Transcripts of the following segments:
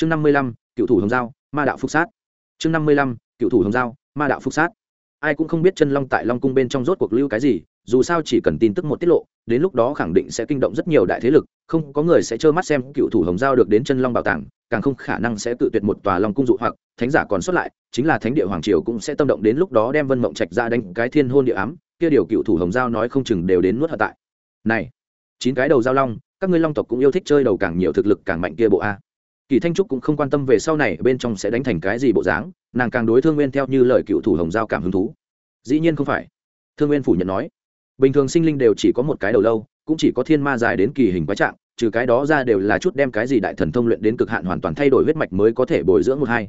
chương năm mươi lăm, cựu thủ hồng giao, ma đạo phúc sát. Chương năm mươi lăm, cựu thủ hồng giao, ma đạo phúc sát. Ai cũng không biết chân long tại long cung bên trong rốt cuộc lưu cái gì, dù sao chỉ cần tin tức một tiết lộ, đến lúc đó khẳng định sẽ kinh động rất nhiều đại thế lực, không có người sẽ trơ mắt xem cựu thủ hồng giao được đến chân long bảo tàng, càng không khả năng sẽ tự tuyệt một tòa long cung dụ hoặc, thánh giả còn xuất lại, chính là thánh địa hoàng triều cũng sẽ tâm động đến lúc đó đem vân mộng trạch ra đánh cái thiên hôn địa ám, kia điều cựu thủ hồng giao nói không chừng đều đến nuốt hạ tại. Này, chín cái đầu giao long, các ngươi long tộc cũng yêu thích chơi đầu càng nhiều thực lực càng mạnh kia bộ a kỳ thanh trúc cũng không quan tâm về sau này bên trong sẽ đánh thành cái gì bộ dáng, nàng càng đối thương nguyên theo như lời cựu thủ hồng giao cảm hứng thú. Dĩ nhiên không phải. Thương nguyên phủ nhận nói, bình thường sinh linh đều chỉ có một cái đầu lâu, cũng chỉ có thiên ma dài đến kỳ hình quái trạng, trừ cái đó ra đều là chút đem cái gì đại thần thông luyện đến cực hạn hoàn toàn thay đổi huyết mạch mới có thể bồi dưỡng một hai.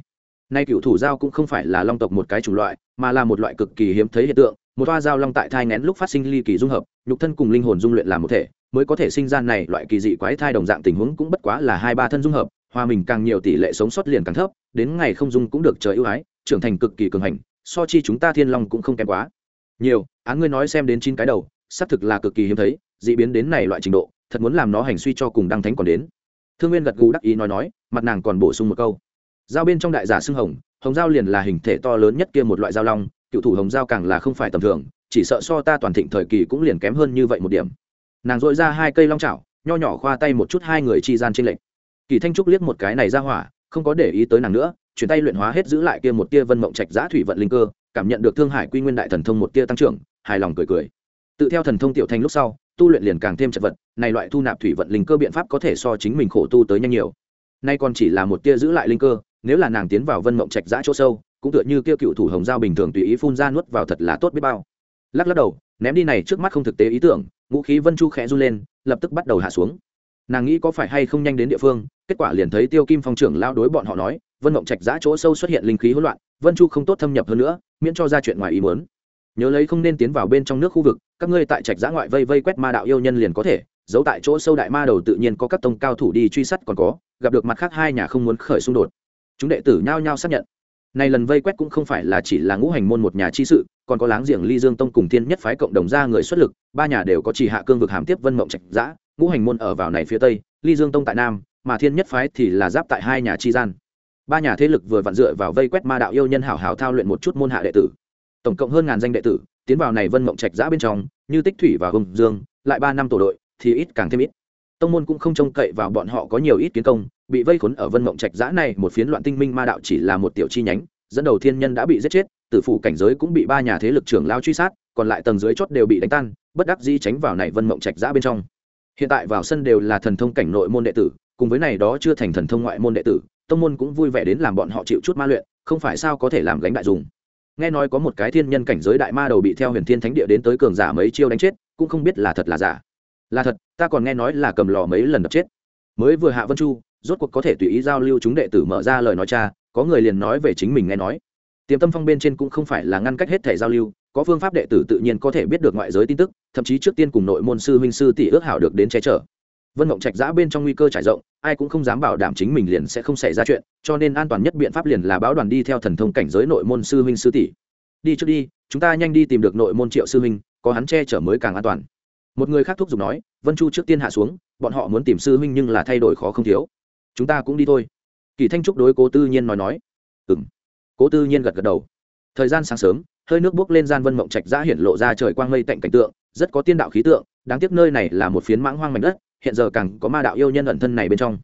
Nay cựu thủ giao cũng không phải là long tộc một cái chủng loại, mà là một loại cực kỳ hiếm thấy hiện tượng, một toa giao long tại thai ngén lúc phát sinh ly kỳ dung hợp, nhục thân cùng linh hồn dung luyện làm một thể, mới có thể sinh ra này loại kỳ dị quái thai đồng dạng tình huống cũng bất quá là hai ba thân dung hợp hòa mình càng nhiều tỷ lệ sống sót liền càng thấp, đến ngày không dung cũng được trời ưu ái, trưởng thành cực kỳ cường hành, so chi chúng ta thiên long cũng không kém quá. Nhiều án ngươi nói xem đến chín cái đầu, xác thực là cực kỳ hiếm thấy, dị biến đến này loại trình độ, thật muốn làm nó hành suy cho cùng đăng thánh còn đến. Thương nguyên gật gù đắc ý nói nói, mặt nàng còn bổ sung một câu. Giao bên trong đại giả xưng hồng hồng giao liền là hình thể to lớn nhất kia một loại giao long, cựu thủ hồng giao càng là không phải tầm thường, chỉ sợ so ta toàn thịnh thời kỳ cũng liền kém hơn như vậy một điểm. Nàng dội ra hai cây long chảo, nho nhỏ khoa tay một chút hai người chi gian trên lệnh kỳ thanh trúc liếc một cái này ra hỏa, không có để ý tới nàng nữa, chuyển tay luyện hóa hết giữ lại kia một tia vân mộng trạch giã thủy vận linh cơ, cảm nhận được thương hải quy nguyên đại thần thông một tia tăng trưởng, hài lòng cười cười. Tự theo thần thông tiểu thành lúc sau, tu luyện liền càng thêm chật vật, này loại thu nạp thủy vận linh cơ biện pháp có thể so chính mình khổ tu tới nhanh nhiều. Nay còn chỉ là một tia giữ lại linh cơ, nếu là nàng tiến vào vân mộng trạch giã chỗ sâu, cũng tựa như kia cựu thủ hồng giao bình thường tùy ý phun ra nuốt vào thật là tốt biết bao. Lắc lắc đầu, ném đi này trước mắt không thực tế ý tưởng, ngũ khí vân chu khẽ run lên, lập tức bắt đầu hạ xuống nàng nghĩ có phải hay không nhanh đến địa phương, kết quả liền thấy tiêu kim phong trưởng lao đối bọn họ nói, vân mộng trạch giã chỗ sâu xuất hiện linh khí hỗn loạn, vân chu không tốt thâm nhập hơn nữa, miễn cho ra chuyện ngoài ý muốn. Nhớ lấy không nên tiến vào bên trong nước khu vực, các ngươi tại trạch giã ngoại vây vây quét ma đạo yêu nhân liền có thể, giấu tại chỗ sâu đại ma đầu tự nhiên có các tông cao thủ đi truy sát còn có, gặp được mặt khác hai nhà không muốn khởi xung đột. Chúng đệ tử nhao nhao xác nhận này lần vây quét cũng không phải là chỉ là ngũ hành môn một nhà chi sự, còn có láng giềng ly dương tông cùng thiên nhất phái cộng đồng ra người xuất lực, ba nhà đều có chỉ hạ cương vực hàm tiếp vân mộng trạch giã, ngũ hành môn ở vào này phía tây, ly dương tông tại nam, mà thiên nhất phái thì là giáp tại hai nhà chi gian. Ba nhà thế lực vừa vặn dựa vào vây quét ma đạo yêu nhân hảo hảo thao luyện một chút môn hạ đệ tử. Tổng cộng hơn ngàn danh đệ tử, tiến vào này vân mộng trạch giã bên trong, như tích thủy và hùng dương, lại ba năm tổ đội, thì ít càng thêm ít. Tông môn cũng không trông cậy vào bọn họ có nhiều ít kiến công bị vây khốn ở vân mộng trạch giã này, một phiến loạn tinh minh ma đạo chỉ là một tiểu chi nhánh, dẫn đầu thiên nhân đã bị giết chết, tử phủ cảnh giới cũng bị ba nhà thế lực trưởng lao truy sát, còn lại tầng dưới chót đều bị đánh tan, bất đắc dĩ tránh vào này vân mộng trạch giã bên trong. Hiện tại vào sân đều là thần thông cảnh nội môn đệ tử, cùng với này đó chưa thành thần thông ngoại môn đệ tử, tông môn cũng vui vẻ đến làm bọn họ chịu chút ma luyện, không phải sao có thể làm gánh đại dùng. Nghe nói có một cái thiên nhân cảnh giới đại ma đầu bị theo huyền thiên thánh địa đến tới cường giả mấy chiêu đánh chết, cũng không biết là thật là giả. Là thật, ta còn nghe nói là cầm lò mấy lần đập chết. Mới vừa hạ vân chu rốt cuộc có thể tùy ý giao lưu chúng đệ tử mở ra lời nói cha, có người liền nói về chính mình nghe nói. Tiềm tâm phong bên trên cũng không phải là ngăn cách hết thể giao lưu, có phương pháp đệ tử tự nhiên có thể biết được ngoại giới tin tức, thậm chí trước tiên cùng nội môn sư huynh sư tỷ ước hảo được đến che chở. Vân mộng trạch giã bên trong nguy cơ trải rộng, ai cũng không dám bảo đảm chính mình liền sẽ không xảy ra chuyện, cho nên an toàn nhất biện pháp liền là báo đoàn đi theo thần thông cảnh giới nội môn sư huynh sư tỷ. Đi trước đi, chúng ta nhanh đi tìm được nội môn triệu sư huynh, có hắn che chở mới càng an toàn. Một người khác thúc giục nói, vân chu trước tiên hạ xuống, bọn họ muốn tìm sư huynh nhưng là thay đổi khó không thiếu chúng ta cũng đi thôi. Kỳ thanh trúc đối cố tư nhiên nói nói. Ừ m cố tư nhiên gật gật đầu. Thời gian sáng sớm, hơi nước bốc lên gian vân mộng trạch giã hiện lộ ra trời quang mây tạnh cảnh tượng, rất có tiên đạo khí tượng, đáng tiếc nơi này là một phiến mãng hoang mảnh đất, hiện giờ càng có ma đạo yêu nhân ẩn thân này bên trong.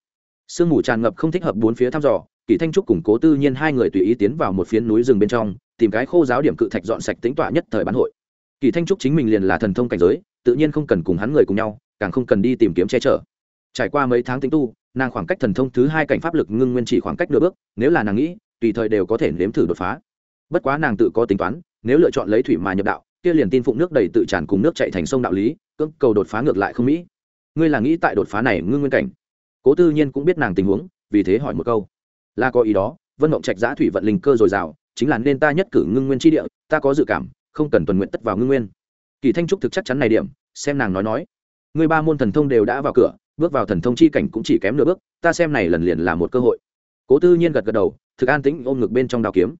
Sương mù tràn ngập không thích hợp bốn phía thăm dò, kỳ thanh trúc cùng cố tư nhiên hai người tùy ý tiến vào một phiến núi rừng bên trong, tìm cái khô giáo điểm cự thạch dọn sạch tính tọa nhất thời bán hội. Kỳ thanh trúc chính mình liền là thần thông cảnh giới, tự nhiên không cần cùng hắn người cùng nhau, càng không cần đi tìm kiếm che chở. Trải qua mấy tháng tính tu nàng khoảng cách thần thông thứ hai cảnh pháp lực ngưng nguyên chỉ khoảng cách nửa bước, nếu là nàng nghĩ, tùy thời đều có thể nếm thử đột phá. Bất quá nàng tự có tính toán, nếu lựa chọn lấy thủy mà nhập đạo, kia liền tin phụng nước đầy tự tràn cùng nước chạy thành sông đạo lý, cưỡng cầu đột phá ngược lại không mỹ. Ngươi là nghĩ tại đột phá này ngưng nguyên cảnh? Cố tư nhiên cũng biết nàng tình huống, vì thế hỏi một câu. Là có ý đó, vân mộng trạch giã thủy vận linh cơ dồi dào, chính là nên ta nhất cử ngưng nguyên tri địa, ta có dự cảm, không cần tuần nguyện tất vào ngưng nguyên. Kỳ thanh trúc thực chắc chắn này điểm, xem nàng nói nói. Người ba môn thần thông đều đã vào cửa bước vào thần thông chi cảnh cũng chỉ kém nửa bước, ta xem này lần liền là một cơ hội. Cố tư nhiên gật gật đầu, thực an tĩnh ôm ngực bên trong đào kiếm.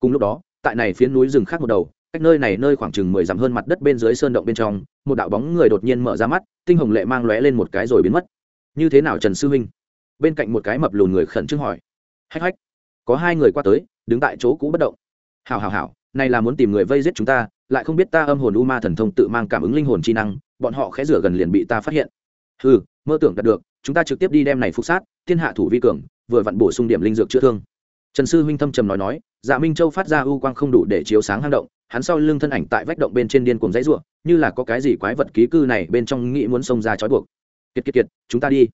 Cùng lúc đó, tại này phía núi rừng khác một đầu, cách nơi này nơi khoảng chừng mười dặm hơn mặt đất bên dưới sơn động bên trong, một đạo bóng người đột nhiên mở ra mắt, tinh hồng lệ mang lóe lên một cái rồi biến mất. Như thế nào trần sư huynh? Bên cạnh một cái mập lùn người khẩn trương hỏi. Hách hách, có hai người qua tới, đứng tại chỗ cũ bất động. Hảo hảo hảo, này là muốn tìm người vây giết chúng ta, lại không biết ta âm hồn u ma thần thông tự mang cảm ứng linh hồn chi năng, bọn họ khẽ rửa gần liền bị ta phát hiện. Ừ mơ tưởng đạt được, chúng ta trực tiếp đi đem này phục sát, thiên hạ thủ vi cường, vừa vặn bổ sung điểm linh dược chữa thương. Trần sư huynh thâm trầm nói nói dạ minh châu phát ra u quang không đủ để chiếu sáng hang động, hắn sau lưng thân ảnh tại vách động bên trên điên cuồng dãy ruộng như là có cái gì quái vật ký cư này bên trong nghĩ muốn xông ra trói buộc. Kiệt kiệt kiệt, chúng ta đi.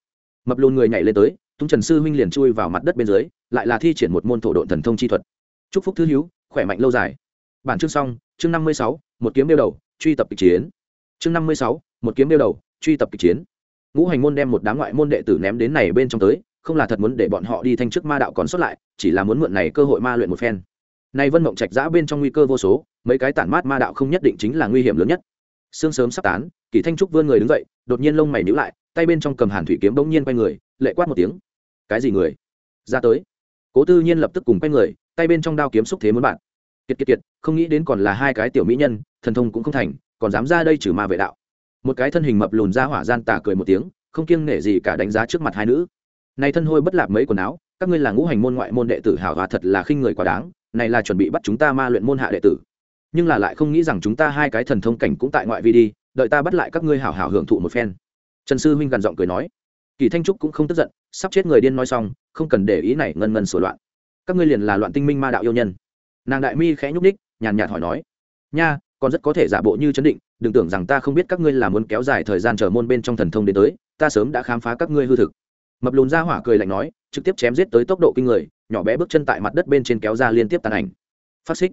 Mập lùn người nhảy lên tới, tung trần sư huynh liền chui vào mặt đất bên dưới, lại là thi triển một môn thổ độn thần thông chi thuật. Chúc phúc thư hữu, khỏe mạnh lâu dài. Bản chương xong, chương năm mươi sáu, một kiếm đeo đầu, truy tập kịch chiến. Chương năm mươi sáu, một kiếm đeo đầu, truy tập kịch chiến ngũ hành môn đem một đám ngoại môn đệ tử ném đến này bên trong tới, không là thật muốn để bọn họ đi thanh chức ma đạo còn xuất lại, chỉ là muốn mượn này cơ hội ma luyện một phen. Nay vân mộng trạch giã bên trong nguy cơ vô số, mấy cái tản mát ma đạo không nhất định chính là nguy hiểm lớn nhất. Sương sớm sắp tán, kỳ thanh trúc vươn người đứng dậy, đột nhiên lông mày nhíu lại, tay bên trong cầm hàn thủy kiếm bỗng nhiên quay người, lệ quát một tiếng. Cái gì người? Ra tới. Cố tư nhiên lập tức cùng quay người, tay bên trong đao kiếm xúc thế muốn bạn kiệt kiệt kiệt, không nghĩ đến còn là hai cái tiểu mỹ nhân, thần thông cũng không thành, còn dám ra đây trừ ma vệ đạo một cái thân hình mập lùn ra hỏa gian tả cười một tiếng, không kiêng nể gì cả đánh giá trước mặt hai nữ. Này thân hôi bất lạp mấy quần áo, các ngươi là ngũ hành môn ngoại môn đệ tử hảo hòa thật là khinh người quá đáng, này là chuẩn bị bắt chúng ta ma luyện môn hạ đệ tử. Nhưng là lại không nghĩ rằng chúng ta hai cái thần thông cảnh cũng tại ngoại vi đi, đợi ta bắt lại các ngươi hảo hảo hưởng thụ một phen. Trần sư huynh gằn giọng cười nói. Kỳ thanh trúc cũng không tức giận, sắp chết người điên nói xong, không cần để ý này ngân ngân sửa loạn. Các ngươi liền là loạn tinh minh ma đạo yêu nhân. Nàng đại mi khẽ nhúc ních nhàn nhạt hỏi nói. Nha, còn rất có thể giả bộ như chấn định đừng tưởng rằng ta không biết các ngươi là muốn kéo dài thời gian chờ môn bên trong thần thông đến tới, ta sớm đã khám phá các ngươi hư thực. Mập lùn ra hỏa cười lạnh nói, trực tiếp chém giết tới tốc độ kinh người, nhỏ bé bước chân tại mặt đất bên trên kéo ra liên tiếp tàn ảnh. Phát xích.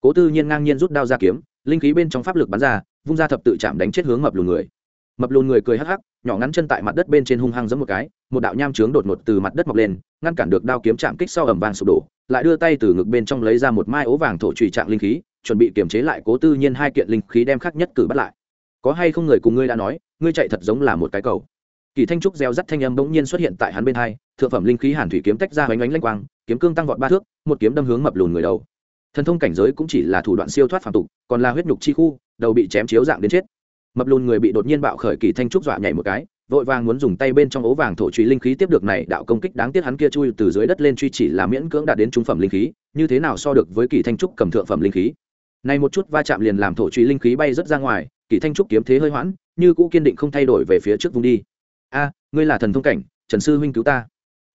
Cố tư nhiên ngang nhiên rút đao ra kiếm, linh khí bên trong pháp lực bắn ra, vung ra thập tự chạm đánh chết hướng mập lùn người. Mập lùn người cười hắc hắc, nhỏ ngắn chân tại mặt đất bên trên hung hăng giấm một cái, một đạo nham trướng đột ngột từ mặt đất mọc lên, ngăn cản được đao kiếm chạm kích sau ẩm vàng sụp đổ, lại đưa tay từ ngực bên trong lấy ra một mai ố vàng thổ trụy trạng linh khí chuẩn bị kiềm chế lại cố tư nhiên hai kiện linh khí đem khác nhất cử bắt lại. Có hay không người cùng ngươi đã nói, ngươi chạy thật giống là một cái cầu. Kỳ thanh trúc gieo rắt thanh âm bỗng nhiên xuất hiện tại hắn bên hai, thượng phẩm linh khí hàn thủy kiếm tách ra hoành ánh lanh quang, kiếm cương tăng vọt ba thước, một kiếm đâm hướng mập lùn người đầu. Thần thông cảnh giới cũng chỉ là thủ đoạn siêu thoát phản tục, còn là huyết nhục chi khu, đầu bị chém chiếu dạng đến chết. Mập lùn người bị đột nhiên bạo khởi kỳ thanh trúc dọa nhảy một cái, vội vàng muốn dùng tay bên trong ố vàng thổ truy linh khí tiếp được này đạo công kích đáng tiếc hắn kia chui từ dưới đất lên truy chỉ là miễn cưỡng đạt đến trung phẩm linh khí, như thế nào so được với kỳ thanh trúc cầm thượng phẩm linh khí? Này một chút va chạm liền làm thổ truy linh khí bay rất ra ngoài, kỳ thanh trúc kiếm thế hơi hoãn, như cũ kiên định không thay đổi về phía trước vùng đi. A, ngươi là thần thông cảnh, trần sư huynh cứu ta.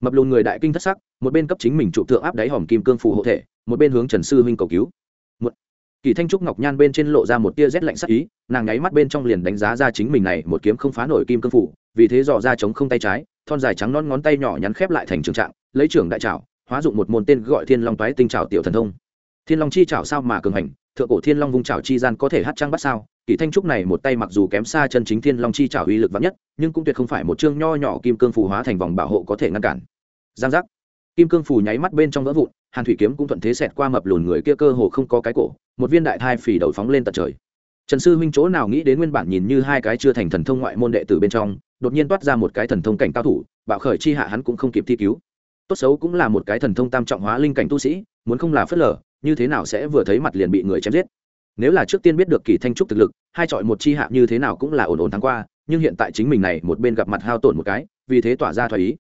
Mập lùn người đại kinh thất sắc, một bên cấp chính mình trụ thượng áp đáy hòm kim cương phù hộ thể, một bên hướng trần sư huynh cầu cứu. Một, kỳ thanh trúc ngọc nhan bên trên lộ ra một tia rét lạnh sắc ý, nàng nháy mắt bên trong liền đánh giá ra chính mình này, một kiếm không phá nổi kim cương phủ vì thế dò ra chống không tay trái, thon dài trắng non ngón tay nhỏ nhắn khép lại thành trường trạng, lấy trưởng đại trảo, hóa dụng một môn tên gọi thiên long toái tinh trảo tiểu thần thông. Thiên long chi trảo sao mà cường hành thượng cổ thiên long vung trào chi gian có thể hát trăng bắt sao? Kỳ thanh trúc này một tay mặc dù kém xa chân chính thiên long chi trào uy lực vắng nhất, nhưng cũng tuyệt không phải một chương nho nhỏ kim cương phù hóa thành vòng bảo hộ có thể ngăn cản. Giang giác. Kim cương phù nháy mắt bên trong vỡ vụn, hàn thủy kiếm cũng thuận thế xẹt qua mập lùn người kia cơ hồ không có cái cổ, một viên đại thai phì đầu phóng lên tận trời. Trần sư huynh chỗ nào nghĩ đến nguyên bản nhìn như hai cái chưa thành thần thông ngoại môn đệ tử bên trong, đột nhiên toát ra một cái thần thông cảnh cao thủ, bạo khởi chi hạ hắn cũng không kịp thi cứu. Tốt xấu cũng là một cái thần thông tam trọng hóa linh cảnh tu sĩ, muốn không là phớt lờ như thế nào sẽ vừa thấy mặt liền bị người chém giết. Nếu là trước tiên biết được kỳ thanh trúc thực lực, hai chọi một chi hạ như thế nào cũng là ổn ổn thắng qua, nhưng hiện tại chính mình này một bên gặp mặt hao tổn một cái, vì thế tỏa ra thoái ý.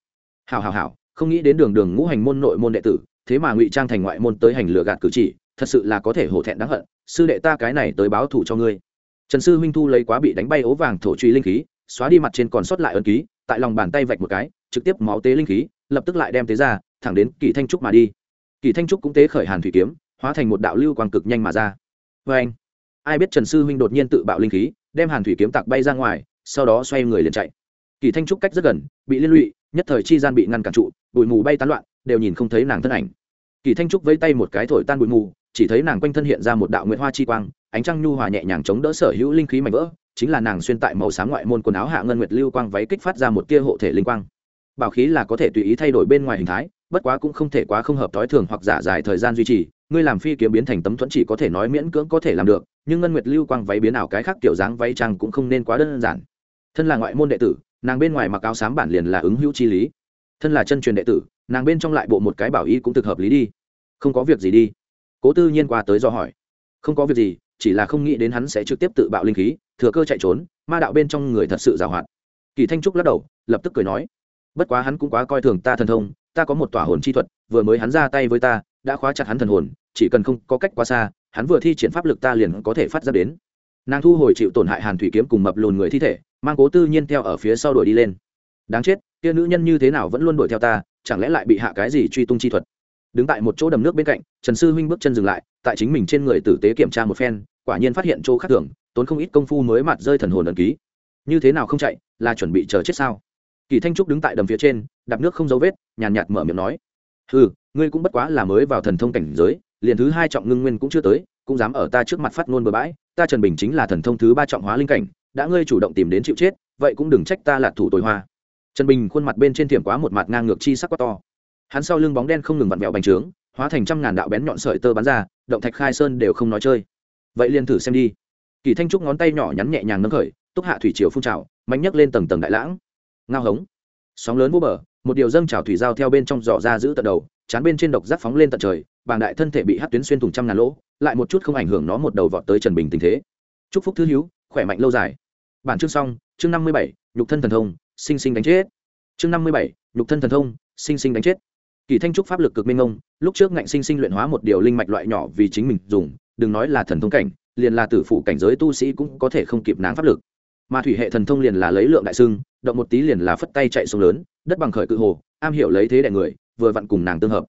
Hào hào hào không nghĩ đến đường đường ngũ hành môn nội môn đệ tử, thế mà ngụy trang thành ngoại môn tới hành lừa gạt cử chỉ, thật sự là có thể hổ thẹn đáng hận, sư đệ ta cái này tới báo thủ cho ngươi. Trần sư huynh thu lấy quá bị đánh bay ố vàng thổ truy linh khí, xóa đi mặt trên còn sót lại ấn ký, tại lòng bàn tay vạch một cái, trực tiếp máu tế linh khí, lập tức lại đem tế ra, thẳng đến kỳ thanh trúc mà đi. Kỳ thanh trúc cũng tế khởi hàn thủy kiếm hóa thành một đạo lưu quang cực nhanh mà ra. Vê anh, ai biết trần sư huynh đột nhiên tự bạo linh khí, đem hàn thủy kiếm tạc bay ra ngoài, sau đó xoay người liền chạy. Kỳ thanh trúc cách rất gần, bị liên lụy, nhất thời chi gian bị ngăn cản trụ, bụi mù bay tán loạn, đều nhìn không thấy nàng thân ảnh. Kỳ thanh trúc vẫy tay một cái thổi tan bụi mù, chỉ thấy nàng quanh thân hiện ra một đạo nguyệt hoa chi quang, ánh trăng nhu hòa nhẹ nhàng chống đỡ sở hữu linh khí mạnh vỡ, chính là nàng xuyên tại màu sáng ngoại môn quần áo hạ ngân nguyệt lưu quang váy kích phát ra một tia hộ thể linh quang. Bảo khí là có thể tùy ý thay đổi bên ngoài hình thái, bất quá cũng không thể quá không hợp thói thường hoặc giả dài thời gian duy trì ngươi làm phi kiếm biến thành tấm thuẫn chỉ có thể nói miễn cưỡng có thể làm được, nhưng ngân nguyệt lưu quang váy biến ảo cái khác kiểu dáng váy trang cũng không nên quá đơn giản. Thân là ngoại môn đệ tử, nàng bên ngoài mặc áo xám bản liền là ứng hữu chi lý. Thân là chân truyền đệ tử, nàng bên trong lại bộ một cái bảo y cũng thực hợp lý đi. Không có việc gì đi. Cố tư nhiên qua tới do hỏi. Không có việc gì, chỉ là không nghĩ đến hắn sẽ trực tiếp tự bạo linh khí, thừa cơ chạy trốn, ma đạo bên trong người thật sự giàu hoạt kỳ thanh trúc lắc đầu, lập tức cười nói. Bất quá hắn cũng quá coi thường ta thần thông, ta có một tòa hồn chi thuật, vừa mới hắn ra tay với ta đã khóa chặt hắn thần hồn, chỉ cần không có cách quá xa, hắn vừa thi triển pháp lực ta liền có thể phát ra đến. Nàng thu hồi chịu tổn hại hàn thủy kiếm cùng mập lùn người thi thể, mang cố tư nhiên theo ở phía sau đuổi đi lên. Đáng chết, kia nữ nhân như thế nào vẫn luôn đuổi theo ta, chẳng lẽ lại bị hạ cái gì truy tung chi thuật? Đứng tại một chỗ đầm nước bên cạnh, trần sư huynh bước chân dừng lại, tại chính mình trên người tử tế kiểm tra một phen, quả nhiên phát hiện chỗ khác thường, tốn không ít công phu mới mặt rơi thần hồn ẩn ký. Như thế nào không chạy, là chuẩn bị chờ chết sao? Kỳ thanh trúc đứng tại đầm phía trên, đạp nước không dấu vết, nhàn nhạt mở miệng nói. Ừ ngươi cũng bất quá là mới vào thần thông cảnh giới, liền thứ hai trọng ngưng nguyên cũng chưa tới, cũng dám ở ta trước mặt phát ngôn bừa bãi, ta trần bình chính là thần thông thứ ba trọng hóa linh cảnh, đã ngươi chủ động tìm đến chịu chết, vậy cũng đừng trách ta là thủ tối hoa. Trần bình khuôn mặt bên trên thiểm quá một mặt ngang ngược chi sắc quá to. Hắn sau lưng bóng đen không ngừng vặn vẹo bành trướng, hóa thành trăm ngàn đạo bén nhọn sợi tơ bắn ra, động thạch khai sơn đều không nói chơi. Vậy liền thử xem đi. Kỳ thanh trúc ngón tay nhỏ nhắn nhẹ nhàng nâng khởi, túc hạ thủy triều phun trào, mạnh nhấc lên tầng tầng đại lãng. Ngao hống. Sóng lớn vô bờ, một điều dâng trào thủy giao theo bên trong giỏ ra giữ tận đầu chán bên trên độc giác phóng lên tận trời, bàng đại thân thể bị hát tuyến xuyên thủng trăm ngàn lỗ, lại một chút không ảnh hưởng nó một đầu vọt tới trần bình tình thế. Chúc phúc thứ hữu, khỏe mạnh lâu dài. Bản chương xong, chương năm mươi bảy, nhục thân thần thông, sinh sinh đánh chết. Chương năm mươi bảy, nhục thân thần thông, sinh sinh đánh chết. Kỳ thanh trúc pháp lực cực minh ông lúc trước ngạnh sinh sinh luyện hóa một điều linh mạch loại nhỏ vì chính mình dùng, đừng nói là thần thông cảnh, liền là tử phụ cảnh giới tu sĩ cũng có thể không kịp náng pháp lực. Mà thủy hệ thần thông liền là lấy lượng đại sưng động một tí liền là phất tay chạy sông lớn, đất bằng khởi cự hồ, am hiểu lấy thế đại người vừa vặn cùng nàng tương hợp.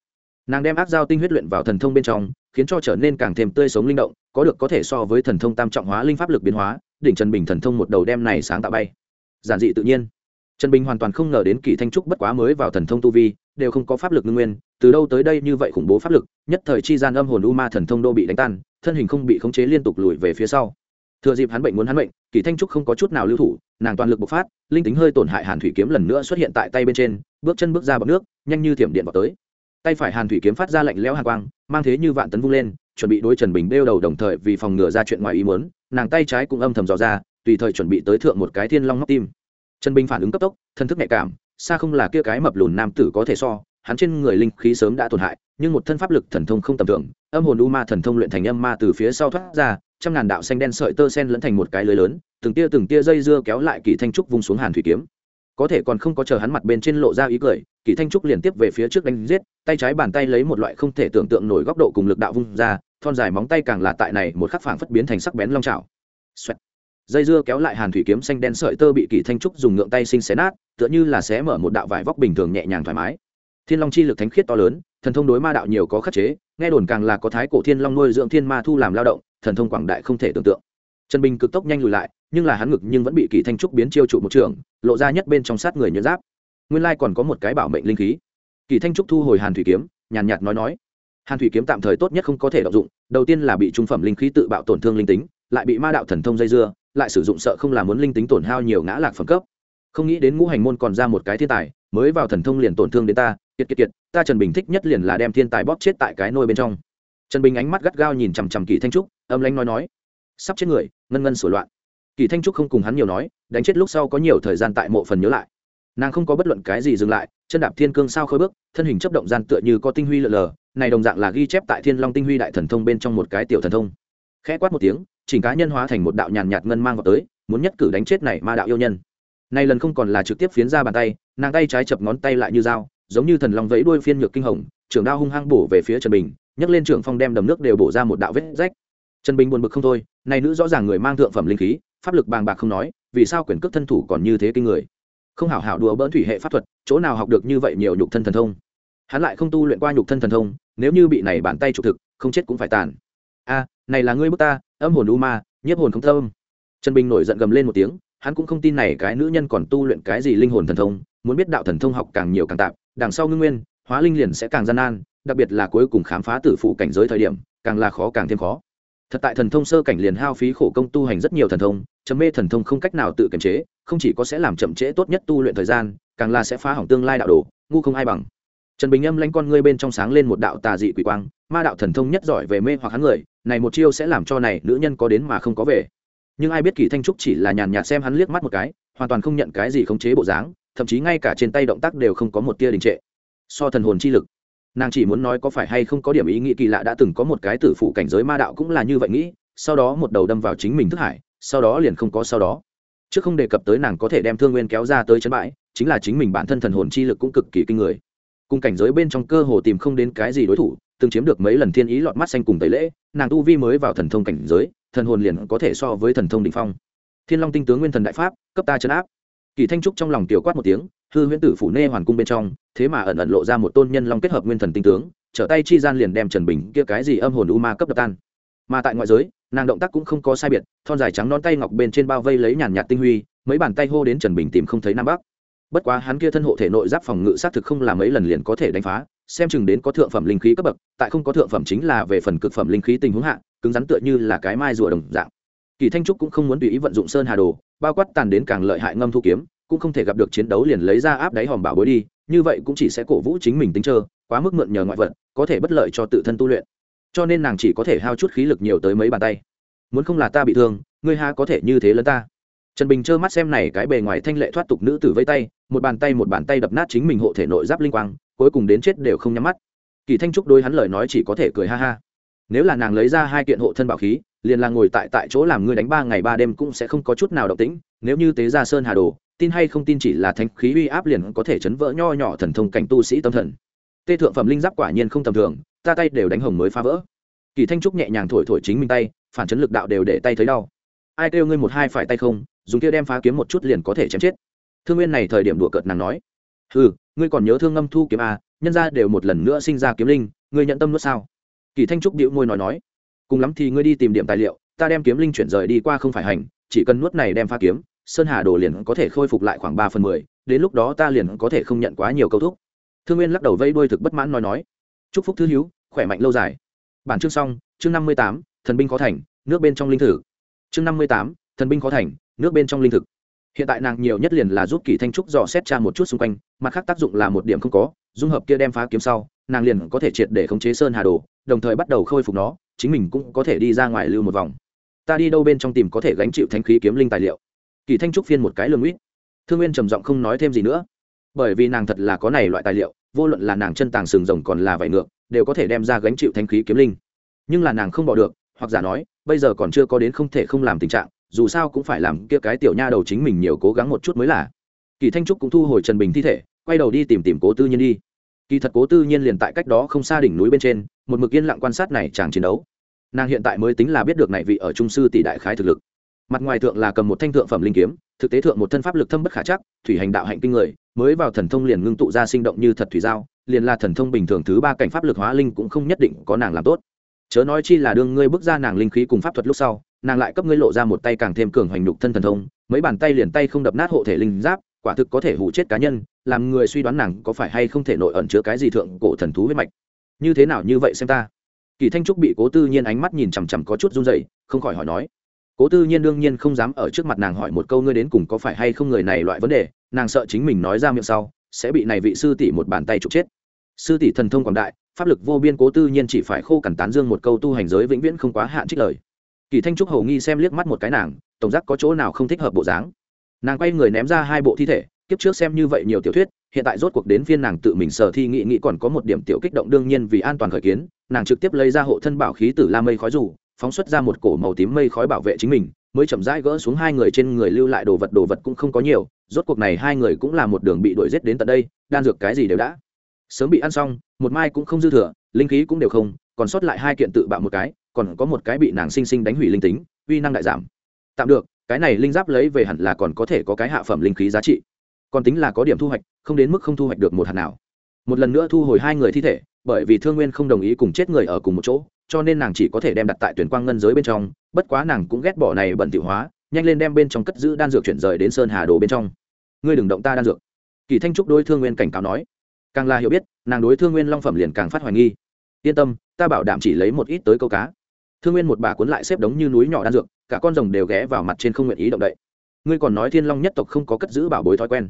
Nàng đem ác giao tinh huyết luyện vào thần thông bên trong, khiến cho trở nên càng thêm tươi sống linh động, có được có thể so với thần thông tam trọng hóa linh pháp lực biến hóa, đỉnh trần bình thần thông một đầu đem này sáng tạo bay. Giản dị tự nhiên. Trần bình hoàn toàn không ngờ đến kỳ thanh trúc bất quá mới vào thần thông tu vi, đều không có pháp lực ngưng nguyên, từ đâu tới đây như vậy khủng bố pháp lực, nhất thời chi gian âm hồn u ma thần thông đô bị đánh tan, thân hình không bị khống chế liên tục lùi về phía sau thừa dịp hắn bệnh muốn hắn bệnh kỳ thanh trúc không có chút nào lưu thủ, nàng toàn lực bộc phát, linh tính hơi tổn hại hàn thủy kiếm lần nữa xuất hiện tại tay bên trên, bước chân bước ra bọc nước, nhanh như thiểm điện vào tới. Tay phải hàn thủy kiếm phát ra lạnh lẽo hàn quang, mang thế như vạn tấn vung lên, chuẩn bị đối trần bình đeo đầu đồng thời vì phòng ngừa ra chuyện ngoài ý muốn, nàng tay trái cũng âm thầm dò ra, tùy thời chuẩn bị tới thượng một cái thiên long móc tim. Trần bình phản ứng cấp tốc, thân thức nhạy cảm, xa không là kia cái mập lùn nam tử có thể so, hắn trên người linh khí sớm đã tổn hại, nhưng một thân pháp lực thần thông không tầm thường, âm hồn u ma thần thông luyện thành âm ma từ phía sau thoát ra trăm ngàn đạo xanh đen sợi tơ sen lẫn thành một cái lưới lớn, từng tia từng tia dây dưa kéo lại kỳ thanh trúc vung xuống hàn thủy kiếm. Có thể còn không có chờ hắn mặt bên trên lộ ra ý cười, kỳ thanh trúc liền tiếp về phía trước đánh giết, tay trái bàn tay lấy một loại không thể tưởng tượng nổi góc độ cùng lực đạo vung ra, thon dài móng tay càng là tại này một khắc phảng phất biến thành sắc bén long trào dây dưa kéo lại hàn thủy kiếm xanh đen sợi tơ bị kỳ thanh trúc dùng ngượng tay sinh xé nát, tựa như là xé mở một đạo vải vóc bình thường nhẹ nhàng thoải mái. Thiên long chi lực thánh khiết to lớn thần thông đối ma đạo nhiều có khắc chế, nghe đồn càng là có thái cổ thiên long nuôi dưỡng thiên ma thu làm lao động, thần thông quảng đại không thể tưởng tượng. Trần bình cực tốc nhanh lùi lại, nhưng là hắn ngực nhưng vẫn bị kỳ thanh trúc biến chiêu trụ một trường, lộ ra nhất bên trong sát người nhẫn giáp. Nguyên lai còn có một cái bảo mệnh linh khí. Kỳ thanh trúc thu hồi hàn thủy kiếm, nhàn nhạt nói nói. Hàn thủy kiếm tạm thời tốt nhất không có thể đọc dụng, đầu tiên là bị trung phẩm linh khí tự bạo tổn thương linh tính, lại bị ma đạo thần thông dây dưa, lại sử dụng sợ không làm muốn linh tính tổn hao nhiều ngã lạc phẩm cấp. Không nghĩ đến ngũ hành môn còn ra một cái thiên tài, mới vào thần thông liền tổn thương đến ta kiệt kiệt kiệt, ta trần bình thích nhất liền là đem thiên tài bóp chết tại cái nôi bên trong. Trần bình ánh mắt gắt gao nhìn chằm chằm kỳ thanh trúc, âm lanh nói nói, sắp chết người, ngân ngân sửa loạn. Kỳ thanh trúc không cùng hắn nhiều nói, đánh chết lúc sau có nhiều thời gian tại mộ phần nhớ lại. Nàng không có bất luận cái gì dừng lại, chân đạp thiên cương sao khơi bước, thân hình chấp động gian tựa như có tinh huy lờ lờ, này đồng dạng là ghi chép tại thiên long tinh huy đại thần thông bên trong một cái tiểu thần thông. Khẽ quát một tiếng, chỉnh cá nhân hóa thành một đạo nhàn nhạt ngân mang vào tới, muốn nhất cử đánh chết này ma đạo yêu nhân. Này lần không còn là trực tiếp phiến ra bàn tay, nàng tay trái chập ngón tay lại như dao giống như thần long vẫy đuôi phiên nhược kinh hồng, trưởng đao hung hăng bổ về phía trần bình, nhấc lên trưởng phong đem đầm nước đều bổ ra một đạo vết rách. Trần bình buồn bực không thôi, này nữ rõ ràng người mang thượng phẩm linh khí, pháp lực bàng bạc không nói, vì sao quyền cước thân thủ còn như thế kinh người? Không hảo hảo đùa bỡn thủy hệ pháp thuật, chỗ nào học được như vậy nhiều nhục thân thần thông? Hắn lại không tu luyện qua nhục thân thần thông, nếu như bị này bàn tay trục thực, không chết cũng phải tàn. A, này là ngươi bức ta, âm hồn u ma, nhiếp hồn không thơm trần bình nổi giận gầm lên một tiếng, hắn cũng không tin này cái nữ nhân còn tu luyện cái gì linh hồn thần thông, muốn biết đạo thần thông học càng nhiều càng tạp đằng sau ngưng nguyên, hóa linh liền sẽ càng gian nan, đặc biệt là cuối cùng khám phá tử phụ cảnh giới thời điểm, càng là khó càng thêm khó. Thật tại thần thông sơ cảnh liền hao phí khổ công tu hành rất nhiều thần thông, chấm mê thần thông không cách nào tự kiềm chế, không chỉ có sẽ làm chậm trễ tốt nhất tu luyện thời gian, càng là sẽ phá hỏng tương lai đạo đồ, ngu không ai bằng. Trần bình âm lanh con ngươi bên trong sáng lên một đạo tà dị quỷ quang, ma đạo thần thông nhất giỏi về mê hoặc hắn người, này một chiêu sẽ làm cho này nữ nhân có đến mà không có về. Nhưng ai biết kỳ thanh trúc chỉ là nhàn nhạt xem hắn liếc mắt một cái, hoàn toàn không nhận cái gì khống chế bộ dáng thậm chí ngay cả trên tay động tác đều không có một tia đình trệ. So thần hồn chi lực, nàng chỉ muốn nói có phải hay không có điểm ý nghĩ kỳ lạ đã từng có một cái tử phụ cảnh giới ma đạo cũng là như vậy nghĩ, sau đó một đầu đâm vào chính mình thức hải, sau đó liền không có sau đó. Chứ không đề cập tới nàng có thể đem thương nguyên kéo ra tới chân bãi chính là chính mình bản thân thần hồn chi lực cũng cực kỳ kinh người. Cùng cảnh giới bên trong cơ hồ tìm không đến cái gì đối thủ, từng chiếm được mấy lần thiên ý lọt mắt xanh cùng tẩy lễ, nàng tu vi mới vào thần thông cảnh giới, thần hồn liền có thể so với thần thông đỉnh phong. Thiên long tinh tướng nguyên thần đại pháp, cấp ta chấn áp kỳ thanh trúc trong lòng tiểu quát một tiếng, hư huyễn tử phủ nê hoàn cung bên trong, thế mà ẩn ẩn lộ ra một tôn nhân long kết hợp nguyên thần tinh tướng, trở tay chi gian liền đem trần bình kia cái gì âm hồn u ma cấp đập tan. Mà tại ngoại giới, nàng động tác cũng không có sai biệt, thon dài trắng non tay ngọc bên trên bao vây lấy nhàn nhạt tinh huy, mấy bàn tay hô đến trần bình tìm không thấy nam bắc. Bất quá hắn kia thân hộ thể nội giáp phòng ngự xác thực không là mấy lần liền có thể đánh phá, xem chừng đến có thượng phẩm linh khí cấp bậc, tại không có thượng phẩm chính là về phần cực phẩm linh khí tình huống hạ, cứng rắn tựa như là cái mai rùa đồng dạng kỳ thanh trúc cũng không muốn tùy ý vận dụng sơn hà đồ, bao quát tàn đến càng lợi hại ngâm thu kiếm, cũng không thể gặp được chiến đấu liền lấy ra áp đáy hòm bảo bối đi, như vậy cũng chỉ sẽ cổ vũ chính mình tính trơ, quá mức mượn nhờ ngoại vật, có thể bất lợi cho tự thân tu luyện. Cho nên nàng chỉ có thể hao chút khí lực nhiều tới mấy bàn tay. Muốn không là ta bị thương, ngươi ha có thể như thế lớn ta? Trần bình trơ mắt xem này cái bề ngoài thanh lệ thoát tục nữ tử vây tay, một bàn tay một bàn tay đập nát chính mình hộ thể nội giáp linh quang, cuối cùng đến chết đều không nhắm mắt. Kỳ thanh trúc đôi hắn lời nói chỉ có thể cười ha ha nếu là nàng lấy ra hai kiện hộ thân bảo khí liền là ngồi tại tại chỗ làm ngươi đánh ba ngày ba đêm cũng sẽ không có chút nào động tĩnh. Nếu như tế ra sơn hà đồ tin hay không tin chỉ là thánh khí uy áp liền có thể chấn vỡ nho nhỏ thần thông cảnh tu sĩ tâm thần. Tê thượng phẩm linh giáp quả nhiên không tầm thường ta tay đều đánh hồng mới phá vỡ. Kỳ thanh trúc nhẹ nhàng thổi thổi chính mình tay phản chấn lực đạo đều để tay thấy đau. Ai kêu ngươi một hai phải tay không dùng kia đem phá kiếm một chút liền có thể chém chết. Thương nguyên này thời điểm đùa cợt nàng nói ừ ngươi còn nhớ thương ngâm thu kiếm à, nhân ra đều một lần nữa sinh ra kiếm linh ngươi nhận tâm nữa sao? Kỳ thanh trúc điệu môi nói nói, cùng lắm thì ngươi đi tìm điểm tài liệu, ta đem kiếm linh chuyển rời đi qua không phải hành, chỉ cần nuốt này đem phá kiếm, sơn hà đồ liền có thể khôi phục lại khoảng ba phần mười, đến lúc đó ta liền có thể không nhận quá nhiều câu thúc. Thương nguyên lắc đầu vây đuôi thực bất mãn nói nói, chúc phúc thứ hiếu khỏe mạnh lâu dài. Bản chương xong, chương năm mươi tám, thần binh khó thành, nước bên trong linh thử. Chương năm mươi tám, thần binh khó thành, nước bên trong linh thực. Hiện tại nàng nhiều nhất liền là giúp kỳ thanh trúc dò xét cha một chút xung quanh, mặt khác tác dụng là một điểm không có dung hợp kia đem phá kiếm sau, nàng liền có thể triệt để khống chế sơn hà đồ, đồng thời bắt đầu khôi phục nó, chính mình cũng có thể đi ra ngoài lưu một vòng. Ta đi đâu bên trong tìm có thể gánh chịu thanh khí kiếm linh tài liệu? Kỳ thanh trúc phiên một cái lương uýt thương nguyên trầm giọng không nói thêm gì nữa. Bởi vì nàng thật là có này loại tài liệu, vô luận là nàng chân tàng sừng rồng còn là vải ngược, đều có thể đem ra gánh chịu thanh khí kiếm linh. Nhưng là nàng không bỏ được, hoặc giả nói, bây giờ còn chưa có đến không thể không làm tình trạng, dù sao cũng phải làm kia cái tiểu nha đầu chính mình nhiều cố gắng một chút mới là. Kỳ thanh trúc cũng thu hồi trần bình thi thể quay đầu đi tìm tìm cố tư nhiên đi. Kỳ thật cố tư nhiên liền tại cách đó không xa đỉnh núi bên trên, một mực yên lặng quan sát này chàng chiến đấu. Nàng hiện tại mới tính là biết được này vị ở trung sư tỷ đại khái thực lực. Mặt ngoài thượng là cầm một thanh thượng phẩm linh kiếm, thực tế thượng một thân pháp lực thâm bất khả chắc, thủy hành đạo hạnh kinh người, mới vào thần thông liền ngưng tụ ra sinh động như thật thủy giao, liền là thần thông bình thường thứ ba cảnh pháp lực hóa linh cũng không nhất định có nàng làm tốt. Chớ nói chi là đương ngươi bước ra nàng linh khí cùng pháp thuật lúc sau, nàng lại cấp ngươi lộ ra một tay càng thêm cường hoành đục thân thần thông, mấy bàn tay liền tay không đập nát hộ thể linh giáp, quả thực có thể hủ chết cá nhân làm người suy đoán nàng có phải hay không thể nội ẩn chứa cái gì thượng cổ thần thú huyết mạch. Như thế nào như vậy xem ta? Kỳ thanh trúc bị cố tư nhiên ánh mắt nhìn chằm chằm có chút run dậy không khỏi hỏi nói. Cố tư nhiên đương nhiên không dám ở trước mặt nàng hỏi một câu ngươi đến cùng có phải hay không người này loại vấn đề, nàng sợ chính mình nói ra miệng sau, sẽ bị này vị sư tỷ một bàn tay trục chết. Sư tỷ thần thông quảng đại, pháp lực vô biên cố tư nhiên chỉ phải khô cằn tán dương một câu tu hành giới vĩnh viễn không quá hạn trích lời. Kỳ thanh trúc hầu nghi xem liếc mắt một cái nàng, tổng giác có chỗ nào không thích hợp bộ dáng. Nàng quay người ném ra hai bộ thi thể kiếp trước xem như vậy nhiều tiểu thuyết, hiện tại rốt cuộc đến phiên nàng tự mình sở thi nghị nghị còn có một điểm tiểu kích động đương nhiên vì an toàn khởi kiến, nàng trực tiếp lấy ra hộ thân bảo khí tử la mây khói rủ, phóng xuất ra một cổ màu tím mây khói bảo vệ chính mình, mới chậm rãi gỡ xuống hai người trên người lưu lại đồ vật đồ vật cũng không có nhiều, rốt cuộc này hai người cũng là một đường bị đuổi giết đến tận đây, đan dược cái gì đều đã. Sớm bị ăn xong, một mai cũng không dư thừa, linh khí cũng đều không, còn sót lại hai kiện tự bạo một cái, còn có một cái bị nàng sinh sinh đánh hủy linh tính, uy năng đại giảm. Tạm được, cái này linh giáp lấy về hẳn là còn có thể có cái hạ phẩm linh khí giá trị còn tính là có điểm thu hoạch, không đến mức không thu hoạch được một hạt nào. Một lần nữa thu hồi hai người thi thể, bởi vì thương nguyên không đồng ý cùng chết người ở cùng một chỗ, cho nên nàng chỉ có thể đem đặt tại tuyển quang ngân giới bên trong, bất quá nàng cũng ghét bỏ này bẩn tiểu hóa, nhanh lên đem bên trong cất giữ đan dược chuyển rời đến sơn hà đồ bên trong. Ngươi đừng động ta đan dược. Kỳ thanh trúc đôi thương nguyên cảnh cáo nói. Càng là hiểu biết, nàng đối thương nguyên long phẩm liền càng phát hoài nghi. Yên tâm, ta bảo đảm chỉ lấy một ít tới câu cá. Thương nguyên một bà cuốn lại xếp đống như núi nhỏ đan dược, cả con rồng đều ghé vào mặt trên không nguyện ý động đậy ngươi còn nói thiên long nhất tộc không có cất giữ bảo bối thói quen.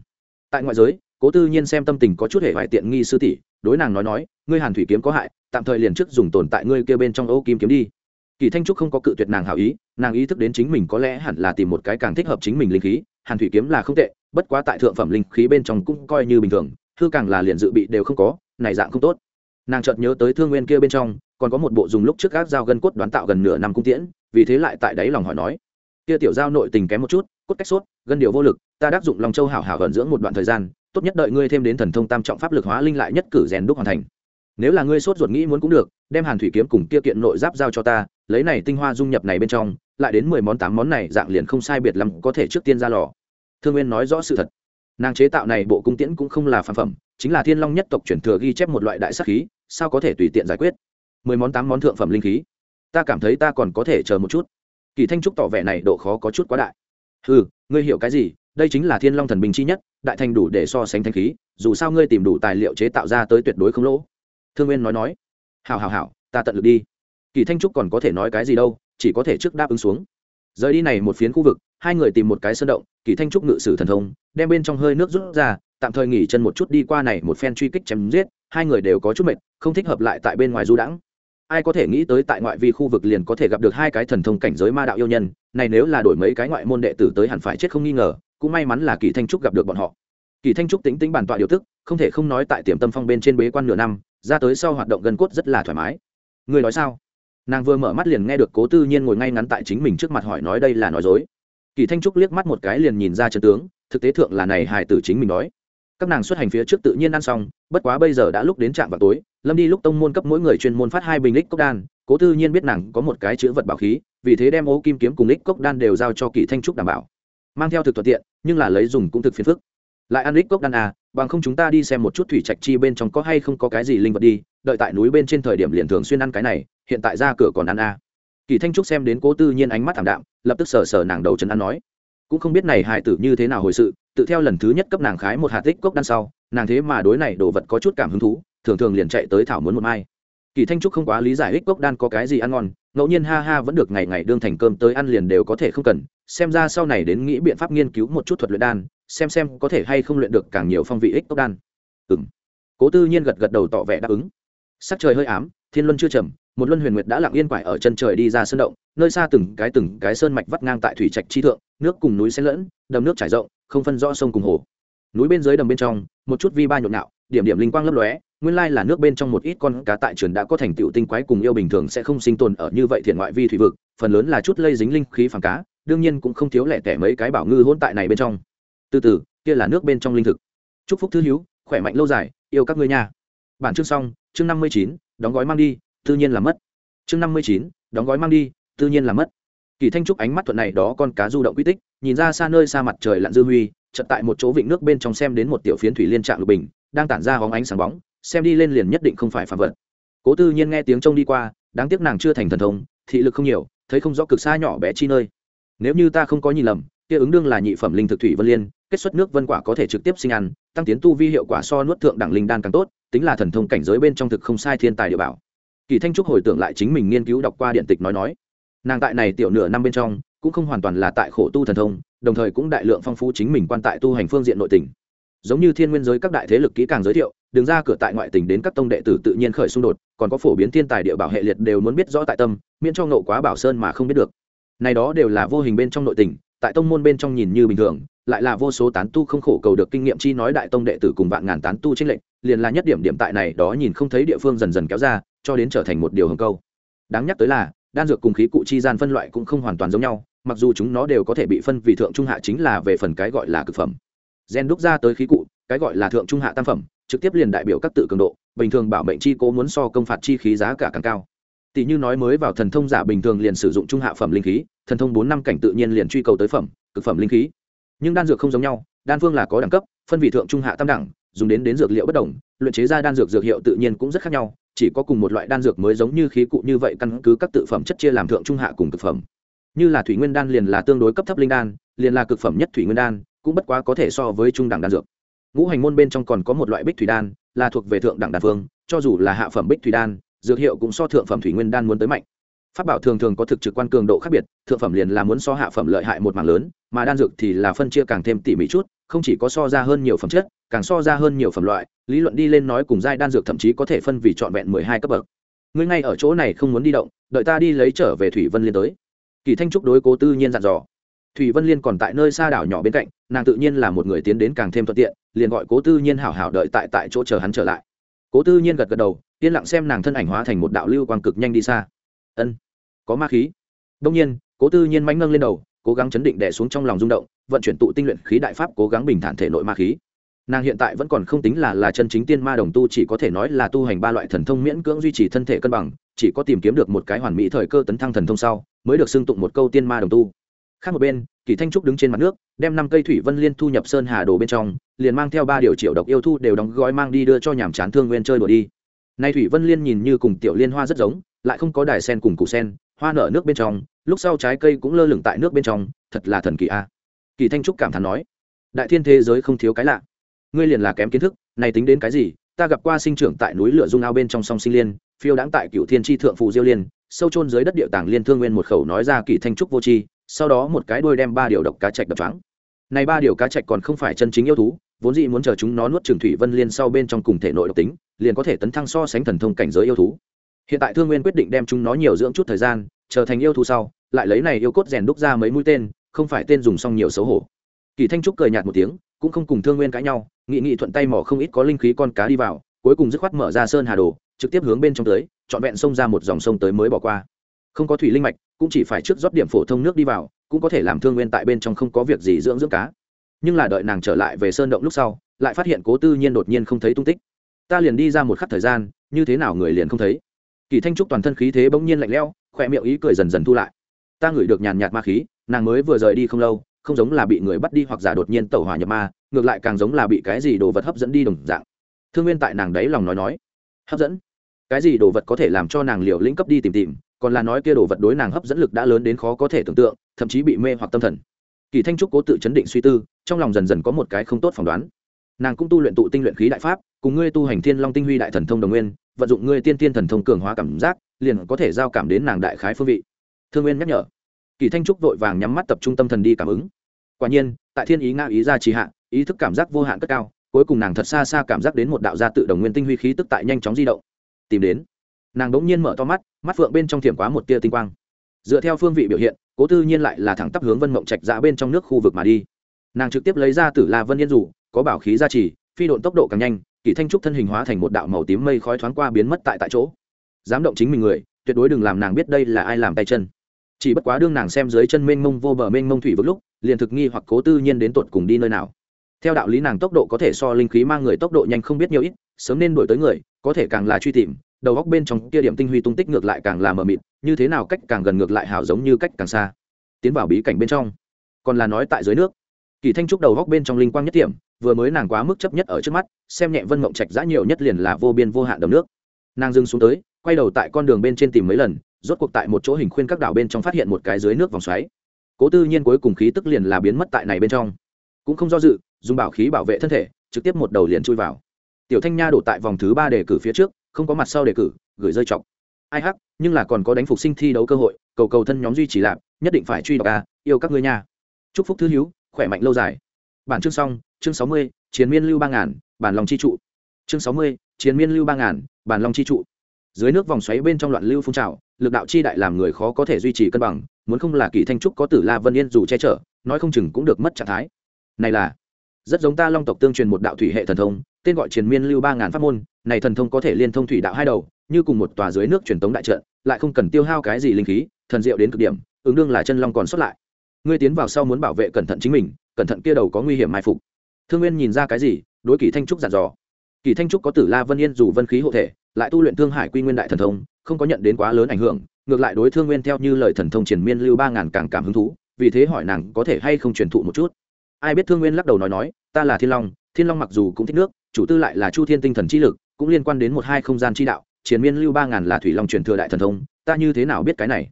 Tại ngoại giới, cố tư nhiên xem tâm tình có chút hệ vải tiện nghi sư tỷ, đối nàng nói nói, ngươi hàn thủy kiếm có hại, tạm thời liền trước dùng tồn tại ngươi kia bên trong ô kim kiếm đi. Kỳ thanh trúc không có cự tuyệt nàng hảo ý, nàng ý thức đến chính mình có lẽ hẳn là tìm một cái càng thích hợp chính mình linh khí, hàn thủy kiếm là không tệ, bất quá tại thượng phẩm linh khí bên trong cũng coi như bình thường, thư càng là liền dự bị đều không có, này dạng không tốt. Nàng chợt nhớ tới thương nguyên kia bên trong, còn có một bộ dùng lúc trước các dao gân cốt đoán tạo gần nửa năm cung tiễn, vì thế lại tại đáy lòng hỏi nói, kia tiểu giao nội tình kém một chút cốt cách sốt, gân điều vô lực, ta đắc dụng long châu hảo hảo gần dưỡng một đoạn thời gian, tốt nhất đợi ngươi thêm đến thần thông tam trọng pháp lực hóa linh lại nhất cử rèn đúc hoàn thành. Nếu là ngươi sốt ruột nghĩ muốn cũng được, đem hàn thủy kiếm cùng kia kiện nội giáp giao cho ta, lấy này tinh hoa dung nhập này bên trong, lại đến mười món tám món này dạng liền không sai biệt lắm có thể trước tiên ra lò. Thương nguyên nói rõ sự thật. Nàng chế tạo này bộ cung tiễn cũng không là phản phẩm, chính là thiên long nhất tộc chuyển thừa ghi chép một loại đại sắc khí, sao có thể tùy tiện giải quyết? Mười món tám món thượng phẩm linh khí. Ta cảm thấy ta còn có thể chờ một chút. Kỳ thanh trúc tỏ vẻ này độ khó có chút quá đại ừ ngươi hiểu cái gì? Đây chính là thiên long thần bình chi nhất, đại thành đủ để so sánh thanh khí, dù sao ngươi tìm đủ tài liệu chế tạo ra tới tuyệt đối không lỗ. Thương nguyên nói nói. Hào hào hào ta tận lực đi. Kỳ thanh trúc còn có thể nói cái gì đâu, chỉ có thể trước đáp ứng xuống. Rời đi này một phiến khu vực, hai người tìm một cái sơn động, kỳ thanh trúc ngự sử thần thông, đem bên trong hơi nước rút ra, tạm thời nghỉ chân một chút đi qua này một phen truy kích chém giết, hai người đều có chút mệt, không thích hợp lại tại bên ngoài du đãng ai có thể nghĩ tới tại ngoại vi khu vực liền có thể gặp được hai cái thần thông cảnh giới ma đạo yêu nhân, này nếu là đổi mấy cái ngoại môn đệ tử tới hẳn phải chết không nghi ngờ, cũng may mắn là kỳ thanh trúc gặp được bọn họ. Kỳ thanh trúc tính tính bản tọa điều tức không thể không nói tại tiềm tâm phong bên trên bế quan nửa năm, ra tới sau hoạt động gần cốt rất là thoải mái. Người nói sao? Nàng vừa mở mắt liền nghe được cố tư nhiên ngồi ngay ngắn tại chính mình trước mặt hỏi nói đây là nói dối. Kỳ thanh trúc liếc mắt một cái liền nhìn ra chân tướng, thực tế thượng là này hài tử chính mình nói. Các nàng xuất hành phía trước tự nhiên ăn xong, bất quá bây giờ đã lúc đến trạm vào tối lâm đi lúc tông môn cấp mỗi người chuyên môn phát hai bình lích cốc đan, cố tư nhiên biết nàng có một cái chữ vật bảo khí, vì thế đem ô kim kiếm cùng lích cốc đan đều giao cho kỳ thanh trúc đảm bảo. Mang theo thực thuận tiện, nhưng là lấy dùng cũng thực phiền phức. Lại ăn lích cốc đan à bằng không chúng ta đi xem một chút thủy trạch chi bên trong có hay không có cái gì linh vật đi, đợi tại núi bên trên thời điểm liền thường xuyên ăn cái này, hiện tại ra cửa còn ăn à. kỳ thanh trúc xem đến cố tư nhiên ánh mắt thảm đạm, lập tức sờ sờ nàng đầu trần ăn nói. Cũng không biết này hài tử như thế nào hồi sự, tự theo lần thứ nhất cấp nàng khái một hạt tích cốc đan sau, nàng thế mà đối này đồ vật có chút cảm hứng thú thường thường liền chạy tới thảo muốn một mai. Kỳ thanh trúc không quá lý giải ích cốc đan có cái gì ăn ngon, ngẫu nhiên ha ha vẫn được ngày ngày đương thành cơm tới ăn liền đều có thể không cần, xem ra sau này đến nghĩ biện pháp nghiên cứu một chút thuật luyện đan, xem xem có thể hay không luyện được càng nhiều phong vị ích cốc đan. Ừng cố tư nhiên gật gật đầu tỏ vẻ đáp ứng. Sắc trời hơi ám, thiên luân chưa trầm, một luân huyền nguyệt đã lặng yên quải ở chân trời đi ra sơn động, nơi xa từng cái từng cái sơn mạch vắt ngang tại thủy trạch chi thượng, nước cùng núi xen lẫn, đầm nước trải rộng, không phân rõ sông cùng hồ. Núi bên dưới đầm bên trong, một chút vi ba nhộn nhạo, điểm điểm linh quang lấp lóe nguyên lai là nước bên trong một ít con cá tại trường đã có thành tựu tinh quái cùng yêu bình thường sẽ không sinh tồn ở như vậy thiện ngoại vi thủy vực, phần lớn là chút lây dính linh khí phản cá, đương nhiên cũng không thiếu lẻ tẻ mấy cái bảo ngư hôn tại này bên trong. Từ từ, kia là nước bên trong linh thực. Chúc phúc thư hữu, khỏe mạnh lâu dài, yêu các ngươi nha. Bản chương xong, chương năm mươi chín, đóng gói mang đi, tự nhiên là mất. Chương năm mươi chín, đóng gói mang đi, tự nhiên là mất. Kỳ thanh trúc ánh mắt thuận này đó con cá du động quy tích, nhìn ra xa nơi xa mặt trời lặn dư huy, chợt tại một chỗ vịnh nước bên trong xem đến một tiểu phiến thủy liên trạng lục bình, đang tản ra hóng ánh sáng bóng xem đi lên liền nhất định không phải phạm vật. Cố tư nhiên nghe tiếng trông đi qua, đáng tiếc nàng chưa thành thần thông, thị lực không nhiều, thấy không rõ cực xa nhỏ bé chi nơi. Nếu như ta không có nhìn lầm, kia ứng đương là nhị phẩm linh thực thủy vân liên, kết xuất nước vân quả có thể trực tiếp sinh ăn, tăng tiến tu vi hiệu quả so nuốt thượng đẳng linh đan càng tốt, tính là thần thông cảnh giới bên trong thực không sai thiên tài địa bảo. Kỳ thanh trúc hồi tưởng lại chính mình nghiên cứu đọc qua điện tịch nói nói, nàng tại này tiểu nửa năm bên trong, cũng không hoàn toàn là tại khổ tu thần thông, đồng thời cũng đại lượng phong phú chính mình quan tại tu hành phương diện nội tình. Giống như thiên nguyên giới các đại thế lực kỹ càng giới thiệu đường ra cửa tại ngoại tỉnh đến các tông đệ tử tự nhiên khởi xung đột, còn có phổ biến thiên tài địa bảo hệ liệt đều muốn biết rõ tại tâm, miễn cho ngộ quá bảo sơn mà không biết được. Này đó đều là vô hình bên trong nội tình, tại tông môn bên trong nhìn như bình thường, lại là vô số tán tu không khổ cầu được kinh nghiệm chi nói đại tông đệ tử cùng vạn ngàn tán tu trinh lệnh liền là nhất điểm điểm tại này đó nhìn không thấy địa phương dần dần kéo ra, cho đến trở thành một điều hồng câu. Đáng nhắc tới là, đan dược cùng khí cụ chi gian phân loại cũng không hoàn toàn giống nhau, mặc dù chúng nó đều có thể bị phân vì thượng trung hạ chính là về phần cái gọi là cực phẩm. Gen đúc ra tới khí cụ, cái gọi là thượng trung hạ tam phẩm trực tiếp liền đại biểu các tự cường độ, bình thường bảo mệnh chi cố muốn so công phạt chi khí giá cả càng cao. Tỷ như nói mới vào thần thông giả bình thường liền sử dụng trung hạ phẩm linh khí, thần thông bốn năm cảnh tự nhiên liền truy cầu tới phẩm, cực phẩm linh khí. Nhưng đan dược không giống nhau, đan phương là có đẳng cấp, phân vị thượng trung hạ tam đẳng, dùng đến đến dược liệu bất đồng, luyện chế ra đan dược dược hiệu tự nhiên cũng rất khác nhau, chỉ có cùng một loại đan dược mới giống như khí cụ như vậy căn cứ các tự phẩm chất chia làm thượng trung hạ cùng cực phẩm. Như là thủy nguyên đan liền là tương đối cấp thấp linh đan, liền là cực phẩm nhất thủy nguyên đan, cũng bất quá có thể so với trung đẳng đan dược ngũ hành môn bên trong còn có một loại bích thủy đan, là thuộc về thượng đẳng đan phương, cho dù là hạ phẩm bích thủy đan, dược hiệu cũng so thượng phẩm thủy nguyên đan muốn tới mạnh. Pháp bảo thường thường có thực trực quan cường độ khác biệt, thượng phẩm liền là muốn so hạ phẩm lợi hại một mảng lớn, mà đan dược thì là phân chia càng thêm tỉ mỉ chút, không chỉ có so ra hơn nhiều phẩm chất, càng so ra hơn nhiều phẩm loại, lý luận đi lên nói cùng giai đan dược thậm chí có thể phân vì trọn vẹn mười hai cấp bậc. Ngươi ngay ở chỗ này không muốn đi động, đợi ta đi lấy trở về thủy vân liên tới. Kỳ thanh trúc đối cố tư nhiên dặn dò thủy vân liên còn tại nơi xa đảo nhỏ bên cạnh, nàng tự nhiên là một người tiến đến càng thêm thuận tiện, liền gọi cố tư nhiên hảo hảo đợi tại tại chỗ chờ hắn trở lại. Cố tư nhiên gật gật đầu, yên lặng xem nàng thân ảnh hóa thành một đạo lưu quang cực nhanh đi xa. Ân, có ma khí. Đông nhiên, cố tư nhiên mánh ngưng lên đầu, cố gắng chấn định đè xuống trong lòng rung động, vận chuyển tụ tinh luyện khí đại pháp cố gắng bình thản thể nội ma khí. Nàng hiện tại vẫn còn không tính là là chân chính tiên ma đồng tu, chỉ có thể nói là tu hành ba loại thần thông miễn cưỡng duy trì thân thể cân bằng, chỉ có tìm kiếm được một cái hoàn mỹ thời cơ tấn thăng thần thông sau, mới được xưng tụng một câu tiên ma đồng tu khác một bên, kỳ thanh trúc đứng trên mặt nước, đem năm cây thủy vân liên thu nhập sơn hà đồ bên trong, liền mang theo ba điều triệu độc yêu thu đều đóng gói mang đi đưa cho nhàm chán thương nguyên chơi đùa đi. Nay thủy vân liên nhìn như cùng tiểu liên hoa rất giống, lại không có đài sen cùng cụ sen, hoa nở nước bên trong, lúc sau trái cây cũng lơ lửng tại nước bên trong, thật là thần kỳ a. Kỳ thanh trúc cảm thán nói, đại thiên thế giới không thiếu cái lạ. Ngươi liền là kém kiến thức, này tính đến cái gì? Ta gặp qua sinh trưởng tại núi lửa dung ao bên trong sông sinh liên, phiêu đãng tại cựu thiên tri thượng phù diêu liên, sâu chôn dưới đất địa tàng liên thương nguyên một khẩu nói ra kỳ thanh trúc vô tri sau đó một cái đuôi đem ba điều độc cá trạch đập trắng này ba điều cá trạch còn không phải chân chính yêu thú, vốn dĩ muốn chờ chúng nó nuốt trường thủy vân liên sau bên trong cùng thể nội độc tính, liền có thể tấn thăng so sánh thần thông cảnh giới yêu thú. Hiện tại thương nguyên quyết định đem chúng nó nhiều dưỡng chút thời gian, trở thành yêu thú sau, lại lấy này yêu cốt rèn đúc ra mấy mũi tên, không phải tên dùng xong nhiều xấu hổ. Kỳ thanh trúc cười nhạt một tiếng, cũng không cùng thương nguyên cãi nhau, nghị nghị thuận tay mỏ không ít có linh khí con cá đi vào, cuối cùng dứt khoát mở ra sơn hà đồ, trực tiếp hướng bên trong tới, trọn vẹn xông ra một dòng sông tới mới bỏ qua không có thủy linh mạch, cũng chỉ phải trước rót điểm phổ thông nước đi vào, cũng có thể làm thương nguyên tại bên trong không có việc gì dưỡng dưỡng cá. Nhưng là đợi nàng trở lại về sơn động lúc sau, lại phát hiện cố tư nhiên đột nhiên không thấy tung tích. Ta liền đi ra một khắc thời gian, như thế nào người liền không thấy. Kỳ thanh trúc toàn thân khí thế bỗng nhiên lạnh lẽo, khỏe miệng ý cười dần dần thu lại. Ta ngửi được nhàn nhạt ma khí, nàng mới vừa rời đi không lâu, không giống là bị người bắt đi hoặc giả đột nhiên tẩu hỏa nhập ma, ngược lại càng giống là bị cái gì đồ vật hấp dẫn đi đồng dạng. Thương nguyên tại nàng đấy lòng nói nói. Hấp dẫn? Cái gì đồ vật có thể làm cho nàng liều lĩnh cấp đi tìm tìm? Còn là nói kia đồ vật đối nàng hấp dẫn lực đã lớn đến khó có thể tưởng tượng, thậm chí bị mê hoặc tâm thần. Kỳ thanh trúc cố tự chấn định suy tư, trong lòng dần dần có một cái không tốt phỏng đoán. Nàng cũng tu luyện tụ tinh luyện khí đại pháp, cùng ngươi tu hành thiên long tinh huy đại thần thông đồng nguyên, vận dụng ngươi tiên tiên thần thông cường hóa cảm giác, liền có thể giao cảm đến nàng đại khái phương vị. Thương nguyên nhắc nhở. Kỳ thanh trúc vội vàng nhắm mắt tập trung tâm thần đi cảm ứng. Quả nhiên, tại thiên ý nga ý ra trì hạ, ý thức cảm giác vô hạn cất cao, cuối cùng nàng thật xa xa cảm giác đến một đạo gia tự đồng nguyên tinh huy khí tức tại nhanh chóng di động. Tìm đến nàng đống nhiên mở to mắt mắt phượng bên trong thiểm quá một tia tinh quang. Dựa theo phương vị biểu hiện, cố tư nhiên lại là thẳng tắp hướng vân mộng trạch ra bên trong nước khu vực mà đi. Nàng trực tiếp lấy ra tử la vân yên rủ có bảo khí gia trì, phi độn tốc độ càng nhanh, kỳ thanh trúc thân hình hóa thành một đạo màu tím mây khói thoáng qua biến mất tại tại chỗ. Dám động chính mình người, tuyệt đối đừng làm nàng biết đây là ai làm tay chân. Chỉ bất quá đương nàng xem dưới chân mênh mông vô bờ mênh mông thủy vực lúc, liền thực nghi hoặc cố tư nhiên đến tột cùng đi nơi nào. Theo đạo lý nàng tốc độ có thể so linh khí mang người tốc độ nhanh không biết nhiều ít, sớm nên đổi tới người, có thể càng là truy tìm đầu góc bên trong kia điểm tinh huy tung tích ngược lại càng là mờ mịt, như thế nào cách càng gần ngược lại hào giống như cách càng xa. Tiến vào bí cảnh bên trong, còn là nói tại dưới nước. Kỳ thanh trúc đầu góc bên trong linh quang nhất điểm vừa mới nàng quá mức chấp nhất ở trước mắt, xem nhẹ vân mộng trạch giã nhiều nhất liền là vô biên vô hạn đầm nước. Nàng dừng xuống tới, quay đầu tại con đường bên trên tìm mấy lần, rốt cuộc tại một chỗ hình khuyên các đảo bên trong phát hiện một cái dưới nước vòng xoáy. Cố tư nhiên cuối cùng khí tức liền là biến mất tại này bên trong. Cũng không do dự, dùng bảo khí bảo vệ thân thể, trực tiếp một đầu liền chui vào. Tiểu thanh nha đổ tại vòng thứ ba đề cử phía trước không có mặt sau đề cử, gửi rơi chọc. Ai hắc, nhưng là còn có đánh phục sinh thi đấu cơ hội, cầu cầu thân nhóm duy trì lạp nhất định phải truy đọc a à, yêu các ngươi nha. Chúc phúc thư hiếu khỏe mạnh lâu dài. Bản chương xong, chương sáu mươi, chiến miên lưu ba ngàn, bản lòng chi trụ. Chương sáu mươi, chiến miên lưu ba ngàn, bản lòng chi trụ. Dưới nước vòng xoáy bên trong loạn lưu phun trào, lực đạo chi đại làm người khó có thể duy trì cân bằng, muốn không là kỳ thanh trúc có tử la vân yên dù che chở, nói không chừng cũng được mất trạng thái. Này là, rất giống ta long tộc tương truyền một đạo thủy hệ thần thông, tên gọi chiến miên lưu ba ngàn pháp môn này thần thông có thể liên thông thủy đạo hai đầu, như cùng một tòa dưới nước truyền tống đại trận, lại không cần tiêu hao cái gì linh khí, thần diệu đến cực điểm, ứng đương là chân long còn xuất lại. Ngươi tiến vào sau muốn bảo vệ cẩn thận chính mình, cẩn thận kia đầu có nguy hiểm mai phục. Thương nguyên nhìn ra cái gì, đối kỳ thanh trúc dặn dò. Kỳ thanh trúc có tử la vân yên dù vân khí hộ thể, lại tu luyện thương hải quy nguyên đại thần thông, không có nhận đến quá lớn ảnh hưởng, ngược lại đối thương nguyên theo như lời thần thông triển miên lưu ba ngàn càng cảm hứng thú, vì thế hỏi nàng có thể hay không truyền thụ một chút. Ai biết thương nguyên lắc đầu nói nói, ta là thiên long thiên long mặc dù cũng thích nước, chủ tư lại là chu thiên tinh thần chi lực, cũng liên quan đến một hai không gian chi đạo Chiến miên lưu ba ngàn là thủy long truyền thừa đại thần thông, ta như thế nào biết cái này?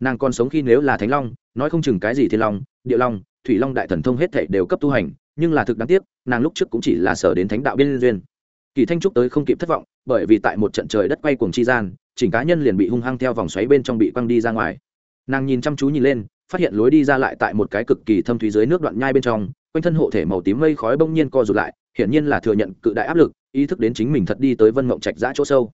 Nàng còn sống khi nếu là thánh long, nói không chừng cái gì thiên long, địa long, thủy long đại thần thông hết thảy đều cấp tu hành, nhưng là thực đáng tiếc, nàng lúc trước cũng chỉ là sở đến thánh đạo biên duyên. Kỳ thanh trúc tới không kịp thất vọng, bởi vì tại một trận trời đất quay cuồng chi gian, chỉnh cá nhân liền bị hung hăng theo vòng xoáy bên trong bị quăng đi ra ngoài. Nàng nhìn chăm chú nhìn lên, phát hiện lối đi ra lại tại một cái cực kỳ thâm thúy dưới nước đoạn nhai bên trong quanh thân hộ thể màu tím mây khói bỗng nhiên co rụt lại, hiển nhiên là thừa nhận cự đại áp lực, ý thức đến chính mình thật đi tới vân mộng trạch giã chỗ sâu.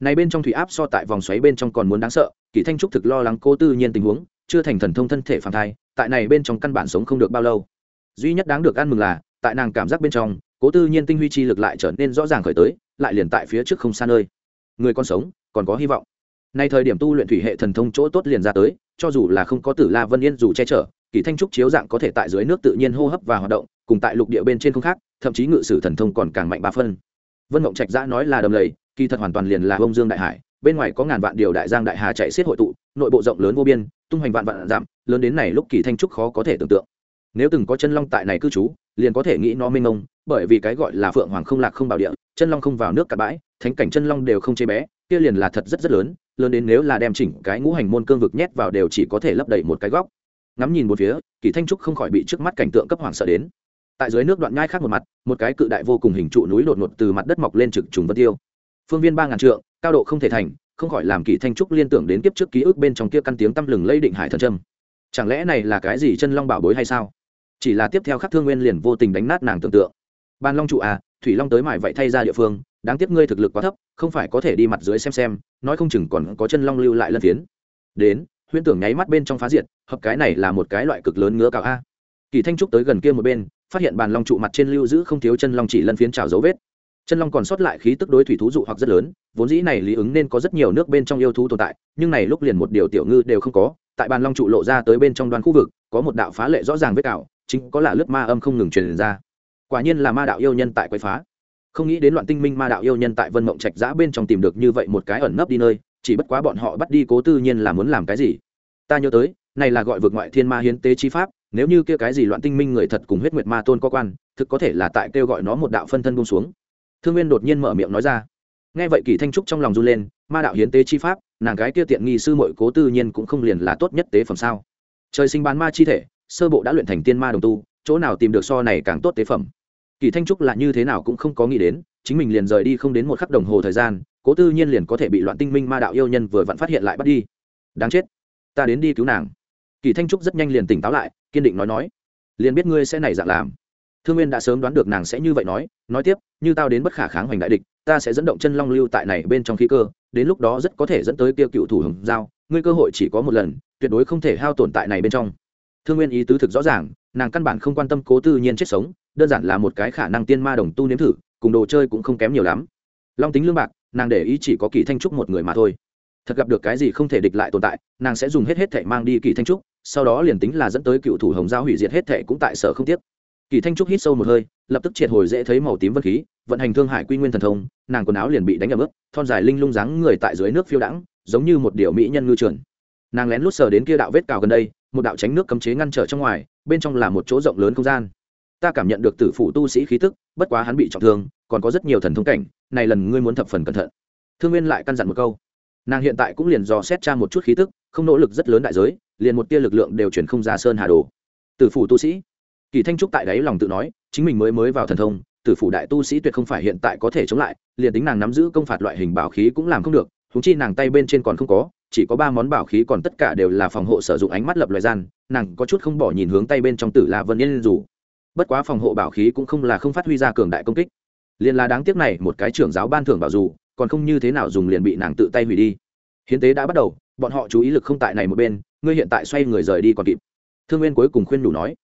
Này bên trong thủy áp so tại vòng xoáy bên trong còn muốn đáng sợ kỳ thanh trúc thực lo lắng cô tư nhiên tình huống, chưa thành thần thông thân thể phản thai, tại này bên trong căn bản sống không được bao lâu. Duy nhất đáng được ăn mừng là, tại nàng cảm giác bên trong, cố tư nhiên tinh huy chi lực lại trở nên rõ ràng khởi tới, lại liền tại phía trước không xa nơi. Người còn sống, còn có hy vọng. Nay thời điểm tu luyện thủy hệ thần thông chỗ tốt liền ra tới, cho dù là không có tử la vân yên dù che chở kỳ thanh trúc chiếu dạng có thể tại dưới nước tự nhiên hô hấp và hoạt động, cùng tại lục địa bên trên không khác, thậm chí ngự sử thần thông còn càng mạnh ba phân. Vân mộng trạch giã nói là đầm lầy, kỳ thật hoàn toàn liền là bông dương đại hải, bên ngoài có ngàn vạn điều đại giang đại hà chạy xiết hội tụ, nội bộ rộng lớn vô biên, tung hoành vạn vạn giảm, lớn đến này lúc kỳ thanh trúc khó có thể tưởng tượng. Nếu từng có chân long tại này cư trú, liền có thể nghĩ nó mênh mông, bởi vì cái gọi là phượng hoàng không lạc không bảo địa, chân long không vào nước cả bãi, thánh cảnh chân long đều không chế bé, kia liền là thật rất rất lớn lớn đến nếu là đem chỉnh cái ngũ hành môn cương vực nhét vào đều chỉ có thể lấp đầy một cái góc ngắm nhìn một phía, kỳ thanh trúc không khỏi bị trước mắt cảnh tượng cấp hoàng sợ đến. Tại dưới nước đoạn nhai khác một mặt, một cái cự đại vô cùng hình trụ núi đột ngột từ mặt đất mọc lên trực trùng vân tiêu. Phương viên ba ngàn trượng, cao độ không thể thành, không khỏi làm kỳ thanh trúc liên tưởng đến kiếp trước ký ức bên trong kia căn tiếng tăm lừng lây định hải thần trâm. Chẳng lẽ này là cái gì chân long bảo bối hay sao? Chỉ là tiếp theo khắc thương nguyên liền vô tình đánh nát nàng tưởng tượng. Ban long trụ à thủy long tới mải vậy thay ra địa phương, đáng tiếc ngươi thực lực quá thấp, không phải có thể đi mặt dưới xem xem, nói không chừng còn có chân long lưu lại lân phiến. Đến huyễn tưởng nháy mắt bên trong phá diệt, hợp cái này là một cái loại cực lớn ngứa cào a. Kỳ thanh trúc tới gần kia một bên, phát hiện bàn long trụ mặt trên lưu giữ không thiếu chân long chỉ lân phiến trào dấu vết. Chân long còn sót lại khí tức đối thủy thú dụ hoặc rất lớn, vốn dĩ này lý ứng nên có rất nhiều nước bên trong yêu thú tồn tại, nhưng này lúc liền một điều tiểu ngư đều không có, tại bàn long trụ lộ ra tới bên trong đoàn khu vực, có một đạo phá lệ rõ ràng vết cào, chính có là lớp ma âm không ngừng truyền ra. Quả nhiên là ma đạo yêu nhân tại quấy phá. Không nghĩ đến loạn tinh minh ma đạo yêu nhân tại vân mộng trạch giã bên trong tìm được như vậy một cái ẩn nấp đi nơi chỉ bất quá bọn họ bắt đi cố tư nhiên là muốn làm cái gì? Ta nhớ tới, này là gọi vượt ngoại thiên ma hiến tế chi pháp, nếu như kia cái gì loạn tinh minh người thật cùng huyết nguyệt ma tôn có quan, thực có thể là tại kêu gọi nó một đạo phân thân buông xuống. Thương nguyên đột nhiên mở miệng nói ra. Nghe vậy kỳ thanh trúc trong lòng run lên, ma đạo hiến tế chi pháp, nàng gái kia tiện nghi sư mội cố tư nhiên cũng không liền là tốt nhất tế phẩm sao? Trời sinh bán ma chi thể, sơ bộ đã luyện thành tiên ma đồng tu, chỗ nào tìm được so này càng tốt tế phẩm? Kỳ thanh trúc là như thế nào cũng không có nghĩ đến, chính mình liền rời đi không đến một khắc đồng hồ thời gian cố tư nhiên liền có thể bị loạn tinh minh ma đạo yêu nhân vừa vặn phát hiện lại bắt đi. Đáng chết. Ta đến đi cứu nàng. Kỳ thanh trúc rất nhanh liền tỉnh táo lại, kiên định nói nói. Liền biết ngươi sẽ này dạng làm. Thương nguyên đã sớm đoán được nàng sẽ như vậy nói nói tiếp, như tao đến bất khả kháng hoành đại địch, ta sẽ dẫn động chân long lưu tại này bên trong khí cơ, đến lúc đó rất có thể dẫn tới kia cựu thủ hồng giao, ngươi cơ hội chỉ có một lần, tuyệt đối không thể hao tồn tại này bên trong. Thương nguyên ý tứ thực rõ ràng, nàng căn bản không quan tâm cố tư nhiên chết sống, đơn giản là một cái khả năng tiên ma đồng tu nếm thử, cùng đồ chơi cũng không kém nhiều lắm. Long tính lương bạc nàng để ý chỉ có kỳ thanh trúc một người mà thôi. Thật gặp được cái gì không thể địch lại tồn tại, nàng sẽ dùng hết hết thệ mang đi kỳ thanh trúc, sau đó liền tính là dẫn tới cựu thủ hồng giao hủy diệt hết thệ cũng tại sở không tiếc. Kỳ thanh trúc hít sâu một hơi, lập tức triệt hồi dễ thấy màu tím vân khí, vận hành thương hải quy nguyên thần thông, nàng quần áo liền bị đánh ẩm ướt, thon dài linh lung dáng người tại dưới nước phiêu đãng, giống như một điệu mỹ nhân ngư trườn nàng lén lút sờ đến kia đạo vết cào gần đây, một đạo tránh nước cấm chế ngăn trở trong ngoài, bên trong là một chỗ rộng lớn không gian ta cảm nhận được tử phủ tu sĩ khí tức, bất quá hắn bị trọng thương, còn có rất nhiều thần thông cảnh, này lần ngươi muốn thập phần cẩn thận. Thương nguyên lại căn dặn một câu. Nàng hiện tại cũng liền dò xét tra một chút khí tức, không nỗ lực rất lớn đại giới, liền một tia lực lượng đều chuyển không ra sơn hà đồ. Tử phủ tu sĩ. Kỳ thanh trúc tại đấy lòng tự nói, chính mình mới mới vào thần thông, tử phủ đại tu sĩ tuyệt không phải hiện tại có thể chống lại, liền tính nàng nắm giữ công phạt loại hình bảo khí cũng làm không được húng chi nàng tay bên trên còn không có, chỉ có ba món bảo khí còn tất cả đều là phòng hộ sử dụng ánh mắt lập loài gian, nàng có chút không bỏ nhìn hướng tay bên trong tử la vân yên dù bất quá phòng hộ bảo khí cũng không là không phát huy ra cường đại công kích. Liền là đáng tiếc này, một cái trưởng giáo ban thưởng bảo dù, còn không như thế nào dùng liền bị nàng tự tay hủy đi. Hiến tế đã bắt đầu, bọn họ chú ý lực không tại này một bên, ngươi hiện tại xoay người rời đi còn kịp. Thương nguyên cuối cùng khuyên đủ nói,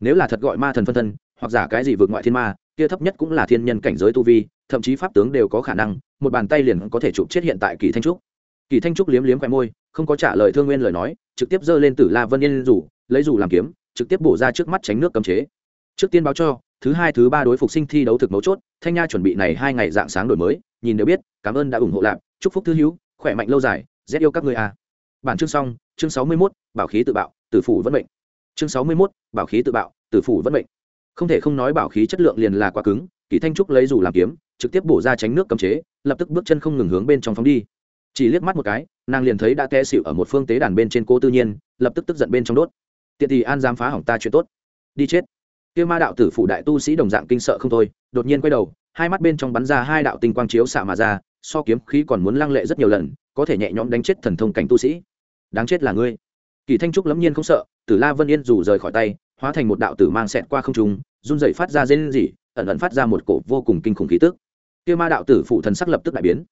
nếu là thật gọi ma thần phân thân, hoặc giả cái gì vượt ngoại thiên ma, kia thấp nhất cũng là thiên nhân cảnh giới tu vi, thậm chí pháp tướng đều có khả năng, một bàn tay liền có thể chụp chết hiện tại kỳ thanh trúc. Kỳ thanh trúc liếm liếm khoe môi, không có trả lời thương nguyên lời nói, trực tiếp giơ lên tử la vân yên rủ lấy rủ làm kiếm, trực tiếp bổ ra trước mắt tránh nước cấm chế trước tiên báo cho thứ hai thứ ba đối phục sinh thi đấu thực mấu chốt thanh nha chuẩn bị này hai ngày dạng sáng đổi mới nhìn đều biết cảm ơn đã ủng hộ lạc chúc phúc thư hữu khỏe mạnh lâu dài rét yêu các người a. Bản chương xong chương sáu mươi 61, bảo khí tự bạo tử phủ vẫn bệnh chương sáu mươi 61, bảo khí tự bạo tử phủ vẫn bệnh không thể không nói bảo khí chất lượng liền là quá cứng kỳ thanh trúc lấy dù làm kiếm trực tiếp bổ ra tránh nước cấm chế lập tức bước chân không ngừng hướng bên trong phóng đi. Chỉ liếc mắt một cái nàng liền thấy đã té xịu ở một phương tế đàn bên trên cô tư nhiên lập tức tức giận bên trong đốt. Tiện thì an dám phá hỏng ta chuyện tốt. Đi chết kia ma đạo tử phụ đại tu sĩ đồng dạng kinh sợ không thôi, đột nhiên quay đầu, hai mắt bên trong bắn ra hai đạo tinh quang chiếu xạ mà ra, so kiếm khí còn muốn lăng lệ rất nhiều lần, có thể nhẹ nhõm đánh chết thần thông cảnh tu sĩ. Đáng chết là ngươi. Kỳ thanh trúc lẫm nhiên không sợ, tử la vân yên dù rời khỏi tay, hóa thành một đạo tử mang xẹt qua không trung, run dậy phát ra dây gì ẩn ẩn phát ra một cổ vô cùng kinh khủng khí tức. Kia ma đạo tử phụ thần sắc lập tức đại biến.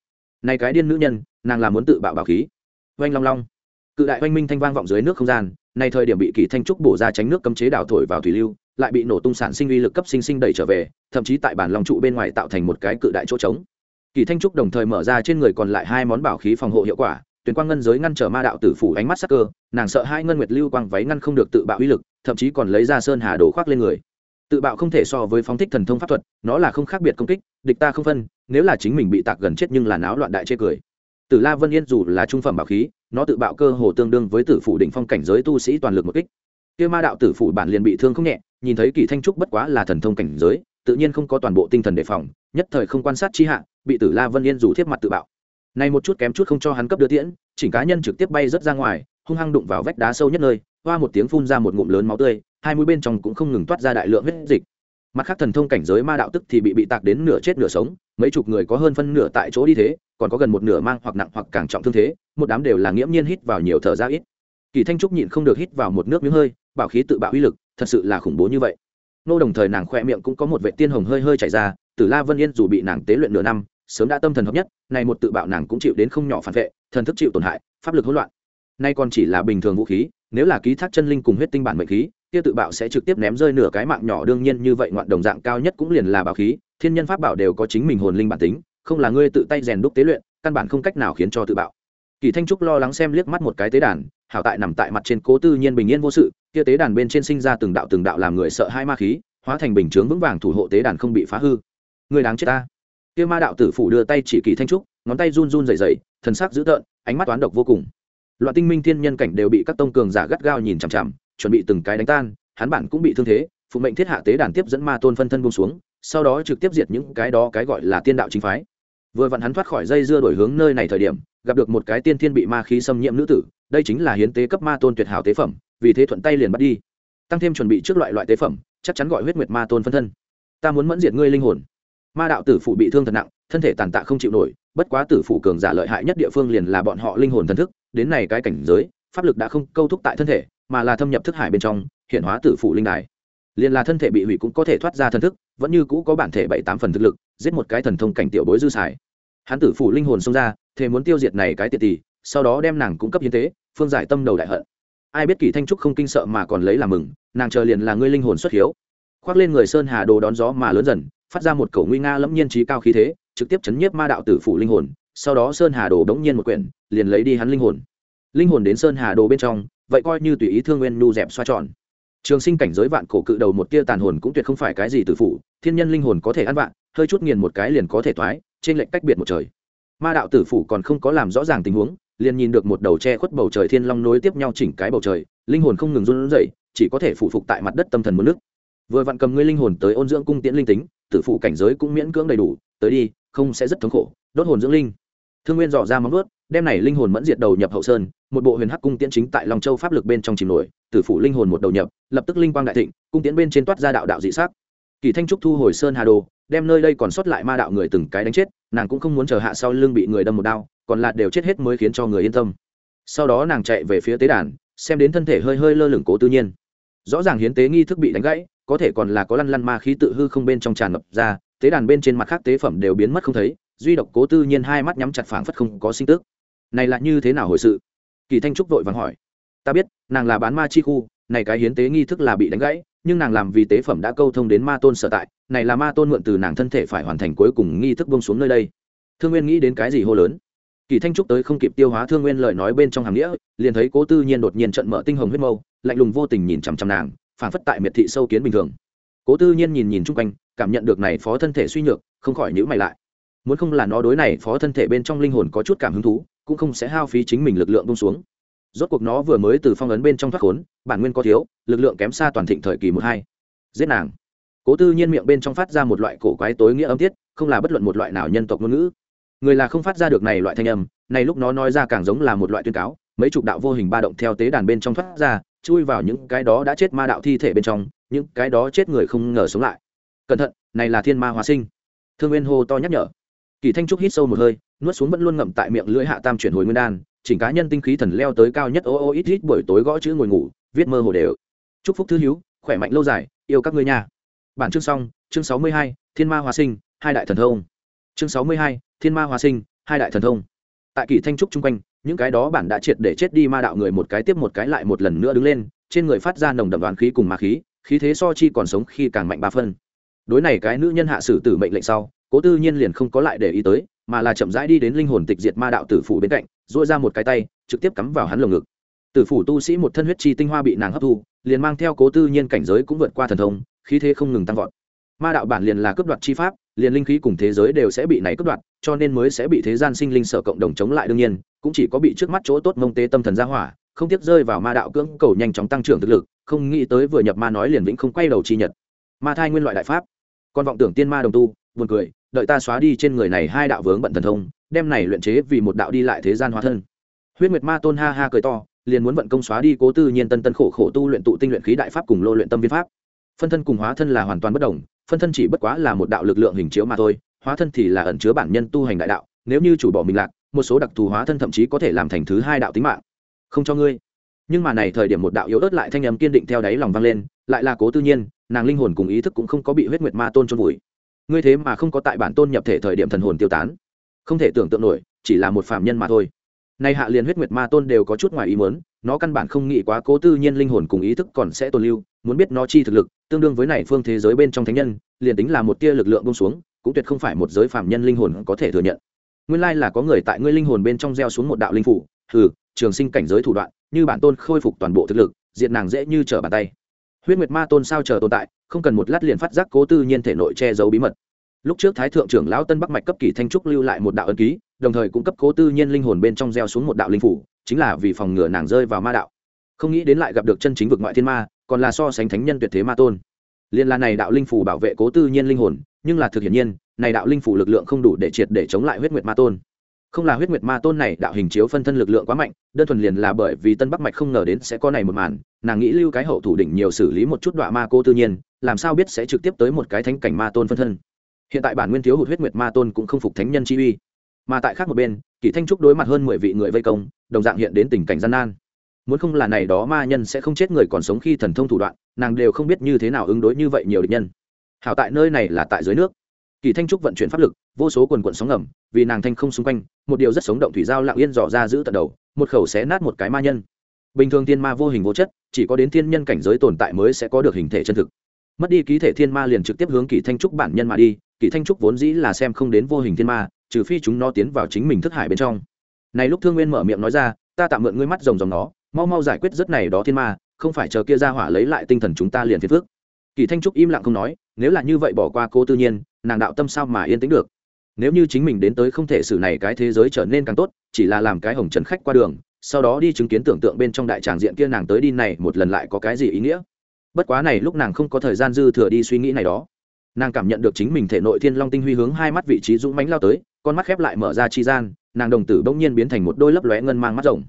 Này cái điên nữ nhân, nàng là muốn tự bạo bảo khí. Oanh long long. Cự đại oanh minh thanh vang vọng dưới nước không gian này thời điểm bị kỳ thanh trúc bổ ra tránh nước cấm chế đảo thổi vào thủy lưu, lại bị nổ tung sản sinh uy lực cấp sinh sinh đẩy trở về, thậm chí tại bản lòng trụ bên ngoài tạo thành một cái cự đại chỗ trống. Kỳ thanh trúc đồng thời mở ra trên người còn lại hai món bảo khí phòng hộ hiệu quả, tuyển quang ngân giới ngăn trở ma đạo tử phủ ánh mắt sắc cơ, nàng sợ hai ngân nguyệt lưu quang váy ngăn không được tự bạo uy lực, thậm chí còn lấy ra sơn hà đổ khoác lên người. Tự bạo không thể so với phóng thích thần thông pháp thuật, nó là không khác biệt công kích, địch ta không phân, nếu là chính mình bị tạc gần chết nhưng là náo loạn đại chê cười tử la vân yên dù là trung phẩm bảo khí, nó tự bạo cơ hồ tương đương với tử phủ đỉnh phong cảnh giới tu sĩ toàn lực một kích. Kia ma đạo tử phủ bản liền bị thương không nhẹ, nhìn thấy kỳ thanh trúc bất quá là thần thông cảnh giới, tự nhiên không có toàn bộ tinh thần đề phòng, nhất thời không quan sát chi hạ, bị tử la vân yên dù thiếp mặt tự bạo. Này một chút kém chút không cho hắn cấp đưa tiễn, chỉnh cá nhân trực tiếp bay rất ra ngoài, hung hăng đụng vào vách đá sâu nhất nơi, hoa một tiếng phun ra một ngụm lớn máu tươi, hai mũi bên trong cũng không ngừng toát ra đại lượng huyết dịch mặt khác thần thông cảnh giới ma đạo tức thì bị bị tạc đến nửa chết nửa sống, mấy chục người có hơn phân nửa tại chỗ đi thế, còn có gần một nửa mang hoặc nặng hoặc càng trọng thương thế, một đám đều là nghiễm nhiên hít vào nhiều thở ra ít. Kỳ thanh trúc nhịn không được hít vào một nước miếng hơi, bảo khí tự bạo uy lực, thật sự là khủng bố như vậy. Nô đồng thời nàng khoe miệng cũng có một vệ tiên hồng hơi hơi chảy ra, tử la vân yên dù bị nàng tế luyện nửa năm, sớm đã tâm thần hợp nhất này một tự bạo nàng cũng chịu đến không nhỏ phản vệ, thần thức chịu tổn hại, pháp lực hỗn loạn. Nay còn chỉ là bình thường vũ khí, nếu là ký thác chân linh cùng huyết tinh bản mệnh khí kia tự bạo sẽ trực tiếp ném rơi nửa cái mạng nhỏ, đương nhiên như vậy ngoạn đồng dạng cao nhất cũng liền là bảo khí, thiên nhân pháp bảo đều có chính mình hồn linh bản tính, không là ngươi tự tay rèn đúc tế luyện, căn bản không cách nào khiến cho tự bạo. Kỳ thanh trúc lo lắng xem liếc mắt một cái tế đàn, hảo tại nằm tại mặt trên cố tư nhiên bình yên vô sự, kia tế đàn bên trên sinh ra từng đạo từng đạo làm người sợ hai ma khí, hóa thành bình chướng vững vàng thủ hộ tế đàn không bị phá hư. Người đáng chết ta. Kia ma đạo tử phủ đưa tay chỉ kỳ thanh trúc, ngón tay run run dày dày thần sắc dữ tợn, ánh mắt toán độc vô cùng. Loạn tinh minh thiên nhân cảnh đều bị các tông cường giả gắt gao nhìn chằm chằm chuẩn bị từng cái đánh tan, hắn bản cũng bị thương thế, phụ mệnh thiết hạ tế đàn tiếp dẫn ma tôn phân thân buông xuống, sau đó trực tiếp diệt những cái đó cái gọi là tiên đạo chính phái. Vừa vặn hắn thoát khỏi dây dưa đổi hướng nơi này thời điểm, gặp được một cái tiên thiên bị ma khí xâm nhiễm nữ tử, đây chính là hiến tế cấp ma tôn tuyệt hảo tế phẩm, vì thế thuận tay liền bắt đi. Tăng thêm chuẩn bị trước loại loại tế phẩm, chắc chắn gọi huyết nguyệt ma tôn phân thân. Ta muốn mẫn diệt ngươi linh hồn. Ma đạo tử phụ bị thương thật nặng, thân thể tàn tạ không chịu nổi, bất quá tử phụ cường giả lợi hại nhất địa phương liền là bọn họ linh hồn thần thức, đến này cái cảnh giới, pháp lực đã không câu thúc tại thân thể mà là thâm nhập thức hải bên trong, hiện hóa tử phụ linh đài. Liền là thân thể bị hủy cũng có thể thoát ra thần thức, vẫn như cũ có bản thể bảy tám phần thực lực, giết một cái thần thông cảnh tiểu bối dư xài. Hắn tử phụ linh hồn xông ra thế muốn tiêu diệt này cái tiệt tỷ, sau đó đem nàng cung cấp hiến tế, phương giải tâm đầu đại hận. Ai biết kỳ thanh trúc không kinh sợ mà còn lấy làm mừng, nàng chờ liền là ngươi linh hồn xuất hiếu. Khoác lên người sơn hà đồ đón gió mà lớn dần, phát ra một cầu nguy nga lẫm nhiên trí cao khí thế, trực tiếp chấn nhiếp ma đạo tử phủ linh hồn, sau đó sơn hà đồ đống nhiên một quyển, liền lấy đi hắn linh hồn linh hồn đến sơn hà đồ bên trong, vậy coi như tùy ý thương nguyên nu dẹp xoa tròn. Trường sinh cảnh giới vạn cổ cự đầu một tia tàn hồn cũng tuyệt không phải cái gì tử phủ, thiên nhân linh hồn có thể ăn vạn, hơi chút nghiền một cái liền có thể thoái, trên lệnh cách biệt một trời. Ma đạo tử phủ còn không có làm rõ ràng tình huống, liền nhìn được một đầu tre khuất bầu trời thiên long nối tiếp nhau chỉnh cái bầu trời, linh hồn không ngừng run rẩy, chỉ có thể phụ phục tại mặt đất tâm thần muốn nước. Vừa vặn cầm ngươi linh hồn tới ôn dưỡng cung tiễn linh tính, tử phụ cảnh giới cũng miễn cưỡng đầy đủ, tới đi, không sẽ rất thống khổ, đốt hồn dưỡng linh. Thương nguyên dò ra móng vuốt, đem này linh hồn mẫn diệt đầu nhập hậu sơn một bộ huyền hắc cung tiễn chính tại long châu pháp lực bên trong chìm nổi, tử phụ linh hồn một đầu nhập, lập tức linh quang đại thịnh, cung tiễn bên trên toát ra đạo đạo dị sắc. Kỳ thanh trúc thu hồi sơn hà đồ, đem nơi đây còn sót lại ma đạo người từng cái đánh chết, nàng cũng không muốn chờ hạ sau lưng bị người đâm một đao, còn là đều chết hết mới khiến cho người yên tâm. Sau đó nàng chạy về phía tế đàn, xem đến thân thể hơi hơi lơ lửng cố tự nhiên. Rõ ràng hiến tế nghi thức bị đánh gãy, có thể còn là có lăn lăn ma khí tự hư không bên trong tràn ngập ra, tế đàn bên trên mặt khác tế phẩm đều biến mất không thấy, duy độc cố tư nhiên hai mắt nhắm chặt phảng phất không có sinh tức. Này là như thế nào hồi sự? Kỳ thanh trúc vội vàng hỏi. Ta biết, nàng là bán ma chi khu, này cái hiến tế nghi thức là bị đánh gãy, nhưng nàng làm vì tế phẩm đã câu thông đến ma tôn sở tại, này là ma tôn mượn từ nàng thân thể phải hoàn thành cuối cùng nghi thức bông xuống nơi đây. Thương nguyên nghĩ đến cái gì hô lớn. Kỳ thanh trúc tới không kịp tiêu hóa thương nguyên lời nói bên trong hàng nghĩa, liền thấy cố tư nhiên đột nhiên trận mở tinh hồng huyết mâu, lạnh lùng vô tình nhìn chằm chằm nàng phản phất tại miệt thị sâu kiến bình thường. Cố tư nhiên nhìn nhìn chung quanh, cảm nhận được này phó thân thể suy nhược, không khỏi nhữ mày lại. Muốn không là nó đối này phó thân thể bên trong linh hồn có chút cảm hứng thú cũng không sẽ hao phí chính mình lực lượng bông xuống. Rốt cuộc nó vừa mới từ phong ấn bên trong thoát khốn, bản nguyên có thiếu, lực lượng kém xa toàn thịnh thời kỳ một hai. Giết nàng. Cố tư nhiên miệng bên trong phát ra một loại cổ quái tối nghĩa âm tiết, không là bất luận một loại nào nhân tộc ngôn ngữ. Người là không phát ra được này loại thanh âm, này lúc nó nói ra càng giống là một loại tuyên cáo, mấy chục đạo vô hình ba động theo tế đàn bên trong thoát ra, chui vào những cái đó đã chết ma đạo thi thể bên trong, những cái đó chết người không ngờ sống lại. Cẩn thận, này là thiên ma hóa sinh. Thương nguyên hô to nhắc nhở kỳ thanh trúc hít sâu một hơi, nuốt xuống vẫn luôn ngậm tại miệng lưỡi hạ tam chuyển hồi nguyên đan, chỉnh cá nhân tinh khí thần leo tới cao nhất ô ô ít ít buổi tối gõ chữ ngồi ngủ, viết mơ hồ đều. Chúc phúc thư hiếu khỏe mạnh lâu dài, yêu các ngươi nhà bản chương xong, chương sáu mươi hai, thiên ma hóa sinh, hai đại thần thông. Chương sáu mươi hai, thiên ma hóa sinh, hai đại thần thông. Tại kỳ thanh trúc chung quanh, những cái đó bản đã triệt để chết đi ma đạo người một cái tiếp một cái lại một lần nữa đứng lên, trên người phát ra nồng đậm đoàn khí cùng ma khí khí thế so chi còn sống khi càng mạnh ba phân. Đối này cái nữ nhân hạ sử tử mệnh lệnh sau cố tư nhiên liền không có lại để ý tới, mà là chậm rãi đi đến linh hồn tịch diệt ma đạo tử phủ bên cạnh dội ra một cái tay, trực tiếp cắm vào hắn lồng ngực. Tử phủ tu sĩ một thân huyết chi tinh hoa bị nàng hấp thu, liền mang theo cố tư nhiên cảnh giới cũng vượt qua thần thông, khí thế không ngừng tăng vọt. Ma đạo bản liền là cướp đoạt chi pháp, liền linh khí cùng thế giới đều sẽ bị này cướp đoạt, cho nên mới sẽ bị thế gian sinh linh sở cộng đồng chống lại đương nhiên, cũng chỉ có bị trước mắt chỗ tốt mông tế tâm thần gia hỏa, không tiếc rơi vào ma đạo cưỡng cầu nhanh chóng tăng trưởng thực lực, không nghĩ tới vừa nhập ma nói liền vĩnh không quay đầu chi nhật. Ma thai nguyên loại đại pháp. Con vọng tưởng tiên ma đồng tu buồn cười, đợi ta xóa đi trên người này hai đạo vướng bận thần thông, đem này luyện chế vì một đạo đi lại thế gian hóa thân. Huyết nguyệt ma tôn ha ha cười to, liền muốn vận công xóa đi cố tư nhiên tân tân khổ khổ tu luyện tụ tinh luyện khí đại pháp cùng lô luyện tâm viên pháp. Phân thân cùng hóa thân là hoàn toàn bất đồng, phân thân chỉ bất quá là một đạo lực lượng hình chiếu mà thôi, hóa thân thì là ẩn chứa bản nhân tu hành đại đạo, nếu như chủ bỏ mình lạc, một số đặc thù hóa thân thậm chí có thể làm thành thứ hai đạo tính mạng. Không cho ngươi. Nhưng mà này thời điểm một đạo yếu ớt lại thanh âm kiên định theo đáy lòng vang lên, lại là cố tư nhiên, nàng linh hồn cùng ý thức cũng không có bị huyết nguyệt ma tôn trôn vùi ngươi thế mà không có tại bản tôn nhập thể thời điểm thần hồn tiêu tán. Không thể tưởng tượng nổi, chỉ là một phạm nhân mà thôi. Nay hạ liền huyết nguyệt ma tôn đều có chút ngoài ý muốn, nó căn bản không nghĩ quá cố tư nhiên linh hồn cùng ý thức còn sẽ tồn lưu, muốn biết nó chi thực lực, tương đương với này phương thế giới bên trong thánh nhân, liền tính là một tia lực lượng bông xuống, cũng tuyệt không phải một giới phạm nhân linh hồn có thể thừa nhận. Nguyên lai là có người tại ngươi linh hồn bên trong gieo xuống một đạo linh phủ, hừ, trường sinh cảnh giới thủ đoạn, như bản tôn khôi phục toàn bộ thực lực diện nàng dễ như trở bàn tay. Huyết nguyệt ma tôn sao chờ tồn tại không cần một lát liền phát giác cố tư nhiên thể nội che giấu bí mật. Lúc trước thái thượng trưởng lão tân bắc mạch cấp kỳ thanh trúc lưu lại một đạo ân ký, đồng thời cũng cấp cố tư nhiên linh hồn bên trong gieo xuống một đạo linh phủ, chính là vì phòng ngừa nàng rơi vào ma đạo. Không nghĩ đến lại gặp được chân chính vực ngoại thiên ma, còn là so sánh thánh nhân tuyệt thế ma tôn. Liên là này đạo linh phủ bảo vệ cố tư nhiên linh hồn, nhưng là thực hiển nhiên, này đạo linh phủ lực lượng không đủ để triệt để chống lại huyết nguyệt ma tôn không là huyết nguyệt ma tôn này, đạo hình chiếu phân thân lực lượng quá mạnh, đơn thuần liền là bởi vì tân bắc mạch không ngờ đến sẽ có này một màn, nàng nghĩ lưu cái hậu thủ đỉnh nhiều xử lý một chút đoạn ma cô tự nhiên, làm sao biết sẽ trực tiếp tới một cái thánh cảnh ma tôn phân thân. Hiện tại bản nguyên thiếu hụt huyết nguyệt ma tôn cũng không phục thánh nhân chi uy. Mà tại khác một bên, kỷ thanh trúc đối mặt hơn mười vị người vây công, đồng dạng hiện đến tình cảnh gian nan. Muốn không là này đó ma nhân sẽ không chết người còn sống khi thần thông thủ đoạn, nàng đều không biết như thế nào ứng đối như vậy nhiều địch nhân. Hảo tại nơi này là tại dưới nước kỳ thanh trúc vận chuyển pháp lực, vô số quần quận sóng ngầm, vì nàng thanh không xung quanh, một điều rất sống động thủy giao lặng yên dò ra giữ tận đầu, một khẩu xé nát một cái ma nhân. Bình thường thiên ma vô hình vô chất, chỉ có đến thiên nhân cảnh giới tồn tại mới sẽ có được hình thể chân thực. Mất đi ký thể thiên ma liền trực tiếp hướng kỳ thanh trúc bản nhân mà đi, kỳ thanh trúc vốn dĩ là xem không đến vô hình thiên ma, trừ phi chúng nó tiến vào chính mình thức hải bên trong. Này lúc thương nguyên mở miệng nói ra, ta tạm mượn ngươi mắt rồng rồng nó, mau mau giải quyết rất này đó thiên ma, không phải chờ kia ra hỏa lấy lại tinh thần chúng ta liền phiền phước kỳ thanh trúc im lặng không nói, nếu là như vậy bỏ qua cô tự nhiên nàng đạo tâm sao mà yên tĩnh được? Nếu như chính mình đến tới không thể xử này cái thế giới trở nên càng tốt chỉ là làm cái hồng trần khách qua đường sau đó đi chứng kiến tưởng tượng bên trong đại tràng diện kia nàng tới đi này một lần lại có cái gì ý nghĩa? Bất quá này lúc nàng không có thời gian dư thừa đi suy nghĩ này đó. Nàng cảm nhận được chính mình thể nội thiên long tinh huy hướng hai mắt vị trí dũng mánh lao tới con mắt khép lại mở ra chi gian nàng đồng tử bỗng nhiên biến thành một đôi lấp lóe ngân mang mắt rồng.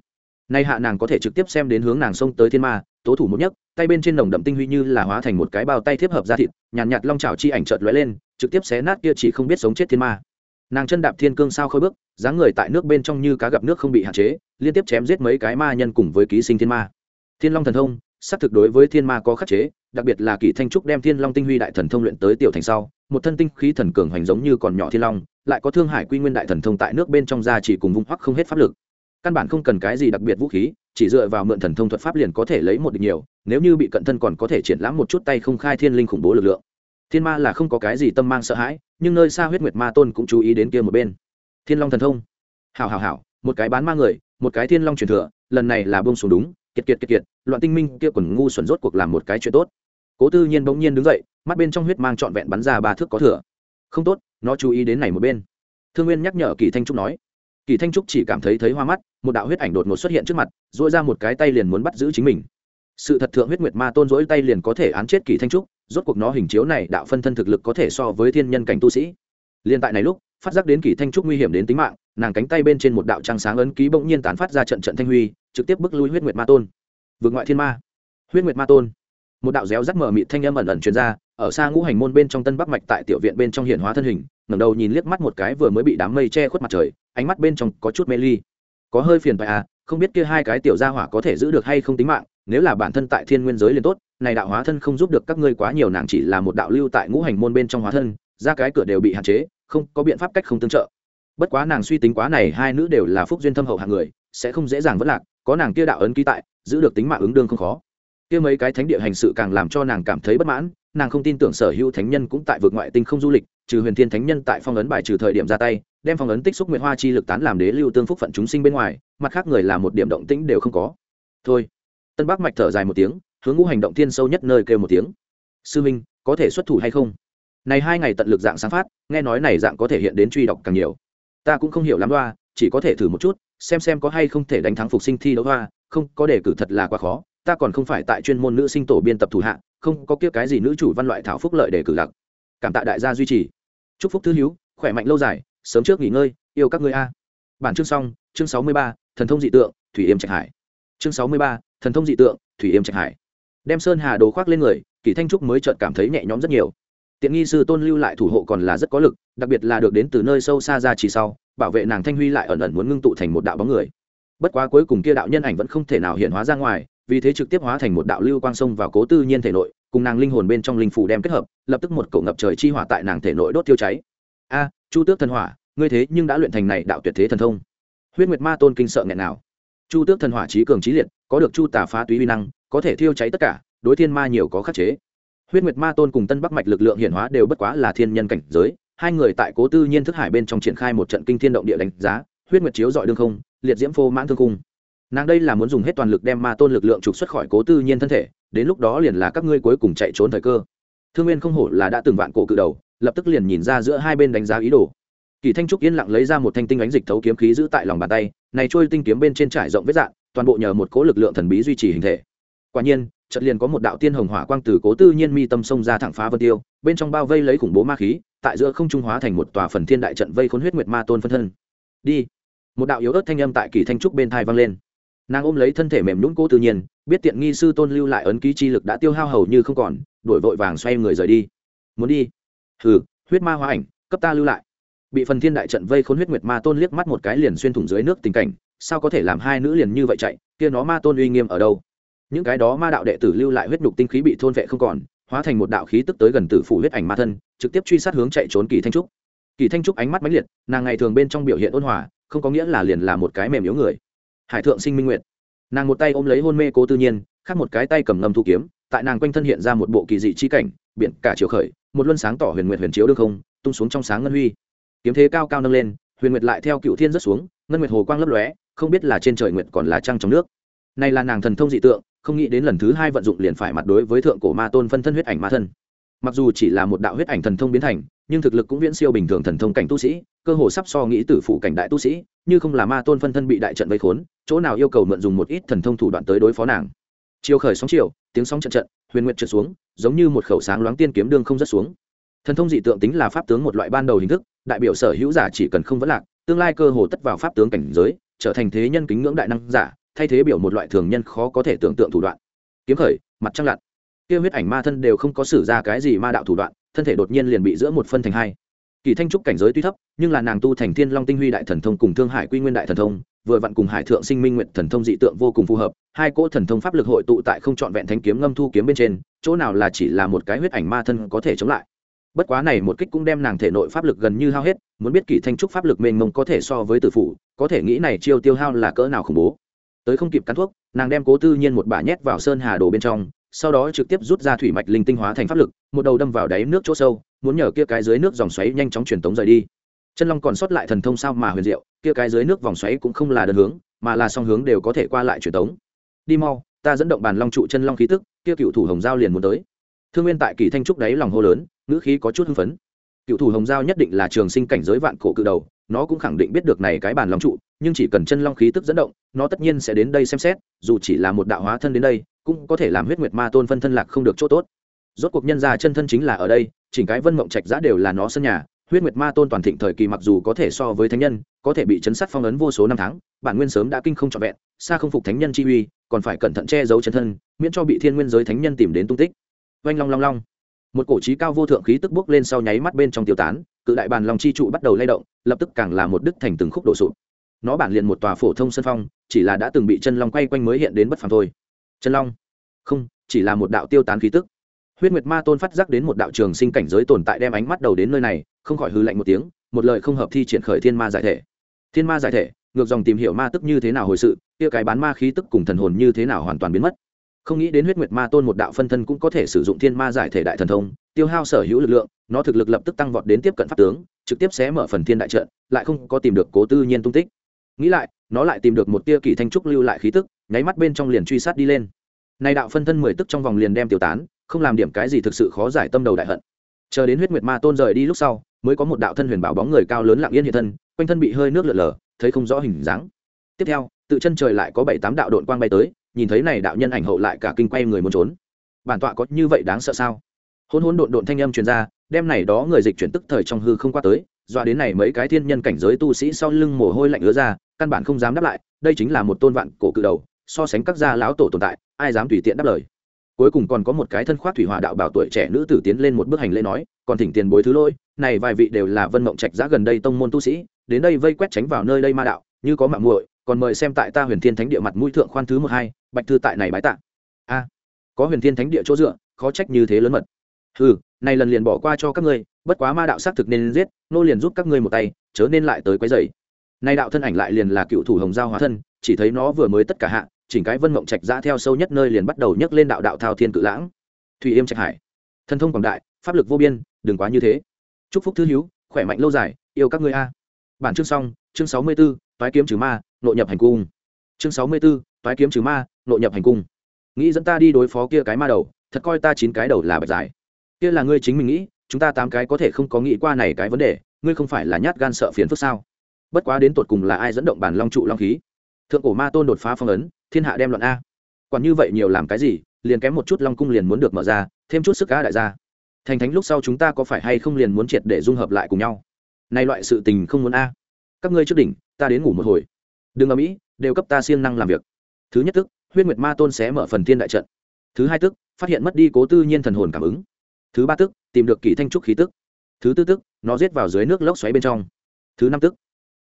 Nay hạ nàng có thể trực tiếp xem đến hướng nàng xông tới thiên ma tố thủ một nhấc tay bên trên nồng đậm tinh huy như là hóa thành một cái bao tay thiếp hợp ra thịt nhàn nhạt, nhạt long trào chi ảnh chợt lóe lên trực tiếp xé nát kia chỉ không biết sống chết thiên ma. Nàng chân đạp thiên cương sao khôi bước, dáng người tại nước bên trong như cá gặp nước không bị hạn chế, liên tiếp chém giết mấy cái ma nhân cùng với ký sinh thiên ma. Thiên long thần thông, xác thực đối với thiên ma có khắc chế, đặc biệt là kỳ thanh trúc đem thiên long tinh huy đại thần thông luyện tới tiểu thành sau, một thân tinh khí thần cường hoành giống như còn nhỏ thiên long, lại có thương hải quy nguyên đại thần thông tại nước bên trong ra chỉ cùng vung hoắc không hết pháp lực. Căn bản không cần cái gì đặc biệt vũ khí, chỉ dựa vào mượn thần thông thuật pháp liền có thể lấy một địch nhiều, nếu như bị cận thân còn có thể triển lãm một chút tay không khai thiên linh khủng bố lực lượng thiên ma là không có cái gì tâm mang sợ hãi, nhưng nơi xa huyết nguyệt ma tôn cũng chú ý đến kia một bên. Thiên long thần thông. Hảo hảo hảo, một cái bán ma người, một cái thiên long truyền thừa, lần này là bông xuống đúng, kiệt kiệt kiệt kiệt, loạn tinh minh kia quần ngu xuẩn rốt cuộc làm một cái chuyện tốt. Cố tư nhiên bỗng nhiên đứng dậy, mắt bên trong huyết mang trọn vẹn bắn ra ba thước có thừa. Không tốt, nó chú ý đến này một bên. Thương nguyên nhắc nhở kỳ thanh trúc nói. Kỳ thanh trúc chỉ cảm thấy thấy hoa mắt, một đạo huyết ảnh đột ngột xuất hiện trước mặt dội ra một cái tay liền muốn bắt giữ chính mình sự thật thượng huyết nguyệt ma tôn dỗi tay liền có thể án chết kỳ thanh trúc, rốt cuộc nó hình chiếu này đạo phân thân thực lực có thể so với thiên nhân cảnh tu sĩ. Liền tại này lúc, phát giác đến kỳ thanh trúc nguy hiểm đến tính mạng, nàng cánh tay bên trên một đạo trăng sáng ấn ký bỗng nhiên tán phát ra trận trận thanh huy, trực tiếp bức lui huyết nguyệt ma tôn. Vượt ngoại thiên ma. Huyết nguyệt ma tôn. Một đạo réo rắt mở mịt thanh âm ẩn ẩn truyền ra, ở xa ngũ hành môn bên trong tân bắc mạch tại tiểu viện bên trong hiện hóa thân hình, ngẩng đầu nhìn liếc mắt một cái vừa mới bị đám mây che khuất mặt trời, ánh mắt bên trong có chút mê ly. Có hơi phiền phải à không biết kia hai cái tiểu gia hỏa có thể giữ được hay không tính mạng, nếu là bản thân tại thiên nguyên giới liền tốt, này đạo hóa thân không giúp được các ngươi quá nhiều, nàng chỉ là một đạo lưu tại ngũ hành môn bên trong hóa thân, ra cái cửa đều bị hạn chế, không có biện pháp cách không tương trợ. Bất quá nàng suy tính quá này, hai nữ đều là phúc duyên thâm hậu hạng người, sẽ không dễ dàng vất lạc, có nàng kia đạo ấn ký tại, giữ được tính mạng ứng đương không khó. Kia mấy cái thánh địa hành sự càng làm cho nàng cảm thấy bất mãn, nàng không tin tưởng sở hữu thánh nhân cũng tại vực ngoại tinh không du lịch, trừ huyền thiên thánh nhân tại phong ấn bài trừ thời điểm ra tay đem phong ấn tích xúc nguyệt hoa chi lực tán làm đế lưu tương phúc phận chúng sinh bên ngoài, mặt khác người làm một điểm động tĩnh đều không có. Thôi. Tân bắc mạch thở dài một tiếng, hướng ngũ hành động thiên sâu nhất nơi kêu một tiếng. Sư minh, có thể xuất thủ hay không? Này hai ngày tận lực dạng sáng phát, nghe nói này dạng có thể hiện đến truy đọc càng nhiều. Ta cũng không hiểu lắm đoa chỉ có thể thử một chút, xem xem có hay không thể đánh thắng phục sinh thi đấu hoa không, có đề cử thật là quá khó, ta còn không phải tại chuyên môn nữ sinh tổ biên tập thủ hạ, không, có kia cái gì nữ chủ văn loại thảo phúc lợi để cử lặc. Cảm tạ đại gia duy trì. Chúc phúc thư hiếu khỏe mạnh lâu dài sớm trước nghỉ ngơi, yêu các ngươi a. Bản chương xong, chương sáu mươi ba, thần thông dị tượng, thủy yêm trạch hải. Chương sáu mươi ba, thần thông dị tượng, thủy yêm trạch hải. Đem sơn hà đồ khoác lên người, kỳ thanh trúc mới chợt cảm thấy nhẹ nhõm rất nhiều. Tiện nghi sư tôn lưu lại thủ hộ còn là rất có lực, đặc biệt là được đến từ nơi sâu xa ra chỉ sau, bảo vệ nàng thanh huy lại ẩn ẩn muốn ngưng tụ thành một đạo bóng người. Bất quá cuối cùng kia đạo nhân ảnh vẫn không thể nào hiện hóa ra ngoài, vì thế trực tiếp hóa thành một đạo lưu quang sông vào cố tư nhiên thể nội, cùng nàng linh hồn bên trong linh phủ đem kết hợp, lập tức một cổ ngập trời chi hỏa tại nàng thể nội đốt tiêu cháy. A chu tước thần hỏa, ngươi thế nhưng đã luyện thành này đạo tuyệt thế thần thông. Huyết nguyệt ma tôn kinh sợ nghẹn nào. Chu tước thần hỏa trí cường trí liệt, có được chu tà phá túy vi năng, có thể thiêu cháy tất cả, đối thiên ma nhiều có khắc chế. Huyết nguyệt ma tôn cùng tân bắc mạch lực lượng hiển hóa đều bất quá là thiên nhân cảnh giới, hai người tại cố tư nhiên thức hải bên trong triển khai một trận kinh thiên động địa đánh giá, huyết nguyệt chiếu dọi đương không, liệt diễm phô mãn thương cung nàng đây là muốn dùng hết toàn lực đem ma tôn lực lượng trục xuất khỏi cố tư nhiên thân thể, đến lúc đó liền là các ngươi cuối cùng chạy trốn thời cơ. Thương nguyên không hổ là đã từng vạn cổ cự đầu lập tức liền nhìn ra giữa hai bên đánh giá ý đồ. Kỳ thanh trúc yên lặng lấy ra một thanh tinh ánh dịch thấu kiếm khí giữ tại lòng bàn tay, này trôi tinh kiếm bên trên trải rộng vết dạng, toàn bộ nhờ một cố lực lượng thần bí duy trì hình thể. Quả nhiên, chợt liền có một đạo tiên hồng hỏa quang từ cố tư nhiên mi tâm sông ra thẳng phá vân tiêu, bên trong bao vây lấy khủng bố ma khí, tại giữa không trung hóa thành một tòa phần thiên đại trận vây khốn huyết nguyệt ma tôn phân thân. Đi! Một đạo yếu ớt thanh âm tại kỳ thanh trúc bên thai vang lên. Nàng ôm lấy thân thể mềm nhũng cố tự nhiên, biết tiện nghi sư tôn lưu lại ấn ký chi lực đã tiêu hao hầu như không còn đuổi vội vàng xoay người rời đi. Muốn đi? Hừ, huyết ma hóa ảnh, cấp ta lưu lại. Bị phần thiên đại trận vây khốn huyết nguyệt ma tôn liếc mắt một cái liền xuyên thủng dưới nước tình cảnh, sao có thể làm hai nữ liền như vậy chạy, kia nó ma tôn uy nghiêm ở đâu? Những cái đó ma đạo đệ tử lưu lại huyết nhục tinh khí bị thôn vệ không còn, hóa thành một đạo khí tức tới gần tử phủ huyết ảnh ma thân, trực tiếp truy sát hướng chạy trốn kỳ thanh trúc. Kỳ thanh trúc ánh mắt mãnh liệt, nàng ngày thường bên trong biểu hiện ôn hòa, không có nghĩa là liền là một cái mềm yếu người. Hải thượng sinh minh nguyệt. Nàng một tay ôm lấy hôn mê cố tư nhiên, khác một cái tay cầm ngầm thu kiếm, tại nàng quanh thân hiện ra một bộ kỳ dị chi cảnh biển cả chiều khởi, một luân sáng tỏ huyền nguyệt huyền chiếu đương không, tung xuống trong sáng ngân huy. Kiếm thế cao cao nâng lên, huyền nguyệt lại theo cựu thiên rất xuống, ngân nguyệt hồ quang lấp lóe, không biết là trên trời nguyệt còn là trăng trong nước. Này là nàng thần thông dị tượng, không nghĩ đến lần thứ hai vận dụng liền phải mặt đối với thượng cổ ma tôn phân thân huyết ảnh ma thân. Mặc dù chỉ là một đạo huyết ảnh thần thông biến thành, nhưng thực lực cũng viễn siêu bình thường thần thông cảnh tu sĩ, cơ hồ sắp so nghĩ tử phụ cảnh đại tu sĩ, như không là ma tôn phân thân bị đại trận vây khốn, chỗ nào yêu cầu mượn dùng một ít thần thông thủ đoạn tới đối phó nàng. Chiều khởi sóng chiều, tiếng sóng trận trận huyền nguyện trượt xuống, giống như một khẩu sáng loáng tiên kiếm đương không rất xuống. Thần thông dị tượng tính là pháp tướng một loại ban đầu hình thức, đại biểu sở hữu giả chỉ cần không vấn lạc, tương lai cơ hồ tất vào pháp tướng cảnh giới, trở thành thế nhân kính ngưỡng đại năng giả, thay thế biểu một loại thường nhân khó có thể tưởng tượng thủ đoạn. Kiếm khởi, mặt trăng lặn. Kia huyết ảnh ma thân đều không có sử ra cái gì ma đạo thủ đoạn, thân thể đột nhiên liền bị giữa một phân thành hai. Kỳ thanh trúc cảnh giới tuy thấp, nhưng là nàng tu thành thiên long tinh huy đại thần thông cùng thương hải quy nguyên đại thần thông vừa vặn cùng hải thượng sinh minh nguyện thần thông dị tượng vô cùng phù hợp, hai cỗ thần thông pháp lực hội tụ tại không trọn vẹn thanh kiếm ngâm thu kiếm bên trên, chỗ nào là chỉ là một cái huyết ảnh ma thân có thể chống lại. Bất quá này một kích cũng đem nàng thể nội pháp lực gần như hao hết, muốn biết kỳ thanh trúc pháp lực mênh mông có thể so với tử phủ, có thể nghĩ này chiêu tiêu hao là cỡ nào khủng bố. Tới không kịp cắn thuốc, nàng đem cố tư nhiên một bả nhét vào sơn hà đồ bên trong, sau đó trực tiếp rút ra thủy mạch linh tinh hóa thành pháp lực, một đầu đâm vào đáy nước chỗ sâu, muốn nhờ kia cái dưới nước dòng xoáy nhanh chóng truyền tống rời đi chân long còn sót lại thần thông sao mà huyền diệu, kia cái dưới nước vòng xoáy cũng không là đơn hướng, mà là song hướng đều có thể qua lại truyền tống. Đi mau, ta dẫn động bàn long trụ chân long khí tức, kia cựu thủ hồng giao liền muốn tới. Thương nguyên tại kỳ thanh trúc đáy lòng hô lớn, ngữ khí có chút hưng phấn. Cựu thủ hồng giao nhất định là trường sinh cảnh giới vạn cổ cự đầu, nó cũng khẳng định biết được này cái bàn long trụ, nhưng chỉ cần chân long khí tức dẫn động, nó tất nhiên sẽ đến đây xem xét, dù chỉ là một đạo hóa thân đến đây, cũng có thể làm huyết nguyệt ma tôn phân thân lạc không được chỗ tốt. Rốt cuộc nhân ra chân thân chính là ở đây, chỉnh cái vân mộng trạch giã đều là nó sân nhà huyết nguyệt ma tôn toàn thịnh thời kỳ mặc dù có thể so với thánh nhân, có thể bị chấn sát phong ấn vô số năm tháng, bản nguyên sớm đã kinh không trọn vẹn, xa không phục thánh nhân chi uy, còn phải cẩn thận che giấu chân thân, miễn cho bị thiên nguyên giới thánh nhân tìm đến tung tích. Oanh long long long. Một cổ trí cao vô thượng khí tức bước lên sau nháy mắt bên trong tiêu tán, cự đại bàn long chi trụ bắt đầu lay động, lập tức càng là một đức thành từng khúc đổ sụp. Nó bản liền một tòa phổ thông sân phong, chỉ là đã từng bị chân long quay quanh mới hiện đến bất phàm thôi. Chân long? Không, chỉ là một đạo tiêu tán khí tức. Huyết nguyệt ma tôn phát giác đến một đạo trường sinh cảnh giới tồn tại đem ánh mắt đầu đến nơi này không khỏi hư lạnh một tiếng, một lời không hợp thi triển khởi thiên ma giải thể. Thiên ma giải thể, ngược dòng tìm hiểu ma tức như thế nào hồi sự, kia cái bán ma khí tức cùng thần hồn như thế nào hoàn toàn biến mất. Không nghĩ đến huyết nguyệt ma tôn một đạo phân thân cũng có thể sử dụng thiên ma giải thể đại thần thông, tiêu hao sở hữu lực lượng, nó thực lực lập tức tăng vọt đến tiếp cận pháp tướng, trực tiếp xé mở phần thiên đại trận, lại không có tìm được cố tư nhiên tung tích. Nghĩ lại, nó lại tìm được một tia kỳ thanh trúc lưu lại khí tức, nháy mắt bên trong liền truy sát đi lên. Này đạo phân thân mười tức trong vòng liền đem tiêu tán, không làm điểm cái gì thực sự khó giải tâm đầu đại hận. Chờ đến huyết nguyệt ma tôn rời đi lúc sau mới có một đạo thân huyền bảo bóng người cao lớn lặng yên hiện thân, quanh thân bị hơi nước lượn lờ, thấy không rõ hình dáng. Tiếp theo, tự chân trời lại có bảy tám đạo đội quang bay tới, nhìn thấy này đạo nhân ảnh hậu lại cả kinh quay người muốn trốn. Bản tọa có như vậy đáng sợ sao? Hôn hôn độn độn thanh âm truyền ra, đem này đó người dịch chuyển tức thời trong hư không qua tới, dọa đến này mấy cái thiên nhân cảnh giới tu sĩ sau lưng mồ hôi lạnh ứa ra, căn bản không dám đáp lại, đây chính là một tôn vạn cổ cự đầu, so sánh các gia lão tổ tồn tại, ai dám tùy tiện đáp lời. Cuối cùng còn có một cái thân khoác thủy hỏa đạo bảo tuổi trẻ nữ tử tiến lên một bước hành lễ nói, còn thỉnh tiền bối thứ lỗi này vài vị đều là vân mộng trạch giã gần đây tông môn tu sĩ, đến đây vây quét tránh vào nơi đây ma đạo, như có mạng muội, còn mời xem tại ta huyền thiên thánh địa mặt mũi thượng khoan thứ một hai, bạch thư tại này bái tạ. A, có huyền thiên thánh địa chỗ dựa, khó trách như thế lớn mật. Ừ này lần liền bỏ qua cho các ngươi, bất quá ma đạo xác thực nên giết, nô liền giúp các ngươi một tay, chớ nên lại tới quấy rầy. Nay đạo thân ảnh lại liền là cựu thủ hồng giao hóa thân, chỉ thấy nó vừa mới tất cả hạ, chỉnh cái vân mộng trạch ra theo sâu nhất nơi liền bắt đầu nhấc lên đạo đạo thao thiên cự lãng. Thủy yêm trạch hải, thần thông quảng đại, pháp lực vô biên, đừng quá như thế chúc phúc thư hiếu khỏe mạnh lâu dài yêu các ngươi a. Bản chương xong chương sáu mươi 64, toái kiếm trừ ma nội nhập hành cung. Chương sáu mươi 64, toái kiếm trừ ma nội nhập hành cung. Nghĩ dẫn ta đi đối phó kia cái ma đầu thật coi ta chín cái đầu là bạch giải. Kia là ngươi chính mình nghĩ chúng ta tám cái có thể không có nghĩ qua này cái vấn đề ngươi không phải là nhát gan sợ phiền phức sao? Bất quá đến tột cùng là ai dẫn động bản long trụ long khí? Thượng cổ ma tôn đột phá phong ấn thiên hạ đem loạn a. Còn như vậy nhiều làm cái gì liền kém một chút long cung liền muốn được mở ra thêm chút sức cá đại gia thành thánh lúc sau chúng ta có phải hay không liền muốn triệt để dung hợp lại cùng nhau? Nay loại sự tình không muốn a. Các ngươi trước đỉnh, ta đến ngủ một hồi. Đừng ở mỹ đều cấp ta siêng năng làm việc. Thứ nhất tức, huyết nguyệt ma tôn sẽ mở phần thiên đại trận. Thứ hai tức, phát hiện mất đi cố tư nhiên thần hồn cảm ứng. Thứ ba tức, tìm được kỳ thanh trúc khí tức. Thứ tư tức, nó giết vào dưới nước lốc xoáy bên trong. Thứ năm tức,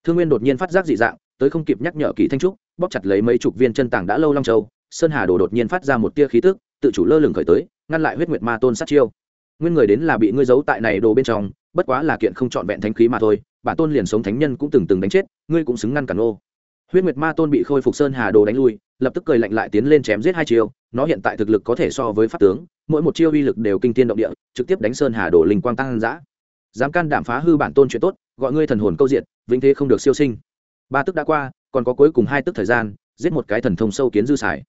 thương nguyên đột nhiên phát giác dị dạng, tới không kịp nhắc nhở kỳ thanh trúc, bóp chặt lấy mấy chục viên chân tảng đã lâu long châu, sơn hà đồ đột nhiên phát ra một tia khí tức, tự chủ lơ lửng khởi tới, ngăn lại huyết nguyệt ma tôn sát chiêu nguyên người đến là bị ngươi giấu tại này đồ bên trong, bất quá là kiện không trọn vẹn thánh khí mà thôi bản tôn liền sống thánh nhân cũng từng từng đánh chết, ngươi cũng xứng ngăn cản ô. Huyết nguyệt ma tôn bị khôi phục sơn hà đồ đánh lui, lập tức cười lạnh lại tiến lên chém giết hai chiêu, nó hiện tại thực lực có thể so với pháp tướng, mỗi một chiêu uy lực đều kinh tiên động địa, trực tiếp đánh sơn hà đồ linh quang tăng giã dám can đảm phá hư bản tôn chuyện tốt, gọi ngươi thần hồn câu diện vĩnh thế không được siêu sinh. Ba tức đã qua, còn có cuối cùng hai tức thời gian, giết một cái thần thông sâu kiến dư xài.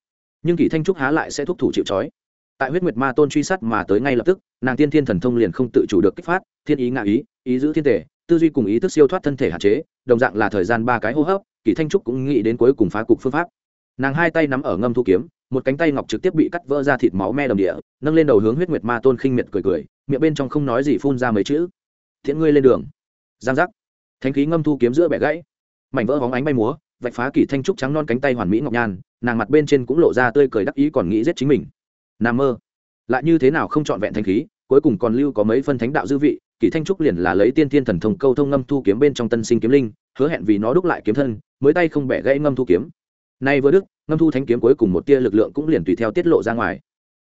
Nhưng kỷ thanh trúc há lại sẽ thúc thủ chịu trói tại huyết nguyệt ma tôn truy sát mà tới ngay lập tức, nàng tiên thiên thần thông liền không tự chủ được kích phát, thiên ý ngạ ý ý giữ thiên thể, tư duy cùng ý thức siêu thoát thân thể hạn chế, đồng dạng là thời gian ba cái hô hấp kỷ thanh trúc cũng nghĩ đến cuối cùng phá cục phương pháp. Nàng hai tay nắm ở ngâm thu kiếm, một cánh tay ngọc trực tiếp bị cắt vỡ ra thịt máu me đồng địa, nâng lên đầu hướng huyết nguyệt ma tôn khinh miệt cười cười, miệng bên trong không nói gì phun ra mấy chữ. Thiện ngươi lên đường. Giang giác. Thanh khí ngâm thu kiếm giữa bẻ gãy. Mảnh vỡ hóng ánh bay múa, vạch phá kỷ thanh trúc trắng non cánh tay hoàn mỹ ngọc nhan nàng mặt bên trên cũng lộ ra tươi cười đắc ý còn nghĩ giết chính mình n mơ. Lại như thế nào không trọn vẹn thanh khí, cuối cùng còn lưu có mấy phân thánh đạo dư vị kỷ thanh trúc liền là lấy tiên thiên thần thông câu thông ngâm thu kiếm bên trong tân sinh kiếm linh, hứa hẹn vì nó đúc lại kiếm thân, mới tay không bẻ gãy ngâm thu kiếm. Nay vừa đức ngâm thu thánh kiếm cuối cùng một tia lực lượng cũng liền tùy theo tiết lộ ra ngoài.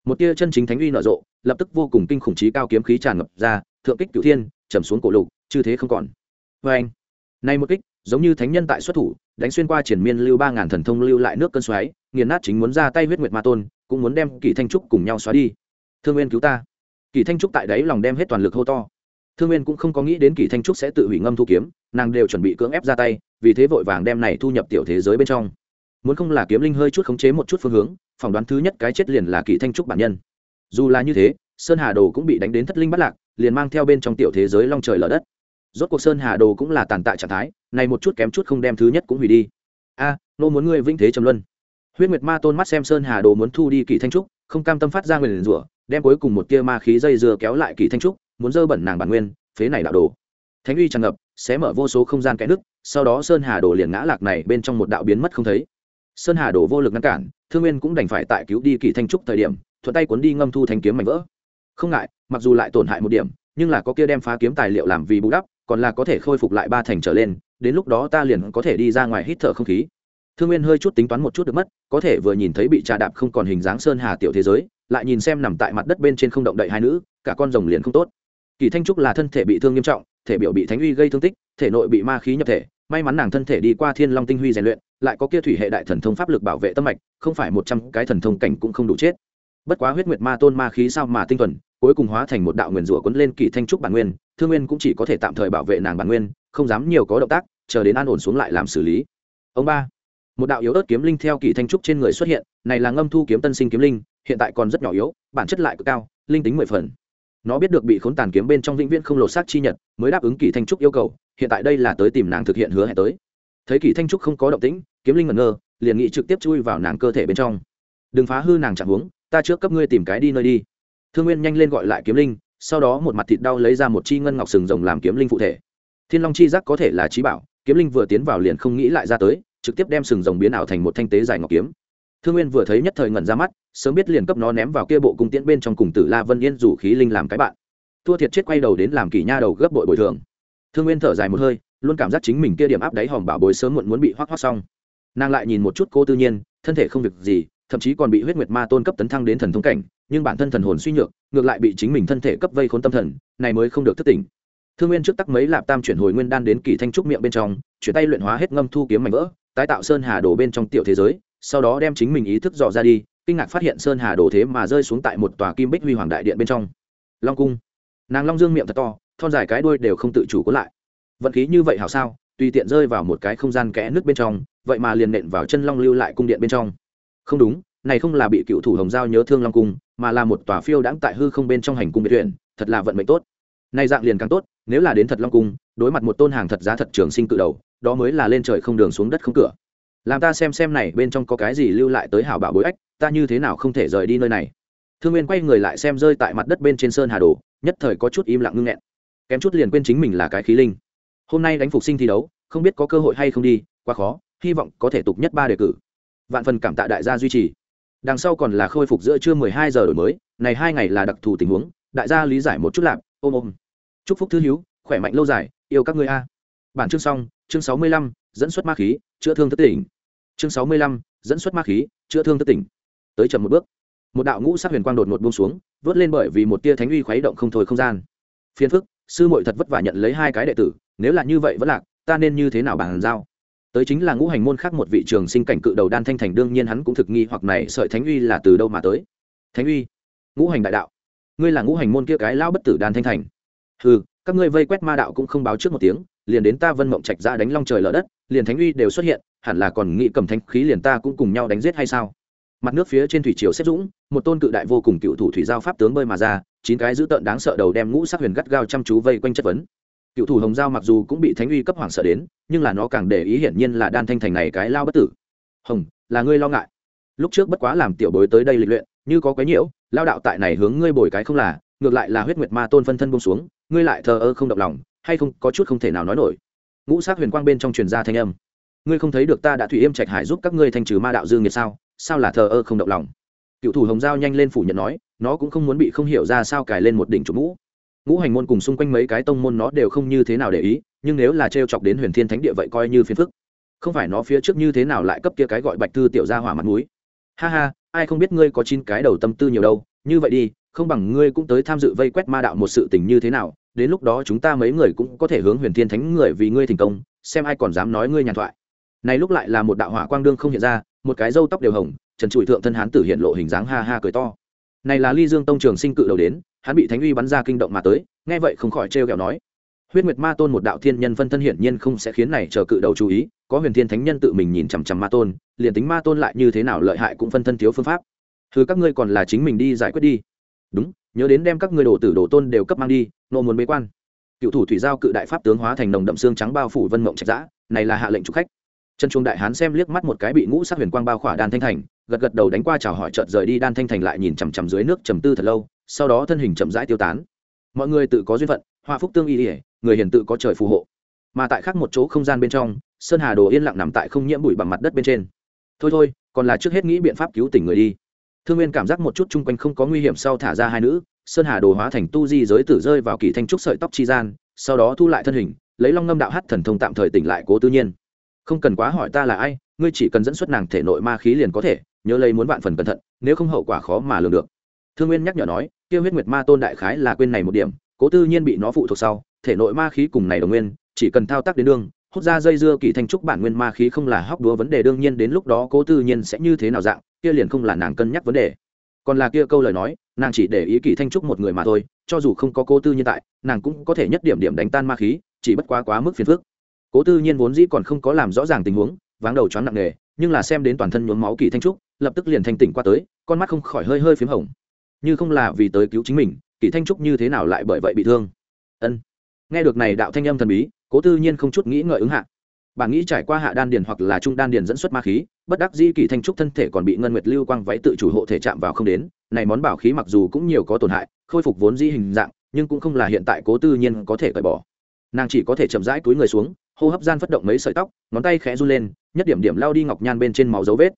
Một tia chân chính thánh uy nở rộ, lập tức vô cùng kinh khủng trí cao kiếm khí tràn ngập ra, thượng kích cửu thiên trầm xuống cổ lục, chư thế không còn. Vê anh, nay một kích, giống như thánh nhân tại xuất thủ, đánh xuyên qua triển miên lưu ba ngàn thần thông lưu lại nước cơn xoáy, nghiền nát chính muốn ra tay huyết nguyệt ma tôn cũng muốn đem kỳ thanh trúc cùng nhau xóa đi. Thương nguyên cứu ta. Kỳ thanh trúc tại đấy lòng đem hết toàn lực hô to. Thương nguyên cũng không có nghĩ đến kỳ thanh trúc sẽ tự hủy ngâm thu kiếm, nàng đều chuẩn bị cưỡng ép ra tay, vì thế vội vàng đem này thu nhập tiểu thế giới bên trong. Muốn không là kiếm linh hơi chút khống chế một chút phương hướng, phỏng đoán thứ nhất cái chết liền là kỳ thanh trúc bản nhân. Dù là như thế, sơn hà đồ cũng bị đánh đến thất linh bắt lạc, liền mang theo bên trong tiểu thế giới long trời lở đất. Rốt cuộc sơn hà đồ cũng là tàn tạ trạng thái, này một chút kém chút không đem thứ nhất cũng hủy đi. A, nô muốn ngươi vĩnh thế trầm luân huyết nguyệt ma tôn mắt xem sơn hà đồ muốn thu đi kỳ thanh trúc, không cam tâm phát ra nguyền rủa, đem cuối cùng một tia ma khí dây dưa kéo lại kỳ thanh trúc, muốn dơ bẩn nàng bản nguyên, phế này đạo đồ. Thánh uy tràn ngập sẽ mở vô số không gian kẽ nước sau đó sơn hà đồ liền ngã lạc này bên trong một đạo biến mất không thấy. Sơn hà đồ vô lực ngăn cản, thương nguyên cũng đành phải tại cứu đi kỳ thanh trúc thời điểm, thuận tay cuốn đi ngâm thu thanh kiếm mảnh vỡ. Không ngại, mặc dù lại tổn hại một điểm, nhưng là có kia đem phá kiếm tài liệu làm vì bù đắp, còn là có thể khôi phục lại ba thành trở lên, đến lúc đó ta liền có thể đi ra ngoài hít thở không khí thương nguyên hơi chút tính toán một chút được mất, có thể vừa nhìn thấy bị trà đạp không còn hình dáng sơn hà tiểu thế giới, lại nhìn xem nằm tại mặt đất bên trên không động đậy hai nữ, cả con rồng liền không tốt. Kỳ thanh trúc là thân thể bị thương nghiêm trọng, thể biểu bị thánh uy gây thương tích, thể nội bị ma khí nhập thể, may mắn nàng thân thể đi qua thiên long tinh huy rèn luyện, lại có kia thủy hệ đại thần thông pháp lực bảo vệ tâm mạch, không phải một trăm cái thần thông cảnh cũng không đủ chết. Bất quá huyết nguyệt ma tôn ma khí sao mà tinh thuần, cuối cùng hóa thành một đạo nguyền rủa quấn lên kỳ thanh trúc bản nguyên, thương nguyên cũng chỉ có thể tạm thời bảo vệ nàng bản nguyên, không dám nhiều có động tác, chờ đến an ổn xuống lại làm xử lý. Ông ba một đạo yếu ớt kiếm linh theo kỳ thanh trúc trên người xuất hiện, này là ngâm thu kiếm tân sinh kiếm linh, hiện tại còn rất nhỏ yếu, bản chất lại cực cao, linh tính mười phần. Nó biết được bị khốn tàn kiếm bên trong vĩnh viễn không lột xác chi nhật, mới đáp ứng kỳ thanh trúc yêu cầu, hiện tại đây là tới tìm nàng thực hiện hứa hẹn tới. Thấy kỳ thanh trúc không có động tĩnh, kiếm linh ngẩn ngơ, liền nghĩ trực tiếp chui vào nàng cơ thể bên trong. Đừng phá hư nàng chạm huống ta trước cấp ngươi tìm cái đi nơi đi. Thương nguyên nhanh lên gọi lại kiếm linh, sau đó một mặt thịt đau lấy ra một chi ngân ngọc sừng rồng làm kiếm linh phụ thể. Thiên long chi giác có thể là trí bảo, kiếm linh vừa tiến vào liền không nghĩ lại ra tới trực tiếp đem sừng rồng biến ảo thành một thanh tế dài ngọc kiếm. Thương nguyên vừa thấy nhất thời ngẩn ra mắt, sớm biết liền cấp nó ném vào kia bộ cung tiễn bên trong cùng tử la vân yên rủ khí linh làm cái bạn. Thua thiệt chết quay đầu đến làm kỳ nha đầu gấp bội bồi thường. Thương nguyên thở dài một hơi, luôn cảm giác chính mình kia điểm áp đáy hòm bảo bối sớm muộn muốn bị hoác hoác xong. Nàng lại nhìn một chút cô tư nhiên, thân thể không việc gì, thậm chí còn bị huyết nguyệt ma tôn cấp tấn thăng đến thần thông cảnh, nhưng bản thân thần hồn suy nhược, ngược lại bị chính mình thân thể cấp vây khốn tâm thần, này mới không được thất tỉnh. Thương nguyên trước tắc mấy lạp tam chuyển hồi nguyên đan đến kỳ thanh trúc miệng bên trong, chuyển tay luyện hóa hết ngâm thu kiếm mảnh vỡ tái tạo sơn hà đồ bên trong tiểu thế giới, sau đó đem chính mình ý thức dò ra đi, kinh ngạc phát hiện sơn hà đồ thế mà rơi xuống tại một tòa kim bích huy hoàng đại điện bên trong. Long cung. Nàng long dương miệng thật to, thon dài cái đuôi đều không tự chủ cuốn lại. Vận khí như vậy hảo sao, tùy tiện rơi vào một cái không gian kẽ nước bên trong, vậy mà liền nện vào chân long lưu lại cung điện bên trong. Không đúng, này không là bị cựu thủ hồng giao nhớ thương long cung, mà là một tòa phiêu đãng tại hư không bên trong hành cung biệt tuyển thật là vận mệnh tốt. Này dạng liền càng tốt, nếu là đến thật long cung, đối mặt một tôn hàng thật giá thật trường sinh cự đầu đó mới là lên trời không đường xuống đất không cửa. Làm ta xem xem này bên trong có cái gì lưu lại tới hảo bảo bối ách, ta như thế nào không thể rời đi nơi này. Thương nguyên quay người lại xem rơi tại mặt đất bên trên sơn hà đồ, nhất thời có chút im lặng ngưng nghẹn. Kém chút liền quên chính mình là cái khí linh. Hôm nay đánh phục sinh thi đấu, không biết có cơ hội hay không đi, quá khó, hy vọng có thể tục nhất ba đề cử. Vạn phần cảm tạ đại gia duy trì. Đằng sau còn là khôi phục giữa trưa mười hai giờ đổi mới, này hai ngày là đặc thù tình huống, đại gia lý giải một chút lạp, ôm ôm. Chúc phúc thư hiếu khỏe mạnh lâu dài, yêu các ngươi a bản chương xong, chương sáu mươi lăm, dẫn xuất ma khí, chữa thương thất tỉnh. Chương sáu mươi lăm, dẫn xuất ma khí, chữa thương thất tỉnh. Tới chậm một bước, một đạo ngũ sát huyền quang đột ngột buông xuống, vớt lên bởi vì một tia thánh uy khuấy động không thôi không gian. Phiền phức, sư muội thật vất vả nhận lấy hai cái đệ tử, nếu là như vậy vẫn lạc, ta nên như thế nào bàn giao? Tới chính là ngũ hành môn khác một vị trường sinh cảnh cự đầu đan thanh thành, đương nhiên hắn cũng thực nghi hoặc này, sợi thánh uy là từ đâu mà tới? Thánh uy? Ngũ hành đại đạo. Ngươi là ngũ hành môn kia cái lao bất tử đan thanh thành. Ừ các ngươi vây quét ma đạo cũng không báo trước một tiếng liền đến ta vân mộng trạch ra đánh long trời lở đất, liền thánh uy đều xuất hiện, hẳn là còn nghĩ cầm thanh khí liền ta cũng cùng nhau đánh giết hay sao? Mặt nước phía trên thủy triều xếp dũng, một tôn cự đại vô cùng cựu thủ thủy giao pháp tướng bơi mà ra, chín cái dữ tợn đáng sợ đầu đem ngũ sắc huyền gắt gao chăm chú vây quanh chất vấn. Cựu thủ hồng giao mặc dù cũng bị thánh uy cấp hoàng sợ đến, nhưng là nó càng để ý hiển nhiên là đan thanh thành này cái lao bất tử. Hồng, là ngươi lo ngại. Lúc trước bất quá làm tiểu bối tới đây lịch luyện, như có quái nhiễu, lao đạo tại này hướng ngươi bồi cái không là, ngược lại là huyết nguyệt ma tôn phân thân bông xuống, ngươi lại thờ ơ không động lòng hay không có chút không thể nào nói nổi. Ngũ sát huyền quang bên trong truyền ra thanh âm. Ngươi không thấy được ta đã thủy yêm trạch hải giúp các ngươi thanh trừ ma đạo dương nghiệt sao? Sao là thờ ơ không động lòng? Cựu thủ hồng giao nhanh lên phủ nhận nói, nó cũng không muốn bị không hiểu ra sao cài lên một đỉnh chủ ngũ. Ngũ hành môn cùng xung quanh mấy cái tông môn nó đều không như thế nào để ý, nhưng nếu là t chọc đến huyền thiên thánh địa vậy coi như phiền phức. Không phải nó phía trước như thế nào lại cấp kia cái gọi bạch thư tiểu gia hỏa mặt núi ha ha, ai không biết ngươi có chín cái đầu tâm tư nhiều đâu. Như vậy đi, không bằng ngươi cũng tới tham dự vây quét ma đạo một sự tình như thế nào đến lúc đó chúng ta mấy người cũng có thể hướng huyền thiên thánh người vì ngươi thành công, xem ai còn dám nói ngươi nhàn thoại. Này lúc lại là một đạo hỏa quang đương không hiện ra, một cái râu tóc đều hồng, trần trụi thượng thân hán tử hiện lộ hình dáng ha ha cười to. Này là ly dương tông trường sinh cự đầu đến, hắn bị thánh uy bắn ra kinh động mà tới, nghe vậy không khỏi trêu ghẹo nói. Huyết nguyệt ma tôn một đạo thiên nhân phân thân hiển nhiên không sẽ khiến này chờ cự đầu chú ý, có huyền thiên thánh nhân tự mình nhìn chằm chằm ma tôn, liền tính ma tôn lại như thế nào lợi hại cũng phân thân thiếu phương pháp. Thứ các ngươi còn là chính mình đi giải quyết đi. Đúng nhớ đến đem các ngươi đồ tử đồ tôn đều cấp mang đi, nô muốn bế quan. Cựu thủ thủy giao cự đại pháp tướng hóa thành nồng đậm xương trắng bao phủ vân mộng trạch giã, này là hạ lệnh trục khách. Chân chuông đại hán xem liếc mắt một cái bị ngũ sắc huyền quang bao khỏa đan thanh thành, gật gật đầu đánh qua chào hỏi chợt rời đi đan thanh thành lại nhìn chằm chằm dưới nước trầm tư thật lâu, sau đó thân hình chậm rãi tiêu tán. Mọi người tự có duyên phận hoa phúc tương y ỉa người hiền tự có trời phù hộ. Mà tại khác một chỗ không gian bên trong, sơn hà đồ yên lặng nằm tại không nhiễm bụi bằng mặt đất bên trên. Thôi thôi, còn là trước hết nghĩ biện pháp cứu tỉnh người đi thương nguyên cảm giác một chút chung quanh không có nguy hiểm sau thả ra hai nữ, sơn hà đồ hóa thành tu di giới tử rơi vào kỳ thanh trúc sợi tóc chi gian, sau đó thu lại thân hình, lấy long ngâm đạo hát thần thông tạm thời tỉnh lại cố tư nhiên. Không cần quá hỏi ta là ai, ngươi chỉ cần dẫn xuất nàng thể nội ma khí liền có thể, nhớ lấy muốn vạn phần cẩn thận, nếu không hậu quả khó mà lường được. Thương nguyên nhắc nhở nói tiêu huyết nguyệt ma tôn đại khái là quên này một điểm, cố tư nhiên bị nó phụ thuộc sau, thể nội ma khí cùng này đồng nguyên, chỉ cần thao tác đến đương hút ra dây dưa kỳ thanh trúc bản nguyên ma khí không là hóc đúa vấn đề, đương nhiên đến lúc đó cố tư nhiên sẽ như thế nào dạng kia liền không là nàng cân nhắc vấn đề. Còn là kia câu lời nói, nàng chỉ để ý kỳ thanh trúc một người mà thôi, cho dù không có cô tư nhiên tại, nàng cũng có thể nhất điểm điểm đánh tan ma khí, chỉ bất quá quá mức phiền phức. Cố tư nhiên vốn dĩ còn không có làm rõ ràng tình huống, váng đầu choáng nặng nề, nhưng là xem đến toàn thân nhuốm máu kỳ thanh trúc, lập tức liền thanh tỉnh qua tới, con mắt không khỏi hơi hơi p h í m hồng. Như không là vì tới cứu chính mình, kỳ thanh trúc như thế nào lại bởi vậy bị thương? Ân. Nghe được này đạo thanh âm thần bí, cố tư nhiên không chút nghĩ ngợi ứng hạ bạn nghĩ trải qua hạ đan điền hoặc là trung đan điền dẫn xuất ma khí, bất đắc dĩ kỳ thanh trúc thân thể còn bị ngân nguyệt lưu quang váy tự chủ hộ thể chạm vào không đến, này món bảo khí mặc dù cũng nhiều có tổn hại, khôi phục vốn dĩ hình dạng, nhưng cũng không là hiện tại cố tư nhiên có thể cởi bỏ. Nàng chỉ có thể chậm rãi túi người xuống, hô hấp gian phất động mấy sợi tóc, ngón tay khẽ run lên, nhất điểm điểm lao đi ngọc nhan bên trên máu dấu vết.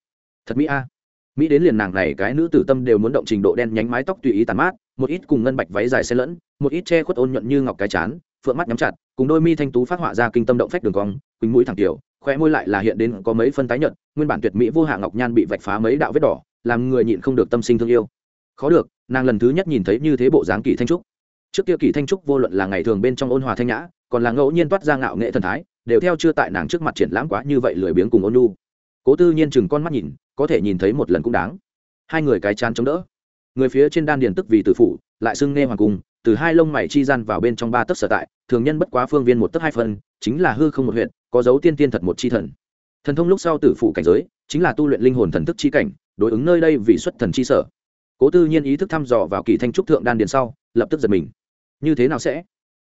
Thật mỹ a. Mỹ đến liền nàng này cái nữ tử tâm đều muốn động trình độ đen nhánh mái tóc tùy ý tàn mát, một ít cùng ngân bạch váy dài xe lẫn, một ít che khuất ôn nhuận như ngọc cái chán, phượng mắt nhắm chặt cùng đôi mi thanh tú phát họa ra kinh tâm động phách đường cong, quỳnh mũi thẳng tiểu khoe môi lại là hiện đến có mấy phân tái nhợt, nguyên bản tuyệt mỹ vô hạ ngọc nhan bị vạch phá mấy đạo vết đỏ, làm người nhịn không được tâm sinh thương yêu. Khó được, nàng lần thứ nhất nhìn thấy như thế bộ dáng kỳ thanh trúc. Trước kia kỳ thanh trúc vô luận là ngày thường bên trong ôn hòa thanh nhã, còn là ngẫu nhiên toát ra ngạo nghệ thần thái, đều theo chưa tại nàng trước mặt triển lãm quá như vậy lười biếng cùng ôn nhu. Cố tư nhiên chừng con mắt nhìn, có thể nhìn thấy một lần cũng đáng. Hai người cái chán chống đỡ. Người phía trên đan điền tức vì tử phụ, lại xưng nghe hoàng cung từ hai lông mày chi gian vào bên trong ba tấc sở tại, thường nhân bất quá phương viên một tấc hai phân chính là hư không một huyện có dấu tiên tiên thật một chi thần. Thần thông lúc sau tử phụ cảnh giới, chính là tu luyện linh hồn thần thức chi cảnh, đối ứng nơi đây vì xuất thần chi sở. Cố tư nhiên ý thức thăm dò vào kỳ thanh trúc thượng đan điền sau, lập tức giật mình. Như thế nào sẽ?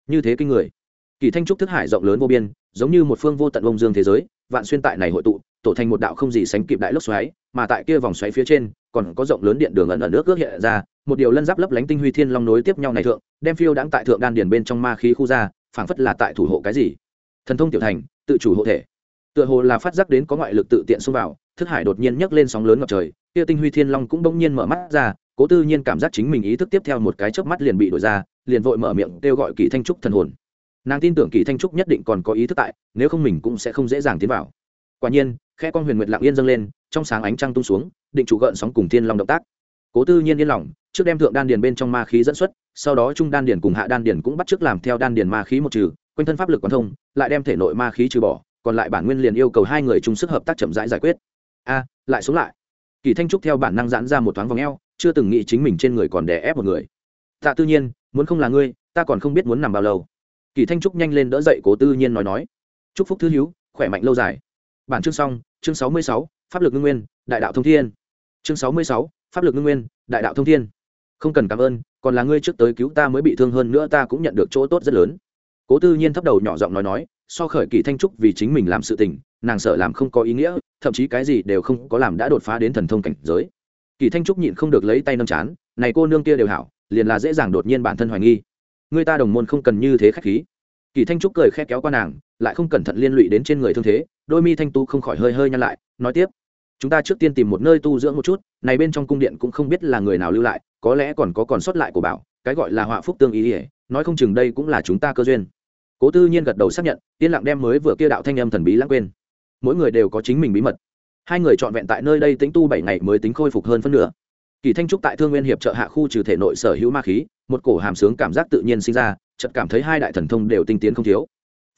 Như thế kinh người. Kỳ thanh trúc thức hải rộng lớn vô biên, giống như một phương vô tận bông dương thế giới, vạn xuyên tại này hội tụ, tổ thành một đạo không gì sánh kịp đại lốc xoáy, mà tại kia vòng xoáy phía trên, còn có rộng lớn điện đường ẩn ẩn nước ước hiện ra một điều lân giáp lấp lánh tinh huy thiên long nối tiếp nhau này thượng, đem phiêu đáng tại thượng đan điền bên trong ma khí khu ra, phảng phất là tại thủ hộ cái gì. Thần thông tiểu thành, tự chủ hộ thể. Tựa hồ là phát giác đến có ngoại lực tự tiện xông vào, thức hải đột nhiên nhấc lên sóng lớn ngập trời, kia tinh huy thiên long cũng bỗng nhiên mở mắt ra, cố tư nhiên cảm giác chính mình ý thức tiếp theo một cái chớp mắt liền bị đổi ra, liền vội mở miệng kêu gọi kỳ thanh trúc thần hồn. Nàng tin tưởng kỳ thanh trúc nhất định còn có ý thức tại, nếu không mình cũng sẽ không dễ dàng tiến vào. Quả nhiên khe con huyền nguyệt lặng yên dâng lên, trong sáng ánh trăng tung xuống, định chủ gợn sóng cùng thiên long động tác cố tư nhiên yên lòng, trước đem thượng đan điền bên trong ma khí dẫn xuất, sau đó trung đan điền cùng hạ đan điền cũng bắt trước làm theo đan điền ma khí một trừ, quanh thân pháp lực quán thông, lại đem thể nội ma khí trừ bỏ, còn lại bản nguyên liền yêu cầu hai người chung sức hợp tác chậm rãi giải quyết. A, lại xuống lại. Kỳ thanh trúc theo bản năng giãn ra một thoáng vòng eo, chưa từng nghĩ chính mình trên người còn đè ép một người. Tạ tư nhiên, muốn không là ngươi, ta còn không biết muốn nằm bao lâu. Kỳ thanh trúc nhanh lên đỡ dậy cố tư nhiên nói nói. Chúc phúc thứ hữu, khỏe mạnh lâu dài. Bản chương xong, chương sáu mươi sáu, pháp lực ngưng nguyên, đại đạo thông thiên. Chương sáu mươi sáu pháp lực ngưng nguyên, đại đạo thông thiên. Không cần cảm ơn, còn là ngươi trước tới cứu ta mới bị thương hơn nữa ta cũng nhận được chỗ tốt rất lớn. Cố tư nhiên thấp đầu nhỏ giọng nói nói, so khởi kỳ thanh trúc vì chính mình làm sự tình, nàng sợ làm không có ý nghĩa, thậm chí cái gì đều không có làm đã đột phá đến thần thông cảnh giới. Kỳ thanh trúc nhịn không được lấy tay nâm chán, này cô nương kia đều hảo, liền là dễ dàng đột nhiên bản thân hoài nghi. Người ta đồng môn không cần như thế khách khí. Kỳ thanh trúc cười khe kéo qua nàng, lại không cẩn thận liên lụy đến trên người thương thế, đôi mi thanh tu không khỏi hơi hơi nhăn lại, nói tiếp chúng ta trước tiên tìm một nơi tu dưỡng một chút, này bên trong cung điện cũng không biết là người nào lưu lại, có lẽ còn có còn sót lại của bảo, cái gọi là họa phúc tương ý ỉa nói không chừng đây cũng là chúng ta cơ duyên. Cố tư nhiên gật đầu xác nhận, yên lặng đem mới vừa kia đạo thanh âm thần bí lãng quên. Mỗi người đều có chính mình bí mật. Hai người trọn vẹn tại nơi đây tính tu bảy ngày mới tính khôi phục hơn phân nửa. Kỳ thanh trúc tại thương nguyên hiệp trợ hạ khu trừ thể nội sở hữu ma khí, một cổ hàm sướng cảm giác tự nhiên sinh ra, chợt cảm thấy hai đại thần thông đều tinh tiến không thiếu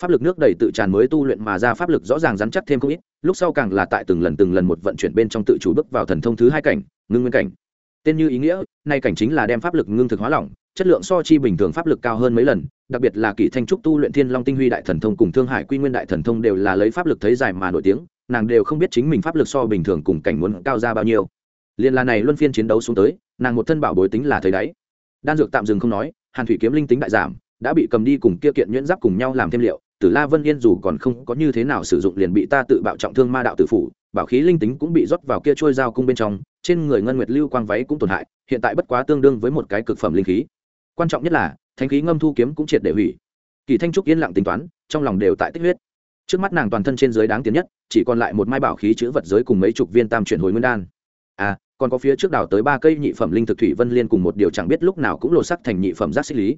pháp lực nước đầy tự tràn mới tu luyện mà ra pháp lực rõ ràng rắn chắc thêm không ít, lúc sau càng là tại từng lần từng lần một vận chuyển bên trong tự chủ bước vào thần thông thứ hai cảnh, ngưng nguyên cảnh. Tên như ý nghĩa, nay cảnh chính là đem pháp lực ngưng thực hóa lỏng, chất lượng so chi bình thường pháp lực cao hơn mấy lần, đặc biệt là kỷ thanh trúc tu luyện thiên long tinh huy đại thần thông cùng thương hải quy nguyên đại thần thông đều là lấy pháp lực thấy dài mà nổi tiếng, nàng đều không biết chính mình pháp lực so bình thường cùng cảnh muốn cao ra bao nhiêu. Liên là này luân phiên chiến đấu xuống tới, nàng một thân bảo bối tính là thấy đáy. Đan dược tạm dừng không nói, hàn thủy kiếm linh tính đại giảm, đã bị cầm đi cùng kia kiện nhuyễn giáp cùng nhau làm thêm liệu tử la vân yên dù còn không có như thế nào sử dụng liền bị ta tự bạo trọng thương ma đạo tử phủ, bảo khí linh tính cũng bị rót vào kia trôi dao cung bên trong, trên người ngân nguyệt lưu quang váy cũng tổn hại, hiện tại bất quá tương đương với một cái cực phẩm linh khí. Quan trọng nhất là thanh khí ngâm thu kiếm cũng triệt để hủy. Kỳ thanh trúc yên lặng tính toán, trong lòng đều tại tích huyết. Trước mắt nàng toàn thân trên giới đáng tiến nhất, chỉ còn lại một mai bảo khí chữ vật giới cùng mấy chục viên tam chuyển hồi nguyên đan. À còn có phía trước đảo tới ba cây nhị phẩm linh thực thủy vân liên cùng một điều chẳng biết lúc nào cũng lộ sắc thành nhị phẩm giác xích lý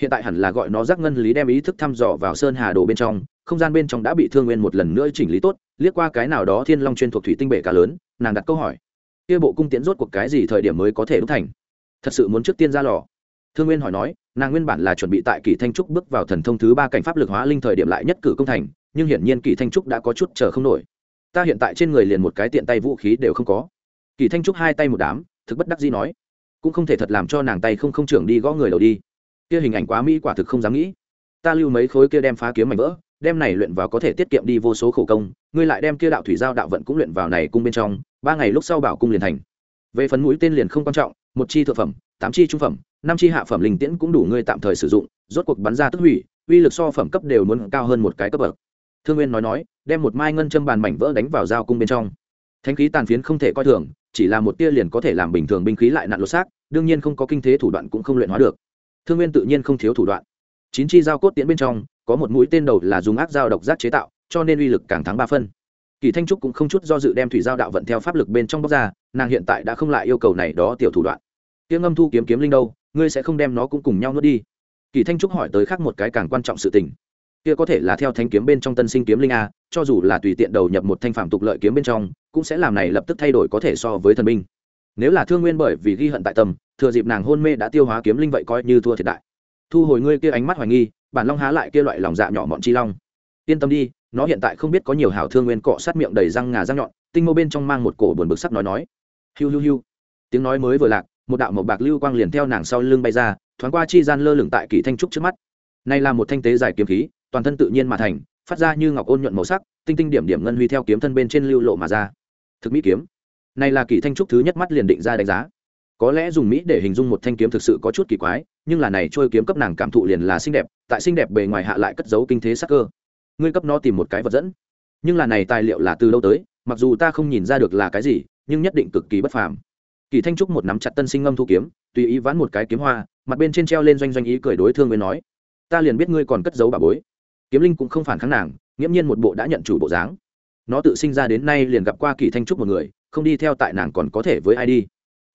hiện tại hẳn là gọi nó giác ngân lý đem ý thức thăm dò vào sơn hà đồ bên trong, không gian bên trong đã bị thương nguyên một lần nữa chỉnh lý tốt, liếc qua cái nào đó thiên long chuyên thuộc thủy tinh bể cá lớn, nàng đặt câu hỏi. Kia bộ cung tiễn rốt cuộc cái gì thời điểm mới có thể đúc thành? Thật sự muốn trước tiên ra lò. Thương nguyên hỏi nói, nàng nguyên bản là chuẩn bị tại kỳ thanh trúc bước vào thần thông thứ ba cảnh pháp lực hóa linh thời điểm lại nhất cử công thành, nhưng hiển nhiên kỳ thanh trúc đã có chút chờ không nổi. Ta hiện tại trên người liền một cái tiện tay vũ khí đều không có. Kỳ thanh trúc hai tay một đám, thực bất đắc dĩ nói, cũng không thể thật làm cho nàng tay không không trưởng đi gõ người đầu đi kia hình ảnh quá mỹ quả thực không dám nghĩ. Ta lưu mấy khối kia đem phá kiếm mảnh vỡ, đem này luyện vào có thể tiết kiệm đi vô số khổ công, ngươi lại đem kia đạo thủy giao đạo vận cũng luyện vào này cung bên trong, ba ngày lúc sau bảo cung liền thành. Về phần mũi tên liền không quan trọng, một chi thượng phẩm, tám chi trung phẩm, năm chi hạ phẩm linh tiễn cũng đủ ngươi tạm thời sử dụng, rốt cuộc bắn ra tức hủy, uy lực so phẩm cấp đều muốn cao hơn một cái cấp bậc. Thương nguyên nói nói, đem một mai ngân châm bàn mảnh vỡ đánh vào dao cung bên trong. Thánh khí tàn phiến không thể coi thường, chỉ là một tia liền có thể làm bình thường binh khí lại nặn lột xác, đương nhiên không có kinh thế thủ đoạn cũng không luyện hóa được thương nguyên tự nhiên không thiếu thủ đoạn. Chín chi dao cốt tiễn bên trong, có một mũi tên đầu là dùng ác dao độc giác chế tạo, cho nên uy lực càng thắng ba phân. Kỳ thanh trúc cũng không chút do dự đem thủy giao đạo vận theo pháp lực bên trong bóc ra, nàng hiện tại đã không lại yêu cầu này đó tiểu thủ đoạn. Tiếng âm thu kiếm kiếm linh đâu, ngươi sẽ không đem nó cũng cùng nhau nuốt đi. Kỳ thanh trúc hỏi tới khác một cái càng quan trọng sự tình. Kia có thể là theo thanh kiếm bên trong tân sinh kiếm linh a, cho dù là tùy tiện đầu nhập một thanh phạm tục lợi kiếm bên trong, cũng sẽ làm này lập tức thay đổi có thể so với thần binh nếu là thương nguyên bởi vì ghi hận tại tâm, thừa dịp nàng hôn mê đã tiêu hóa kiếm linh vậy coi như thua thiệt đại. Thu hồi ngươi kia ánh mắt hoài nghi, bản long há lại kia loại lòng dạ nhỏ mọn chi long. Yên tâm đi, nó hiện tại không biết có nhiều hảo thương nguyên cọ sát miệng đầy răng ngà răng nhọn, tinh mô bên trong mang một cổ buồn bực sắc nói nói. Hiu hiu hiu. Tiếng nói mới vừa lạc, một đạo màu bạc lưu quang liền theo nàng sau lưng bay ra, thoáng qua chi gian lơ lửng tại kỳ thanh trúc trước mắt. Nay là một thanh tế dài kiếm khí, toàn thân tự nhiên mà thành, phát ra như ngọc ôn nhuận màu sắc, tinh tinh điểm điểm ngân huy theo kiếm thân bên trên lưu lộ mà ra. Thực mỹ kiếm này là kỳ thanh trúc thứ nhất mắt liền định ra đánh giá. Có lẽ dùng mỹ để hình dung một thanh kiếm thực sự có chút kỳ quái, nhưng là này trôi kiếm cấp nàng cảm thụ liền là xinh đẹp, tại xinh đẹp bề ngoài hạ lại cất giấu kinh thế sắc cơ. Ngươi cấp nó tìm một cái vật dẫn. Nhưng là này tài liệu là từ lâu tới, mặc dù ta không nhìn ra được là cái gì, nhưng nhất định cực kỳ bất phàm. Kỳ thanh trúc một nắm chặt tân sinh ngâm thu kiếm, tùy ý vãn một cái kiếm hoa, mặt bên trên treo lên doanh doanh ý cười đối thương với nói, ta liền biết ngươi còn cất giấu bà bối. Kiếm linh cũng không phản kháng nàng, nghiễm nhiên một bộ đã nhận chủ bộ dáng. Nó tự sinh ra đến nay liền gặp qua kỳ thanh trúc một người không đi theo tại nàng còn có thể với ai đi.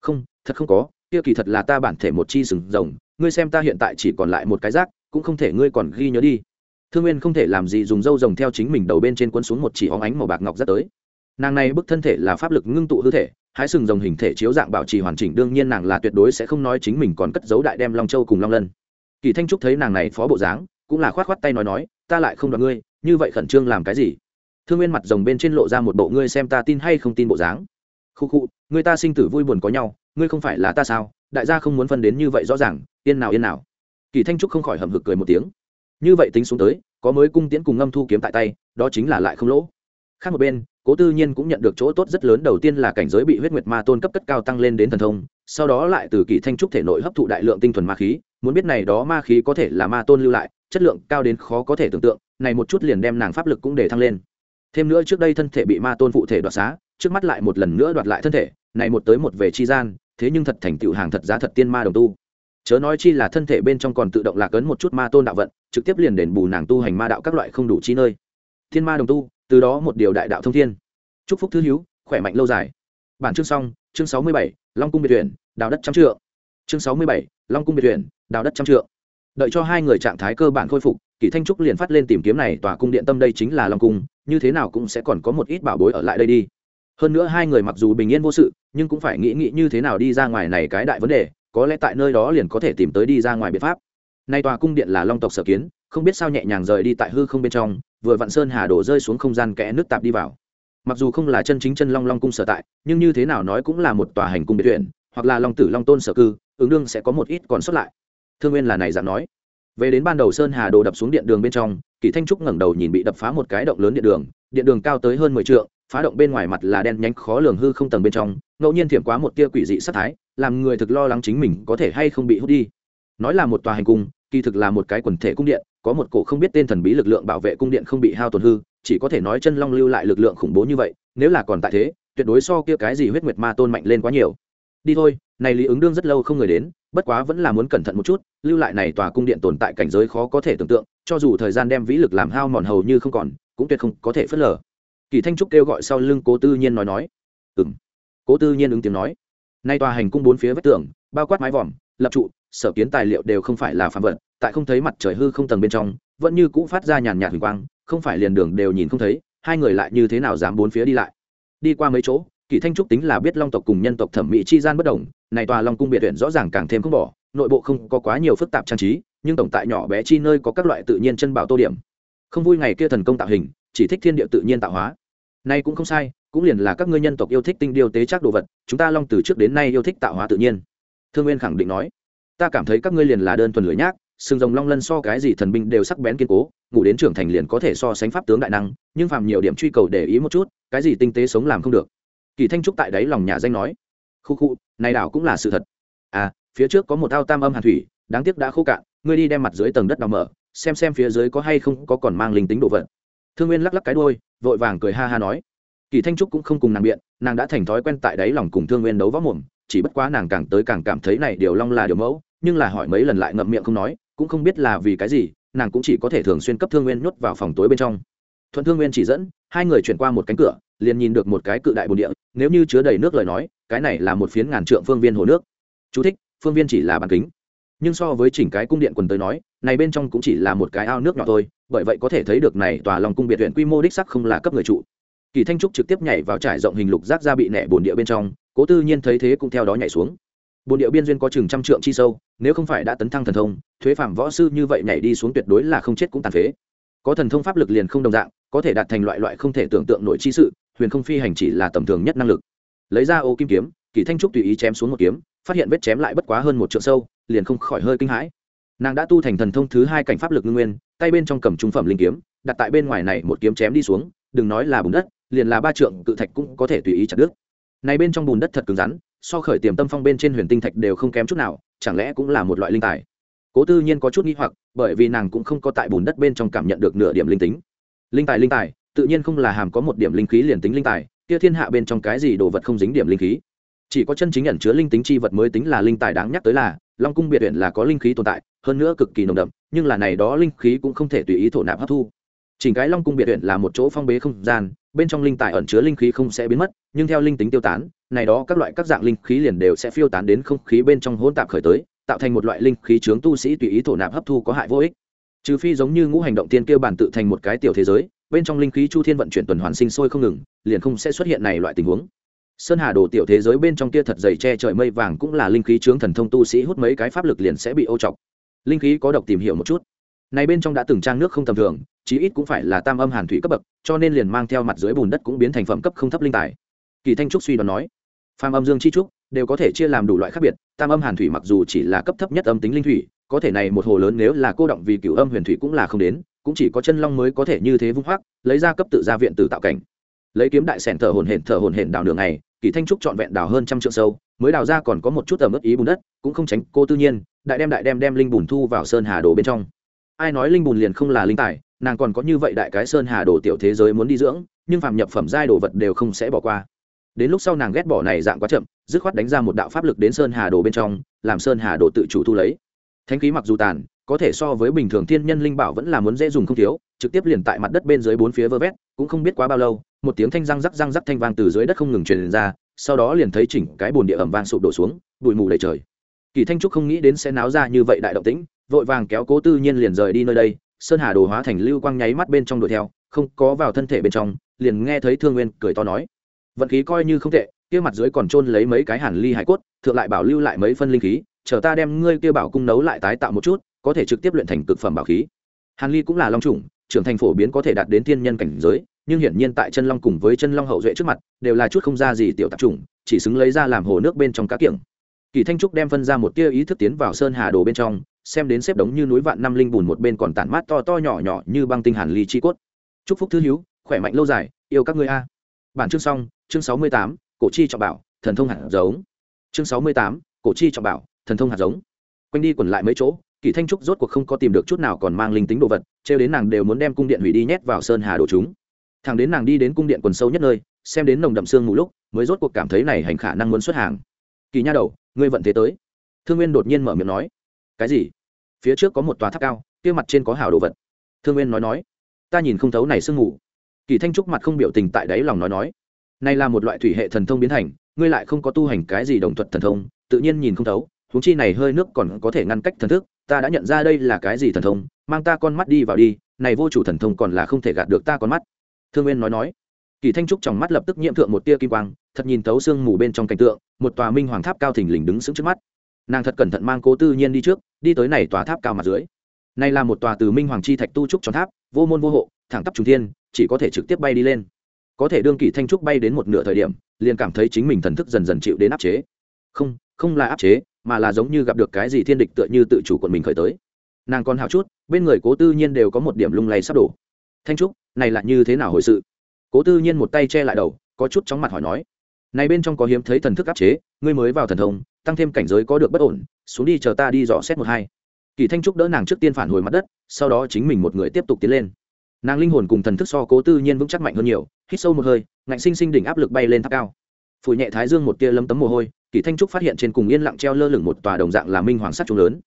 Không, thật không có, kia kỳ thật là ta bản thể một chi sừng rồng, ngươi xem ta hiện tại chỉ còn lại một cái rác, cũng không thể ngươi còn ghi nhớ đi. Thương nguyên không thể làm gì dùng dâu rồng theo chính mình đầu bên trên quân xuống một chỉ óng ánh màu bạc ngọc rất tới. Nàng này bức thân thể là pháp lực ngưng tụ hư thể, hái sừng rồng hình thể chiếu dạng bảo trì hoàn chỉnh, đương nhiên nàng là tuyệt đối sẽ không nói chính mình còn cất giấu đại đem long châu cùng long lân. Kỳ thanh trúc thấy nàng này phó bộ dáng, cũng là khoát khoát tay nói nói, ta lại không đoạt ngươi, như vậy khẩn trương làm cái gì? Thương nguyên mặt rồng bên trên lộ ra một bộ ngươi xem ta tin hay không tin bộ dáng. Khu khu người ta sinh tử vui buồn có nhau, ngươi không phải là ta sao? Đại gia không muốn phân đến như vậy rõ ràng, yên nào yên nào. Kỳ thanh trúc không khỏi hầm hực cười một tiếng. Như vậy tính xuống tới, có mới cung tiễn cùng ngâm thu kiếm tại tay, đó chính là lại không lỗ. Khác một bên, cố tư nhiên cũng nhận được chỗ tốt rất lớn, đầu tiên là cảnh giới bị huyết nguyệt ma tôn cấp cất cao tăng lên đến thần thông, sau đó lại từ kỳ thanh trúc thể nội hấp thụ đại lượng tinh thuần ma khí, muốn biết này đó ma khí có thể là ma tôn lưu lại, chất lượng cao đến khó có thể tưởng tượng, này một chút liền đem nàng pháp lực cũng để thăng lên thêm nữa trước đây thân thể bị ma tôn phụ thể đoạt xá, trước mắt lại một lần nữa đoạt lại thân thể, này một tới một về chi gian, thế nhưng thật thành tựu hàng thật giá thật tiên ma đồng tu. Chớ nói chi là thân thể bên trong còn tự động lạc ấn một chút ma tôn đạo vận, trực tiếp liền đền bù nàng tu hành ma đạo các loại không đủ chi nơi. Thiên ma đồng tu, từ đó một điều đại đạo thông thiên. Chúc phúc thứ hiếu khỏe mạnh lâu dài. Bản chương xong, chương sáu mươi bảy, long cung biệt tuyển đào đất trăm trượng. Chương sáu mươi bảy, long cung biệt tuyển đào đất trăm trượng. Đợi cho hai người trạng thái cơ bản khôi phục kỷ thanh trúc liền phát lên tìm kiếm này tòa cung điện tâm đây chính là long cung như thế nào cũng sẽ còn có một ít bảo bối ở lại đây đi. Hơn nữa hai người mặc dù bình yên vô sự nhưng cũng phải nghĩ nghĩ như thế nào đi ra ngoài này cái đại vấn đề có lẽ tại nơi đó liền có thể tìm tới đi ra ngoài biện pháp. Nay tòa cung điện là long tộc sở kiến không biết sao nhẹ nhàng rời đi tại hư không bên trong vừa vặn sơn hà đổ rơi xuống không gian kẽ nước tạp đi vào. Mặc dù không là chân chính chân long long cung sở tại nhưng như thế nào nói cũng là một tòa hành cung biệt viện, hoặc là long tử long tôn sở cư ứng đương sẽ có một ít còn sót lại. Thương nguyên là này dạng nói. Về đến ban đầu sơn hà đồ đập xuống điện đường bên trong kỳ thanh trúc ngẩng đầu nhìn bị đập phá một cái động lớn điện đường điện đường cao tới hơn mười t phá động bên ngoài mặt là đen nhánh khó lường hư không tầng bên trong, ngẫu nhiên thiểm quá một tia quỷ dị sắc thái, làm người thực lo lắng chính mình có thể hay không bị hút đi. Nói là một tòa hành cung, kỳ thực là một cái quần thể cung điện, có một cổ không biết tên thần bí lực lượng bảo vệ cung điện không bị hao tổn hư, chỉ có thể nói chân long lưu lại lực lượng khủng bố như vậy, nếu là còn tại thế, tuyệt đối so kia cái gì huyết nguyệt ma tôn mạnh lên quá nhiều đi thôi, này lý ứng đương rất lâu không người đến, bất quá vẫn là muốn cẩn thận một chút, lưu lại này tòa cung điện tồn tại cảnh giới khó có thể tưởng tượng, cho dù thời gian đem vĩ lực làm hao mòn hầu như không còn, cũng tuyệt không có thể phớt lờ. Kỳ thanh trúc kêu gọi sau lưng cố tư nhiên nói nói. Ừ m cố tư nhiên ứng tiếng nói. Nay tòa hành cung bốn phía vách tường, bao quát mái vòm, lập trụ, sở kiến tài liệu đều không phải là phạm vật, tại không thấy mặt trời hư không tầng bên trong, vẫn như cũ phát ra nhàn nhạt huỳnh quang, không phải liền đường đều nhìn không thấy, hai người lại như thế nào dám bốn phía đi lại? Đi qua mấy chỗ kỳ thanh trúc tính là biết long tộc cùng nhân tộc thẩm mỹ chi gian bất đồng, này tòa long cung biệt huyện rõ ràng càng thêm không bỏ, nội bộ không có quá nhiều phức tạp trang trí, nhưng tổng tại nhỏ bé chi nơi có các loại tự nhiên chân bảo tô điểm. Không vui ngày kia thần công tạo hình, chỉ thích thiên địa tự nhiên tạo hóa. Nay cũng không sai, cũng liền là các ngươi nhân tộc yêu thích tinh điều tế chắc đồ vật, chúng ta long từ trước đến nay yêu thích tạo hóa tự nhiên. Thương nguyên khẳng định nói, ta cảm thấy các ngươi liền là đơn thuần lưỡi nhác sừng rồng long lân so cái gì thần binh đều sắc bén kiên cố, ngủ đến trưởng thành liền có thể so sánh pháp tướng đại năng, nhưng phàm nhiều điểm truy cầu để ý một chút, cái gì tinh tế sống làm không được kỳ thanh trúc tại đấy lòng nhà danh nói, khu khu, này đảo cũng là sự thật. À phía trước có một ao tam âm hàn thủy, đáng tiếc đã khô cạn, ngươi đi đem mặt dưới tầng đất đào mở, xem xem phía dưới có hay không có còn mang linh tính đồ vật. Thương nguyên lắc lắc cái đôi vội vàng cười ha ha nói. Kỳ thanh trúc cũng không cùng nàng biện, nàng đã thành thói quen tại đáy lòng cùng thương nguyên đấu võ mồm, chỉ bất quá nàng càng tới càng cảm thấy này điều long là điều mẫu, nhưng là hỏi mấy lần lại ngậm miệng không nói, cũng không biết là vì cái gì, nàng cũng chỉ có thể thường xuyên cấp thương nguyên nhốt vào phòng tối bên trong. Thuận thương nguyên chỉ dẫn, hai người chuyển qua một cánh cửa, liền nhìn được một cái cự đại bồn địa nếu như chứa đầy nước lời nói cái này là một phiến ngàn trượng phương viên hồ nước. Chú thích, phương viên chỉ là bán kính. Nhưng so với chỉnh cái cung điện quần tới nói này bên trong cũng chỉ là một cái ao nước nhỏ thôi bởi vậy có thể thấy được này tòa lòng cung biệt huyện quy mô đích sắc không là cấp người trụ kỳ thanh trúc trực tiếp nhảy vào trải rộng hình lục rác ra bị nẻ bồn địa bên trong cố tư nhiên thấy thế cũng theo đó nhảy xuống. Bồn địa biên duyên có chừng trăm trượng chi sâu nếu không phải đã tấn thăng thần thông thuế phạm võ sư như vậy nhảy đi xuống tuyệt đối là không chết cũng tàn phế. Có thần thông pháp lực liền không đồng dạng có thể đạt thành loại loại không thể tưởng tượng nổi chi sự huyền không phi hành chỉ là tầm thường nhất năng lực. Lấy ra ô kim kiếm, kỳ thanh trúc tùy ý chém xuống một kiếm, phát hiện vết chém lại bất quá hơn một trượng sâu, liền không khỏi hơi kinh hãi. Nàng đã tu thành thần thông thứ hai cảnh pháp lực ngưng nguyên, tay bên trong cầm trung phẩm linh kiếm, đặt tại bên ngoài này một kiếm chém đi xuống, đừng nói là bùn đất, liền là ba trượng, cự thạch cũng có thể tùy ý chặt đứt. Này bên trong bùn đất thật cứng rắn, so khởi tiềm tâm phong bên trên huyền tinh thạch đều không kém chút nào, chẳng lẽ cũng là một loại linh tài? Cố tư nhiên có chút nghi hoặc, bởi vì nàng cũng không có tại bùn đất bên trong cảm nhận được nửa điểm linh tính. Linh tài linh tài tự nhiên không là hàm có một điểm linh khí liền tính linh tài, kia thiên hạ bên trong cái gì đồ vật không dính điểm linh khí? Chỉ có chân chính ẩn chứa linh tính chi vật mới tính là linh tài đáng nhắc tới là, long cung biệt huyện là có linh khí tồn tại, hơn nữa cực kỳ nồng đậm, nhưng là này đó linh khí cũng không thể tùy ý thổ nạp hấp thu. Chỉnh cái long cung biệt huyện là một chỗ phong bế không gian, bên trong linh tài ẩn chứa linh khí không sẽ biến mất, nhưng theo linh tính tiêu tán, này đó các loại các dạng linh khí liền đều sẽ phiêu tán đến không khí bên trong hỗn tạp khởi tới, tạo thành một loại linh khí chướng tu sĩ tùy ý thổ nạp hấp thu có hại vô ích. Trừ phi giống như ngũ hành động tiên kêu bản tự thành một cái tiểu thế giới bên trong linh khí chu thiên vận chuyển tuần hoàn sinh sôi không ngừng, liền không sẽ xuất hiện này loại tình huống. Sơn hà đồ tiểu thế giới bên trong kia thật dày che trời mây vàng cũng là linh khí chướng thần thông tu sĩ hút mấy cái pháp lực liền sẽ bị ô chọc. Linh khí có độc tìm hiểu một chút. Này bên trong đã từng trang nước không tầm thường, chí ít cũng phải là tam âm hàn thủy cấp bậc, cho nên liền mang theo mặt dưới bùn đất cũng biến thành phẩm cấp không thấp linh tài. Kỳ thanh trúc suy đoán nói, phàm âm dương chi trúc đều có thể chia làm đủ loại khác biệt, tam âm hàn thủy mặc dù chỉ là cấp thấp nhất âm tính linh thủy, có thể này một hồ lớn nếu là cô động vì cửu âm huyền thủy cũng là không đến cũng chỉ có chân long mới có thể như thế vung hoác, lấy ra cấp tự gia viện tử tạo cảnh. Lấy kiếm đại sẻn thở hồn hển thở hồn hển đào đường này kỳ thanh trúc trọn vẹn đào hơn trăm trượng sâu, mới đào ra còn có một chút tầm ướp ý bùn đất, cũng không tránh cô tư nhiên, đại đem đại đem đem linh bùn thu vào sơn hà đồ bên trong. Ai nói linh bùn liền không là linh tài, nàng còn có như vậy đại cái sơn hà đồ tiểu thế giới muốn đi dưỡng, nhưng phàm nhập phẩm giai đồ vật đều không sẽ bỏ qua. Đến lúc sau nàng ghét bỏ này dạng quá chậm, dứt khoát đánh ra một đạo pháp lực đến sơn hà đồ bên trong, làm sơn hà đồ tự chủ thu lấy. Thánh khí mặc dù tàn có thể so với bình thường thiên nhân linh bảo vẫn là muốn dễ dùng không thiếu, trực tiếp liền tại mặt đất bên dưới bốn phía vơ vét, cũng không biết quá bao lâu, một tiếng thanh răng rắc răng rắc thanh vang từ dưới đất không ngừng truyền ra, sau đó liền thấy chỉnh cái bồn địa ẩm vang sụp đổ xuống, bụi mù đầy trời. Kỳ thanh trúc không nghĩ đến sẽ náo ra như vậy đại động tĩnh, vội vàng kéo cố tư nhiên liền rời đi nơi đây, sơn hà đồ hóa thành lưu quang nháy mắt bên trong đuổi theo, không có vào thân thể bên trong, liền nghe thấy thương nguyên cười to nói, vận khí coi như không tệ, kia mặt dưới còn trôn lấy mấy cái hàn ly hải cốt, thượng lại bảo lưu lại mấy phân linh khí, chờ ta đem ngươi kia bảo cung nấu lại tái tạo một chút có thể trực tiếp luyện thành cực phẩm bảo khí. Hàn ly cũng là long trùng trưởng thành phổ biến có thể đạt đến thiên nhân cảnh giới, nhưng hiển nhiên tại chân long cùng với chân long hậu duệ trước mặt, đều là chút không ra gì tiểu tạp trùng chỉ xứng lấy ra làm hồ nước bên trong cá kiểng. Kỳ thanh trúc đem phân ra một tia ý thức tiến vào sơn hà đồ bên trong, xem đến xếp đống như núi vạn năm linh bùn một bên còn tản mát to to nhỏ nhỏ như băng tinh hàn ly chi cốt. Chúc phúc thư hiếu khỏe mạnh lâu dài, yêu các ngươi a. Bản chương xong, chương sáu mươi tám, cổ chi trọng bảo, thần thông hạt giống. Chương sáu mươi tám, cổ chi trọng bảo, thần thông hạt giống. Quanh đi quẩn lại mấy chỗ kỳ thanh trúc rốt cuộc không có tìm được chút nào còn mang linh tính đồ vật, trêu đến nàng đều muốn đem cung điện hủy đi nhét vào sơn hà đồ chúng. Thằng đến nàng đi đến cung điện quần sâu nhất nơi, xem đến nồng đậm xương mù lúc, mới rốt cuộc cảm thấy này hành khả năng muốn xuất hàng. Kỳ nha đầu, ngươi vận thế tới. Thương nguyên đột nhiên mở miệng nói. Cái gì? Phía trước có một tòa tháp cao, kia mặt trên có hào đồ vật. Thương nguyên nói nói. Ta nhìn không thấu này sương mù. Kỳ thanh trúc mặt không biểu tình tại đáy lòng nói nói. Này là một loại thủy hệ thần thông biến thành, ngươi lại không có tu hành cái gì đồng thuật thần thông, tự nhiên nhìn không thấu, huống chi này hơi nước còn có thể ngăn cách thần thức ta đã nhận ra đây là cái gì thần thông, mang ta con mắt đi vào đi, này vô chủ thần thông còn là không thể gạt được ta con mắt. Thương nguyên nói nói. Kỳ thanh trúc trong mắt lập tức nhiễm thượng một tia kim quang, thật nhìn thấu sương mù bên trong cảnh tượng, một tòa minh hoàng tháp cao thình lình đứng sững trước mắt. Nàng thật cẩn thận mang cố tư nhiên đi trước, đi tới này tòa tháp cao mặt dưới. Này là một tòa từ minh hoàng chi thạch tu trúc tròn tháp, vô môn vô hộ, thẳng tắp trung thiên, chỉ có thể trực tiếp bay đi lên. Có thể đương kỳ thanh trúc bay đến một nửa thời điểm, liền cảm thấy chính mình thần thức dần dần chịu đến áp chế. Không không là áp chế mà là giống như gặp được cái gì thiên địch tựa như tự chủ quận mình khởi tới. Nàng còn hào chút, bên người cố tư nhiên đều có một điểm lung lay sắp đổ. Thanh trúc, này là như thế nào hồi sự? Cố tư nhiên một tay che lại đầu, có chút chóng mặt hỏi nói. Này bên trong có hiếm thấy thần thức áp chế, ngươi mới vào thần thông, tăng thêm cảnh giới có được bất ổn, xuống đi chờ ta đi dò xét một hai. Kỳ thanh trúc đỡ nàng trước tiên phản hồi mặt đất, sau đó chính mình một người tiếp tục tiến lên. Nàng linh hồn cùng thần thức so cố tư nhiên vững chắc mạnh hơn nhiều, hít sâu một hơi, ngạnh sinh sinh đỉnh áp lực bay lên tháp cao phủ nhẹ thái dương một tia lấm tấm mồ hôi, kỳ thanh trúc phát hiện trên cùng yên lặng treo lơ lửng một tòa đồng dạng là minh hoàng sắt trung lớn.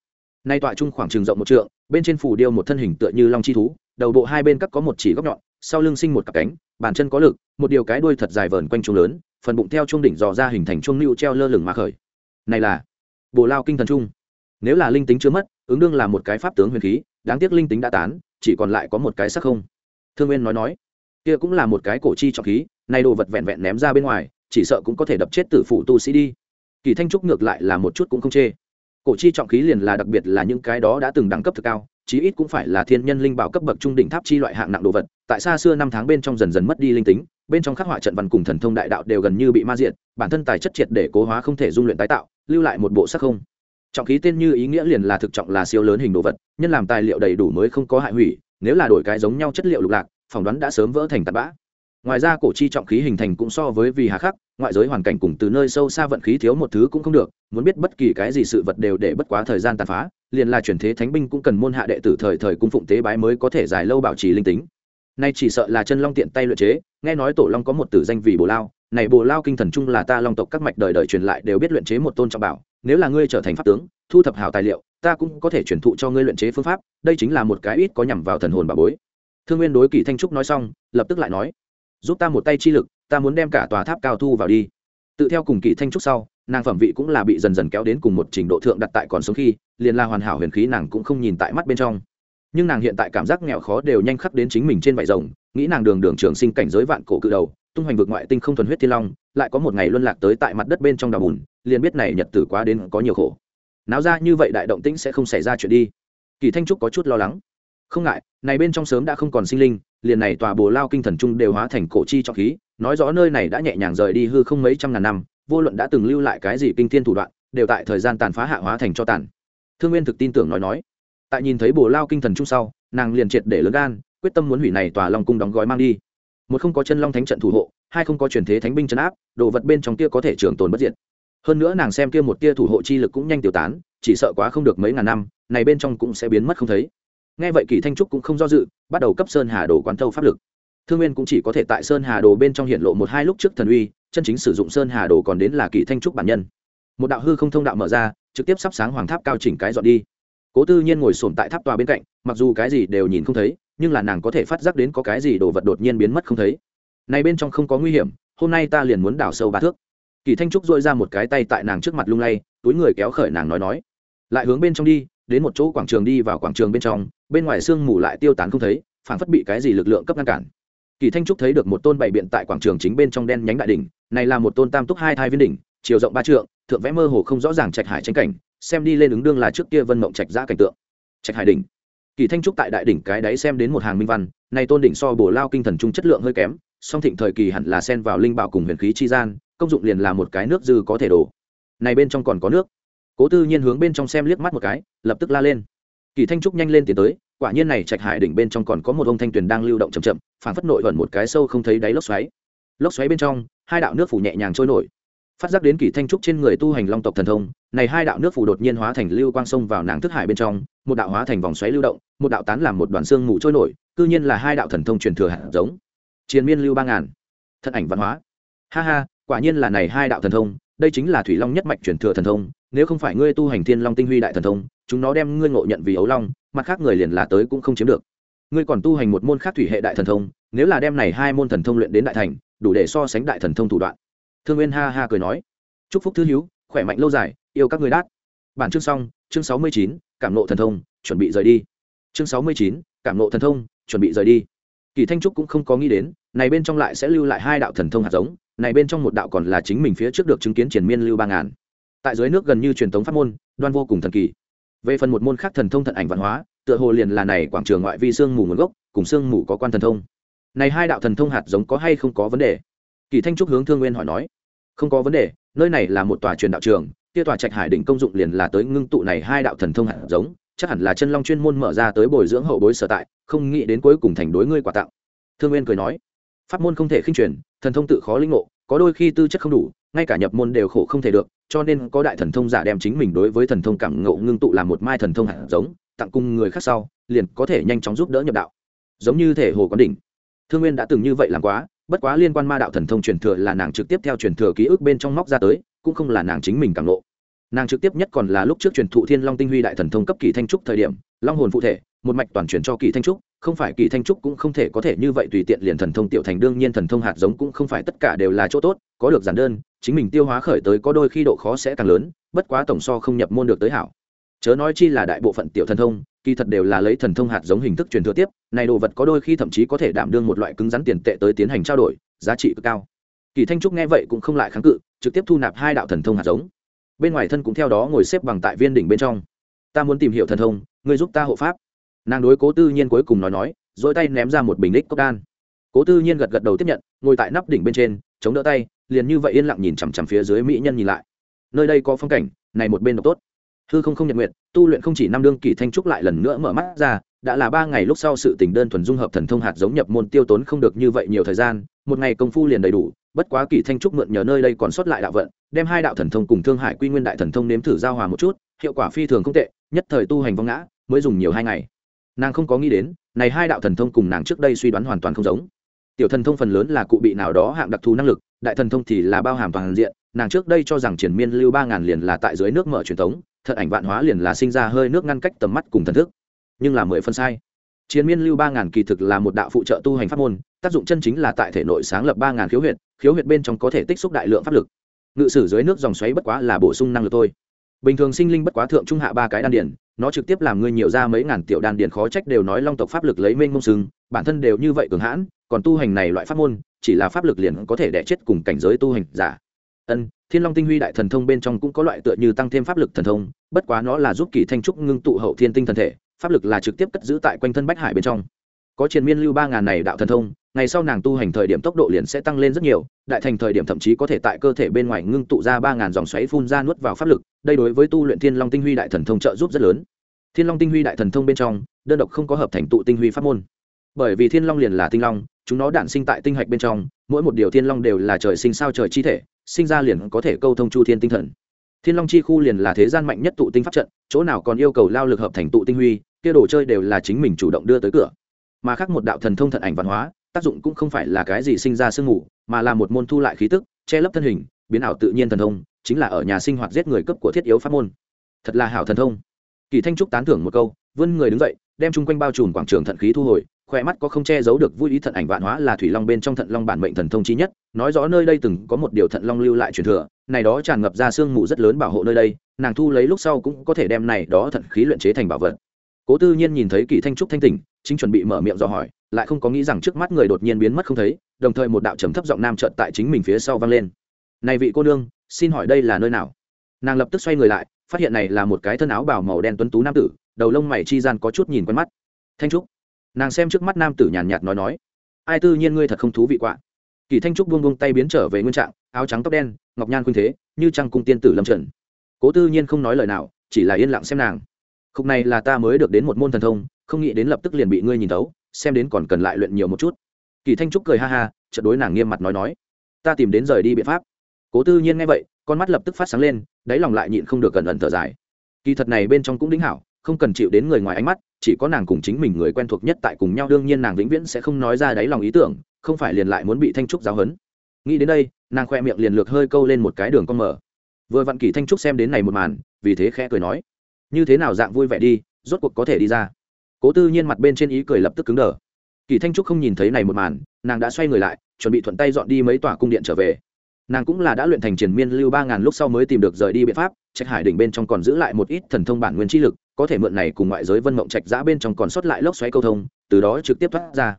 Nay tọa trung khoảng trường rộng một trượng, bên trên phủ điêu một thân hình tựa như long chi thú, đầu bộ hai bên cắt có một chỉ góc nhọn, sau lưng sinh một cặp cánh, bàn chân có lực, một điều cái đuôi thật dài vờn quanh trung lớn, phần bụng theo trung đỉnh dò ra hình thành trung lưu treo lơ lửng mà khởi. Này là bồ lao kinh thần trung. Nếu là linh tính chưa mất, ứng đương là một cái pháp tướng huyền khí, đáng tiếc linh tính đã tán, chỉ còn lại có một cái sắc không. Thương nguyên nói nói, kia cũng là một cái cổ chi trọng khí, nay đồ vật vẹn vẹn ném ra bên ngoài chỉ sợ cũng có thể đập chết tử phụ tu sĩ đi. Kỳ thanh trúc ngược lại là một chút cũng không chê. Cổ chi trọng khí liền là đặc biệt là những cái đó đã từng đẳng cấp thực cao, chí ít cũng phải là thiên nhân linh bảo cấp bậc trung đỉnh tháp chi loại hạng nặng đồ vật, tại xa xưa năm tháng bên trong dần dần mất đi linh tính, bên trong khắc họa trận văn cùng thần thông đại đạo đều gần như bị ma diện bản thân tài chất triệt để cố hóa không thể dung luyện tái tạo, lưu lại một bộ sắc không. Trọng khí tên như ý nghĩa liền là thực trọng là siêu lớn hình đồ vật, nhân làm tài liệu đầy đủ mới không có hại hủy, nếu là đổi cái giống nhau chất liệu lục lạc, phỏng đoán đã sớm vỡ thành tạt bã ngoài ra cổ chi trọng khí hình thành cũng so với vì hà khắc, ngoại giới hoàn cảnh cùng từ nơi sâu xa vận khí thiếu một thứ cũng không được, muốn biết bất kỳ cái gì sự vật đều để bất quá thời gian tàn phá, liền là chuyển thế thánh binh cũng cần môn hạ đệ tử thời thời cung phụng tế bái mới có thể dài lâu bảo trì linh tính. Nay chỉ sợ là chân long tiện tay luyện chế, nghe nói tổ long có một tử danh vì bồ lao, này bồ lao kinh thần chung là ta long tộc các mạch đời đời truyền lại đều biết luyện chế một tôn trọng bảo, nếu là ngươi trở thành pháp tướng, thu thập hào tài liệu, ta cũng có thể truyền thụ cho ngươi luyện chế phương pháp, đây chính là một cái ít có nhằm vào thần hồn bà bối. Thương nguyên đối kỳ thanh trúc nói xong, lập tức lại nói giúp ta một tay chi lực, ta muốn đem cả tòa tháp cao thu vào đi. Tự theo cùng kỳ thanh trúc sau, nàng phẩm vị cũng là bị dần dần kéo đến cùng một trình độ thượng đặt tại còn sống khi, liền là hoàn hảo huyền khí nàng cũng không nhìn tại mắt bên trong. Nhưng nàng hiện tại cảm giác nghèo khó đều nhanh khắc đến chính mình trên vải rồng, nghĩ nàng đường đường trường sinh cảnh giới vạn cổ cự đầu, tung hoành vực ngoại tinh không thuần huyết thiên long, lại có một ngày luân lạc tới tại mặt đất bên trong đào bùn, liền biết này nhật tử quá đến có nhiều khổ. Náo ra như vậy đại động tĩnh sẽ không xảy ra chuyện đi. Kỳ thanh trúc có chút lo lắng. Không ngại, này bên trong sớm đã không còn sinh linh liền này tòa bồ lao kinh thần trung đều hóa thành cổ chi trọng khí, nói rõ nơi này đã nhẹ nhàng rời đi hư không mấy trăm ngàn năm, vô luận đã từng lưu lại cái gì kinh thiên thủ đoạn, đều tại thời gian tàn phá hạ hóa thành cho tàn. Thương nguyên thực tin tưởng nói nói. Tại nhìn thấy bồ lao kinh thần trung sau, nàng liền triệt để lớn gan, quyết tâm muốn hủy này tòa long cung đóng gói mang đi. Một không có chân long thánh trận thủ hộ, hai không có truyền thế thánh binh chấn áp, đồ vật bên trong kia có thể trường tồn bất diệt. Hơn nữa nàng xem kia một tia thủ hộ chi lực cũng nhanh tiêu tán, chỉ sợ quá không được mấy ngàn năm, này bên trong cũng sẽ biến mất không thấy nghe vậy kỳ thanh trúc cũng không do dự, bắt đầu cấp sơn hà đồ quán thâu pháp lực. Thương nguyên cũng chỉ có thể tại sơn hà đồ bên trong hiện lộ một hai lúc trước thần uy, chân chính sử dụng sơn hà đồ còn đến là kỳ thanh trúc bản nhân. Một đạo hư không thông đạo mở ra, trực tiếp sắp sáng hoàng tháp cao chỉnh cái dọn đi. Cố tư nhiên ngồi sồn tại tháp tòa bên cạnh, mặc dù cái gì đều nhìn không thấy, nhưng là nàng có thể phát giác đến có cái gì đồ vật đột nhiên biến mất không thấy. Này bên trong không có nguy hiểm, hôm nay ta liền muốn đào sâu ba thước. Kỳ thanh trúc dội ra một cái tay tại nàng trước mặt lung lay, túi người kéo khởi nàng nói nói. Lại hướng bên trong đi, đến một chỗ quảng trường đi vào quảng trường bên trong bên ngoài sương mù lại tiêu tán không thấy phản phất bị cái gì lực lượng cấp ngăn cản. Kỳ thanh trúc thấy được một tôn bảy biện tại quảng trường chính bên trong đen nhánh đại đỉnh, này là một tôn tam túc hai thai viên đỉnh, chiều rộng ba trượng, thượng vẽ mơ hồ không rõ ràng trạch hải tranh cảnh, xem đi lên ứng đương là trước kia vân mộng trạch giã cảnh tượng. Trạch hải đỉnh. Kỳ thanh trúc tại đại đỉnh cái đáy xem đến một hàng minh văn, này tôn đỉnh so bổ lao kinh thần trung chất lượng hơi kém, song thịnh thời kỳ hẳn là xen vào linh bảo cùng huyền khí chi gian, công dụng liền là một cái nước dư có thể đổ. Này bên trong còn có nước. Cố tư nhiên hướng bên trong xem liếc mắt một cái, lập tức la lên kỳ thanh trúc nhanh lên tiến tới, quả nhiên này trạch hải đỉnh bên trong còn có một ông thanh tuyền đang lưu động chậm chậm phản phất nội vẩn một cái sâu không thấy đáy lốc xoáy. Lốc xoáy bên trong, hai đạo nước phủ nhẹ nhàng trôi nổi. Phát giác đến kỳ thanh trúc trên người tu hành long tộc thần thông, này hai đạo nước phủ đột nhiên hóa thành lưu quang sông vào nàng thức hải bên trong, một đạo hóa thành vòng xoáy lưu động, một đạo tán làm một đoàn xương mù trôi nổi, cư nhiên là hai đạo thần thông truyền thừa hạt giống. Chiến miên lưu ba ngàn. Thân ảnh văn hóa. Ha ha, quả nhiên là này hai đạo thần thông, đây chính là thủy long nhất mạch truyền thừa thần thông nếu không phải ngươi tu hành thiên long tinh huy đại thần thông, chúng nó đem ngươi ngộ nhận vì ấu long, mặt khác người liền là tới cũng không chiếm được. Ngươi còn tu hành một môn khác thủy hệ đại thần thông, nếu là đem này hai môn thần thông luyện đến đại thành, đủ để so sánh đại thần thông thủ đoạn. Thương nguyên ha ha cười nói. Chúc phúc thư hữu, khỏe mạnh lâu dài, yêu các người đát. Bản chương xong, chương sáu mươi chín, cảm nộ thần thông, chuẩn bị rời đi. Chương sáu mươi chín, cảm nộ thần thông, chuẩn bị rời đi. Kỳ thanh trúc cũng không có nghĩ đến, này bên trong lại sẽ lưu lại hai đạo thần thông hạt giống, này bên trong một đạo còn là chính mình phía trước được chứng kiến triển miên lưu ba ngàn tại dưới nước gần như truyền thống pháp môn, đoan vô cùng thần kỳ. Về phần một môn khác thần thông thận ảnh văn hóa, tựa hồ liền là này quảng trường ngoại vi sương mù nguồn gốc, cùng sương mù có quan thần thông. Này hai đạo thần thông hạt giống có hay không có vấn đề? Kỳ thanh trúc hướng thương nguyên hỏi nói. Không có vấn đề, nơi này là một tòa truyền đạo trường, kia tòa trạch hải đỉnh công dụng liền là tới ngưng tụ này hai đạo thần thông hạt giống, chắc hẳn là chân long chuyên môn mở ra tới bồi dưỡng hậu bối sở tại, không nghĩ đến cuối cùng thành đối ngươi quả tặng. Thương nguyên cười nói. Pháp môn không thể khinh truyền, thần thông tự khó linh ngộ có đôi khi tư chất không đủ, ngay cả nhập môn đều khổ không thể được, cho nên có đại thần thông giả đem chính mình đối với thần thông cảm ngộ ngưng tụ làm một mai thần thông hạt giống, tặng cùng người khác sau, liền có thể nhanh chóng giúp đỡ nhập đạo. Giống như thể hồ quán đỉnh. Thương nguyên đã từng như vậy làm quá, bất quá liên quan ma đạo thần thông truyền thừa là nàng trực tiếp theo truyền thừa ký ức bên trong móc ra tới, cũng không là nàng chính mình cảm ngộ. Nàng trực tiếp nhất còn là lúc trước truyền thụ thiên long tinh huy đại thần thông cấp kỳ thanh trúc thời điểm long hồn phụ thể, một mạch toàn truyền cho kỳ thanh trúc, không phải kỳ thanh trúc cũng không thể có thể như vậy tùy tiện liền thần thông tiểu thành, đương nhiên thần thông hạt giống cũng không phải tất cả đều là chỗ tốt, có được giản đơn, chính mình tiêu hóa khởi tới có đôi khi độ khó sẽ càng lớn, bất quá tổng so không nhập môn được tới hảo. Chớ nói chi là đại bộ phận tiểu thần thông, kỳ thật đều là lấy thần thông hạt giống hình thức truyền thừa tiếp, này đồ vật có đôi khi thậm chí có thể đảm đương một loại cứng rắn tiền tệ tới tiến hành trao đổi, giá trị cực cao. Kỳ thanh trúc nghe vậy cũng không lại kháng cự, trực tiếp thu nạp hai đạo thần thông hạt giống. Bên ngoài thân cũng theo đó ngồi xếp bằng tại viên đỉnh bên trong. Ta muốn tìm hiểu thần thông ngươi giúp ta hộ pháp. Nàng đối cố tư nhiên cuối cùng nói nói dỗi tay ném ra một bình đích cốc đan. Cố tư nhiên gật gật đầu tiếp nhận, ngồi tại nắp đỉnh bên trên, chống đỡ tay, liền như vậy yên lặng nhìn chằm chằm phía dưới mỹ nhân nhìn lại. Nơi đây có phong cảnh, này một bên độc tốt. Hư không không nhật nguyện tu luyện không chỉ năm đương kỳ thanh trúc lại lần nữa mở mắt ra, đã là ba ngày lúc sau sự tình đơn thuần dung hợp thần thông hạt giống nhập môn tiêu tốn không được như vậy nhiều thời gian, một ngày công phu liền đầy đủ, bất quá kỳ thanh trúc mượn nhờ nơi đây còn sót lại đạo vận, đem hai đạo thần thông cùng thương hải quy nguyên đại thần thông nếm thử giao hòa một chút, hiệu quả phi thường không tệ, nhất thời tu hành vong ngã mới dùng nhiều hai ngày. Nàng không có nghĩ đến, này hai đạo thần thông cùng nàng trước đây suy đoán hoàn toàn không giống. Tiểu thần thông phần lớn là cụ bị nào đó hạng đặc thù năng lực, đại thần thông thì là bao hàm toàn diện. Nàng trước đây cho rằng triển miên lưu ba ngàn liền là tại dưới nước mở truyền thống, thật ảnh vạn hóa liền là sinh ra hơi nước ngăn cách tầm mắt cùng thần thức. Nhưng là mười phân sai. Chiến miên lưu ba ngàn kỳ thực là một đạo phụ trợ tu hành pháp môn, tác dụng chân chính là tại thể nội sáng lập ba ngàn khiếu huyệt khiếu huyệt bên trong có thể tích xúc đại lượng pháp lực. Ngự sử dưới nước dòng xoáy bất quá là bổ sung năng lực thôi bình thường sinh linh bất quá thượng trung hạ ba cái đan điển nó trực tiếp làm ngươi nhiều ra mấy ngàn tiểu đan điển khó trách đều nói long tộc pháp lực lấy mênh mông sừng, bản thân đều như vậy cường hãn, còn tu hành này loại pháp môn, chỉ là pháp lực liền có thể đẻ chết cùng cảnh giới tu hành giả. Ân, thiên long tinh huy đại thần thông bên trong cũng có loại tựa như tăng thêm pháp lực thần thông, bất quá nó là giúp kỳ thanh trúc ngưng tụ hậu thiên tinh thần thể, pháp lực là trực tiếp cất giữ tại quanh thân bách hải bên trong. Có triền miên lưu ba ngàn này đạo thần thông ngày sau nàng tu hành thời điểm tốc độ liền sẽ tăng lên rất nhiều, đại thành thời điểm thậm chí có thể tại cơ thể bên ngoài ngưng tụ ra ba ngàn dòng xoáy phun ra nuốt vào pháp lực, đây đối với tu luyện thiên long tinh huy đại thần thông trợ giúp rất lớn. Thiên long tinh huy đại thần thông bên trong, đơn độc không có hợp thành tụ tinh huy pháp môn. Bởi vì thiên long liền là tinh long, chúng nó đản sinh tại tinh hạch bên trong, mỗi một điều thiên long đều là trời sinh sao trời chi thể, sinh ra liền có thể câu thông chu thiên tinh thần. Thiên long chi khu liền là thế gian mạnh nhất tụ tinh pháp trận, chỗ nào còn yêu cầu lao lực hợp thành tụ tinh huy, kia đồ chơi đều là chính mình chủ động đưa tới cửa. Mà khác một đạo thần thông thận ảnh văn hóa tác dụng cũng không phải là cái gì sinh ra sương mù, mà là một môn thu lại khí tức, che lấp thân hình, biến ảo tự nhiên thần thông, chính là ở nhà sinh hoạt giết người cấp của thiết yếu pháp môn. Thật là hảo thần thông. Kỳ thanh trúc tán thưởng một câu, vươn người đứng dậy, đem chung quanh bao trùm quảng trường thận khí thu hồi khoe mắt có không che giấu được vui ý thận ảnh vạn hóa là thủy long bên trong thận long bản mệnh thần thông chi nhất, nói rõ nơi đây từng có một điều thận long lưu lại truyền thừa, này đó tràn ngập ra sương mù rất lớn bảo hộ nơi đây, nàng thu lấy lúc sau cũng có thể đem này đó thận khí luyện chế thành bảo vật. Cố tư nhiên nhìn thấy kỳ thanh trúc thanh tỉnh chính chuẩn bị mở miệng dò hỏi, lại không có nghĩ rằng trước mắt người đột nhiên biến mất không thấy, đồng thời một đạo trầm thấp giọng nam trợn tại chính mình phía sau vang lên. Này vị cô nương, xin hỏi đây là nơi nào? Nàng lập tức xoay người lại, phát hiện này là một cái thân áo bảo màu đen tuấn tú nam tử, đầu lông mày chi gian có chút nhìn quen mắt. Thanh trúc. Nàng xem trước mắt nam tử nhàn nhạt nói nói. Ai tư nhiên ngươi thật không thú vị quạ kỳ thanh trúc buông buông tay biến trở về nguyên trạng, áo trắng tóc đen, ngọc nhan khuynh thế, như trăng cung tiên tử lâm trần. Cố tư nhiên không nói lời nào, chỉ là yên lặng xem nàng khúc này là ta mới được đến một môn thần thông, không nghĩ đến lập tức liền bị ngươi nhìn thấu, xem đến còn cần lại luyện nhiều một chút. Kỳ thanh trúc cười ha ha, chợt đối nàng nghiêm mặt nói nói, ta tìm đến rời đi biện pháp. Cố tư nhiên nghe vậy, con mắt lập tức phát sáng lên, đáy lòng lại nhịn không được gần ẩn thở dài. Kỳ thật này bên trong cũng đính hảo, không cần chịu đến người ngoài ánh mắt, chỉ có nàng cùng chính mình người quen thuộc nhất tại cùng nhau, đương nhiên nàng vĩnh viễn sẽ không nói ra đáy lòng ý tưởng, không phải liền lại muốn bị thanh trúc giáo hấn nghĩ đến đây, nàng khoe miệng liền lược hơi câu lên một cái đường con mở vừa vặn kỳ thanh trúc xem đến này một màn, vì thế khẽ cười nói như thế nào dạng vui vẻ đi, rốt cuộc có thể đi ra. Cố tư nhiên mặt bên trên ý cười lập tức cứng đờ. Kỳ thanh trúc không nhìn thấy này một màn, nàng đã xoay người lại, chuẩn bị thuận tay dọn đi mấy tòa cung điện trở về. Nàng cũng là đã luyện thành triển miên lưu ba ngàn lúc sau mới tìm được rời đi biện pháp, trạch hải đỉnh bên trong còn giữ lại một ít thần thông bản nguyên chi lực, có thể mượn này cùng ngoại giới vân mộng trạch giã bên trong còn sót lại lốc xoáy câu thông, từ đó trực tiếp thoát ra.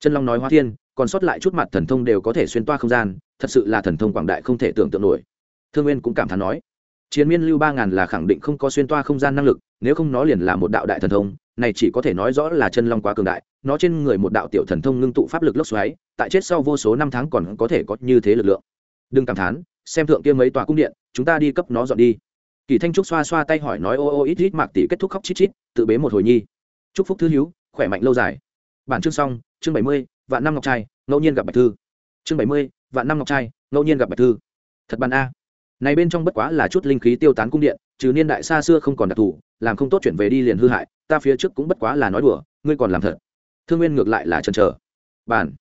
Chân long nói hoa thiên, còn sót lại chút mặt thần thông đều có thể xuyên toa không gian, thật sự là thần thông quảng đại không thể tưởng tượng nổi. Thương nguyên cũng cảm thán nói chiến miên lưu ba ngàn là khẳng định không có xuyên toa không gian năng lực, nếu không nó liền là một đạo đại thần thông, này chỉ có thể nói rõ là chân long quá cường đại, nó trên người một đạo tiểu thần thông ngưng tụ pháp lực lốc xoáy, tại chết sau vô số năm tháng còn có thể có như thế lực lượng. Đừng cảm thán, xem thượng kia mấy tòa cung điện, chúng ta đi cấp nó dọn đi. Kỳ thanh trúc xoa xoa tay hỏi nói, ô ô, ít ít, mạc tỷ kết thúc khóc chít chít, tự bế một hồi nhi. Chúc phúc thư hiếu khỏe mạnh lâu dài. Bản chương xong, chương bảy mươi, vạn năm ngọc trai, ngẫu nhiên gặp bạch thư. Chương bảy mươi, vạn năm ngọc trai, ngẫu nhiên gặp bạch thư. Thật bàn a này bên trong bất quá là chút linh khí tiêu tán cung điện, trừ niên đại xa xưa không còn đặc thù, làm không tốt chuyển về đi liền hư hại, ta phía trước cũng bất quá là nói đùa, ngươi còn làm thật. Thương nguyên ngược lại là chần chờ. Bản.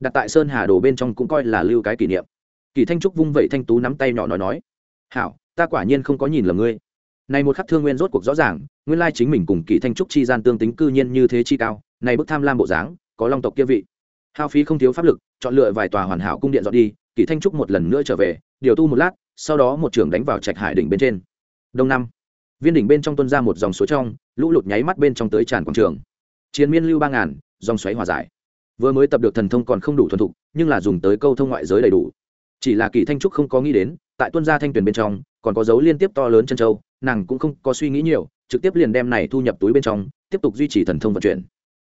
Đặt tại sơn hà đồ bên trong cũng coi là lưu cái kỷ niệm. Kỳ thanh trúc vung vẩy thanh tú nắm tay nhỏ nói nói, hảo, ta quả nhiên không có nhìn lầm ngươi. Này một khắc thương nguyên rốt cuộc rõ ràng, nguyên lai chính mình cùng kỳ thanh trúc chi gian tương tính cư nhiên như thế chi cao, này bức tham lam bộ dáng, có long tộc kia vị. Hao phí không thiếu pháp lực, chọn lựa vài tòa hoàn hảo cung điện dọn đi, kỳ thanh trúc một lần nữa trở về, điều tu một lát sau đó một trưởng đánh vào trạch hải đỉnh bên trên. Đông năm, viên đỉnh bên trong tuân ra một dòng suối trong, lũ lụt nháy mắt bên trong tới tràn quảng trường. Chiến miên lưu ba ngàn, dòng xoáy hòa giải. Vừa mới tập được thần thông còn không đủ thuần thục, nhưng là dùng tới câu thông ngoại giới đầy đủ. Chỉ là kỳ thanh trúc không có nghĩ đến, tại tuân gia thanh tuyền bên trong, còn có dấu liên tiếp to lớn chân châu, nàng cũng không có suy nghĩ nhiều, trực tiếp liền đem này thu nhập túi bên trong, tiếp tục duy trì thần thông vận chuyển.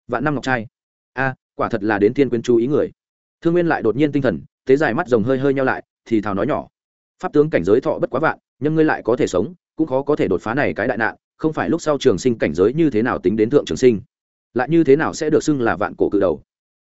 Vạn năm ngọc trai. A, quả thật là đến thiên quyến chú ý người. Thương nguyên lại đột nhiên tinh thần, thế dài mắt rồng hơi hơi nhau lại, thì thào nói nhỏ pháp tướng cảnh giới thọ bất quá vạn, nhưng ngươi lại có thể sống, cũng khó có thể đột phá này cái đại nạn, không phải lúc sau trường sinh cảnh giới như thế nào tính đến thượng trường sinh, lại như thế nào sẽ được xưng là vạn cổ cự đầu.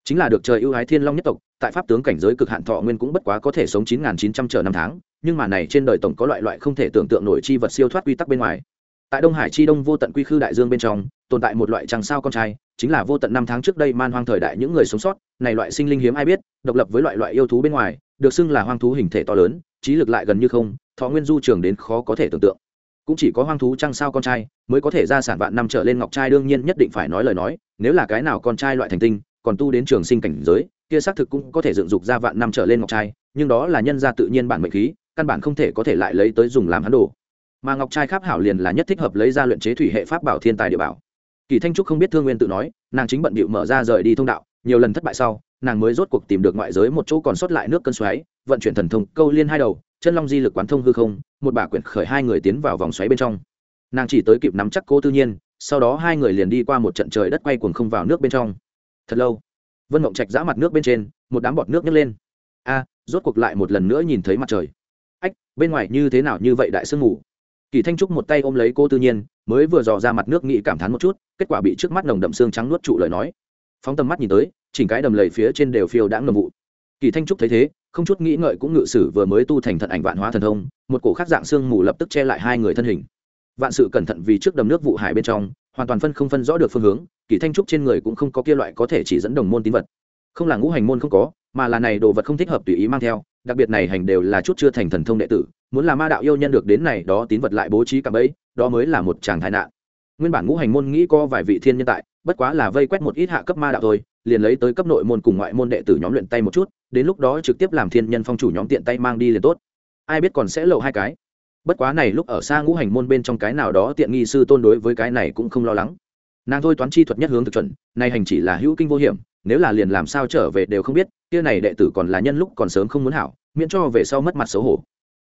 Chính là được trời ưu ái thiên long nhất tộc, tại pháp tướng cảnh giới cực hạn thọ nguyên cũng bất quá có thể sống chín nghìn chín trăm trở năm tháng, nhưng mà này trên đời tổng có loại loại không thể tưởng tượng nổi chi vật siêu thoát quy tắc bên ngoài. Tại đông hải chi đông vô tận quy khư đại dương bên trong, tồn tại một loại trăng sao con trai, chính là vô tận năm tháng trước đây man hoang thời đại những người sống sót, này loại sinh linh hiếm ai biết, độc lập với loại loại yêu thú bên ngoài, được xưng là hoang thú hình thể to lớn trí lực lại gần như không, thọ nguyên du trường đến khó có thể tưởng tượng. Cũng chỉ có hoang thú trăng sao con trai, mới có thể ra sản vạn năm trở lên ngọc trai đương nhiên nhất định phải nói lời nói, nếu là cái nào con trai loại thành tinh, còn tu đến trường sinh cảnh giới, kia xác thực cũng có thể dựng dục ra vạn năm trở lên ngọc trai, nhưng đó là nhân ra tự nhiên bản mệnh khí, căn bản không thể có thể lại lấy tới dùng làm hắn đồ. Mà ngọc trai kháp hảo liền là nhất thích hợp lấy ra luyện chế thủy hệ pháp bảo thiên tài địa bảo. Kỳ thanh trúc không biết thương nguyên tự nói, nàng chính bận bịu mở ra rời đi thông đạo, nhiều lần thất bại sau nàng mới rốt cuộc tìm được ngoại giới một chỗ còn sót lại nước cơn xoáy, vận chuyển thần thông câu liên hai đầu, chân long di lực quán thông hư không, một bà quyển khởi hai người tiến vào vòng xoáy bên trong. Nàng chỉ tới kịp nắm chắc cô tư nhiên, sau đó hai người liền đi qua một trận trời đất quay cuồng không vào nước bên trong. Thật lâu, vân mộng trạch giã mặt nước bên trên, một đám bọt nước nhấc lên. A, rốt cuộc lại một lần nữa nhìn thấy mặt trời. Ách, bên ngoài như thế nào như vậy đại sương ngủ kỳ thanh trúc một tay ôm lấy cô tư nhiên, mới vừa dò ra mặt nước nghĩ cảm thán một chút, kết quả bị trước mắt nồng đậm xương trắng nuốt trụ lời nói. Phóng tầm mắt nhìn tới chỉnh cái đầm lầy phía trên đều phiêu đãng ngầm vụ. Kỳ thanh trúc thấy thế, không chút nghĩ ngợi cũng ngự sử vừa mới tu thành thận ảnh vạn hóa thần thông, một cổ khác dạng xương mù lập tức che lại hai người thân hình. Vạn sự cẩn thận vì trước đầm nước vụ hải bên trong, hoàn toàn phân không phân rõ được phương hướng, kỳ thanh trúc trên người cũng không có kia loại có thể chỉ dẫn đồng môn tín vật. Không là ngũ hành môn không có, mà là này đồ vật không thích hợp tùy ý mang theo, đặc biệt này hành đều là chút chưa thành thần thông đệ tử, muốn là ma đạo yêu nhân được đến này đó tín vật lại bố trí cả bấy đó mới là một chàng tai nạn. Nguyên bản ngũ hành môn nghĩ có vài vị thiên nhân tại, bất quá là vây quét một ít hạ cấp ma đạo thôi liền lấy tới cấp nội môn cùng ngoại môn đệ tử nhóm luyện tay một chút, đến lúc đó trực tiếp làm thiên nhân phong chủ nhóm tiện tay mang đi liền tốt. Ai biết còn sẽ lậu hai cái. Bất quá này lúc ở xa ngũ hành môn bên trong cái nào đó tiện nghi sư tôn đối với cái này cũng không lo lắng. Nàng thôi toán chi thuật nhất hướng thực chuẩn, nay hành chỉ là hữu kinh vô hiểm, nếu là liền làm sao trở về đều không biết, kia này đệ tử còn là nhân lúc còn sớm không muốn hảo, miễn cho về sau mất mặt xấu hổ.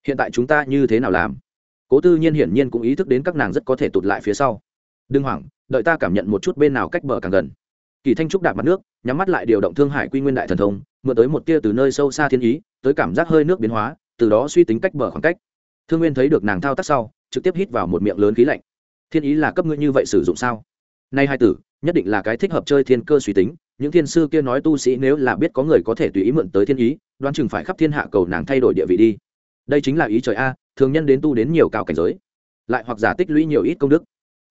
Hiện tại chúng ta như thế nào làm? Cố tư nhiên hiển nhiên cũng ý thức đến các nàng rất có thể tụt lại phía sau. Đừng hoảng, đợi ta cảm nhận một chút bên nào cách bờ càng gần kỳ thanh trúc đạp mặt nước, nhắm mắt lại điều động thương hải quy nguyên đại thần thông, mượn tới một tia từ nơi sâu xa thiên ý, tới cảm giác hơi nước biến hóa, từ đó suy tính cách bờ khoảng cách. Thương nguyên thấy được nàng thao tác sau, trực tiếp hít vào một miệng lớn khí lạnh. Thiên ý là cấp ngươi như vậy sử dụng sao? Nay hai tử, nhất định là cái thích hợp chơi thiên cơ suy tính, những thiên sư kia nói tu sĩ nếu là biết có người có thể tùy ý mượn tới thiên ý, đoán chừng phải khắp thiên hạ cầu nàng thay đổi địa vị đi. Đây chính là ý trời a, thường nhân đến tu đến nhiều cao cảnh giới, lại hoặc giả tích lũy nhiều ít công đức,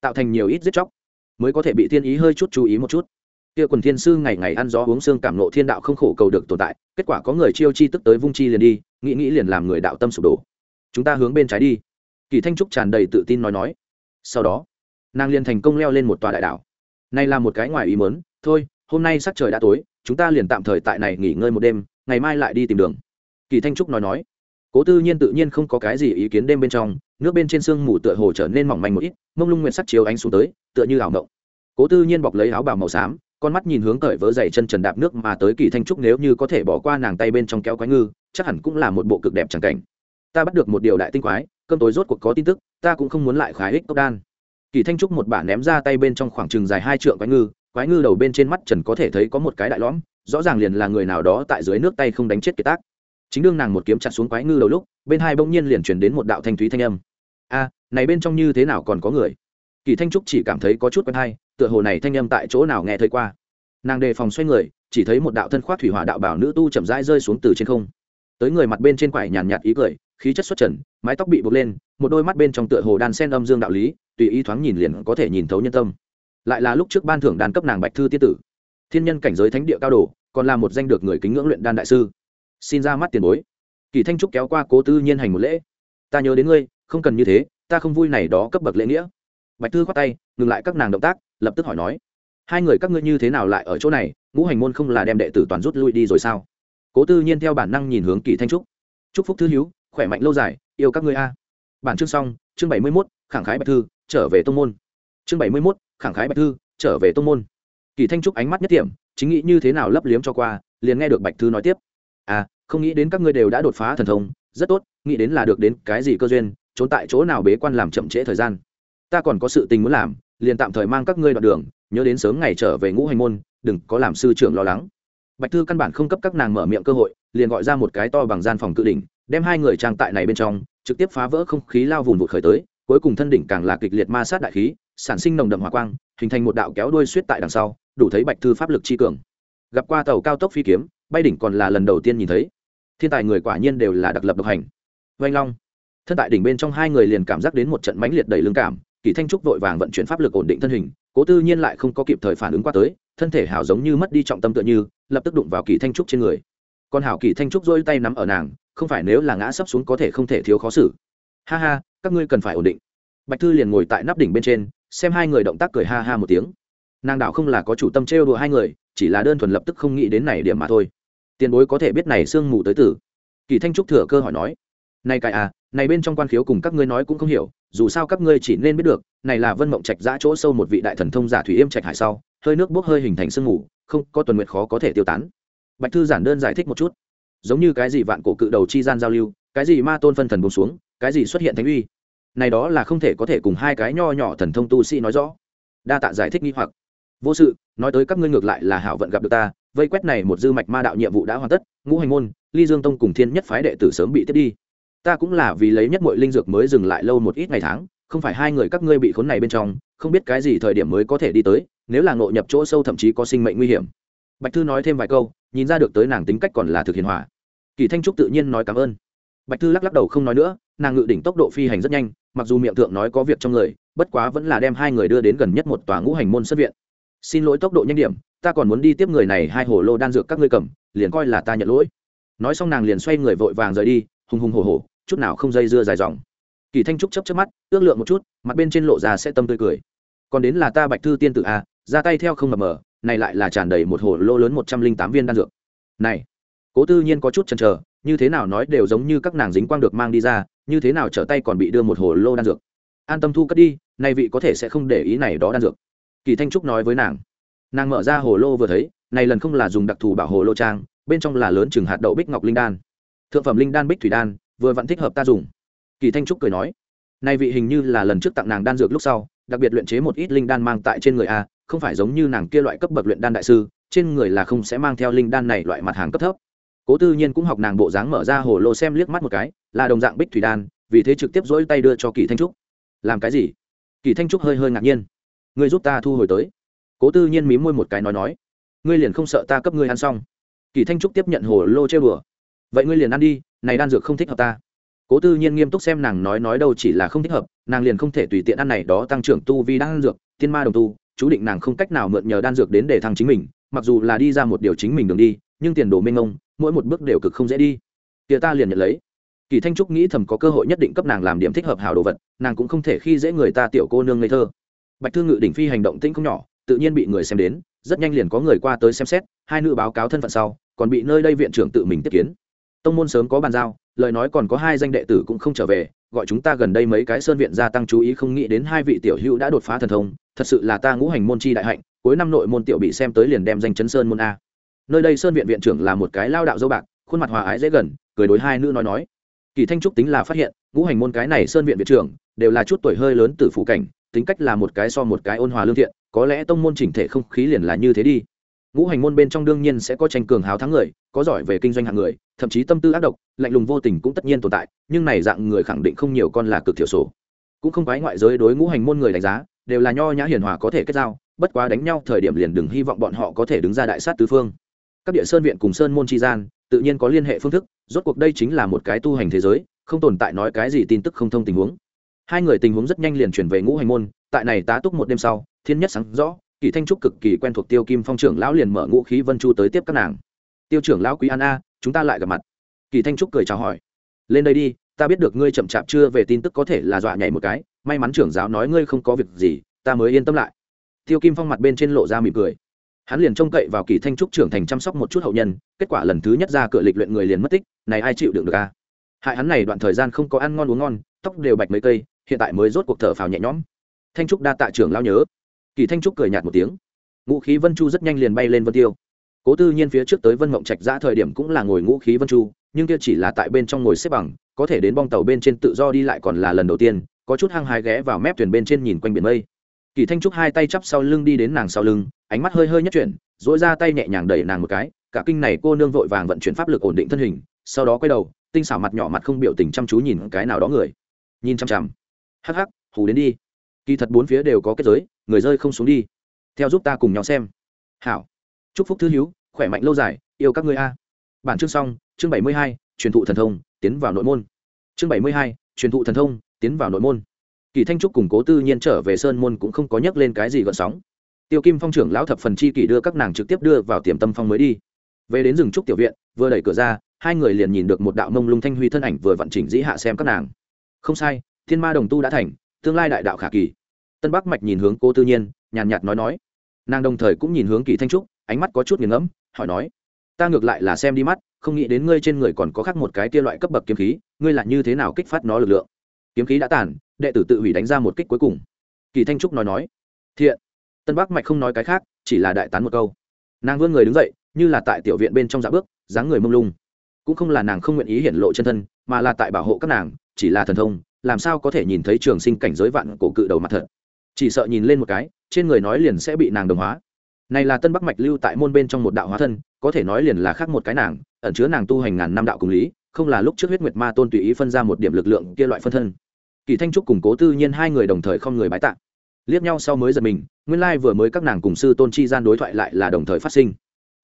tạo thành nhiều ít giết chóc, mới có thể bị thiên ý hơi chút chú ý một chút kia quần thiên sư ngày ngày ăn gió uống xương cảm nộ thiên đạo không khổ cầu được tồn tại, kết quả có người chiêu chi tức tới vung chi liền đi, nghĩ nghĩ liền làm người đạo tâm sụp đổ. Chúng ta hướng bên trái đi. Kỳ thanh trúc tràn đầy tự tin nói nói. Sau đó, nàng liền thành công leo lên một tòa đại đảo này là một cái ngoài ý mớn thôi, hôm nay sắc trời đã tối, chúng ta liền tạm thời tại này nghỉ ngơi một đêm, ngày mai lại đi tìm đường. Kỳ thanh trúc nói nói. Cố tư nhiên tự nhiên không có cái gì ý kiến đêm bên trong, nước bên trên sương mù tựa hồ trở nên mỏng manh một ít, mông lung nguyện sắc chiếu ánh xuống tới, tựa như ảo động cố tư nhiên bọc lấy áo bào màu xám con mắt nhìn hướng cởi vỡ dày chân trần đạp nước mà tới kỳ thanh trúc nếu như có thể bỏ qua nàng tay bên trong kéo quái ngư, chắc hẳn cũng là một bộ cực đẹp chẳng cảnh. Ta bắt được một điều đại tinh quái, cơm tối rốt cuộc có tin tức, ta cũng không muốn lại khái ích cốc đan. Kỳ thanh trúc một bả ném ra tay bên trong khoảng chừng dài hai trượng quái ngư quái ngư đầu bên trên mắt trần có thể thấy có một cái đại lõm, rõ ràng liền là người nào đó tại dưới nước tay không đánh chết kiệt tác. Chính đương nàng một kiếm chặt xuống quái ngư đầu lúc, bên hai bỗng nhiên liền chuyển đến một đạo thanh thúy thanh âm. A, này bên trong như thế nào còn có người? Kỳ thanh trúc chỉ cảm thấy có chút quen hay tựa hồ này thanh âm tại chỗ nào nghe thấy qua. Nàng đề phòng xoay người, chỉ thấy một đạo thân khoác thủy hỏa đạo bảo nữ tu chậm rãi rơi xuống từ trên không. Tới người mặt bên trên quải nhàn nhạt ý cười, khí chất xuất trần, mái tóc bị buộc lên, một đôi mắt bên trong tựa hồ đan sen âm dương đạo lý, tùy ý thoáng nhìn liền có thể nhìn thấu nhân tâm. Lại là lúc trước ban thưởng đàn cấp nàng bạch thư tiết tử. Thiên nhân cảnh giới thánh địa cao đồ, còn là một danh được người kính ngưỡng luyện đan đại sư. Xin ra mắt tiền bối. Kỳ thanh trúc kéo qua cố tư nhiên hành một lễ. Ta nhớ đến ngươi, không cần như thế, ta không vui này đó cấp bậc lễ nghĩa. Bạch thư khoát tay, ngừng lại các nàng động tác lập tức hỏi nói, hai người các ngươi như thế nào lại ở chỗ này, ngũ hành môn không là đem đệ tử toàn rút lui đi rồi sao? Cố tư nhiên theo bản năng nhìn hướng kỳ thanh trúc. Chúc phúc thư hiếu khỏe mạnh lâu dài, yêu các ngươi a. Bản chương xong, chương bảy mươi mốt, khẳng khái bạch thư, trở về tông môn. Chương bảy mươi mốt, khẳng khái bạch thư, trở về tông môn. Kỳ thanh trúc ánh mắt nhất điểm chính nghĩ như thế nào lấp liếm cho qua, liền nghe được bạch thư nói tiếp. À không nghĩ đến các ngươi đều đã đột phá thần thông, rất tốt, nghĩ đến là được đến cái gì cơ duyên, trốn tại chỗ nào bế quan làm chậm trễ thời gian. Ta còn có sự tình muốn làm liền tạm thời mang các ngươi đoạn đường, nhớ đến sớm ngày trở về ngũ hành môn, đừng có làm sư trưởng lo lắng. Bạch thư căn bản không cấp các nàng mở miệng cơ hội, liền gọi ra một cái to bằng gian phòng cự đỉnh, đem hai người trang tại này bên trong, trực tiếp phá vỡ không khí lao vùng vụt khởi tới, cuối cùng thân đỉnh càng là kịch liệt ma sát đại khí, sản sinh nồng đậm hỏa quang, hình thành một đạo kéo đuôi suýt tại đằng sau, đủ thấy bạch thư pháp lực chi cường. Gặp qua tàu cao tốc phi kiếm, bay đỉnh còn là lần đầu tiên nhìn thấy. Thiên tài người quả nhiên đều là đặc lập độc hành. Vanh long. Thân tại đỉnh bên trong hai người liền cảm giác đến một trận mãnh liệt đầy lương cảm kỳ thanh trúc vội vàng vận chuyển pháp lực ổn định thân hình, cố tư nhiên lại không có kịp thời phản ứng qua tới, thân thể hảo giống như mất đi trọng tâm tựa như, lập tức đụng vào kỳ thanh trúc trên người. Còn hảo kỳ thanh trúc dôi tay nắm ở nàng, không phải nếu là ngã sấp xuống có thể không thể thiếu khó xử. Ha ha, các ngươi cần phải ổn định. Bạch thư liền ngồi tại nắp đỉnh bên trên, xem hai người động tác cười ha ha một tiếng. Nàng đạo không là có chủ tâm trêu đùa hai người, chỉ là đơn thuần lập tức không nghĩ đến này điểm mà thôi. Tiền bối có thể biết này sương mù tới tử kỳ thanh trúc thừa cơ hỏi nói, này cài à này bên trong quan khiếu cùng các ngươi nói cũng không hiểu dù sao các ngươi chỉ nên biết được, này là vân mộng trạch giã chỗ sâu một vị đại thần thông giả thủy yêm trạch hải sau, hơi nước bốc hơi hình thành sương mù, không, có tuần nguyệt khó có thể tiêu tán. Bạch thư giản đơn giải thích một chút. Giống như cái gì vạn cổ cự đầu chi gian giao lưu, cái gì ma tôn phân thần bông xuống, cái gì xuất hiện thánh uy. Này đó là không thể có thể cùng hai cái nho nhỏ thần thông tu sĩ nói rõ. Đa tạ giải thích nghi hoặc. Vô sự, nói tới các ngươi ngược lại là hảo vận gặp được ta, vây quét này một dư mạch ma đạo nhiệm vụ đã hoàn tất, ngũ hành môn, ly dương tông cùng thiên nhất phái đệ tử sớm bị tiếp đi ta cũng là vì lấy nhất mọi linh dược mới dừng lại lâu một ít ngày tháng, không phải hai người các ngươi bị khốn này bên trong, không biết cái gì thời điểm mới có thể đi tới, nếu là ngộ nhập chỗ sâu thậm chí có sinh mệnh nguy hiểm. Bạch thư nói thêm vài câu, nhìn ra được tới nàng tính cách còn là thực hiện hòa. Kỳ thanh trúc tự nhiên nói cảm ơn. Bạch thư lắc lắc đầu không nói nữa, nàng ngự đỉnh tốc độ phi hành rất nhanh, mặc dù miệng thượng nói có việc trong người, bất quá vẫn là đem hai người đưa đến gần nhất một tòa ngũ hành môn xuất viện. Xin lỗi tốc độ nhanh điểm, ta còn muốn đi tiếp người này, hai hồ lô đan dược các ngươi cầm, liền coi là ta nhận lỗi. Nói xong nàng liền xoay người vội vàng rời đi, hùng hùng hồ hồ chút nào không dây dưa dài dòng. Kỳ thanh trúc chấp chấp mắt, ước lượng một chút, mặt bên trên lộ ra sẽ tâm tươi cười. Còn đến là ta bạch thư tiên tử a ra tay theo không mập mờ, này lại là tràn đầy một hồ lô lớn một trăm linh tám viên đan dược. Này, cố tư nhiên có chút chần chờ, như thế nào nói đều giống như các nàng dính quang được mang đi ra, như thế nào trở tay còn bị đưa một hồ lô đan dược. An tâm thu cất đi, nay vị có thể sẽ không để ý này đó đan dược. Kỳ thanh trúc nói với nàng. Nàng mở ra hồ lô vừa thấy, này lần không là dùng đặc thù bảo hồ lô trang, bên trong là lớn chừng hạt đậu bích ngọc linh đan. Thượng phẩm linh đan bích thủy đan vừa vẫn thích hợp ta dùng. Kỳ thanh trúc cười nói, nay vị hình như là lần trước tặng nàng đan dược lúc sau, đặc biệt luyện chế một ít linh đan mang tại trên người a, không phải giống như nàng kia loại cấp bậc luyện đan đại sư, trên người là không sẽ mang theo linh đan này loại mặt hàng cấp thấp. Cố tư nhiên cũng học nàng bộ dáng mở ra hồ lô xem liếc mắt một cái, là đồng dạng bích thủy đan, vì thế trực tiếp dỗi tay đưa cho kỳ thanh trúc. Làm cái gì? Kỳ thanh trúc hơi hơi ngạc nhiên. Ngươi giúp ta thu hồi tới. Cố tư nhiên mí môi một cái nói nói, ngươi liền không sợ ta cấp ngươi ăn xong? Kỳ thanh trúc tiếp nhận hồ lô chơi bừa vậy ngươi liền ăn đi này đan dược không thích hợp ta. Cố tư nhiên nghiêm túc xem nàng nói nói đâu chỉ là không thích hợp, nàng liền không thể tùy tiện ăn này đó tăng trưởng tu vi đan dược tiên ma đồng tu, chú định nàng không cách nào mượn nhờ đan dược đến để thăng chính mình, mặc dù là đi ra một điều chính mình đường đi, nhưng tiền đồ mênh mông, mỗi một bước đều cực không dễ đi. Kia ta liền nhận lấy. Kỳ thanh trúc nghĩ thầm có cơ hội nhất định cấp nàng làm điểm thích hợp hảo đồ vật, nàng cũng không thể khi dễ người ta tiểu cô nương ngây thơ. Bạch thư ngự đỉnh phi hành động tĩnh không nhỏ, tự nhiên bị người xem đến, rất nhanh liền có người qua tới xem xét, hai nữ báo cáo thân phận sau, còn bị nơi đây viện trưởng tự mình tiếp kiến tông môn sớm có bàn giao, lời nói còn có hai danh đệ tử cũng không trở về, gọi chúng ta gần đây mấy cái sơn viện gia tăng chú ý không nghĩ đến hai vị tiểu hữu đã đột phá thần thông, thật sự là ta ngũ hành môn chi đại hạnh, cuối năm nội môn tiểu bị xem tới liền đem danh chấn sơn môn a. Nơi đây sơn viện viện trưởng là một cái lao đạo dâu bạc, khuôn mặt hòa ái dễ gần, cười đối hai nữ nói nói. Kỳ thanh trúc tính là phát hiện, ngũ hành môn cái này sơn viện viện trưởng, đều là chút tuổi hơi lớn từ phụ cảnh, tính cách là một cái so một cái ôn hòa lương thiện, có lẽ tông môn chỉnh thể không khí liền là như thế đi ngũ hành môn bên trong đương nhiên sẽ có tranh cường háo thắng người, có giỏi về kinh doanh hạng người, thậm chí tâm tư ác độc, lạnh lùng vô tình cũng tất nhiên tồn tại, nhưng này dạng người khẳng định không nhiều con là cực thiểu số. Cũng không quái ngoại giới đối ngũ hành môn người đánh giá, đều là nho nhã hiền hòa có thể kết giao, bất quá đánh nhau thời điểm liền đừng hy vọng bọn họ có thể đứng ra đại sát tứ phương. Các địa sơn viện cùng sơn môn tri gian, tự nhiên có liên hệ phương thức, rốt cuộc đây chính là một cái tu hành thế giới, không tồn tại nói cái gì tin tức không thông tình huống. Hai người tình huống rất nhanh liền chuyển về ngũ hành môn, tại này tá túc một đêm sau, thiên nhất sáng rõ kỳ thanh trúc cực kỳ quen thuộc tiêu kim phong trưởng lão liền mở ngũ khí vân chu tới tiếp các nàng. Tiêu trưởng lão quý an a, chúng ta lại gặp mặt. Kỳ thanh trúc cười chào hỏi. Lên đây đi, ta biết được ngươi chậm chạp chưa về tin tức có thể là dọa nhảy một cái, may mắn trưởng giáo nói ngươi không có việc gì, ta mới yên tâm lại. Tiêu kim phong mặt bên trên lộ ra mỉm cười. Hắn liền trông cậy vào kỳ thanh trúc trưởng thành chăm sóc một chút hậu nhân, kết quả lần thứ nhất ra cửa lịch luyện người liền mất tích, này ai chịu đựng được a? Hại hắn này đoạn thời gian không có ăn ngon uống ngon, tóc đều bạch mấy cây, hiện tại mới rốt cuộc thở phào nhẹ nhõm. Thanh trúc đa tạ trưởng lao nhớ kỳ thanh trúc cười nhạt một tiếng. Ngũ khí vân chu rất nhanh liền bay lên vân tiêu. Cố tư nhiên phía trước tới vân mộng trạch ra thời điểm cũng là ngồi ngũ khí vân chu, nhưng kia chỉ là tại bên trong ngồi xếp bằng, có thể đến bong tàu bên trên tự do đi lại còn là lần đầu tiên, có chút hăng hái ghé vào mép thuyền bên trên nhìn quanh biển mây. Kỳ thanh trúc hai tay chắp sau lưng đi đến nàng sau lưng, ánh mắt hơi hơi nhất chuyển dỗi ra tay nhẹ nhàng đẩy nàng một cái, cả kinh này cô nương vội vàng vận chuyển pháp lực ổn định thân hình, sau đó quay đầu, tinh xảo mặt nhỏ mặt không biểu tình chăm chú nhìn cái nào đó người. Nhìn chăm chằm. Hắc hắc, hù đến đi. Kỳ thật bốn phía đều có kết giới người rơi không xuống đi. Theo giúp ta cùng nhau xem. Hảo. Chúc phúc thư hữu, khỏe mạnh lâu dài, yêu các ngươi a. Bản chương xong, chương bảy mươi hai, truyền thụ thần thông, tiến vào nội môn. Chương bảy mươi hai, truyền thụ thần thông, tiến vào nội môn. Kỳ thanh trúc cùng cố tư nhiên trở về sơn môn cũng không có nhắc lên cái gì gợn sóng. Tiêu kim phong trưởng lão thập phần chi kỷ đưa các nàng trực tiếp đưa vào tiềm tâm phong mới đi. Về đến rừng trúc tiểu viện, vừa đẩy cửa ra, hai người liền nhìn được một đạo mông lung thanh huy thân ảnh vừa vận chỉnh dĩ hạ xem các nàng. Không sai, thiên ma đồng tu đã thành, tương lai đại đạo khả kỳ tân bắc mạch nhìn hướng cô tư nhiên, nhàn nhạt nói nói. Nàng đồng thời cũng nhìn hướng kỳ thanh trúc, ánh mắt có chút nghiền ngẫm, hỏi nói, ta ngược lại là xem đi mắt, không nghĩ đến ngươi trên người còn có khác một cái kia loại cấp bậc kiếm khí, ngươi là như thế nào kích phát nó lực lượng? Kiếm khí đã tàn, đệ tử tự hủy đánh ra một kích cuối cùng. Kỳ thanh trúc nói nói, thiện. Tân bắc mạch không nói cái khác, chỉ là đại tán một câu. Nàng vươn người đứng dậy, như là tại tiểu viện bên trong dạ bước, dáng người mông lung. Cũng không là nàng không nguyện ý hiển lộ chân thân, mà là tại bảo hộ các nàng, chỉ là thần thông, làm sao có thể nhìn thấy trường sinh cảnh giới vạn cổ cự đầu mặt thật chỉ sợ nhìn lên một cái, trên người nói liền sẽ bị nàng đồng hóa. Này là tân bắc mạch lưu tại môn bên trong một đạo hóa thân, có thể nói liền là khác một cái nàng, ẩn chứa nàng tu hành ngàn năm đạo cùng lý, không là lúc trước huyết nguyệt ma tôn tùy ý phân ra một điểm lực lượng kia loại phân thân. Kỳ thanh trúc củng cố tư nhiên hai người đồng thời không người bái tạ. Liếc nhau sau mới giật mình, nguyên lai vừa mới các nàng cùng sư tôn chi gian đối thoại lại là đồng thời phát sinh.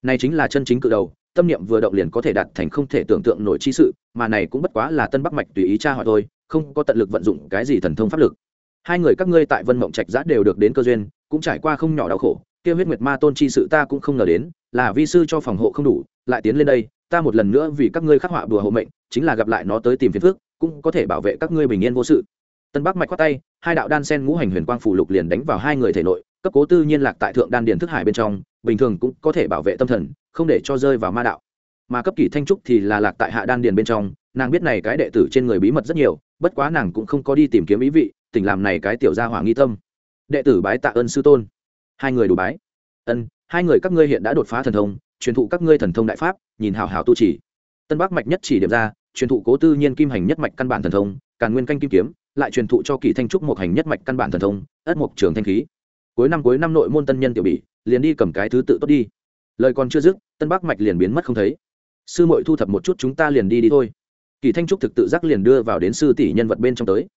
Này chính là chân chính cự đầu, tâm niệm vừa động liền có thể đạt thành không thể tưởng tượng nổi chi sự, mà này cũng bất quá là tân bắc mạch tùy ý tra hỏi thôi, không có tận lực vận dụng cái gì thần thông pháp lực hai người các ngươi tại vân mộng trạch giã đều được đến cơ duyên, cũng trải qua không nhỏ đau khổ, kia huyết nguyệt ma tôn chi sự ta cũng không ngờ đến, là vi sư cho phòng hộ không đủ, lại tiến lên đây, ta một lần nữa vì các ngươi khắc họa bùa hộ mệnh, chính là gặp lại nó tới tìm phiền phước cũng có thể bảo vệ các ngươi bình yên vô sự. Tân bắc mạch khoát tay, hai đạo đan sen ngũ hành huyền quang phủ lục liền đánh vào hai người thể nội, cấp cố tư nhiên lạc tại thượng đan điền thức hải bên trong, bình thường cũng có thể bảo vệ tâm thần, không để cho rơi vào ma đạo. Mà cấp kỷ thanh trúc thì là lạc tại hạ đan điền bên trong, nàng biết này cái đệ tử trên người bí mật rất nhiều, bất quá nàng cũng không có đi tìm kiếm ý vị tỉnh làm này cái tiểu gia hỏa nghi tâm. Đệ tử bái tạ ơn sư tôn. Hai người đủ bái. Ân, hai người các ngươi hiện đã đột phá thần thông, truyền thụ các ngươi thần thông đại pháp, nhìn hào hào tu chỉ. Tân bắc mạch nhất chỉ điểm ra, truyền thụ cố tư nhiên kim hành nhất mạch căn bản thần thông, càn nguyên canh kim kiếm, lại truyền thụ cho kỳ thanh trúc một hành nhất mạch căn bản thần thông, ất mục trường thanh khí. Cuối năm cuối năm nội môn tân nhân tiểu bỉ liền đi cầm cái thứ tự tốt đi. Lời còn chưa dứt, tân bắc mạch liền biến mất không thấy. Sư muội thu thập một chút chúng ta liền đi đi thôi. Kỳ thanh trúc thực tự giác liền đưa vào đến sư tỷ nhân vật bên trong tới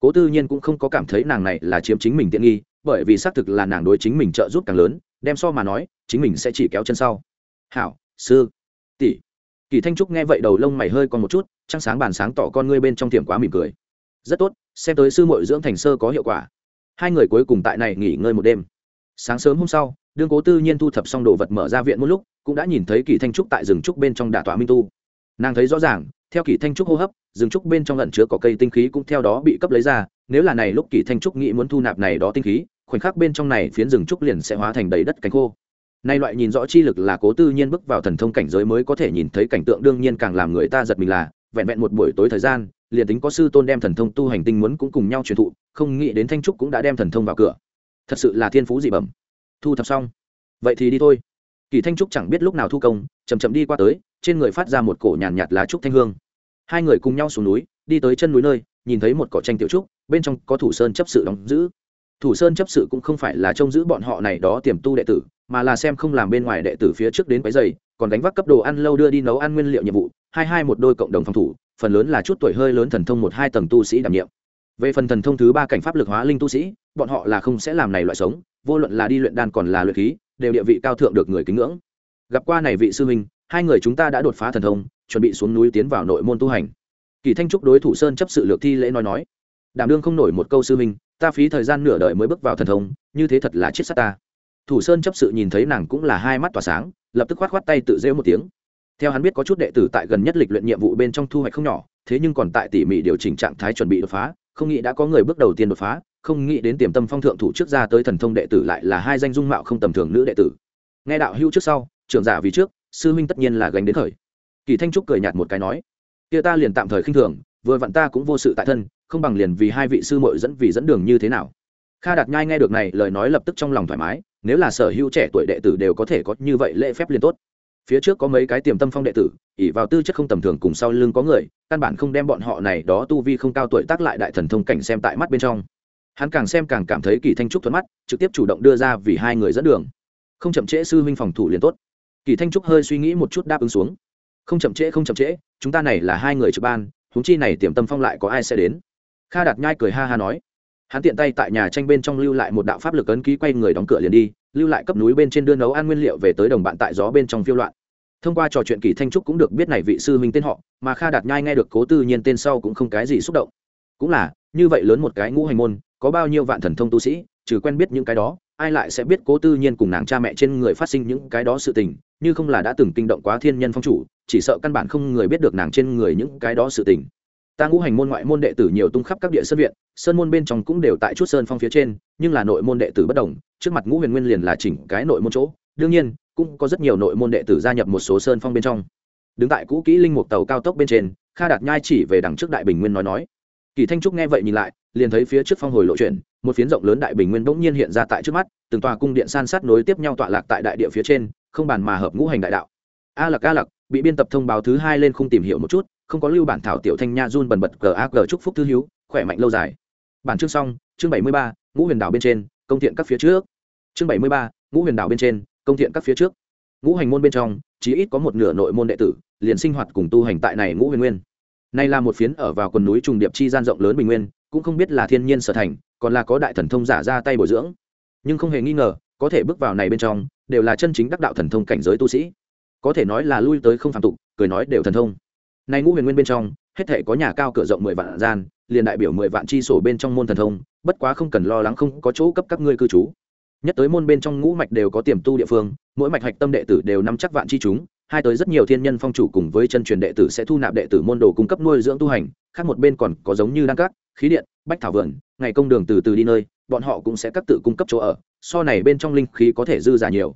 cố tư nhiên cũng không có cảm thấy nàng này là chiếm chính mình tiện nghi, bởi vì xác thực là nàng đối chính mình trợ giúp càng lớn, đem so mà nói, chính mình sẽ chỉ kéo chân sau. Hảo, sư, tỷ. Kỳ thanh trúc nghe vậy đầu lông mày hơi còn một chút, trăng sáng bàn sáng tỏ con ngươi bên trong tiệm quá mỉm cười. Rất tốt, xem tới sư mội dưỡng thành sơ có hiệu quả. Hai người cuối cùng tại này nghỉ ngơi một đêm. Sáng sớm hôm sau, đương cố tư nhiên thu thập xong đồ vật mở ra viện một lúc, cũng đã nhìn thấy kỳ thanh trúc tại rừng trúc bên trong đà tòa minh tu. Nàng thấy rõ ràng theo kỳ thanh trúc hô hấp, rừng trúc bên trong lẩn chứa có cây tinh khí cũng theo đó bị cấp lấy ra, nếu là này lúc kỳ thanh trúc nghĩ muốn thu nạp này đó tinh khí, khoảnh khắc bên trong này phiến rừng trúc liền sẽ hóa thành đầy đất cánh khô. Nay loại nhìn rõ chi lực là cố tư nhiên bước vào thần thông cảnh giới mới có thể nhìn thấy cảnh tượng đương nhiên càng làm người ta giật mình là, vẹn vẹn một buổi tối thời gian, liền tính có sư tôn đem thần thông tu hành tinh muốn cũng cùng nhau truyền thụ, không nghĩ đến thanh trúc cũng đã đem thần thông vào cửa. Thật sự là thiên phú dị bẩm. Thu thập xong. Vậy thì đi thôi kỳ thanh trúc chẳng biết lúc nào thu công chầm chậm đi qua tới trên người phát ra một cổ nhàn nhạt, nhạt lá trúc thanh hương. Hai người cùng nhau xuống núi đi tới chân núi nơi nhìn thấy một cỏ tranh tiểu trúc bên trong có thủ sơn chấp sự đóng giữ. Thủ sơn chấp sự cũng không phải là trông giữ bọn họ này đó tiềm tu đệ tử mà là xem không làm bên ngoài đệ tử phía trước đến quấy dày còn đánh vác cấp đồ ăn lâu đưa đi nấu ăn nguyên liệu nhiệm vụ hai hai một đôi cộng đồng phòng thủ phần lớn là chút tuổi hơi lớn thần thông một hai tầng tu sĩ đảm nhiệm. Về phần thần thông thứ ba cảnh pháp lực hóa linh tu sĩ bọn họ là không sẽ làm này loại sống vô luận là đi luyện đan còn là luyện khí đều địa vị cao thượng được người kính ngưỡng. Gặp qua này vị sư huynh, hai người chúng ta đã đột phá thần thông, chuẩn bị xuống núi tiến vào nội môn tu hành. Kỳ thanh trúc đối thủ sơn chấp sự lược thi lễ nói nói, đảm đương không nổi một câu sư huynh, ta phí thời gian nửa đời mới bước vào thần thông, như thế thật là chết sát ta. Thủ sơn chấp sự nhìn thấy nàng cũng là hai mắt tỏa sáng, lập tức khoát khoát tay tự rêu một tiếng. Theo hắn biết có chút đệ tử tại gần nhất lịch luyện nhiệm vụ bên trong thu hoạch không nhỏ, thế nhưng còn tại tỉ mỉ điều chỉnh trạng thái chuẩn bị đột phá, không nghĩ đã có người bước đầu tiên đột phá không nghĩ đến tiềm tâm phong thượng thủ trước ra tới thần thông đệ tử lại là hai danh dung mạo không tầm thường nữ đệ tử. Nghe đạo hữu trước sau, trưởng giả vì trước, sư huynh tất nhiên là gánh đến thời kỳ thanh trúc cười nhạt một cái nói, kia ta liền tạm thời khinh thường, vừa vặn ta cũng vô sự tại thân, không bằng liền vì hai vị sư muội dẫn vì dẫn đường như thế nào? Kha đạt nhai nghe được này, lời nói lập tức trong lòng thoải mái, nếu là sở hữu trẻ tuổi đệ tử đều có thể có như vậy lễ phép liền tốt. Phía trước có mấy cái tiềm tâm phong đệ tử ỉ vào tư chất không tầm thường cùng sau lưng có người, căn bản không đem bọn họ này đó tu vi không cao tuổi tác lại đại thần thông cảnh xem tại mắt bên trong hắn càng xem càng cảm thấy kỳ thanh trúc thuận mắt, trực tiếp chủ động đưa ra vì hai người dẫn đường. Không chậm trễ sư huynh phòng thủ liền tốt. Kỳ thanh trúc hơi suy nghĩ một chút đáp ứng xuống. Không chậm trễ, không chậm trễ, chúng ta này là hai người trực ban, huống chi này tiềm tâm phong lại có ai sẽ đến? Kha đạt nhai cười ha ha nói. Hắn tiện tay tại nhà tranh bên trong lưu lại một đạo pháp lực ấn ký quay người đóng cửa liền đi, lưu lại cấp núi bên trên đưa nấu ăn nguyên liệu về tới đồng bạn tại gió bên trong phiêu loạn. Thông qua trò chuyện kỳ thanh trúc cũng được biết này vị sư huynh tên họ, mà kha đạt nhai nghe được cố tư nhiên tên sau cũng không cái gì xúc động. Cũng là, như vậy lớn một cái ngũ hành môn có bao nhiêu vạn thần thông tu sĩ, trừ quen biết những cái đó, ai lại sẽ biết cố tư nhiên cùng nàng cha mẹ trên người phát sinh những cái đó sự tình, như không là đã từng kinh động quá thiên nhân phong chủ, chỉ sợ căn bản không người biết được nàng trên người những cái đó sự tình. Ta ngũ hành môn ngoại môn đệ tử nhiều tung khắp các địa sơn viện, sơn môn bên trong cũng đều tại chút sơn phong phía trên, nhưng là nội môn đệ tử bất đồng, trước mặt ngũ huyền nguyên liền là chỉnh cái nội môn chỗ. Đương nhiên, cũng có rất nhiều nội môn đệ tử gia nhập một số sơn phong bên trong. Đứng tại cũ kỹ linh mục tàu cao tốc bên trên, kha đạt nhai chỉ về đằng trước đại bình nguyên nói nói. Kỳ thanh trúc nghe vậy nhìn lại liền thấy phía trước phong hồi lộ chuyển, một phiến rộng lớn đại bình nguyên bỗng nhiên hiện ra tại trước mắt, từng tòa cung điện san sát nối tiếp nhau tọa lạc tại đại địa phía trên, không bàn mà hợp ngũ hành đại đạo. A lặc a lặc bị biên tập thông báo thứ hai lên không tìm hiểu một chút, không có lưu bản thảo tiểu thanh nha run bần bật cờ a cờ chúc phúc thư hiếu khỏe mạnh lâu dài. Bản chương xong, chương bảy mươi ba, ngũ huyền đảo bên trên, công thiện các phía trước. Chương bảy mươi ba, ngũ huyền đảo bên trên, công thiện các phía trước. Ngũ hành môn bên trong chỉ ít có một nửa nội môn đệ tử, liền sinh hoạt cùng tu hành tại này ngũ huyền nguyên. Nay là một phiến ở vào quần núi trùng điệp chi gian rộng lớn bình nguyên cũng không biết là thiên nhiên sở thành, còn là có đại thần thông giả ra tay bồi dưỡng. Nhưng không hề nghi ngờ, có thể bước vào này bên trong, đều là chân chính đắc đạo thần thông cảnh giới tu sĩ. Có thể nói là lui tới không phạm tục, cười nói đều thần thông. Nay ngũ huyền nguyên bên trong, hết thể có nhà cao cửa rộng mười vạn gian, liền đại biểu mười vạn chi sổ bên trong môn thần thông, bất quá không cần lo lắng không có chỗ cấp các ngươi cư trú. Nhất tới môn bên trong ngũ mạch đều có tiềm tu địa phương, mỗi mạch hạch tâm đệ tử đều nắm chắc vạn chi chúng hai tới rất nhiều thiên nhân phong chủ cùng với chân truyền đệ tử sẽ thu nạp đệ tử môn đồ cung cấp nuôi dưỡng tu hành, khác một bên còn có giống như đăng cát khí điện, bách thảo vườn, ngày công đường từ từ đi nơi, bọn họ cũng sẽ cắt tự cung cấp chỗ ở, so này bên trong linh khí có thể dư giả nhiều.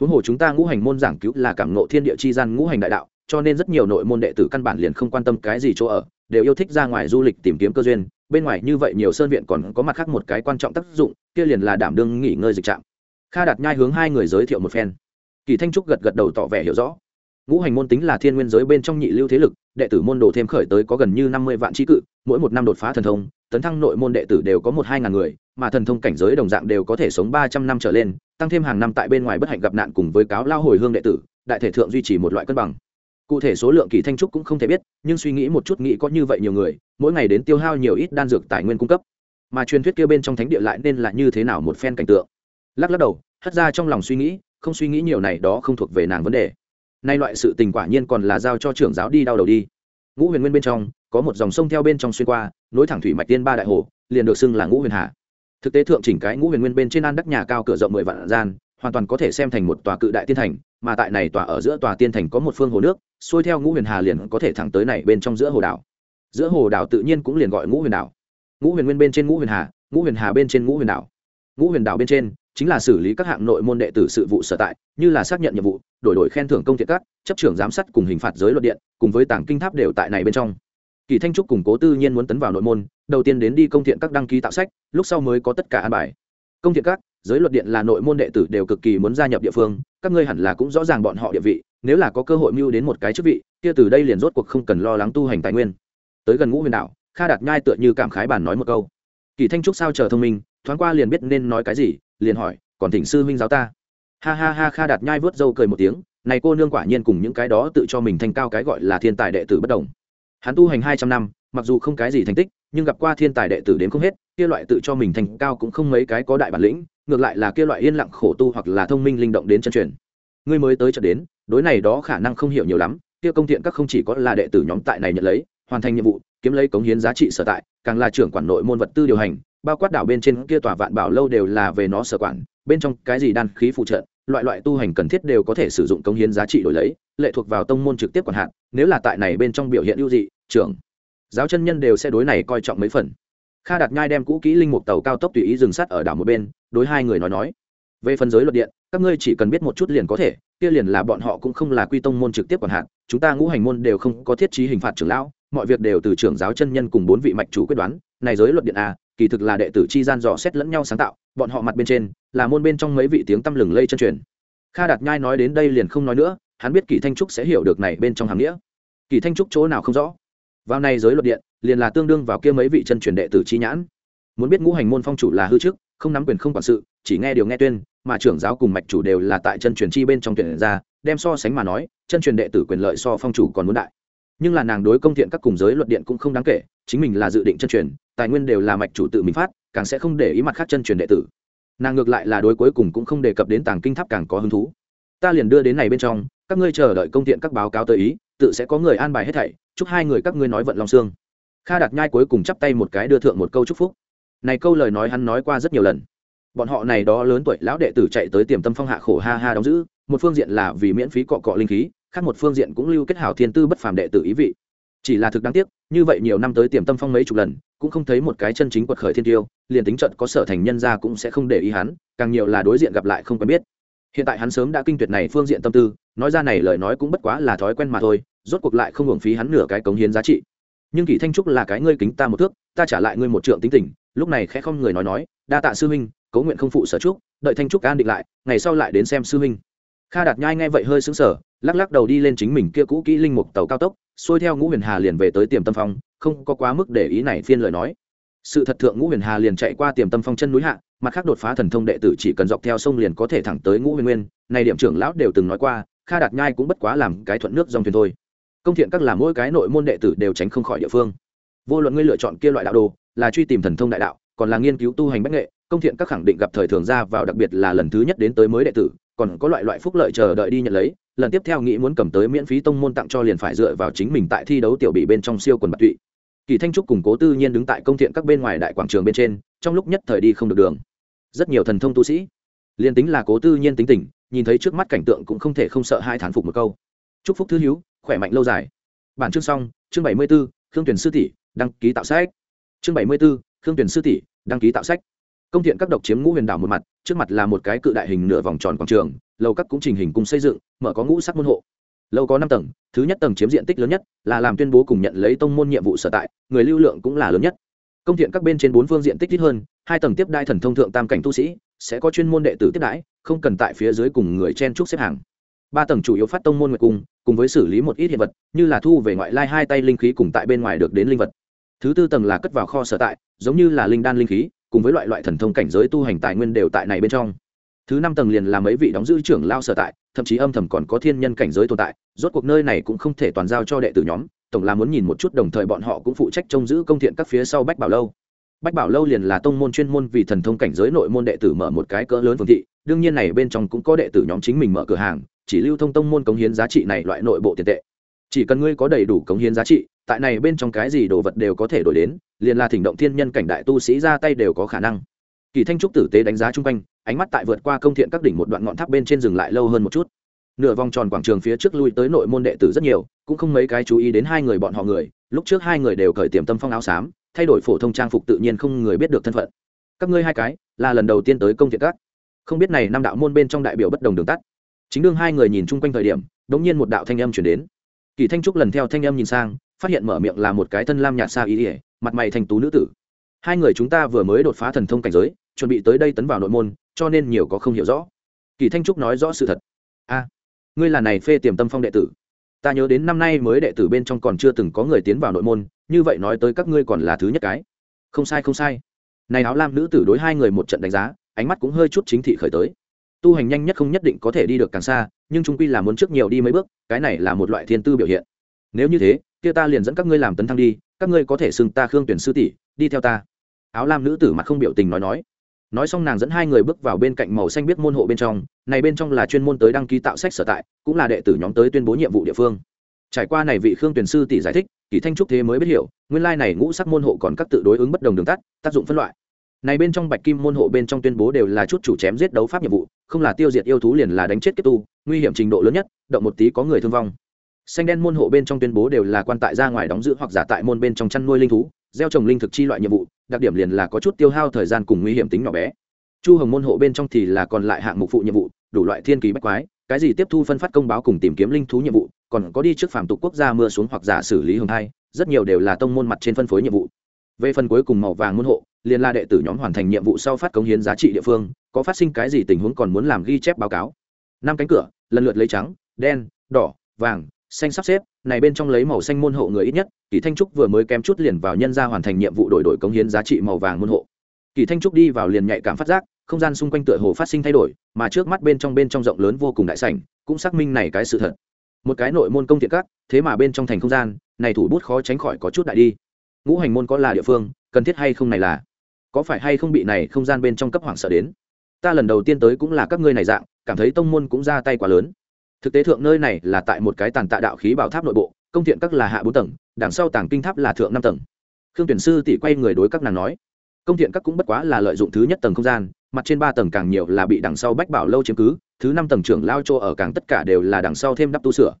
Huống hồ chúng ta ngũ hành môn giảng cứu là cảm ngộ thiên địa chi gian ngũ hành đại đạo, cho nên rất nhiều nội môn đệ tử căn bản liền không quan tâm cái gì chỗ ở, đều yêu thích ra ngoài du lịch tìm kiếm cơ duyên, bên ngoài như vậy nhiều sơn viện còn có mặt khác một cái quan trọng tác dụng, kia liền là đảm đương nghỉ ngơi dịch trạm. Kha đạt nhai hướng hai người giới thiệu một phen. Kỳ thanh trúc gật gật đầu tỏ vẻ hiểu rõ ngũ hành môn tính là thiên nguyên giới bên trong nhị lưu thế lực, đệ tử môn đồ thêm khởi tới có gần như năm mươi vạn trí cự, mỗi một năm đột phá thần thông, tấn thăng nội môn đệ tử đều có một hai ngàn người, mà thần thông cảnh giới đồng dạng đều có thể sống ba trăm năm trở lên, tăng thêm hàng năm tại bên ngoài bất hạnh gặp nạn cùng với cáo lao hồi hương đệ tử, đại thể thượng duy trì một loại cân bằng. Cụ thể số lượng kỳ thanh trúc cũng không thể biết, nhưng suy nghĩ một chút nghĩ có như vậy nhiều người, mỗi ngày đến tiêu hao nhiều ít đan dược tài nguyên cung cấp. Mà truyền thuyết kia bên trong thánh địa lại nên là như thế nào một phen cảnh tượng. Lắc lắc đầu, hất ra trong lòng suy nghĩ, không suy nghĩ nhiều này đó không thuộc về nàng vấn đề nay loại sự tình quả nhiên còn là giao cho trưởng giáo đi đau đầu đi ngũ huyền nguyên bên trong có một dòng sông theo bên trong xuyên qua nối thẳng thủy mạch tiên ba đại hồ liền được xưng là ngũ huyền hà thực tế thượng chỉnh cái ngũ huyền nguyên bên trên an đắc nhà cao cửa rộng mười vạn gian hoàn toàn có thể xem thành một tòa cự đại tiên thành mà tại này tòa ở giữa tòa tiên thành có một phương hồ nước xuôi theo ngũ huyền hà liền có thể thẳng tới này bên trong giữa hồ đảo giữa hồ đảo tự nhiên cũng liền gọi ngũ huyền đảo ngũ huyền nguyên bên trên ngũ huyền hà ngũ huyền hà bên trên ngũ huyền đảo ngũ huyền đảo bên trên chính là xử lý các hạng nội môn đệ tử sự vụ sở tại, như là xác nhận nhiệm vụ, đổi đổi khen thưởng công thiện các, chấp trưởng giám sát cùng hình phạt giới luật điện, cùng với tảng kinh tháp đều tại này bên trong. Kỳ thanh trúc cùng cố tư nhiên muốn tấn vào nội môn, đầu tiên đến đi công thiện các đăng ký tạo sách, lúc sau mới có tất cả an bài. Công thiện các, giới luật điện là nội môn đệ tử đều cực kỳ muốn gia nhập địa phương, các ngươi hẳn là cũng rõ ràng bọn họ địa vị, nếu là có cơ hội mưu đến một cái chức vị, kia từ đây liền rốt cuộc không cần lo lắng tu hành tài nguyên. Tới gần ngũ huyền đạo, kha đạt nhai tựa như cảm khái bản nói một câu. Kỳ thanh trúc sao chờ thông minh, thoáng qua liền biết nên nói cái gì liền hỏi, còn thỉnh sư huynh giáo ta? Ha ha ha, kha đạt nhai vớt râu cười một tiếng, này cô nương quả nhiên cùng những cái đó tự cho mình thành cao cái gọi là thiên tài đệ tử bất đồng. Hắn tu hành hai trăm năm, mặc dù không cái gì thành tích, nhưng gặp qua thiên tài đệ tử đến không hết, kia loại tự cho mình thành cao cũng không mấy cái có đại bản lĩnh, ngược lại là kia loại yên lặng khổ tu hoặc là thông minh linh động đến chân truyền. Ngươi mới tới chợ đến, đối này đó khả năng không hiểu nhiều lắm, kia công thiện các không chỉ có là đệ tử nhóm tại này nhận lấy, hoàn thành nhiệm vụ, kiếm lấy cống hiến giá trị sở tại, càng là trưởng quản nội môn vật tư điều hành bao quát đảo bên trên kia tòa vạn bảo lâu đều là về nó sở quản, bên trong cái gì đan khí phụ trợ, loại loại tu hành cần thiết đều có thể sử dụng công hiến giá trị đổi lấy, lệ thuộc vào tông môn trực tiếp quản hạn nếu là tại này bên trong biểu hiện ưu dị, trưởng, giáo chân nhân đều sẽ đối này coi trọng mấy phần. Kha đạt nhai đem cũ kỹ linh mục tàu cao tốc tùy ý dừng sát ở đảo một bên, đối hai người nói nói, về phần giới luật điện, các ngươi chỉ cần biết một chút liền có thể, kia liền là bọn họ cũng không là quy tông môn trực tiếp quản hạn chúng ta ngũ hành môn đều không có thiết trí hình phạt trưởng lão, mọi việc đều từ trưởng giáo chân nhân cùng bốn vị mạch chủ quyết đoán, này giới luật điện a kỳ thực là đệ tử chi gian dò xét lẫn nhau sáng tạo, bọn họ mặt bên trên, là môn bên trong mấy vị tiếng tăm lừng lây chân truyền. Kha đạt nhai nói đến đây liền không nói nữa, hắn biết kỳ thanh trúc sẽ hiểu được này bên trong hàng nghĩa. Kỳ thanh trúc chỗ nào không rõ? Vào này giới luật điện, liền là tương đương vào kia mấy vị chân truyền đệ tử chi nhãn. Muốn biết ngũ hành môn phong chủ là hư trước, không nắm quyền không quản sự, chỉ nghe điều nghe tuyên, mà trưởng giáo cùng mạch chủ đều là tại chân truyền chi bên trong tuyển ra, đem so sánh mà nói, chân truyền đệ tử quyền lợi so phong chủ còn muốn đại. Nhưng là nàng đối công thiện các cùng giới luật điện cũng không đáng kể, chính mình là dự định chân truyền tài nguyên đều là mạch chủ tự mình phát, càng sẽ không để ý mặt khác chân truyền đệ tử. Nàng ngược lại là đối cuối cùng cũng không đề cập đến tàng kinh tháp càng có hứng thú. Ta liền đưa đến này bên trong, các ngươi chờ đợi công thiện các báo cáo tới ý, tự sẽ có người an bài hết thảy, chúc hai người các ngươi nói vận long xương. Kha đạt nhai cuối cùng chắp tay một cái đưa thượng một câu chúc phúc. Này câu lời nói hắn nói qua rất nhiều lần. Bọn họ này đó lớn tuổi lão đệ tử chạy tới tiềm tâm phong hạ khổ ha ha đóng giữ, một phương diện là vì miễn phí cọ cọ linh khí, khác một phương diện cũng lưu kết hảo thiên tư bất phàm đệ tử ý vị. Chỉ là thực đáng tiếc, như vậy nhiều năm tới tiềm tâm phong mấy chục lần cũng không thấy một cái chân chính quật khởi thiên tiêu, liền tính trận có sở thành nhân ra cũng sẽ không để ý hắn, càng nhiều là đối diện gặp lại không quen biết. Hiện tại hắn sớm đã kinh tuyệt này phương diện tâm tư, nói ra này lời nói cũng bất quá là thói quen mà thôi, rốt cuộc lại không hưởng phí hắn nửa cái cống hiến giá trị. Nhưng kỷ thanh trúc là cái ngươi kính ta một thước, ta trả lại ngươi một trượng tính tình, lúc này khẽ không người nói nói, đa tạ sư huynh, cố nguyện không phụ sở trúc đợi thanh trúc an định lại, ngày sau lại đến xem sư huynh. Kha đạt nhai nghe vậy hơi sững sờ, lắc lắc đầu đi lên chính mình kia cũ kỹ linh mục tàu cao tốc, xuôi theo ngũ huyền hà liền về tới tiềm tâm phong không có quá mức để ý này phiên lời nói. Sự thật thượng ngũ huyền hà liền chạy qua tiềm tâm phong chân núi hạ, mặt khác đột phá thần thông đệ tử chỉ cần dọc theo sông liền có thể thẳng tới ngũ huyền nguyên, này điểm trưởng lão đều từng nói qua, kha đạt nhai cũng bất quá làm cái thuận nước dòng thuyền thôi. Công thiện các làm mỗi cái nội môn đệ tử đều tránh không khỏi địa phương. Vô luận ngươi lựa chọn kia loại đạo đồ, là truy tìm thần thông đại đạo, còn là nghiên cứu tu hành bách nghệ, công thiện các khẳng định gặp thời thường ra vào đặc biệt là lần thứ nhất đến tới mới đệ tử, còn có loại loại phúc lợi chờ đợi đi nhận lấy, lần tiếp theo nghĩ muốn cầm tới miễn phí tông môn tặng cho liền phải dựa vào chính mình tại thi đấu tiểu bị bên trong siêu quần bạc tụy kỳ thanh trúc cùng cố tư nhiên đứng tại công thiện các bên ngoài đại quảng trường bên trên, trong lúc nhất thời đi không được đường. Rất nhiều thần thông tu sĩ. Liền tính là cố tư nhiên tính tình, nhìn thấy trước mắt cảnh tượng cũng không thể không sợ hai thán phục một câu. Chúc phúc thư hữu, khỏe mạnh lâu dài. Bản chương xong, chương bảy mươi b ố khương tuyển sư tỷ, đăng ký tạo sách. Chương bảy mươi b ố khương tuyển sư tỷ, đăng ký tạo sách. Công thiện các độc chiếm ngũ huyền đảo một mặt, trước mặt là một cái cự đại hình nửa vòng tròn quảng trường, lầu các cũng trình hình cùng xây dựng, mở có ngũ sắc môn hộ lâu có năm tầng, thứ nhất tầng chiếm diện tích lớn nhất, là làm tuyên bố cùng nhận lấy tông môn nhiệm vụ sở tại, người lưu lượng cũng là lớn nhất. Công thiện các bên trên bốn phương diện tích ít hơn, hai tầng tiếp đai thần thông thượng tam cảnh tu sĩ, sẽ có chuyên môn đệ tử tiếp đãi, không cần tại phía dưới cùng người chen trúc xếp hàng. Ba tầng chủ yếu phát tông môn nguyệt cung, cùng với xử lý một ít hiện vật, như là thu về ngoại lai hai tay linh khí cùng tại bên ngoài được đến linh vật. Thứ tư tầng là cất vào kho sở tại, giống như là linh đan linh khí, cùng với loại loại thần thông cảnh giới tu hành tài nguyên đều tại này bên trong thứ năm tầng liền là mấy vị đóng giữ trưởng lao sở tại, thậm chí âm thầm còn có thiên nhân cảnh giới tồn tại, rốt cuộc nơi này cũng không thể toàn giao cho đệ tử nhóm, tổng là muốn nhìn một chút đồng thời bọn họ cũng phụ trách trông giữ công thiện các phía sau bách bảo lâu. Bách bảo lâu liền là tông môn chuyên môn vì thần thông cảnh giới nội môn đệ tử mở một cái cỡ lớn phương thị, đương nhiên này bên trong cũng có đệ tử nhóm chính mình mở cửa hàng, chỉ lưu thông tông môn cống hiến giá trị này loại nội bộ tiền tệ. Chỉ cần ngươi có đầy đủ cống hiến giá trị, tại này bên trong cái gì đồ vật đều có thể đổi đến, liền là thỉnh động thiên nhân cảnh đại tu sĩ ra tay đều có khả năng. Kỳ thanh trúc tử tế đánh giá chung quanh ánh mắt tại vượt qua công thiện các đỉnh một đoạn ngọn tháp bên trên dừng lại lâu hơn một chút. Nửa vòng tròn quảng trường phía trước lui tới nội môn đệ tử rất nhiều, cũng không mấy cái chú ý đến hai người bọn họ người, lúc trước hai người đều cởi tiềm tâm phong áo xám, thay đổi phổ thông trang phục tự nhiên không người biết được thân phận. Các ngươi hai cái, là lần đầu tiên tới công thiện các. Không biết này năm đạo môn bên trong đại biểu bất đồng đường tắt. Chính đương hai người nhìn chung quanh thời điểm, đống nhiên một đạo thanh âm chuyển đến. Kỳ thanh trúc lần theo thanh âm nhìn sang, phát hiện mở miệng là một cái thân lam nhạt xa ý ỉa mặt mày thành tú nữ tử. Hai người chúng ta vừa mới đột phá thần thông cảnh giới, chuẩn bị tới đây tấn vào nội môn cho nên nhiều có không hiểu rõ. Kỳ thanh trúc nói rõ sự thật. A, ngươi là này phê tiềm tâm phong đệ tử. Ta nhớ đến năm nay mới đệ tử bên trong còn chưa từng có người tiến vào nội môn, như vậy nói tới các ngươi còn là thứ nhất cái. Không sai không sai. Này áo lam nữ tử đối hai người một trận đánh giá, ánh mắt cũng hơi chút chính thị khởi tới. Tu hành nhanh nhất không nhất định có thể đi được càng xa, nhưng chúng quy là muốn trước nhiều đi mấy bước, cái này là một loại thiên tư biểu hiện. Nếu như thế, kia ta liền dẫn các ngươi làm tấn thăng đi, các ngươi có thể xưng ta khương tuyển sư tỷ, đi theo ta. Áo lam nữ tử mặt không biểu tình nói nói nói xong nàng dẫn hai người bước vào bên cạnh màu xanh biết môn hộ bên trong, này bên trong là chuyên môn tới đăng ký tạo sách sở tại, cũng là đệ tử nhóm tới tuyên bố nhiệm vụ địa phương. Trải qua này vị khương tuyển sư tỷ giải thích, kỳ thanh trúc thế mới biết hiểu, nguyên lai này ngũ sắc môn hộ còn các tự đối ứng bất đồng đường tắt, tác dụng phân loại. Này bên trong bạch kim môn hộ bên trong tuyên bố đều là chút chủ chém giết đấu pháp nhiệm vụ, không là tiêu diệt yêu thú liền là đánh chết kết tu, nguy hiểm trình độ lớn nhất, động một tí có người thương vong. Xanh đen môn hộ bên trong tuyên bố đều là quan tại ra ngoài đóng giữ hoặc giả tại môn bên trong chăn nuôi linh thú, gieo trồng linh thực chi loại nhiệm vụ đặc điểm liền là có chút tiêu hao thời gian cùng nguy hiểm tính nhỏ bé. Chu hồng môn hộ bên trong thì là còn lại hạng mục phụ nhiệm vụ, đủ loại thiên kỳ bách quái, cái gì tiếp thu phân phát công báo cùng tìm kiếm linh thú nhiệm vụ, còn có đi trước phạm tục quốc gia mưa xuống hoặc giả xử lý hưởng hai rất nhiều đều là tông môn mặt trên phân phối nhiệm vụ. Về phần cuối cùng màu vàng môn hộ, liền là đệ tử nhóm hoàn thành nhiệm vụ sau phát cống hiến giá trị địa phương, có phát sinh cái gì tình huống còn muốn làm ghi chép báo cáo. Năm cánh cửa, lần lượt lấy trắng, đen, đỏ, vàng xanh sắp xếp, này bên trong lấy màu xanh môn hộ người ít nhất, kỳ thanh trúc vừa mới kém chút liền vào nhân ra hoàn thành nhiệm vụ đổi đổi cống hiến giá trị màu vàng môn hộ. Kỳ thanh trúc đi vào liền nhạy cảm phát giác, không gian xung quanh tựa hồ phát sinh thay đổi, mà trước mắt bên trong bên trong rộng lớn vô cùng đại sảnh, cũng xác minh này cái sự thật. Một cái nội môn công thiện các, thế mà bên trong thành không gian, này thủ bút khó tránh khỏi có chút đại đi. Ngũ hành môn có là địa phương, cần thiết hay không này là? Có phải hay không bị này không gian bên trong cấp hoảng sợ đến? Ta lần đầu tiên tới cũng là các ngươi này dạng, cảm thấy tông môn cũng ra tay quá lớn thực tế thượng nơi này là tại một cái tàn tạ đạo khí bảo tháp nội bộ, công thiện các là hạ bốn tầng, đằng sau tàng kinh tháp là thượng năm tầng. Khương tuyển sư tỷ quay người đối các nàng nói, công thiện các cũng bất quá là lợi dụng thứ nhất tầng không gian, mặt trên ba tầng càng nhiều là bị đằng sau bách bảo lâu chiếm cứ, thứ năm tầng trưởng lao chỗ ở càng tất cả đều là đằng sau thêm đắp tu sửa.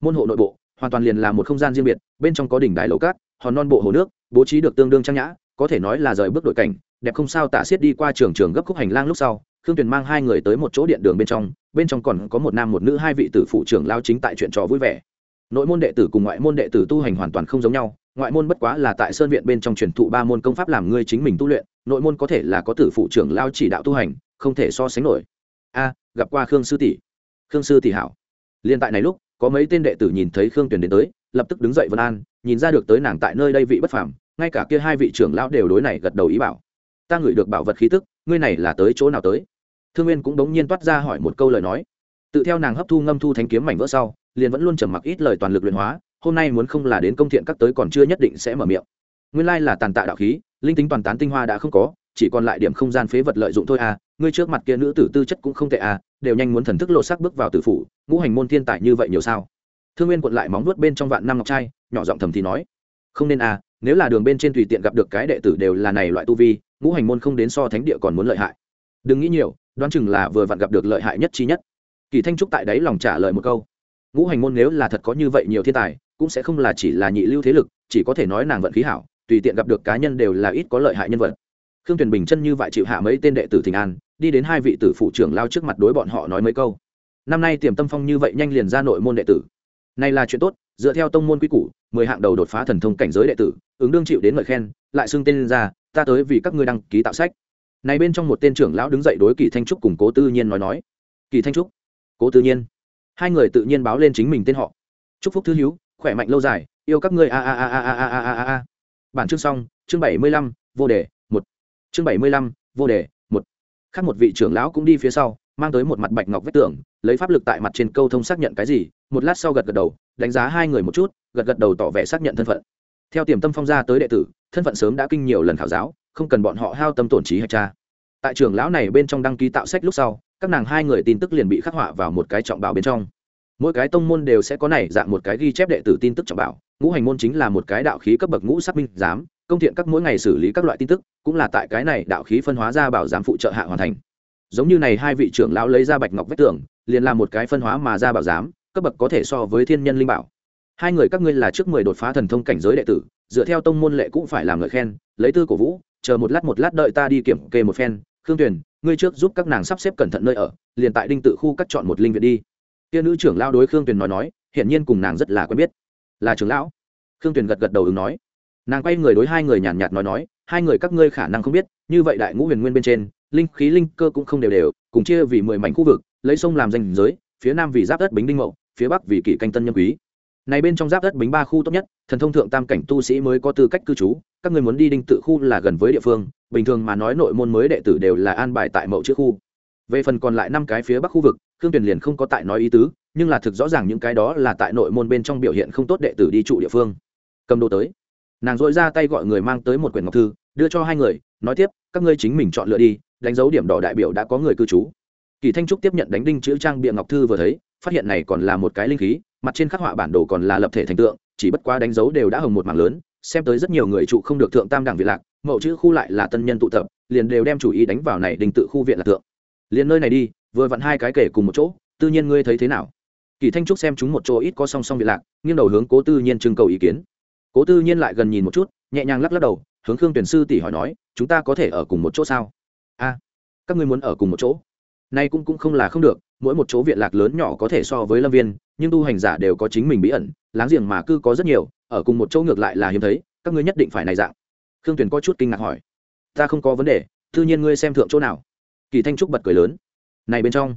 Môn hộ nội bộ, hoàn toàn liền là một không gian riêng biệt, bên trong có đỉnh đài lầu cát, hòn non bộ hồ nước, bố trí được tương đương trang nhã, có thể nói là rời bước đội cảnh, đẹp không sao tả xiết đi qua trường trường gấp khúc hành lang lúc sau khương tuyền mang hai người tới một chỗ điện đường bên trong bên trong còn có một nam một nữ, hai vị tử phụ trưởng lao chính tại chuyện trò vui vẻ. Nội môn đệ tử cùng ngoại môn đệ tử tu hành hoàn toàn không giống nhau, ngoại môn bất quá là tại sơn viện bên trong truyền thụ ba môn công pháp làm ngươi chính mình tu luyện, nội môn có thể là có tử phụ trưởng lao chỉ đạo tu hành, không thể so sánh nổi. A, gặp qua khương sư tỷ. Khương sư tỷ hảo. Liên tại này lúc, có mấy tên đệ tử nhìn thấy khương tuyền đến tới, lập tức đứng dậy vân an, nhìn ra được tới nàng tại nơi đây vị bất phàm, ngay cả kia hai vị trưởng lão đều đối này gật đầu ý bảo. Ta ngửi được bảo vật khí tức, ngươi này là tới chỗ nào tới? Thương nguyên cũng đống nhiên toát ra hỏi một câu lời nói. Tự theo nàng hấp thu ngâm thu thanh kiếm mảnh vỡ sau, liền vẫn luôn trầm mặc ít lời toàn lực luyện hóa, hôm nay muốn không là đến công thiện các tới còn chưa nhất định sẽ mở miệng. Nguyên lai là tàn tạ đạo khí, linh tính toàn tán tinh hoa đã không có, chỉ còn lại điểm không gian phế vật lợi dụng thôi à ngươi trước mặt kia nữ tử tư chất cũng không tệ à đều nhanh muốn thần thức lộ sắc bước vào tử phủ, ngũ hành môn thiên tài như vậy nhiều sao? Thương nguyên quật lại móng nuốt bên trong vạn năm ngọc trai, nhỏ giọng thầm thì nói. Không nên à nếu là đường bên trên tùy tiện gặp được cái đệ tử đều là này loại tu vi, ngũ hành môn không đến so thánh địa còn muốn lợi hại. Đừng nghĩ nhiều đoán chừng là vừa vặn gặp được lợi hại nhất chi nhất. Kỳ thanh trúc tại đấy lòng trả lời một câu, ngũ hành môn nếu là thật có như vậy nhiều thiên tài, cũng sẽ không là chỉ là nhị lưu thế lực, chỉ có thể nói nàng vận khí hảo, tùy tiện gặp được cá nhân đều là ít có lợi hại nhân vật. Khương tuyền bình chân như vậy chịu hạ mấy tên đệ tử thịnh an, đi đến hai vị tử phụ trưởng lao trước mặt đối bọn họ nói mấy câu. Năm nay tiềm tâm phong như vậy nhanh liền ra nội môn đệ tử. Này là chuyện tốt, dựa theo tông môn quy củ, mười hạng đầu đột phá thần thông cảnh giới đệ tử, ứng đương chịu đến lời khen, lại xưng tên ra, ta tới vì các ngươi đăng ký tạo sách này bên trong một tên trưởng lão đứng dậy đối kỳ thanh trúc cùng cố tư nhiên nói nói. Kỳ thanh trúc. Cố tư nhiên. Hai người tự nhiên báo lên chính mình tên họ. Chúc phúc thư hiếu, khỏe mạnh lâu dài, yêu các ngươi, a a a a a a a a a. Bản chương xong, chương bảy mươi lăm, vô đề, một. Chương bảy mươi lăm, vô đề, một. Khác một vị trưởng lão cũng đi phía sau, mang tới một mặt bạch ngọc vách tường, lấy pháp lực tại mặt trên câu thông xác nhận cái gì, một lát sau gật gật đầu, đánh giá hai người một chút, gật gật đầu tỏ vẻ xác nhận thân phận. Theo tiềm tâm phong ra tới đệ tử, thân phận sớm đã kinh nhiều lần khảo giáo không cần bọn họ hao tâm tổn trí hạch tra. Tại trường lão này bên trong đăng ký tạo sách lúc sau, các nàng hai người tin tức liền bị khắc họa vào một cái trọng bảo bên trong. Mỗi cái tông môn đều sẽ có này dạng một cái ghi chép đệ tử tin tức trọng bảo, ngũ hành môn chính là một cái đạo khí cấp bậc ngũ sắc minh giám, công thiện các mỗi ngày xử lý các loại tin tức, cũng là tại cái này đạo khí phân hóa ra bảo giám phụ trợ hạ hoàn thành. Giống như này hai vị trưởng lão lấy ra bạch ngọc vách tường, liền là một cái phân hóa mà ra bảo giám, cấp bậc có thể so với thiên nhân linh bảo. Hai người các ngươi là trước mười đột phá thần thông cảnh giới đệ tử, dựa theo tông môn lệ cũng phải làm ngợi khen, lấy tư cổ vũ chờ một lát một lát đợi ta đi kiểm kê một phen, khương tuyền, ngươi trước giúp các nàng sắp xếp cẩn thận nơi ở, liền tại đinh tự khu cắt chọn một linh viện đi. Kia nữ trưởng lao đối khương tuyền nói nói, hiển nhiên cùng nàng rất là quen biết. Là trưởng lão. Khương tuyền gật gật đầu ứng nói. Nàng quay người đối hai người nhàn nhạt nói nói, hai người các ngươi khả năng không biết, như vậy đại ngũ huyền nguyên bên trên, linh khí linh cơ cũng không đều đều, cùng chia vì mười mảnh khu vực, lấy sông làm danh giới, phía nam vì giáp đất bính đinh mậu, phía bắc vì kỷ canh tân nhân quý này bên trong giáp đất bính ba khu tốt nhất, thần thông thượng tam cảnh tu sĩ mới có tư cách cư trú, các người muốn đi đinh tự khu là gần với địa phương, bình thường mà nói nội môn mới đệ tử đều là an bài tại mậu chữ khu. Về phần còn lại năm cái phía bắc khu vực, khương tuyền liền không có tại nói ý tứ, nhưng là thực rõ ràng những cái đó là tại nội môn bên trong biểu hiện không tốt đệ tử đi trụ địa phương. Cầm đồ tới. Nàng dội ra tay gọi người mang tới một quyển ngọc thư, đưa cho hai người, nói tiếp, các ngươi chính mình chọn lựa đi, đánh dấu điểm đỏ đại biểu đã có người cư trú. Kỳ thanh trúc tiếp nhận đánh đinh chữ trang bịa ngọc thư vừa thấy, phát hiện này còn là một cái linh khí mặt trên khắc họa bản đồ còn là lập thể thành tượng, chỉ bất quá đánh dấu đều đã hồng một mảng lớn, xem tới rất nhiều người trụ không được thượng tam đẳng việt lạc, mậu chữ khu lại là tân nhân tụ tập, liền đều đem chủ ý đánh vào này đình tự khu viện là tượng liền nơi này đi, vừa vặn hai cái kể cùng một chỗ, tư nhiên ngươi thấy thế nào? Kỳ thanh trúc xem chúng một chỗ ít có song song việt lạc, nghiêng đầu hướng cố tư nhiên trưng cầu ý kiến. Cố tư nhiên lại gần nhìn một chút, nhẹ nhàng lắc lắc đầu, hướng khương tuyển sư tỷ hỏi nói, chúng ta có thể ở cùng một chỗ sao? A, các ngươi muốn ở cùng một chỗ. Nay cũng cũng không là không được mỗi một chỗ viện lạc lớn nhỏ có thể so với lâm viên, nhưng tu hành giả đều có chính mình bí ẩn, láng giềng mà cư có rất nhiều, ở cùng một chỗ ngược lại là hiếm thấy, các ngươi nhất định phải này dạng. Khương Tuyền có chút kinh ngạc hỏi. Ta không có vấn đề, tự nhiên ngươi xem thượng chỗ nào. Kỳ thanh trúc bật cười lớn. Này bên trong.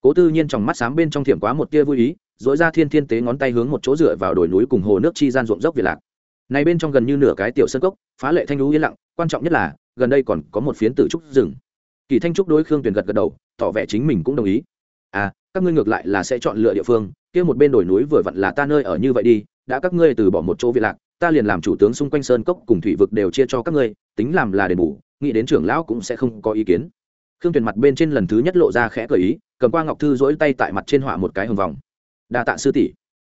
Cố tư nhiên trong mắt sáng bên trong thiểm quá một tia vui ý dỗi ra thiên thiên tế ngón tay hướng một chỗ dựa vào đồi núi cùng hồ nước chi gian ruộng dốc việt lạc. Này bên trong gần như nửa cái tiểu sân cốc, phá lệ thanh lũ yên lặng, quan trọng nhất là, gần đây còn có một phiến tử trúc rừng. Kỳ thanh trúc đối khương tuyền gật gật đầu, tỏ vẻ chính mình cũng đồng ý à các ngươi ngược lại là sẽ chọn lựa địa phương, kia một bên đồi núi vừa vặn là ta nơi ở như vậy đi, đã các ngươi từ bỏ một chỗ việt lạc, ta liền làm chủ tướng xung quanh sơn cốc cùng thủy vực đều chia cho các ngươi, tính làm là đền bù, nghĩ đến trưởng lão cũng sẽ không có ý kiến. Khương tuyền mặt bên trên lần thứ nhất lộ ra khẽ cởi ý, cầm qua ngọc thư dỗi tay tại mặt trên họa một cái hồng vòng. Đa tạ sư tỷ.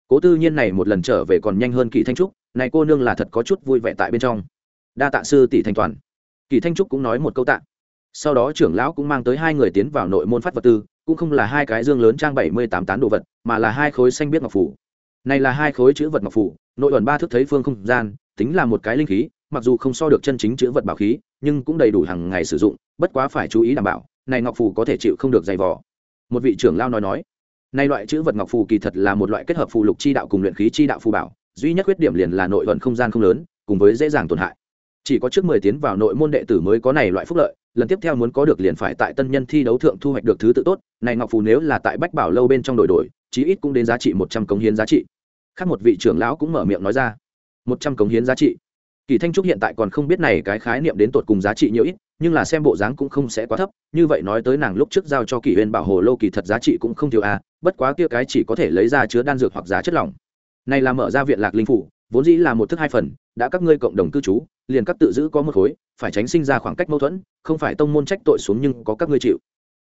Cố tư nhiên này một lần trở về còn nhanh hơn kỳ thanh trúc, này cô nương là thật có chút vui vẻ tại bên trong. Đa tạ sư tỷ thanh toàn. Kỳ thanh trúc cũng nói một câu tạ sau đó trưởng lão cũng mang tới hai người tiến vào nội môn phát vật tư, cũng không là hai cái dương lớn trang bảy mươi tám tán đồ vật, mà là hai khối xanh biết ngọc phủ. Này là hai khối chữ vật ngọc phủ, nội ẩn ba thước thấy phương không gian, tính là một cái linh khí, mặc dù không so được chân chính chữ vật bảo khí, nhưng cũng đầy đủ hàng ngày sử dụng, bất quá phải chú ý đảm bảo, này ngọc phù có thể chịu không được dày vỏ một vị trưởng lao nói nói nay loại chữ vật ngọc phù kỳ thật là một loại kết hợp phù lục chi đạo cùng luyện khí chi đạo phù bảo, duy nhất khuyết điểm liền là nội ẩn không gian không lớn, cùng với dễ dàng tổn hại. Chỉ có trước mười tiến vào nội môn đệ tử mới có này loại phúc lợi lần tiếp theo muốn có được liền phải tại tân nhân thi đấu thượng thu hoạch được thứ tự tốt, này ngọc phù nếu là tại bách bảo lâu bên trong đổi đổi, chí ít cũng đến giá trị một trăm cống hiến giá trị. Khác một vị trưởng lão cũng mở miệng nói ra, một trăm cống hiến giá trị. Kỳ thanh trúc hiện tại còn không biết này cái khái niệm đến tột cùng giá trị nhiều ít, nhưng là xem bộ dáng cũng không sẽ quá thấp, như vậy nói tới nàng lúc trước giao cho kỷ huyền bảo hồ lô kỳ thật giá trị cũng không thiếu à bất quá kia cái chỉ có thể lấy ra chứa đan dược hoặc giá chất lỏng. Này là mở ra viện lạc linh phủ, vốn dĩ là một thức hai phần, đã các ngươi cộng đồng cư trú liền các tự giữ có một khối, phải tránh sinh ra khoảng cách mâu thuẫn, không phải tông môn trách tội xuống nhưng có các ngươi chịu.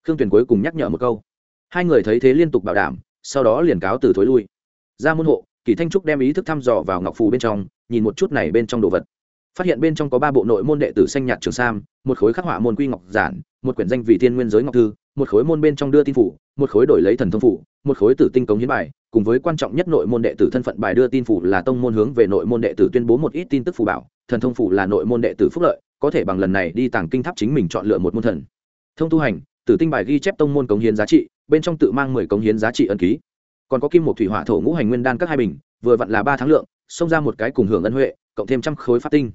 Khương tuyển cuối cùng nhắc nhở một câu. Hai người thấy thế liên tục bảo đảm, sau đó liền cáo từ thối lui. Ra môn hộ, kỳ thanh trúc đem ý thức thăm dò vào ngọc phù bên trong, nhìn một chút này bên trong đồ vật. Phát hiện bên trong có ba bộ nội môn đệ tử xanh nhạt trường sam, một khối khắc họa môn quy ngọc giản, một quyển danh vị thiên nguyên giới ngọc thư, một khối môn bên trong đưa tin phủ, một khối đổi lấy thần thông phủ, một khối tử tinh cống hiến bài, cùng với quan trọng nhất nội môn đệ tử thân phận bài đưa tin phủ là tông môn hướng về nội môn đệ tử tuyên bố một ít tin tức phù bảo thần thông phủ là nội môn đệ tử phúc lợi, có thể bằng lần này đi tàng kinh tháp chính mình chọn lựa một môn thần. Thông tu hành, tử tinh bài ghi chép tông môn cống hiến giá trị, bên trong tự mang mười cống hiến giá trị ân ký. Còn có kim một thủy hỏa thổ ngũ hành nguyên đan các hai bình, vừa vặn là ba tháng lượng, xông ra một cái cùng hưởng ân huệ, cộng thêm trăm khối pháp tinh.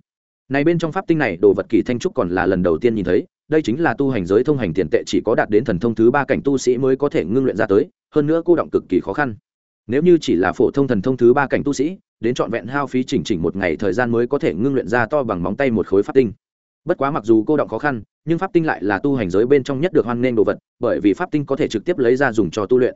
Này bên trong pháp tinh này, đồ vật kỳ thanh trúc còn là lần đầu tiên nhìn thấy, đây chính là tu hành giới thông hành tiền tệ chỉ có đạt đến thần thông thứ ba cảnh tu sĩ mới có thể ngưng luyện ra tới, hơn nữa cô động cực kỳ khó khăn nếu như chỉ là phổ thông thần thông thứ ba cảnh tu sĩ, đến trọn vẹn hao phí chỉnh chỉnh một ngày thời gian mới có thể ngưng luyện ra to bằng móng tay một khối pháp tinh. Bất quá mặc dù cô động khó khăn, nhưng pháp tinh lại là tu hành giới bên trong nhất được hoan nghênh đồ vật, bởi vì pháp tinh có thể trực tiếp lấy ra dùng cho tu luyện.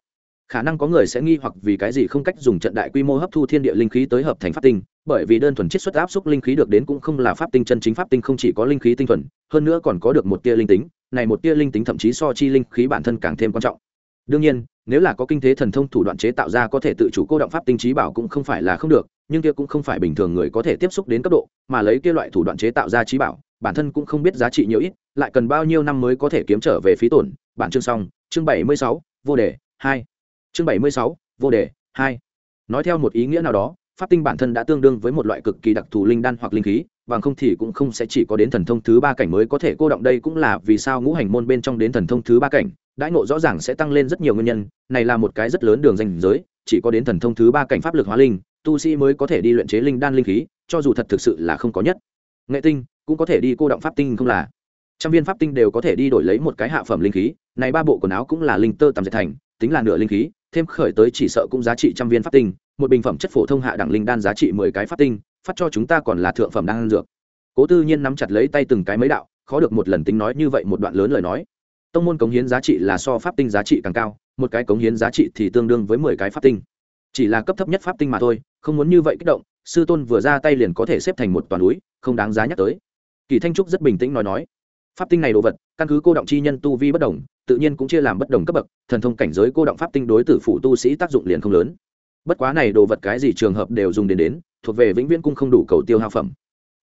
Khả năng có người sẽ nghi hoặc vì cái gì không cách dùng trận đại quy mô hấp thu thiên địa linh khí tới hợp thành pháp tinh, bởi vì đơn thuần chiết xuất áp xúc linh khí được đến cũng không là pháp tinh chân chính pháp tinh không chỉ có linh khí tinh thuần, hơn nữa còn có được một tia linh tính, này một tia linh tính thậm chí so chi linh khí bản thân càng thêm quan trọng. Đương nhiên nếu là có kinh thế thần thông thủ đoạn chế tạo ra có thể tự chủ cô động pháp tinh trí bảo cũng không phải là không được, nhưng kia cũng không phải bình thường người có thể tiếp xúc đến cấp độ, mà lấy kia loại thủ đoạn chế tạo ra trí bảo, bản thân cũng không biết giá trị nhiều ít, lại cần bao nhiêu năm mới có thể kiếm trở về phí tổn. Bản chương xong, chương bảy mươi sáu, vô đề, hai. Chương bảy mươi sáu, vô đề, hai. Nói theo một ý nghĩa nào đó, pháp tinh bản thân đã tương đương với một loại cực kỳ đặc thù linh đan hoặc linh khí, bằng không thì cũng không sẽ chỉ có đến thần thông thứ ba cảnh mới có thể cô động. Đây cũng là vì sao ngũ hành môn bên trong đến thần thông thứ ba cảnh đãi ngộ rõ ràng sẽ tăng lên rất nhiều nguyên nhân, này là một cái rất lớn đường danh giới, chỉ có đến thần thông thứ ba cảnh pháp lực hóa linh, tu sĩ mới có thể đi luyện chế linh đan linh khí, cho dù thật thực sự là không có nhất. Nghệ tinh, cũng có thể đi cô động pháp tinh không là? Trăm viên pháp tinh đều có thể đi đổi lấy một cái hạ phẩm linh khí, này ba bộ quần áo cũng là linh tơ tầm dệt thành, tính là nửa linh khí, thêm khởi tới chỉ sợ cũng giá trị trăm viên pháp tinh, một bình phẩm chất phổ thông hạ đẳng linh đan giá trị mười cái pháp tinh, phát cho chúng ta còn là thượng phẩm đan dược. Cố tư nhiên nắm chặt lấy tay từng cái mấy đạo, khó được một lần tính nói như vậy một đoạn lớn lời nói tông môn cống hiến giá trị là so pháp tinh giá trị càng cao, một cái cống hiến giá trị thì tương đương với mười cái pháp tinh. Chỉ là cấp thấp nhất pháp tinh mà thôi, không muốn như vậy kích động, sư tôn vừa ra tay liền có thể xếp thành một toàn núi, không đáng giá nhắc tới. Kỳ thanh trúc rất bình tĩnh nói nói, pháp tinh này đồ vật, căn cứ cô động chi nhân tu vi bất đồng, tự nhiên cũng chia làm bất đồng cấp bậc, thần thông cảnh giới cô động pháp tinh đối tử phủ tu sĩ tác dụng liền không lớn. Bất quá này đồ vật cái gì trường hợp đều dùng đến đến, thuộc về vĩnh viễn cung không đủ cầu tiêu hao phẩm.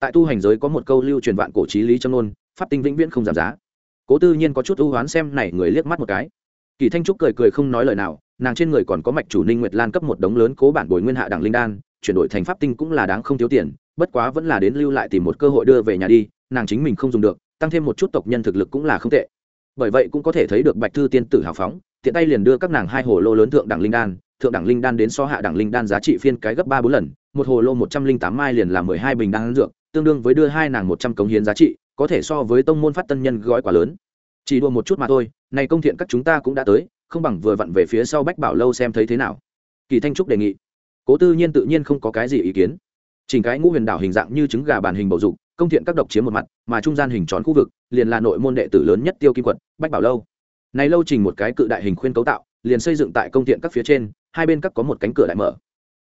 Tại tu hành giới có một câu lưu truyền vạn cổ trí lý trong nôn pháp tinh vĩnh viễn không giảm giá cố tư nhiên có chút ưu hoán xem này người liếc mắt một cái. Kỳ thanh trúc cười cười không nói lời nào, nàng trên người còn có mạch chủ ninh nguyệt lan cấp một đống lớn cố bản bồi nguyên hạ đẳng linh đan, chuyển đổi thành pháp tinh cũng là đáng không thiếu tiền, bất quá vẫn là đến lưu lại tìm một cơ hội đưa về nhà đi, nàng chính mình không dùng được, tăng thêm một chút tộc nhân thực lực cũng là không tệ. Bởi vậy cũng có thể thấy được bạch thư tiên tử hào phóng, tiện tay liền đưa các nàng hai hồ lô lớn thượng đẳng linh đan, thượng đẳng linh đan đến so hạ đẳng linh đan giá trị phiên cái gấp ba bốn lần, một hồ lô một trăm linh tám mai liền là mười hai bình đan dược, tương đương với đưa hai nàng một trăm cống hiến giá trị có thể so với tông môn phát tân nhân gói quá lớn. Chỉ đùa một chút mà thôi, này công thiện các chúng ta cũng đã tới, không bằng vừa vặn về phía sau bách bảo lâu xem thấy thế nào. Kỳ thanh trúc đề nghị. Cố tư nhiên tự nhiên không có cái gì ý kiến. Chỉnh cái ngũ huyền đảo hình dạng như trứng gà bàn hình bầu dục, công thiện các độc chiếm một mặt, mà trung gian hình tròn khu vực, liền là nội môn đệ tử lớn nhất tiêu kim quật bách bảo lâu. Này lâu trình một cái cự đại hình khuyên cấu tạo, liền xây dựng tại công thiện các phía trên, hai bên các có một cánh cửa đại mở.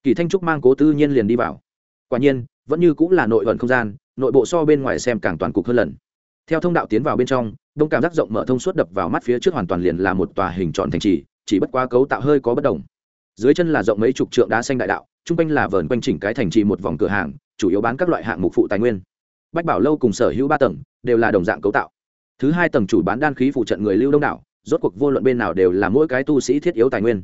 Kỳ thanh trúc mang cố tư nhiên liền đi vào. Quả nhiên vẫn như cũng là nội ẩn không gian, nội bộ so bên ngoài xem càng toàn cục hơn lần. Theo thông đạo tiến vào bên trong, đông cảm giác rộng mở thông suốt đập vào mắt phía trước hoàn toàn liền là một tòa hình tròn thành trì, chỉ bất quá cấu tạo hơi có bất đồng. Dưới chân là rộng mấy chục trượng đá xanh đại đạo, chung quanh là vờn quanh chỉnh cái thành trì một vòng cửa hàng, chủ yếu bán các loại hạng mục phụ tài nguyên. Bách bảo lâu cùng sở hữu ba tầng, đều là đồng dạng cấu tạo. Thứ hai tầng chủ bán đan khí phụ trận người lưu đông đảo, rốt cuộc vô luận bên nào đều là mỗi cái tu sĩ thiết yếu tài nguyên.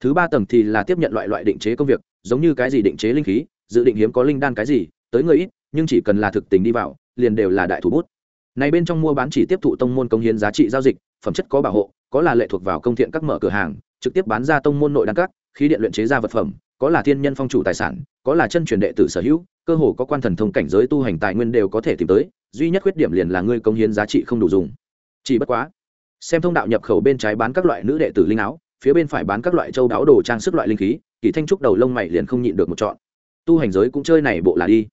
Thứ ba tầng thì là tiếp nhận loại loại định chế công việc, giống như cái gì định chế linh khí dự định hiếm có linh đan cái gì, tới người ít, nhưng chỉ cần là thực tình đi vào, liền đều là đại thủ bút. Này bên trong mua bán chỉ tiếp thụ tông môn công hiến giá trị giao dịch, phẩm chất có bảo hộ, có là lệ thuộc vào công thiện các mở cửa hàng, trực tiếp bán ra tông môn nội đan các, khí điện luyện chế ra vật phẩm, có là thiên nhân phong chủ tài sản, có là chân truyền đệ tử sở hữu, cơ hồ có quan thần thông cảnh giới tu hành tài nguyên đều có thể tìm tới, duy nhất khuyết điểm liền là ngươi công hiến giá trị không đủ dùng. Chỉ bất quá, xem thông đạo nhập khẩu bên trái bán các loại nữ đệ tử linh áo, phía bên phải bán các loại châu đáo đồ trang sức loại linh khí, kỳ thanh trúc đầu lông mày liền không nhịn được một chọn tu hành giới cũng chơi này bộ là đi.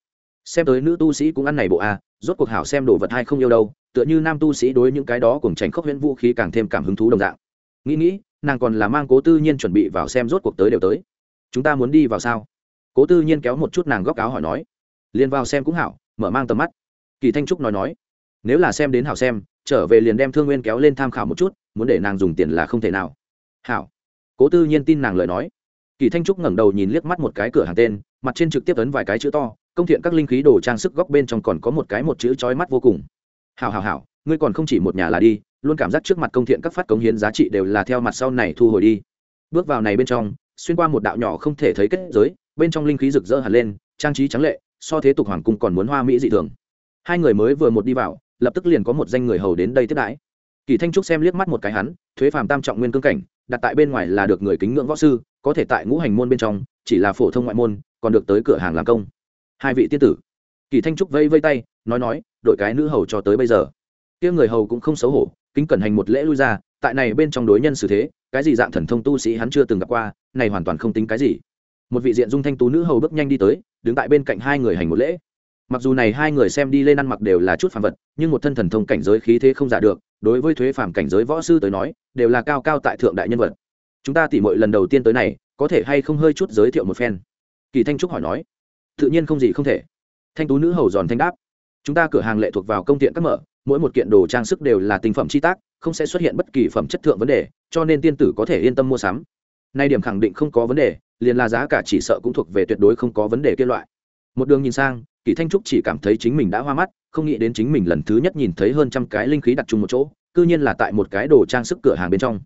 Xem tới nữ tu sĩ cũng ăn này bộ a rốt cuộc hảo xem đồ vật hay không yêu đâu, tựa như nam tu sĩ đối những cái đó cùng tránh khốc huyễn vũ khí càng thêm cảm hứng thú đồng dạng. Nghĩ nghĩ, nàng còn là mang cố tư nhiên chuẩn bị vào xem rốt cuộc tới đều tới. Chúng ta muốn đi vào sao? Cố tư nhiên kéo một chút nàng góc áo hỏi nói. Liền vào xem cũng hảo, mở mang tầm mắt. Kỳ thanh trúc nói nói. Nếu là xem đến hảo xem, trở về liền đem thương nguyên kéo lên tham khảo một chút, muốn để nàng dùng tiền là không thể nào. Hảo. Cố tư nhiên tin nàng lời nói. Kỳ thanh trúc ngẩng đầu nhìn liếc mắt một cái cửa hàng tên mặt trên trực tiếp ấn vài cái chữ to, công thiện các linh khí đồ trang sức góc bên trong còn có một cái một chữ trói mắt vô cùng. Hảo hảo hảo, ngươi còn không chỉ một nhà là đi, luôn cảm giác trước mặt công thiện các phát cống hiến giá trị đều là theo mặt sau này thu hồi đi. Bước vào này bên trong, xuyên qua một đạo nhỏ không thể thấy kết giới, bên trong linh khí rực rỡ hẳn lên, trang trí trắng lệ, so thế tục hoàng cung còn muốn hoa mỹ dị thường. Hai người mới vừa một đi vào, lập tức liền có một danh người hầu đến đây tiếp đãi. Kỳ thanh trúc xem liếc mắt một cái hắn, thuế phàm tam trọng nguyên cương cảnh, đặt tại bên ngoài là được người kính ngưỡng võ sư, có thể tại ngũ hành môn bên trong, chỉ là phổ thông ngoại môn còn được tới cửa hàng làm công. Hai vị tiên tử. Kỳ thanh trúc vây vây tay, nói nói, đội cái nữ hầu cho tới bây giờ. Kia người hầu cũng không xấu hổ, kính cẩn hành một lễ lui ra, tại này bên trong đối nhân xử thế, cái gì dạng thần thông tu sĩ hắn chưa từng gặp qua, này hoàn toàn không tính cái gì. Một vị diện dung thanh tú nữ hầu bước nhanh đi tới, đứng tại bên cạnh hai người hành một lễ. Mặc dù này hai người xem đi lên ăn mặc đều là chút phàm vật, nhưng một thân thần thông cảnh giới khí thế không giả được, đối với thuế phàm cảnh giới võ sư tới nói, đều là cao cao tại thượng đại nhân vật. Chúng ta tỉ mọi lần đầu tiên tới này, có thể hay không hơi chút giới thiệu một phen? Kỳ thanh trúc hỏi nói, tự nhiên không gì không thể. Thanh tú nữ hầu giòn thanh đáp, chúng ta cửa hàng lệ thuộc vào công tiện các mở, mỗi một kiện đồ trang sức đều là tinh phẩm chi tác, không sẽ xuất hiện bất kỳ phẩm chất thượng vấn đề, cho nên tiên tử có thể yên tâm mua sắm. Nay điểm khẳng định không có vấn đề, liền là giá cả chỉ sợ cũng thuộc về tuyệt đối không có vấn đề kia loại. Một đường nhìn sang, kỳ thanh trúc chỉ cảm thấy chính mình đã hoa mắt, không nghĩ đến chính mình lần thứ nhất nhìn thấy hơn trăm cái linh khí đặt chung một chỗ, cư nhiên là tại một cái đồ trang sức cửa hàng bên trong.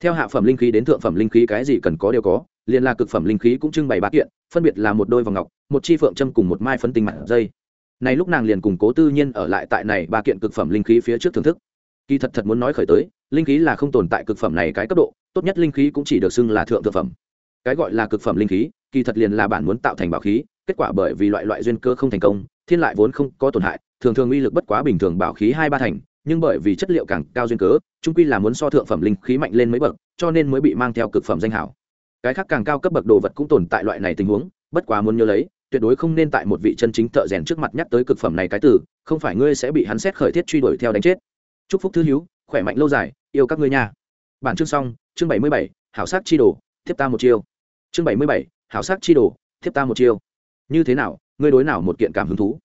Theo hạ phẩm linh khí đến thượng phẩm linh khí cái gì cần có đều có liền là cực phẩm linh khí cũng trưng bày ba kiện, phân biệt là một đôi vòng ngọc, một chi phượng châm cùng một mai phấn tinh mặt dây. Này lúc nàng liền cùng cố tư nhiên ở lại tại này ba kiện cực phẩm linh khí phía trước thưởng thức. Kỳ thật thật muốn nói khởi tới, linh khí là không tồn tại cực phẩm này cái cấp độ, tốt nhất linh khí cũng chỉ được xưng là thượng thực phẩm. Cái gọi là cực phẩm linh khí, kỳ thật liền là bản muốn tạo thành bảo khí, kết quả bởi vì loại loại duyên cơ không thành công, thiên lại vốn không có tổn hại, thường thường uy lực bất quá bình thường bảo khí hai ba thành, nhưng bởi vì chất liệu càng cao duyên cớ trung quy là muốn so thượng phẩm linh khí mạnh lên mấy bậc, cho nên mới bị mang theo cực phẩm danh hảo cái khác càng cao cấp bậc đồ vật cũng tồn tại loại này tình huống, bất quá muốn nhớ lấy, tuyệt đối không nên tại một vị chân chính thợ rèn trước mặt nhắc tới cực phẩm này cái từ, không phải ngươi sẽ bị hắn xét khởi thiết truy đuổi theo đánh chết. Chúc phúc thư hiếu khỏe mạnh lâu dài, yêu các ngươi nha. Bản chương xong, chương bảy mươi bảy, hảo sắc chi đồ, thiếp ta một chiêu. Chương bảy mươi bảy, hảo sắc chi đồ, thiếp ta một chiêu. Như thế nào, ngươi đối nào một kiện cảm hứng thú?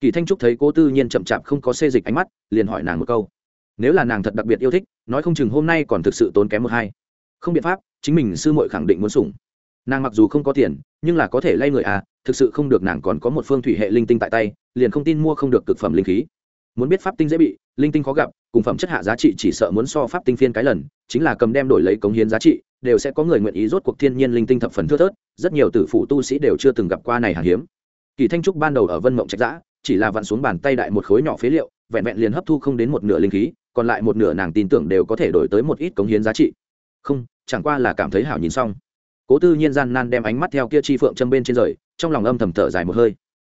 Kỳ thanh trúc thấy cô tư nhiên chậm chạp không có xê dịch ánh mắt, liền hỏi nàng một câu. Nếu là nàng thật đặc biệt yêu thích, nói không chừng hôm nay còn thực sự tốn kém một hai không biện pháp, chính mình sư muội khẳng định muốn sủng. Nàng mặc dù không có tiền, nhưng là có thể lay người à thực sự không được nàng còn có một phương thủy hệ linh tinh tại tay, liền không tin mua không được cực phẩm linh khí. Muốn biết pháp tinh dễ bị, linh tinh khó gặp, cùng phẩm chất hạ giá trị chỉ sợ muốn so pháp tinh phiên cái lần, chính là cầm đem đổi lấy cống hiến giá trị, đều sẽ có người nguyện ý rốt cuộc thiên nhiên linh tinh thập phần thưa thớt, rất nhiều tử phụ tu sĩ đều chưa từng gặp qua này hàng hiếm. Kỳ thanh trúc ban đầu ở vân mộng trạch giã, chỉ là vặn xuống bàn tay đại một khối nhỏ phế liệu, vẹn vẹn liền hấp thu không đến một nửa linh khí, còn lại một nửa nàng tin tưởng đều có thể đổi tới một ít cống hiến giá trị không, chẳng qua là cảm thấy hảo nhìn xong. Cố tư nhiên gian nan đem ánh mắt theo kia chi phượng châm bên trên rời, trong lòng âm thầm thở dài một hơi.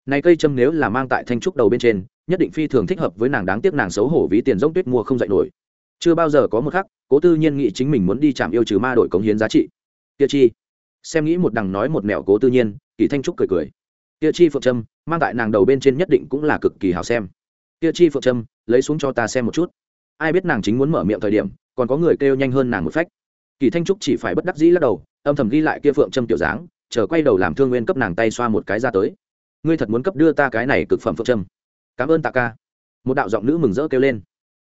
Này cây châm nếu là mang tại thanh trúc đầu bên trên, nhất định phi thường thích hợp với nàng đáng tiếc nàng xấu hổ ví tiền dốc tuyết mua không dạy nổi. Chưa bao giờ có một khắc, cố tư nhiên nghĩ chính mình muốn đi chạm yêu trừ ma đổi cống hiến giá trị. Kia chi? Xem nghĩ một đằng nói một mẹo cố tư nhiên, kỳ thanh trúc cười cười. Kia chi phượng trâm mang tại nàng đầu bên trên nhất định cũng là cực kỳ hào xem. Kia chi phượng trâm lấy xuống cho ta xem một chút. Ai biết nàng chính muốn mở miệng thời điểm, còn có người kêu nhanh hơn nàng một phách kỳ thanh trúc chỉ phải bất đắc dĩ lắc đầu, âm thầm ghi lại kia phượng trâm tiểu dáng, chờ quay đầu làm thương nguyên cấp nàng tay xoa một cái ra tới. Ngươi thật muốn cấp đưa ta cái này cực phẩm phượng trâm cảm ơn tạ ca. Một đạo giọng nữ mừng rỡ kêu lên.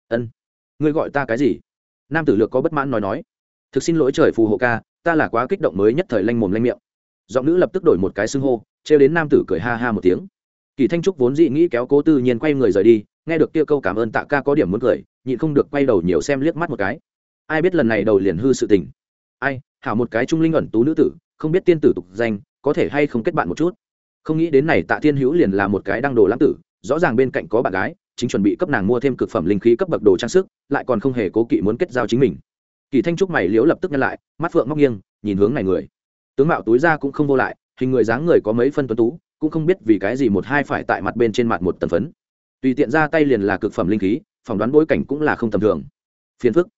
Ân. Ngươi gọi ta cái gì? Nam tử lược có bất mãn nói nói. Thực xin lỗi trời phù hộ ca, ta là quá kích động mới nhất thời lanh mồm lanh miệng. Giọng nữ lập tức đổi một cái xưng hô, trêu đến nam tử cười ha ha một tiếng. Kỳ thanh trúc vốn dị nghĩ kéo cố tư nhiên quay người rời đi, nghe được kia câu cảm ơn tạ ca có điểm muốn cười, nhịn không được quay đầu nhiều xem liếc mắt một cái ai biết lần này đầu liền hư sự tình. Ai, hảo một cái trung linh ẩn tú nữ tử, không biết tiên tử tục danh, có thể hay không kết bạn một chút. Không nghĩ đến này tạ thiên hữu liền là một cái đang đồ lãng tử, rõ ràng bên cạnh có bạn gái, chính chuẩn bị cấp nàng mua thêm cực phẩm linh khí cấp bậc đồ trang sức, lại còn không hề cố kỵ muốn kết giao chính mình. Kỳ thanh trúc mày liếu lập tức nhăn lại, mắt phượng móc nghiêng, nhìn hướng này người. Tướng mạo túi ra cũng không vô lại, hình người dáng người có mấy phân tuấn tú, cũng không biết vì cái gì một hai phải tại mặt bên trên mặt một tần phấn. Tùy tiện ra tay liền là cực phẩm linh khí, phỏng đoán bối cảnh cũng là không tầm thường. Phiền phức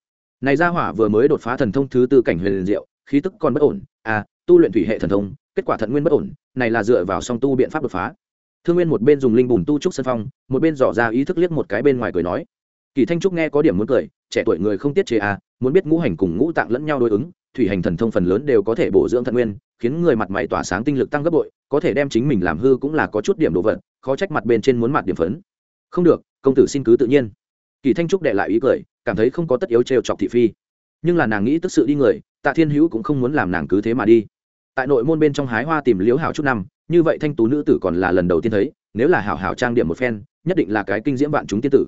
này gia hỏa vừa mới đột phá thần thông thứ tư cảnh huyền liền diệu, khí tức còn bất ổn. À tu luyện thủy hệ thần thông, kết quả thận nguyên bất ổn, này là dựa vào song tu biện pháp đột phá. Thương nguyên một bên dùng linh bùn tu trúc sân phong, một bên dò ra ý thức liếc một cái bên ngoài cười nói. Kỳ thanh trúc nghe có điểm muốn cười, trẻ tuổi người không tiết chế à muốn biết ngũ hành cùng ngũ tạng lẫn nhau đối ứng, thủy hành thần thông phần lớn đều có thể bổ dưỡng thận nguyên, khiến người mặt mày tỏa sáng tinh lực tăng gấp bội, có thể đem chính mình làm hư cũng là có chút điểm đồ vật, khó trách mặt bên trên muốn mặt điểm phấn. Không được, công tử xin cứ tự nhiên. Kỳ thanh trúc đệ lại ý cười cảm thấy không có tất yếu trêu chọc thị phi. Nhưng là nàng nghĩ tức sự đi người, tạ thiên hữu cũng không muốn làm nàng cứ thế mà đi. Tại nội môn bên trong hái hoa tìm liếu hảo chút năm, như vậy thanh tú nữ tử còn là lần đầu tiên thấy, nếu là hảo hảo trang điểm một phen, nhất định là cái kinh diễm vạn chúng tiên tử.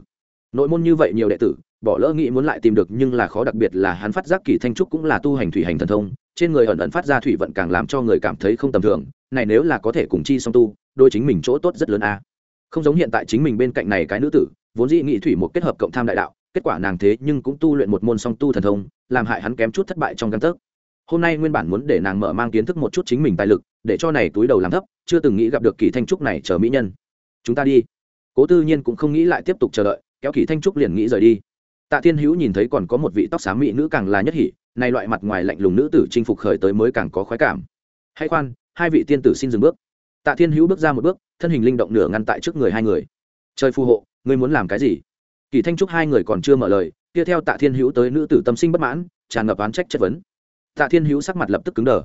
Nội môn như vậy nhiều đệ tử, bỏ lỡ nghĩ muốn lại tìm được, nhưng là khó đặc biệt là hắn phát giác kỳ thanh trúc cũng là tu hành thủy hành thần thông, trên người ẩn ẩn phát ra thủy vận càng làm cho người cảm thấy không tầm thường, này nếu là có thể cùng chi song tu, đôi chính mình chỗ tốt rất lớn a. Không giống hiện tại chính mình bên cạnh này cái nữ tử, vốn dĩ nghị thủy một kết hợp cộng tham đại đạo kết quả nàng thế nhưng cũng tu luyện một môn song tu thần thông, làm hại hắn kém chút thất bại trong căn tấc. Hôm nay nguyên bản muốn để nàng mở mang kiến thức một chút chính mình tài lực, để cho này túi đầu làm thấp, chưa từng nghĩ gặp được kỳ thanh trúc này chờ mỹ nhân. Chúng ta đi. Cố tư nhiên cũng không nghĩ lại tiếp tục chờ đợi, kéo kỳ thanh trúc liền nghĩ rời đi. Tạ thiên hữu nhìn thấy còn có một vị tóc xám mỹ nữ càng là nhất hỉ, này loại mặt ngoài lạnh lùng nữ tử chinh phục khởi tới mới càng có khoái cảm. Hãy khoan, hai vị tiên tử xin dừng bước. Tạ thiên hữu bước ra một bước, thân hình linh động nửa ngăn tại trước người hai người. Trời phù hộ, ngươi muốn làm cái gì? Kỳ thanh trúc hai người còn chưa mở lời, kia theo tạ thiên hữu tới nữ tử tâm sinh bất mãn, tràn ngập án trách chất vấn. Tạ thiên hữu sắc mặt lập tức cứng đờ.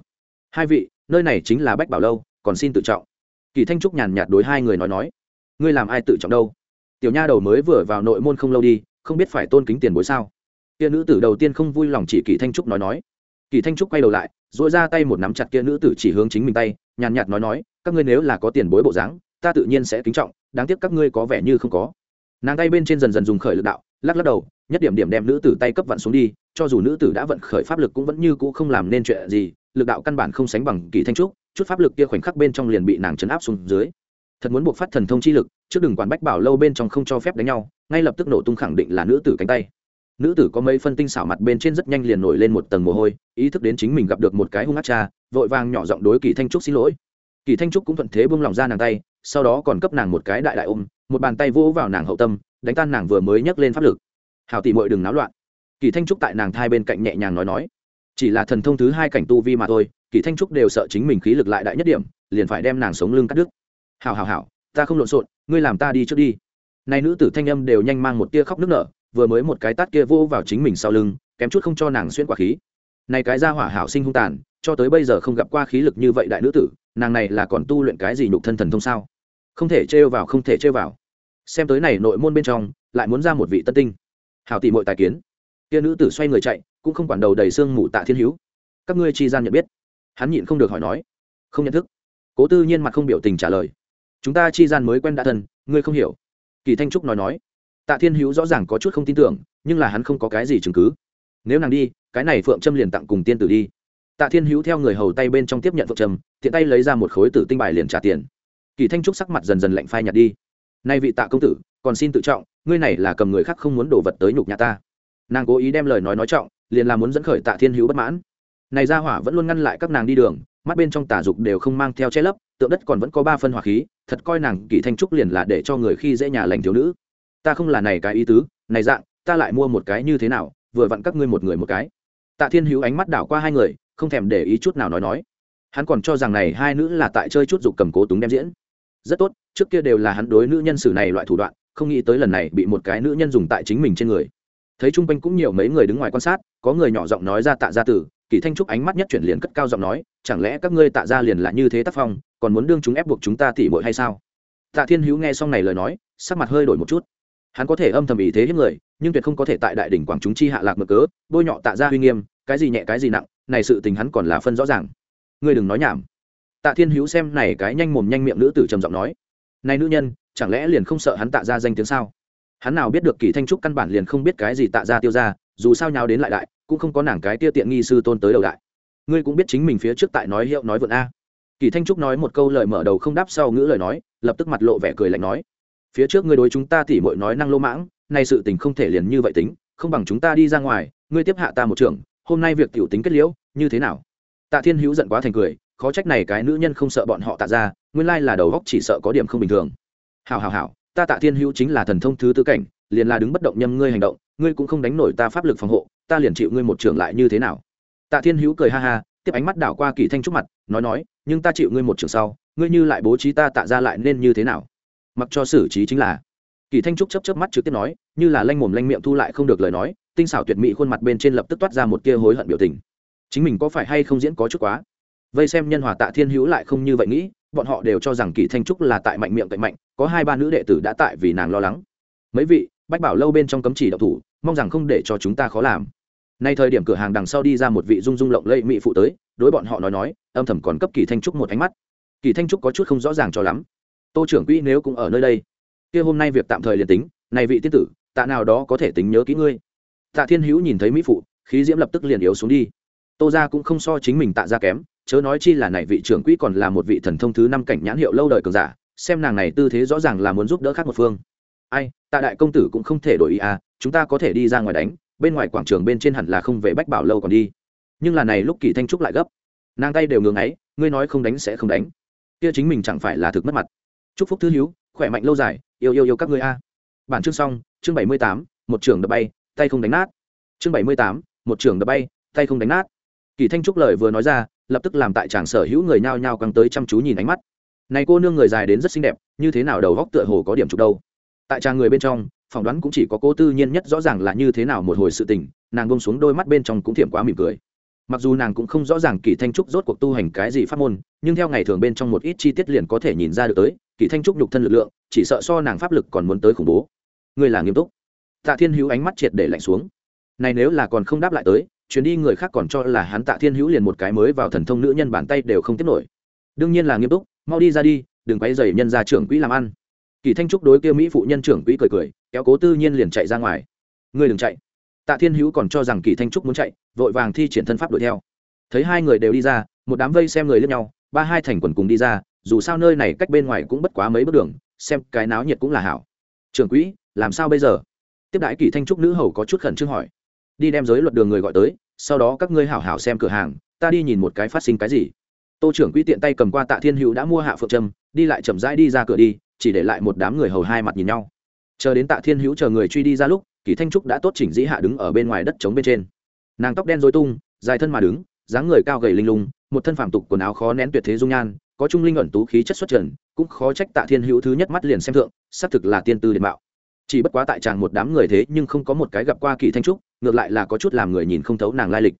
Hai vị, nơi này chính là bách bảo lâu, còn xin tự trọng. Kỳ thanh trúc nhàn nhạt đối hai người nói nói. Ngươi làm ai tự trọng đâu? Tiểu nha đầu mới vừa vào nội môn không lâu đi, không biết phải tôn kính tiền bối sao? Kia nữ tử đầu tiên không vui lòng chỉ kỳ thanh trúc nói nói. Kỳ thanh trúc quay đầu lại dội ra tay một nắm chặt kia nữ tử chỉ hướng chính mình tay, nhàn nhạt nói nói, các ngươi nếu là có tiền bối bộ dáng, ta tự nhiên sẽ kính trọng, đáng tiếc các ngươi có vẻ như không có nàng tay bên trên dần dần dùng khởi lực đạo, lắc lắc đầu, nhất điểm điểm đem nữ tử tay cấp vận xuống đi, cho dù nữ tử đã vận khởi pháp lực cũng vẫn như cũ không làm nên chuyện gì, lực đạo căn bản không sánh bằng kỳ thanh trúc, chút pháp lực kia khoảnh khắc bên trong liền bị nàng chấn áp xuống dưới. Thật muốn buộc phát thần thông chi lực, trước đừng quản bách bảo lâu bên trong không cho phép đánh nhau, ngay lập tức nổ tung khẳng định là nữ tử cánh tay. Nữ tử có mấy phân tinh xảo mặt bên trên rất nhanh liền nổi lên một tầng mồ hôi, ý thức đến chính mình gặp được một cái hung ác cha, vội vàng nhỏ giọng đối kỳ thanh trúc xin lỗi. Kỳ thanh trúc cũng thuận thế buông lỏng ra nàng tay, sau đó còn cấp nàng một cái đại đại ôm một bàn tay vỗ vào nàng hậu tâm, đánh tan nàng vừa mới nhấc lên pháp lực. Hào tỷ mội đừng náo loạn. Kỳ thanh trúc tại nàng thai bên cạnh nhẹ nhàng nói nói. Chỉ là thần thông thứ hai cảnh tu vi mà thôi, kỳ thanh trúc đều sợ chính mình khí lực lại đại nhất điểm, liền phải đem nàng sống lưng cắt đứt. Hảo hảo hảo, ta không lộn xộn, ngươi làm ta đi trước đi. Này nữ tử thanh âm đều nhanh mang một tia khóc nức nở, vừa mới một cái tát kia vô vào chính mình sau lưng, kém chút không cho nàng xuyên quả khí. Này cái ra hỏa hảo sinh hung tàn, cho tới bây giờ không gặp qua khí lực như vậy đại nữ tử, nàng này là còn tu luyện cái gì nhục thân thần thông sao? Không thể trêu vào, không thể trêu vào. Xem tới này nội môn bên trong, lại muốn ra một vị tân tinh. Hảo tỷ mội tài kiến. Kia nữ tử xoay người chạy, cũng không quản đầu đầy xương mù tạ thiên hữu. Các ngươi chi gian nhận biết. Hắn nhịn không được hỏi nói. Không nhận thức. Cố tư nhiên mặt không biểu tình trả lời. Chúng ta chi gian mới quen đã thân, ngươi không hiểu. Kỳ thanh trúc nói nói. Tạ thiên hữu rõ ràng có chút không tin tưởng, nhưng là hắn không có cái gì chứng cứ. Nếu nàng đi, cái này phượng trâm liền tặng cùng tiên tử đi. Tạ thiên hữu theo người hầu tay bên trong tiếp nhận phượng trâm thiện tay lấy ra một khối tử tinh bài liền trả tiền kỳ thanh trúc sắc mặt dần dần lạnh phai nhạt đi. Nay vị tạ công tử, còn xin tự trọng, ngươi này là cầm người khác không muốn đổ vật tới nhục nhà ta. Nàng cố ý đem lời nói nói trọng, liền là muốn dẫn khởi tạ thiên hữu bất mãn. Này ra hỏa vẫn luôn ngăn lại các nàng đi đường, mắt bên trong tả dục đều không mang theo che lấp, tượng đất còn vẫn có ba phân hỏa khí, thật coi nàng kỳ thanh trúc liền là để cho người khi dễ nhà lành thiếu nữ. Ta không là này cái ý tứ, này dạng, ta lại mua một cái như thế nào, vừa vặn các ngươi một người một cái. Tạ thiên hữu ánh mắt đảo qua hai người, không thèm để ý chút nào nói nói. Hắn còn cho rằng này hai nữ là tại chơi chút dục cầm cố túng đem diễn rất tốt, trước kia đều là hắn đối nữ nhân xử này loại thủ đoạn, không nghĩ tới lần này bị một cái nữ nhân dùng tại chính mình trên người. Thấy chung quanh cũng nhiều mấy người đứng ngoài quan sát, có người nhỏ giọng nói ra tạ gia tử, kỳ thanh trúc ánh mắt nhất chuyển liền cất cao giọng nói, chẳng lẽ các ngươi tạ gia liền là như thế tác phong, còn muốn đương chúng ép buộc chúng ta tỉ bội hay sao? Tạ thiên hữu nghe xong này lời nói, sắc mặt hơi đổi một chút. Hắn có thể âm thầm ý thế hiếp người, nhưng tuyệt không có thể tại đại đỉnh quảng chúng chi hạ lạc mực cớ, bôi nhọ tạ gia uy nghiêm, cái gì nhẹ cái gì nặng, này sự tình hắn còn là phân rõ ràng. Ngươi đừng nói nhảm tạ thiên hữu xem này cái nhanh mồm nhanh miệng nữ tử trầm giọng nói, này nữ nhân, chẳng lẽ liền không sợ hắn tạ ra danh tiếng sao? Hắn nào biết được kỳ thanh trúc căn bản liền không biết cái gì tạ ra tiêu ra, dù sao nhào đến lại đại, cũng không có nàng cái tia tiện nghi sư tôn tới đầu đại. Ngươi cũng biết chính mình phía trước tại nói hiệu nói vượn a. Kỳ thanh trúc nói một câu lời mở đầu không đáp sau ngữ lời nói, lập tức mặt lộ vẻ cười lạnh nói, phía trước ngươi đối chúng ta tỉ mội nói năng lô mãng, nay sự tình không thể liền như vậy tính, không bằng chúng ta đi ra ngoài, ngươi tiếp hạ ta một trường hôm nay việc tiểu tính kết liễu, như thế nào? Tạ thiên hữu giận quá thành cười khó trách này cái nữ nhân không sợ bọn họ tạ ra, nguyên lai là đầu góc chỉ sợ có điểm không bình thường. Hào hào hào ta tạ thiên hữu chính là thần thông thứ tư cảnh, liền là đứng bất động nhâm ngươi hành động, ngươi cũng không đánh nổi ta pháp lực phòng hộ, ta liền chịu ngươi một trưởng lại như thế nào? Tạ thiên hữu cười ha ha, tiếp ánh mắt đảo qua kỳ thanh trúc mặt, nói nói, nhưng ta chịu ngươi một trường sau, ngươi như lại bố trí ta tạ ra lại nên như thế nào? Mặc cho xử trí chính là. Kỳ thanh trúc chấp chấp mắt trực tiếp nói, như là lanh mồm lanh miệng thu lại không được lời nói, tinh xảo tuyệt mỹ khuôn mặt bên trên lập tức toát ra một tia hối hận biểu tình. Chính mình có phải hay không diễn có chút quá? Vây xem nhân hòa tạ thiên hữu lại không như vậy nghĩ, bọn họ đều cho rằng kỳ thanh trúc là tại mạnh miệng cạnh mạnh, có hai ba nữ đệ tử đã tại vì nàng lo lắng. Mấy vị, bách bảo lâu bên trong cấm chỉ độc thủ, mong rằng không để cho chúng ta khó làm. Nay thời điểm cửa hàng đằng sau đi ra một vị dung dung lộng lẫy mỹ phụ tới, đối bọn họ nói nói, âm thầm còn cấp kỳ thanh trúc một ánh mắt. Kỳ thanh trúc có chút không rõ ràng cho lắm. Tô trưởng quỹ nếu cũng ở nơi đây, kia hôm nay việc tạm thời liền tính, này vị tiên tử, tạ nào đó có thể tính nhớ kỹ ngươi. Tạ thiên hữu nhìn thấy mỹ phụ, khí diễm lập tức liền yếu xuống đi. Tô ra cũng không so chính mình tạ ra kém chớ nói chi là này vị trưởng quỹ còn là một vị thần thông thứ năm cảnh nhãn hiệu lâu đời cường giả, xem nàng này tư thế rõ ràng là muốn giúp đỡ khác một phương. Ai, tạ đại công tử cũng không thể đổi ý à chúng ta có thể đi ra ngoài đánh, bên ngoài quảng trường bên trên hẳn là không về bách bảo lâu còn đi. Nhưng là này lúc kỳ thanh trúc lại gấp. Nàng tay đều ngưng ấy, ngươi nói không đánh sẽ không đánh. Kia chính mình chẳng phải là thực mất mặt. Chúc phúc thư hiếu khỏe mạnh lâu dài, yêu yêu yêu các ngươi a. Bản chương xong, chương bảy mươi tám, một trường đập bay, tay không đánh nát. Chương bảy mươi tám, một trường đập bay, tay không đánh nát kỳ thanh trúc lời vừa nói ra, lập tức làm tại tràng sở hữu người nhao nhao căng tới chăm chú nhìn ánh mắt. Này cô nương người dài đến rất xinh đẹp, như thế nào đầu góc tựa hồ có điểm trục đâu. Tại tràng người bên trong, phỏng đoán cũng chỉ có cô tư nhiên nhất rõ ràng là như thế nào một hồi sự tình, nàng bông xuống đôi mắt bên trong cũng thiệm quá mỉm cười. Mặc dù nàng cũng không rõ ràng kỳ thanh trúc rốt cuộc tu hành cái gì pháp môn, nhưng theo ngày thường bên trong một ít chi tiết liền có thể nhìn ra được tới, kỳ thanh trúc nhục thân lực lượng, chỉ sợ so nàng pháp lực còn muốn tới khủng bố. Người là nghiêm túc. Tạ thiên hữu ánh mắt triệt để lạnh xuống. Này nếu là còn không đáp lại tới chuyến đi người khác còn cho là hắn tạ thiên hữu liền một cái mới vào thần thông nữ nhân bàn tay đều không tiếp nổi. Đương nhiên là nghiêm túc, mau đi ra đi, đừng quay dày nhân ra trưởng quỹ làm ăn. Kỳ thanh trúc đối kia mỹ phụ nhân trưởng quỹ cười cười, kéo cố tư nhiên liền chạy ra ngoài. Ngươi đừng chạy. Tạ thiên hữu còn cho rằng kỳ thanh trúc muốn chạy, vội vàng thi triển thân pháp đuổi theo. Thấy hai người đều đi ra, một đám vây xem người lẫn nhau, ba hai thành quần cùng đi ra, dù sao nơi này cách bên ngoài cũng bất quá mấy bước đường, xem cái náo nhiệt cũng là hảo. Trưởng quỹ, làm sao bây giờ? Tiếp đãi kỳ thanh trúc nữ hầu có chút khẩn trương hỏi đi đem giới luật đường người gọi tới, sau đó các ngươi hảo hảo xem cửa hàng, ta đi nhìn một cái phát sinh cái gì. Tô trưởng quỹ tiện tay cầm qua tạ thiên hữu đã mua hạ phượng trâm, đi lại chậm rãi đi ra cửa đi, chỉ để lại một đám người hầu hai mặt nhìn nhau. Chờ đến tạ thiên hữu chờ người truy đi ra lúc, kỳ thanh trúc đã tốt chỉnh dĩ hạ đứng ở bên ngoài đất trống bên trên. Nàng tóc đen dối tung, dài thân mà đứng, dáng người cao gầy linh lung, một thân phản tục quần áo khó nén tuyệt thế dung nhan, có trung linh ẩn tú khí chất xuất trần, cũng khó trách tạ thiên hữu thứ nhất mắt liền xem thượng, xác thực là tiên tư điện mạo chỉ bất quá tại chàng một đám người thế nhưng không có một cái gặp qua kỳ thanh trúc ngược lại là có chút làm người nhìn không thấu nàng lai lịch.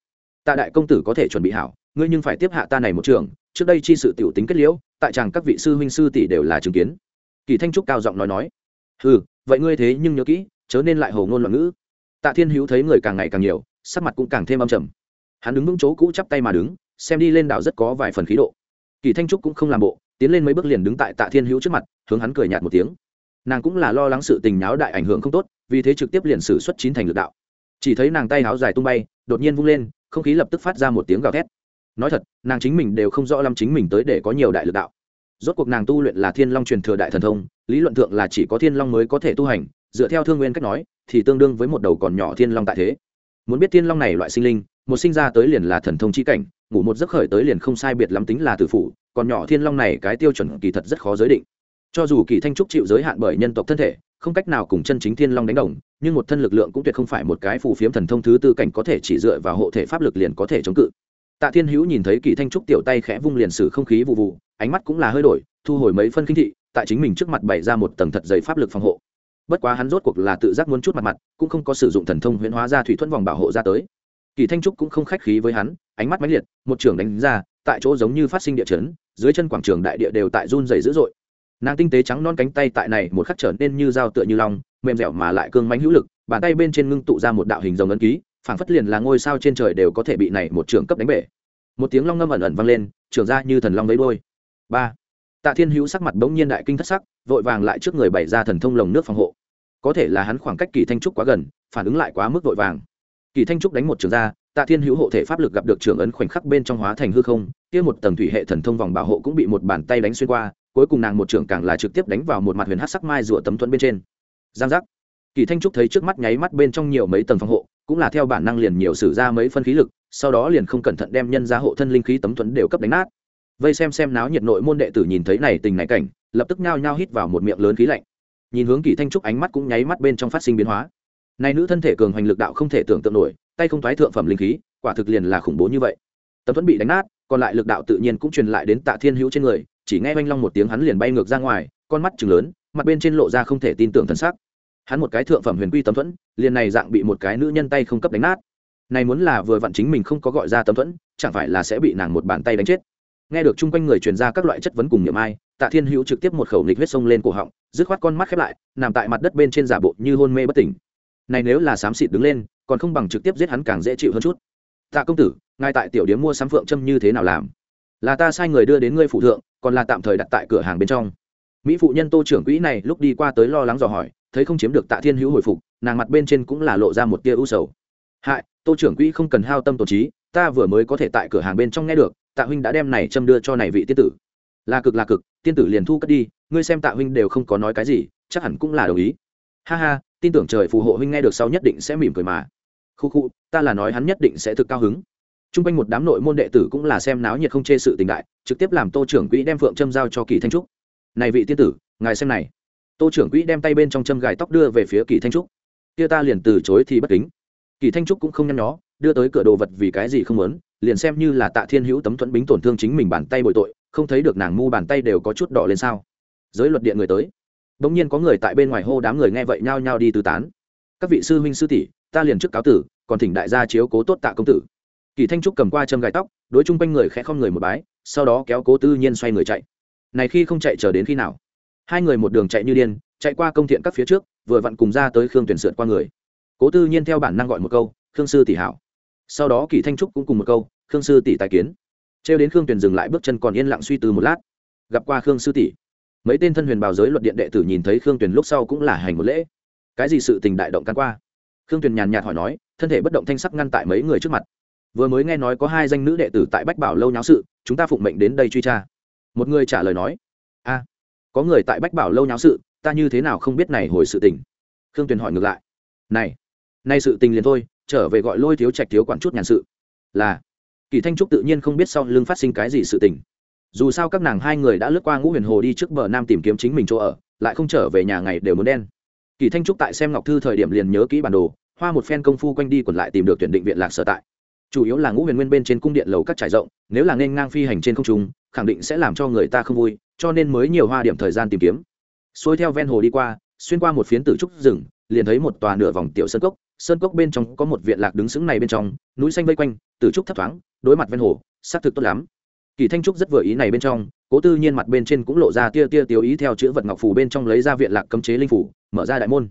Tạ đại công tử có thể chuẩn bị hảo, ngươi nhưng phải tiếp hạ ta này một trường, trước đây chi sự tiểu tính kết liễu, tại chàng các vị sư huynh sư tỷ đều là chứng kiến. Kỳ thanh trúc cao giọng nói nói ừ vậy ngươi thế nhưng nhớ kỹ, chớ nên lại hồ ngôn loạn ngữ. Tạ thiên hữu thấy người càng ngày càng nhiều, sắc mặt cũng càng thêm âm trầm. Hắn đứng vững chỗ cũ chắp tay mà đứng, xem đi lên đảo rất có vài phần khí độ. Kỳ thanh trúc cũng không làm bộ, tiến lên mấy bước liền đứng tại tạ thiên hữu trước mặt, hướng hắn cười nhạt một tiếng. Nàng cũng là lo lắng sự tình nháo đại ảnh hưởng không tốt, vì thế trực tiếp liền xử xuất chín thành lực đạo chỉ thấy nàng tay háo dài tung bay đột nhiên vung lên không khí lập tức phát ra một tiếng gào thét nói thật nàng chính mình đều không rõ lâm chính mình tới để có nhiều đại lực đạo rốt cuộc nàng tu luyện là thiên long truyền thừa đại thần thông lý luận thượng là chỉ có thiên long mới có thể tu hành dựa theo thương nguyên cách nói thì tương đương với một đầu còn nhỏ thiên long tại thế muốn biết thiên long này loại sinh linh một sinh ra tới liền là thần thông chi cảnh ngủ một giấc khởi tới liền không sai biệt lắm tính là tử phụ còn nhỏ thiên long này cái tiêu chuẩn kỳ thật rất khó giới định cho dù kỳ thanh trúc chịu giới hạn bởi nhân tộc thân thể không cách nào cùng chân chính thiên long đánh đồng, nhưng một thân lực lượng cũng tuyệt không phải một cái phù phiếm thần thông thứ tư cảnh có thể chỉ dựa vào hộ thể pháp lực liền có thể chống cự. Tạ thiên hữu nhìn thấy kỳ thanh trúc tiểu tay khẽ vung liền sử không khí vụ vụ, ánh mắt cũng là hơi đổi, thu hồi mấy phân kinh thị, tại chính mình trước mặt bày ra một tầng thật dày pháp lực phòng hộ. Bất quá hắn rốt cuộc là tự giác muốn chút mặt mặt, cũng không có sử dụng thần thông huyễn hóa ra thủy thuẫn vòng bảo hộ ra tới. Kỳ thanh trúc cũng không khách khí với hắn, ánh mắt mãnh liệt, một trường đánh ra, tại chỗ giống như phát sinh địa chấn, dưới chân quảng trường đại địa đều tại run dày dữ dội nàng tinh tế trắng non cánh tay tại này một khắc trở nên như dao tựa như long, mềm dẻo mà lại cương mánh hữu lực, bàn tay bên trên ngưng tụ ra một đạo hình rồng ấn ký, phảng phất liền là ngôi sao trên trời đều có thể bị này một trường cấp đánh bể. Một tiếng long ngâm ẩn ẩn vang lên trường ra như thần long lấy đôi ba. Tạ thiên hữu sắc mặt bỗng nhiên đại kinh thất sắc, vội vàng lại trước người bày ra thần thông lồng nước phòng hộ. Có thể là hắn khoảng cách kỳ thanh trúc quá gần, phản ứng lại quá mức vội vàng. Kỳ thanh trúc đánh một trường ra, tạ thiên hữu hộ thể pháp lực gặp được trường ấn khoảnh khắc bên trong hóa thành hư không, kia một tầng thủy hệ thần thông vòng bảo hộ cũng bị một bàn tay đánh xuyên qua cuối cùng nàng một trưởng càng là trực tiếp đánh vào một mặt huyền hát sắc mai rùa tấm thuẫn bên trên. Giang giác. Kỳ thanh trúc thấy trước mắt nháy mắt bên trong nhiều mấy tầng phòng hộ, cũng là theo bản năng liền nhiều sử ra mấy phân khí lực, sau đó liền không cẩn thận đem nhân ra hộ thân linh khí tấm thuẫn đều cấp đánh nát. Vây xem xem náo nhiệt nội môn đệ tử nhìn thấy này tình này cảnh, lập tức nhao nhao hít vào một miệng lớn khí lạnh. Nhìn hướng kỳ thanh trúc ánh mắt cũng nháy mắt bên trong phát sinh biến hóa. Này nữ thân thể cường hoành lực đạo không thể tưởng tượng nổi, tay không thoái thượng phẩm linh khí, quả thực liền là khủng bố như vậy. Tấm thuẫn bị đánh nát, còn lại lực đạo tự nhiên cũng truyền lại đến tạ thiên hữu trên người chỉ nghe oanh long một tiếng hắn liền bay ngược ra ngoài, con mắt chừng lớn, mặt bên trên lộ ra không thể tin tưởng thân xác hắn một cái thượng phẩm huyền quy tấm thuẫn, liền này dạng bị một cái nữ nhân tay không cấp đánh nát. Này muốn là vừa vặn chính mình không có gọi ra tấm thuẫn, chẳng phải là sẽ bị nàng một bàn tay đánh chết. Nghe được chung quanh người truyền ra các loại chất vấn cùng niệm ai, tạ thiên hữu trực tiếp một khẩu nghịch huyết sông lên cổ họng, dứt khoát con mắt khép lại, nằm tại mặt đất bên trên giả bộ như hôn mê bất tỉnh. Này nếu là xám xịt đứng lên, còn không bằng trực tiếp giết hắn càng dễ chịu hơn chút. Tạ công tử ngay tại tiểu điếm mua sắm phượng châm như thế nào làm? Là ta sai người đưa đến ngươi phụ thượng còn là tạm thời đặt tại cửa hàng bên trong. Mỹ phụ nhân tô trưởng quỹ này lúc đi qua tới lo lắng dò hỏi, thấy không chiếm được tạ thiên hữu hồi phục, nàng mặt bên trên cũng là lộ ra một tia ưu sầu. Hại, tô trưởng quỹ không cần hao tâm tổ trí, ta vừa mới có thể tại cửa hàng bên trong nghe được, tạ huynh đã đem này châm đưa cho này vị tiên tử. Là cực là cực, tiên tử liền thu cất đi, ngươi xem tạ huynh đều không có nói cái gì, chắc hẳn cũng là đồng ý. Ha ha, tin tưởng trời phù hộ huynh nghe được sau nhất định sẽ mỉm cười mà. Khu khu ta là nói hắn nhất định sẽ thực cao hứng t r u n g quanh một đám nội môn đệ tử cũng là xem náo nhiệt không chê sự tình đại, trực tiếp làm tô trưởng quỹ đem phượng châm giao cho kỳ thanh trúc. Này vị tiên tử, ngài xem này. Tô trưởng quỹ đem tay bên trong châm gài tóc đưa về phía kỳ thanh trúc. Kia ta liền từ chối thì bất kính. Kỳ thanh trúc cũng không nhăn nhó, đưa tới cửa đồ vật vì cái gì không muốn, liền xem như là tạ thiên hữu tấm thuẫn bính tổn thương chính mình bàn tay bội tội, không thấy được nàng mu bàn tay đều có chút đỏ lên sao. Giới luật điện người tới. Bỗng nhiên có người tại bên ngoài hô đám người nghe vậy nhao nhao đi tứ tán. Các vị sư huynh sư tỷ, ta liền trước cáo tử, còn thỉnh đại gia chiếu cố tốt tạ công tử kỳ thanh trúc cầm qua châm gài tóc, đối chung quanh người khẽ không người một bái, sau đó kéo cố tư nhiên xoay người chạy. Này khi không chạy chờ đến khi nào? Hai người một đường chạy như điên, chạy qua công thiện các phía trước, vừa vặn cùng ra tới khương tuyển sượt qua người. Cố tư nhiên theo bản năng gọi một câu, khương sư tỷ hảo. Sau đó kỳ thanh trúc cũng cùng một câu, khương sư tỷ tài kiến. Trêu đến khương tuyển dừng lại bước chân còn yên lặng suy tư một lát. Gặp qua khương sư tỷ, mấy tên thân huyền bào giới luật điện đệ tử nhìn thấy khương tuyền lúc sau cũng là hành một lễ. Cái gì sự tình đại động can qua? Khương tuyền nhàn nhạt hỏi nói, thân thể bất động thanh sắc ngăn tại mấy người trước mặt vừa mới nghe nói có hai danh nữ đệ tử tại bách bảo lâu nháo sự, chúng ta phụng mệnh đến đây truy tra. Một người trả lời nói, a, có người tại bách bảo lâu nháo sự, ta như thế nào không biết này hồi sự tình? Khương tuyền hỏi ngược lại, này, nay sự tình liền thôi, trở về gọi lôi thiếu trạch thiếu quản chút nhàn sự. Là, kỳ thanh trúc tự nhiên không biết sau lưng phát sinh cái gì sự tình. Dù sao các nàng hai người đã lướt qua ngũ huyền hồ đi trước bờ nam tìm kiếm chính mình chỗ ở, lại không trở về nhà ngày đều muốn đen. Kỳ thanh trúc tại xem ngọc thư thời điểm liền nhớ kỹ bản đồ, hoa một phen công phu quanh đi còn lại tìm được tuyển định viện lạc sở tại chủ yếu là ngũ huyền nguyên bên trên cung điện lầu các trải rộng, nếu là nên ngang phi hành trên không trung, khẳng định sẽ làm cho người ta không vui, cho nên mới nhiều hoa điểm thời gian tìm kiếm. Xuôi theo ven hồ đi qua, xuyên qua một phiến tử trúc rừng, liền thấy một tòa nửa vòng tiểu sơn cốc sơn cốc bên trong có một viện lạc đứng sững này bên trong, núi xanh vây quanh, tử trúc thấp thoáng, đối mặt ven hồ xác thực tốt lắm. Kỳ thanh trúc rất vừa ý này bên trong, cố tư nhiên mặt bên trên cũng lộ ra tia tia tiêu ý theo chữ vật ngọc phủ bên trong lấy ra viện lạc cấm chế linh phủ mở ra đại môn.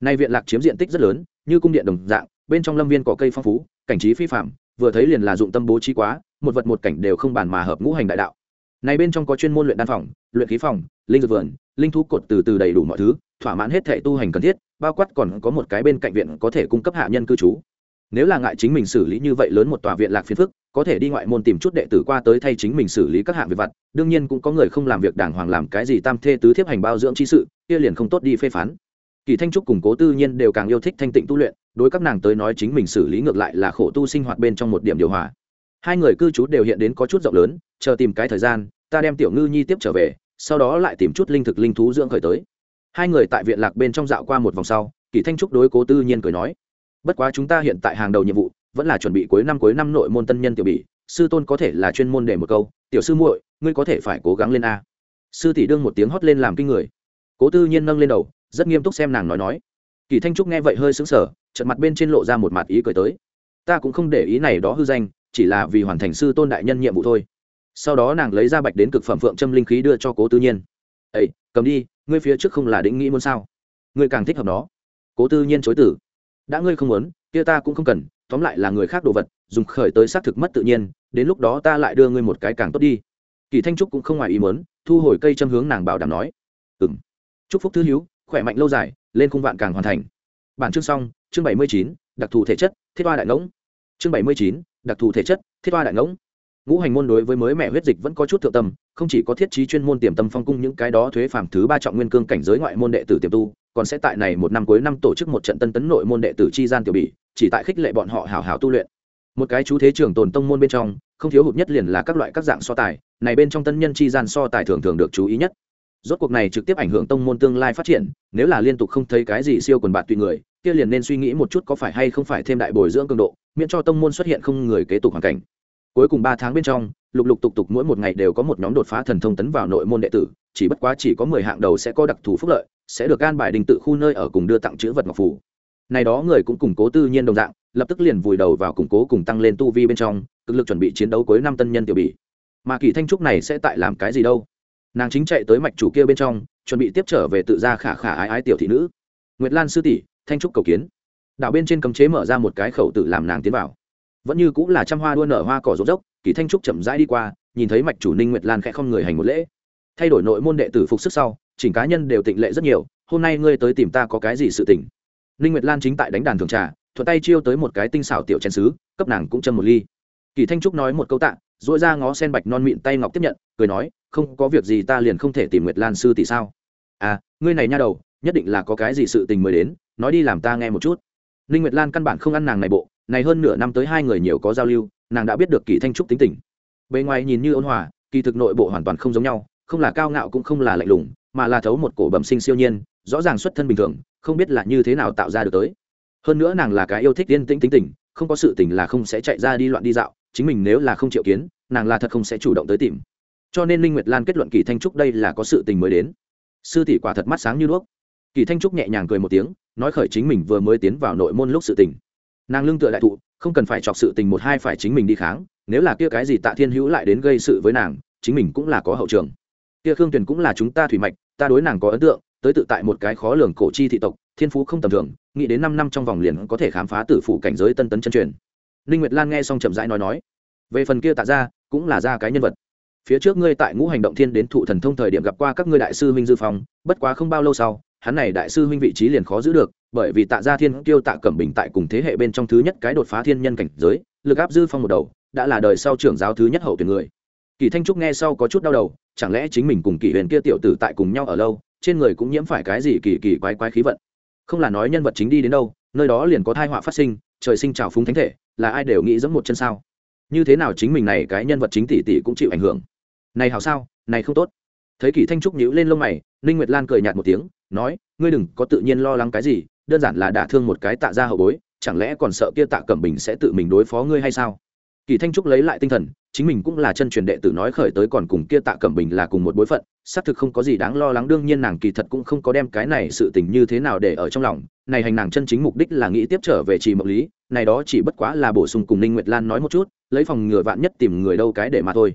Nay viện lạc chiếm diện tích rất lớn, như cung điện đồng dạng, bên trong lâm viên có cây phong phú, cảnh trí phi phạm vừa thấy liền là dụng tâm bố trí quá, một vật một cảnh đều không bàn mà hợp ngũ hành đại đạo. Này bên trong có chuyên môn luyện đan phòng, luyện khí phòng, linh dược vườn, linh thú cột từ từ đầy đủ mọi thứ, thỏa mãn hết thể tu hành cần thiết, bao quát còn có một cái bên cạnh viện có thể cung cấp hạ nhân cư trú. Nếu là ngại chính mình xử lý như vậy lớn một tòa viện lạc phiền phức, có thể đi ngoại môn tìm chút đệ tử qua tới thay chính mình xử lý các hạng việc vặt, đương nhiên cũng có người không làm việc đàng hoàng làm cái gì tam thê tứ thiếp hành bao dưỡng chi sự, kia liền không tốt đi phê phán. Kỳ thanh trúc cùng cố tư nhiên đều càng yêu thích thanh tịnh tu luyện đối các nàng tới nói chính mình xử lý ngược lại là khổ tu sinh hoạt bên trong một điểm điều hòa. Hai người cư trú đều hiện đến có chút rộng lớn, chờ tìm cái thời gian, ta đem tiểu ngư nhi tiếp trở về, sau đó lại tìm chút linh thực linh thú dưỡng khởi tới. Hai người tại viện lạc bên trong dạo qua một vòng sau, kỳ thanh trúc đối cố tư nhiên cười nói, bất quá chúng ta hiện tại hàng đầu nhiệm vụ, vẫn là chuẩn bị cuối năm cuối năm nội môn tân nhân tiểu bỉ, sư tôn có thể là chuyên môn để một câu, tiểu sư muội, ngươi có thể phải cố gắng lên a. Sư tỷ đương một tiếng hót lên làm kinh người. Cố tư nhiên nâng lên đầu, rất nghiêm túc xem nàng nói nói kỳ thanh trúc nghe vậy hơi sững sờ trận mặt bên trên lộ ra một mặt ý cười tới. Ta cũng không để ý này đó hư danh, chỉ là vì hoàn thành sư tôn đại nhân nhiệm vụ thôi. Sau đó nàng lấy ra bạch đến cực phẩm phượng châm linh khí đưa cho cố tư nhiên. Ấy cầm đi, ngươi phía trước không là định nghĩ muốn sao? Ngươi càng thích hợp nó. Cố tư nhiên chối tử đã ngươi không muốn, kia ta cũng không cần, tóm lại là người khác đồ vật, dùng khởi tới xác thực mất tự nhiên, đến lúc đó ta lại đưa ngươi một cái càng tốt đi. Kỳ thanh trúc cũng không ngoài ý muốn, thu hồi cây châm hướng nàng bảo đảm nói. Ừ m chúc phúc thư hữu, khỏe mạnh lâu dài lên khung vạn càng hoàn thành. Bản chương xong, chương bảy mươi chín, đặc thù thể chất, thiết hoa đại ngỗng. Chương bảy mươi chín, đặc thù thể chất, thiết hoa đại ngỗng. Ngũ hành môn đối với mới mẹ huyết dịch vẫn có chút thượng tâm, không chỉ có thiết trí chuyên môn tiềm tâm phong cung những cái đó thuế phàm thứ ba trọng nguyên cương cảnh giới ngoại môn đệ tử tiềm tu, còn sẽ tại này một năm cuối năm tổ chức một trận tân tấn nội môn đệ tử chi gian tiểu bỉ chỉ tại khích lệ bọn họ hào hào tu luyện. Một cái chú thế trưởng tồn tông môn bên trong, không thiếu hụt nhất liền là các loại các dạng so tài, này bên trong tân nhân chi gian so tài thường thường được chú ý nhất rốt cuộc này trực tiếp ảnh hưởng tông môn tương lai phát triển, nếu là liên tục không thấy cái gì siêu quần bạt tùy người, kia liền nên suy nghĩ một chút có phải hay không phải thêm đại bồi dưỡng cường độ, miễn cho tông môn xuất hiện không người kế tục hoàn cảnh. Cuối cùng ba tháng bên trong, lục lục tục tục mỗi một ngày đều có một nhóm đột phá thần thông tấn vào nội môn đệ tử, chỉ bất quá chỉ có mười hạng đầu sẽ có đặc thù phúc lợi, sẽ được gan bài đình tự khu nơi ở cùng đưa tặng chữ vật ngọc phủ này đó người cũng củng cố tư nhiên đồng dạng, lập tức liền vùi đầu vào củng cố cùng tăng lên tu vi bên trong, cực lực chuẩn bị chiến đấu cuối năm tân nhân tiểu bỉ. Mà kỳ thanh trúc này sẽ tại làm cái gì đâu? Nàng chính chạy tới mạch chủ kia bên trong, chuẩn bị tiếp trở về tự ra khả khả ái ái tiểu thị nữ. Nguyệt lan sư tỷ, thanh trúc cầu kiến. Đạo bên trên cấm chế mở ra một cái khẩu tự làm nàng tiến vào. Vẫn như cũng là trăm hoa đua nở hoa cỏ rộn dốc kỳ thanh trúc chậm rãi đi qua, nhìn thấy mạch chủ ninh nguyệt lan khẽ không người hành một lễ. Thay đổi nội môn đệ tử phục sức sau, chỉnh cá nhân đều tịnh lệ rất nhiều, hôm nay ngươi tới tìm ta có cái gì sự tình? Ninh nguyệt lan chính tại đánh đàn thường trà, thuận tay chiêu tới một cái tinh xảo tiểu chén sứ, cấp nàng cũng châm một ly. Kỳ thanh trúc nói một câu tạ dội ra ngó sen bạch non mịn tay ngọc tiếp nhận, cười nói, không có việc gì ta liền không thể tìm nguyệt lan sư tỷ sao? À ngươi này nha đầu, nhất định là có cái gì sự tình mới đến, nói đi làm ta nghe một chút. Ninh nguyệt lan căn bản không ăn nàng này bộ, này hơn nửa năm tới hai người nhiều có giao lưu, nàng đã biết được kỳ thanh trúc tính tình. Bề ngoài nhìn như ôn hòa, kỳ thực nội bộ hoàn toàn không giống nhau, không là cao ngạo cũng không là lạnh lùng, mà là thấu một cổ bẩm sinh siêu nhiên, rõ ràng xuất thân bình thường, không biết là như thế nào tạo ra được tới. Hơn nữa nàng là cái yêu thích yên tĩnh tính tình, không có sự tình là không sẽ chạy ra đi loạn đi dạo chính mình nếu là không chịu kiến, nàng là thật không sẽ chủ động tới tìm. Cho nên linh nguyệt lan kết luận kỳ thanh trúc đây là có sự tình mới đến. Sư tỷ quả thật mắt sáng như đuốc. Kỳ thanh trúc nhẹ nhàng cười một tiếng, nói khởi chính mình vừa mới tiến vào nội môn lúc sự tình. Nàng lương tựa đại thụ, không cần phải chọc sự tình một hai phải chính mình đi kháng, nếu là kia cái gì tạ thiên hữu lại đến gây sự với nàng, chính mình cũng là có hậu trường. Kia khương tuyền cũng là chúng ta thủy mạch, ta đối nàng có ấn tượng, tới tự tại một cái khó lường cổ chi thị tộc, thiên phú không tầm thường, nghĩ đến năm năm trong vòng liền có thể khám phá tử phủ cảnh giới tân tấn chân truyền ninh nguyệt lan nghe xong chậm rãi nói nói, về phần kia tạ ra cũng là ra cái nhân vật. Phía trước ngươi tại ngũ hành động thiên đến thụ thần thông thời điểm gặp qua các ngươi đại sư huynh dư phong, bất quá không bao lâu sau, hắn này đại sư huynh vị trí liền khó giữ được, bởi vì tạ gia thiên kiêu tạ cẩm bình tại cùng thế hệ bên trong thứ nhất cái đột phá thiên nhân cảnh giới, lực áp dư phong một đầu, đã là đời sau trưởng giáo thứ nhất hậu tuyển người. Kỳ thanh trúc nghe sau có chút đau đầu, chẳng lẽ chính mình cùng kỳ huyền kia tiểu tử tại cùng nhau ở lâu, trên người cũng nhiễm phải cái gì kỳ kỳ quái quái khí vận? Không là nói nhân vật chính đi đến đâu, nơi đó liền có thai họa phát sinh, trời sinh trào phúng thánh thể là ai đều nghĩ giống một chân sao? Như thế nào chính mình này cái nhân vật chính tỷ tỷ cũng chịu ảnh hưởng? Này hào sao, này không tốt. Thấy kỷ thanh trúc nhíu lên lông mày, ninh nguyệt lan cười nhạt một tiếng, nói, ngươi đừng có tự nhiên lo lắng cái gì, đơn giản là đả thương một cái tạ ra hậu bối, chẳng lẽ còn sợ kia tạ cẩm bình sẽ tự mình đối phó ngươi hay sao? Kỳ thanh trúc lấy lại tinh thần, chính mình cũng là chân truyền đệ tử nói khởi tới còn cùng kia tạ cẩm bình là cùng một bối phận, xác thực không có gì đáng lo lắng, đương nhiên nàng kỳ thật cũng không có đem cái này sự tình như thế nào để ở trong lòng. Này hành nàng chân chính mục đích là nghĩ tiếp trở về trì mộng lý, này đó chỉ bất quá là bổ sung cùng ninh nguyệt lan nói một chút, lấy phòng ngừa vạn nhất tìm người đâu cái để mà thôi.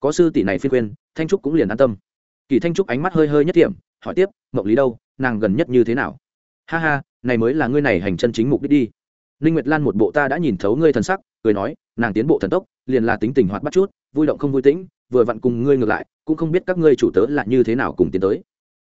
Có sư tỷ này phiên khuyên, thanh trúc cũng liền an tâm. Kỳ thanh trúc ánh mắt hơi hơi nhất điểm hỏi tiếp, mộng lý đâu? Nàng gần nhất như thế nào? Ha ha, này mới là ngươi này hành chân chính mục đích đi. Ninh nguyệt lan một bộ ta đã nhìn thấu ngươi thần sắc, cười nói nàng tiến bộ thần tốc, liền là tính tình hoạt bắt chút, vui động không vui tĩnh, vừa vặn cùng ngươi ngược lại, cũng không biết các ngươi chủ tớ là như thế nào cùng tiến tới.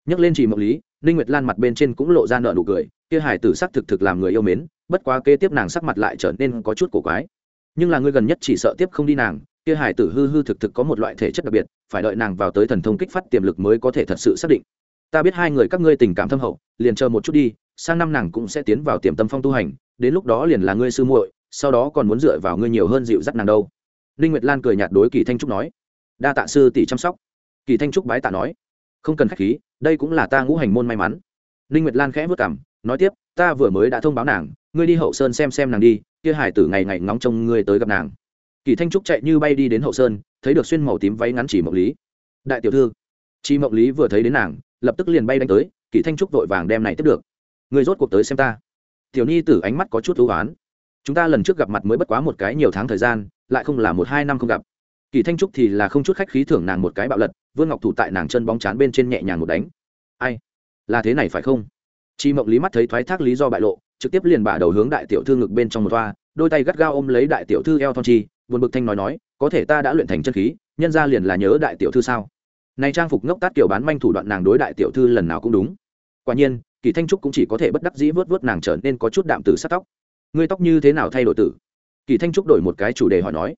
Nhắc lên chỉ mộng lý, ninh nguyệt lan mặt bên trên cũng lộ ra nợ nụ cười, kia hải tử sắc thực thực làm người yêu mến, bất quá kế tiếp nàng sắc mặt lại trở nên có chút cổ quái. Nhưng là ngươi gần nhất chỉ sợ tiếp không đi nàng, kia hải tử hư hư thực thực có một loại thể chất đặc biệt, phải đợi nàng vào tới thần thông kích phát tiềm lực mới có thể thật sự xác định. Ta biết hai người các ngươi tình cảm thâm hậu, liền chờ một chút đi, sang năm nàng cũng sẽ tiến vào tiềm tâm phong tu hành, đến lúc đó liền là ngươi sư muội sau đó còn muốn dựa vào ngươi nhiều hơn dịu dắt nàng đâu. Ninh nguyệt lan cười nhạt đối kỳ thanh trúc nói. Đa tạ sư tỷ chăm sóc. Kỳ thanh trúc bái tạ nói. Không cần khách khí, đây cũng là ta ngũ hành môn may mắn. Ninh nguyệt lan khẽ vất cảm nói tiếp, ta vừa mới đã thông báo nàng, ngươi đi hậu sơn xem xem nàng đi, kia hải tử ngày ngày ngóng trông ngươi tới gặp nàng. Kỳ thanh trúc chạy như bay đi đến hậu sơn, thấy được xuyên màu tím váy ngắn chỉ mộng lý. Đại tiểu thư chi mộng lý vừa thấy đến nàng, lập tức liền bay đánh tới, kỳ thanh trúc vội vàng đem này tiếp được. Người rốt cuộc tới xem ta. Tiểu nhi tử ánh mắt có chút ưu oán chúng ta lần trước gặp mặt mới bất quá một cái nhiều tháng thời gian, lại không là một hai năm không gặp. Kỳ thanh trúc thì là không chút khách khí thưởng nàng một cái bạo lật, vương ngọc thủ tại nàng chân bóng chán bên trên nhẹ nhàng một đánh. Ai? Là thế này phải không? Chị mộng lý mắt thấy thoái thác lý do bại lộ, trực tiếp liền bả đầu hướng đại tiểu thư ngực bên trong một toa, đôi tay gắt gao ôm lấy đại tiểu thư eo thon chi, buồn bực thanh nói nói, có thể ta đã luyện thành chân khí, nhân ra liền là nhớ đại tiểu thư sao? Này trang phục ngốc tát kiểu bán manh thủ đoạn nàng đối đại tiểu thư lần nào cũng đúng. Quả nhiên, kỳ thanh trúc cũng chỉ có thể bất đắc dĩ vớt vớt nàng trở nên có chút đạm tử sát tóc ngươi tóc như thế nào thay đổi tử? Kỳ thanh trúc đổi một cái chủ đề hỏi nói.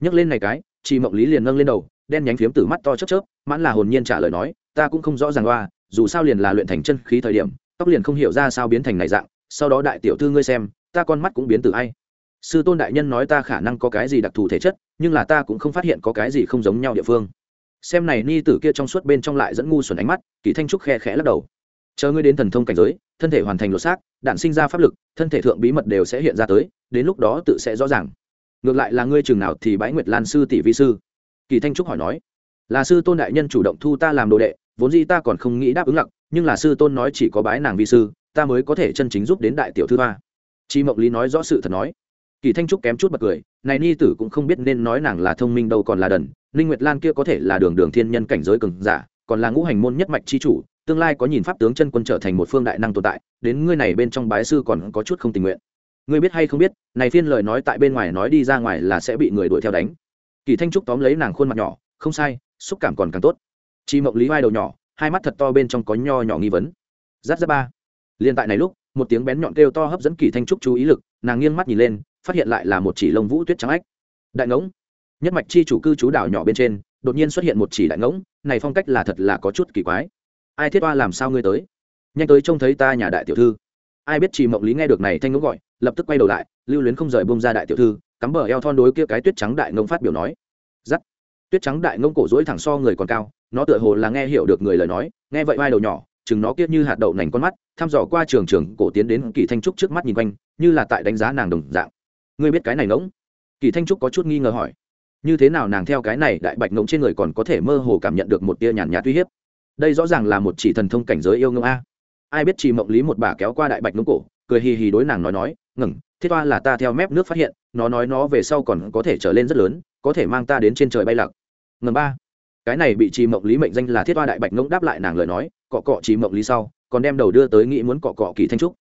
Nhắc lên này cái chị mộng lý liền nâng lên đầu đen nhánh phiếm từ mắt to chớp chớp mãn là hồn nhiên trả lời nói ta cũng không rõ ràng qua, dù sao liền là luyện thành chân khí thời điểm tóc liền không hiểu ra sao biến thành này dạng sau đó đại tiểu thư ngươi xem ta con mắt cũng biến từ ai? Sư tôn đại nhân nói ta khả năng có cái gì đặc thù thể chất nhưng là ta cũng không phát hiện có cái gì không giống nhau địa phương. Xem này ni tử kia trong suốt bên trong lại dẫn ngu xuẩn ánh mắt kỳ thanh trúc khe khẽ lắc đầu chờ ngươi đến thần thông cảnh giới, thân thể hoàn thành lột xác, đạn sinh ra pháp lực, thân thể thượng bí mật đều sẽ hiện ra tới, đến lúc đó tự sẽ rõ ràng. Ngược lại là ngươi chừng nào thì bái nguyệt lan sư tỷ vi sư. Kỳ thanh trúc hỏi nói. Là sư tôn đại nhân chủ động thu ta làm đồ đệ, vốn dĩ ta còn không nghĩ đáp ứng lặng nhưng là sư tôn nói chỉ có bái nàng vi sư, ta mới có thể chân chính giúp đến đại tiểu thư ba chi mộng lý nói rõ sự thật nói. Kỳ thanh trúc kém chút bật cười, này ni tử cũng không biết nên nói nàng là thông minh đâu còn là đần Linh nguyệt lan kia có thể là đường đường thiên nhân cảnh giới cường giả, còn là ngũ hành môn nhất mạch chi chủ tương lai có nhìn pháp tướng chân quân trở thành một phương đại năng tồn tại, đến ngươi này bên trong bái sư còn có chút không tình nguyện. Ngươi biết hay không biết, này phiên lời nói tại bên ngoài nói đi ra ngoài là sẽ bị người đuổi theo đánh. Kỳ thanh trúc tóm lấy nàng khuôn mặt nhỏ, không sai, xúc cảm còn càng tốt. Chi mộng lý vai đầu nhỏ, hai mắt thật to bên trong có nho nhỏ nghi vấn. Giáp giáp ba. Liên tại này lúc, một tiếng bén nhọn kêu to hấp dẫn kỳ thanh trúc chú ý lực, nàng nghiêng mắt nhìn lên, phát hiện lại là một chỉ lông vũ tuyết trắng ách đại ngỗng. Nhất mạch chi chủ cư chú đảo nhỏ bên trên, đột nhiên xuất hiện một chỉ đại ngỗng, này phong cách là thật là có chút kỳ quái ai thiết oa làm sao ngươi tới? Nhanh tới trông thấy ta nhà đại tiểu thư. Ai biết chị mộng lý nghe được này thanh ngỗng gọi, lập tức quay đầu lại, lưu luyến không rời bông ra đại tiểu thư, cắm bờ eo thon đối kia cái tuyết trắng đại ngông phát biểu nói. Giắt. Tuyết trắng đại ngông cổ dối thẳng so người còn cao, nó tựa hồ là nghe hiểu được người lời nói, nghe vậy vai đầu nhỏ, chừng nó kiết như hạt đậu nành con mắt, thăm dò qua trường trường, cổ tiến đến kỳ thanh trúc trước mắt nhìn quanh, như là tại đánh giá nàng đồng dạng. Ngươi biết cái này ngỗng? Kỳ thanh trúc có chút nghi ngờ hỏi. Như thế nào nàng theo cái này đại bạch ngỗng trên người còn có thể mơ hồ cảm nhận được một tia nhàn nhạt uy hiếp? Đây rõ ràng là một chỉ thần thông cảnh giới yêu ngông a. Ai biết chị mộng lý một bà kéo qua đại bạch ngỗng cổ, cười hì hì đối nàng nói nói, ngừng, thiết toa là ta theo mép nước phát hiện, nó nói nó về sau còn có thể trở lên rất lớn, có thể mang ta đến trên trời bay lặc Ngừng ba. Cái này bị chị mộng lý mệnh danh là thiết toa đại bạch ngỗng đáp lại nàng lời nói, cọ cọ chị mộng lý sau, còn đem đầu đưa tới nghĩ muốn cọ cọ kỳ thanh trúc.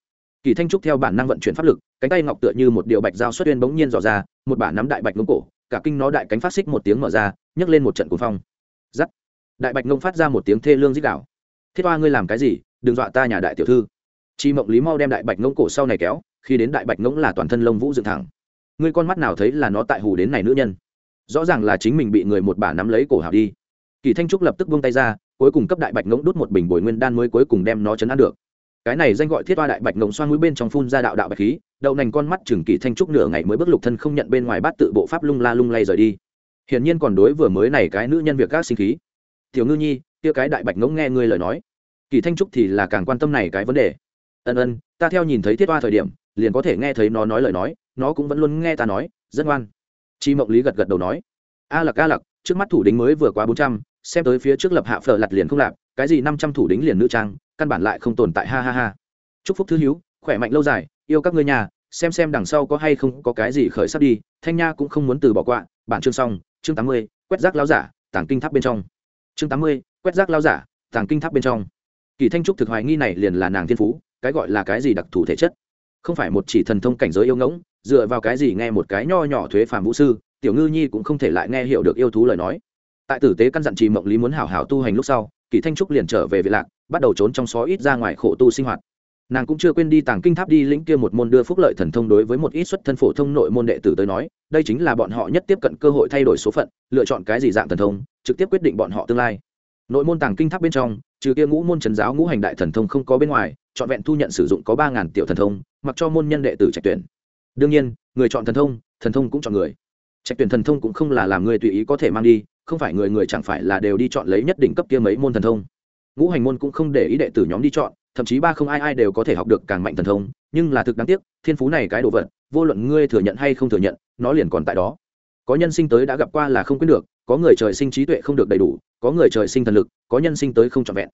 Kỳ thanh trúc theo bản năng vận chuyển pháp lực, cánh tay ngọc tựa như một điệu bạch dao xuất tuyên bỗng nhiên dò ra, một bà nắm đại bạch ngông cổ, cả kinh nó đại cánh phát xích một tiếng mở ra, nhấc lên một trận cuồng phong. Giắt đại bạch ngông phát ra một tiếng thê lương dích đạo. Thiết hoa, ngươi làm cái gì? Đừng dọa ta nhà đại tiểu thư. Chi mộng lý mau đem đại bạch ngông cổ sau này kéo, khi đến đại bạch ngông là toàn thân lông vũ dựng thẳng. Ngươi con mắt nào thấy là nó tại hù đến này nữ nhân? Rõ ràng là chính mình bị người một bà nắm lấy cổ hào đi. Kỳ thanh trúc lập tức buông tay ra, cuối cùng cấp đại bạch ngỗng đút một bình bồi nguyên đan mới cuối cùng đem nó chấn an được. Cái này danh gọi thiết hoa đại bạch ngỗng xoan mũi bên trong phun ra đạo đạo bạch khí, đậu nành con mắt chừng kỳ thanh trúc nửa ngày mới bước lục thân không nhận bên ngoài bát tự bộ pháp lung la lung lay rời đi. Hiển nhiên còn đối vừa mới này cái nữ nhân việc các sinh khí tiểu ngư nhi, kia cái đại bạch ngỗng nghe ngươi lời nói. Kỳ thanh trúc thì là càng quan tâm này cái vấn đề. Ân ân, ta theo nhìn thấy thiết hoa thời điểm, liền có thể nghe thấy nó nói lời nói, nó cũng vẫn luôn nghe ta nói, rất ngoan. Chi mộng lý gật gật đầu nói. A lặc a lặc trước mắt thủ đính mới vừa quá bốn trăm, xem tới phía trước lập hạ phở lặt liền không lạp, cái gì năm trăm thủ đính liền nữ trang, căn bản lại không tồn tại, ha ha ha. Chúc phúc thư hiếu khỏe mạnh lâu dài, yêu các ngươi nhà, xem xem đằng sau có hay không có cái gì khởi sắc đi, thanh nha cũng không muốn từ bỏ quạ, bản chương xong, chương tám mươi, quét rác láo giả, tảng kinh tháp bên trong chương tám mươi, quét rác lao giả, tàng kinh tháp bên trong. Kỳ thanh trúc thực hoài nghi này liền là nàng thiên phú, cái gọi là cái gì đặc thù thể chất? Không phải một chỉ thần thông cảnh giới yêu ngỗng, dựa vào cái gì nghe một cái nho nhỏ thuế phàm vũ sư, tiểu ngư nhi cũng không thể lại nghe hiểu được yêu thú lời nói. Tại tử tế căn dặn trì mộng lý muốn hảo hảo tu hành lúc sau, kỳ thanh trúc liền trở về vị lạc, bắt đầu trốn trong xó ít ra ngoài khổ tu sinh hoạt nàng cũng chưa quên đi tàng kinh tháp đi lĩnh kia một môn đưa phúc lợi thần thông đối với một ít xuất thân phổ thông nội môn đệ tử tới nói, đây chính là bọn họ nhất tiếp cận cơ hội thay đổi số phận, lựa chọn cái gì dạng thần thông, trực tiếp quyết định bọn họ tương lai. Nội môn tàng kinh tháp bên trong, trừ kia ngũ môn trần giáo ngũ hành đại thần thông không có bên ngoài chọn vẹn thu nhận sử dụng có ba ngàn tiểu thần thông, mặc cho môn nhân đệ tử trạch tuyển. Đương nhiên, người chọn thần thông thần thông cũng chọn người. Trạch tuyển thần thông cũng không là làm người tùy ý có thể mang đi, không phải người người chẳng phải là đều đi chọn lấy nhất định cấp kia mấy môn thần thông. Ngũ hành môn cũng không để ý đệ tử nhóm đi chọn thậm chí ba không ai ai đều có thể học được càng mạnh thần thông, nhưng là thực đáng tiếc, thiên phú này cái đồ vật, vô luận ngươi thừa nhận hay không thừa nhận, nó liền còn tại đó. Có nhân sinh tới đã gặp qua là không quyết được, có người trời sinh trí tuệ không được đầy đủ, có người trời sinh thần lực, có nhân sinh tới không trọn vẹn.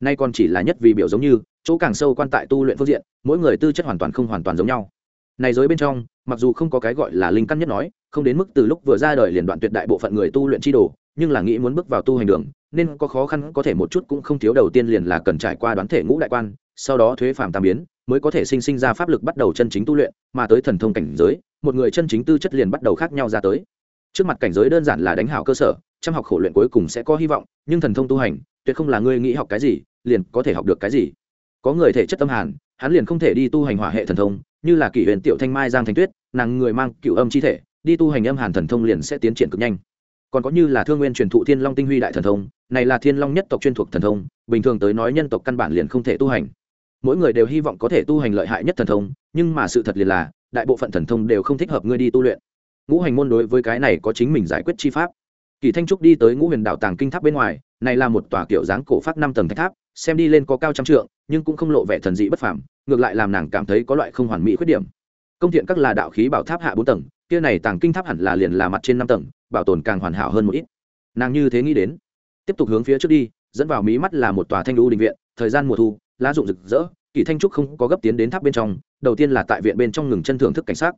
Nay còn chỉ là nhất vì biểu giống như, chỗ càng sâu quan tại tu luyện phương diện, mỗi người tư chất hoàn toàn không hoàn toàn giống nhau. Này giới bên trong, mặc dù không có cái gọi là linh căn nhất nói không đến mức từ lúc vừa ra đời liền đoạn tuyệt đại bộ phận người tu luyện chi đồ, nhưng là nghĩ muốn bước vào tu hành đường, nên có khó khăn có thể một chút cũng không thiếu đầu tiên liền là cần trải qua đoán thể ngũ đại quan, sau đó thuế phàm tam biến, mới có thể sinh sinh ra pháp lực bắt đầu chân chính tu luyện, mà tới thần thông cảnh giới, một người chân chính tư chất liền bắt đầu khác nhau ra tới. Trước mặt cảnh giới đơn giản là đánh hảo cơ sở chăm học khổ luyện cuối cùng sẽ có hy vọng, nhưng thần thông tu hành, tuyệt không là ngươi nghĩ học cái gì, liền có thể học được cái gì. Có người thể chất tâm hàn, hắn liền không thể đi tu hành hỏa hệ thần thông, như là kỷ huyền tiểu thanh mai giang thanh tuyết, nàng người mang cựu âm chi thể đi tu hành âm hàn thần thông liền sẽ tiến triển cực nhanh. Còn có như là thương nguyên truyền thụ thiên long tinh huy đại thần thông, này là thiên long nhất tộc chuyên thuộc thần thông, bình thường tới nói nhân tộc căn bản liền không thể tu hành. Mỗi người đều hy vọng có thể tu hành lợi hại nhất thần thông, nhưng mà sự thật liền là, đại bộ phận thần thông đều không thích hợp ngươi đi tu luyện. Ngũ hành môn đối với cái này có chính mình giải quyết chi pháp. Kỳ thanh trúc đi tới ngũ huyền đảo tàng kinh tháp bên ngoài, này là một tòa kiểu dáng cổ phát năm tầng thạch tháp, xem đi lên có cao trăm trượng, nhưng cũng không lộ vẻ thần dị bất phàm, ngược lại làm nàng cảm thấy có loại không hoàn mỹ khuyết điểm. Công thiện các là đạo khí bảo tháp hạ bốn tầng kia này tàng kinh tháp hẳn là liền là mặt trên năm tầng, bảo tồn càng hoàn hảo hơn một ít. Nàng như thế nghĩ đến. Tiếp tục hướng phía trước đi, dẫn vào mí mắt là một tòa thanh lưu định viện, thời gian mùa thu, lá rụng rực rỡ, kỳ thanh trúc không có gấp tiến đến tháp bên trong, đầu tiên là tại viện bên trong ngừng chân thưởng thức cảnh sát.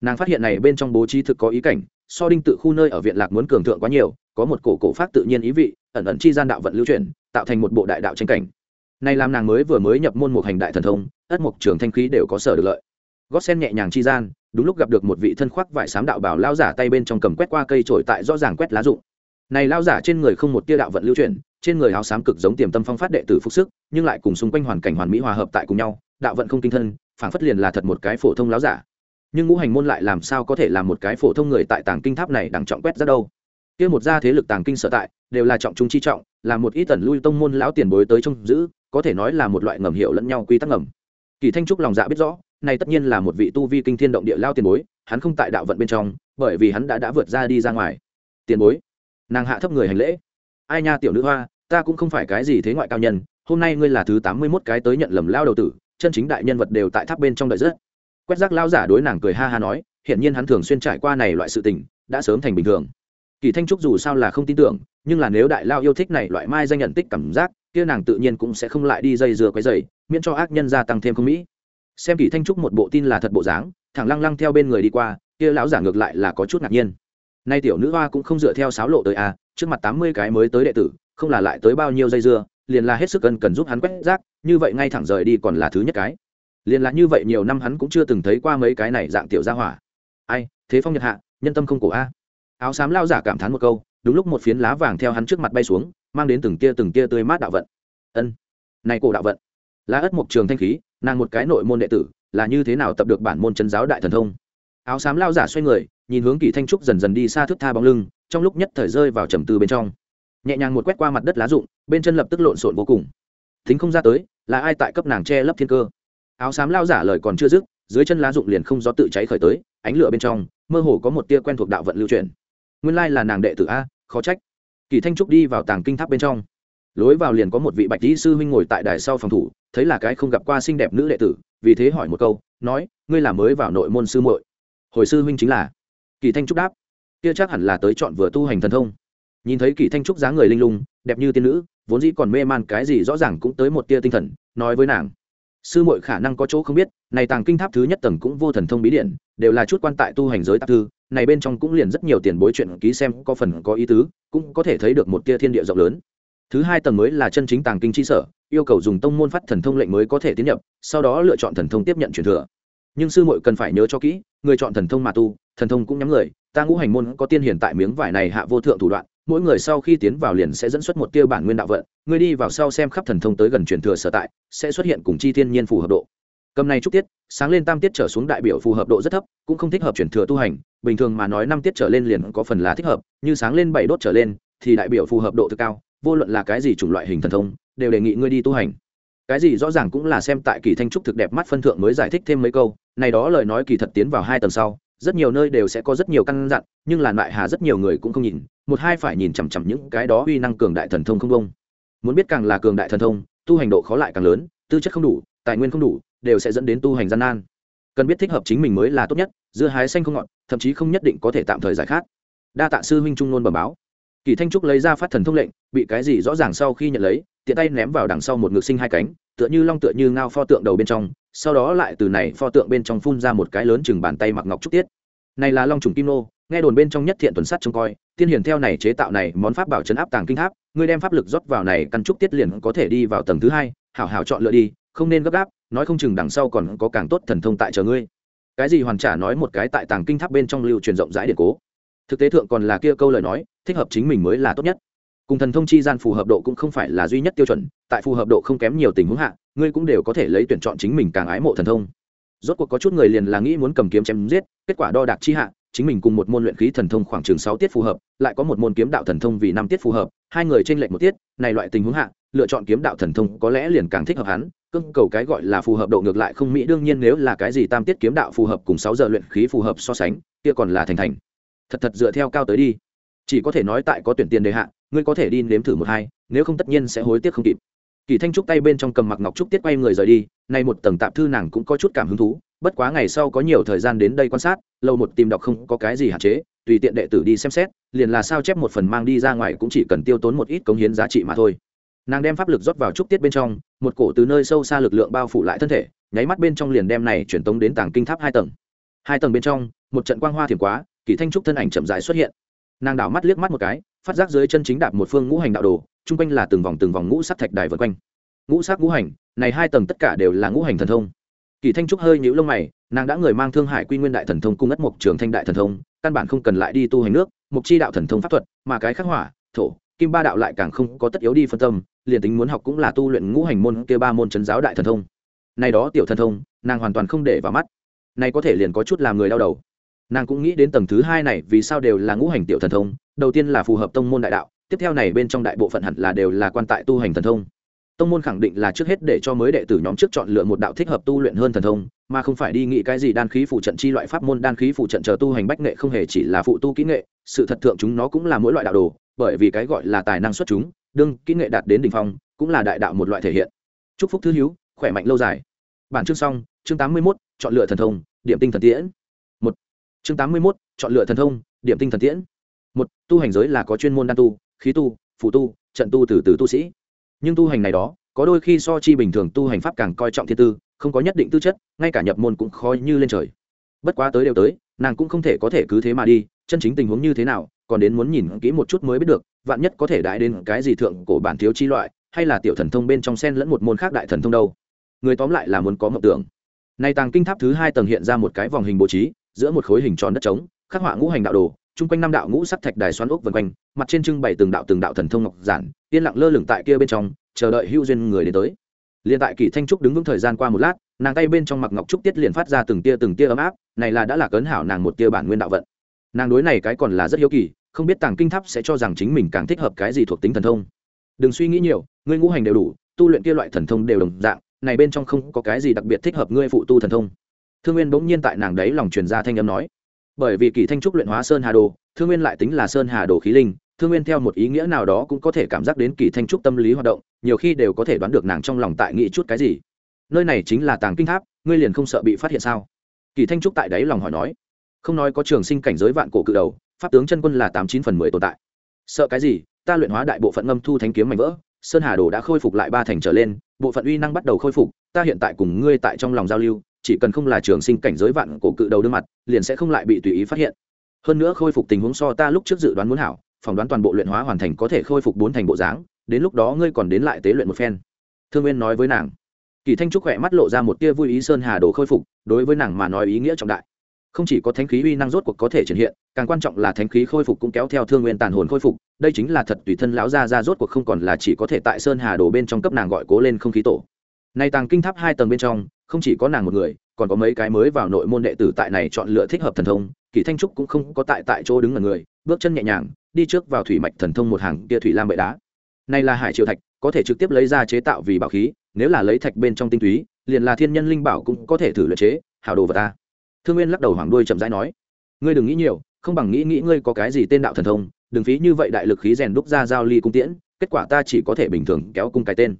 Nàng phát hiện này bên trong bố trí thực có ý cảnh, so đinh tự khu nơi ở viện lạc muốn cường thượng quá nhiều, có một cổ cổ pháp tự nhiên ý vị, ẩn ẩn chi gian đạo vận lưu truyền tạo thành một bộ đại đạo tranh cảnh. Này làm nàng mới vừa mới nhập môn một hành đại thần thông, ất mục trường thanh khí đều có sở được lợi. Gót sen nhẹ nhàng chi gian đúng lúc gặp được một vị thân khoác vải sám đạo bảo lao giả tay bên trong cầm quét qua cây trổi tại rõ ràng quét lá rụng. Này lao giả trên người không một tia đạo vận lưu truyền trên người áo sám cực giống tiềm tâm phong phát đệ tử phục sức, nhưng lại cùng xung quanh hoàn cảnh hoàn mỹ hòa hợp tại cùng nhau, đạo vận không kinh thân, phảng phất liền là thật một cái phổ thông láo giả. Nhưng ngũ hành môn lại làm sao có thể làm một cái phổ thông người tại tàng kinh tháp này đằng trọng quét ra đâu? Kia một gia thế lực tàng kinh sở tại, đều là trọng trung chi trọng, là một ít tần lui tông môn lão tiền bối tới trông giữ, có thể nói là một loại ngầm hiệu lẫn nhau quy tắc ngầm. Kỳ thanh trúc lòng dạ biết rõ này tất nhiên là một vị tu vi kinh thiên động địa lao tiền bối, hắn không tại đạo vận bên trong, bởi vì hắn đã đã vượt ra đi ra ngoài. Tiền bối, nàng hạ thấp người hành lễ. Ai nha tiểu nữ hoa, ta cũng không phải cái gì thế ngoại cao nhân, hôm nay ngươi là thứ tám mươi mốt cái tới nhận lầm lao đầu tử, chân chính đại nhân vật đều tại tháp bên trong đợi rất. Quét rác lao giả đối nàng cười ha ha nói, hiển nhiên hắn thường xuyên trải qua này loại sự tình, đã sớm thành bình thường. Kỳ thanh trúc dù sao là không tin tưởng, nhưng là nếu đại lao yêu thích này loại mai danh nhận tích cảm giác, kia nàng tự nhiên cũng sẽ không lại đi dây dừa quấy dày miễn cho ác nhân gia tăng thêm không mỹ xem kỳ thanh trúc một bộ tin là thật bộ dáng, thẳng lăng lăng theo bên người đi qua, kia lão giả ngược lại là có chút ngạc nhiên. Nay tiểu nữ hoa cũng không dựa theo sáo lộ tới a trước mặt tám mươi cái mới tới đệ tử, không là lại tới bao nhiêu dây dưa, liền là hết sức cần cần giúp hắn quét rác, như vậy ngay thẳng rời đi còn là thứ nhất cái. Liền là như vậy nhiều năm hắn cũng chưa từng thấy qua mấy cái này dạng tiểu gia hỏa. Ai, thế phong nhật hạ, nhân tâm không cổ a. Áo xám lao giả cảm thán một câu, đúng lúc một phiến lá vàng theo hắn trước mặt bay xuống, mang đến từng tia từng tia tươi mát đạo vận. Ân, này cổ đạo vận là ất mục trường thanh khí, nàng một cái nội môn đệ tử, là như thế nào tập được bản môn chân giáo đại thần thông? Áo xám lao giả xoay người, nhìn hướng kỳ thanh trúc dần dần đi xa thước tha bóng lưng, trong lúc nhất thời rơi vào trầm tư bên trong. Nhẹ nhàng một quét qua mặt đất lá rụng, bên chân lập tức lộn xộn vô cùng. Thính không ra tới, là ai tại cấp nàng che lấp thiên cơ? Áo xám lao giả lời còn chưa dứt, dưới chân lá rụng liền không do tự cháy khởi tới, ánh lửa bên trong, mơ hồ có một tia quen thuộc đạo vận lưu truyền nguyên lai là nàng đệ tử a, khó trách. Kỳ thanh trúc đi vào tàng kinh tháp bên trong. Lối vào liền có một vị bạch lý sư huynh ngồi tại đài sau phòng thủ thấy là cái không gặp qua xinh đẹp nữ đệ tử, vì thế hỏi một câu, nói, ngươi là mới vào nội môn sư muội? Hồi sư huynh chính là. Kỳ thanh trúc đáp, kia chắc hẳn là tới chọn vừa tu hành thần thông. Nhìn thấy kỳ thanh trúc dáng người linh lung, đẹp như tiên nữ, vốn dĩ còn mê man cái gì rõ ràng cũng tới một tia tinh thần, nói với nàng, sư muội khả năng có chỗ không biết, này tàng kinh tháp thứ nhất tầng cũng vô thần thông bí điện đều là chút quan tại tu hành giới tạp thư, này bên trong cũng liền rất nhiều tiền bối chuyện ký xem có phần có ý tứ, cũng có thể thấy được một tia thiên địa rộng lớn thứ hai tầng mới là chân chính tàng kinh chi sở, yêu cầu dùng tông môn phát thần thông lệnh mới có thể tiến nhập, sau đó lựa chọn thần thông tiếp nhận truyền thừa. Nhưng sư muội cần phải nhớ cho kỹ, người chọn thần thông mà tu, thần thông cũng nhắm người, ta ngũ hành môn có tiên hiển tại miếng vải này hạ vô thượng thủ đoạn, mỗi người sau khi tiến vào liền sẽ dẫn xuất một tiêu bản nguyên đạo vận, người đi vào sau xem khắp thần thông tới gần truyền thừa sở tại, sẽ xuất hiện cùng chi thiên nhiên phù hợp độ. Cầm này chúc tiết, sáng lên tam tiết trở xuống đại biểu phù hợp độ rất thấp, cũng không thích hợp truyền thừa tu hành, bình thường mà nói năm tiết trở lên liền có phần là thích hợp, như sáng lên bảy đốt trở lên, thì đại biểu phù hợp độ thực cao vô luận là cái gì chủng loại hình thần thông, đều đề nghị ngươi đi tu hành. Cái gì rõ ràng cũng là xem tại kỳ thanh trúc thực đẹp mắt phân thượng mới giải thích thêm mấy câu, này đó lời nói kỳ thật tiến vào hai tầng sau, rất nhiều nơi đều sẽ có rất nhiều căn dặn, nhưng là lại hà rất nhiều người cũng không nhìn, một hai phải nhìn chằm chằm những cái đó uy năng cường đại thần thông không công muốn biết càng là cường đại thần thông, tu hành độ khó lại càng lớn, tư chất không đủ, tài nguyên không đủ, đều sẽ dẫn đến tu hành gian nan. Cần biết thích hợp chính mình mới là tốt nhất, dưa hái xanh không ngọt, thậm chí không nhất định có thể tạm thời giải khát. Đa tạ sư huynh trung nôn bẩm báo kỳ thanh trúc lấy ra phát thần thông lệnh, bị cái gì rõ ràng sau khi nhận lấy, tiện tay ném vào đằng sau một ngực sinh hai cánh, tựa như long tựa như ngao pho tượng đầu bên trong, sau đó lại từ này pho tượng bên trong phun ra một cái lớn chừng bàn tay mặc ngọc trúc tiết. Này là long trùng kim nô, nghe đồn bên trong nhất thiện tuần sắt trông coi, tiên hiển theo này chế tạo này món pháp bảo chấn áp tàng kinh tháp, ngươi đem pháp lực rót vào này căn trúc tiết liền có thể đi vào tầng thứ hai, hảo hảo chọn lựa đi, không nên gấp gáp, nói không chừng đằng sau còn có càng tốt thần thông tại chờ ngươi. Cái gì hoàn trả nói một cái tại tàng kinh tháp bên trong lưu truyền rộng rãi điện cố thực tế thượng còn là kia câu lời nói, thích hợp chính mình mới là tốt nhất. Cùng thần thông chi gian phù hợp độ cũng không phải là duy nhất tiêu chuẩn, tại phù hợp độ không kém nhiều tình huống hạ, ngươi cũng đều có thể lấy tuyển chọn chính mình càng ái mộ thần thông. Rốt cuộc có chút người liền là nghĩ muốn cầm kiếm chém giết, kết quả đo đạc chi hạ, chính mình cùng một môn luyện khí thần thông khoảng chừng sáu tiết phù hợp, lại có một môn kiếm đạo thần thông vì năm tiết phù hợp, hai người trên lệnh một tiết, này loại tình huống hạ, lựa chọn kiếm đạo thần thông có lẽ liền càng thích hợp hắn, cưng cầu cái gọi là phù hợp độ ngược lại không mỹ, đương nhiên nếu là cái gì tam tiết kiếm đạo phù hợp cùng sáu giờ luyện khí phù hợp so sánh, kia còn là thành thành thật thật dựa theo cao tới đi. Chỉ có thể nói tại có tuyển tiền đề hạn, ngươi có thể đi nếm thử một hai nếu không tất nhiên sẽ hối tiếc không kịp. Kỳ thanh trúc tay bên trong cầm mặc ngọc trúc tiết quay người rời đi nay một tầng tạp thư nàng cũng có chút cảm hứng thú bất quá ngày sau có nhiều thời gian đến đây quan sát lâu một tìm đọc không có cái gì hạn chế tùy tiện đệ tử đi xem xét liền là sao chép một phần mang đi ra ngoài cũng chỉ cần tiêu tốn một ít cống hiến giá trị mà thôi. Nàng đem pháp lực rót vào trúc tiết bên trong một cổ từ nơi sâu xa lực lượng bao phủ lại thân thể nháy mắt bên trong liền đem này chuyển tống đến tàng kinh tháp hai tầng. Hai tầng bên trong một trận quang hoa thiểm quá kỳ thanh trúc thân ảnh chậm rãi xuất hiện. Nàng đảo mắt liếc mắt một cái, phát giác dưới chân chính đạp một phương ngũ hành đạo đồ, chung quanh là từng vòng từng vòng ngũ sắc thạch đài vân quanh. Ngũ sắc ngũ hành, này hai tầng tất cả đều là ngũ hành thần thông. Kỳ thanh trúc hơi nhũ lông mày, nàng đã người mang thương hải quy nguyên đại thần thông cung ất mộc trường thanh đại thần thông, căn bản không cần lại đi tu hành nước mục chi đạo thần thông pháp thuật, mà cái khắc hỏa thổ, kim ba đạo lại càng không có tất yếu đi phân tâm, liền tính muốn học cũng là tu luyện ngũ hành môn kia ba môn chấn giáo đại thần thông. Này đó tiểu thần thông, nàng hoàn toàn không để vào mắt. Này có thể liền có chút làm người đau đầu nàng cũng nghĩ đến tầng thứ hai này vì sao đều là ngũ hành tiểu thần thông, đầu tiên là phù hợp tông môn đại đạo, tiếp theo này bên trong đại bộ phận hẳn là đều là quan tại tu hành thần thông. Tông môn khẳng định là trước hết để cho mới đệ tử nhóm trước chọn lựa một đạo thích hợp tu luyện hơn thần thông, mà không phải đi nghĩ cái gì đan khí phụ trận chi loại pháp môn đan khí phụ trận chờ tu hành bách nghệ không hề chỉ là phụ tu kỹ nghệ, sự thật thượng chúng nó cũng là mỗi loại đạo đồ, bởi vì cái gọi là tài năng xuất chúng, đương kỹ nghệ đạt đến đỉnh phong, cũng là đại đạo một loại thể hiện. Chúc phúc thứ hiếu khỏe mạnh lâu dài. Bản chương xong, chương tám mươi mốt, chọn lựa thần thông, điểm tinh thần tiễn chương tám mươi 81, chọn lựa thần thông điểm tinh thần tiễn. Một tu hành giới là có chuyên môn đan tu khí tu phụ tu trận tu từ từ tu sĩ. Nhưng tu hành này đó có đôi khi so chi bình thường tu hành pháp càng coi trọng thiên tư không có nhất định tư chất ngay cả nhập môn cũng khó như lên trời. Bất quá tới đều tới nàng cũng không thể có thể cứ thế mà đi chân chính tình huống như thế nào còn đến muốn nhìn kỹ một chút mới biết được vạn nhất có thể đại đến cái gì thượng cổ bản thiếu chi loại hay là tiểu thần thông bên trong sen lẫn một môn khác đại thần thông đâu. Người tóm lại là muốn có mộng tưởng. Nay tàng kinh tháp thứ hai tầng hiện ra một cái vòng hình bố trí giữa một khối hình tròn đất trống, khắc họa ngũ hành đạo đồ, chung quanh năm đạo ngũ sắc thạch đài xoắn ốc vần quanh, mặt trên trưng bày từng đạo từng đạo thần thông ngọc giản, yên lặng lơ lửng tại kia bên trong, chờ đợi hữu duyên người đến tới. Liền tại kỳ thanh trúc đứng vững thời gian qua một lát, nàng tay bên trong mặc ngọc trúc tiết liền phát ra từng tia từng tia ấm áp, này là đã là cấn hảo nàng một tia bản nguyên đạo vận. Nàng đối này cái còn là rất hiếu kỳ, không biết tàng kinh tháp sẽ cho rằng chính mình càng thích hợp cái gì thuộc tính thần thông. Đừng suy nghĩ nhiều, ngươi ngũ hành đều đủ, tu luyện kia loại thần thông đều đồng dạng, này bên trong không có cái gì đặc biệt thích hợp ngươi phụ tu thần thông thương nguyên bỗng nhiên tại nàng đấy lòng truyền ra thanh âm nói. Bởi vì kỳ thanh trúc luyện hóa sơn hà đồ, thương nguyên lại tính là sơn hà đồ khí linh, thương nguyên theo một ý nghĩa nào đó cũng có thể cảm giác đến kỳ thanh trúc tâm lý hoạt động, nhiều khi đều có thể đoán được nàng trong lòng tại nghĩ chút cái gì. Nơi này chính là tàng kinh tháp, ngươi liền không sợ bị phát hiện sao? Kỳ thanh trúc tại đấy lòng hỏi nói. Không nói có trường sinh cảnh giới vạn cổ cự đầu, pháp tướng chân quân là tám chín phần mười tồn tại. Sợ cái gì? Ta luyện hóa đại bộ phận ngâm thu thánh kiếm mảnh vỡ, sơn hà đồ đã khôi phục lại ba thành trở lên, bộ phận uy năng bắt đầu khôi phục, ta hiện tại cùng ngươi tại trong lòng giao lưu chỉ cần không là trường sinh cảnh giới vạn cổ cự đầu đương mặt, liền sẽ không lại bị tùy ý phát hiện. Hơn nữa khôi phục tình huống so ta lúc trước dự đoán muốn hảo, phỏng đoán toàn bộ luyện hóa hoàn thành có thể khôi phục bốn thành bộ dáng, đến lúc đó ngươi còn đến lại tế luyện một phen. Thương nguyên nói với nàng. Kỳ thanh trúc khỏe mắt lộ ra một tia vui ý sơn hà đồ khôi phục, đối với nàng mà nói ý nghĩa trọng đại. Không chỉ có thánh khí uy năng rốt cuộc có thể triển hiện, càng quan trọng là thánh khí khôi phục cũng kéo theo thương nguyên tàn hồn khôi phục, đây chính là thật tùy thân lão gia ra rốt cuộc không còn là chỉ có thể tại sơn hà đồ bên trong cấp nàng gọi cố lên không khí tổ nay tàng kinh tháp hai tầng bên trong, không chỉ có nàng một người, còn có mấy cái mới vào nội môn đệ tử tại này chọn lựa thích hợp thần thông, kỳ thanh trúc cũng không có tại tại chỗ đứng là người, bước chân nhẹ nhàng, đi trước vào thủy mạch thần thông một hàng kia thủy lam bệ đá. Này là hải triều thạch, có thể trực tiếp lấy ra chế tạo vì bảo khí, nếu là lấy thạch bên trong tinh túy, liền là thiên nhân linh bảo cũng có thể thử luyện chế, hảo đồ vật ta. Thương nguyên lắc đầu hoàng đuôi chậm rãi nói, ngươi đừng nghĩ nhiều, không bằng nghĩ nghĩ ngươi có cái gì tên đạo thần thông, đừng phí như vậy đại lực khí rèn đúc ra giao ly cung tiễn, kết quả ta chỉ có thể bình thường kéo cung cái tên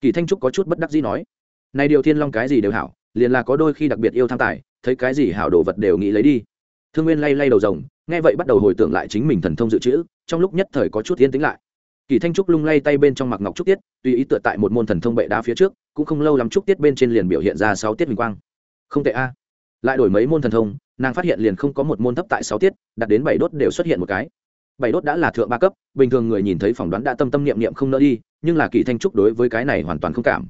kỳ thanh trúc có chút bất đắc dĩ nói, này điều thiên long cái gì đều hảo, liền là có đôi khi đặc biệt yêu tham tài, thấy cái gì hảo đồ vật đều nghĩ lấy đi. Thương nguyên lay lay đầu rồng, nghe vậy bắt đầu hồi tưởng lại chính mình thần thông dự trữ, trong lúc nhất thời có chút yên tĩnh lại. Kỳ thanh trúc lung lay tay bên trong mặc ngọc trúc tiết, tùy ý tựa tại một môn thần thông bệ đá phía trước, cũng không lâu lắm trúc tiết bên trên liền biểu hiện ra sáu tiết huỳnh quang. Không tệ a. Lại đổi mấy môn thần thông, nàng phát hiện liền không có một môn thấp tại sáu tiết, đặt đến bảy đốt đều xuất hiện một cái bảy đốt đã là thượng ba cấp, bình thường người nhìn thấy phỏng đoán đã tâm tâm niệm niệm không nỡ đi, nhưng là kỳ thanh trúc đối với cái này hoàn toàn không cảm.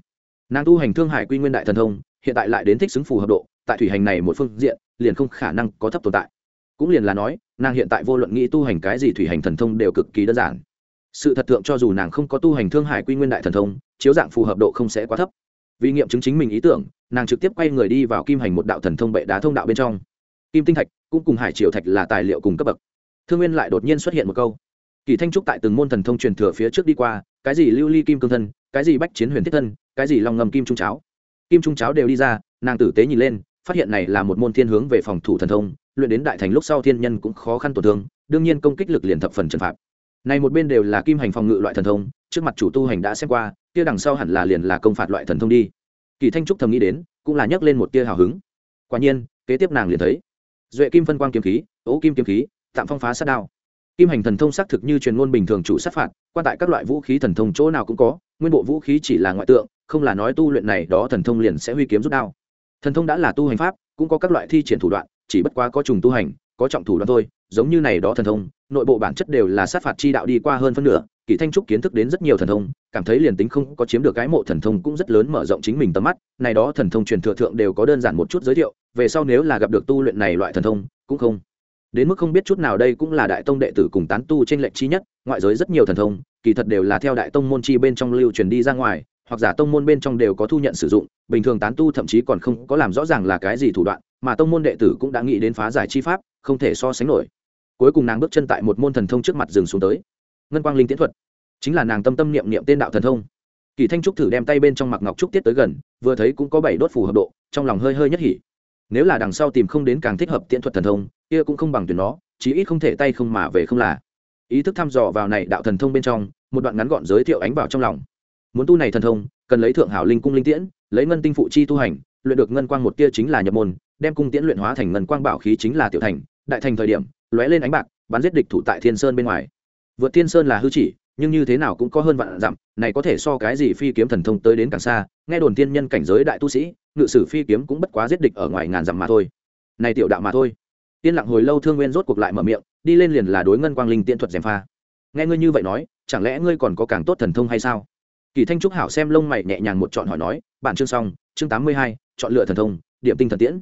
Nàng tu hành thương hải quy nguyên đại thần thông, hiện tại lại đến thích xứng phù hợp độ, tại thủy hành này một phương diện, liền không khả năng có thấp tồn tại. Cũng liền là nói, nàng hiện tại vô luận nghĩ tu hành cái gì thủy hành thần thông đều cực kỳ đơn giản. Sự thật tượng cho dù nàng không có tu hành thương hải quy nguyên đại thần thông, chiếu dạng phù hợp độ không sẽ quá thấp. Vì nghiệm chứng chính mình ý tưởng, nàng trực tiếp quay người đi vào kim hành một đạo thần thông bệ đá thông đạo bên trong. Kim tinh thạch, cũng cùng hải triều thạch là tài liệu cùng cấp bậc thương nguyên lại đột nhiên xuất hiện một câu. Kỳ thanh trúc tại từng môn thần thông truyền thừa phía trước đi qua, cái gì lưu ly kim cương thân, cái gì bách chiến huyền thiết thân, cái gì lòng ngầm kim trung cháo. Kim trung cháo đều đi ra, nàng tử tế nhìn lên, phát hiện này là một môn thiên hướng về phòng thủ thần thông, luyện đến đại thành lúc sau thiên nhân cũng khó khăn tổn thương, đương nhiên công kích lực liền thập phần trần phạm này một bên đều là kim hành phòng ngự loại thần thông, trước mặt chủ tu hành đã xem qua, kia đằng sau hẳn là liền là công phạt loại thần thông đi. Kỳ thanh trúc thầm nghĩ đến, cũng là nhấc lên một tia hào hứng. Quả nhiên, kế tiếp nàng liền thấy, duệ kim phân quang kiếm khí, ố kim kiếm khí tạm phong phá sát đao. Kim hành thần thông xác thực như truyền ngôn bình thường chủ sát phạt quan tại các loại vũ khí thần thông chỗ nào cũng có, nguyên bộ vũ khí chỉ là ngoại tượng, không là nói tu luyện này đó thần thông liền sẽ huy kiếm rút đao. Thần thông đã là tu hành pháp, cũng có các loại thi triển thủ đoạn, chỉ bất quá có trùng tu hành, có trọng thủ đoạn thôi, giống như này đó thần thông, nội bộ bản chất đều là sát phạt chi đạo đi qua hơn phân nửa, kỳ thanh trúc kiến thức đến rất nhiều thần thông, cảm thấy liền tính không có chiếm được cái mộ thần thông cũng rất lớn mở rộng chính mình tầm mắt, này đó thần thông truyền thừa thượng đều có đơn giản một chút giới thiệu, về sau nếu là gặp được tu luyện này loại thần thông, cũng không đến mức không biết chút nào đây cũng là đại tông đệ tử cùng tán tu trên lệnh chi nhất, ngoại giới rất nhiều thần thông, kỳ thật đều là theo đại tông môn chi bên trong lưu truyền đi ra ngoài, hoặc giả tông môn bên trong đều có thu nhận sử dụng, bình thường tán tu thậm chí còn không có làm rõ ràng là cái gì thủ đoạn, mà tông môn đệ tử cũng đã nghĩ đến phá giải chi pháp, không thể so sánh nổi. Cuối cùng nàng bước chân tại một môn thần thông trước mặt dừng xuống tới. Ngân quang linh tiến thuật, chính là nàng tâm tâm niệm niệm tên đạo thần thông. Kỳ thanh trúc thử đem tay bên trong mặc ngọc trúc tiết tới gần, vừa thấy cũng có bảy đốt phù hợp độ, trong lòng hơi hơi nhất hỉ nếu là đằng sau tìm không đến càng thích hợp tiễn thuật thần thông, kia cũng không bằng tuyển nó, chí ít không thể tay không mà về không là. Ý thức thăm dò vào này đạo thần thông bên trong, một đoạn ngắn gọn giới thiệu ánh vào trong lòng. Muốn tu này thần thông, cần lấy thượng hảo linh cung linh tiễn, lấy ngân tinh phụ chi tu hành, luyện được ngân quang một tia chính là nhập môn, đem cung tiễn luyện hóa thành ngân quang bảo khí chính là tiểu thành, đại thành thời điểm, lóe lên ánh bạc, bắn giết địch thủ tại thiên sơn bên ngoài. Vượt thiên sơn là hư chỉ, nhưng như thế nào cũng có hơn vạn dặm, này có thể so cái gì phi kiếm thần thông tới đến càng xa, nghe đồn thiên nhân cảnh giới đại tu sĩ ngự sử phi kiếm cũng bất quá giết địch ở ngoài ngàn dặm mà thôi. Này tiểu đạo mà thôi. Tiên lặng hồi lâu thương nguyên rốt cuộc lại mở miệng, đi lên liền là đối ngân quang linh tiện thuật gièm pha. Nghe ngươi như vậy nói, chẳng lẽ ngươi còn có càng tốt thần thông hay sao? Kỳ thanh trúc hảo xem lông mày nhẹ nhàng một chọn hỏi nói bản chương xong, chương tám mươi hai, chọn lựa thần thông, điểm tinh thần tiễn.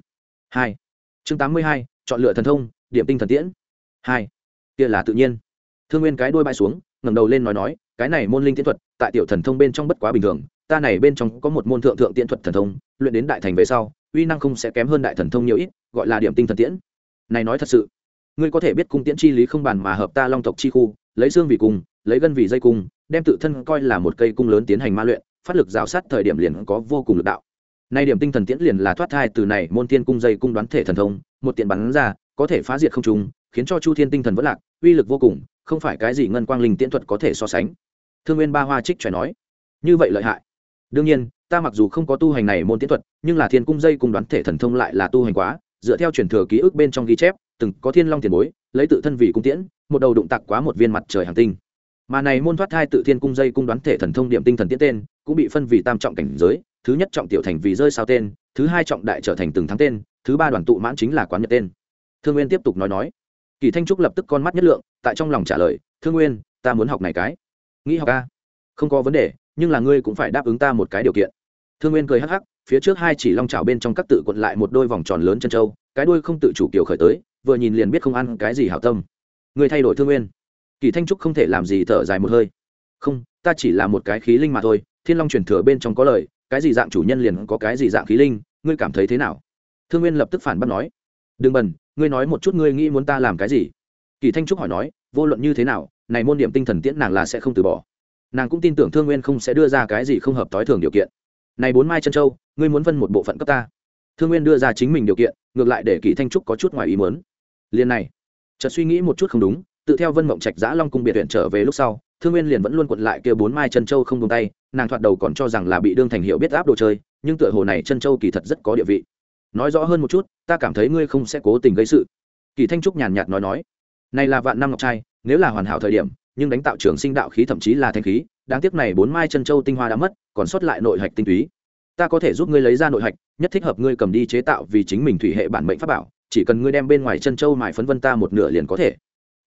Hai. Chương tám mươi hai, chọn lựa thần thông, điểm tinh thần tiễn. Hai. Kia là tự nhiên. Thương nguyên cái đuôi bay xuống, ngẩng đầu lên nói nói, cái này môn linh tiễn thuật, tại tiểu thần thông bên trong bất quá bình thường ta này bên trong có một môn thượng thượng tiện thuật thần thông luyện đến đại thành về sau uy năng không sẽ kém hơn đại thần thông nhiều ít gọi là điểm tinh thần tiễn. Này nói thật sự ngươi có thể biết cung tiễn chi lý không bàn mà hợp ta long tộc chi khu lấy xương vì cung lấy gân vì dây cung đem tự thân coi là một cây cung lớn tiến hành ma luyện phát lực rào sát thời điểm liền có vô cùng lực đạo. Nay điểm tinh thần tiễn liền là thoát thai từ này môn tiên cung dây cung đoán thể thần thông một tiện bắn ra có thể phá diệt không trung, khiến cho chu thiên tinh thần vất lạc uy lực vô cùng không phải cái gì ngân quang linh tiễn thuật có thể so sánh. Thương nguyên ba hoa trích trẻ nói như vậy lợi hại đương nhiên, ta mặc dù không có tu hành này môn tiến thuật, nhưng là thiên cung dây cung đoán thể thần thông lại là tu hành quá, dựa theo truyền thừa ký ức bên trong ghi chép, từng có thiên long tiền bối, lấy tự thân vì cung tiễn, một đầu đụng tặc quá một viên mặt trời hàng tinh. Mà này môn thoát thai tự thiên cung dây cung đoán thể thần thông điểm tinh thần tiễn tên, cũng bị phân vì tam trọng cảnh giới, thứ nhất trọng tiểu thành vì rơi sao tên, thứ hai trọng đại trở thành từng thắng tên, thứ ba đoàn tụ mãn chính là quán nhật tên. Thương nguyên tiếp tục nói nói. Kỳ thanh trúc lập tức con mắt nhất lượng, tại trong lòng trả lời, thương nguyên, ta muốn học này cái. Nghĩ học ca không có vấn đề nhưng là ngươi cũng phải đáp ứng ta một cái điều kiện. Thương nguyên cười hắc hắc, phía trước hai chỉ long trào bên trong các tự quận lại một đôi vòng tròn lớn chân trâu, cái đuôi không tự chủ kiểu khởi tới, vừa nhìn liền biết không ăn cái gì hảo tâm. Ngươi thay đổi thương nguyên. Kỳ thanh trúc không thể làm gì thở dài một hơi. Không, ta chỉ là một cái khí linh mà thôi, thiên long truyền thừa bên trong có lời, cái gì dạng chủ nhân liền có cái gì dạng khí linh, ngươi cảm thấy thế nào? Thương nguyên lập tức phản bác nói. Đừng bần, ngươi nói một chút ngươi nghĩ muốn ta làm cái gì? Kỳ thanh trúc hỏi nói, vô luận như thế nào, này môn điểm tinh thần tiễn nàng là sẽ không từ bỏ nàng cũng tin tưởng thương nguyên không sẽ đưa ra cái gì không hợp tối thường điều kiện. Này bốn mai chân châu, ngươi muốn phân một bộ phận cấp ta? Thương nguyên đưa ra chính mình điều kiện, ngược lại để kỳ thanh trúc có chút ngoài ý muốn. Liền này, chợt suy nghĩ một chút không đúng, tự theo vân mộng trạch giã long cung biệt huyện trở về lúc sau, thương nguyên liền vẫn luôn quận lại kia bốn mai chân châu không tung tay, nàng thoạt đầu còn cho rằng là bị đương thành hiệu biết áp đồ chơi, nhưng tựa hồ này chân châu kỳ thật rất có địa vị. Nói rõ hơn một chút, ta cảm thấy ngươi không sẽ cố tình gây sự. Kỳ thanh trúc nhàn nhạt nói nói, này là vạn năm ngọc trai, nếu là hoàn hảo thời điểm nhưng đánh tạo trường sinh đạo khí thậm chí là thanh khí, đáng tiếc này bốn mai chân châu tinh hoa đã mất, còn sót lại nội hạch tinh túy. Ta có thể giúp ngươi lấy ra nội hạch, nhất thích hợp ngươi cầm đi chế tạo vì chính mình thủy hệ bản mệnh pháp bảo, chỉ cần ngươi đem bên ngoài chân châu mài phấn vân ta một nửa liền có thể.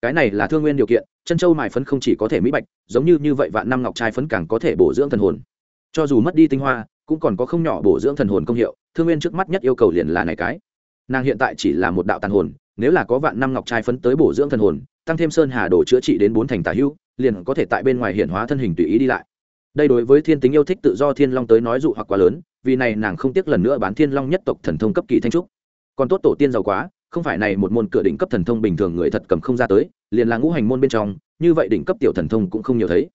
Cái này là thương nguyên điều kiện, chân châu mài phấn không chỉ có thể mỹ bạch, giống như như vậy vạn năm ngọc trai phấn càng có thể bổ dưỡng thần hồn. Cho dù mất đi tinh hoa, cũng còn có không nhỏ bổ dưỡng thần hồn công hiệu, thương nguyên trước mắt nhất yêu cầu liền là này cái. Nàng hiện tại chỉ là một đạo tàn hồn nếu là có vạn năm ngọc trai phấn tới bổ dưỡng thần hồn, tăng thêm sơn hà đồ chữa trị đến bốn thành tả hữu, liền có thể tại bên ngoài hiện hóa thân hình tùy ý đi lại. Đây đối với thiên tính yêu thích tự do thiên long tới nói dụ hoặc quá lớn, vì này nàng không tiếc lần nữa bán thiên long nhất tộc thần thông cấp kỳ thanh trúc. Còn tốt tổ tiên giàu quá, không phải này một môn cửa đỉnh cấp thần thông bình thường người thật cầm không ra tới, liền là ngũ hành môn bên trong, như vậy đỉnh cấp tiểu thần thông cũng không nhiều thấy.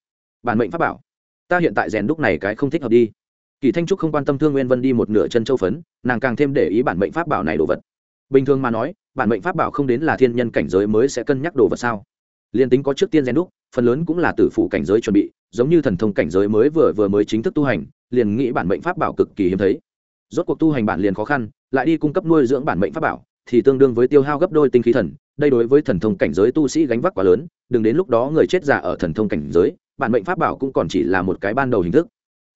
Bản mệnh pháp bảo, ta hiện tại rèn đúc này cái không thích hợp đi. Kỳ thanh trúc không quan tâm thương nguyên vân đi một nửa chân châu phấn, nàng càng thêm để ý bản mệnh pháp bảo này đồ vật bình thường mà nói, bản mệnh pháp bảo không đến là thiên nhân cảnh giới mới sẽ cân nhắc đồ vật sao? Liên tính có trước tiên gen đúc, phần lớn cũng là tử phụ cảnh giới chuẩn bị, giống như thần thông cảnh giới mới vừa vừa mới chính thức tu hành, liền nghĩ bản mệnh pháp bảo cực kỳ hiếm thấy. Rốt cuộc tu hành bản liền khó khăn, lại đi cung cấp nuôi dưỡng bản mệnh pháp bảo, thì tương đương với tiêu hao gấp đôi tinh khí thần, đây đối với thần thông cảnh giới tu sĩ gánh vác quá lớn, đừng đến lúc đó người chết già ở thần thông cảnh giới, bản mệnh pháp bảo cũng còn chỉ là một cái ban đầu hình thức.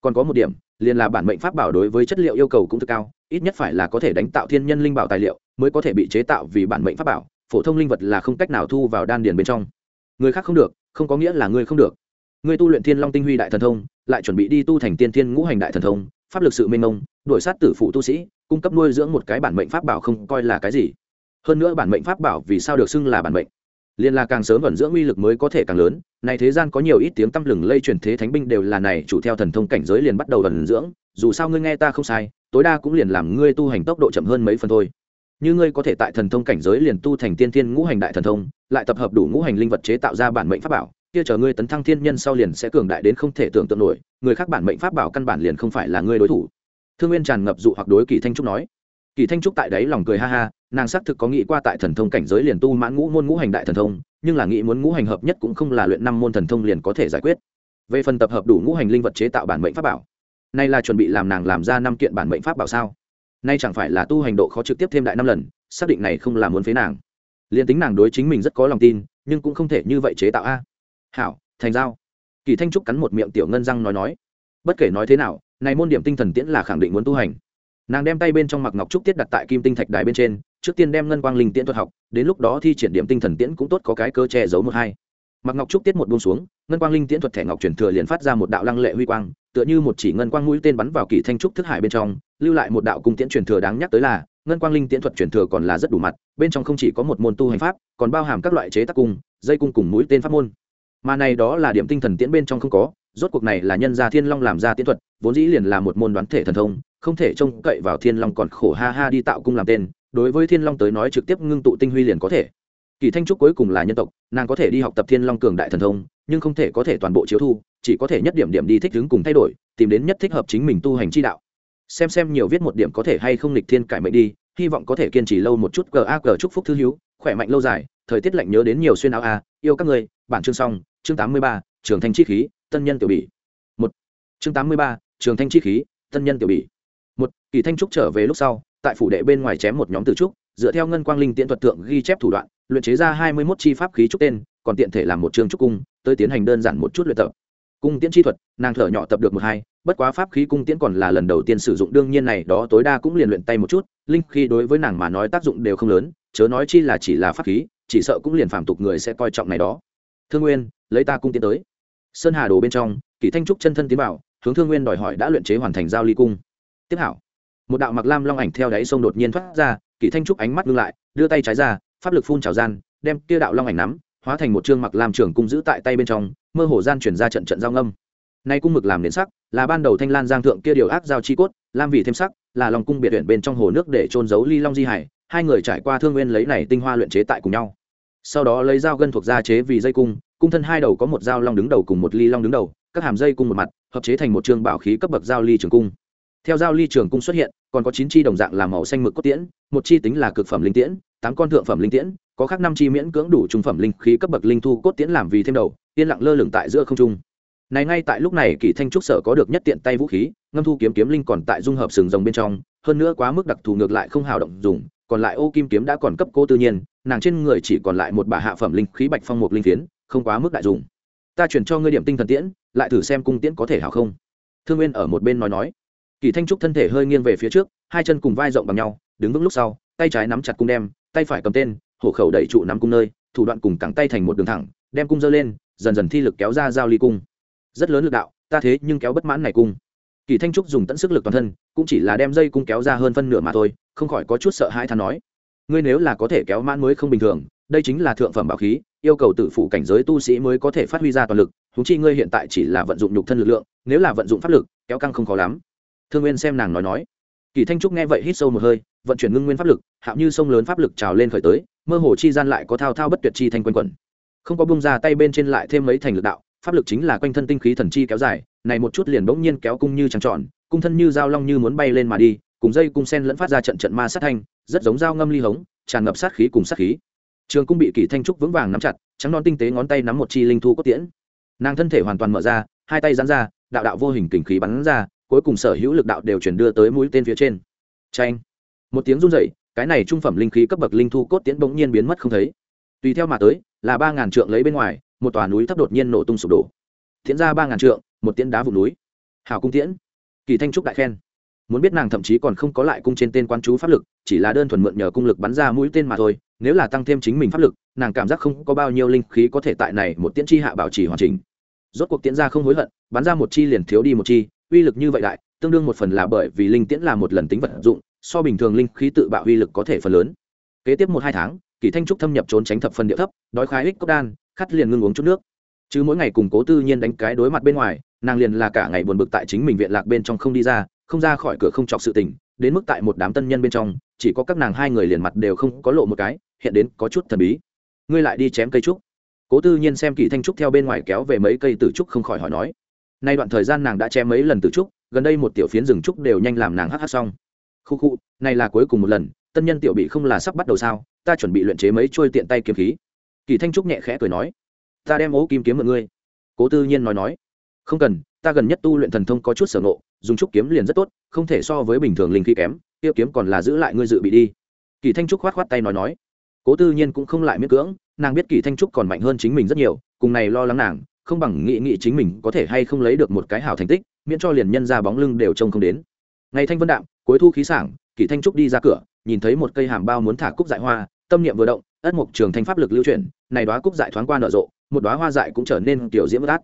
Còn có một điểm, liền là bản mệnh pháp bảo đối với chất liệu yêu cầu cũng cực cao ít nhất phải là có thể đánh tạo thiên nhân linh bảo tài liệu, mới có thể bị chế tạo vì bản mệnh pháp bảo, phổ thông linh vật là không cách nào thu vào đan điền bên trong. Người khác không được, không có nghĩa là ngươi không được. Ngươi tu luyện thiên long tinh huy đại thần thông, lại chuẩn bị đi tu thành tiên thiên ngũ hành đại thần thông, pháp lực sự mênh mông đổi sát tử phụ tu sĩ, cung cấp nuôi dưỡng một cái bản mệnh pháp bảo không coi là cái gì. Hơn nữa bản mệnh pháp bảo vì sao được xưng là bản mệnh? Liên là càng sớm vẩn dưỡng uy lực mới có thể càng lớn này thế gian có nhiều ít tiếng tăm lừng lây truyền thế thánh binh đều là này chủ theo thần thông cảnh giới liền bắt đầu vẩn dưỡng dù sao ngươi nghe ta không sai, tối đa cũng liền làm ngươi tu hành tốc độ chậm hơn mấy phần thôi. Như ngươi có thể tại thần thông cảnh giới liền tu thành tiên thiên ngũ hành đại thần thông, lại tập hợp đủ ngũ hành linh vật chế tạo ra bản mệnh pháp bảo, kia chờ ngươi tấn thăng thiên nhân sau liền sẽ cường đại đến không thể tưởng tượng nổi, người khác bản mệnh pháp bảo căn bản liền không phải là ngươi đối thủ. Thương nguyên tràn ngập dụ hoặc đối kỳ thanh trúc nói. Kỳ thanh trúc tại đấy lòng cười ha ha, nàng xác thực có nghĩ qua tại thần thông cảnh giới liền tu mãn ngũ môn ngũ hành đại thần thông, nhưng là nghĩ muốn ngũ hành hợp nhất cũng không là luyện năm môn thần thông liền có thể giải quyết. Về phần tập hợp đủ ngũ hành linh vật chế tạo bản mệnh pháp bảo nay là chuẩn bị làm nàng làm ra năm kiện bản mệnh pháp bảo sao? Nay chẳng phải là tu hành độ khó trực tiếp thêm đại năm lần, xác định này không là muốn phế nàng. Liền tính nàng đối chính mình rất có lòng tin, nhưng cũng không thể như vậy chế tạo a. Hảo, thành giao. Kỳ thanh trúc cắn một miệng tiểu ngân răng nói nói. Bất kể nói thế nào, này môn điểm tinh thần tiễn là khẳng định muốn tu hành. Nàng đem tay bên trong mặc ngọc trúc tiết đặt tại kim tinh thạch đài bên trên, trước tiên đem ngân quang linh tiễn thuật học, đến lúc đó thi triển điểm tinh thần tiễn cũng tốt có cái cơ che giấu một hai. Mặc ngọc trúc tiết một buông xuống ngân quang linh tiễn thuật thẻ ngọc truyền thừa liền phát ra một đạo lăng lệ huy quang, tựa như một chỉ ngân quang mũi tên bắn vào kỳ thanh trúc thức hải bên trong, lưu lại một đạo cung tiễn truyền thừa đáng nhắc tới là, ngân quang linh tiễn thuật truyền thừa còn là rất đủ mặt, bên trong không chỉ có một môn tu hành pháp, còn bao hàm các loại chế tác cung, dây cung cùng mũi tên pháp môn. Mà này đó là điểm tinh thần tiễn bên trong không có, rốt cuộc này là nhân gia thiên long làm ra tiễn thuật, vốn dĩ liền là một môn đoán thể thần thông, không thể trông cậy vào thiên long còn khổ ha ha đi tạo cung làm tên, đối với thiên long tới nói trực tiếp ngưng tụ tinh huy liền có thể kỳ thanh trúc cuối cùng là nhân tộc, nàng có thể đi học tập thiên long cường đại thần thông, nhưng không thể có thể toàn bộ chiếu thu, chỉ có thể nhất điểm điểm đi thích ứng cùng thay đổi, tìm đến nhất thích hợp chính mình tu hành chi đạo. Xem xem nhiều viết một điểm có thể hay không lịch thiên cải mệnh đi, hy vọng có thể kiên trì lâu một chút gag chúc phúc thư hiếu khỏe mạnh lâu dài, thời tiết lạnh nhớ đến nhiều xuyên áo a yêu các người, bản chương xong, chương tám mươi ba, trường thanh chi khí, tân nhân tiểu bỉ. Một, chương tám mươi ba, trường thanh chi khí, tân nhân tiểu bỉ. Một, kỳ thanh trúc trở về lúc sau, tại phủ đệ bên ngoài chém một nhóm từ trúc, dựa theo ngân quang linh tiễn thuật tượng ghi chép thủ đoạn luyện chế ra hai mươi mốt chi pháp khí trúc tên, còn tiện thể làm một trường trúc cung, tới tiến hành đơn giản một chút luyện tập. Cung tiễn chi thuật, nàng thở nhỏ tập được một hai, bất quá pháp khí cung tiễn còn là lần đầu tiên sử dụng, đương nhiên này đó tối đa cũng liền luyện tay một chút, linh khí đối với nàng mà nói tác dụng đều không lớn, chớ nói chi là chỉ là pháp khí, chỉ sợ cũng liền phàm tục người sẽ coi trọng này đó. Thương nguyên, lấy ta cung tiến tới. Sơn hà đồ bên trong, kỷ thanh trúc chân thân tiến vào, hướng thương nguyên đòi hỏi đã luyện chế hoàn thành giao ly cung. Tiếp hảo. Một đạo mặc lam long ảnh theo đáy sông đột nhiên thoát ra, kỷ thanh trúc ánh mắt ngưng lại, đưa tay trái ra pháp lực phun trào gian, đem kia đạo long ảnh nắm, hóa thành một chương mặc làm trường cung giữ tại tay bên trong, mơ hồ gian chuyển ra trận trận giao ngâm. Nay cung mực làm đến sắc, là ban đầu thanh lan giang thượng kia điều ác giao chi cốt, lam vị thêm sắc, là lòng cung biệt huyện bên trong hồ nước để trôn giấu ly long di hải, hai người trải qua thương nguyên lấy này tinh hoa luyện chế tại cùng nhau. Sau đó lấy dao gân thuộc gia chế vì dây cung cung thân hai đầu có một dao long đứng đầu cùng một ly long đứng đầu, các hàm dây cung một mặt, hợp chế thành một trường bảo khí cấp bậc giao ly trường cung theo giao ly trường cung xuất hiện, còn có chín chi đồng dạng làm màu xanh mực cốt tiễn, một chi tính là cực phẩm linh tiễn, tám con thượng phẩm linh tiễn, có khác năm chi miễn cưỡng đủ trung phẩm linh khí cấp bậc linh thu cốt tiễn làm vì thêm đầu, yên lặng lơ lửng tại giữa không trung. Này ngay tại lúc này, kỳ thanh trúc sở có được nhất tiện tay vũ khí, ngâm thu kiếm kiếm linh còn tại dung hợp sừng rồng bên trong, hơn nữa quá mức đặc thù ngược lại không hào động dùng, còn lại ô kim kiếm đã còn cấp cô tự nhiên, nàng trên người chỉ còn lại một bà hạ phẩm linh khí bạch phong một linh phiến, không quá mức đại dùng. Ta chuyển cho ngươi điểm tinh thần tiễn, lại thử xem cung tiễn có thể hảo không. Thương nguyên ở một bên nói nói kỳ thanh trúc thân thể hơi nghiêng về phía trước, hai chân cùng vai rộng bằng nhau, đứng vững lúc sau, tay trái nắm chặt cung đem, tay phải cầm tên, hổ khẩu đẩy trụ nắm cung nơi, thủ đoạn cùng cẳng tay thành một đường thẳng, đem cung dơ lên, dần dần thi lực kéo ra giao ly cung. Rất lớn lực đạo, ta thế nhưng kéo bất mãn này cung. Kỳ thanh trúc dùng tận sức lực toàn thân, cũng chỉ là đem dây cung kéo ra hơn phân nửa mà thôi, không khỏi có chút sợ hai than nói, ngươi nếu là có thể kéo mãn mới không bình thường, đây chính là thượng phẩm bảo khí, yêu cầu tự phụ cảnh giới tu sĩ mới có thể phát huy ra toàn lực húng chi ngươi hiện tại chỉ là vận dụng nhục thân lực lượng, nếu là vận dụng pháp lực, kéo căng không khó lắm thương nguyên xem nàng nói nói. Kỳ thanh trúc nghe vậy hít sâu một hơi, vận chuyển ngưng nguyên pháp lực, hạo như sông lớn pháp lực trào lên khởi tới, mơ hồ chi gian lại có thao thao bất tuyệt chi thanh quanh quẩn. Không có bung ra tay bên trên lại thêm mấy thành lực đạo, pháp lực chính là quanh thân tinh khí thần chi kéo dài, này một chút liền bỗng nhiên kéo cung như trăng tròn, cung thân như dao long như muốn bay lên mà đi, cùng dây cung sen lẫn phát ra trận trận ma sát thanh, rất giống dao ngâm ly hống, tràn ngập sát khí cùng sát khí. Trường cung bị kỷ thanh trúc vững vàng nắm chặt, trắng non tinh tế ngón tay nắm một chi linh thu cốt tiễn. Nàng thân thể hoàn toàn mở ra, hai tay dán ra, đạo đạo vô hình kình khí bắn ra cuối cùng sở hữu lực đạo đều chuyển đưa tới mũi tên phía trên. Tranh một tiếng run rẩy, cái này trung phẩm linh khí cấp bậc linh thu cốt tiễn bỗng nhiên biến mất không thấy. Tùy theo mà tới, là ba ngàn trượng lấy bên ngoài, một tòa núi thấp đột nhiên nổ tung sụp đổ. Tiễn ra ba ngàn trượng, một tiễn đá vùng núi. Hào cung tiễn. Kỳ thanh trúc đại khen. Muốn biết nàng thậm chí còn không có lại cung trên tên quan chú pháp lực, chỉ là đơn thuần mượn nhờ cung lực bắn ra mũi tên mà thôi, nếu là tăng thêm chính mình pháp lực, nàng cảm giác không có bao nhiêu linh khí có thể tại này một tiễn chi hạ bảo trì hoàn chỉnh. Rốt cuộc tiễn ra không hối hận, bắn ra một chi liền thiếu đi một chi uy lực như vậy đại, tương đương một phần là bởi vì linh tiễn là một lần tính vật dụng, so bình thường linh khí tự bạo uy lực có thể phần lớn. Kế tiếp một hai tháng, kỳ thanh trúc thâm nhập trốn tránh thập phần địa thấp, đói khái ích cốc đan khắt liền ngưng uống chút nước. Chứ mỗi ngày cùng cố tư nhiên đánh cái đối mặt bên ngoài, nàng liền là cả ngày buồn bực tại chính mình viện lạc bên trong không đi ra, không ra khỏi cửa không chọc sự tình, đến mức tại một đám tân nhân bên trong, chỉ có các nàng hai người liền mặt đều không có lộ một cái, hiện đến có chút thần bí. Ngươi lại đi chém cây trúc. Cố tư nhiên xem kỳ thanh trúc theo bên ngoài kéo về mấy cây tử trúc không khỏi hỏi nói nay đoạn thời gian nàng đã chém mấy lần từ trúc, gần đây một tiểu phiến rừng trúc đều nhanh làm nàng hắc hắc xong. Khu khu, này là cuối cùng một lần, tân nhân tiểu bị không là sắp bắt đầu sao? Ta chuẩn bị luyện chế mấy trôi tiện tay kiếm khí. Kỳ thanh trúc nhẹ khẽ cười nói, ta đem ố kim kiếm mượn ngươi. Cố tư nhiên nói nói, không cần, ta gần nhất tu luyện thần thông có chút sở ngộ, dùng trúc kiếm liền rất tốt, không thể so với bình thường linh khí kém, tiêu kiếm còn là giữ lại ngươi dự bị đi. Kỳ thanh trúc khoát khoát tay nói nói. Cố tư nhiên cũng không lại miễn cưỡng, nàng biết kỳ thanh trúc còn mạnh hơn chính mình rất nhiều, cùng này lo lắng nàng không bằng nghĩ nghĩ chính mình có thể hay không lấy được một cái hảo thành tích, miễn cho liền nhân ra bóng lưng đều trông không đến. Ngày thanh vân đạm, cuối thu khí sảng, kỳ thanh trúc đi ra cửa, nhìn thấy một cây hàm bao muốn thả cúc dại hoa, tâm niệm vừa động, ất mục trường thanh pháp lực lưu chuyển, này đoá cúc dại thoáng qua nở rộ, một đoá hoa dại cũng trở nên kiểu diễm bất át.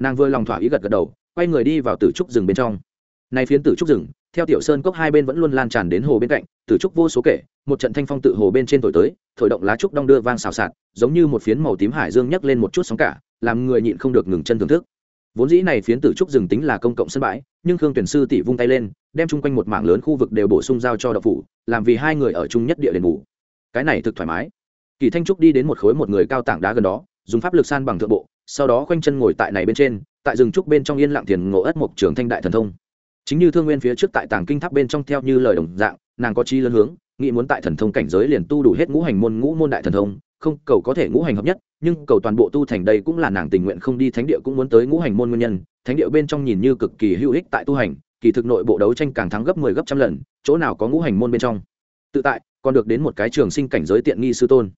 Nàng vừa lòng thỏa ý gật gật đầu, quay người đi vào tử trúc rừng bên trong. Này phiến tử trúc rừng, theo tiểu sơn cốc hai bên vẫn luôn lan tràn đến hồ bên cạnh, tử trúc vô số kể, một trận thanh phong tự hồ bên trên thổi tới, thổi động lá trúc đong đưa vang xào xạc, giống như một phiến màu tím hải dương nhấc lên một chút sóng cả làm người nhịn không được ngừng chân thưởng thức. Vốn dĩ này phiến tử trúc rừng tính là công cộng sân bãi, nhưng khương tuyển sư tỷ vung tay lên, đem chung quanh một mảng lớn khu vực đều bổ sung giao cho đậu phủ, làm vì hai người ở chung nhất địa đền ngủ cái này thực thoải mái. Kỳ thanh trúc đi đến một khối một người cao tảng đá gần đó, dùng pháp lực san bằng thượng bộ, sau đó khoanh chân ngồi tại này bên trên, tại rừng trúc bên trong yên lặng thiền ngộ ất mộc trường thanh đại thần thông. Chính như thương nguyên phía trước tại tàng kinh tháp bên trong theo như lời đồng dạng, nàng có chi lớn hướng, nghĩ muốn tại thần thông cảnh giới liền tu đủ hết ngũ hành môn, ngũ môn đại thần thông, không cầu có thể ngũ hành hợp nhất nhưng cầu toàn bộ tu thành đây cũng là nàng tình nguyện không đi thánh địa cũng muốn tới ngũ hành môn nguyên nhân, thánh địa bên trong nhìn như cực kỳ hữu ích tại tu hành, kỳ thực nội bộ đấu tranh càng thắng gấp mười 10 gấp trăm lần, chỗ nào có ngũ hành môn bên trong. Tự tại, còn được đến một cái trường sinh cảnh giới tiện nghi sư tôn.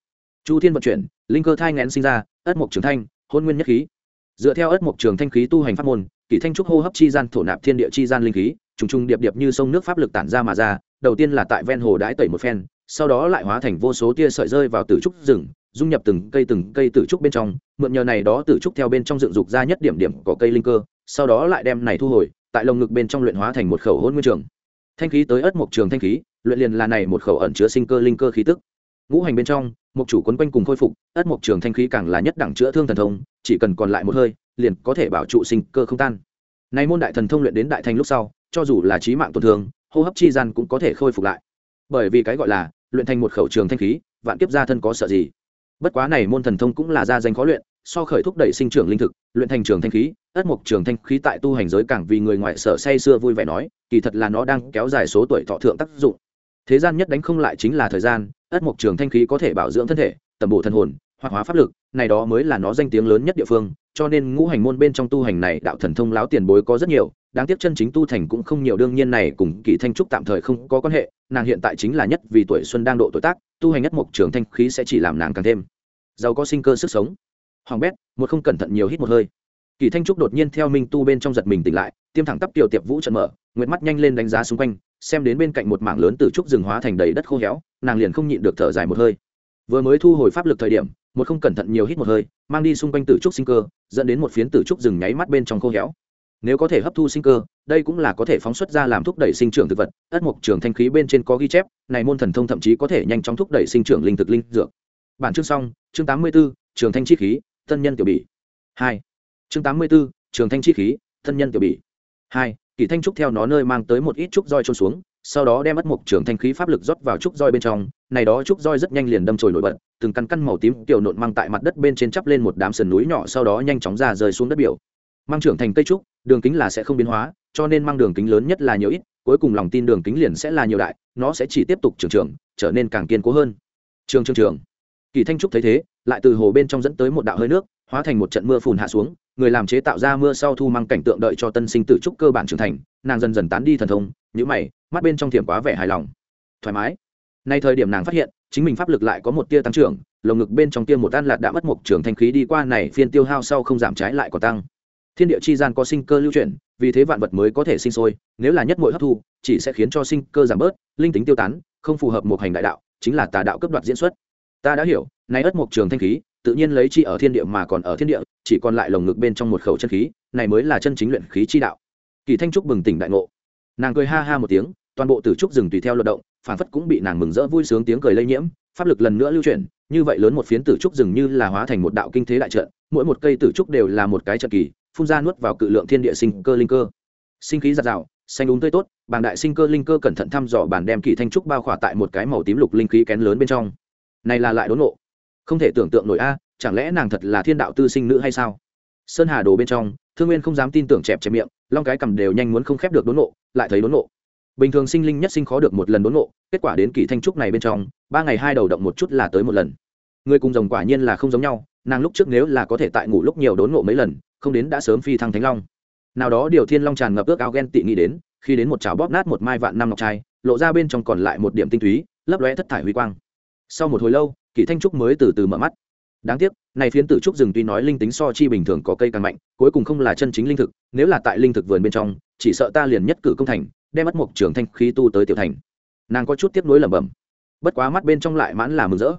Chu thiên vận chuyển, linh cơ thai ngén sinh ra, ất mộc trường thanh, hôn nguyên nhất khí. Dựa theo ất mộc trường thanh khí tu hành pháp môn kỷ thanh trúc hô hấp chi gian thổ nạp thiên địa chi gian linh khí, trùng trùng điệp điệp như sông nước pháp lực tản ra mà ra, đầu tiên là tại ven hồ đãi tẩy một phen, sau đó lại hóa thành vô số tia sợi rơi vào tử trúc rừng dung nhập từng cây từng cây tử trúc bên trong, mượn nhờ này đó tử trúc theo bên trong dựng dục ra nhất điểm điểm có cây linh cơ, sau đó lại đem này thu hồi, tại lồng ngực bên trong luyện hóa thành một khẩu hôn nguyên trường. Thanh khí tới ất mộc trường thanh khí, luyện liền là này một khẩu ẩn chứa sinh cơ linh cơ khí tức. Ngũ hành bên trong mục chủ quấn quanh cùng khôi phục ất mộc trường thanh khí càng là nhất đẳng chữa thương thần thông, chỉ cần còn lại một hơi, liền có thể bảo trụ sinh cơ không tan. Nay môn đại thần thông luyện đến đại thành lúc sau, cho dù là trí mạng tổn thương, hô hấp chi gian cũng có thể khôi phục lại. Bởi vì cái gọi là, luyện thành một khẩu trường thanh khí, vạn kiếp gia thân có sợ gì? Bất quá này môn thần thông cũng là gia danh khó luyện, so khởi thúc đẩy sinh trưởng linh thực, luyện thành trường thanh khí, ất mục trường thanh khí tại tu hành giới càng vì người ngoại sở say xưa vui vẻ nói, kỳ thật là nó đang kéo dài số tuổi thọ thượng tác dụng. Thế gian nhất đánh không lại chính là thời gian, ất mục trường thanh khí có thể bảo dưỡng thân thể, tầm bổ thân hồn hoặc hóa pháp lực, này đó mới là nó danh tiếng lớn nhất địa phương, cho nên ngũ hành môn bên trong tu hành này đạo thần thông láo tiền bối có rất nhiều đáng tiếc chân chính tu thành cũng không nhiều, đương nhiên này cùng kỳ thanh trúc tạm thời không có quan hệ, nàng hiện tại chính là nhất vì tuổi xuân đang độ tuổi tác, tu hành nhất mục trường thanh khí sẽ chỉ làm nàng càng thêm giàu có sinh cơ sức sống. Hoàng bét, một không cẩn thận nhiều hít một hơi. Kỳ thanh trúc đột nhiên theo minh tu bên trong giật mình tỉnh lại, tiêm thẳng tắp tiểu tiệp vũ trận mở, nguyệt mắt nhanh lên đánh giá xung quanh, xem đến bên cạnh một mảng lớn từ trúc rừng hóa thành đầy đất khô héo, nàng liền không nhịn được thở dài một hơi. Vừa mới thu hồi pháp lực thời điểm, một không cẩn thận nhiều hít một hơi, mang đi xung quanh tử trúc sinh cơ, dẫn đến một phiến tử trúc rừng nháy mắt bên trong khô héo nếu có thể hấp thu sinh cơ đây cũng là có thể phóng xuất ra làm thúc đẩy sinh trưởng thực vật. Ất mục trường thanh khí bên trên có ghi chép này môn thần thông thậm chí có thể nhanh chóng thúc đẩy sinh trưởng linh thực linh dược. Bản chương xong chương tám mươi 84, trường thanh chi khí tân nhân tiểu bỉ. Hai. Chương tám mươi 84, trường thanh chi khí tân nhân tiểu bỉ. Hai. Kỳ thanh trúc theo nó nơi mang tới một ít trúc roi trôn xuống sau đó đem ất mục trường thanh khí pháp lực rót vào trúc roi bên trong này đó trúc roi rất nhanh liền đâm trồi nổi bật từng căn căn màu tím tiểu nộn mang tại mặt đất bên trên chắp lên một đám sườn núi nhỏ sau đó nhanh chóng ra rơi xuống đất biểu. Mang trưởng thành cây trúc đường kính là sẽ không biến hóa cho nên mang đường kính lớn nhất là nhiều ít cuối cùng lòng tin đường kính liền sẽ là nhiều đại nó sẽ chỉ tiếp tục trường trường, trở nên càng kiên cố hơn. Trường trường trường. Kỳ thanh trúc thấy thế lại từ hồ bên trong dẫn tới một đạo hơi nước hóa thành một trận mưa phùn hạ xuống người làm chế tạo ra mưa sau thu mang cảnh tượng đợi cho tân sinh tử trúc cơ bản trưởng thành nàng dần dần tán đi thần thông nhữ mày mắt bên trong thiểm quá vẻ hài lòng. Thoải mái. Nay thời điểm nàng phát hiện chính mình pháp lực lại có một tia tăng trưởng lồng ngực bên trong tia một tan lạt đã mất một trường thanh khí đi qua này phiên tiêu hao sau không giảm trái lại còn tăng thiên địa chi gian có sinh cơ lưu chuyển, vì thế vạn vật mới có thể sinh sôi, nếu là nhất mỗi hấp thu, chỉ sẽ khiến cho sinh cơ giảm bớt, linh tính tiêu tán, không phù hợp một hành đại đạo, chính là tà đạo cấp đoạt diễn xuất. Ta đã hiểu nay ất một trường thanh khí, tự nhiên lấy chi ở thiên địa mà còn ở thiên địa, chỉ còn lại lồng ngực bên trong một khẩu chân khí, này mới là chân chính luyện khí chi đạo. Kỳ thanh trúc bừng tỉnh đại ngộ. Nàng cười ha ha một tiếng, toàn bộ tử trúc rừng tùy theo luận động phản phất cũng bị nàng mừng rỡ vui sướng tiếng cười lây nhiễm, pháp lực lần nữa lưu chuyển, như vậy lớn một phiến tử trúc rừng như là hóa thành một đạo kinh thế đại trận, mỗi một cây tử trúc đều là một cái trận kỳ phun ra nuốt vào cự lượng thiên địa sinh cơ linh cơ. Sinh khí giạt rào, xanh đúng tươi tốt, bàng đại sinh cơ linh cơ cẩn thận thăm dò bàn đem kỳ thanh trúc bao khỏa tại một cái màu tím lục linh khí kén lớn bên trong. Này là lại đốn nộ không thể tưởng tượng nổi a, chẳng lẽ nàng thật là thiên đạo tư sinh nữ hay sao? Sơn hà đồ bên trong, thương nguyên không dám tin tưởng chẹp chẹp miệng, long cái cầm đều nhanh muốn không khép được đốn nộ lại thấy đốn nộ bình thường sinh linh nhất sinh khó được một lần đốn nộ kết quả đến kỳ thanh trúc này bên trong, ba ngày hai đầu động một chút là tới một lần. Người cùng rồng quả nhiên là không giống nhau, nàng lúc trước nếu là có thể tại ngủ lúc nhiều đốn nộ mấy lần không đến đã sớm phi thăng thánh long. Nào đó điều thiên long tràn ngập ước ao ghen tị nghĩ đến, khi đến một chảo bóp nát một mai vạn năm ngọc trai, lộ ra bên trong còn lại một điểm tinh túy, lấp lóe thất thải huy quang. Sau một hồi lâu, kỷ thanh trúc mới từ từ mở mắt. Đáng tiếc, này phiến tử trúc rừng tuy nói linh tính so chi bình thường có cây càng mạnh, cuối cùng không là chân chính linh thực, nếu là tại linh thực vườn bên trong, chỉ sợ ta liền nhất cử công thành, đem mất một trường thanh khí tu tới tiểu thành. Nàng có chút tiếp nối lẩm bẩm. Bất quá mắt bên trong lại mãn là mừng rỡ.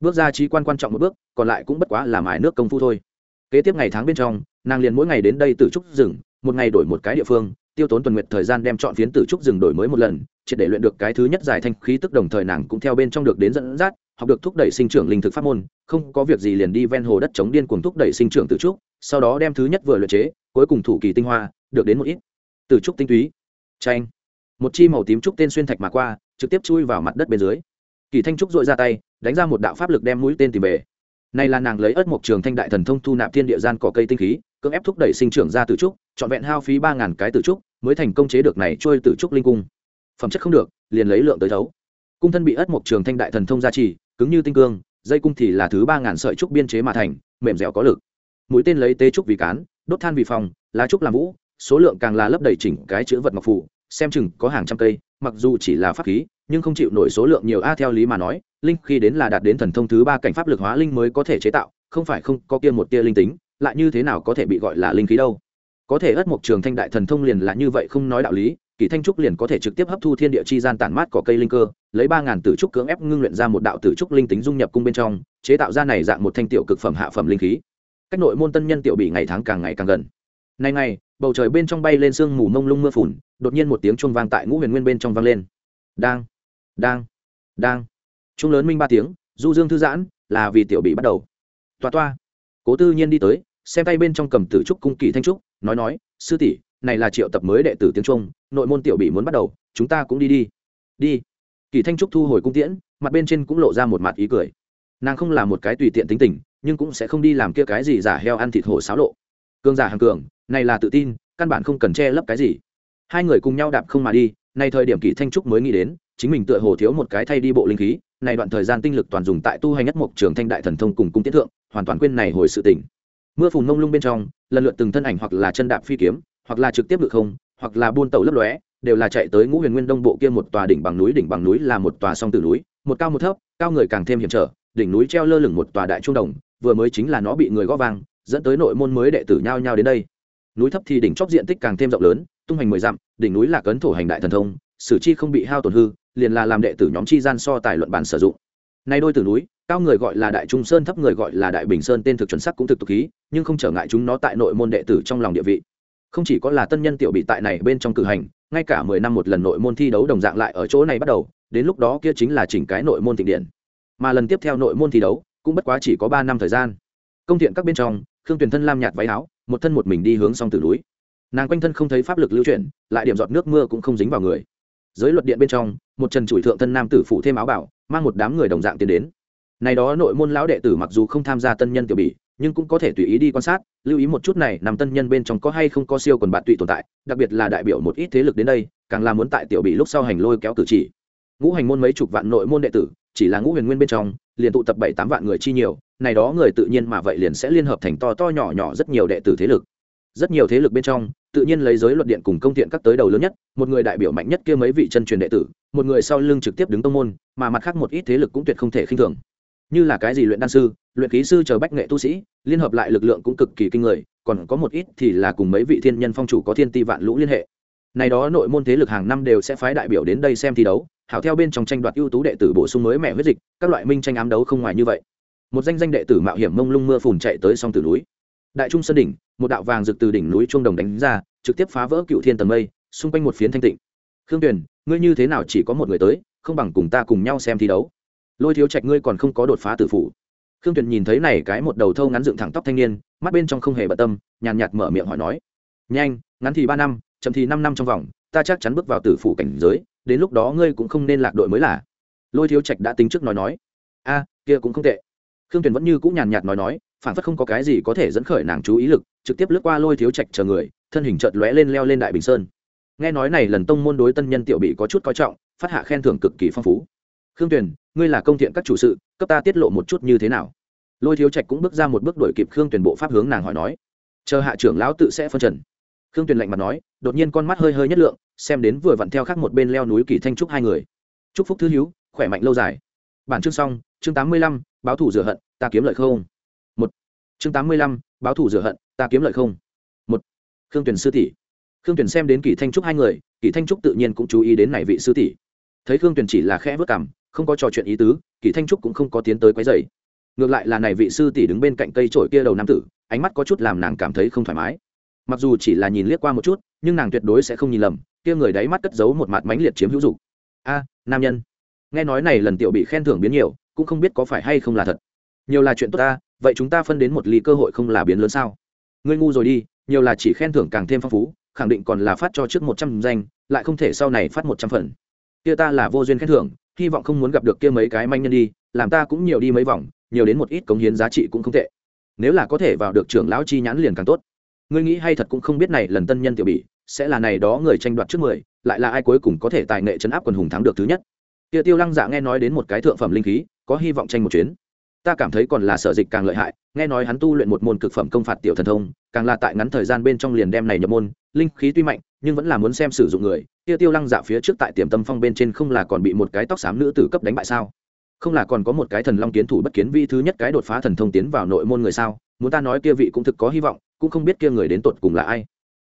Bước ra trí quan quan trọng một bước, còn lại cũng bất quá là mài nước công phu thôi. Kế tiếp ngày tháng bên trong nàng liền mỗi ngày đến đây từ trúc rừng, một ngày đổi một cái địa phương, tiêu tốn tuần nguyệt thời gian đem chọn phiến tự trúc rừng đổi mới một lần, triệt để luyện được cái thứ nhất giải thanh khí tức đồng thời nàng cũng theo bên trong được đến dẫn dắt, học được thúc đẩy sinh trưởng linh thực pháp môn, không có việc gì liền đi ven hồ đất chống điên cuồng thúc đẩy sinh trưởng tự trúc, sau đó đem thứ nhất vừa luyện chế, cuối cùng thủ kỳ tinh hoa, được đến một ít. Tự trúc tinh túy. Tranh một chi màu tím trúc tên xuyên thạch mà qua, trực tiếp chui vào mặt đất bên dưới. Kỳ thanh trúc dội ra tay, đánh ra một đạo pháp lực đem mũi tên tìm về. Này là nàng lấy ớt mộc trường thanh đại thần thông thu nạp thiên địa gian cỏ cây tinh khí cưỡng ép thúc đẩy sinh trưởng ra từ trúc, trọn vẹn hao phí ba ngàn cái từ trúc mới thành công chế được này trôi từ trúc linh cung. Phẩm chất không được, liền lấy lượng tới thấu. Cung thân bị ất mộc trường thanh đại thần thông gia trì, cứng như tinh cương, dây cung thì là thứ ba ngàn sợi trúc biên chế mà thành, mềm dẻo có lực. Mũi tên lấy tế trúc vì cán, đốt than vì phòng, lá trúc làm vũ, số lượng càng là lấp đầy chỉnh cái chữ vật ngọc phủ, xem chừng có hàng trăm cây, mặc dù chỉ là pháp khí, nhưng không chịu nổi số lượng nhiều a theo lý mà nói, linh khi đến là đạt đến thần thông thứ ba cảnh pháp lực hóa linh mới có thể chế tạo, không phải không có kia một tia linh tính lại như thế nào có thể bị gọi là linh khí đâu? Có thể ất mộc trường thanh đại thần thông liền là như vậy không nói đạo lý, kỳ thanh trúc liền có thể trực tiếp hấp thu thiên địa chi gian tản mát cỏ cây linh cơ, lấy ba ngàn tử trúc cưỡng ép ngưng luyện ra một đạo tử trúc linh tính dung nhập cung bên trong, chế tạo ra này dạng một thanh tiểu cực phẩm hạ phẩm linh khí. Cách nội môn tân nhân tiểu bị ngày tháng càng ngày càng gần. Nay ngày, bầu trời bên trong bay lên sương mù mông lung mưa phùn, đột nhiên một tiếng chuông vang tại ngũ huyền nguyên bên trong vang lên. Đang đang đang. Chuông lớn minh ba tiếng, du dương thư giãn, là vì tiểu bị bắt đầu. Toa toa. Cố tư nhiên đi tới xem tay bên trong cầm tử trúc cung kỳ thanh trúc, nói nói, sư tỷ, này là triệu tập mới đệ tử tiếng trung, nội môn tiểu bị muốn bắt đầu, chúng ta cũng đi đi. Đi. Kỳ thanh trúc thu hồi cung tiễn, mặt bên trên cũng lộ ra một mặt ý cười. Nàng không là một cái tùy tiện tính tình, nhưng cũng sẽ không đi làm kia cái gì giả heo ăn thịt hổ xáo lộ. Cường giả hàng cường, này là tự tin, căn bản không cần che lấp cái gì. Hai người cùng nhau đạp không mà đi nay thời điểm kỳ thanh trúc mới nghĩ đến, chính mình tựa hồ thiếu một cái thay đi bộ linh khí, này đoạn thời gian tinh lực toàn dùng tại tu hành nhất mục trường thanh đại thần thông cùng cung tiễn thượng, hoàn toàn quên này hồi sự tỉnh mưa phùn mông lung bên trong, lần lượt từng thân ảnh hoặc là chân đạp phi kiếm, hoặc là trực tiếp ngự không, hoặc là buôn tàu lấp lóe, đều là chạy tới ngũ huyền nguyên đông bộ kia một tòa đỉnh bằng núi, đỉnh bằng núi là một tòa song tử núi, một cao một thấp, cao người càng thêm hiểm trở, đỉnh núi treo lơ lửng một tòa đại trung đồng, vừa mới chính là nó bị người gõ vang, dẫn tới nội môn mới đệ tử nhao nhao đến đây. Núi thấp thì đỉnh chóp diện tích càng thêm rộng lớn, tung hành mười dặm, đỉnh núi là cấn thổ hành đại thần thông, sử chi không bị hao tổn hư, liền là làm đệ tử nhóm chi gian so tài luận bản sử dụng. Nay đôi tử núi cao người gọi là đại trung sơn, thấp người gọi là đại bình sơn, tên thực chuẩn sắc cũng thực tục khí, nhưng không trở ngại chúng nó tại nội môn đệ tử trong lòng địa vị. Không chỉ có là tân nhân tiểu bị tại này bên trong cử hành, ngay cả mười năm một lần nội môn thi đấu đồng dạng lại ở chỗ này bắt đầu, đến lúc đó kia chính là chỉnh cái nội môn thịnh điện. Mà lần tiếp theo nội môn thi đấu, cũng bất quá chỉ có ba năm thời gian. Công thiện các bên trong, khương tuyền thân lam nhạt váy áo, một thân một mình đi hướng song tử núi. Nàng quanh thân không thấy pháp lực lưu chuyển, lại điểm giọt nước mưa cũng không dính vào người. Giới luật điện bên trong, một trần chủi thượng thân nam tử phụ thêm áo bảo, mang một đám người đồng dạng tiến đến này đó nội môn lão đệ tử mặc dù không tham gia tân nhân tiểu bỉ, nhưng cũng có thể tùy ý đi quan sát, lưu ý một chút này, nằm tân nhân bên trong có hay không có siêu quần bạn tụy tồn tại, đặc biệt là đại biểu một ít thế lực đến đây, càng là muốn tại tiểu bỉ lúc sau hành lôi kéo cử chỉ. Ngũ hành môn mấy chục vạn nội môn đệ tử, chỉ là ngũ huyền nguyên bên trong, liền tụ tập bảy tám vạn người chi nhiều, này đó người tự nhiên mà vậy liền sẽ liên hợp thành to to nhỏ nhỏ rất nhiều đệ tử thế lực. Rất nhiều thế lực bên trong, tự nhiên lấy giới luật điện cùng công thiện các tới đầu lớn nhất, một người đại biểu mạnh nhất kia mấy vị chân truyền đệ tử, một người sau lưng trực tiếp đứng tông môn, mà mặt khác một ít thế lực cũng tuyệt không thể khinh thường như là cái gì luyện đan sư, luyện ký sư chờ bách nghệ tu sĩ, liên hợp lại lực lượng cũng cực kỳ kinh người, còn có một ít thì là cùng mấy vị thiên nhân phong chủ có thiên ti vạn lũ liên hệ. Này đó nội môn thế lực hàng năm đều sẽ phái đại biểu đến đây xem thi đấu, hảo theo bên trong tranh đoạt ưu tú đệ tử bổ sung mới mẹ huyết dịch, các loại minh tranh ám đấu không ngoài như vậy. Một danh danh đệ tử mạo hiểm mông lung mưa phùn chạy tới song tử núi. Đại trung sơn đỉnh, một đạo vàng rực từ đỉnh núi trung đồng đánh ra, trực tiếp phá vỡ cựu thiên tầng mây, xung quanh một phiến thanh tịnh. Khương tuyền, ngươi như thế nào chỉ có một người tới, không bằng cùng ta cùng nhau xem thi đấu lôi thiếu trạch ngươi còn không có đột phá tử phủ. Khương tuyền nhìn thấy này cái một đầu thâu ngắn dựng thẳng tóc thanh niên, mắt bên trong không hề bận tâm, nhàn nhạt mở miệng hỏi nói. Nhanh, ngắn thì ba năm, chậm thì năm năm trong vòng, ta chắc chắn bước vào tử phủ cảnh giới, đến lúc đó ngươi cũng không nên lạc đội mới là. Lôi thiếu trạch đã tính trước nói nói. A, kia cũng không tệ. Khương tuyền vẫn như cũng nhàn nhạt nói nói, phản phất không có cái gì có thể dẫn khởi nàng chú ý lực, trực tiếp lướt qua lôi thiếu trạch chờ người, thân hình chợt lóe lên leo lên đại bình sơn. Nghe nói này lần tông môn đối tân nhân tiểu bị có chút coi trọng, phát hạ khen thưởng cực kỳ phong phú khương tuyền, ngươi là công thiện các chủ sự, cấp ta tiết lộ một chút như thế nào? Lôi thiếu trạch cũng bước ra một bước đổi kịp khương tuyền bộ pháp hướng nàng hỏi nói. Chờ hạ trưởng lão tự sẽ phân trần. Khương tuyền lạnh mặt nói, đột nhiên con mắt hơi hơi nhất lượng, xem đến vừa vặn theo khác một bên leo núi kỳ thanh trúc hai người. Chúc phúc thư hữu, khỏe mạnh lâu dài. Bản chương xong, chương tám mươi lăm, báo thủ rửa hận, ta kiếm lợi không? Một. Chương tám mươi lăm, báo thủ rửa hận, ta kiếm lợi không? Một. Khương tuyền sư tỷ. Khương tuyền xem đến kỳ thanh trúc hai người, kỳ thanh trúc tự nhiên cũng chú ý đến này vị sư tỷ. Thấy khương tuyền chỉ là khẽ vất cảm không có trò chuyện ý tứ, kỳ thanh trúc cũng không có tiến tới quấy dày ngược lại là này vị sư tỷ đứng bên cạnh cây trổi kia đầu nam tử, ánh mắt có chút làm nàng cảm thấy không thoải mái. Mặc dù chỉ là nhìn liếc qua một chút, nhưng nàng tuyệt đối sẽ không nhìn lầm, kia người đáy mắt cất giấu một mặt mánh liệt chiếm hữu dục. A, nam nhân. Nghe nói này lần tiểu bị khen thưởng biến nhiều, cũng không biết có phải hay không là thật. Nhiều là chuyện tốt ta, vậy chúng ta phân đến một ly cơ hội không là biến lớn sao? Ngươi ngu rồi đi, nhiều là chỉ khen thưởng càng thêm phong phú, khẳng định còn là phát cho trước một trăm danh, lại không thể sau này phát một trăm phần. Kia ta là vô duyên khen thưởng hy vọng không muốn gặp được kia mấy cái manh nhân đi, làm ta cũng nhiều đi mấy vòng, nhiều đến một ít cống hiến giá trị cũng không tệ. Nếu là có thể vào được trưởng lão chi nhãn liền càng tốt. Ngươi nghĩ hay thật cũng không biết này lần tân nhân tiểu bị sẽ là này đó người tranh đoạt trước mười, lại là ai cuối cùng có thể tài nghệ chấn áp quần hùng thắng được thứ nhất. Kia tiêu lăng dạ nghe nói đến một cái thượng phẩm linh khí, có hy vọng tranh một chuyến. Ta cảm thấy còn là sở dịch càng lợi hại, nghe nói hắn tu luyện một môn cực phẩm công phạt tiểu thần thông, càng là tại ngắn thời gian bên trong liền đem này nhập môn, linh khí tuy mạnh, nhưng vẫn là muốn xem sử dụng người kia tiêu lăng dạ phía trước tại tiềm tâm phong bên trên không là còn bị một cái tóc xám nữ tử cấp đánh bại sao? Không là còn có một cái thần long kiến thủ bất kiến vi thứ nhất cái đột phá thần thông tiến vào nội môn người sao? Muốn ta nói kia vị cũng thực có hy vọng, cũng không biết kia người đến tột cùng là ai.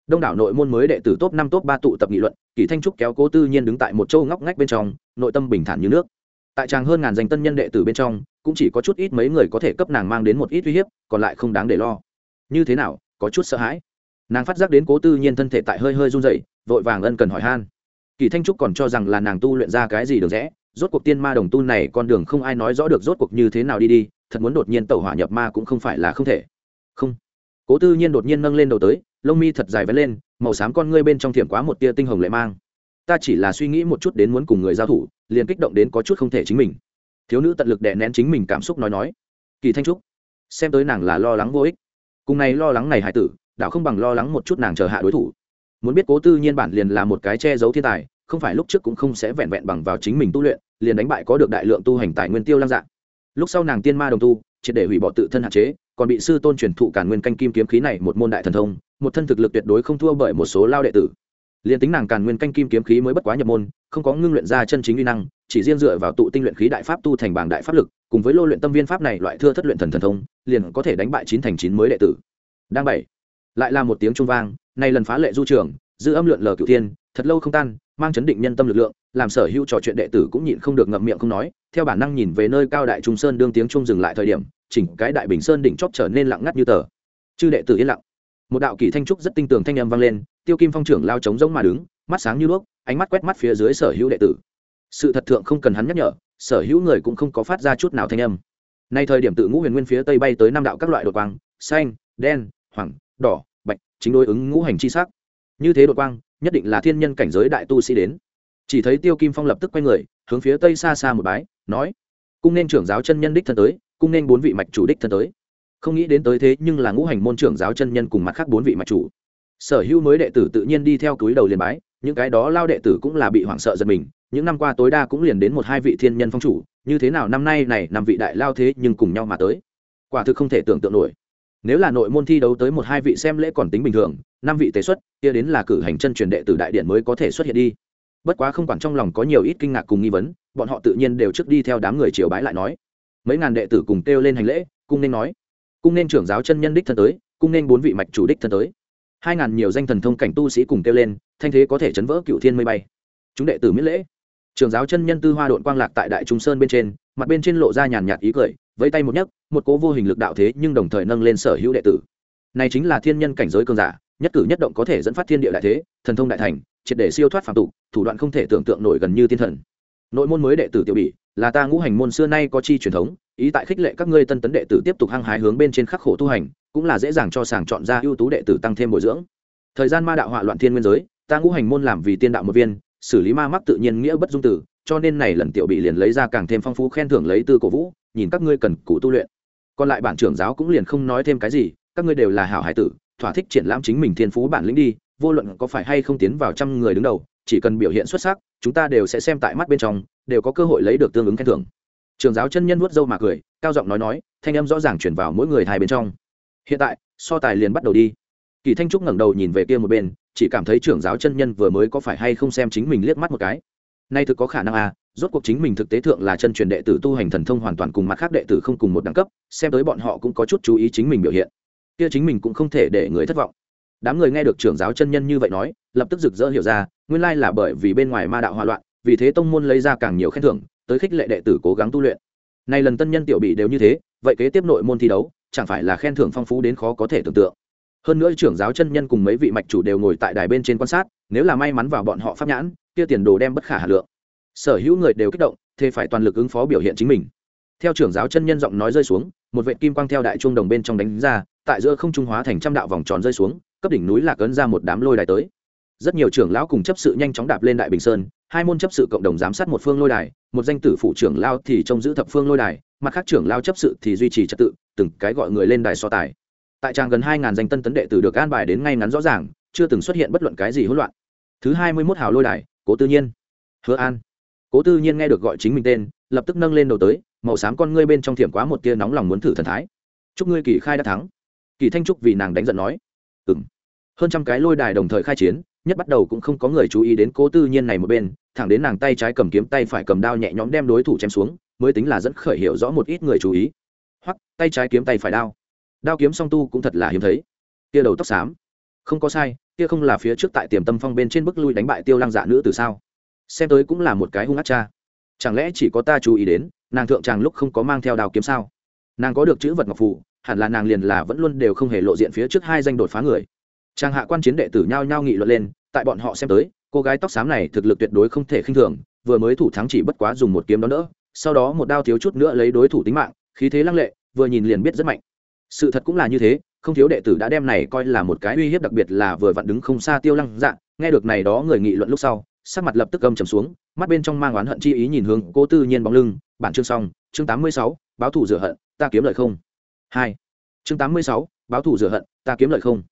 Đông đảo nội môn mới đệ tử top năm, top ba tụ tập nghị luận, kỳ thanh trúc kéo cố tư nhiên đứng tại một châu ngóc ngách bên trong, nội tâm bình thản như nước. Tại tràng hơn ngàn danh tân nhân đệ tử bên trong, cũng chỉ có chút ít mấy người có thể cấp nàng mang đến một ít uy hiếp, còn lại không đáng để lo. Như thế nào, có chút sợ hãi. Nàng phát giác đến cố tư nhiên thân thể tại hơi hơi run rẩy, vội vàng ân cần hỏi han kỳ thanh trúc còn cho rằng là nàng tu luyện ra cái gì được rẽ, rốt cuộc tiên ma đồng tu này con đường không ai nói rõ được rốt cuộc như thế nào đi đi, thật muốn đột nhiên tẩu hỏa nhập ma cũng không phải là không thể. Không. Cố tư nhiên đột nhiên nâng lên đầu tới, lông mi thật dài vén lên, màu xám con ngươi bên trong thiểm quá một tia tinh hồng lệ mang. Ta chỉ là suy nghĩ một chút đến muốn cùng người giao thủ, liền kích động đến có chút không thể chính mình. Thiếu nữ tận lực đè nén chính mình cảm xúc nói nói. Kỳ thanh trúc, xem tới nàng là lo lắng vô ích. Cùng này lo lắng này hải tử đạo không bằng lo lắng một chút nàng chờ hạ đối thủ. Muốn biết cố tư nhiên bản liền là một cái che giấu thiên tài không phải lúc trước cũng không sẽ vẹn vẹn bằng vào chính mình tu luyện, liền đánh bại có được đại lượng tu hành tài nguyên tiêu lăng dạng. Lúc sau nàng tiên ma đồng tu, triệt để hủy bỏ tự thân hạn chế, còn bị sư tôn truyền thụ cả nguyên canh kim kiếm khí này một môn đại thần thông, một thân thực lực tuyệt đối không thua bởi một số lao đệ tử. Liền tính nàng càn nguyên canh kim kiếm khí mới bất quá nhập môn, không có ngưng luyện ra chân chính uy năng, chỉ riêng dựa vào tụ tinh luyện khí đại pháp tu thành bảng đại pháp lực, cùng với lô luyện tâm viên pháp này loại thưa thất luyện thần thần thông, liền có thể đánh bại chín thành chín mới đệ tử. Đang bảy, lại là một tiếng trung vang, nay lần phá lệ du trường, dư âm lượn lờ cửu thiên, thật lâu không tan mang chấn định nhân tâm lực lượng, làm sở hữu trò chuyện đệ tử cũng nhịn không được ngậm miệng không nói, theo bản năng nhìn về nơi cao đại trung sơn đương tiếng trung dừng lại thời điểm, chỉnh cái đại bình sơn đỉnh chóp trở nên lặng ngắt như tờ. Chư đệ tử yên lặng. Một đạo kỳ thanh trúc rất tinh tường thanh âm vang lên, tiêu kim phong trưởng lao trống rỗng mà đứng, mắt sáng như đuốc, ánh mắt quét mắt phía dưới sở hữu đệ tử. Sự thật thượng không cần hắn nhắc nhở, sở hữu người cũng không có phát ra chút nào thanh âm. Nay thời điểm tự ngũ huyền nguyên phía tây bay tới năm đạo các loại đột quang, xanh, đen, hoàng, đỏ, bạch, chính đối ứng ngũ hành chi sắc. Như thế đột quang nhất định là thiên nhân cảnh giới đại tu sĩ đến. Chỉ thấy tiêu kim phong lập tức quay người, hướng phía tây xa xa một bái, nói, cung nên trưởng giáo chân nhân đích thân tới, cung nên bốn vị mạch chủ đích thân tới. Không nghĩ đến tới thế nhưng là ngũ hành môn trưởng giáo chân nhân cùng mặt khác bốn vị mạch chủ. Sở hữu mới đệ tử tự nhiên đi theo túi đầu liền bái, những cái đó lao đệ tử cũng là bị hoảng sợ giật mình, những năm qua tối đa cũng liền đến một hai vị thiên nhân phong chủ, như thế nào năm nay này năm vị đại lao thế nhưng cùng nhau mà tới. Quả thực không thể tưởng tượng nổi. Nếu là nội môn thi đấu tới một hai vị xem lễ còn tính bình thường năm vị tế xuất, kia đến là cử hành chân truyền đệ tử đại điện mới có thể xuất hiện đi. Bất quá không quản trong lòng có nhiều ít kinh ngạc cùng nghi vấn, bọn họ tự nhiên đều trước đi theo đám người triều bái lại nói. Mấy ngàn đệ tử cùng kêu lên hành lễ, cung nên nói. Cung nên trưởng giáo chân nhân đích thân tới, cung nên bốn vị mạch chủ đích thân tới. Hai ngàn nhiều danh thần thông cảnh tu sĩ cùng kêu lên, thanh thế có thể chấn vỡ cựu thiên mây bay. Chúng đệ tử miễn lễ. Trưởng giáo chân nhân tư hoa đội quang lạc tại đại trung sơn bên trên, mặt bên trên lộ ra nhàn nhạt ý cười, vẫy tay một nhấc, một cố vô hình lực đạo thế nhưng đồng thời nâng lên sở hữu đệ tử. Này chính là thiên nhân cảnh giới cường giả nhất cử nhất động có thể dẫn phát thiên địa đại thế, thần thông đại thành, triệt để siêu thoát phạm tục, thủ đoạn không thể tưởng tượng nổi gần như thiên thần. Nội môn mới đệ tử tiểu bỉ, là ta ngũ hành môn xưa nay có chi truyền thống, ý tại khích lệ các ngươi tân tấn đệ tử tiếp tục hăng hái hướng bên trên khắc khổ tu hành, cũng là dễ dàng cho sàng chọn ra ưu tú đệ tử tăng thêm bồi dưỡng. Thời gian ma đạo họa loạn thiên nguyên giới, ta ngũ hành môn làm vì tiên đạo một viên, xử lý ma mắc tự nhiên nghĩa bất dung tử, cho nên này lần tiểu bị liền lấy ra càng thêm phong phú khen thưởng lấy tư cổ vũ, nhìn các ngươi cần cụ tu luyện. Còn lại bản trưởng giáo cũng liền không nói thêm cái gì, các ngươi đều là hảo hải tử thỏa thích triển lãm chính mình thiên phú bản lĩnh đi, vô luận có phải hay không tiến vào trăm người đứng đầu, chỉ cần biểu hiện xuất sắc, chúng ta đều sẽ xem tại mắt bên trong, đều có cơ hội lấy được tương ứng khen thưởng. Trường giáo chân nhân vuốt râu mà cười, cao giọng nói nói, thanh âm rõ ràng chuyển vào mỗi người hai bên trong. Hiện tại, so tài liền bắt đầu đi. Kỳ thanh trúc ngẩng đầu nhìn về kia một bên, chỉ cảm thấy trưởng giáo chân nhân vừa mới có phải hay không xem chính mình liếc mắt một cái. Nay thực có khả năng à rốt cuộc chính mình thực tế thượng là chân truyền đệ tử tu hành thần thông hoàn toàn cùng mặt khác đệ tử không cùng một đẳng cấp, xem tới bọn họ cũng có chút chú ý chính mình biểu hiện kia chính mình cũng không thể để người thất vọng. Đám người nghe được trưởng giáo chân nhân như vậy nói, lập tức rực rỡ hiểu ra, nguyên lai là bởi vì bên ngoài ma đạo hòa loạn, vì thế tông môn lấy ra càng nhiều khen thưởng, tới khích lệ đệ tử cố gắng tu luyện. Này lần tân nhân tiểu bị đều như thế, vậy kế tiếp nội môn thi đấu, chẳng phải là khen thưởng phong phú đến khó có thể tưởng tượng. Hơn nữa trưởng giáo chân nhân cùng mấy vị mạch chủ đều ngồi tại đài bên trên quan sát, nếu là may mắn vào bọn họ pháp nhãn, kia tiền đồ đem bất khả hà lượng. Sở hữu người đều kích động, thế phải toàn lực ứng phó biểu hiện chính mình theo trưởng giáo chân nhân giọng nói rơi xuống, một vệ kim quang theo đại trung đồng bên trong đánh ra, tại giữa không trung hóa thành trăm đạo vòng tròn rơi xuống, cấp đỉnh núi lạc ấn ra một đám lôi đài tới. Rất nhiều trưởng lão cùng chấp sự nhanh chóng đạp lên đại bình sơn, hai môn chấp sự cộng đồng giám sát một phương lôi đài, một danh tử phụ trưởng lao thì trông giữ thập phương lôi đài, mặt khác trưởng lao chấp sự thì duy trì trật tự, từng cái gọi người lên đài so tài. Tại trang gần hai ngàn danh tân tấn đệ tử được an bài đến ngay ngắn rõ ràng, chưa từng xuất hiện bất luận cái gì hỗn loạn. Thứ hai mươi mốt hào lôi đài, cố tư nhiên. Hứa an. Cố tư nhiên nghe được gọi chính mình tên, lập tức nâng lên đầu tới màu xám con ngươi bên trong thiểm quá một tia nóng lòng muốn thử thần thái. Chúc ngươi kỳ khai đã thắng. Kỳ thanh trúc vì nàng đánh giận nói. Ừ m hơn trăm cái lôi đài đồng thời khai chiến, nhất bắt đầu cũng không có người chú ý đến cố tư nhiên này một bên, thẳng đến nàng tay trái cầm kiếm, tay phải cầm đao nhẹ nhõm đem đối thủ chém xuống, mới tính là dẫn khởi hiểu rõ một ít người chú ý. Hoặc tay trái kiếm, tay phải đao. Đao kiếm song tu cũng thật là hiếm thấy. Kia đầu tóc xám. Không có sai kia không là phía trước tại tiềm tâm phong bên trên bức lui đánh bại tiêu lăng dạ nữ từ sao? Xem tới cũng là một cái hung ác cha. Chẳng lẽ chỉ có ta chú ý đến nàng thượng tràng lúc không có mang theo đào kiếm sao? Nàng có được chữ vật ngọc phù hẳn là nàng liền là vẫn luôn đều không hề lộ diện phía trước hai danh đột phá người. Trang hạ quan chiến đệ tử nhao nhao nghị luận lên tại bọn họ xem tới cô gái tóc xám này thực lực tuyệt đối không thể khinh thường vừa mới thủ thắng chỉ bất quá dùng một kiếm đó nữa, sau đó một đao thiếu chút nữa lấy đối thủ tính mạng khí thế lăng lệ vừa nhìn liền biết rất mạnh. Sự thật cũng là như thế không thiếu đệ tử đã đem này coi là một cái uy hiếp đặc biệt là vừa vặn đứng không xa tiêu lăng dạng nghe được này đó người nghị luận lúc sau sắc mặt lập tức gầm trầm xuống, mắt bên trong mang oán hận chi ý nhìn hướng cô tư nhiên bóng lưng, bản chương xong, chương tám mươi sáu, báo thủ rửa hận, ta kiếm lợi không. Hai. Chương tám mươi sáu, báo thủ rửa hận, ta kiếm lợi không.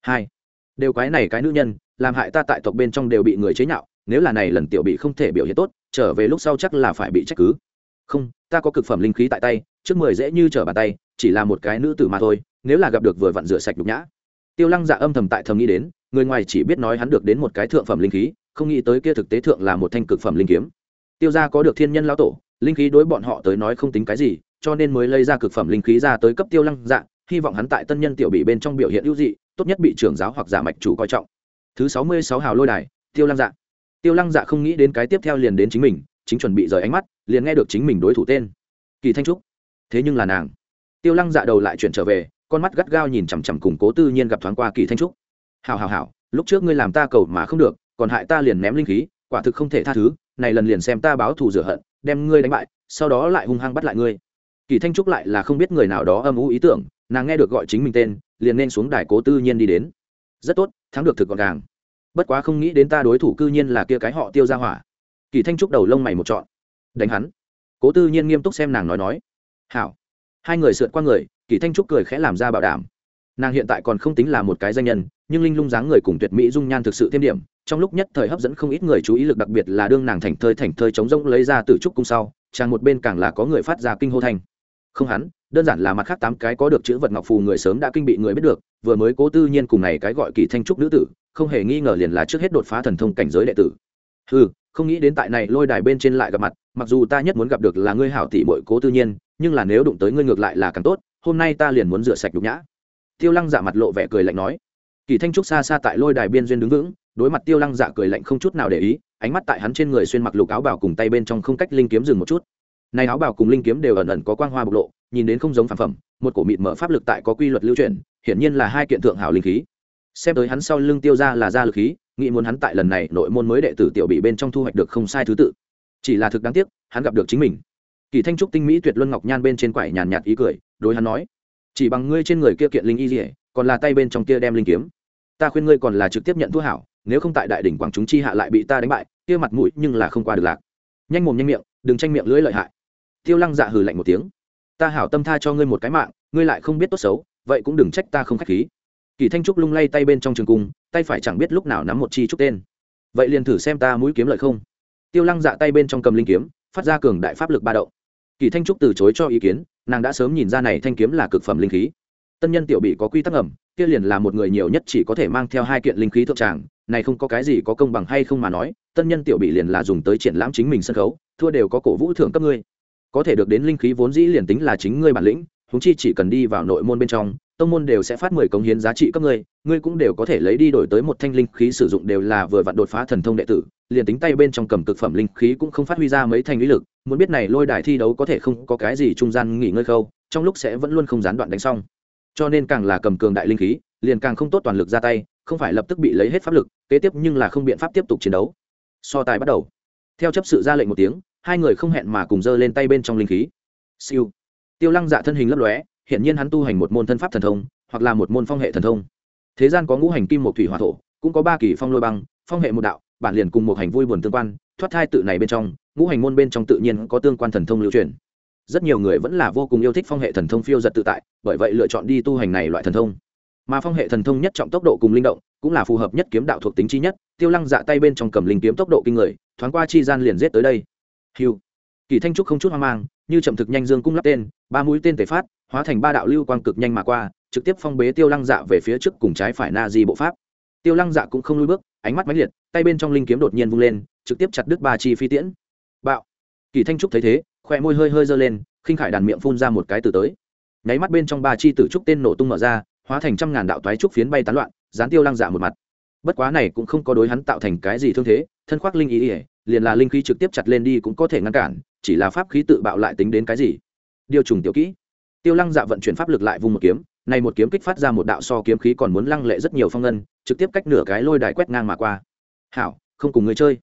Hai. Đều cái này cái nữ nhân, làm hại ta tại tộc bên trong đều bị người chế nhạo, nếu là này lần tiểu bị không thể biểu hiện tốt, trở về lúc sau chắc là phải bị trách cứ. Không, ta có cực phẩm linh khí tại tay, trước mười dễ như trở bàn tay, chỉ là một cái nữ tử mà thôi, nếu là gặp được vừa vặn rửa sạch nhục nhã. Tiêu lăng dạ âm thầm tại thầm nghĩ đến, người ngoài chỉ biết nói hắn được đến một cái thượng phẩm linh khí không nghĩ tới kia thực tế thượng là một thanh cực phẩm linh kiếm. Tiêu gia có được thiên nhân lão tổ, linh khí đối bọn họ tới nói không tính cái gì, cho nên mới lấy ra cực phẩm linh khí ra tới cấp tiêu lăng dạ hy vọng hắn tại tân nhân tiểu bị bên trong biểu hiện ưu dị, tốt nhất bị trưởng giáo hoặc giả mạch chủ coi trọng. Thứ sáu mươi sáu hào lôi đài, tiêu lăng dạ. Tiêu lăng dạ không nghĩ đến cái tiếp theo liền đến chính mình, chính chuẩn bị rời ánh mắt, liền nghe được chính mình đối thủ tên. Kỳ thanh trúc. Thế nhưng là nàng. Tiêu lăng dạ đầu lại chuyển trở về, con mắt gắt gao nhìn chằm chằm cùng cố tư nhiên gặp thoáng qua kỳ thanh trúc. Hào hào hào lúc trước ngươi làm ta cầu mà không được còn hại ta liền ném linh khí, quả thực không thể tha thứ, này lần liền xem ta báo thù rửa hận, đem ngươi đánh bại, sau đó lại hung hăng bắt lại ngươi. Kỳ thanh trúc lại là không biết người nào đó âm u ý tưởng, nàng nghe được gọi chính mình tên, liền nên xuống đài cố tư nhiên đi đến. Rất tốt, thắng được thực gọn gàng. Bất quá không nghĩ đến ta đối thủ cư nhiên là kia cái họ tiêu ra hỏa. Kỳ thanh trúc đầu lông mày một trọn. Đánh hắn. Cố tư nhiên nghiêm túc xem nàng nói nói. Hảo. Hai người sượt qua người, kỳ thanh trúc cười khẽ làm ra bảo đảm nàng hiện tại còn không tính là một cái danh nhân, nhưng linh lung dáng người cùng tuyệt mỹ dung nhan thực sự thêm điểm, trong lúc nhất thời hấp dẫn không ít người chú ý lực đặc biệt là đương nàng thành thơi thành thơi chống rỗng lấy ra từ trúc cung sau, chàng một bên càng là có người phát ra kinh hô thanh. Không hắn, đơn giản là mặt khác tám cái có được chữ vật ngọc phù người sớm đã kinh bị người biết được, vừa mới cố tư nhiên cùng này cái gọi kỳ thanh trúc nữ tử, không hề nghi ngờ liền là trước hết đột phá thần thông cảnh giới đệ tử. Ừ không nghĩ đến tại này lôi đài bên trên lại gặp mặt, mặc dù ta nhất muốn gặp được là ngươi hảo tỷ bội cố tư nhiên, nhưng là nếu đụng tới ngươi ngược lại là càng tốt, hôm nay ta liền muốn rửa sạch nhục nhã tiêu lăng dạ mặt lộ vẻ cười lạnh nói. Kỳ thanh trúc xa xa tại lôi đài biên duyên đứng vững, đối mặt tiêu lăng dạ cười lạnh không chút nào để ý, ánh mắt tại hắn trên người xuyên mặc lục áo bảo cùng tay bên trong không cách linh kiếm dừng một chút. Này áo bảo cùng linh kiếm đều ẩn ẩn có quang hoa bộc lộ, nhìn đến không giống phản phẩm, một cổ mịt mở pháp lực tại có quy luật lưu chuyển, hiển nhiên là hai kiện thượng hảo linh khí. Xem tới hắn sau lưng tiêu ra là ra lực khí, nghĩ muốn hắn tại lần này nội môn mới đệ tử tiểu bị bên trong thu hoạch được không sai thứ tự. Chỉ là thực đáng tiếc, hắn gặp được chính mình. Kỳ thanh trúc tinh mỹ tuyệt luân ngọc nhan bên trên quải nhàn nhạt ý cười, đối hắn nói chỉ bằng ngươi trên người kia kiện linh y dỉa còn là tay bên trong kia đem linh kiếm. Ta khuyên ngươi còn là trực tiếp nhận thua hảo, nếu không tại đại đỉnh quảng chúng chi hạ lại bị ta đánh bại, kia mặt mũi nhưng là không qua được lạc. Nhanh mồm nhanh miệng, đừng tranh miệng lưỡi lợi hại. Tiêu lăng dạ hừ lạnh một tiếng. Ta hảo tâm tha cho ngươi một cái mạng, ngươi lại không biết tốt xấu, vậy cũng đừng trách ta không k h á c h khí. Kỳ thanh trúc lung lay tay bên trong trường cung, tay phải chẳng biết lúc nào nắm một chi trúc tên. Vậy liền thử xem ta mũi kiếm lợi không? Tiêu lăng dạ tay bên trong cầm linh kiếm, phát ra cường đại pháp lực ba đậu kỳ thanh trúc từ chối cho ý kiến nàng đã sớm nhìn ra này thanh kiếm là cực phẩm linh khí. Tân nhân tiểu bị có quy tắc ẩm, kia liền là một người nhiều nhất chỉ có thể mang theo hai kiện linh khí thượng tràng, này không có cái gì có công bằng hay không mà nói, tân nhân tiểu bị liền là dùng tới triển lãm chính mình sân khấu, thua đều có cổ vũ thưởng cấp ngươi. Có thể được đến linh khí vốn dĩ liền tính là chính ngươi bản lĩnh húng chi chỉ cần đi vào nội môn bên trong tông môn đều sẽ phát mười cống hiến giá trị cấp ngươi ngươi cũng đều có thể lấy đi đổi tới một thanh linh khí sử dụng đều là vừa vặn đột phá thần thông đệ tử, liền tính tay bên trong cầm cực phẩm linh khí cũng không phát huy ra mấy thanh lý lực, muốn biết này lôi đài thi đấu có thể không có cái gì trung gian nghỉ ngơi khâu, trong lúc sẽ vẫn luôn không gián đoạn đánh xong. Cho nên càng là cầm cường đại linh khí, liền càng không tốt toàn lực ra tay, không phải lập tức bị lấy hết pháp lực, kế tiếp nhưng là không biện pháp tiếp tục chiến đấu. So tài bắt đầu. Theo chấp sự ra lệnh một tiếng, hai người không hẹn mà cùng giơ lên tay bên trong linh khí. Siêu. Tiêu lăng dạ thân hình lấp lóe hiện nhiên hắn tu hành một môn thân pháp thần thông, hoặc là một môn phong hệ thần thông. Thế gian có ngũ hành kim một thủy hỏa thổ, cũng có ba kỳ phong lôi băng, phong hệ một đạo, bản liền cùng một hành vui buồn tương quan, thoát thai tự này bên trong, ngũ hành môn bên trong tự nhiên có tương quan thần thông lưu truyền. Rất nhiều người vẫn là vô cùng yêu thích phong hệ thần thông phiêu giật tự tại, bởi vậy lựa chọn đi tu hành này loại thần thông. Mà phong hệ thần thông nhất trọng tốc độ cùng linh động, cũng là phù hợp nhất kiếm đạo thuộc tính chi nhất, tiêu lăng dạ tay bên trong cầm linh kiếm tốc độ kinh người, thoáng qua chi gian liền giết tới đây. Hiu kỳ thanh trúc không chút hoang mang, như chậm thực nhanh dương cung lắp tên, ba mũi tên tề phát hóa thành ba đạo lưu quang cực nhanh mà qua, trực tiếp phong bế tiêu lăng dạ về phía trước cùng trái phải na di bộ pháp. Tiêu lăng dạ cũng không lui bước, ánh mắt mãnh liệt, tay bên trong linh kiếm đột nhiên vung lên, trực tiếp chặt đứt ba chi phi tiễn. Bạo. Kỳ thanh trúc thấy thế khoe môi hơi hơi giơ lên, khinh khải đàn miệng phun ra một cái từ tới. Nháy mắt bên trong ba chi tử trúc tên nổ tung mở ra, hóa thành trăm ngàn đạo toái trúc phiến bay tán loạn, dán tiêu lăng dạ một mặt. Bất quá này cũng không có đối hắn tạo thành cái gì thương thế, thân khoác linh ý ỉa liền là linh khí trực tiếp chặt lên đi cũng có thể ngăn cản, chỉ là pháp khí tự bạo lại tính đến cái gì? Điều trùng tiểu kỹ tiêu lăng dạ vận chuyển pháp lực lại vùng một kiếm, này một kiếm kích phát ra một đạo so kiếm khí còn muốn lăng lệ rất nhiều phong ngân, trực tiếp cách nửa cái lôi đài quét ngang mà qua. Hảo, không cùng người chơi.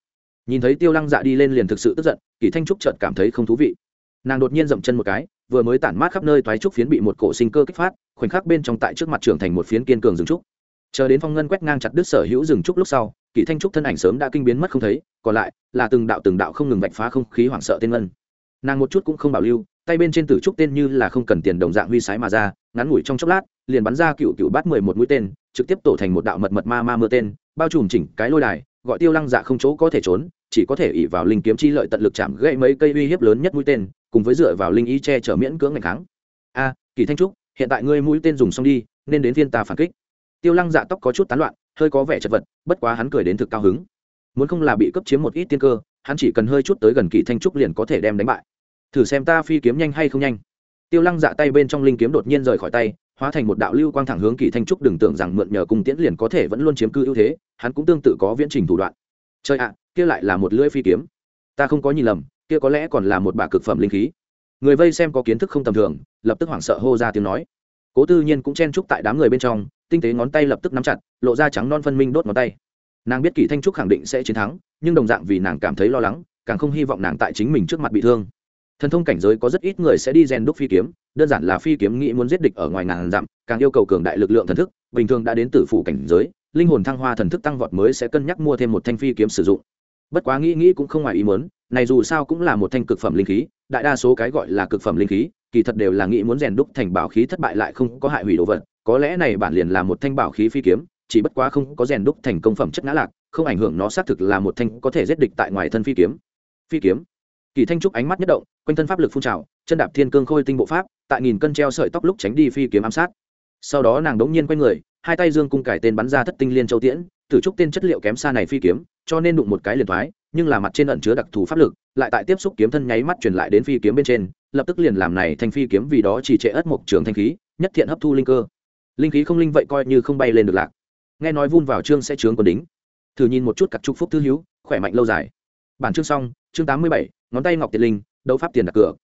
Nhìn thấy tiêu lăng dạ đi lên liền thực sự tức giận, kỳ thanh trúc chợt cảm thấy không thú vị. Nàng đột nhiên dậm chân một cái, vừa mới tản mát khắp nơi toái trúc phiến bị một cổ sinh cơ kích phát, khoảnh khắc bên trong tại trước mặt trưởng thành một phiến kiên cường rừng trúc. Chờ đến phong ngân quét ngang chặt đứt sở hữu rừng trúc lúc sau, kỳ thanh trúc thân ảnh sớm đã kinh biến mất không thấy, còn lại là từng đạo từng đạo không ngừng vạch phá không khí hoảng sợ tên ngân. Nàng một chút cũng không bảo lưu tay bên trên tử trúc tên như là không cần tiền đồng dạng huy sái mà ra, ngắn ngủi trong chốc lát, liền bắn ra cựu cựu bát mười một mũi tên, trực tiếp tổ thành một đạo mật mật ma ma mưa tên, bao trùm chỉnh cái lôi đài, gọi tiêu lăng dạ không chỗ có thể trốn, chỉ có thể ỉ vào linh kiếm chi lợi tận lực chạm gãy mấy cây uy hiếp lớn nhất mũi tên, cùng với dựa vào linh ý che chở miễn cưỡng ngày kháng. A, kỳ thanh trúc, hiện tại ngươi mũi tên dùng xong đi, nên đến viên ta phản kích. Tiêu lăng dạ tóc có chút tán loạn, hơi có vẻ chật vật, bất quá hắn cười đến thực cao hứng. Muốn không là bị cấp chiếm một ít tiên cơ, hắn chỉ cần hơi chút tới gần kỳ thanh trúc liền có thể đem đánh bại thử xem ta phi kiếm nhanh hay không nhanh. Tiêu lăng dạ tay bên trong linh kiếm đột nhiên rời khỏi tay, hóa thành một đạo lưu quang thẳng hướng kỳ thanh trúc, đừng tưởng rằng mượn nhờ cung tiễn liền có thể vẫn luôn chiếm cư ưu thế, hắn cũng tương tự có viễn trình thủ đoạn. Chơi ạ à, kia lại là một lưỡi phi kiếm. Ta không có nhìn lầm, kia có lẽ còn là một bả cực phẩm linh khí. Người vây xem có kiến thức không tầm thường, lập tức hoảng sợ hô ra tiếng nói. Cố tư nhiên cũng chen trúc tại đám người bên trong, tinh tế ngón tay lập tức nắm chặt, lộ ra trắng non phân minh đốt ngón tay. Nàng biết kỳ thanh trúc khẳng định sẽ chiến thắng, nhưng đồng dạng vì nàng cảm thấy lo lắng, càng không hy vọng nàng tại chính mình trước mặt bị thương thần thông cảnh giới có rất ít người sẽ đi rèn đúc phi kiếm, đơn giản là phi kiếm nghĩ muốn giết địch ở ngoài ngàn dặm, càng yêu cầu cường đại lực lượng thần thức, bình thường đã đến từ phủ cảnh giới, linh hồn thăng hoa thần thức tăng vọt mới sẽ cân nhắc mua thêm một thanh phi kiếm sử dụng. Bất quá nghĩ nghĩ cũng không ngoài ý muốn, này dù sao cũng là một thanh cực phẩm linh khí, đại đa số cái gọi là cực phẩm linh khí, kỳ thật đều là nghĩ muốn rèn đúc thành bảo khí thất bại lại không có hại hủy đồ vật, có lẽ này bản liền là một thanh bảo khí phi kiếm, chỉ bất quá không có rèn đúc thành công phẩm chất ngã lạc, không ảnh hưởng nó xác thực là một thanh có thể giết địch tại ngoài thân phi kiếm. Phi kiếm kỳ thanh trúc ánh mắt nhất động, quanh thân pháp lực phun trào, chân đạp thiên cương khôi tinh bộ pháp, tại nghìn cân treo sợi tóc lúc tránh đi phi kiếm ám sát. Sau đó nàng đống nhiên quay người, hai tay dương cung cải tên bắn ra thất tinh liên châu tiễn tử trúc tên chất liệu kém xa này phi kiếm, cho nên đụng một cái liền thoái, nhưng là mặt trên ẩn chứa đặc thù pháp lực, lại tại tiếp xúc kiếm thân nháy mắt truyền lại đến phi kiếm bên trên, lập tức liền làm này thành phi kiếm vì đó chỉ trệ ất mộc trường thanh khí, nhất thiện hấp thu linh cơ. Linh khí không linh vậy coi như không bay lên được lạc. Nghe nói vun vào chương sẽ trướng còn đính. Thử nhìn một chút cặp trúc phúc thư hữu, khỏe mạnh lâu dài. Bản chương xong, chương tám mươi bảy ngón tay ngọc tiệt linh, đấu pháp tiền đặt cược.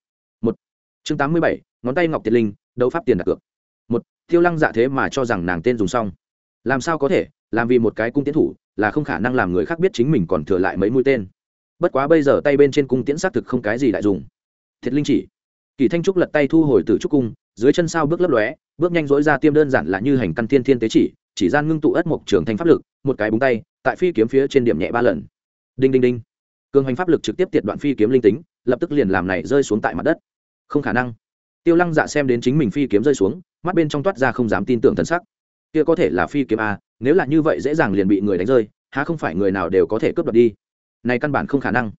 Một. Chương tám mươi bảy, ngón tay ngọc tiệt linh, đấu pháp tiền đặt cược. Một, tiêu lăng dạ thế mà cho rằng nàng tên dùng xong. Làm sao có thể, làm vì một cái cung tiến thủ, là không khả năng làm người khác biết chính mình còn thừa lại mấy mũi tên. Bất quá bây giờ tay bên trên cung tiễn xác thực không cái gì lại dùng. Thiệt linh chỉ. Kỳ thanh trúc lật tay thu hồi từ trúc cung, dưới chân sao bước lấp lóe, bước nhanh dối ra tiêm đơn giản là như hành căn thiên thiên tế chỉ chỉ gian ngưng tụ ất mộc trường thanh pháp lực, một cái búng tay, tại phi kiếm phía trên điểm nhẹ ba lần. Đinh đinh đinh cường hành pháp lực trực tiếp tiệt đoạn phi kiếm linh tính, lập tức liền làm này rơi xuống tại mặt đất. Không khả năng. Tiêu lăng dạ xem đến chính mình phi kiếm rơi xuống, mắt bên trong toát ra không dám tin tưởng thân sắc. Kia có thể là phi kiếm a nếu là như vậy dễ dàng liền bị người đánh rơi, há không phải người nào đều có thể cướp đoạt đi. Này căn bản không khả năng.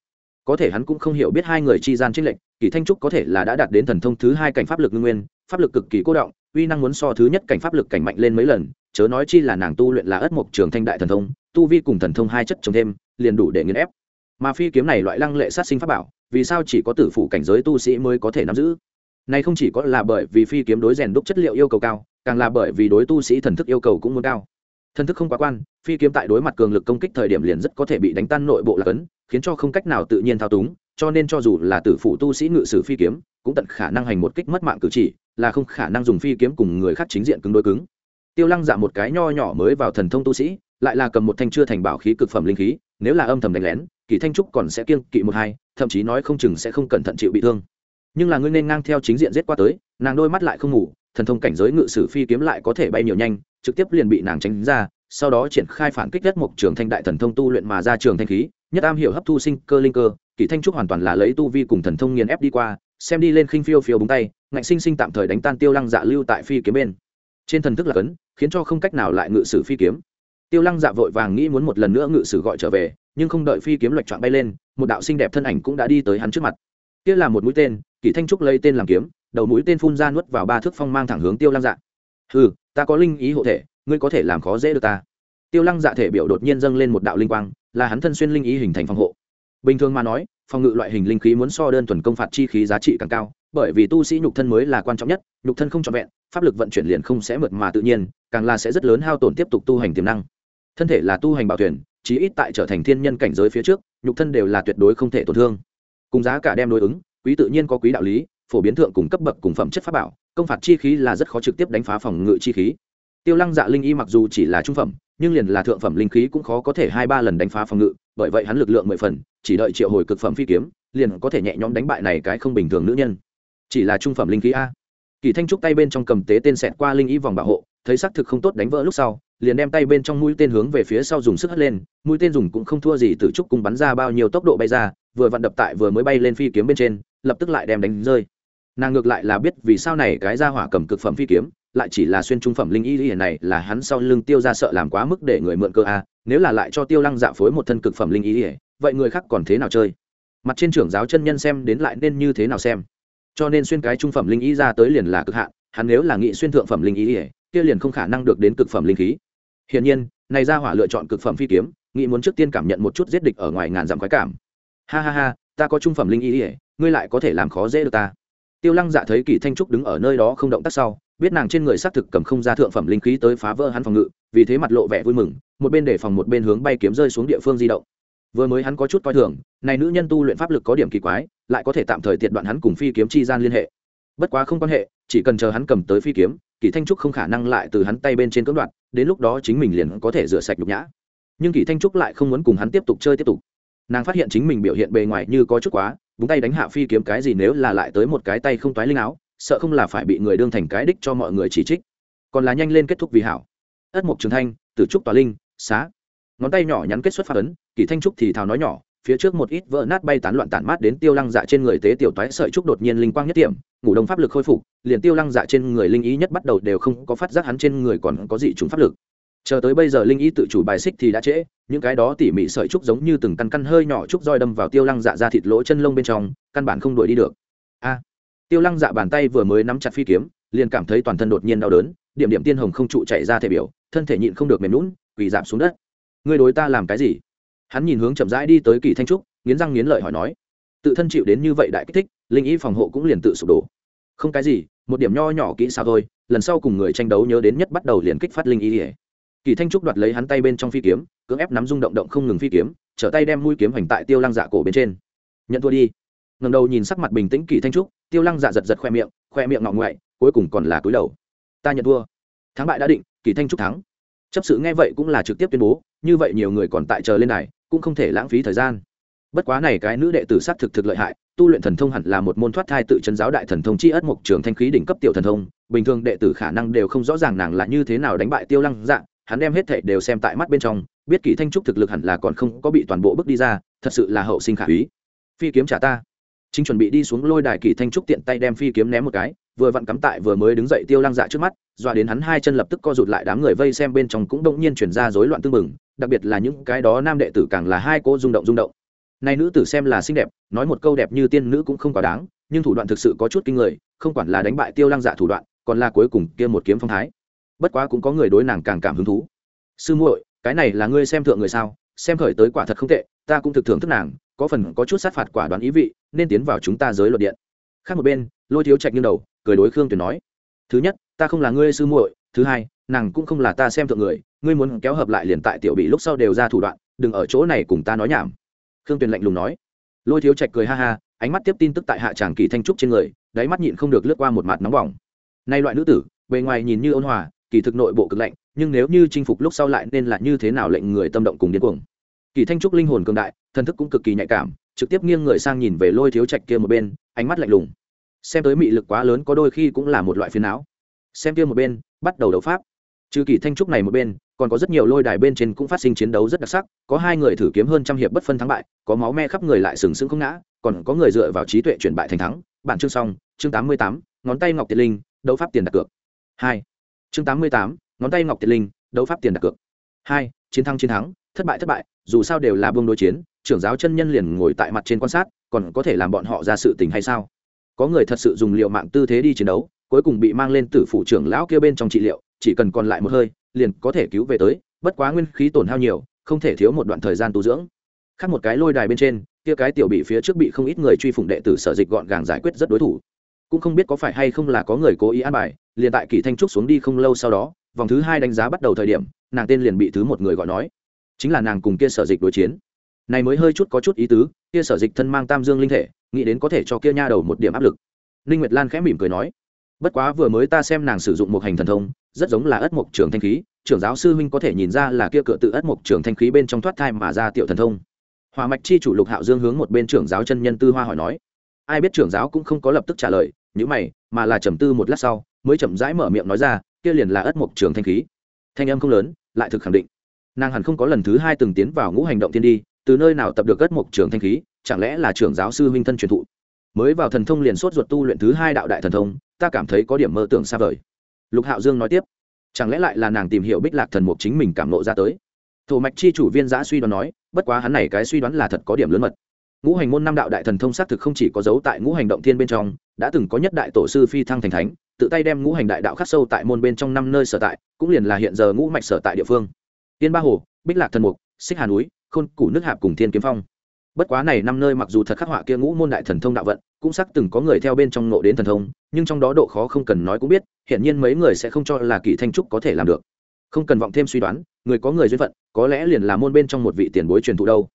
Có thể hắn cũng không hiểu biết hai người chi gian trinh lệnh kỳ thanh trúc có thể là đã đạt đến thần thông thứ hai cảnh pháp lực ngưng nguyên, pháp lực cực kỳ cố động, uy năng muốn so thứ nhất cảnh pháp lực cảnh mạnh lên mấy lần, chớ nói chi là nàng tu luyện là ất mộc trường thanh đại thần thông, tu vi cùng thần thông hai chất trồng thêm, liền đủ để nghiền ép mà phi kiếm này loại lăng lệ sát sinh pháp bảo, vì sao chỉ có tử phủ cảnh giới tu sĩ mới có thể nắm giữ? Này không chỉ có là bởi vì phi kiếm đối rèn đúc chất liệu yêu cầu cao, càng là bởi vì đối tu sĩ thần thức yêu cầu cũng muốn cao. Thần thức không quá quan, phi kiếm tại đối mặt cường lực công kích thời điểm liền rất có thể bị đánh tan nội bộ lạc ấn khiến cho không cách nào tự nhiên thao túng, cho nên cho dù là tử phụ tu sĩ ngự sử phi kiếm, cũng tận khả năng hành một kích mất mạng cử chỉ, là không khả năng dùng phi kiếm cùng người khác chính diện cứng đối cứng. Tiêu lăng dạ một cái nho nhỏ mới vào thần thông tu sĩ lại là cầm một thanh chưa thành bảo khí cực phẩm linh khí, nếu là âm thầm đánh lén, kỳ thanh trúc còn sẽ kiêng kỵ một hai, thậm chí nói không chừng sẽ không cẩn thận chịu bị thương. Nhưng là ngươi nên ngang theo chính diện giết qua tới, nàng đôi mắt lại không ngủ, thần thông cảnh giới ngự sử phi kiếm lại có thể bay nhiều nhanh, trực tiếp liền bị nàng tránh ra, sau đó triển khai phản kích nhất mục trường thanh đại thần thông tu luyện mà ra trường thanh khí, nhất am hiểu hấp thu sinh cơ linh cơ, kỳ thanh trúc hoàn toàn là lấy tu vi cùng thần thông nghiền ép đi qua, xem đi lên khinh phiêu phiêu búng tay, ngạnh sinh sinh tạm thời đánh tan tiêu lăng dạ lưu tại phi kiếm bên. Trên thần thức là cấn, khiến cho không cách nào lại ngự sử phi kiếm tiêu lăng dạ vội vàng nghĩ muốn một lần nữa ngự sử gọi trở về, nhưng không đợi phi kiếm lệch chọn bay lên, một đạo xinh đẹp thân ảnh cũng đã đi tới hắn trước mặt. Kia là một mũi tên, kỷ thanh trúc lấy tên làm kiếm, đầu mũi tên phun ra nuốt vào ba thước phong mang thẳng hướng tiêu lăng dạ. Ừ ta có linh ý hộ thể, ngươi có thể làm khó dễ được ta. Tiêu lăng dạ thể biểu đột nhiên dâng lên một đạo linh quang, là hắn thân xuyên linh ý hình thành phòng hộ. Bình thường mà nói, phòng ngự loại hình linh khí muốn so đơn thuần công phạt chi khí giá trị càng cao, bởi vì tu sĩ nhục thân mới là quan trọng nhất, nhục thân không trọn vẹn, pháp lực vận chuyển liền không sẽ mượt mà tự nhiên, càng là sẽ rất lớn hao tổn tiếp tục tu hành tiềm năng thân thể là tu hành bảo thuyền, chí ít tại trở thành thiên nhân cảnh giới phía trước, nhục thân đều là tuyệt đối không thể tổn thương. Cùng giá cả đem đối ứng, quý tự nhiên có quý đạo lý, phổ biến thượng cùng cấp bậc cùng phẩm chất pháp bảo, công phạt chi khí là rất khó trực tiếp đánh phá phòng ngự chi khí. Tiêu lăng dạ linh y mặc dù chỉ là trung phẩm, nhưng liền là thượng phẩm linh khí cũng khó có thể hai ba lần đánh phá phòng ngự, bởi vậy hắn lực lượng mười phần, chỉ đợi triệu hồi cực phẩm phi kiếm, liền có thể nhẹ nhõm đánh bại này cái không bình thường nữ nhân. Chỉ là trung phẩm linh khí a. Kỳ thanh trúc tay bên trong cầm tế tên xẹt qua linh y vòng bảo hộ, thấy xác thực không tốt đánh vỡ lúc sau liền đem tay bên trong mũi tên hướng về phía sau dùng sức hất lên, mũi tên dùng cũng không thua gì từ trúc cùng bắn ra bao nhiêu tốc độ bay ra, vừa vặn đập tại vừa mới bay lên phi kiếm bên trên, lập tức lại đem đánh rơi. Nàng ngược lại là biết vì sao này cái ra hỏa cầm cực phẩm phi kiếm, lại chỉ là xuyên trung phẩm linh y hiện này là hắn sau lưng tiêu ra sợ làm quá mức để người mượn cơ a, nếu là lại cho tiêu lăng dạ phối một thân cực phẩm linh y vậy người khác còn thế nào chơi? Mặt trên trưởng giáo chân nhân xem đến lại nên như thế nào xem. Cho nên xuyên cái trung phẩm linh y ra tới liền là cực hạn, hắn nếu là nghị xuyên thượng phẩm linh y, kia liền không khả năng được đến cực phẩm linh khí hiển nhiên, này ra hỏa lựa chọn cực phẩm phi kiếm, nghĩ muốn trước tiên cảm nhận một chút giết địch ở ngoài ngàn dặm khoái cảm. Ha ha ha, ta có trung phẩm linh y ngươi lại có thể làm khó dễ được ta. Tiêu lăng dạ thấy kỳ thanh trúc đứng ở nơi đó không động tác sau, biết nàng trên người xác thực cầm không ra thượng phẩm linh khí tới phá vỡ hắn phòng ngự, vì thế mặt lộ vẻ vui mừng, một bên để phòng một bên hướng bay kiếm rơi xuống địa phương di động. Vừa mới hắn có chút coi thường, này nữ nhân tu luyện pháp lực có điểm kỳ quái, lại có thể tạm thời tiện đoạn hắn cùng phi kiếm chi gian liên hệ. Bất quá không quan hệ, chỉ cần chờ hắn cầm tới phi kiếm, kỳ thanh trúc không khả năng lại từ hắn tay bên trên cưỡng đoạt đến lúc đó chính mình liền có thể rửa sạch nhục nhã. Nhưng kỳ thanh trúc lại không muốn cùng hắn tiếp tục chơi tiếp tục. Nàng phát hiện chính mình biểu hiện bề ngoài như có chút quá, búng tay đánh hạ phi kiếm cái gì nếu là lại tới một cái tay không toái linh áo, sợ không là phải bị người đương thành cái đích cho mọi người chỉ trích. Còn là nhanh lên kết thúc vì hảo. Ất mục trường thanh, tử trúc tòa linh, xá. Ngón tay nhỏ nhắn kết xuất phát ấn, kỳ thanh trúc thì thào nói nhỏ, phía trước một ít vỡ nát bay tán loạn tản mát đến tiêu lăng dạ trên người tế tiểu toái sợi trúc đột nhiên linh quang nhất điểm ngủ đông pháp lực khôi phục, liền tiêu lăng dạ trên người linh ý nhất bắt đầu đều không có phát giác hắn trên người còn có dị trùng pháp lực. Chờ tới bây giờ linh ý tự chủ bài xích thì đã trễ, những cái đó tỉ mỉ sợi trúc giống như từng căn căn hơi nhỏ trúc roi đâm vào tiêu lăng dạ ra thịt lỗ chân lông bên trong, căn bản không đuổi đi được. A! Tiêu lăng dạ bàn tay vừa mới nắm chặt phi kiếm, liền cảm thấy toàn thân đột nhiên đau đớn, điểm điểm tiên hồng không trụ chạy ra thể biểu, thân thể nhịn không được mềm lún quỳ giảm xuống đất. Ngươi đối ta làm cái gì? Hắn nhìn hướng chậm rãi đi tới kỳ thanh trúc, nghiến răng nghiến lợi hỏi nói tự thân chịu đến như vậy đại kích thích, linh ý phòng hộ cũng liền tự sụp đổ. Không cái gì, một điểm nho nhỏ kỹ sao thôi, lần sau cùng người tranh đấu nhớ đến nhất bắt đầu liền kích phát linh ý ỉa kỳ thanh trúc đoạt lấy hắn tay bên trong phi kiếm, cưỡng ép nắm rung động động không ngừng phi kiếm, trở tay đem mũi kiếm hoành tại tiêu lăng dạ cổ bên trên. Nhận thua đi. Ngầm đầu nhìn sắc mặt bình tĩnh kỳ thanh trúc, tiêu lăng dạ giật giật khoe miệng khoe miệng ngọng ngoại, cuối cùng còn là cúi đầu. Ta nhận thua. Thắng bại đã định, kỳ thanh trúc thắng. Chấp sự nghe vậy cũng là trực tiếp tuyên bố, như vậy nhiều người còn tại chờ lên này cũng không thể lãng phí thời gian bất quá này cái nữ đệ tử sát thực thực lợi hại, tu luyện thần thông hẳn là một môn thoát thai tự chân giáo đại thần thông chi ất mục trường thanh khí đỉnh cấp tiểu thần thông, bình thường đệ tử khả năng đều không rõ ràng nàng là như thế nào đánh bại tiêu lăng dạng hắn đem hết thảy đều xem tại mắt bên trong, biết kỷ thanh trúc thực lực hẳn là còn không có bị toàn bộ bước đi ra, thật sự là hậu sinh khả úy. Phi kiếm trả ta. Chính chuẩn bị đi xuống lôi đài kỷ thanh trúc tiện tay đem phi kiếm ném một cái, vừa vặn cắm tại vừa mới đứng dậy tiêu lăng dạ trước mắt, dọa đến hắn hai chân lập tức co rụt lại đám người vây xem bên trong cũng đông nhiên chuyển ra rối loạn tương mừng đặc biệt là những cái đó nam đệ tử càng là hai cô rung động rung động nay nữ tử xem là xinh đẹp, nói một câu đẹp như tiên nữ cũng không quá đáng, nhưng thủ đoạn thực sự có chút kinh người, không quản là đánh bại tiêu lăng dạ thủ đoạn, còn là cuối cùng kia một kiếm phong thái. Bất quá cũng có người đối nàng càng cảm hứng thú. Sư muội, cái này là ngươi xem thượng người sao? Xem khởi tới quả thật không tệ, ta cũng thực thưởng thức nàng, có phần có chút sát phạt quả đoán ý vị, nên tiến vào chúng ta giới luật điện. Khác một bên, lôi thiếu trạch nghiêng đầu, cười đối khương tuyền nói, thứ nhất, ta không là ngươi sư muội, thứ hai, nàng cũng không là ta xem thượng người, ngươi muốn kéo hợp lại liền tại tiểu bị lúc sau đều ra thủ đoạn, đừng ở chỗ này cùng ta nói nhảm khương tuyền lạnh lùng nói. Lôi thiếu trạch cười ha ha, ánh mắt tiếp tin tức tại hạ tràng kỳ thanh trúc trên người, đáy mắt nhịn không được lướt qua một mặt nóng bỏng. Nay loại nữ tử, bề ngoài nhìn như ôn hòa, kỳ thực nội bộ cực lạnh, nhưng nếu như chinh phục lúc sau lại nên là như thế nào lệnh người tâm động cùng điên cuồng. Kỳ thanh trúc linh hồn cường đại, thần thức cũng cực kỳ nhạy cảm, trực tiếp nghiêng người sang nhìn về lôi thiếu trạch kia một bên, ánh mắt lạnh lùng. Xem tới mị lực quá lớn có đôi khi cũng là một loại phiến não. Xem kia một bên, bắt đầu đấu pháp trừ kỳ thanh trúc này một bên, còn có rất nhiều lôi đài bên trên cũng phát sinh chiến đấu rất đặc sắc, có hai người thử kiếm hơn trăm hiệp bất phân thắng bại, có máu me khắp người lại sừng sững không ngã, còn có người dựa vào trí tuệ chuyển bại thành thắng. Bản chương xong, chương tám mươi tám, ngón tay ngọc tiệt linh, đấu pháp tiền đặt cược. Hai, chương tám mươi tám, ngón tay ngọc tiệt linh, đấu pháp tiền đặt cược. Hai, chiến thắng chiến thắng, thất bại thất bại, dù sao đều là buông đối chiến, trưởng giáo chân nhân liền ngồi tại mặt trên quan sát, còn có thể làm bọn họ ra sự tình hay sao? Có người thật sự dùng liệu mạng tư thế đi chiến đấu, cuối cùng bị mang lên tử phủ trưởng lão kia bên trong trị liệu chỉ cần còn lại một hơi, liền có thể cứu về tới, bất quá nguyên khí tổn hao nhiều, không thể thiếu một đoạn thời gian tu dưỡng. Khác một cái lôi đài bên trên, kia cái tiểu bị phía trước bị không ít người truy phủng đệ tử sở dịch gọn gàng giải quyết rất đối thủ. Cũng không biết có phải hay không là có người cố ý an bài, liền tại kỳ thanh trúc xuống đi không lâu sau đó, vòng thứ hai đánh giá bắt đầu thời điểm, nàng tên liền bị thứ một người gọi nói. Chính là nàng cùng kia sở dịch đối chiến. Này mới hơi chút có chút ý tứ, kia sở dịch thân mang tam dương linh thể, nghĩ đến có thể cho kia nha đầu một điểm áp lực. Ninh nguyệt lan khẽ mỉm cười nói, bất quá vừa mới ta xem nàng sử dụng một hành thần thông rất giống là ất mộc trường thanh khí, trưởng giáo sư huynh có thể nhìn ra là kia cựa tự ất mộc trường thanh khí bên trong thoát thai mà ra tiểu thần thông. Hòa mạch chi chủ lục hạo dương hướng một bên trưởng giáo chân nhân tư hoa hỏi nói, ai biết trưởng giáo cũng không có lập tức trả lời những mày, mà là trầm tư một lát sau, mới chậm rãi mở miệng nói ra, kia liền là ất mộc trường thanh khí. Thanh âm không lớn, lại thực khẳng định. Nàng hẳn không có lần thứ hai từng tiến vào ngũ hành động thiên đi, từ nơi nào tập được ất mộc trường thanh khí, chẳng lẽ là trưởng giáo sư huynh thân truyền thụ? Mới vào thần thông liền sốt ruột tu luyện thứ hai đạo đại thần thông, ta cảm thấy có điểm mơ tưởng xa vời lục hạo dương nói tiếp, chẳng lẽ lại là nàng tìm hiểu bích lạc thần mục chính mình cảm nộ ra tới? Thổ mạch chi chủ viên giã suy đoán nói, bất quá hắn này cái suy đoán là thật có điểm lớn mật. Ngũ hành môn năm đạo đại thần thông xác thực không chỉ có dấu tại ngũ hành động thiên bên trong, đã từng có nhất đại tổ sư phi thăng thành thánh, tự tay đem ngũ hành đại đạo khắc sâu tại môn bên trong năm nơi sở tại, cũng liền là hiện giờ ngũ mạch sở tại địa phương. Tiên ba hồ, bích lạc thần mục, xích hà núi, khôn củ nước hạp cùng thiên kiếm phong. Bất quá này năm nơi mặc dù thật khắc họa kia ngũ môn đại thần thông đạo vận cũng xác từng có người theo bên trong nộ đến thần thông, nhưng trong đó độ khó không cần nói cũng biết hiện nhiên mấy người sẽ không cho là kỳ thanh trúc có thể làm được. Không cần vọng thêm suy đoán, người có người duyên phận, có lẽ liền là môn bên trong một vị tiền bối truyền thụ đâu.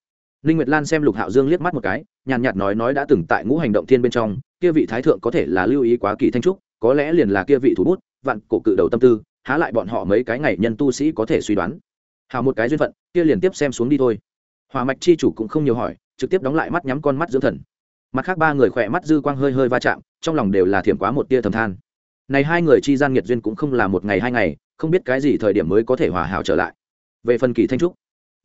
Ninh nguyệt lan xem lục hạo dương liếc mắt một cái, nhàn nhạt nói nói đã từng tại ngũ hành động thiên bên trong, kia vị thái thượng có thể là lưu ý quá kỳ thanh trúc, có lẽ liền là kia vị thủ bút, vạn cổ cự đầu tâm tư, há lại bọn họ mấy cái ngày nhân tu sĩ có thể suy đoán. Hào một cái duyên phận, kia liền tiếp xem xuống đi thôi. Hòa mạch chi chủ cũng không nhiều hỏi, trực tiếp đóng lại mắt nhắm con mắt dưỡng thần mặt khác ba người khỏe mắt dư quang hơi hơi va chạm, trong lòng đều là thiểm quá một tia thầm than. Này hai người chi gian nghiệt duyên cũng không là một ngày hai ngày, không biết cái gì thời điểm mới có thể hòa hảo trở lại. Về phần kỳ thanh trúc,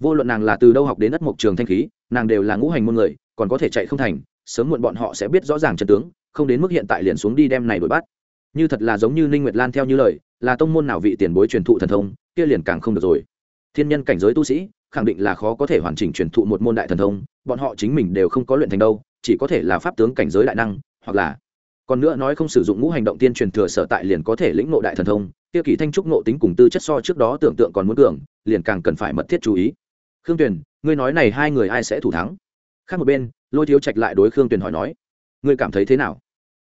vô luận nàng là từ đâu học đến đất mộc trường thanh khí, nàng đều là ngũ hành môn người, còn có thể chạy không thành, sớm muộn bọn họ sẽ biết rõ ràng trận tướng, không đến mức hiện tại liền xuống đi đem này đuổi bắt. Như thật là giống như ninh nguyệt lan theo như lời, là tông môn nào vị tiền bối truyền thụ thần thông, kia liền càng không được rồi. Thiên nhân cảnh giới tu sĩ khẳng định là khó có thể hoàn chỉnh truyền thụ một môn đại thần thông, bọn họ chính mình đều không có luyện thành đâu, chỉ có thể là pháp tướng cảnh giới đại năng, hoặc là còn nữa nói không sử dụng ngũ hành động tiên truyền thừa sở tại liền có thể lĩnh ngộ đại thần thông, kia kỳ thanh trúc ngộ tính cùng tư chất so trước đó tưởng tượng còn muốn cường, liền càng cần phải mật thiết chú ý. Khương tuyền, ngươi nói này hai người ai sẽ thủ thắng? Khác một bên, lôi thiếu trạch lại đối khương tuyền hỏi nói, ngươi cảm thấy thế nào?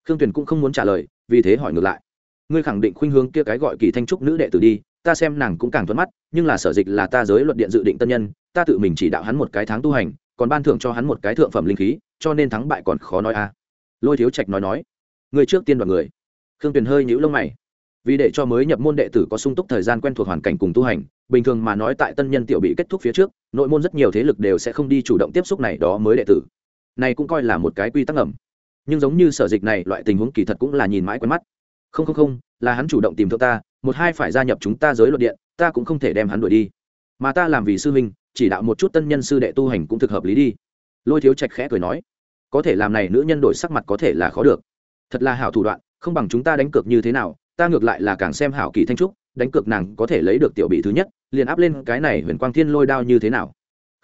Khương tuyền cũng không muốn trả lời, vì thế hỏi ngược lại, ngươi khẳng định khuynh hướng kia cái gọi kỳ thanh trúc nữ đệ tử đi ta xem nàng cũng càng thuận mắt, nhưng là sở dịch là ta giới luật điện dự định tân nhân, ta tự mình chỉ đạo hắn một cái tháng tu hành, còn ban thưởng cho hắn một cái thượng phẩm linh khí, cho nên thắng bại còn khó nói a. Lôi thiếu trạch nói nói. Người trước tiên đoạt người. Khương tuyền hơi nhũ lông mày. Vì để cho mới nhập môn đệ tử có sung túc thời gian quen thuộc hoàn cảnh cùng tu hành, bình thường mà nói tại tân nhân tiểu bị kết thúc phía trước, nội môn rất nhiều thế lực đều sẽ không đi chủ động tiếp xúc này đó mới đệ tử. Này cũng coi là một cái quy tắc ẩm nhưng giống như sở dịch này, loại tình huống kỳ thật cũng là nhìn mãi quen mắt. Không không không, là hắn chủ động tìm thượng ta một hai phải gia nhập chúng ta giới luật điện, ta cũng không thể đem hắn đuổi đi. Mà ta làm vì sư huynh, chỉ đạo một chút tân nhân sư đệ tu hành cũng thực hợp lý đi. Lôi thiếu trạch khẽ cười nói. Có thể làm này nữ nhân đổi sắc mặt có thể là khó được. Thật là hảo thủ đoạn, không bằng chúng ta đánh cược như thế nào, ta ngược lại là càng xem hảo kỳ thanh trúc, đánh cược nàng có thể lấy được tiểu bị thứ nhất, liền áp lên cái này huyền quang thiên lôi đao như thế nào.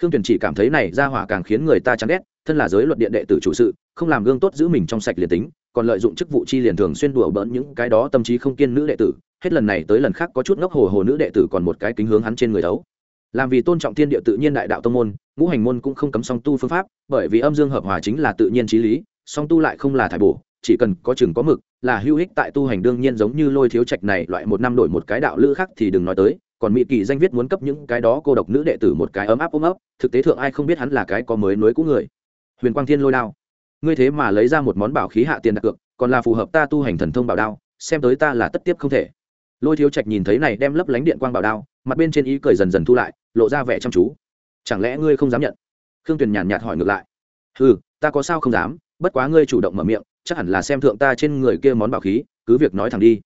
Khương tuyển chỉ cảm thấy này ra hỏa càng khiến người ta chán ghét, thân là giới luật điện đệ tử chủ sự, không làm gương tốt giữ mình trong sạch liền tính còn lợi dụng chức vụ chi liền thường xuyên đùa bỡn những cái đó tâm trí không kiên nữ đệ tử, hết lần này tới lần khác có chút ngốc hồ hồ nữ đệ tử còn một cái kính hướng hắn trên người đấu. Làm vì tôn trọng thiên địa tự nhiên đại đạo tông môn, ngũ hành môn cũng không cấm song tu phương pháp, bởi vì âm dương hợp hòa chính là tự nhiên trí lý, song tu lại không là thải bổ, chỉ cần có chừng có mực, là hữu ích tại tu hành đương nhiên giống như lôi thiếu trạch này loại một năm đổi một cái đạo lữ khác thì đừng nói tới, còn mỹ kỳ danh viết muốn cấp những cái đó cô độc nữ đệ tử một cái ấm áp ôm ấp, thực tế thượng ai không biết hắn là cái có mới nối cũ người. Huyền quang thiên lôi đao ngươi thế mà lấy ra một món bảo khí hạ tiền đặt cược, còn là phù hợp ta tu hành thần thông bảo đao, xem tới ta là tất tiếp không thể. Lôi thiếu trạch nhìn thấy này đem lấp lánh điện quang bảo đao, mặt bên trên ý cười dần dần thu lại, lộ ra vẻ chăm chú. Chẳng lẽ ngươi không dám nhận? Khương tuyền nhàn nhạt hỏi ngược lại. Ừ ta có sao không dám, bất quá ngươi chủ động mở miệng, chắc hẳn là xem thượng ta trên người kia món bảo khí, cứ việc nói thẳng đi.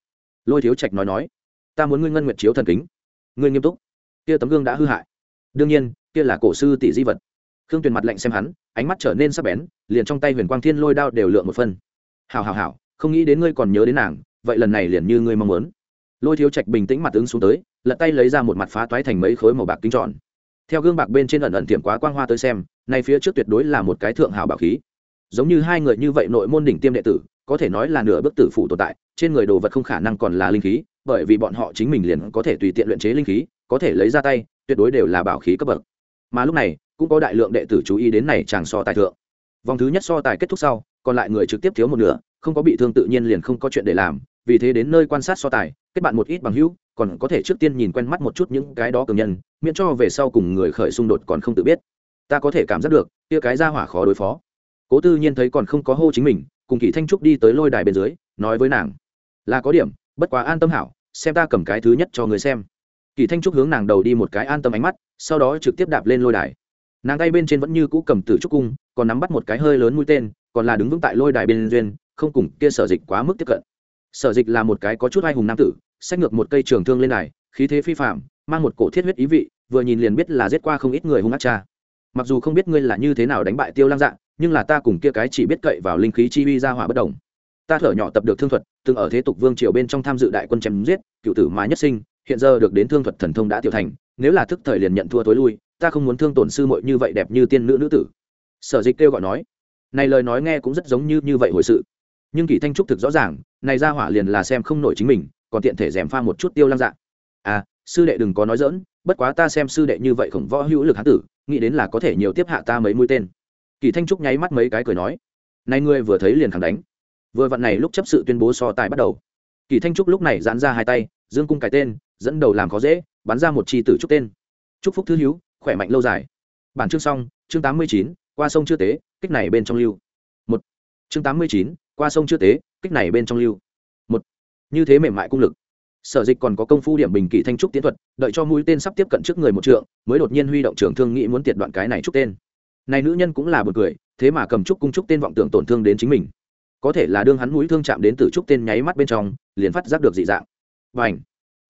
Lôi thiếu trạch nói nói. Ta muốn ngươi ngân nguyệt chiếu thần kính. Ngươi nghiêm túc. Kia tấm gương đã hư hại. Đương nhiên, kia là cổ sư tỷ di vật. Khương tuyền mặt lạnh xem hắn ánh mắt trở nên sắc bén, liền trong tay huyền quang thiên lôi đao đều lượng một phân hào hào hào không nghĩ đến ngươi còn nhớ đến nàng, vậy lần này liền như ngươi mong muốn. Lôi thiếu trạch bình tĩnh mặt ứng xuống tới, lật tay lấy ra một mặt phá toái thành mấy khối màu bạc kính tròn. Theo gương bạc bên trên ẩn ẩn tiệm quá quang hoa tới xem, nay phía trước tuyệt đối là một cái thượng hảo bảo khí. Giống như hai người như vậy nội môn đỉnh tiêm đệ tử, có thể nói là nửa bức tử phủ tồn tại, trên người đồ vật không khả năng còn là linh khí, bởi vì bọn họ chính mình liền có thể tùy tiện luyện chế linh khí, có thể lấy ra tay, tuyệt đối đều là bảo khí cấp bậc. Mà lúc này cũng có đại lượng đệ tử chú ý đến này chàng so tài thượng. Vòng thứ nhất so tài kết thúc sau, còn lại người trực tiếp thiếu một nửa, không có bị thương tự nhiên liền không có chuyện để làm, vì thế đến nơi quan sát so tài, kết bạn một ít bằng hữu, còn có thể trước tiên nhìn quen mắt một chút những cái đó cường nhân, miễn cho về sau cùng người khởi xung đột còn không tự biết. Ta có thể cảm giác được, kia cái ra hỏa khó đối phó. Cố tư nhiên thấy còn không có hô chính mình, cùng kỳ thanh trúc đi tới lôi đài bên dưới, nói với nàng, là có điểm, bất quá an tâm hảo, xem ta cầm cái thứ nhất cho người xem. Kỳ thanh trúc hướng nàng đầu đi một cái an tâm ánh mắt, sau đó trực tiếp đạp lên lôi đài nàng tay bên trên vẫn như cũ cầm tử trúc cung còn nắm bắt một cái hơi lớn mũi tên còn là đứng vững tại lôi đài bên duyên không cùng kia sở dịch quá mức tiếp cận. Sở dịch là một cái có chút hai hùng nam tử xách ngược một cây trường thương lên này, khí thế phi phạm mang một cổ thiết huyết ý vị vừa nhìn liền biết là giết qua không ít người hung ác cha. Mặc dù không biết ngươi là như thế nào đánh bại tiêu lang dạng nhưng là ta cùng kia cái chỉ biết cậy vào linh khí chi uy ra hỏa bất đồng. Ta thở nhỏ tập được thương thuật từng ở thế tục vương triều bên trong tham dự đại quân chém giết cựu tử mà nhất sinh hiện giờ được đến thương thuật thần thông đã tiểu thành nếu là thức thời liền nhận thua tối lui ta không muốn thương tổn sư muội như vậy đẹp như tiên nữ nữ tử. Sở dịch kêu gọi nói. Này lời nói nghe cũng rất giống như như vậy hồi sự. Nhưng kỳ thanh trúc thực rõ ràng, này ra hỏa liền là xem không nổi chính mình, còn tiện thể dèm pha một chút tiêu lăng dạng à sư đệ đừng có nói dỡn bất quá ta xem sư đệ như vậy khổng võ hữu lực hán tử, nghĩ đến là có thể nhiều tiếp hạ ta mấy mũi tên. Kỳ thanh trúc nháy mắt mấy cái cười nói. Nay ngươi vừa thấy liền khẳng đánh. Vừa vặn này lúc chấp sự tuyên bố so tài bắt đầu. Kỳ thanh trúc lúc này giãn ra hai tay, dương cung cái tên, dẫn đầu làm khó dễ, bắn ra một chi tử trúc tên. Trúc phúc thứ hiếu khỏe mạnh lâu dài. Bản chương xong, chương tám mươi chín, qua sông chưa tế, kích này bên trong lưu. Một. Chương tám mươi chín, qua sông chưa tế, kích này bên trong lưu. Một. Như thế mềm mại cung lực. Sở dịch còn có công phu điểm bình kỳ thanh trúc tiến thuật, đợi cho mũi tên sắp tiếp cận trước người một trượng, mới đột nhiên huy động trưởng thương nghĩ muốn tiệt đoạn cái này trúc tên. Này nữ nhân cũng là một cười, thế mà cầm trúc cung trúc tên vọng tưởng tổn thương đến chính mình. Có thể là đương hắn mũi thương chạm đến từ trúc tên nháy mắt bên trong, liền phát giác được dị dạng. Và ảnh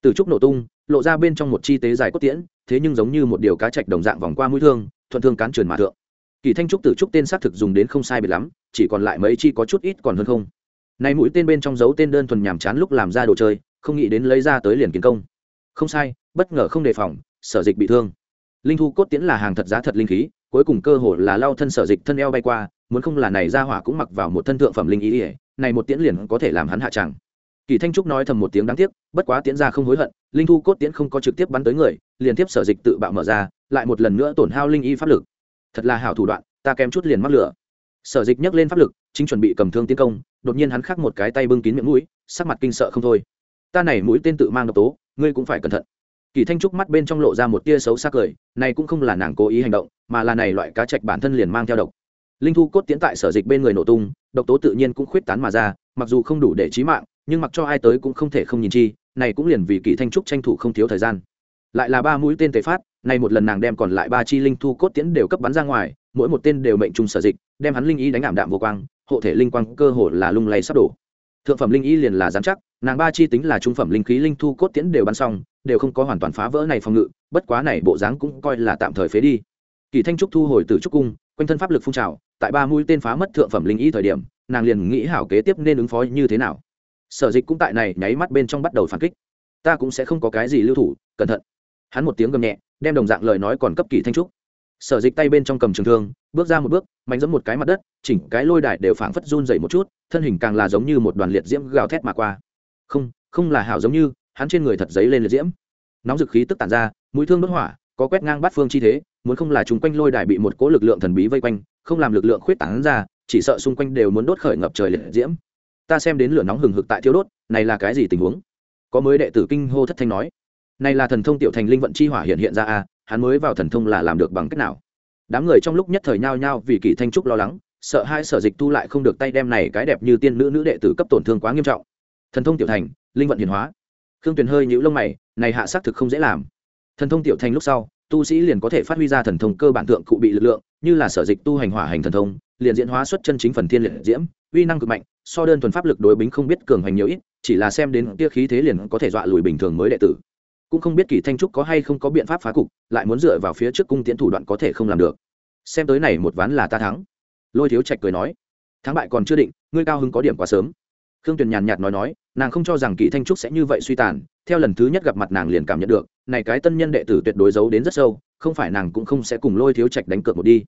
từ trúc nổ tung, lộ ra bên trong một chi tế dài cốt tiễn, thế nhưng giống như một điều cá chạch đồng dạng vòng qua mũi thương, thuận thương cán truyền mà thượng. Kỳ thanh trúc từ trúc tên xác thực dùng đến không sai biệt lắm, chỉ còn lại mấy chi có chút ít còn hơn không. Này mũi tên bên trong dấu tên đơn thuần nhàm chán lúc làm ra đồ chơi, không nghĩ đến lấy ra tới liền kiến công. Không sai, bất ngờ không đề phòng, sở dịch bị thương. Linh thu cốt tiễn là hàng thật giá thật linh khí, cuối cùng cơ hội là lao thân sở dịch thân eo bay qua, muốn không là này ra hỏa cũng mặc vào một thân thượng phẩm linh ý ỉa này một tiễn liền có thể làm hắn hạ chẳng kỳ thanh trúc nói thầm một tiếng đáng tiếc, bất quá tiễn ra không hối hận, linh thu cốt tiễn không có trực tiếp bắn tới người, liền tiếp sở dịch tự bạo mở ra, lại một lần nữa tổn hao linh y pháp lực. Thật là hảo thủ đoạn, ta kém chút liền mắc lửa. Sở dịch nhấc lên pháp lực, chính chuẩn bị cầm thương tiến công, đột nhiên hắn khắc một cái tay bưng kín miệng mũi, sắc mặt kinh sợ không thôi. Ta này mũi tên tự mang độc tố, ngươi cũng phải cẩn thận. Kỳ thanh trúc mắt bên trong lộ ra một tia xấu xa cười, này cũng không là nàng cố ý hành động, mà là này loại cá trạch bản thân liền mang theo độc. Linh thu cốt tiến tại sở dịch bên người nổ tung, độc tố tự nhiên cũng khuyết tán mà ra mặc dù không đủ để trí mạng, nhưng mặc cho ai tới cũng không thể không nhìn chi, này cũng liền vì kỳ thanh trúc tranh thủ không thiếu thời gian. Lại là ba mũi tên tề phát, này một lần nàng đem còn lại ba chi linh thu cốt tiễn đều cấp bắn ra ngoài, mỗi một tên đều mệnh trùng sở dịch, đem hắn linh ý đánh ảm đạm vô quang, hộ thể linh quang cơ hồ là lung lay sắp đổ. Thượng phẩm linh ý liền là giám chắc, nàng ba chi tính là trung phẩm linh khí linh thu cốt tiễn đều bắn xong, đều không có hoàn toàn phá vỡ này phòng ngự, bất quá này bộ dáng cũng coi là tạm thời phế đi. Kỳ thanh trúc thu hồi từ trúc cung, quanh thân pháp lực phun trào, tại ba mũi tên phá mất thượng phẩm linh ý thời điểm nàng liền nghĩ hảo kế tiếp nên ứng phó như thế nào. Sở dịch cũng tại này nháy mắt bên trong bắt đầu phản kích. Ta cũng sẽ không có cái gì lưu thủ, cẩn thận. Hắn một tiếng gầm nhẹ, đem đồng dạng lời nói còn cấp kỳ thanh trúc. Sở dịch tay bên trong cầm trường thương, bước ra một bước, mạnh dẫm một cái mặt đất, chỉnh cái lôi đài đều phảng phất run dậy một chút, thân hình càng là giống như một đoàn liệt diễm gào thét mà qua. Không không là hảo giống như, hắn trên người thật giấy lên liệt diễm. Nóng dực khí tức tản ra, mũi thương đốt hỏa, có quét ngang bát phương chi thế, muốn không là chúng quanh lôi đài bị một cỗ lực lượng thần bí vây quanh, không làm lực lượng khuyết tán ra chỉ sợ xung quanh đều muốn đốt khởi ngập trời liệt diễm. Ta xem đến lửa nóng hừng hực tại thiêu đốt, này là cái gì tình huống? Có mới đệ tử kinh hô thất thanh nói. Này là thần thông tiểu thành linh vận chi hỏa hiện hiện ra a hắn mới vào thần thông là làm được bằng cách nào? Đám người trong lúc nhất thời nhao nhao vì kỳ thanh trúc lo lắng, sợ hai sở dịch tu lại không được tay đem này cái đẹp như tiên nữ nữ đệ tử cấp tổn thương quá nghiêm trọng. Thần thông tiểu thành, linh vận hiền hóa. Khương tuyền hơi nhũ lông mày, này hạ xác thực không dễ làm. Thần thông tiểu thành lúc sau, tu sĩ liền có thể phát huy ra thần thông cơ bản thượng cụ bị lực lượng, như là sở dịch tu hành hỏa hành thần thông liền diễn hóa xuất chân chính phần thiên liệt diễm, uy năng cực mạnh, so đơn thuần pháp lực đối bính không biết cường hành nhiều ít, chỉ là xem đến tia khí thế liền có thể dọa lùi bình thường mới đệ tử. Cũng không biết kỳ thanh trúc có hay không có biện pháp phá cục, lại muốn dựa vào phía trước cung tiễn thủ đoạn có thể không làm được. Xem tới này một ván là ta thắng. Lôi thiếu trạch cười nói, thắng bại còn chưa định, ngươi cao hứng có điểm quá sớm. Khương tuyền nhàn nhạt nói nói, nàng không cho rằng kỳ thanh trúc sẽ như vậy suy tàn, theo lần thứ nhất gặp mặt nàng liền cảm nhận được, này cái tân nhân đệ tử tuyệt đối giấu đến rất sâu, không phải nàng cũng không sẽ cùng lôi thiếu trạch đánh cược một đi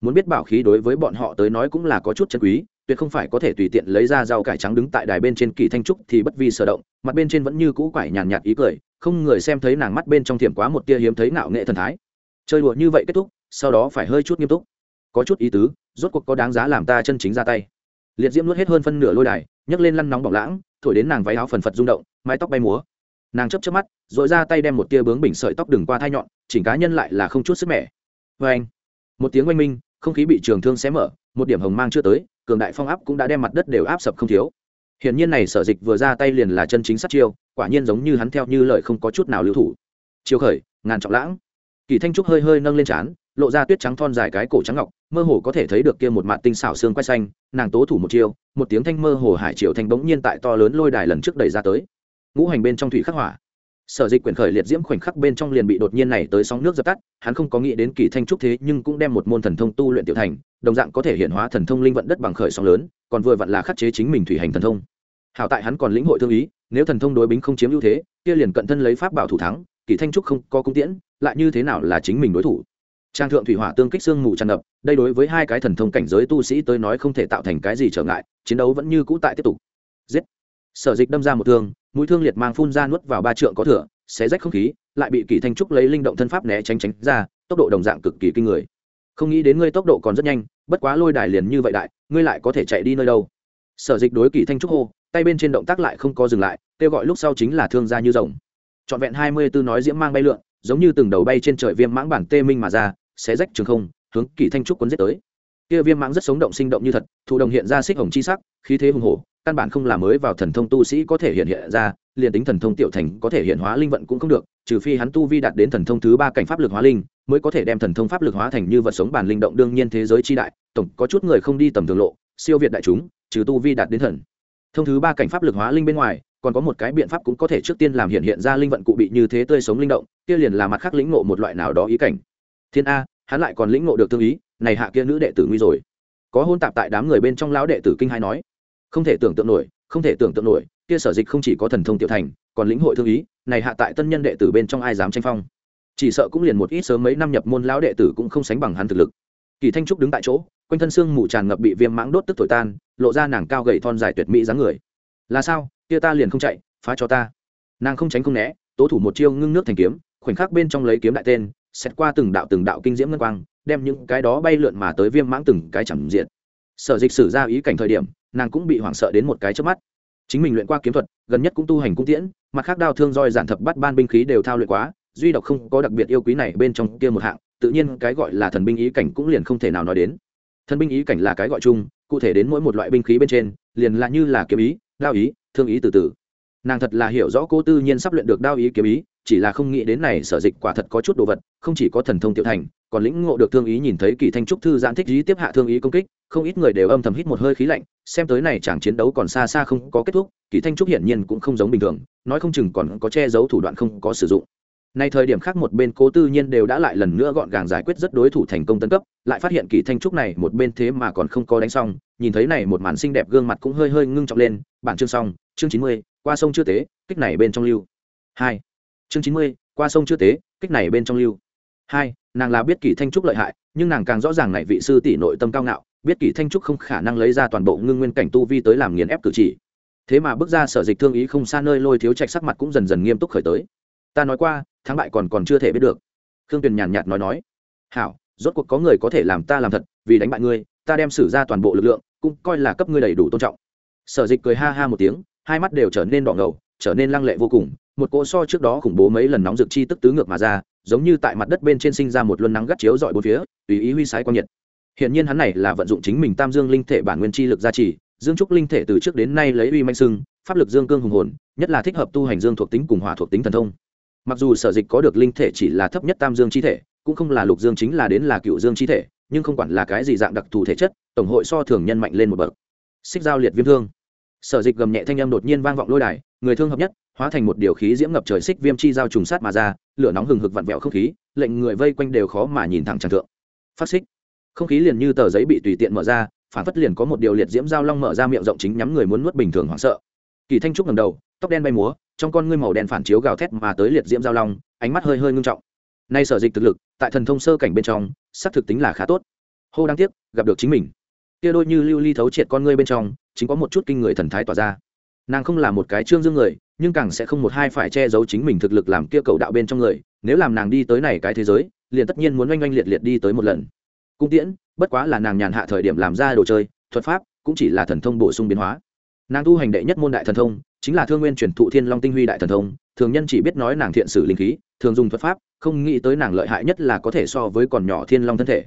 muốn biết bảo khí đối với bọn họ tới nói cũng là có chút chân quý, tuyệt không phải có thể tùy tiện lấy ra rau cải trắng đứng tại đài bên trên kỳ thanh trúc thì bất vi sở động, mặt bên trên vẫn như cũ quải nhàn nhạt ý cười, không người xem thấy nàng mắt bên trong thiểm quá một tia hiếm thấy ngạo nghệ thần thái. Chơi đùa như vậy kết thúc, sau đó phải hơi chút nghiêm túc. Có chút ý tứ, rốt cuộc có đáng giá làm ta chân chính ra tay. Liệt diễm nuốt hết hơn phân nửa lôi đài, nhấc lên lăn nóng bỏng lãng, thổi đến nàng váy áo phần phật rung động, mái tóc bay múa. Nàng chấp chấp mắt dội ra tay đem một tia bướng bình sợi tóc đừng qua thai nhọn, chỉnh cá nhân lại là không chút sức mẻ. Vê anh một tiếng oanh minh không khí bị trường thương xé mở, một điểm hồng mang chưa tới, cường đại phong áp cũng đã đem mặt đất đều áp sập không thiếu. Hiển nhiên này sở dịch vừa ra tay liền là chân chính sát chiêu, quả nhiên giống như hắn theo như lời không có chút nào lưu thủ. Chiêu khởi, ngàn trọng lãng. Kỳ thanh trúc hơi hơi nâng lên trán, lộ ra tuyết trắng thon dài cái cổ trắng ngọc, mơ hồ có thể thấy được kia một mặt tinh xảo xương quay xanh, nàng tố thủ một chiêu, một tiếng thanh mơ hồ hải triều thanh bỗng nhiên tại to lớn lôi đài lần trước đẩy ra tới. Ngũ hành bên trong thủy khắc hỏa sở dịch quyển khởi liệt diễm khoảnh khắc bên trong liền bị đột nhiên này tới sóng nước dập tắt, hắn không có nghĩ đến kỳ thanh trúc thế nhưng cũng đem một môn thần thông tu luyện tiểu thành, đồng dạng có thể hiện hóa thần thông linh vận đất bằng khởi sóng lớn, còn vừa vặn là khắc chế chính mình thủy hành thần thông. Hảo tại hắn còn lĩnh hội thương ý, nếu thần thông đối bính không chiếm ưu thế, kia liền cận thân lấy pháp bảo thủ thắng, kỳ thanh trúc không có cung tiễn, lại như thế nào là chính mình đối thủ? Trang thượng thủy hỏa tương kích xương mù tràn ngập, đây đối với hai cái thần thông cảnh giới tu sĩ tới nói không thể tạo thành cái gì trở ngại, chiến đấu vẫn như cũ tại tiếp tục. Giết! Sở dịch đâm ra một thương, mũi thương liệt mang phun ra nuốt vào ba trượng có thửa, xé rách không khí, lại bị kỳ thanh trúc lấy linh động thân pháp né tránh tránh ra, tốc độ đồng dạng cực kỳ kinh người. Không nghĩ đến ngươi tốc độ còn rất nhanh, bất quá lôi đài liền như vậy đại, ngươi lại có thể chạy đi nơi đâu? Sở dịch đối kỳ thanh trúc hô, tay bên trên động tác lại không có dừng lại, kêu gọi lúc sau chính là thương ra như rồng. Trọn vẹn hai mươi tư nói diễm mang bay lượn, giống như từng đầu bay trên trời viêm mãng bản tê minh mà ra, xé rách trường không, hướng kỳ thanh trúc cuốn giết tới. Kia viêm mãng rất sống động sinh động như thật, thụ đồng hiện ra xích hồng chi sắc, khí thế hùng hổ căn bản không là mới vào thần thông tu sĩ có thể hiện hiện ra, liền tính thần thông tiểu thành có thể hiện hóa linh vận cũng không được, trừ phi hắn tu vi đạt đến thần thông thứ ba cảnh pháp lực hóa linh, mới có thể đem thần thông pháp lực hóa thành như vật sống bản linh động đương nhiên thế giới chi đại, tổng có chút người không đi tầm thường lộ, siêu việt đại chúng, trừ tu vi đạt đến thần. Thông thứ ba cảnh pháp lực hóa linh bên ngoài, còn có một cái biện pháp cũng có thể trước tiên làm hiện hiện ra linh vận cụ bị như thế tươi sống linh động, kia liền là mặt khác lĩnh ngộ một loại nào đó ý cảnh. Thiên a, hắn lại còn lĩnh ngộ được tương ý, này hạ kia nữ đệ tử nguy rồi. Có hôn tạp tại đám người bên trong lão đệ tử kinh hai nói không thể tưởng tượng nổi, không thể tưởng tượng nổi, kia sở dịch không chỉ có thần thông tiểu thành, còn lĩnh hội thương ý, này hạ tại tân nhân đệ tử bên trong ai dám tranh phong? Chỉ sợ cũng liền một ít sớm mấy năm nhập môn lão đệ tử cũng không sánh bằng hắn thực lực. Kỳ thanh trúc đứng tại chỗ, quanh thân xương mù tràn ngập bị viêm mãng đốt tức thổi tan, lộ ra nàng cao gầy thon dài tuyệt mỹ dáng người. Là sao? Kia ta liền không chạy, phá cho ta. Nàng không tránh không né, tố thủ một chiêu ngưng nước thành kiếm, khoảnh khắc bên trong lấy kiếm đại tên xét qua từng đạo từng đạo kinh diễm ngân quang, đem những cái đó bay lượn mà tới viêm mãng từng cái chẳng diện. Sở dịch sử ra ý cảnh thời điểm nàng cũng bị hoảng sợ đến một cái trước mắt. Chính mình luyện qua kiếm thuật, gần nhất cũng tu hành cung tiễn, mặt khác đao thương roi giản thập bắt ban binh khí đều thao luyện quá, duy độc không có đặc biệt yêu quý này bên trong kia một hạng, tự nhiên cái gọi là thần binh ý cảnh cũng liền không thể nào nói đến. Thần binh ý cảnh là cái gọi chung, cụ thể đến mỗi một loại binh khí bên trên, liền là như là kiếm ý, đao ý, thương ý từ từ. Nàng thật là hiểu rõ cô tư nhiên sắp luyện được đao ý kiếm ý chỉ là không nghĩ đến này sở dịch quả thật có chút đồ vật, không chỉ có thần thông tiểu thành, còn lĩnh ngộ được thương ý nhìn thấy kỳ thanh trúc thư giãn thích ý tiếp hạ thương ý công kích, không ít người đều âm thầm hít một hơi khí lạnh, xem tới này chẳng chiến đấu còn xa xa không có kết thúc, kỳ thanh trúc hiển nhiên cũng không giống bình thường, nói không chừng còn có che giấu thủ đoạn không có sử dụng. Nay thời điểm khác một bên cố tư nhiên đều đã lại lần nữa gọn gàng giải quyết rất đối thủ thành công tấn cấp, lại phát hiện kỳ thanh trúc này một bên thế mà còn không có đánh xong, nhìn thấy này một màn xinh đẹp gương mặt cũng hơi hơi ngưng trọng lên, bản chương xong, chương chín mươi, qua sông chưa tế, kích này bên trong lưu. Hai chương chín mươi, qua sông chưa tế, kích này bên trong lưu. Hai, nàng là biết kỳ thanh trúc lợi hại, nhưng nàng càng rõ ràng này vị sư tỷ nội tâm cao ngạo, biết kỳ thanh trúc không khả năng lấy ra toàn bộ ngưng nguyên cảnh tu vi tới làm nghiền ép cử chỉ. Thế mà bước ra sở dịch thương ý không xa nơi lôi thiếu trạch sắc mặt cũng dần dần nghiêm túc khởi tới. Ta nói qua, thắng bại còn còn chưa thể biết được. Khương tuyền nhàn nhạt nói nói. Hảo, rốt cuộc có người có thể làm ta làm thật, vì đánh bại ngươi, ta đem xử ra toàn bộ lực lượng, cũng coi là cấp ngươi đầy đủ tôn trọng. Sở dịch cười ha ha một tiếng, hai mắt đều trở nên đỏ ngầu, trở nên lăng lệ vô cùng một cỗ so trước đó khủng bố mấy lần nóng rực chi tức tứ ngược mà ra, giống như tại mặt đất bên trên sinh ra một luân nắng gắt chiếu dọi bốn phía, tùy ý huy sái quang nhiệt. Hiện nhiên hắn này là vận dụng chính mình tam dương linh thể bản nguyên chi lực gia trì, dương trúc linh thể từ trước đến nay lấy uy manh sưng pháp lực dương cương hùng hồn, nhất là thích hợp tu hành dương thuộc tính cùng hỏa thuộc tính thần thông. Mặc dù sở dịch có được linh thể chỉ là thấp nhất tam dương chi thể, cũng không là lục dương chính là đến là cựu dương chi thể, nhưng không quản là cái gì dạng đặc thù thể chất, tổng hội so thường nhân mạnh lên một bậc. Xích giao liệt viêm thương. Sở dịch gầm nhẹ thanh âm đột nhiên vang vọng lôi đài người thương hợp nhất, hóa thành một điều khí diễm ngập trời xích viêm chi giao trùng sát mà ra, lửa nóng hừng hực vặn vẹo không khí, lệnh người vây quanh đều khó mà nhìn thẳng tràng thượng. Phát xích. Không khí liền như tờ giấy bị tùy tiện mở ra, phản phất liền có một điều liệt diễm giao long mở ra miệng rộng chính nhắm người muốn nuốt bình thường hoảng sợ. Kỳ thanh trúc ngầm đầu, tóc đen bay múa, trong con ngươi màu đen phản chiếu gào thét mà tới liệt diễm giao long, ánh mắt hơi hơi ngưng trọng. Nay sở dịch thực lực, tại thần thông sơ cảnh bên trong, xác thực tính là khá tốt. Hô đáng tiếc, gặp được chính mình. Kia đôi như lưu ly thấu triệt con ngươi bên trong, chính có một chút kinh người thần thái tỏa ra nàng không là một cái trương dương người, nhưng càng sẽ không một hai phải che giấu chính mình thực lực làm kia cầu đạo bên trong người, nếu làm nàng đi tới này cái thế giới, liền tất nhiên muốn oanh oanh liệt liệt đi tới một lần. Cung tiễn, bất quá là nàng nhàn hạ thời điểm làm ra đồ chơi, thuật pháp, cũng chỉ là thần thông bổ sung biến hóa. Nàng tu hành đệ nhất môn đại thần thông, chính là thương nguyên truyền thụ thiên long tinh huy đại thần thông, thường nhân chỉ biết nói nàng thiện sử linh khí, thường dùng thuật pháp, không nghĩ tới nàng lợi hại nhất là có thể so với còn nhỏ thiên long thân thể.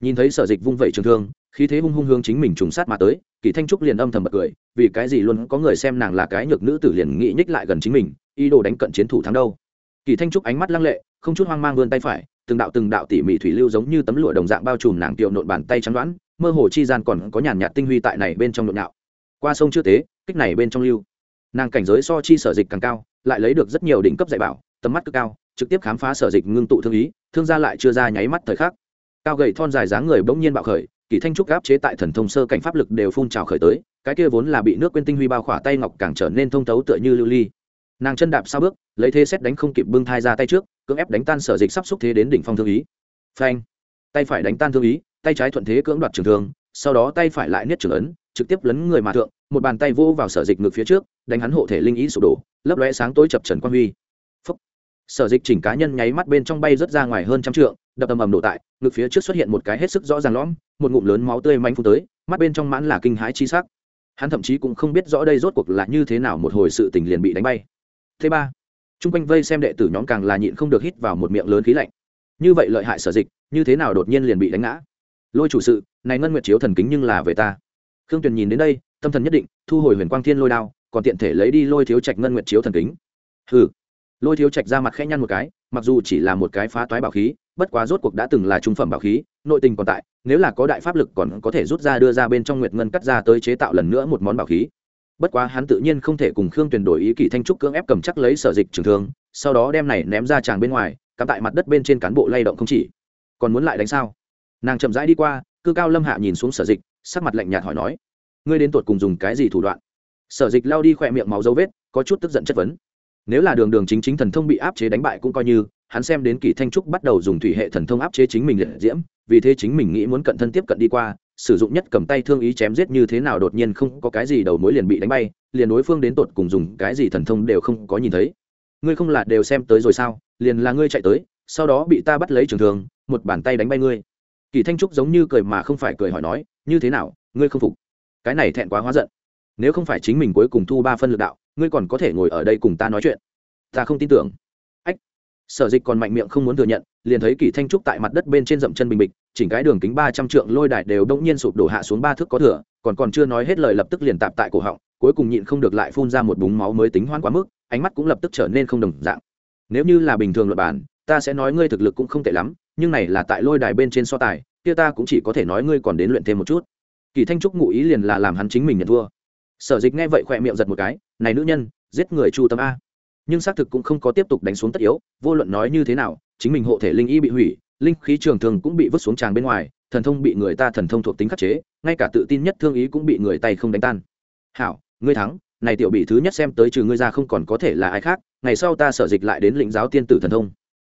Nhìn thấy sở dịch vung vẩy trường thương khí thế hung hung hướng chính mình trùng sát mà tới, kỳ thanh trúc liền âm thầm bật cười, vì cái gì luôn có người xem nàng là cái nhược nữ tử liền nghĩ nhích lại gần chính mình, ý đồ đánh cận chiến thủ thắng đâu. Kỳ thanh trúc ánh mắt lăng lệ, không chút hoang mang vươn tay phải, từng đạo từng đạo tỉ mỉ thủy lưu giống như tấm lụa đồng dạng bao trùm nàng tiệu nộn bàn tay trắng đoán, mơ hồ chi gian còn có nhàn nhạt tinh huy tại này bên trong nộn nạo. qua sông chưa tế, kích này bên trong lưu. Nàng cảnh giới so chi sở dịch càng cao, lại lấy được rất nhiều đỉnh cấp dạy bảo, tầm mắt cực cao, trực tiếp khám phá sở dịch ngưng tụ thương ý, thương gia lại chưa ra nháy mắt thời khắc. Cao gầy thon dài dáng người bỗng nhiên bạo khởi kỳ thanh trúc áp chế tại thần thông sơ cảnh pháp lực đều phun trào khởi tới, cái kia vốn là bị nước quên tinh huy bao khỏa tay ngọc càng trở nên thông thấu tựa như lưu ly. Nàng chân đạp sau bước, lấy thế xét đánh không kịp bưng thai ra tay trước, cưỡng ép đánh tan sở dịch sắp xúc thế đến đỉnh phong thương ý. Phanh! Tay phải đánh tan thương ý, tay trái thuận thế cưỡng đoạt trường thương, sau đó tay phải lại niết trường ấn, trực tiếp lấn người mà thượng, một bàn tay vô vào sở dịch ngược phía trước, đánh hắn hộ thể linh ý sụp đổ, lấp lóe sáng tối chập trần quan huy. Phúc. sở dịch chỉnh cá nhân nháy mắt bên trong bay rớt ra ngoài hơn trăm trượng, đập ầm ầm đổ tại, ngực phía trước xuất hiện một cái hết sức rõ ràng lõm một ngụm lớn máu tươi manh phun tới, mắt bên trong mãn là kinh hãi chi sắc. Hắn thậm chí cũng không biết rõ đây rốt cuộc là như thế nào một hồi sự tình liền bị đánh bay. Thứ ba, chung quanh vây xem đệ tử nhóm càng là nhịn không được hít vào một miệng lớn khí lạnh. Như vậy lợi hại sở dịch, như thế nào đột nhiên liền bị đánh ngã? Lôi chủ sự, này ngân nguyệt chiếu thần kính nhưng là về ta. Khương tuyền nhìn đến đây, tâm thần nhất định, thu hồi huyền quang thiên lôi đao, còn tiện thể lấy đi lôi thiếu trạch ngân nguyệt chiếu thần kính. Hừ. Lôi thiếu trạch ra mặt khẽ nhăn một cái mặc dù chỉ là một cái phá toái bảo khí, bất quá rốt cuộc đã từng là trung phẩm bảo khí, nội tình còn tại, nếu là có đại pháp lực còn có thể rút ra đưa ra bên trong nguyệt ngân cắt ra tới chế tạo lần nữa một món bảo khí. Bất quá hắn tự nhiên không thể cùng khương tuyền đổi ý kỳ thanh trúc cưỡng ép cầm chắc lấy sở dịch trường thương, sau đó đem này ném ra tràng bên ngoài, cắm tại mặt đất bên trên cán bộ lay động không chỉ. Còn muốn lại đánh sao? Nàng chậm rãi đi qua, cư cao lâm hạ nhìn xuống sở dịch, sắc mặt lạnh nhạt hỏi nói, ngươi đến tuột cùng dùng cái gì thủ đoạn? Sở dịch lao đi khỏe miệng máu dấu vết, có chút tức giận chất vấn nếu là đường đường chính chính thần thông bị áp chế đánh bại cũng coi như, hắn xem đến kỳ thanh trúc bắt đầu dùng thủy hệ thần thông áp chế chính mình liệt diễm, vì thế chính mình nghĩ muốn cận thân tiếp cận đi qua, sử dụng nhất cầm tay thương ý chém giết như thế nào đột nhiên không có cái gì đầu mối liền bị đánh bay, liền đối phương đến tột cùng dùng cái gì thần thông đều không có nhìn thấy. Ngươi không là đều xem tới rồi sao? Liền là ngươi chạy tới, sau đó bị ta bắt lấy trường thường, một bàn tay đánh bay ngươi. Kỳ thanh trúc giống như cười mà không phải cười hỏi nói, như thế nào? Ngươi không phục? Cái này thẹn quá hóa giận. Nếu không phải chính mình cuối cùng thu ba phân lực đạo ngươi còn có thể ngồi ở đây cùng ta nói chuyện. Ta không tin tưởng. Ách. Sở dịch còn mạnh miệng không muốn thừa nhận, liền thấy kỳ thanh trúc tại mặt đất bên trên dậm chân bình bịch, chỉnh cái đường kính ba trăm trượng, lôi đài đều đông nhiên sụp đổ hạ xuống ba thước có thừa, còn còn chưa nói hết lời lập tức liền tạp tại cổ họng, cuối cùng nhịn không được lại phun ra một búng máu mới tính hoan quá mức, ánh mắt cũng lập tức trở nên không đồng dạng. Nếu như là bình thường luật bản, ta sẽ nói ngươi thực lực cũng không tệ lắm, nhưng này là tại lôi đài bên trên so tài, kia ta cũng chỉ có thể nói ngươi còn đến luyện thêm một chút. Kỳ thanh trúc ngụ ý liền là làm hắn chính mình nhận thua. Sở dịch nghe vậy khỏe miệng giật một cái này nữ nhân, giết người chu tâm a. Nhưng xác thực cũng không có tiếp tục đánh xuống tất yếu, vô luận nói như thế nào, chính mình hộ thể linh y bị hủy, linh khí trường thường cũng bị vứt xuống tràng bên ngoài, thần thông bị người ta thần thông thuộc tính khắc chế, ngay cả tự tin nhất thương ý cũng bị người tay không đánh tan. Hảo, ngươi thắng, này tiểu bị thứ nhất xem tới trừ ngươi ra không còn có thể là ai khác, ngày sau ta sở dịch lại đến lĩnh giáo tiên tử thần thông.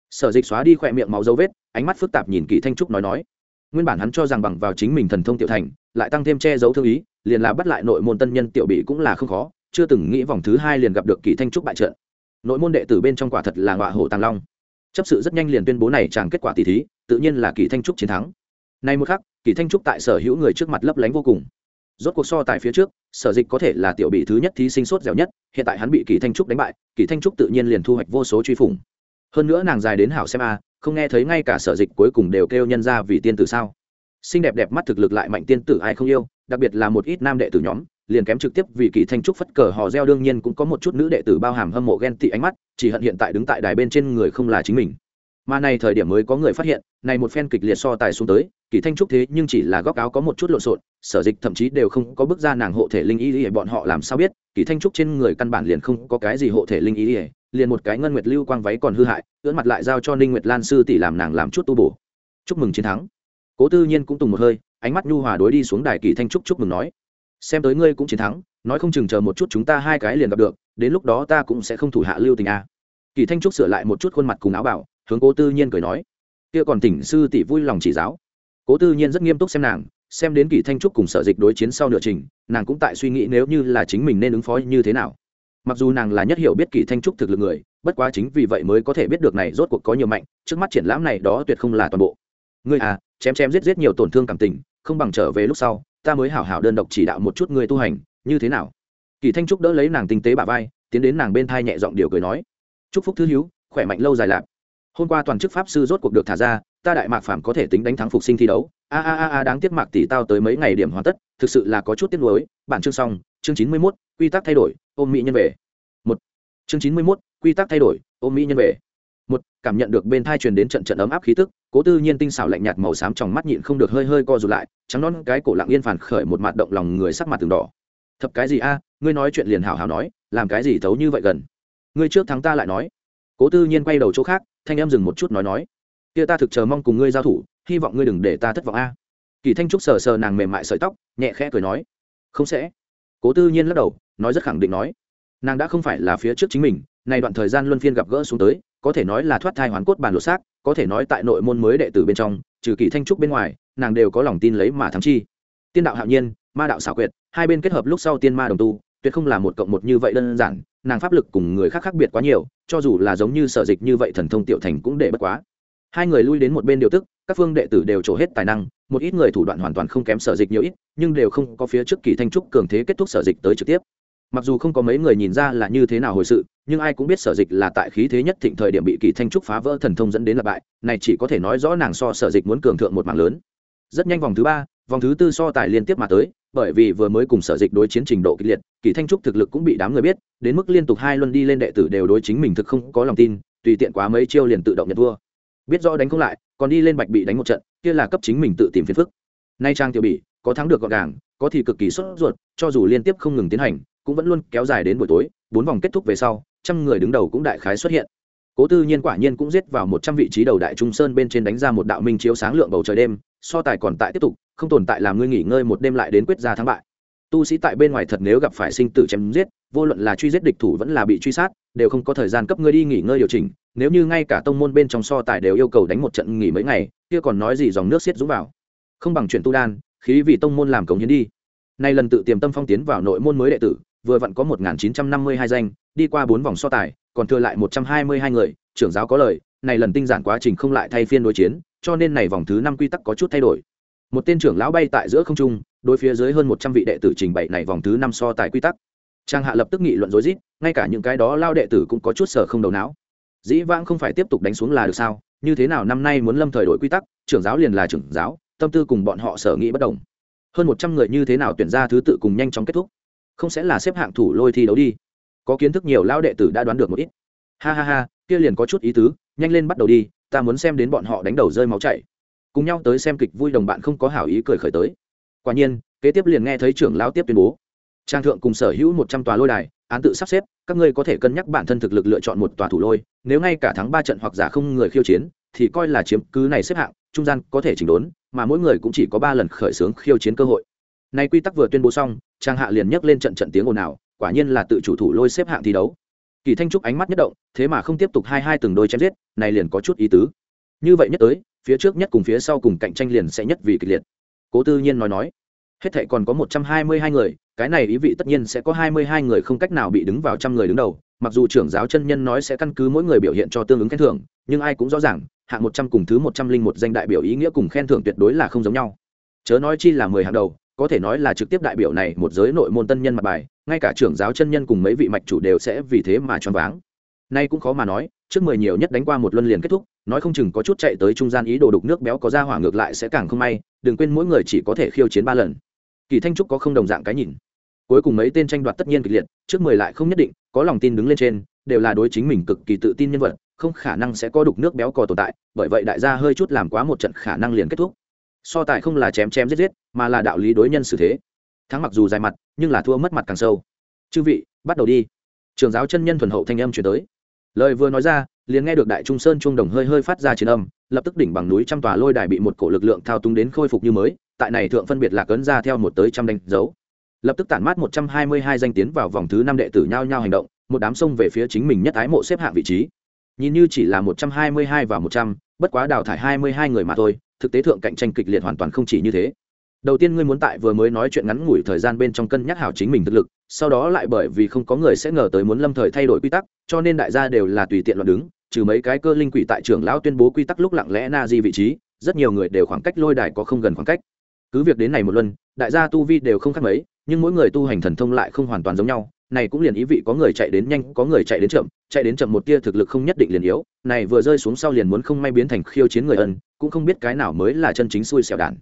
Sở dịch xóa đi khỏe miệng máu dấu vết, ánh mắt phức tạp nhìn kỳ thanh trúc nói nói. Nguyên bản hắn cho rằng bằng vào chính mình thần thông tiểu thành, lại tăng thêm che giấu thương ý, liền là bắt lại nội môn tân nhân tiểu bị cũng là không khó chưa từng nghĩ vòng thứ hai liền gặp được kỳ thanh trúc bại trận. Nội môn đệ tử bên trong quả thật là ngọa hổ tàng long. Chấp sự rất nhanh liền tuyên bố này chẳng kết quả tỷ thí, tự nhiên là kỳ thanh trúc chiến thắng. Nay một khắc, kỳ thanh trúc tại sở hữu người trước mặt lấp lánh vô cùng. Rốt cuộc so tại phía trước, sở dịch có thể là tiểu bị thứ nhất thí sinh sốt dẻo nhất, hiện tại hắn bị kỳ thanh trúc đánh bại, kỳ thanh trúc tự nhiên liền thu hoạch vô số truy phủng. Hơn nữa nàng dài đến hảo xem a, không nghe thấy ngay cả sở dịch cuối cùng đều kêu nhân ra vì tiên tử sao. Xinh đẹp đẹp mắt thực lực lại mạnh tiên tử ai không yêu, đặc biệt là một ít nam đệ tử nhóm liền kém trực tiếp vì kỳ thanh trúc phất cờ hò reo đương nhiên cũng có một chút nữ đệ tử bao hàm hâm mộ ghen tị ánh mắt, chỉ hận hiện tại đứng tại đài bên trên người không là chính mình. Mà này thời điểm mới có người phát hiện, này một phen kịch liệt so tài xuống tới, kỳ thanh trúc thế nhưng chỉ là góc áo có một chút lộn xộn, sở dịch thậm chí đều không có bước ra nàng hộ thể linh y để bọn họ làm sao biết, kỳ thanh trúc trên người căn bản liền không có cái gì hộ thể linh y để liền một cái ngân nguyệt lưu quang váy còn hư hại, ưỡn mặt lại giao cho ninh nguyệt lan sư tỷ làm nàng làm chút tu bổ. Chúc mừng chiến thắng. Cố tư nhiên cũng tùng một hơi, ánh mắt nhu hòa đối đi xuống đài kỳ thanh trúc chúc mừng nói xem tới ngươi cũng chiến thắng, nói không chừng chờ một chút chúng ta hai cái liền gặp được, đến lúc đó ta cũng sẽ không thủ hạ lưu tình a. Kỳ thanh trúc sửa lại một chút khuôn mặt cùng áo bảo, hướng cố tư nhiên cười nói. Kia còn tỉnh sư tỷ vui lòng chỉ giáo. Cố tư nhiên rất nghiêm túc xem nàng, xem đến kỳ thanh trúc cùng sở dịch đối chiến sau nửa trình, nàng cũng tại suy nghĩ nếu như là chính mình nên ứng phó như thế nào. Mặc dù nàng là nhất hiểu biết kỳ thanh trúc thực lực người, bất quá chính vì vậy mới có thể biết được này rốt cuộc có nhiều mạnh, trước mắt triển lãm này đó tuyệt không là toàn bộ. Ngươi à chém chém giết giết nhiều tổn thương cảm tình, không bằng trở về lúc sau ta mới hảo hảo đơn độc chỉ đạo một chút người tu hành như thế nào? Kỳ thanh trúc đỡ lấy nàng tinh tế bà vai tiến đến nàng bên thai nhẹ giọng điều cười nói. Chúc phúc thứ hiếu khỏe mạnh lâu dài lạp hôm qua toàn chức pháp sư rốt cuộc được thả ra ta đại mạc phàm có thể tính đánh thắng phục sinh thi đấu. A a a a đáng tiếc mạc tỷ tao tới mấy ngày điểm hoàn tất thực sự là có chút tiếc nuối. Bản chương xong chương chín mươi 91, quy tắc thay đổi ôm mỹ nhân về. Một. Chương chín mươi 91, quy tắc thay đổi ôm mỹ nhân về một, cảm nhận được bên thai truyền đến trận trận ấm áp khí tức, cố tư nhiên tinh xảo lạnh nhạt màu xám trong mắt nhịn không được hơi hơi co rụt lại, trắng non cái cổ lặng yên phản khởi một mặt động lòng người sắc mặt từng đỏ. Thập cái gì a, ngươi nói chuyện liền hảo hảo nói, làm cái gì thấu như vậy gần? Ngươi trước thắng ta lại nói. Cố tư nhiên quay đầu chỗ khác, thanh em dừng một chút nói nói, kia ta thực chờ mong cùng ngươi giao thủ, hy vọng ngươi đừng để ta thất vọng a. Kỳ thanh trúc sờ sờ nàng mềm mại sợi tóc, nhẹ khẽ cười nói, không sẽ. Cố tư nhiên lắc đầu, nói rất khẳng định nói, nàng đã không phải là phía trước chính mình, nay đoạn thời gian luân phiên gặp gỡ xuống tới có thể nói là thoát thai hoàn cốt bàn lột xác, có thể nói tại nội môn mới đệ tử bên trong, trừ kỳ thanh trúc bên ngoài, nàng đều có lòng tin lấy mà thắng chi. Tiên đạo hạo nhiên, ma đạo xảo quyệt, hai bên kết hợp lúc sau tiên ma đồng tu, tuyệt không là một cộng một như vậy đơn giản, nàng pháp lực cùng người khác khác biệt quá nhiều, cho dù là giống như sở dịch như vậy thần thông tiểu thành cũng để bất quá. Hai người lui đến một bên điều tức, các phương đệ tử đều trổ hết tài năng, một ít người thủ đoạn hoàn toàn không kém sở dịch nhiều ít, nhưng đều không có phía trước kỳ thanh trúc cường thế kết thúc sở dịch tới trực tiếp mặc dù không có mấy người nhìn ra là như thế nào hồi sự, nhưng ai cũng biết sở dịch là tại khí thế nhất thịnh thời điểm bị kỳ thanh trúc phá vỡ thần thông dẫn đến lập bại, này chỉ có thể nói rõ nàng so sở dịch muốn cường thượng một mạng lớn. Rất nhanh vòng thứ ba, vòng thứ tư so tài liên tiếp mà tới, bởi vì vừa mới cùng sở dịch đối chiến trình độ kịch liệt, kỳ thanh trúc thực lực cũng bị đám người biết, đến mức liên tục hai luân đi lên đệ tử đều đối chính mình thực không có lòng tin, tùy tiện quá mấy chiêu liền tự động nhận thua. Biết rõ đánh không lại, còn đi lên bạch bị đánh một trận, kia là cấp chính mình tự tìm phiền phức. Nay trang tiểu bị có thắng được gọn gàng, có thì cực kỳ sốt ruột, cho dù liên tiếp không ngừng tiến hành cũng vẫn luôn kéo dài đến buổi tối, bốn vòng kết thúc về sau, trăm người đứng đầu cũng đại khái xuất hiện. Cố tư nhiên quả nhiên cũng giết vào một trăm vị trí đầu đại trung sơn bên trên đánh ra một đạo minh chiếu sáng lượng bầu trời đêm, so tài còn tại tiếp tục, không tồn tại làm ngươi nghỉ ngơi một đêm lại đến quyết ra thắng bại. Tu sĩ tại bên ngoài thật nếu gặp phải sinh tử chém giết, vô luận là truy giết địch thủ vẫn là bị truy sát, đều không có thời gian cấp ngươi đi nghỉ ngơi điều chỉnh, nếu như ngay cả tông môn bên trong so tài đều yêu cầu đánh một trận nghỉ mấy ngày, kia còn nói gì dòng nước xiết dũng vào. Không bằng chuyện tu đan, khí vì tông môn làm cống hiến đi. Nay lần tự tiềm tâm phong tiến vào nội môn mới đệ tử vừa vặn có một chín trăm năm mươi hai danh, đi qua bốn vòng so tài, còn thừa lại một trăm hai mươi hai người, trưởng giáo có lời, này lần tinh giản quá trình không lại thay phiên đối chiến, cho nên này vòng thứ năm quy tắc có chút thay đổi. Một tên trưởng lão bay tại giữa không trung, đối phía dưới hơn một trăm vị đệ tử trình bày này vòng thứ năm so tài quy tắc. Trang hạ lập tức nghị luận rối rít, ngay cả những cái đó lao đệ tử cũng có chút sở không đầu não. Dĩ vãng không phải tiếp tục đánh xuống là được sao, như thế nào năm nay muốn lâm thời đổi quy tắc, trưởng giáo liền là trưởng giáo, tâm tư cùng bọn họ sở nghĩ bất đồng. Hơn một trăm người như thế nào tuyển ra thứ tự cùng nhanh chóng kết thúc? Không sẽ là xếp hạng thủ lôi thi đấu đi. Có kiến thức nhiều lao đệ tử đã đoán được một ít. Ha ha ha, kia liền có chút ý tứ, nhanh lên bắt đầu đi, ta muốn xem đến bọn họ đánh đầu rơi máu chảy. Cùng nhau tới xem kịch vui đồng bạn không có hảo ý cười khởi tới. Quả nhiên, kế tiếp liền nghe thấy trưởng lão tiếp tuyên bố. Trang thượng cùng sở hữu một trăm tòa lôi đài, án tự sắp xếp, các ngươi có thể cân nhắc bản thân thực lực lựa chọn một tòa thủ lôi, nếu ngay cả thắng ba trận hoặc giả không người khiêu chiến, thì coi là chiếm cứ này xếp hạng, trung gian có thể chỉnh đốn, mà mỗi người cũng chỉ có ba lần khởi xướng khiêu chiến cơ hội nay quy tắc vừa tuyên bố xong, trang hạ liền nhấc lên trận trận tiếng ồn ào, quả nhiên là tự chủ thủ lôi xếp hạng thi đấu. Kỳ thanh trúc ánh mắt nhất động, thế mà không tiếp tục hai hai từng đôi chém giết, này liền có chút ý tứ. Như vậy nhất tới, phía trước nhất cùng phía sau cùng cạnh tranh liền sẽ nhất vì kịch liệt. Cố tư nhiên nói nói, hết thảy còn có một trăm hai mươi hai người, cái này ý vị tất nhiên sẽ có hai mươi hai người không cách nào bị đứng vào trăm người đứng đầu, mặc dù trưởng giáo chân nhân nói sẽ căn cứ mỗi người biểu hiện cho tương ứng khen thưởng, nhưng ai cũng rõ ràng, hạng một trăm cùng thứ một trăm linh một danh đại biểu ý nghĩa cùng khen thưởng tuyệt đối là không giống nhau. Chớ nói chi là mười hạng đầu có thể nói là trực tiếp đại biểu này một giới nội môn tân nhân mặt bài, ngay cả trưởng giáo chân nhân cùng mấy vị mạch chủ đều sẽ vì thế mà choáng váng. Nay cũng khó mà nói, trước mười nhiều nhất đánh qua một luân liền kết thúc, nói không chừng có chút chạy tới trung gian ý đồ đục nước béo có ra hỏa ngược lại sẽ càng không may, đừng quên mỗi người chỉ có thể khiêu chiến ba lần. Kỳ thanh trúc có không đồng dạng cái nhìn. Cuối cùng mấy tên tranh đoạt tất nhiên kịch liệt, trước mười lại không nhất định, có lòng tin đứng lên trên, đều là đối chính mình cực kỳ tự tin nhân vật, không khả năng sẽ có đục nước béo cò tồn tại, bởi vậy đại gia hơi chút làm quá một trận khả năng liền kết thúc so tài không là chém chém giết giết, mà là đạo lý đối nhân xử thế. Thắng mặc dù dài mặt, nhưng là thua mất mặt càng sâu. Chư vị, bắt đầu đi. Trường giáo chân nhân thuần hậu thanh âm chuyển tới. Lời vừa nói ra, liền nghe được đại trung sơn trung đồng hơi hơi phát ra chiến âm, lập tức đỉnh bằng núi trăm tòa lôi đài bị một cổ lực lượng thao túng đến khôi phục như mới, tại này thượng phân biệt lạc ấn ra theo một tới trăm đánh dấu. Lập tức tản mát một trăm hai mươi hai danh tiến vào vòng thứ năm đệ tử nhao nhao hành động, một đám sông về phía chính mình nhất ái mộ xếp hạng vị trí. Nhìn như chỉ là một trăm hai mươi hai và một trăm bất quá đào thải hai mươi hai người mà thôi, thực tế thượng cạnh tranh kịch liệt hoàn toàn không chỉ như thế. Đầu tiên ngươi muốn tại vừa mới nói chuyện ngắn ngủi thời gian bên trong cân nhắc hảo chính mình thực lực, sau đó lại bởi vì không có người sẽ ngờ tới muốn lâm thời thay đổi quy tắc, cho nên đại gia đều là tùy tiện luận đứng, trừ mấy cái cơ linh quỷ tại trưởng lão tuyên bố quy tắc lúc lặng lẽ na di vị trí, rất nhiều người đều khoảng cách lôi đài có không gần khoảng cách. Cứ việc đến này một luân đại gia tu vi đều không khác mấy, nhưng mỗi người tu hành thần thông lại không hoàn toàn giống nhau này cũng liền ý vị có người chạy đến nhanh, có người chạy đến chậm, chạy đến chậm một tia thực lực không nhất định liền yếu, này vừa rơi xuống sau liền muốn không may biến thành khiêu chiến người ân, cũng không biết cái nào mới là chân chính xui xẻo đản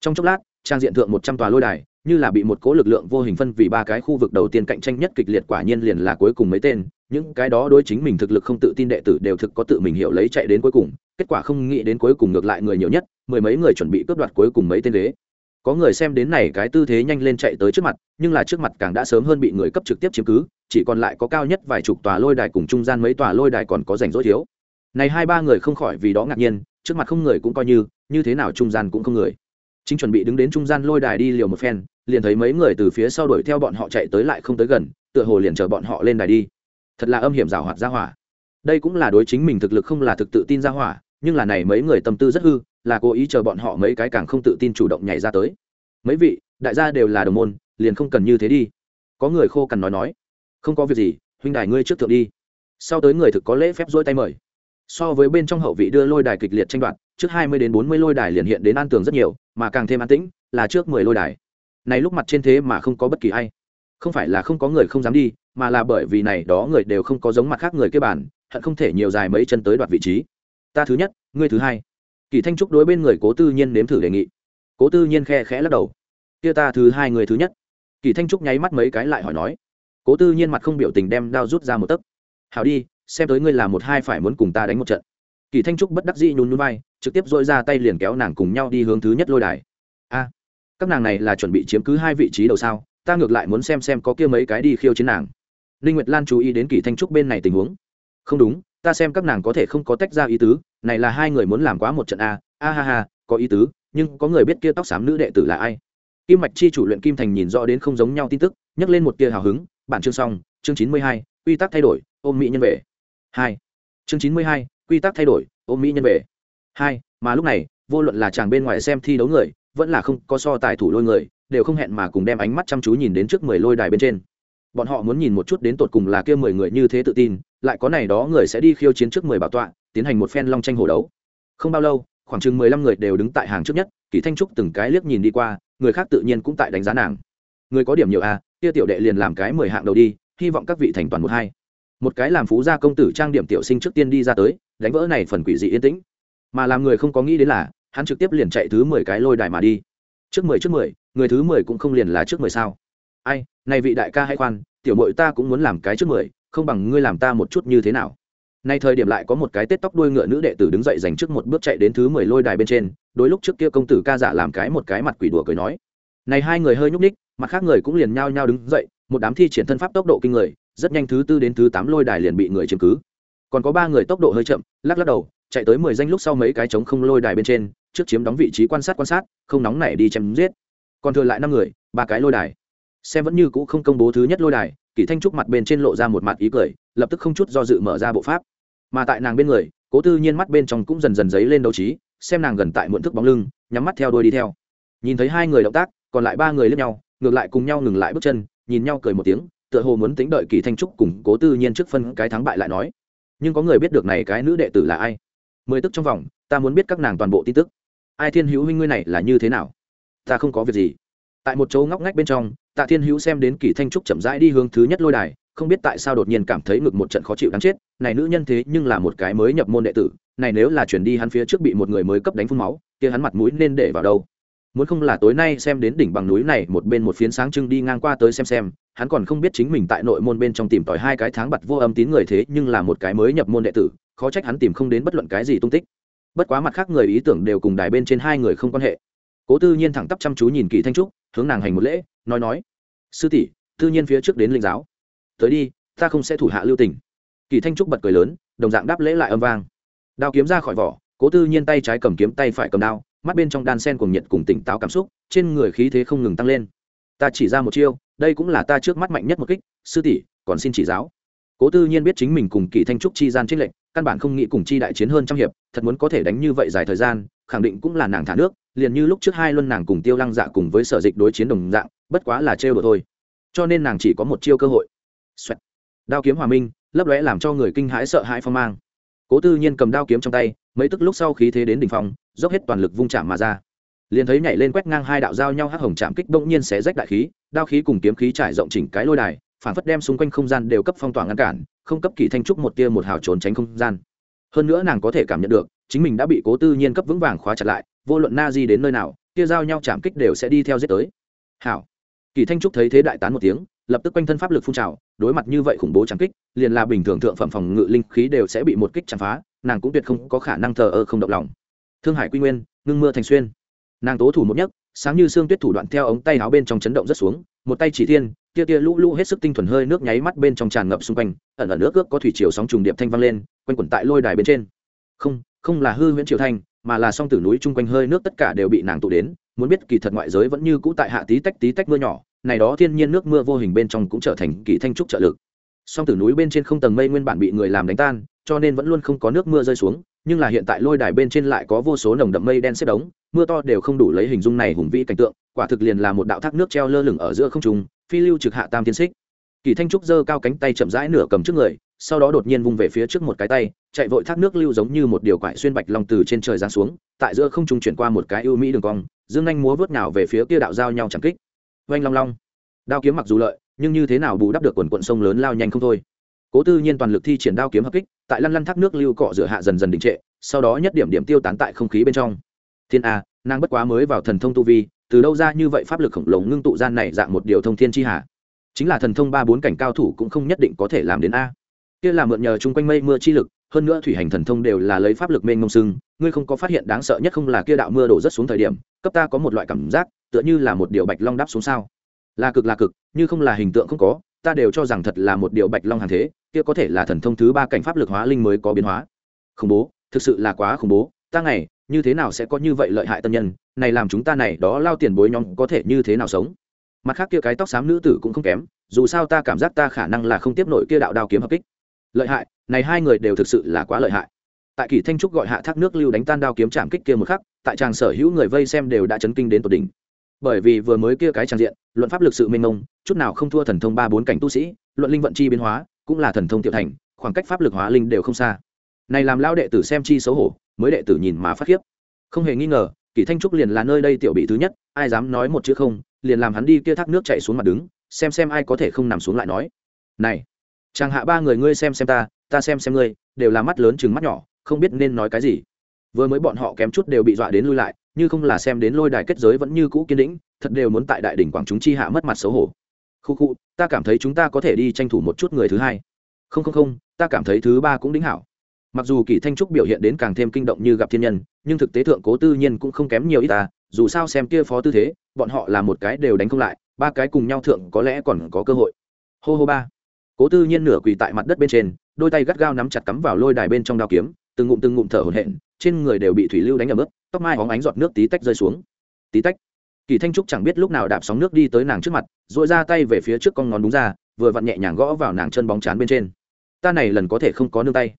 trong chốc lát, trang diện thượng một trăm tòa lôi đài, như là bị một cố lực lượng vô hình phân vì ba cái khu vực đầu tiên cạnh tranh nhất kịch liệt quả nhiên liền là cuối cùng mấy tên, những cái đó đối chính mình thực lực không tự tin đệ tử đều thực có tự mình hiểu lấy chạy đến cuối cùng, kết quả không nghĩ đến cuối cùng ngược lại người nhiều nhất, mười mấy người chuẩn bị cướp đoạt cuối cùng mấy tên đế có người xem đến này cái tư thế nhanh lên chạy tới trước mặt, nhưng là trước mặt càng đã sớm hơn bị người cấp trực tiếp chiếm cứ, chỉ còn lại có cao nhất vài chục tòa lôi đài cùng trung gian mấy tòa lôi đài còn có rảnh rỗi thiếu. Này hai ba người không khỏi vì đó ngạc nhiên, trước mặt không người cũng coi như như thế nào trung gian cũng không người. Chính chuẩn bị đứng đến trung gian lôi đài đi liều một phen, liền thấy mấy người từ phía sau đuổi theo bọn họ chạy tới lại không tới gần, tựa hồ liền chờ bọn họ lên đài đi. Thật là âm hiểm rào hoạt ra hỏa. Đây cũng là đối chính mình thực lực không là thực tự tin ra hỏa nhưng là này mấy người tâm tư rất hư, là cố ý chờ bọn họ mấy cái càng không tự tin chủ động nhảy ra tới. Mấy vị, đại gia đều là đồng môn, liền không cần như thế đi. Có người khô cằn nói nói, không có việc gì, huynh đài ngươi trước thượng đi. Sau tới người thực có lễ phép dỗi tay mời. So với bên trong hậu vị đưa lôi đài kịch liệt tranh đoạt, trước hai mươi đến bốn mươi lôi đài liền hiện đến an tường rất nhiều, mà càng thêm an tĩnh là trước mười lôi đài. Này lúc mặt trên thế mà không có bất kỳ ai. Không phải là không có người không dám đi, mà là bởi vì này đó người đều không có giống mặt khác người kia bản hận không thể nhiều dài mấy chân tới đoạt vị trí ta thứ nhất, ngươi thứ hai. Kỳ thanh trúc đối bên người cố tư nhiên nếm thử đề nghị. Cố tư nhiên khe khẽ lắc đầu. Kia ta thứ hai người thứ nhất. Kỳ thanh trúc nháy mắt mấy cái lại hỏi nói. Cố tư nhiên mặt không biểu tình đem đao rút ra một tấc. Hảo đi, xem tới ngươi là một hai phải muốn cùng ta đánh một trận. Kỳ thanh trúc bất đắc dĩ nhún nhún vai, trực tiếp dội ra tay liền kéo nàng cùng nhau đi hướng thứ nhất lôi đài. A, các nàng này là chuẩn bị chiếm cứ hai vị trí đầu sao? Ta ngược lại muốn xem xem có kia mấy cái đi khiêu chiến nàng. Ninh nguyệt lan chú ý đến kỳ thanh trúc bên này tình huống. Không đúng ta xem các nàng có thể không có tách ra ý tứ, này là hai người muốn làm quá một trận a a ha ha, có ý tứ, nhưng có người biết kia tóc xám nữ đệ tử là ai. Kim mạch chi chủ luyện kim thành nhìn rõ đến không giống nhau tin tức nhắc lên một tia hào hứng, bản chương xong, chương chín mươi hai, quy tắc thay đổi, ôm mỹ nhân về. Hai, chương chín mươi hai, quy tắc thay đổi, ôm mỹ nhân về. Hai, mà lúc này, vô luận là chàng bên ngoài xem thi đấu người, vẫn là không có so tài thủ lôi người, đều không hẹn mà cùng đem ánh mắt chăm chú nhìn đến trước mười lôi đài bên trên. Bọn họ muốn nhìn một chút đến tột cùng là kia mười người như thế tự tin lại có này đó người sẽ đi khiêu chiến trước mười bảo tọa, tiến hành một phen long tranh hổ đấu. Không bao lâu, khoảng chừng mười lăm người đều đứng tại hàng trước nhất kỷ thanh trúc từng cái liếc nhìn đi qua, người khác tự nhiên cũng tại đánh giá nàng. Người có điểm nhiều à kia tiểu đệ liền làm cái mười hạng đầu đi, hy vọng các vị thành toàn một hai. Một cái làm phú gia công tử trang điểm tiểu sinh trước tiên đi ra tới, đánh vỡ này phần quỷ dị yên tĩnh. Mà làm người không có nghĩ đến là, hắn trực tiếp liền chạy thứ mười cái lôi đài mà đi. Trước mười trước mười, người thứ mười cũng không liền là trước mười sao. Ai, này vị đại ca hay khoan, tiểu mội ta cũng muốn làm cái trước mười không bằng ngươi làm ta một chút như thế nào. Nay thời điểm lại có một cái tết tóc đuôi ngựa nữ đệ tử đứng dậy dành trước một bước chạy đến thứ mười lôi đài bên trên đôi lúc trước kia công tử ca giả làm cái một cái mặt quỷ đùa cười nói. Này hai người hơi nhúc ních mặt khác người cũng liền nhao nhao đứng dậy, một đám thi triển thân pháp tốc độ kinh người, rất nhanh thứ tư đến thứ tám lôi đài liền bị người chiếm cứ. Còn có ba người tốc độ hơi chậm, lắc lắc đầu, chạy tới mười danh lúc sau mấy cái trống không lôi đài bên trên, trước chiếm đóng vị trí quan sát quan sát, không nóng nảy đi chém giết. Còn thừa lại năm người, ba cái lôi đài xem vẫn như cũ không công bố thứ nhất lôi đài, kỷ thanh trúc mặt bên trên lộ ra một mặt ý cười, lập tức không chút do dự mở ra bộ pháp. Mà tại nàng bên người, cố tư nhiên mắt bên trong cũng dần dần dấy lên đấu trí, xem nàng gần tại muộn thức bóng lưng, nhắm mắt theo đôi đi theo. Nhìn thấy hai người động tác, còn lại ba người lướt nhau, ngược lại cùng nhau ngừng lại bước chân, nhìn nhau cười một tiếng, tựa hồ muốn tính đợi kỳ thanh trúc cùng cố tư nhiên trước phân cái thắng bại lại nói. Nhưng có người biết được này cái nữ đệ tử là ai? Mười tức trong vòng, ta muốn biết các nàng toàn bộ tin tức. Ai thiên hữu huynh ngươi này là như thế nào? Ta không có việc gì tại một chỗ ngóc ngách bên trong, tạ thiên hữu xem đến kỳ thanh trúc chậm rãi đi hướng thứ nhất lôi đài, không biết tại sao đột nhiên cảm thấy ngực một trận khó chịu đáng chết, này nữ nhân thế nhưng là một cái mới nhập môn đệ tử, này nếu là chuyển đi hắn phía trước bị một người mới cấp đánh phun máu, kia hắn mặt mũi nên để vào đâu? Muốn không là tối nay xem đến đỉnh bằng núi này một bên một phiến sáng trưng đi ngang qua tới xem xem, hắn còn không biết chính mình tại nội môn bên trong tìm tòi hai cái tháng bặt vô âm tín người thế nhưng là một cái mới nhập môn đệ tử, khó trách hắn tìm không đến bất luận cái gì tung tích. Bất quá mặt khác người ý tưởng đều cùng đài bên trên hai người không quan hệ cố tư nhiên thẳng tắp chăm chú nhìn kỳ thanh trúc, hướng nàng hành một lễ, nói nói, sư tỷ, tư nhiên phía trước đến linh giáo. Tới đi, ta không sẽ thủ hạ lưu tình. Kỳ thanh trúc bật cười lớn, đồng dạng đáp lễ lại âm vang. Đao kiếm ra khỏi vỏ, cố tư nhiên tay trái cầm kiếm, tay phải cầm đao, mắt bên trong đan sen cùng nhiệt cùng tỉnh táo cảm xúc, trên người khí thế không ngừng tăng lên. Ta chỉ ra một chiêu, đây cũng là ta trước mắt mạnh nhất một kích, sư tỷ, còn xin chỉ giáo. Cố tư nhiên biết chính mình cùng kỳ thanh trúc chi gian trích lệnh căn bản không nghĩ cùng chi đại chiến hơn trăm hiệp, thật muốn có thể đánh như vậy dài thời gian, khẳng định cũng là nàng thả nước liền như lúc trước hai luân nàng cùng tiêu lăng dạ cùng với sở dịch đối chiến đồng dạng, bất quá là trêu đùa thôi. Cho nên nàng chỉ có một chiêu cơ hội. Xoẹt. đao kiếm hòa minh, lấp lóe làm cho người kinh hãi sợ hãi phong mang. Cố tư nhiên cầm đao kiếm trong tay, mấy tức lúc sau khí thế đến đỉnh phong, dốc hết toàn lực vung chạm mà ra. Liền thấy nhảy lên quét ngang hai đạo dao nhau hắc hồng chạm kích bỗng nhiên xé rách đại khí, đao khí cùng kiếm khí trải rộng chỉnh cái lôi đài, phản phất đem xung quanh không gian đều cấp phong tỏa ngăn cản, không cấp kỳ thanh trúc một tia một hào trốn tránh không gian. Hơn nữa nàng có thể cảm nhận được, chính mình đã bị cố tư nhiên cấp vững vàng khóa chặt lại vô luận na di đến nơi nào, kia giao nhau chạm kích đều sẽ đi theo giết tới. Hảo. Kỳ thanh trúc thấy thế đại tán một tiếng, lập tức quanh thân pháp lực phun trào, đối mặt như vậy khủng bố chạm kích, liền là bình thường thượng phẩm phòng ngự linh khí đều sẽ bị một kích chạm phá, nàng cũng tuyệt không có khả năng thờ ơ không động lòng. Thương hải quy nguyên, ngưng mưa thành xuyên. Nàng tố thủ một nhấc, sáng như xương tuyết thủ đoạn theo ống tay áo bên trong chấn động rất xuống, một tay chỉ thiên, tia tia lũ lũ hết sức tinh thuần hơi nước nháy mắt bên trong tràn ngập xung quanh, ẩn ẩn nước ước có thủy chiều sóng trùng điệp thanh vang lên, quanh quẩn tại lôi đài bên trên. Không không là hư huyễn triều thanh mà là song tử núi chung quanh hơi nước tất cả đều bị nàng tụ đến, muốn biết kỳ thật ngoại giới vẫn như cũ tại hạ tí tách tí tách mưa nhỏ, này đó thiên nhiên nước mưa vô hình bên trong cũng trở thành kỳ thanh trúc trợ lực. Song tử núi bên trên không tầng mây nguyên bản bị người làm đánh tan, cho nên vẫn luôn không có nước mưa rơi xuống, nhưng là hiện tại lôi đài bên trên lại có vô số nồng đậm mây đen xếp đống, mưa to đều không đủ lấy hình dung này hùng vĩ cảnh tượng, quả thực liền là một đạo thác nước treo lơ lửng ở giữa không trung, phi lưu trực hạ tam thiên xích. Kỳ thanh trúc giơ cao cánh tay chậm rãi nửa cầm trước người sau đó đột nhiên vung về phía trước một cái tay, chạy vội thác nước lưu giống như một điều quải xuyên bạch long từ trên trời giáng xuống, tại giữa không trung chuyển qua một cái ưu mỹ đường cong, dương anh múa vớt nào về phía kia đạo giao nhau chẳng kích. Oanh long long. Đao kiếm mặc dù lợi, nhưng như thế nào bù đắp được quần quận sông lớn lao nhanh không thôi. Cố tư nhiên toàn lực thi triển đao kiếm hợp kích, tại lăn lăn thác nước lưu cọ rửa hạ dần dần đình trệ, sau đó nhất điểm điểm tiêu tán tại không khí bên trong. Thiên a, nàng bất quá mới vào thần thông tu vi, từ đâu ra như vậy pháp lực khổng lồ ngưng tụ gian này dạng một điều thông thiên chi hạ chính là thần thông ba bốn cảnh cao thủ cũng không nhất định có thể làm đến a kia là mượn nhờ chung quanh mây mưa chi lực, hơn nữa thủy hành thần thông đều là lấy pháp lực mênh mông sưng, ngươi không có phát hiện đáng sợ nhất không là kia đạo mưa đổ rất xuống thời điểm, cấp ta có một loại cảm giác, tựa như là một điều bạch long đáp xuống sao. Là cực là cực, như không là hình tượng không có, ta đều cho rằng thật là một điều bạch long hàng thế, kia có thể là thần thông thứ ba cảnh pháp lực hóa linh mới có biến hóa. Khủng bố, thực sự là quá khủng bố, ta ngày, như thế nào sẽ có như vậy lợi hại tân nhân, này làm chúng ta này đó lao tiền bối nhóm có thể như thế nào sống? Mặt khác kia cái tóc xám nữ tử cũng không kém, dù sao ta cảm giác ta khả năng là không tiếp nổi kia đạo đao kiếm hợp kích lợi hại, này hai người đều thực sự là quá lợi hại. Tại kỳ thanh trúc gọi hạ thác nước lưu đánh tan đao kiếm chạm kích kia một khắc, tại tràng sở hữu người vây xem đều đã chấn kinh đến tột đỉnh. Bởi vì vừa mới kia cái trang diện, luận pháp lực sự mênh mông, chút nào không thua thần thông ba bốn cảnh tu sĩ, luận linh vận chi biến hóa, cũng là thần thông tiểu thành, khoảng cách pháp lực hóa linh đều không xa. Này làm lao đệ tử xem chi xấu hổ, mới đệ tử nhìn mà phát khiếp. Không hề nghi ngờ kỷ thanh trúc liền là nơi đây tiểu bị thứ nhất, ai dám nói một chữ không, liền làm hắn đi kia thác nước chạy xuống mặt đứng, xem xem ai có thể không nằm xuống lại nói. Này chàng hạ ba người ngươi xem xem ta ta xem xem ngươi, đều là mắt lớn chừng mắt nhỏ, không biết nên nói cái gì. Vừa mới bọn họ kém chút đều bị dọa đến lui lại, như không là xem đến lôi đài kết giới vẫn như cũ kiên đĩnh thật đều muốn tại đại đỉnh quảng chúng chi hạ mất mặt xấu hổ. Khu khu, ta cảm thấy chúng ta có thể đi tranh thủ một chút người thứ hai. Không không không, ta cảm thấy thứ ba cũng đính hảo. Mặc dù kỳ thanh trúc biểu hiện đến càng thêm kinh động như gặp thiên nhân, nhưng thực tế thượng cố tư nhiên cũng không kém nhiều ít ta, dù sao xem kia phó tư thế, bọn họ là một cái đều đánh không lại, ba cái cùng nhau thượng có lẽ còn có cơ hội. Hô hô ba cố tư nhiên nửa quỳ tại mặt đất bên trên đôi tay gắt gao nắm chặt cắm vào lôi đài bên trong đao kiếm từng ngụm từng ngụm thở hổn hển trên người đều bị thủy lưu đánh ẩm ướt, tóc mai hóng ánh giọt nước tí tách rơi xuống. Tí tách. Kỳ thanh trúc chẳng biết lúc nào đạp sóng nước đi tới nàng trước mặt dội ra tay về phía trước con ngón đúng ra vừa vặn nhẹ nhàng gõ vào nàng chân bóng chán bên trên. Ta này lần có thể không có nương tay.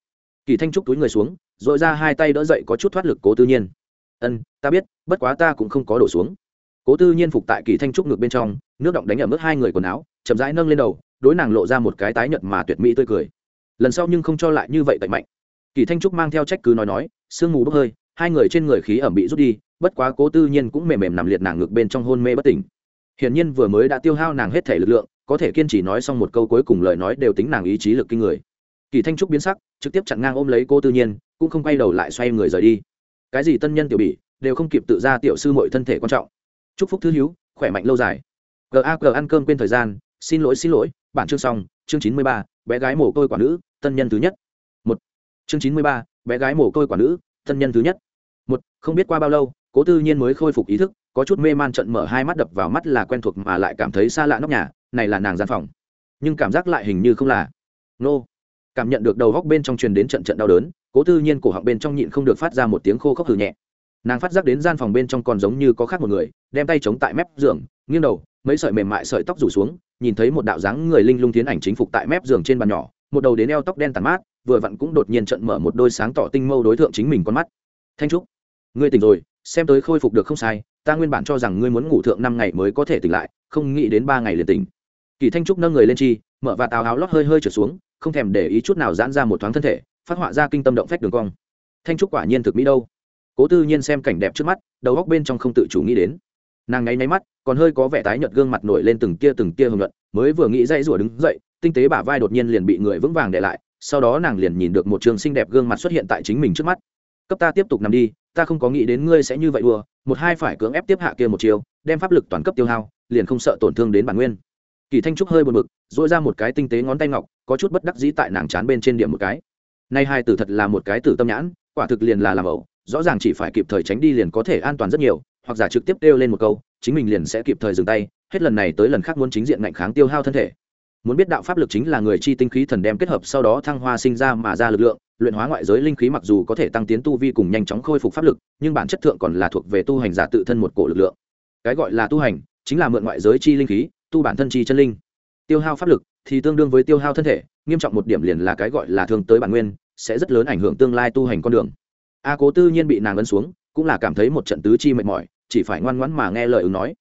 Kỳ thanh trúc túi người xuống dội ra hai tay đỡ dậy có chút thoát lực cố tư nhiên. Ân ta biết bất quá ta cũng không có đổ xuống. Cố tư nhiên phục tại kỳ thanh trúc ngược bên trong nước động đánh ở mức hai người quần áo chậm rãi nâng lên đầu đối nàng lộ ra một cái tái nhợt mà tuyệt mỹ tươi cười. Lần sau nhưng không cho lại như vậy tẩy mạnh. Kỳ thanh trúc mang theo trách cứ nói nói, sương mù bốc hơi, hai người trên người khí ẩm bị rút đi, bất quá cố tư nhiên cũng mềm mềm nằm liệt nàng ngược bên trong hôn mê bất tỉnh. Hiển nhiên vừa mới đã tiêu hao nàng hết thể lực lượng, có thể kiên trì nói xong một câu cuối cùng lời nói đều tính nàng ý chí lực kinh người. Kỳ thanh trúc biến sắc, trực tiếp chặn ngang ôm lấy cô tư nhiên, cũng không quay đầu lại xoay người rời đi. Cái gì tân nhân tiểu bỉ, đều không kịp tự ra tiểu sư mọi thân thể quan trọng. Chúc phúc thư hữu, khỏe mạnh lâu dài. Gag ăn cơm quên thời gian, xin lỗi xin lỗi bản chương xong, chương chín mươi ba, bé gái mồ côi quả nữ, tân nhân thứ nhất. Một. Chương chín mươi ba, bé gái mồ côi quả nữ, tân nhân thứ nhất. Một, không biết qua bao lâu, cố tư nhiên mới khôi phục ý thức, có chút mê man trận mở hai mắt đập vào mắt là quen thuộc mà lại cảm thấy xa lạ nóc nhà, này là nàng gian phòng. Nhưng cảm giác lại hình như không là. Nô. Cảm nhận được đầu góc bên trong truyền đến trận trận đau đớn, cố tư nhiên cổ họng bên trong nhịn không được phát ra một tiếng khô khốc hừ nhẹ. Nàng phát giác đến gian phòng bên trong còn giống như có khác một người, đem tay chống tại mép giường, nghiêng đầu, mấy sợi mềm mại sợi tóc rủ xuống nhìn thấy một đạo dáng người linh lung tiến ảnh chính phục tại mép giường trên bàn nhỏ, một đầu đến eo tóc đen tàn mát, vừa vặn cũng đột nhiên trận mở một đôi sáng tỏ tinh mâu đối tượng chính mình con mắt. Thanh trúc, ngươi tỉnh rồi, xem tới khôi phục được không sai, ta nguyên bản cho rằng ngươi muốn ngủ thượng năm ngày mới có thể tỉnh lại, không nghĩ đến ba ngày liền tỉnh. Kỳ thanh trúc nâng người lên chi, mở và tào áo lót hơi hơi trở xuống, không thèm để ý chút nào giãn ra một thoáng thân thể, phát họa ra kinh tâm động phách đường cong. Thanh trúc quả nhiên thực mỹ đâu. Cố tư nhiên xem cảnh đẹp trước mắt, đầu góc bên trong không tự chủ nghĩ đến nàng ngáy náy mắt còn hơi có vẻ tái nhợt gương mặt nổi lên từng tia từng tia hồng luận, mới vừa nghĩ dãy rủa đứng dậy tinh tế bả vai đột nhiên liền bị người vững vàng để lại sau đó nàng liền nhìn được một trường xinh đẹp gương mặt xuất hiện tại chính mình trước mắt. Cấp ta tiếp tục nằm đi ta không có nghĩ đến ngươi sẽ như vậy đùa một hai phải cưỡng ép tiếp hạ kia một chiều đem pháp lực toàn cấp tiêu hao liền không sợ tổn thương đến bản nguyên. Kỳ thanh trúc hơi buồn bực dội ra một cái tinh tế ngón tay ngọc có chút bất đắc dĩ tại nàng chán bên trên điểm một cái. Nay hai tử thật là một cái tử tâm nhãn quả thực liền là làm ẩu rõ ràng chỉ phải kịp thời tránh đi liền có thể an toàn rất nhiều hoặc giả trực tiếp kêu lên một câu, chính mình liền sẽ kịp thời dừng tay, hết lần này tới lần khác muốn chính diện ngạnh kháng tiêu hao thân thể. Muốn biết đạo pháp lực chính là người chi tinh khí thần đem kết hợp sau đó thăng hoa sinh ra mà ra lực lượng, luyện hóa ngoại giới linh khí mặc dù có thể tăng tiến tu vi cùng nhanh chóng khôi phục pháp lực, nhưng bản chất thượng còn là thuộc về tu hành giả tự thân một cổ lực lượng. Cái gọi là tu hành, chính là mượn ngoại giới chi linh khí, tu bản thân chi chân linh. Tiêu hao pháp lực thì tương đương với tiêu hao thân thể, nghiêm trọng một điểm liền là cái gọi là thương tới bản nguyên, sẽ rất lớn ảnh hưởng tương lai tu hành con đường. A cố tư nhiên bị nàng ấn xuống cũng là cảm thấy một trận tứ chi mệt mỏi, chỉ phải ngoan ngoãn mà nghe lời ứng nói.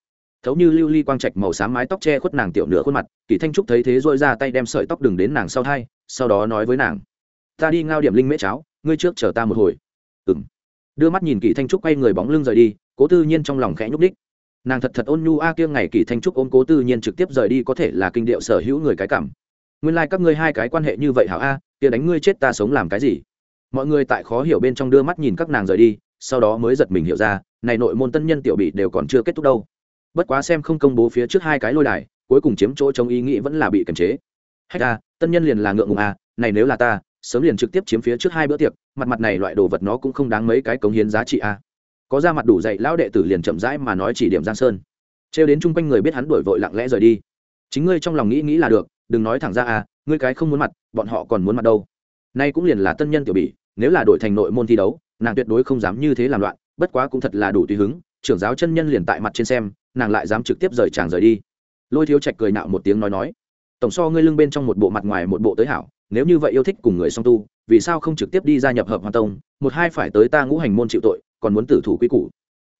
Thấu như lưu ly quang trạch màu xám mái tóc che khuất nàng tiểu nửa khuôn mặt, kỳ thanh trúc thấy thế dội ra tay đem sợi tóc đừng đến nàng sau thai, sau đó nói với nàng, ta đi ngao điểm linh mễ cháo, ngươi trước chờ ta một hồi. Ừ m đưa mắt nhìn kỳ thanh trúc quay người bóng lưng rời đi, cố tư nhiên trong lòng khẽ nhúc ních nàng thật thật ôn nhu a à kia ngày kỳ thanh trúc ôm cố tư nhiên trực tiếp rời đi có thể là kinh điệu sở hữu người cái cảm. Nguyên lai、like、các ngươi hai cái quan hệ như vậy hảo a, kia đánh ngươi chết ta sống làm cái gì? Mọi người tại khó hiểu bên trong đưa mắt nhìn các nàng rời đi sau đó mới giật mình hiểu ra này nội môn tân nhân tiểu bị đều còn chưa kết thúc đâu. Bất quá xem không công bố phía trước hai cái lôi đài cuối cùng chiếm chỗ trong ý nghĩ vẫn là bị kiềm chế. Hay ta tân nhân liền là ngượng ngùng à, này nếu là ta sớm liền trực tiếp chiếm phía trước hai bữa tiệc mặt mặt này loại đồ vật nó cũng không đáng mấy cái cống hiến giá trị à. có ra mặt đủ dậy lão đệ tử liền chậm rãi mà nói chỉ điểm giang sơn. Trêu đến chung quanh người biết hắn đuổi vội lặng lẽ rời đi. Chính ngươi trong lòng nghĩ nghĩ là được đừng nói thẳng ra à ngươi cái không muốn mặt bọn họ còn muốn mặt đâu. Nay cũng liền là tân nhân tiểu bỉ nếu là đổi thành nội môn thi đấu nàng tuyệt đối không dám như thế làm loạn, bất quá cũng thật là đủ tùy hứng, trưởng giáo chân nhân liền tại mặt trên xem, nàng lại dám trực tiếp rời chàng rời đi. Lôi thiếu trạch cười nạo một tiếng nói nói, tổng so ngươi lưng bên trong một bộ mặt ngoài một bộ tới hảo, nếu như vậy yêu thích cùng người song tu, vì sao không trực tiếp đi gia nhập hợp hoa tông, một hai phải tới ta ngũ hành môn chịu tội, còn muốn tử thủ quy củ?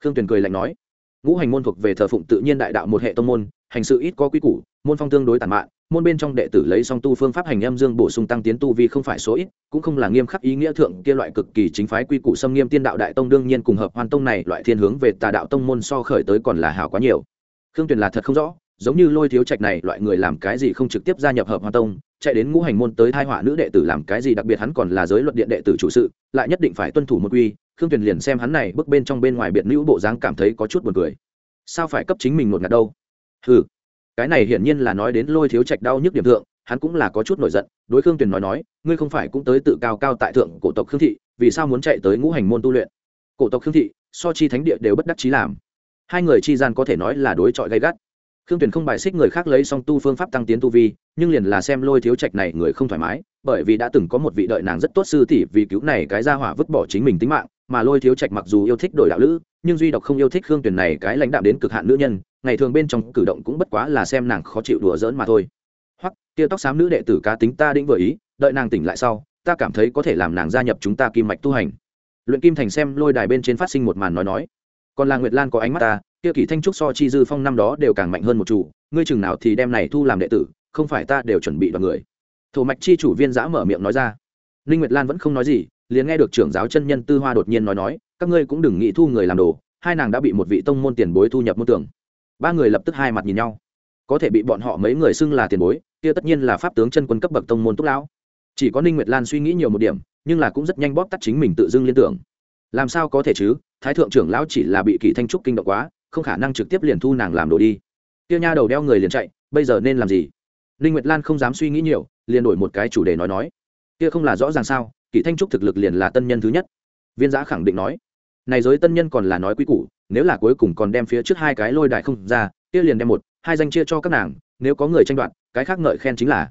Khương tuyền cười lạnh nói, ngũ hành môn thuộc về thờ phụng tự nhiên đại đạo một hệ tông môn hành sự ít có quy củ, môn phong tương đối tàn mạn, môn bên trong đệ tử lấy song tu phương pháp hành âm dương bổ sung tăng tiến tu vi không phải số ít, cũng không là nghiêm khắc ý nghĩa thượng kia loại cực kỳ chính phái quy củ xâm nghiêm tiên đạo đại tông đương nhiên cùng hợp hoàn tông này loại thiên hướng về tà đạo tông môn so khởi tới còn là hảo quá nhiều. Khương tuyền là thật không rõ, giống như lôi thiếu trạch này loại người làm cái gì không trực tiếp gia nhập hợp hoàn tông, chạy đến ngũ hành môn tới thai họa nữ đệ tử làm cái gì đặc biệt hắn còn là giới luật điện đệ tử chủ sự, lại nhất định phải tuân thủ một quy, khương tuyền liền xem hắn này bước bên trong bên ngoài biệt nữ bộ dáng cảm thấy có chút buồn cười. Sao phải cấp chính mình một ngạt đâu? Ừ cái này hiển nhiên là nói đến lôi thiếu trạch đau nhức điểm thượng, hắn cũng là có chút nổi giận, đối khương tuyền nói nói, ngươi không phải cũng tới tự cao cao tại thượng cổ tộc khương thị, vì sao muốn chạy tới ngũ hành môn tu luyện? Cổ tộc khương thị, so chi thánh địa đều bất đắc chí làm. Hai người chi gian có thể nói là đối chọi gay gắt. Khương tuyền không bài xích người khác lấy song tu phương pháp tăng tiến tu vi, nhưng liền là xem lôi thiếu trạch này người không thoải mái, bởi vì đã từng có một vị đợi nàng rất tốt sư tỷ vì cứu này cái ra hỏa vứt bỏ chính mình tính mạng, mà lôi thiếu trạch mặc dù yêu thích đổi đạo lữ, nhưng duy độc không yêu thích khương tuyền này cái lãnh đạm đến cực hạn nữ nhân ngày thường bên trong cử động cũng bất quá là xem nàng khó chịu đùa giỡn mà thôi. Hoặc tia tóc xám nữ đệ tử cá tính ta đĩnh vừa ý, đợi nàng tỉnh lại sau, ta cảm thấy có thể làm nàng gia nhập chúng ta kim mạch tu hành. Luyện kim thành xem lôi đài bên trên phát sinh một màn nói nói. Còn là nguyệt lan có ánh mắt ta, kia kỷ thanh trúc so chi dư phong năm đó đều càng mạnh hơn một chủ, ngươi chừng nào thì đem này thu làm đệ tử, không phải ta đều chuẩn bị đoàn người. Thổ mạch chi chủ viên giã mở miệng nói ra. Ninh nguyệt lan vẫn không nói gì, liền nghe được trưởng giáo chân nhân tư hoa đột nhiên nói nói, các ngươi cũng đừng nghĩ thu người làm đồ, hai nàng đã bị một vị tông môn tiền bối thu nhập môn tưởng ba người lập tức hai mặt nhìn nhau. Có thể bị bọn họ mấy người xưng là tiền bối, kia tất nhiên là pháp tướng chân quân cấp bậc tông môn túc lão. Chỉ có ninh nguyệt lan suy nghĩ nhiều một điểm, nhưng là cũng rất nhanh bóp tắt chính mình tự dưng liên tưởng. Làm sao có thể chứ? Thái thượng trưởng lão chỉ là bị kỳ thanh trúc kinh động quá, không khả năng trực tiếp liền thu nàng làm đồ đi. Kia nha đầu đeo người liền chạy, bây giờ nên làm gì? Ninh nguyệt lan không dám suy nghĩ nhiều, liền đổi một cái chủ đề nói nói. Kia không là rõ ràng sao, kỳ thanh trúc thực lực liền là tân nhân thứ nhất. Viên giã khẳng định nói này giới tân nhân còn là nói quý củ, nếu là cuối cùng còn đem phía trước hai cái lôi đài không ra, kia liền đem một, hai danh chia cho các nàng, nếu có người tranh đoạt, cái khác ngợi khen chính là.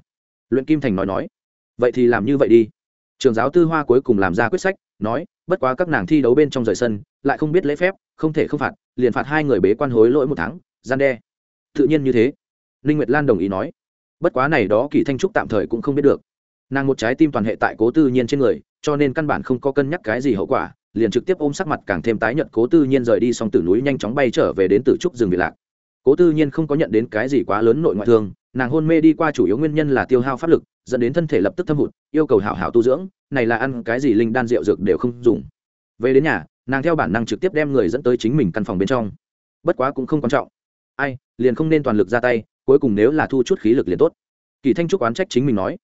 Luyện kim thành nói nói. Vậy thì làm như vậy đi. Trường giáo tư hoa cuối cùng làm ra quyết sách, nói, bất quá các nàng thi đấu bên trong rời sân, lại không biết lễ phép, không thể không phạt, liền phạt hai người bế quan hối lỗi một tháng, gian đe. Tự nhiên như thế. Ninh nguyệt lan đồng ý nói. Bất quá này đó kỳ thanh trúc tạm thời cũng không biết được. Nàng một trái tim toàn hệ tại cố tư nhiên trên người, cho nên căn bản không có cân nhắc cái gì hậu quả liền trực tiếp ôm sắc mặt càng thêm tái nhợt, cố tư nhiên rời đi xong từ núi nhanh chóng bay trở về đến từ trúc rừng bị lạc. Cố tư nhiên không có nhận đến cái gì quá lớn nội ngoại thương, nàng hôn mê đi qua chủ yếu nguyên nhân là tiêu hao pháp lực, dẫn đến thân thể lập tức thâm hụt, yêu cầu hảo hảo tu dưỡng, này là ăn cái gì linh đan rượu dược đều không dùng. Về đến nhà, nàng theo bản năng trực tiếp đem người dẫn tới chính mình căn phòng bên trong. Bất quá cũng không quan trọng. Ai, liền không nên toàn lực ra tay, cuối cùng nếu là thu chút khí lực liền tốt. Kỳ thanh trúc oán trách chính mình nói.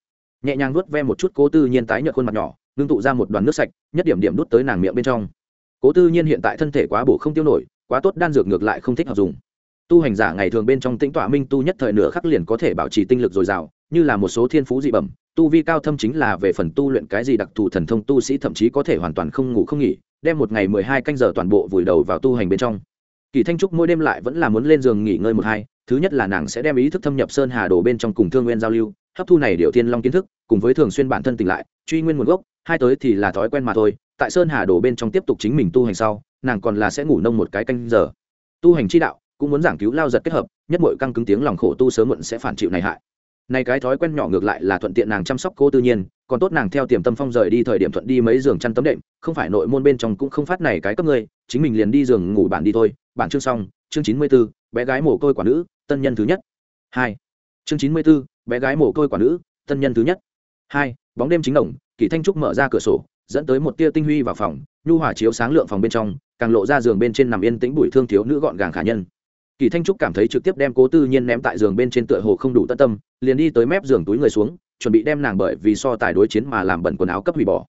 Nhẹ nhàng nuốt ve một chút cố tư nhiên tái nhợt khuôn mặt nhỏ ngưng tụ ra một đoàn nước sạch, nhất điểm điểm đút tới nàng miệng bên trong. Cố tư nhiên hiện tại thân thể quá bổ không tiêu nổi, quá tốt đan dược ngược lại không thích hợp dùng. Tu hành giả ngày thường bên trong tĩnh tọa minh tu nhất thời nửa khắc liền có thể bảo trì tinh lực dồi dào, như là một số thiên phú dị bẩm, tu vi cao thâm chính là về phần tu luyện cái gì đặc thù thần thông tu sĩ thậm chí có thể hoàn toàn không ngủ không nghỉ, đem một ngày mười hai canh giờ toàn bộ vùi đầu vào tu hành bên trong. Kỳ thanh trúc mỗi đêm lại vẫn là muốn lên giường nghỉ ngơi một hai, thứ nhất là nàng sẽ đem ý thức thâm nhập sơn hà đồ bên trong cùng thương nguyên giao lưu, hấp thu này điệu thiên long kiến thức, cùng với thường xuyên bản thân tỉnh lại truy nguyên nguồn gốc hai tới thì là thói quen mà thôi tại sơn hà đồ bên trong tiếp tục chính mình tu hành sau nàng còn là sẽ ngủ nông một cái canh giờ. Tu hành chi đạo cũng muốn giảng cứu lao giật kết hợp nhất mọi căng cứng tiếng lòng khổ tu sớm muộn sẽ phản chịu này hại. Này cái thói quen nhỏ ngược lại là thuận tiện nàng chăm sóc cô tự nhiên còn tốt nàng theo tiềm tâm phong rời đi thời điểm thuận đi mấy giường chăn tấm đệm không phải nội môn bên trong cũng không phát này cái cấp ngươi chính mình liền đi giường ngủ bản đi thôi. Bản chương xong chương chín mươi 94, bé gái mồ côi quả nữ tân nhân thứ nhất. Hai chương chín mươi 94, bé gái mồ côi quả nữ tân nhân thứ nhất. Hai bóng đêm chính đồng kỳ thanh trúc mở ra cửa sổ, dẫn tới một tia tinh huy vào phòng, nhu hỏa chiếu sáng lượng phòng bên trong, càng lộ ra giường bên trên nằm yên tĩnh bụi thương thiếu nữ gọn gàng khả nhân. Kỳ thanh trúc cảm thấy trực tiếp đem cố tư nhiên ném tại giường bên trên tựa hồ không đủ tận tâm, liền đi tới mép giường túi người xuống, chuẩn bị đem nàng bởi vì so tài đối chiến mà làm bẩn quần áo cấp hủy bỏ.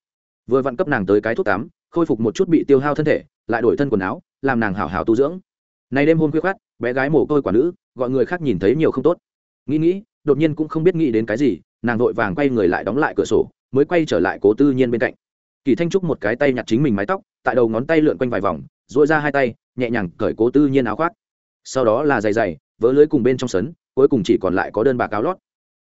Vừa vặn cấp nàng tới cái thuốc tắm khôi phục một chút bị tiêu hao thân thể, lại đổi thân quần áo, làm nàng hảo hảo tu dưỡng. Này đêm hôm khuya khát bé gái mồ côi quả nữ, gọi người khác nhìn thấy nhiều không tốt. Nghĩ nghĩ, đột nhiên cũng không biết nghĩ đến cái gì nàng vội vàng quay người lại đóng lại cửa sổ, mới quay trở lại cố tư nhiên bên cạnh. Kỳ thanh trúc một cái tay nhặt chính mình mái tóc, tại đầu ngón tay lượn quanh vài vòng dội ra hai tay, nhẹ nhàng cởi cố tư nhiên áo khoác. Sau đó là dày dày vỡ lưới cùng bên trong sấn, cuối cùng chỉ còn lại có đơn bạc áo lót.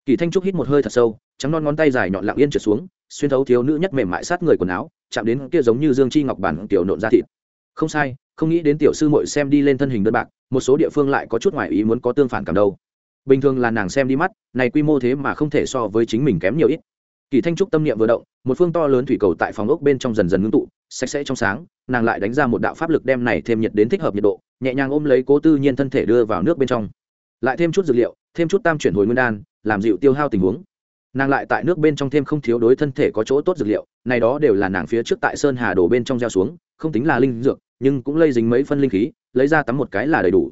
Kỳ thanh trúc hít một hơi thật sâu, trắng non ngón tay dài nhọn lặng yên trượt xuống, xuyên thấu thiếu nữ nhất mềm mại sát người quần áo, chạm đến kia giống như dương chi ngọc bản tiểu nộn ra thịt. Không sai, không nghĩ đến tiểu sư muội xem đi lên thân hình đơn bạc, một số địa phương lại có chút ngoại ý muốn có tương phản cảm đâu bình thường là nàng xem đi mắt, này quy mô thế mà không thể so với chính mình kém nhiều ít. Kỳ thanh trúc tâm niệm vừa động, một phương to lớn thủy cầu tại phòng ốc bên trong dần dần ngưng tụ, sạch sẽ trong sáng, nàng lại đánh ra một đạo pháp lực đem này thêm nhiệt đến thích hợp nhiệt độ, nhẹ nhàng ôm lấy cố tư nhiên thân thể đưa vào nước bên trong. Lại thêm chút dược liệu, thêm chút tam chuyển hồi nguyên đan, làm dịu tiêu hao tình huống. Nàng lại tại nước bên trong thêm không thiếu đối thân thể có chỗ tốt dược liệu, này đó đều là nàng phía trước tại sơn hà đổ bên trong gieo xuống, không tính là linh dược, nhưng cũng lây dính mấy phân linh khí, lấy ra tắm một cái là đầy đủ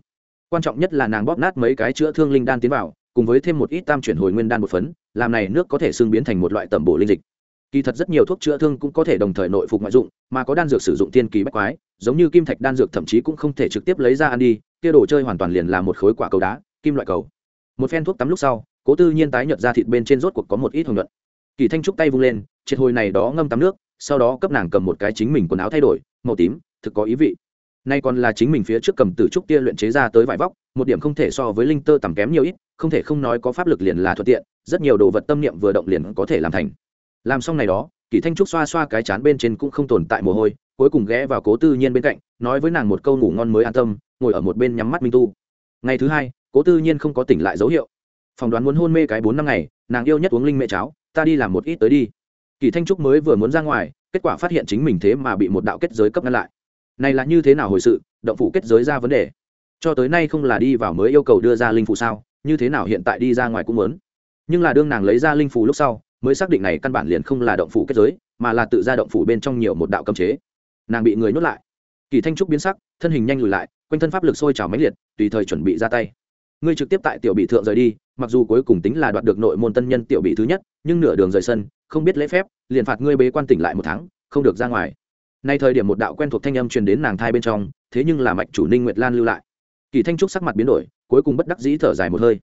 quan trọng nhất là nàng bóp nát mấy cái chữa thương linh đan tiến vào, cùng với thêm một ít tam chuyển hồi nguyên đan một phấn, làm này nước có thể xương biến thành một loại tẩm bổ linh dịch. Kỳ thật rất nhiều thuốc chữa thương cũng có thể đồng thời nội phục ngoại dụng, mà có đan dược sử dụng tiên kỳ bách quái, giống như kim thạch đan dược thậm chí cũng không thể trực tiếp lấy ra ăn đi, kia đồ chơi hoàn toàn liền là một khối quả cầu đá, kim loại cầu. Một phen thuốc tắm lúc sau, cố tư nhiên tái nhợt ra thịt bên trên rốt cuộc có một ít hồng nhuận. Kỳ thanh trúc tay vung lên, triệt hồi này đó ngâm tắm nước, sau đó cấp nàng cầm một cái chính mình quần áo thay đổi, màu tím, thực có ý vị nay còn là chính mình phía trước cầm tử trúc tia luyện chế ra tới vải vóc, một điểm không thể so với linh tơ tầm kém nhiều ít, không thể không nói có pháp lực liền là thuận tiện, rất nhiều đồ vật tâm niệm vừa động liền có thể làm thành. Làm xong này đó, kỳ thanh trúc xoa xoa cái chán bên trên cũng không tồn tại mồ hôi, cuối cùng ghé vào cố tư nhiên bên cạnh, nói với nàng một câu ngủ ngon mới an tâm, ngồi ở một bên nhắm mắt minh tu. Ngày thứ hai, cố tư nhiên không có tỉnh lại dấu hiệu. Phỏng đoán muốn hôn mê cái bốn năm ngày, nàng yêu nhất uống linh mẹ cháo, ta đi làm một ít tới đi. Kỳ thanh trúc mới vừa muốn ra ngoài, kết quả phát hiện chính mình thế mà bị một đạo kết giới cấp ngăn lại này là như thế nào hồi sự, động phủ kết giới ra vấn đề? Cho tới nay không là đi vào mới yêu cầu đưa ra linh phụ sao, như thế nào hiện tại đi ra ngoài cũng muốn. Nhưng là đương nàng lấy ra linh phù lúc sau, mới xác định này căn bản liền không là động phủ kết giới, mà là tự ra động phủ bên trong nhiều một đạo cấm chế. Nàng bị người nhốt lại. Kỳ thanh trúc biến sắc, thân hình nhanh lùi lại, quanh thân pháp lực sôi trào máy liệt, tùy thời chuẩn bị ra tay. Ngươi trực tiếp tại tiểu bị thượng rời đi, mặc dù cuối cùng tính là đoạt được nội môn tân nhân tiểu bị thứ nhất, nhưng nửa đường rời sân, không biết lễ phép, liền phạt ngươi bế quan tỉnh lại một tháng, không được ra ngoài nay thời điểm một đạo quen thuộc thanh âm truyền đến nàng thai bên trong, thế nhưng là mạch chủ ninh nguyệt lan lưu lại. Kỳ thanh trúc sắc mặt biến đổi, cuối cùng bất đắc dĩ thở dài một hơi.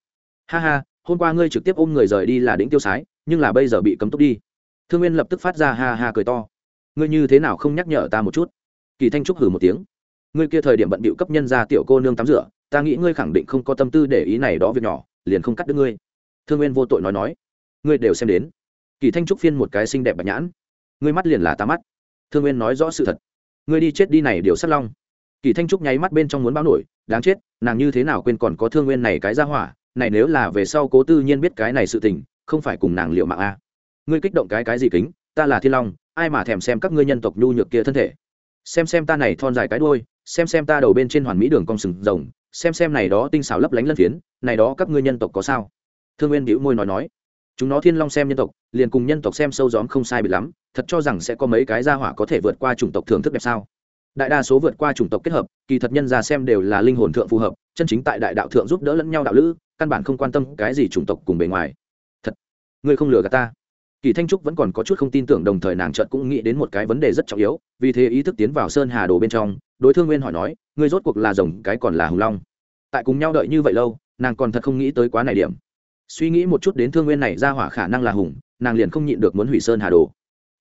Ha ha, hôm qua ngươi trực tiếp ôm người rời đi là đỉnh tiêu sái, nhưng là bây giờ bị cấm túc đi. Thương nguyên lập tức phát ra ha ha cười to. Ngươi như thế nào không nhắc nhở ta một chút? Kỳ thanh trúc hử một tiếng. Ngươi kia thời điểm bận bịu cấp nhân ra tiểu cô nương tắm rửa, ta nghĩ ngươi khẳng định không có tâm tư để ý này đó việc nhỏ, liền không cắt đứt ngươi. Thương nguyên vô tội nói nói. Ngươi đều xem đến. Kỳ thanh trúc phiên một cái xinh đẹp bạch nhãn. Ngươi mắt liền là ta mắt thương nguyên nói rõ sự thật. Ngươi đi chết đi này điều sắt long. Kỳ thanh trúc nháy mắt bên trong muốn báo nổi, đáng chết, nàng như thế nào quên còn có thương nguyên này cái ra hỏa, này nếu là về sau cố tư nhiên biết cái này sự tình, không phải cùng nàng liệu mạng a à. ngươi kích động cái cái gì kính, ta là thiên long, ai mà thèm xem các ngươi nhân tộc nhu nhược kia thân thể. Xem xem ta này thon dài cái đuôi, xem xem ta đầu bên trên hoàn mỹ đường cong sừng rồng, xem xem này đó tinh xảo lấp lánh lân phiến, này đó các ngươi nhân tộc có sao? Thương nguyên bĩu môi nói nói. Chúng nó thiên long xem nhân tộc, liền cùng nhân tộc xem sâu gióm không sai bị lắm thật cho rằng sẽ có mấy cái gia hỏa có thể vượt qua chủng tộc thưởng thức đẹp sao? Đại đa số vượt qua chủng tộc kết hợp, kỳ thật nhân ra xem đều là linh hồn thượng phù hợp, chân chính tại đại đạo thượng giúp đỡ lẫn nhau đạo lữ, căn bản không quan tâm cái gì chủng tộc cùng bề ngoài. Thật, ngươi không lừa gạt ta. Kỳ thanh trúc vẫn còn có chút không tin tưởng đồng thời nàng chợt cũng nghĩ đến một cái vấn đề rất trọng yếu, vì thế ý thức tiến vào sơn hà đồ bên trong, đối thương nguyên hỏi nói, ngươi rốt cuộc là rồng, cái còn là hùng long? Tại cùng nhau đợi như vậy lâu, nàng còn thật không nghĩ tới quá này điểm. Suy nghĩ một chút đến thương nguyên này ra hỏa khả năng là hùng, nàng liền không nhịn được muốn hủy sơn hà đồ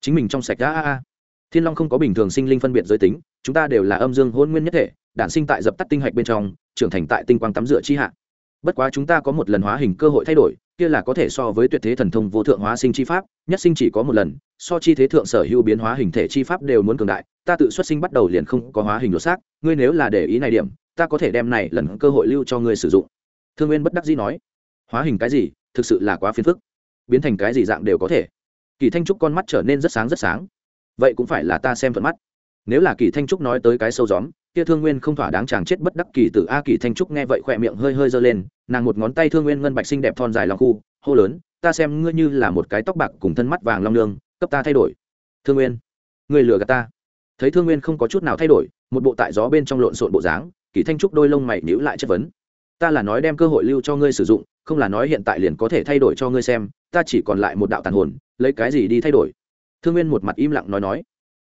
chính mình trong sạch a a a. Thiên long không có bình thường sinh linh phân biệt giới tính, chúng ta đều là âm dương hôn nguyên nhất thể, đản sinh tại dập tắt tinh hạch bên trong, trưởng thành tại tinh quang tắm rửa chi hạ. Bất quá chúng ta có một lần hóa hình cơ hội thay đổi, kia là có thể so với tuyệt thế thần thông vô thượng hóa sinh chi pháp, nhất sinh chỉ có một lần, so chi thế thượng sở hữu biến hóa hình thể chi pháp đều muốn cường đại, ta tự xuất sinh bắt đầu liền không có hóa hình lột xác, ngươi nếu là để ý này điểm, ta có thể đem này lần cơ hội lưu cho ngươi sử dụng. Thương nguyên bất đắc dĩ nói. Hóa hình cái gì? Thực sự là quá phiền phức. Biến thành cái gì dạng đều có thể kỳ thanh trúc con mắt trở nên rất sáng rất sáng. Vậy cũng phải là ta xem thuận mắt. Nếu là kỳ thanh trúc nói tới cái sâu gióm, kia thương nguyên không thỏa đáng chàng chết bất đắc kỳ tử. a kỳ thanh trúc nghe vậy khỏe miệng hơi hơi giơ lên, nàng một ngón tay thương nguyên ngân bạch xinh đẹp thon dài lòng khu, hô lớn, ta xem ngươi như là một cái tóc bạc cùng thân mắt vàng long lương, cấp ta thay đổi. Thương nguyên, ngươi lừa gạt ta. Thấy thương nguyên không có chút nào thay đổi, một bộ tại gió bên trong lộn xộn bộ dáng, kỳ thanh trúc đôi lông mày nhíu lại chất vấn. Ta là nói đem cơ hội lưu cho ngươi sử dụng, không là nói hiện tại liền có thể thay đổi cho ngươi xem ta chỉ còn lại một đạo tàn hồn, lấy cái gì đi thay đổi? Thương nguyên một mặt im lặng nói nói.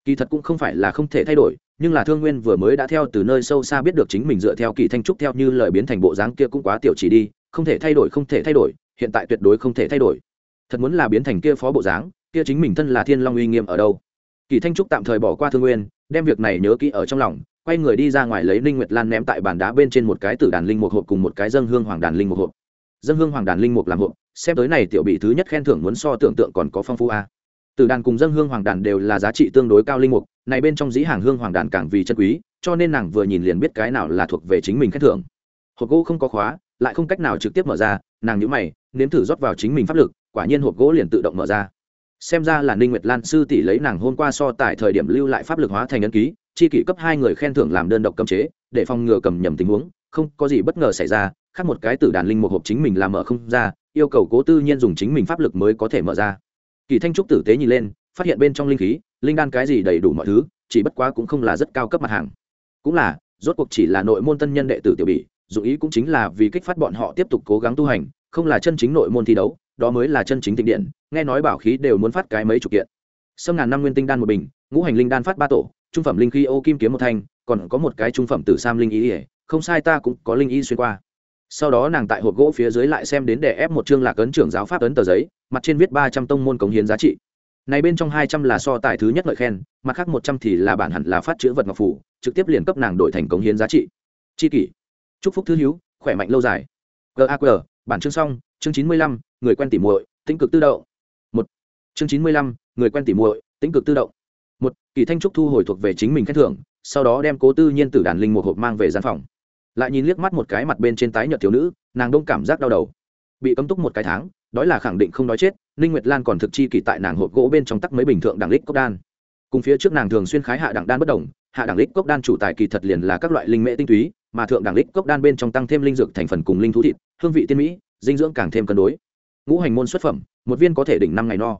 Kỳ thật cũng không phải là không thể thay đổi, nhưng là thương nguyên vừa mới đã theo từ nơi sâu xa biết được chính mình dựa theo kỳ thanh trúc theo như lời biến thành bộ dáng kia cũng quá tiểu chỉ đi, không thể thay đổi, không thể thay đổi, hiện tại tuyệt đối không thể thay đổi. Thật muốn là biến thành kia phó bộ dáng, kia chính mình thân là thiên long uy nghiêm ở đâu? Kỳ thanh trúc tạm thời bỏ qua thương nguyên, đem việc này nhớ kỹ ở trong lòng, quay người đi ra ngoài lấy ninh nguyệt lan ném tại bàn đá bên trên một cái tử đàn linh mục hộp cùng một cái dân hương hoàng đàn linh mục hộp. Dân hương hoàng đàn linh mục làm hộp xem tới này tiểu bị thứ nhất khen thưởng muốn so tưởng tượng còn có phong phú a. Từ đàn cùng dân hương hoàng đàn đều là giá trị tương đối cao linh mục, này bên trong dĩ hàng hương hoàng đàn càng vì chân quý, cho nên nàng vừa nhìn liền biết cái nào là thuộc về chính mình khen thưởng. Hộp gỗ không có khóa, lại không cách nào trực tiếp mở ra, nàng nhữ mày, nếm thử rót vào chính mình pháp lực, quả nhiên hộp gỗ liền tự động mở ra. Xem ra là ninh nguyệt lan sư tỷ lấy nàng hôm qua so tại thời điểm lưu lại pháp lực hóa thành ấn ký, chi kỷ cấp hai người khen thưởng làm đơn độc cấm chế, để phòng ngừa cầm nhầm tình huống, không có gì bất ngờ xảy ra, khác một cái tử đàn linh một hộp chính mình làm mở không ra yêu cầu cố tư nhiên dùng chính mình pháp lực mới có thể mở ra. Kỳ thanh trúc tử tế nhìn lên, phát hiện bên trong linh khí, linh đan cái gì đầy đủ mọi thứ, chỉ bất quá cũng không là rất cao cấp mặt hàng. Cũng là, rốt cuộc chỉ là nội môn tân nhân đệ tử tiểu bỉ, dù ý cũng chính là vì kích phát bọn họ tiếp tục cố gắng tu hành, không là chân chính nội môn thi đấu, đó mới là chân chính tinh điện, nghe nói bảo khí đều muốn phát cái mấy chục kiện. Sâm ngàn năm nguyên tinh đan một bình, ngũ hành linh đan phát ba tổ, trung phẩm linh khí ô kim kiếm một thanh, còn có một cái trung phẩm tử sam linh ý ỉa không sai ta cũng có linh ý xuyên qua sau đó nàng tại hộp gỗ phía dưới lại xem đến để ép một chương lạc ấn trưởng giáo pháp ấn tờ giấy, mặt trên viết ba trăm tông môn cống hiến giá trị. Này bên trong hai trăm là so tài thứ nhất lợi khen, mặt khác một trăm thì là bản hẳn là phát chữ vật ngọc phủ, trực tiếp liền cấp nàng đổi thành cống hiến giá trị. Chi kỷ. Chúc phúc thứ hiếu khỏe mạnh lâu dài. Gaq bản chương xong, chương chín mươi lăm, người quen tỉ muội, tĩnh cực tự động. Một. Chương chín mươi lăm, người quen tỉ muội, tĩnh cực tự động. Một, kỳ thanh trúc thu hồi thuộc về chính mình khen thưởng, sau đó đem cố tư nhiên tử đàn linh một hộp mang về gian phòng lại nhìn liếc mắt một cái mặt bên trên tái nhợt thiếu nữ, nàng đông cảm giác đau đầu. Bị cấm túc một cái tháng, đói là khẳng định không đói chết, ninh nguyệt lan còn thực chi kỳ tại nàng hộp gỗ bên trong tắc mấy bình thượng đẳng lích cốc đan. Cùng phía trước nàng thường xuyên khái hạ đẳng đan bất đồng, hạ đẳng lích cốc đan chủ tài kỳ thật liền là các loại linh mễ tinh túy, mà thượng đẳng lích cốc đan bên trong tăng thêm linh dược thành phần cùng linh thú thịt, hương vị tiên mỹ, dinh dưỡng càng thêm cân đối. Ngũ hành môn xuất phẩm, một viên có thể đỉnh năm ngày no.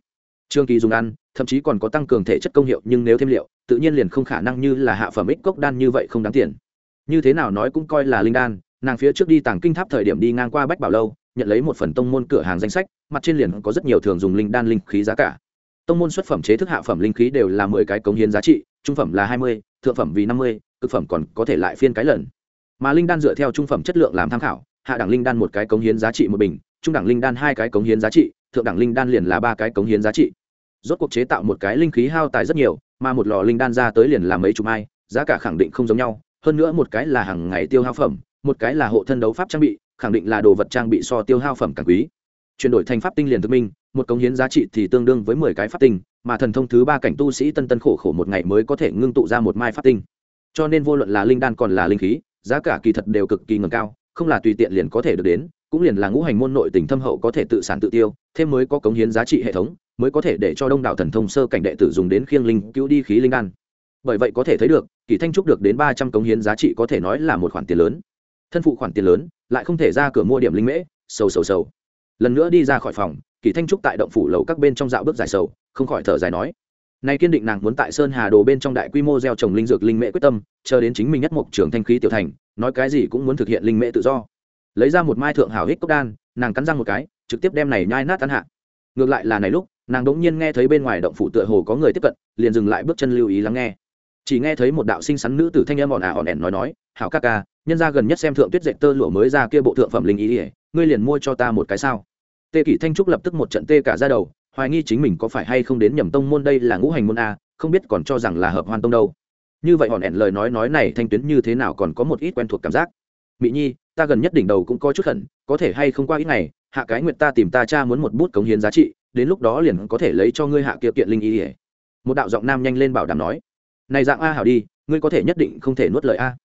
Trương kỳ dùng ăn, thậm chí còn có tăng cường thể chất công hiệu nhưng nếu thêm liệu, tự nhiên liền không khả năng như là hạ phẩm ích cốc đan như vậy không đáng tiền như thế nào nói cũng coi là linh đan, nàng phía trước đi tàng kinh tháp thời điểm đi ngang qua bách bảo lâu, nhận lấy một phần tông môn cửa hàng danh sách, mặt trên liền có rất nhiều thường dùng linh đan linh khí giá cả. Tông môn xuất phẩm chế thức hạ phẩm linh khí đều là mười cái cống hiến giá trị, trung phẩm là hai mươi, thượng phẩm vì năm mươi, cực phẩm còn có thể lại phiên cái lần. Mà linh đan dựa theo trung phẩm chất lượng làm tham khảo, hạ đẳng linh đan một cái cống hiến giá trị một bình, trung đẳng linh đan hai cái cống hiến giá trị, thượng đẳng linh đan liền là ba cái cống hiến giá trị. Rốt cuộc chế tạo một cái linh khí hao tài rất nhiều, mà một lò linh đan ra tới liền là mấy chục mai, giá cả khẳng định không giống nhau hơn nữa một cái là hàng ngày tiêu hao phẩm, một cái là hộ thân đấu pháp trang bị, khẳng định là đồ vật trang bị so tiêu hao phẩm càng quý. Chuyển đổi thành pháp tinh liền thực minh, một cống hiến giá trị thì tương đương với mười cái pháp tinh, mà thần thông thứ ba cảnh tu sĩ tân tân khổ khổ một ngày mới có thể ngưng tụ ra một mai pháp tinh. Cho nên vô luận là linh đan còn là linh khí, giá cả kỳ thật đều cực kỳ ngầm cao, không là tùy tiện liền có thể được đến, cũng liền là ngũ hành môn nội tình thâm hậu có thể tự sản tự tiêu, thêm mới có cống hiến giá trị hệ thống, mới có thể để cho đông đảo thần thông sơ cảnh đệ tử dùng đến khiêng linh, cứu đi khí linh đan. Bởi vậy có thể thấy được kỳ thanh trúc được đến ba trăm cống hiến giá trị có thể nói là một khoản tiền lớn. Thân phụ khoản tiền lớn, lại không thể ra cửa mua điểm linh mễ, sầu sầu sầu. Lần nữa đi ra khỏi phòng, kỳ thanh trúc tại động phủ lầu các bên trong dạo bước dài sầu, không khỏi thở dài nói. Nay kiên định nàng muốn tại sơn hà đồ bên trong đại quy mô gieo trồng linh dược linh mễ quyết tâm, chờ đến chính mình nhất mục trưởng thanh khí tiểu thành, nói cái gì cũng muốn thực hiện linh mễ tự do. Lấy ra một mai thượng hảo hích cốc đan, nàng cắn răng một cái, trực tiếp đem này nhai nát tán hạ. Ngược lại là này lúc, nàng đống nhiên nghe thấy bên ngoài động phủ tựa hồ có người tiếp cận, liền dừng lại bước chân lưu ý lắng nghe chỉ nghe thấy một đạo sinh sắn nữ tử thanh âm ồn ả ồn ẻn nói nói, hảo ca ca, nhân ra gần nhất xem thượng tuyết dệt tơ lụa mới ra kia bộ thượng phẩm linh ý ỉa ngươi liền mua cho ta một cái sao? Tê kỷ thanh trúc lập tức một trận tê cả ra đầu, hoài nghi chính mình có phải hay không đến nhầm tông môn đây là ngũ hành môn a, không biết còn cho rằng là hợp hoan tông đâu. Như vậy hòn ẻn lời nói nói này thanh tuyến như thế nào còn có một ít quen thuộc cảm giác. Mỹ nhi, ta gần nhất đỉnh đầu cũng có chút khẩn có thể hay không qua ít ngày, hạ cái nguyện ta tìm ta cha muốn một bút cống hiến giá trị, đến lúc đó liền có thể lấy cho ngươi hạ kia kiện linh y ỉa một đạo giọng nam nhanh lên bảo đảm nói này dạng a hảo đi, ngươi có thể nhất định không thể nuốt lời a.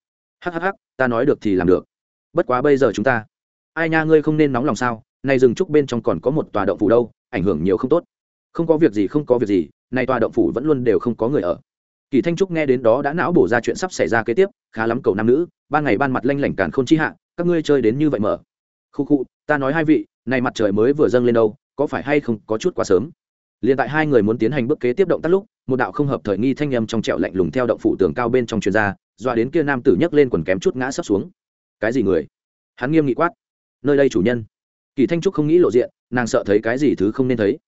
Hhh ta nói được thì làm được. Bất quá bây giờ chúng ta. Ai nha, ngươi không nên nóng lòng sao? Này rừng trúc bên trong còn có một tòa động phủ đâu, ảnh hưởng nhiều không tốt. Không có việc gì, không có việc gì, này tòa động phủ vẫn luôn đều không có người ở. Kỳ thanh trúc nghe đến đó đã não bổ ra chuyện sắp xảy ra kế tiếp, khá lắm cầu nam nữ, ban ngày ban mặt lanh lảnh càn k h ô n chi hạ, các ngươi chơi đến như vậy mở. Khu khu, ta nói hai vị, này mặt trời mới vừa dâng lên đâu, có phải hay không có chút quá sớm? Liền tại hai người muốn tiến hành bước kế tiếp động tác lúc, một đạo không hợp thời nghi thanh â m trong trẹo lạnh lùng theo động phủ tường cao bên trong chuyền ra, dọa đến kia nam tử nhấc lên quần kém chút ngã sấp xuống. Cái gì người? Hắn nghiêm nghị quát. Nơi đây chủ nhân. Kỳ thanh trúc không nghĩ lộ diện, nàng sợ thấy cái gì thứ không nên thấy.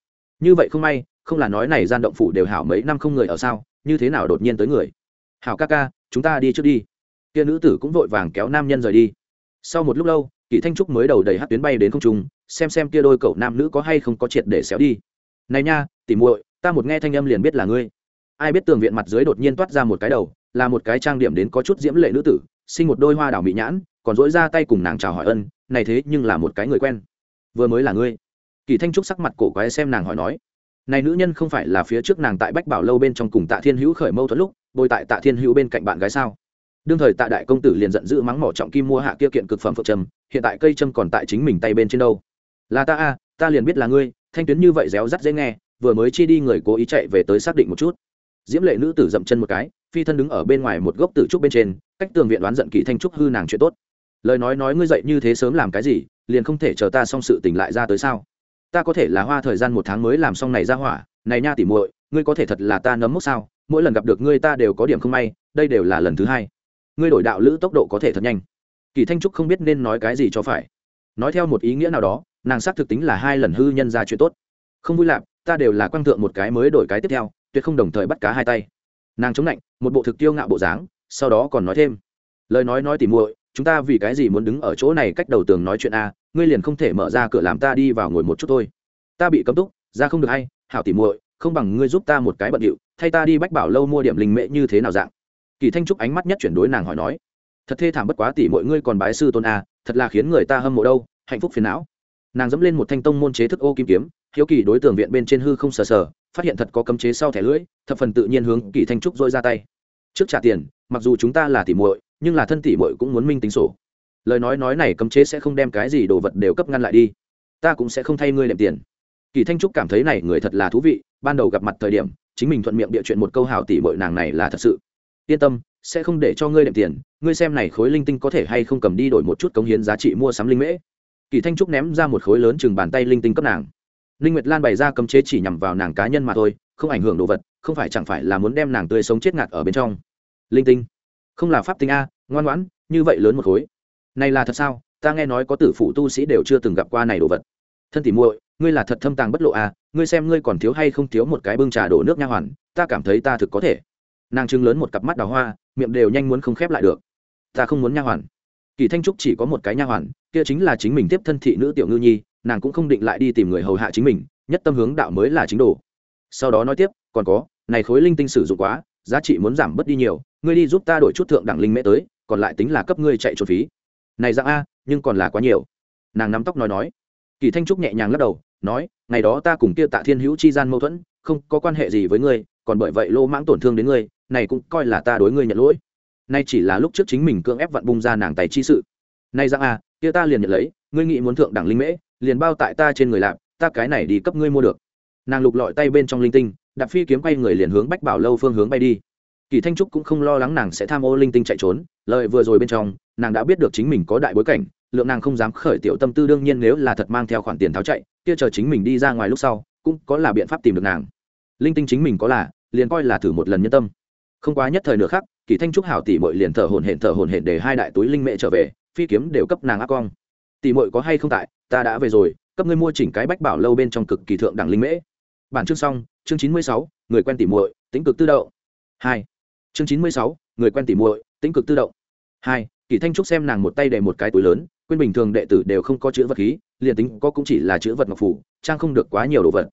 Như vậy không may, không là nói này gian động phủ đều hảo mấy năm không người ở sao, như thế nào đột nhiên tới người? Hảo ca ca, chúng ta đi trước đi. Kia nữ tử cũng vội vàng kéo nam nhân rời đi. Sau một lúc lâu, kỳ thanh trúc mới đầu đầy hát tuyến bay đến không trung, xem xem kia đôi cậu nam nữ có hay không có triệt để xéo đi này nha, tỉ muội, ta một nghe thanh âm liền biết là ngươi. Ai biết tường viện mặt dưới đột nhiên toát ra một cái đầu, là một cái trang điểm đến có chút diễm lệ nữ tử, sinh một đôi hoa đảo mỹ nhãn, còn dỗi ra tay cùng nàng chào hỏi ân, này thế nhưng là một cái người quen. Vừa mới là ngươi. Kỳ thanh trúc sắc mặt cổ quái xem nàng hỏi nói. Này nữ nhân không phải là phía trước nàng tại bách bảo lâu bên trong cùng tạ thiên hữu khởi mâu thuẫn lúc, bồi tại tạ thiên hữu bên cạnh bạn gái sao? Đương thời tạ đại công tử liền giận dữ mắng mỏ trọng kim mua hạ kia kiện cực phẩm phượng trầm, hiện tại cây trâm còn tại chính mình tay bên trên đâu. Là ta a ta liền biết là ngươi thanh tuyến như vậy réo rắt dễ nghe, vừa mới chi đi người cố ý chạy về tới xác định một chút. Diễm lệ nữ tử dậm chân một cái, phi thân đứng ở bên ngoài một gốc tử trúc bên trên, cách tường viện đoán giận kỳ thanh trúc hư nàng chuyện tốt. Lời nói nói ngươi dậy như thế sớm làm cái gì, liền không thể chờ ta xong sự tỉnh lại ra tới sao? Ta có thể là hoa thời gian một tháng mới làm xong này ra hỏa, này nha tỉ muội, ngươi có thể thật là ta nấm mốc sao? Mỗi lần gặp được ngươi ta đều có điểm không may, đây đều là lần thứ hai. Ngươi đổi đạo lữ tốc độ có thể thật nhanh. Kỳ thanh trúc không biết nên nói cái gì cho phải. Nói theo một ý nghĩa nào đó nàng xác thực tính là hai lần hư nhân ra chuyện tốt. Không vui lạp, ta đều là quang thượng một cái mới đổi cái tiếp theo, tuyệt không đồng thời bắt cá hai tay. Nàng chống lạnh, một bộ thực tiêu ngạo bộ dáng, sau đó còn nói thêm. Lời nói nói tỉ muội, chúng ta vì cái gì muốn đứng ở chỗ này cách đầu tường nói chuyện a, ngươi liền không thể mở ra cửa làm ta đi vào ngồi một chút thôi. Ta bị cấm túc, ra không được hay, hảo tỉ muội, không bằng ngươi giúp ta một cái bận điệu, thay ta đi bách bảo lâu mua điểm linh mễ như thế nào dạng. Kỳ thanh trúc ánh mắt nhất chuyển đối nàng hỏi nói. Thật thê thảm bất quá tỉ mọi ngươi còn bái sư tôn a, thật là khiến người ta hâm mộ đâu, hạnh phúc phiền não nàng dẫm lên một thanh tông môn chế thức ô kim kiếm, hiếu kỳ đối tượng viện bên trên hư không sờ sờ, phát hiện thật có cấm chế sau thẻ lưỡi, thập phần tự nhiên hướng kỳ thanh trúc dôi ra tay. Trước trả tiền, mặc dù chúng ta là tỉ muội, nhưng là thân tỉ muội cũng muốn minh tính sổ. Lời nói nói này cấm chế sẽ không đem cái gì đồ vật đều cấp ngăn lại đi. Ta cũng sẽ không thay ngươi đệm tiền. Kỳ thanh trúc cảm thấy này người thật là thú vị, ban đầu gặp mặt thời điểm, chính mình thuận miệng địa chuyện một câu hào tỉ muội nàng này là thật sự. Yên tâm, sẽ không để cho ngươi đệm tiền, ngươi xem này khối linh tinh có thể hay không cầm đi đổi một chút cống hiến giá trị mua sắm linh mễ kỳ thanh trúc ném ra một khối lớn chừng bàn tay linh tinh cấp nàng. Linh nguyệt lan bày ra cấm chế chỉ nhằm vào nàng cá nhân mà thôi, không ảnh hưởng đồ vật, không phải chẳng phải là muốn đem nàng tươi sống chết ngạt ở bên trong. Linh tinh. Không là pháp tinh a, ngoan ngoãn, như vậy lớn một khối. Này là thật sao? Ta nghe nói có tử phụ tu sĩ đều chưa từng gặp qua này đồ vật. Thân tỉ muội, ngươi là thật thâm tàng bất lộ a, ngươi xem ngươi còn thiếu hay không thiếu một cái bưng trà đổ nước nha hoàn, ta cảm thấy ta thực có thể. Nàng trưng lớn một cặp mắt đào hoa, miệng đều nhanh muốn không khép lại được. Ta không muốn nha hoàn kỳ thanh trúc chỉ có một cái nha hoàn, kia chính là chính mình tiếp thân thị nữ tiểu ngư nhi, nàng cũng không định lại đi tìm người hầu hạ chính mình, nhất tâm hướng đạo mới là chính đồ. Sau đó nói tiếp, còn có, này khối linh tinh sử dụng quá, giá trị muốn giảm bớt đi nhiều, ngươi đi giúp ta đổi chút thượng đẳng linh mễ tới, còn lại tính là cấp ngươi chạy trốn phí. Này dạng a, nhưng còn là quá nhiều. Nàng nắm tóc nói nói. Kỳ thanh trúc nhẹ nhàng lắc đầu, nói, ngày đó ta cùng kia tạ thiên hữu chi gian mâu thuẫn, không có quan hệ gì với ngươi, còn bởi vậy lô mãng tổn thương đến ngươi, này cũng coi là ta đối ngươi nhận lỗi nay chỉ là lúc trước chính mình cưỡng ép vặn bung ra nàng tay chi sự. Nay rằng a kia ta liền nhận lấy, ngươi nghĩ muốn thượng đẳng linh mễ, liền bao tại ta trên người lạp, ta cái này đi cấp ngươi mua được. Nàng lục lọi tay bên trong linh tinh, đạp phi kiếm quay người liền hướng bách bảo lâu phương hướng bay đi. Kỳ thanh trúc cũng không lo lắng nàng sẽ tham ô linh tinh chạy trốn lợi vừa rồi bên trong, nàng đã biết được chính mình có đại bối cảnh, lượng nàng không dám khởi tiểu tâm tư đương nhiên nếu là thật mang theo khoản tiền tháo chạy, kia chờ chính mình đi ra ngoài lúc sau, cũng có là biện pháp tìm được nàng. Linh tinh chính mình có là, liền coi là thử một lần nhân tâm. Không quá nhất thời nửa khác kỳ thanh trúc hảo tỷ mội liền thở hồn hển, thở hồn hển để hai đại túi linh mệ trở về, phi kiếm đều cấp nàng ác cong tỷ mội có hay không tại? Ta đã về rồi, cấp ngươi mua chỉnh cái bách bảo lâu bên trong cực kỳ thượng đẳng linh mễ bản chương xong, chương chín mươi sáu, người quen tỷ muội, tính cực tư động. Hai. Chương chín mươi sáu, người quen tỷ muội, tính cực tư động. Hai. Kỳ thanh trúc xem nàng một tay để một cái túi lớn, quên bình thường đệ tử đều không có chữ vật khí, liền tính có cũng chỉ là chữ vật ngọc phủ, trang không được quá nhiều đồ vật.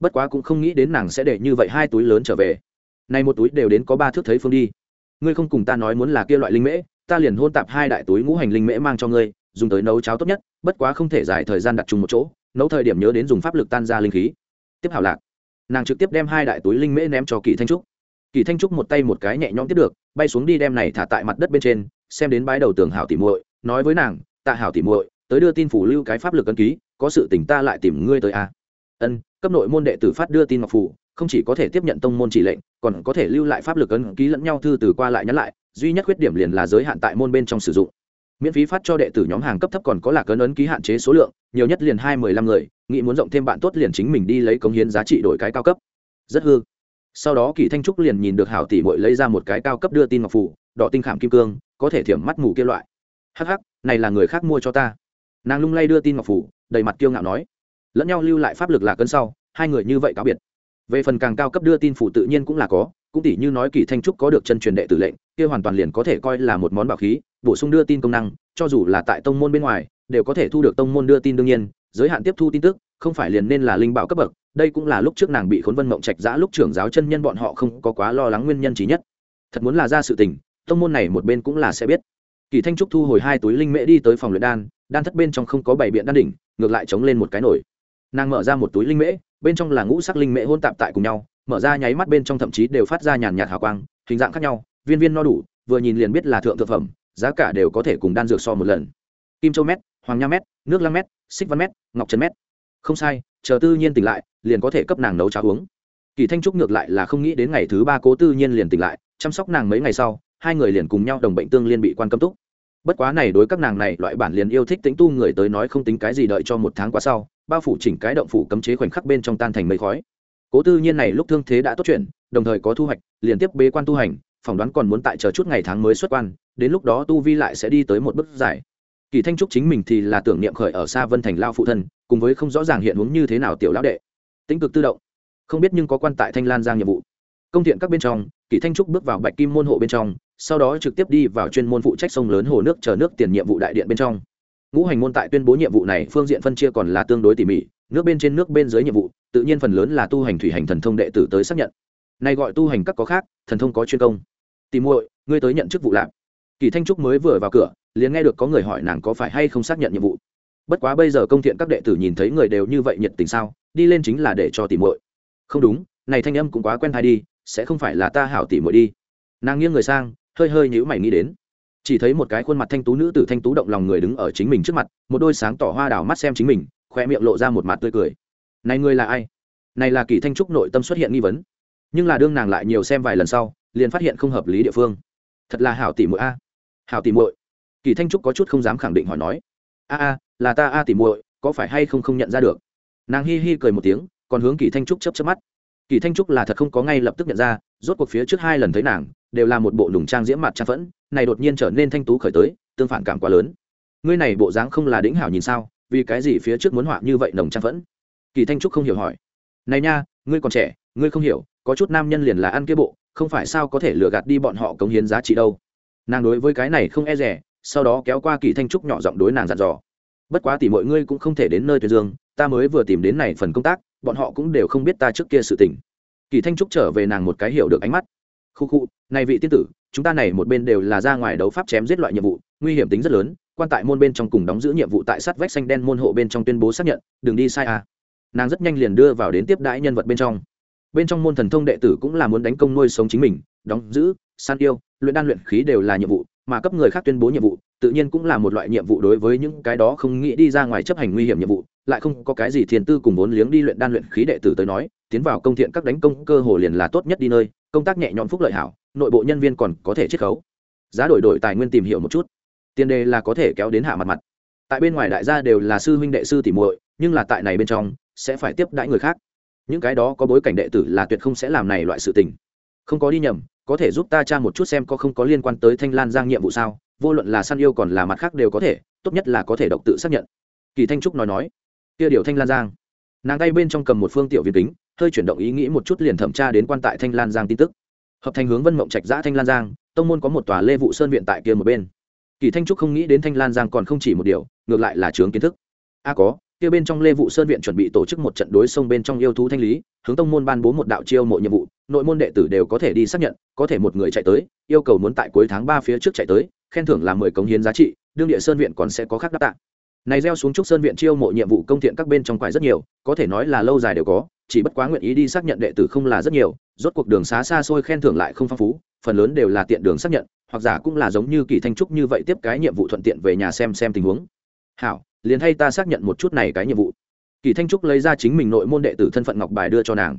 Bất quá cũng không nghĩ đến nàng sẽ để như vậy hai túi lớn trở về. Nay một túi đều đến có ba thước thấy phương đi ngươi không cùng ta nói muốn là kia loại linh mễ, ta liền hôn tạp hai đại túi ngũ hành linh mễ mang cho ngươi, dùng tới nấu cháo tốt nhất, bất quá không thể dài thời gian đặt chung một chỗ, nấu thời điểm nhớ đến dùng pháp lực tan ra linh khí tiếp hảo lạc, nàng trực tiếp đem hai đại túi linh mễ ném cho kỳ thanh trúc kỳ thanh trúc một tay một cái nhẹ nhõm tiếp được, bay xuống đi đem này thả tại mặt đất bên trên, xem đến bãi đầu tường hảo tỉ muội, nói với nàng, tạ hảo tỉ muội, tới đưa tin phủ lưu cái pháp lực ân ký, có sự tỉnh ta lại tìm ngươi tới a à. ân, cấp nội môn đệ tử phát đưa tin ngọc phủ không chỉ có thể tiếp nhận tông môn chỉ lệnh, còn có thể lưu lại pháp lực ấn ký lẫn nhau thư từ qua lại nhắn lại, duy nhất khuyết điểm liền là giới hạn tại môn bên trong sử dụng. Miễn phí phát cho đệ tử nhóm hàng cấp thấp còn có là cấn ấn ký hạn chế số lượng, nhiều nhất liền hai mười lăm người, nghĩ muốn rộng thêm bạn tốt liền chính mình đi lấy cống hiến giá trị đổi cái cao cấp. Rất hư. Sau đó kỳ thanh trúc liền nhìn được hảo tỷ mội lấy ra một cái cao cấp đưa tin ngọc phủ, đỏ tinh khảm kim cương, có thể thiểm mắt mù kia loại. Hắc hắc, này là người khác mua cho ta. Nàng lung lay đưa tin ngọc phủ, đầy mặt kiêu ngạo nói. Lẫn nhau lưu lại pháp lực là cân sau, hai người như vậy cáo biệt về phần càng cao cấp đưa tin phủ tự nhiên cũng là có, cũng tỷ như nói kỳ thanh trúc có được chân truyền đệ tử lệnh, kia hoàn toàn liền có thể coi là một món bảo khí, bổ sung đưa tin công năng, cho dù là tại tông môn bên ngoài, đều có thể thu được tông môn đưa tin đương nhiên, giới hạn tiếp thu tin tức, không phải liền nên là linh bảo cấp bậc, đây cũng là lúc trước nàng bị khốn vân mộng trạch giã lúc trưởng giáo chân nhân bọn họ không có quá lo lắng nguyên nhân trí nhất. Thật muốn là ra sự tình, tông môn này một bên cũng là sẽ biết. Kỳ thanh trúc thu hồi hai túi linh mễ đi tới phòng luyện đan đan thất bên trong không có bảy biện đan đỉnh, ngược lại chống lên một cái nổi. Nàng mở ra một túi linh mễ bên trong là ngũ sắc linh mễ hôn tạp tại cùng nhau, mở ra nháy mắt bên trong thậm chí đều phát ra nhàn nhạt hào quang, hình dạng khác nhau, viên viên no đủ, vừa nhìn liền biết là thượng thực phẩm, giá cả đều có thể cùng đan dược so một lần. Kim châu mét, hoàng nha mét, nước lăng mét, xích văn mét, ngọc trần mét. Không sai, chờ tư nhiên tỉnh lại, liền có thể cấp nàng nấu cháo uống. Kỳ thanh trúc ngược lại là không nghĩ đến ngày thứ ba cố tư nhiên liền tỉnh lại, chăm sóc nàng mấy ngày sau, hai người liền cùng nhau đồng bệnh tương liên bị quan cấm túc. Bất quá này đối các nàng này, loại bản liền yêu thích tính tu người tới nói không tính cái gì đợi cho một tháng qua sau bao phủ chỉnh cái động phủ cấm chế khoảnh khắc bên trong tan thành mây khói. Cố tư nhiên này lúc thương thế đã tốt chuyển, đồng thời có thu hoạch, liền tiếp bế quan tu hành, phỏng đoán còn muốn tại chờ chút ngày tháng mới xuất quan, đến lúc đó tu vi lại sẽ đi tới một bước giải kỳ thanh trúc chính mình thì là tưởng niệm khởi ở xa vân thành lao phụ thân, cùng với không rõ ràng hiện hướng như thế nào tiểu lão đệ. Tính cực tự động. Không biết nhưng có quan tại thanh lan giang nhiệm vụ. Công thiện các bên trong, kỳ thanh trúc bước vào bạch kim môn hộ bên trong, sau đó trực tiếp đi vào chuyên môn phụ trách sông lớn hồ nước chờ nước tiền nhiệm vụ đại điện bên trong ngũ hành môn tại tuyên bố nhiệm vụ này, phương diện phân chia còn là tương đối tỉ mỉ, nước bên trên nước bên dưới nhiệm vụ, tự nhiên phần lớn là tu hành thủy hành thần thông đệ tử tới xác nhận. Nay gọi tu hành các có khác, thần thông có chuyên công. Tìm muội, ngươi tới nhận chức vụ lạc. Kỳ thanh trúc mới vừa vào cửa, liền nghe được có người hỏi nàng có phải hay không xác nhận nhiệm vụ. Bất quá bây giờ công thiện các đệ tử nhìn thấy người đều như vậy nhiệt tình sao, đi lên chính là để cho tìm muội. Không đúng, này thanh âm cũng quá quen thai đi, sẽ không phải là ta hảo tỉ muội đi. Nàng nghiêng người sang, hơi hơi nhữ mày nghĩ đến chỉ thấy một cái khuôn mặt thanh tú nữ tử thanh tú động lòng người đứng ở chính mình trước mặt, một đôi sáng tỏ hoa đào mắt xem chính mình khoe miệng lộ ra một mặt tươi cười. Này ngươi là ai? Này là kỳ thanh trúc nội tâm xuất hiện nghi vấn. Nhưng là đương nàng lại nhiều xem vài lần sau, liền phát hiện không hợp lý địa phương. Thật là hảo tỷ muội a. Hảo tỷ muội. Kỳ thanh trúc có chút không dám khẳng định hỏi nói. A a, là ta a tỷ muội, có phải hay không không nhận ra được? Nàng hi hi cười một tiếng, còn hướng kỳ thanh trúc chấp chấp mắt. Kỳ thanh trúc là thật không có ngay lập tức nhận ra, rốt cuộc phía trước hai lần thấy nàng, đều là một bộ lùng trang diễm mặt trang phẫn này đột nhiên trở nên thanh tú khởi tới, tương phản cảm quá lớn. Ngươi này bộ dáng không là đĩnh hảo nhìn sao, vì cái gì phía trước muốn họa như vậy nồng trang phẫn? Kỳ thanh trúc không hiểu hỏi. Này nha, ngươi còn trẻ, ngươi không hiểu, có chút nam nhân liền là ăn kia bộ, không phải sao có thể lừa gạt đi bọn họ cống hiến giá trị đâu. Nàng đối với cái này không e rẻ, sau đó kéo qua kỳ thanh trúc nhỏ giọng đối nàng dặn dò. Bất quá tỷ mọi ngươi cũng không thể đến nơi tuyệt dương, ta mới vừa tìm đến này phần công tác, bọn họ cũng đều không biết ta trước kia sự tình. Kỳ thanh trúc trở về nàng một cái hiểu được ánh mắt khu khu, này vị tiên tử, chúng ta này một bên đều là ra ngoài đấu pháp chém giết loại nhiệm vụ, nguy hiểm tính rất lớn, quan tại môn bên trong cùng đóng giữ nhiệm vụ tại sát vách xanh đen môn hộ bên trong tuyên bố xác nhận, đừng đi sai à. Nàng rất nhanh liền đưa vào đến tiếp đãi nhân vật bên trong. Bên trong môn thần thông đệ tử cũng là muốn đánh công nuôi sống chính mình, đóng giữ, san yêu, luyện đan luyện khí đều là nhiệm vụ, mà cấp người khác tuyên bố nhiệm vụ, tự nhiên cũng là một loại nhiệm vụ đối với những cái đó không nghĩ đi ra ngoài chấp hành nguy hiểm nhiệm vụ, lại không có cái gì thiền tư cùng vốn liếng đi luyện đan luyện khí đệ tử tới nói, tiến vào công thiện các đánh công cơ hồ liền là tốt nhất đi nơi công tác nhẹ nhõm phúc lợi hảo, nội bộ nhân viên còn có thể chiết khấu. Giá đổi đổi tài nguyên tìm hiểu một chút. Tiền đề là có thể kéo đến hạ mặt mặt. Tại bên ngoài đại gia đều là sư huynh đệ sư tỉ muội, nhưng là tại này bên trong, sẽ phải tiếp đãi người khác. Những cái đó có bối cảnh đệ tử là tuyệt không sẽ làm này loại sự tình. Không có đi nhầm, có thể giúp ta tra một chút xem có không có liên quan tới thanh lan giang nhiệm vụ sao? Vô luận là săn yêu còn là mặt khác đều có thể, tốt nhất là có thể độc tự xác nhận. Kỳ thanh trúc nói nói, kia điều thanh lan giang. Nàng tay bên trong cầm một phương tiểu viên kính hơi chuyển động ý nghĩ một chút liền thẩm tra đến quan tại thanh lan giang tin tức. Hợp thành hướng vân mộng trạch giã thanh lan giang, tông môn có một tòa lê vụ sơn viện tại kia một bên. Kỳ thanh trúc không nghĩ đến thanh lan giang còn không chỉ một điều, ngược lại là chướng kiến thức. A có, kia bên trong lê vụ sơn viện chuẩn bị tổ chức một trận đối sông bên trong yêu thú thanh lý, hướng tông môn ban bố một đạo chiêu mộ nhiệm vụ, nội môn đệ tử đều có thể đi xác nhận, có thể một người chạy tới, yêu cầu muốn tại cuối tháng ba phía trước chạy tới, khen thưởng là mười cống hiến giá trị, đương địa sơn viện còn sẽ có khác đáp tạng này gieo xuống trúc sơn viện chiêu mộ nhiệm vụ công thiện các bên trong quải rất nhiều, có thể nói là lâu dài đều có chỉ bất quá nguyện ý đi xác nhận đệ tử không là rất nhiều, rốt cuộc đường xá xa xôi khen thưởng lại không phong phú, phần lớn đều là tiện đường xác nhận, hoặc giả cũng là giống như kỳ thanh trúc như vậy tiếp cái nhiệm vụ thuận tiện về nhà xem xem tình huống. Hảo, liền thay ta xác nhận một chút này cái nhiệm vụ. Kỳ thanh trúc lấy ra chính mình nội môn đệ tử thân phận ngọc bài đưa cho nàng.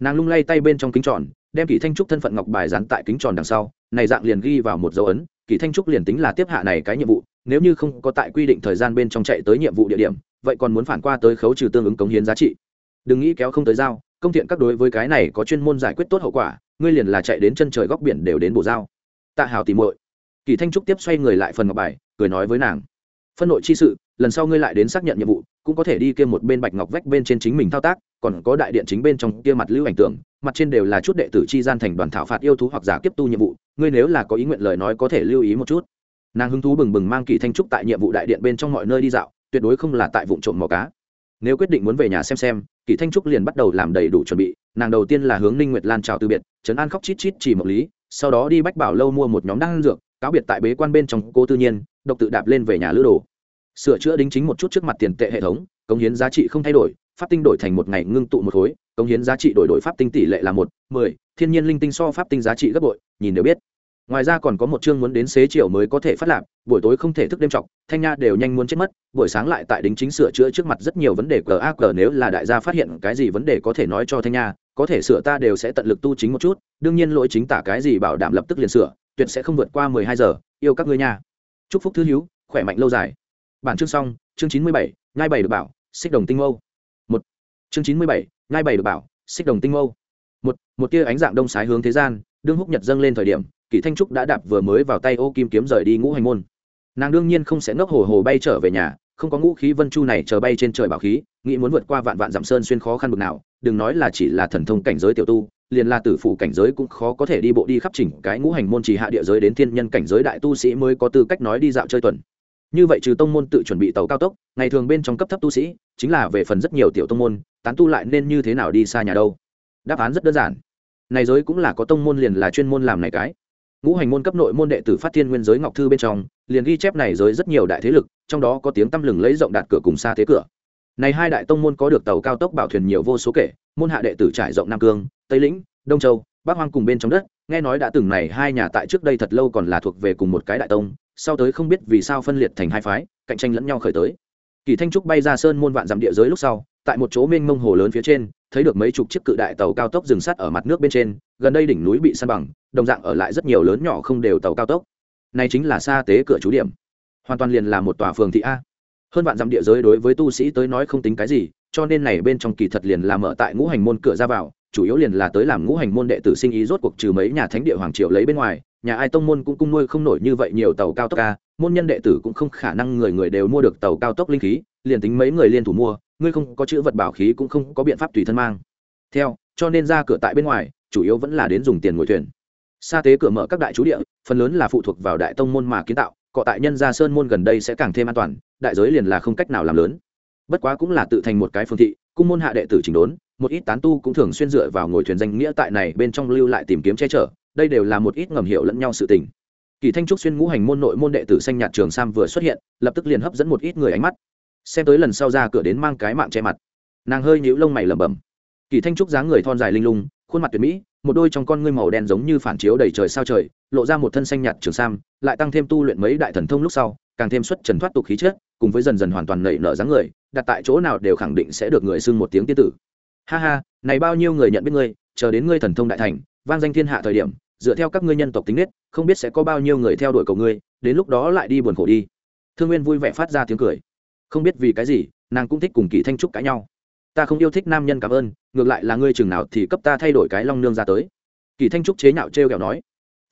Nàng lung lay tay bên trong kính tròn, đem kỳ thanh trúc thân phận ngọc bài dán tại kính tròn đằng sau, này dạng liền ghi vào một dấu ấn, kỳ thanh trúc liền tính là tiếp hạ này cái nhiệm vụ, nếu như không có tại quy định thời gian bên trong chạy tới nhiệm vụ địa điểm, vậy còn muốn phản qua tới khấu trừ tương ứng cống hiến giá trị đừng nghĩ kéo không tới dao, công thiện các đối với cái này có chuyên môn giải quyết tốt hậu quả ngươi liền là chạy đến chân trời góc biển đều đến bổ dao. tạ hào tìm muội. Kỳ thanh trúc tiếp xoay người lại phần ngọc bài cười nói với nàng. Phân nội chi sự lần sau ngươi lại đến xác nhận nhiệm vụ cũng có thể đi kia một bên bạch ngọc vách bên trên chính mình thao tác còn có đại điện chính bên trong kia mặt lưu ảnh tượng mặt trên đều là chút đệ tử chi gian thành đoàn thảo phạt yêu thú hoặc giả tiếp tu nhiệm vụ ngươi nếu là có ý nguyện lời nói có thể lưu ý một chút. Nàng hứng thú bừng bừng mang kỳ thanh trúc tại nhiệm vụ đại điện bên trong mọi nơi đi dạo tuyệt đối không là tại vụ trộm mò cá nếu quyết định muốn về nhà xem xem, kỳ thanh trúc liền bắt đầu làm đầy đủ chuẩn bị. Nàng đầu tiên là hướng ninh nguyệt lan chào từ biệt, trấn an khóc chít chít chỉ một lý, sau đó đi bách bảo lâu mua một nhóm đan dược, cáo biệt tại bế quan bên trong cô tư nhiên, độc tự đạp lên về nhà lữ đồ. Sửa chữa đính chính một chút trước mặt tiền tệ hệ thống, cống hiến giá trị không thay đổi, pháp tinh đổi thành một ngày ngưng tụ một khối, cống hiến giá trị đổi đổi pháp tinh tỷ lệ là một, mười, thiên nhiên linh tinh so pháp tinh giá trị gấp bội, nhìn đều biết ngoài ra còn có một chương muốn đến xế chiều mới có thể phát lạp, buổi tối không thể thức đêm trọc, thanh nha đều nhanh muốn chết mất, buổi sáng lại tại đính chính sửa chữa trước mặt rất nhiều vấn đề gag nếu là đại gia phát hiện cái gì vấn đề có thể nói cho thanh nha, có thể sửa ta đều sẽ tận lực tu chính một chút, đương nhiên lỗi chính tả cái gì bảo đảm lập tức liền sửa, tuyệt sẽ không vượt qua mười hai giờ, yêu các ngươi nha. Chúc phúc thứ hiếu khỏe mạnh lâu dài. Bản chương xong, chương chín mươi bảy ngai bảy được bảo, xích đồng tinh mâu. Một. Chương chín mươi bảy ngai bảy được bảo, xích đồng tinh mâu. Một một tia ánh dạng đông sái hướng thế gian đương húc nhật dâng lên thời điểm kỷ thanh trúc đã đạp vừa mới vào tay ô kim kiếm rời đi ngũ hành môn. Nàng đương nhiên không sẽ ngốc hồ hồ bay trở về nhà, không có ngũ khí vân chu này chờ bay trên trời bảo khí, nghĩ muốn vượt qua vạn vạn dặm sơn xuyên khó khăn bực nào, đừng nói là chỉ là thần thông cảnh giới tiểu tu, liền là tử phủ cảnh giới cũng khó có thể đi bộ đi khắp chỉnh cái ngũ hành môn chỉ hạ địa giới đến thiên nhân cảnh giới đại tu sĩ mới có tư cách nói đi dạo chơi tuần. Như vậy trừ tông môn tự chuẩn bị tàu cao tốc, ngày thường bên trong cấp thấp tu sĩ, chính là về phần rất nhiều tiểu tông môn, tán tu lại nên như thế nào đi xa nhà đâu? Đáp án rất đơn giản này giới cũng là có tông môn liền là chuyên môn làm này cái. Ngũ hành môn cấp nội môn đệ tử phát thiên nguyên giới ngọc thư bên trong, liền ghi chép này giới rất nhiều đại thế lực, trong đó có tiếng tăm lừng lấy rộng đạt cửa cùng xa thế cửa. Này hai đại tông môn có được tàu cao tốc bảo thuyền nhiều vô số kể, môn hạ đệ tử trải rộng nam cương, tây lĩnh, đông châu, bắc hoang cùng bên trong đất, nghe nói đã từng này hai nhà tại trước đây thật lâu còn là thuộc về cùng một cái đại tông, sau tới không biết vì sao phân liệt thành hai phái, cạnh tranh lẫn nhau khởi tới. Kỳ thanh trúc bay ra sơn môn vạn dặm địa giới lúc sau, tại một chỗ mênh mông hồ lớn phía trên thấy được mấy chục chiếc cự đại tàu cao tốc dừng sắt ở mặt nước bên trên, gần đây đỉnh núi bị san bằng, đồng dạng ở lại rất nhiều lớn nhỏ không đều tàu cao tốc. Này chính là xa tế cửa trú điểm. Hoàn toàn liền là một tòa phường thị a. Hơn vạn dặm địa giới đối với tu sĩ tới nói không tính cái gì, cho nên này bên trong kỳ thật liền là mở tại ngũ hành môn cửa ra vào, chủ yếu liền là tới làm ngũ hành môn đệ tử sinh ý rốt cuộc trừ mấy nhà thánh địa hoàng triều lấy bên ngoài, nhà ai tông môn cũng cung nuôi không nổi như vậy nhiều tàu cao tốc a, môn nhân đệ tử cũng không khả năng người người đều mua được tàu cao tốc linh khí, liền tính mấy người liên thủ mua ngươi không có chữ vật bảo khí cũng không có biện pháp tùy thân mang. Theo, cho nên ra cửa tại bên ngoài, chủ yếu vẫn là đến dùng tiền ngồi thuyền. Sa tế cửa mở các đại chú địa, phần lớn là phụ thuộc vào đại tông môn mà kiến tạo, cọ tại nhân gia sơn môn gần đây sẽ càng thêm an toàn, đại giới liền là không cách nào làm lớn. Bất quá cũng là tự thành một cái phương thị, cung môn hạ đệ tử chỉnh đốn, một ít tán tu cũng thường xuyên dựa vào ngồi thuyền danh nghĩa tại này bên trong lưu lại tìm kiếm che chở, đây đều là một ít ngầm hiểu lẫn nhau sự tình. Kỳ thanh trúc xuyên ngũ hành môn nội môn đệ tử xanh nhạt trường sam vừa xuất hiện, lập tức liền hấp dẫn một ít người ánh mắt xem tới lần sau ra cửa đến mang cái mạng che mặt. Nàng hơi nhũ lông mày lẩm bẩm. Kỳ thanh trúc dáng người thon dài linh lung, khuôn mặt tuyệt mỹ, một đôi trong con ngươi màu đen giống như phản chiếu đầy trời sao trời, lộ ra một thân xanh nhạt trường sam, lại tăng thêm tu luyện mấy đại thần thông lúc sau, càng thêm xuất trần thoát tục khí chất, cùng với dần dần hoàn toàn nảy nở dáng người, đặt tại chỗ nào đều khẳng định sẽ được người xưng một tiếng tiên tử. Ha ha, này bao nhiêu người nhận biết ngươi, chờ đến ngươi thần thông đại thành, vang danh thiên hạ thời điểm, dựa theo các ngươi nhân tộc tính nết, không biết sẽ có bao nhiêu người theo đuổi cầu ngươi, đến lúc đó lại đi buồn khổ đi. Thương nguyên vui vẻ phát ra tiếng cười không biết vì cái gì, nàng cũng thích cùng kỳ thanh trúc cãi nhau. Ta không yêu thích nam nhân cảm ơn, ngược lại là ngươi chừng nào thì cấp ta thay đổi cái long nương ra tới. Kỳ thanh trúc chế nhạo t r e o kẹo nói.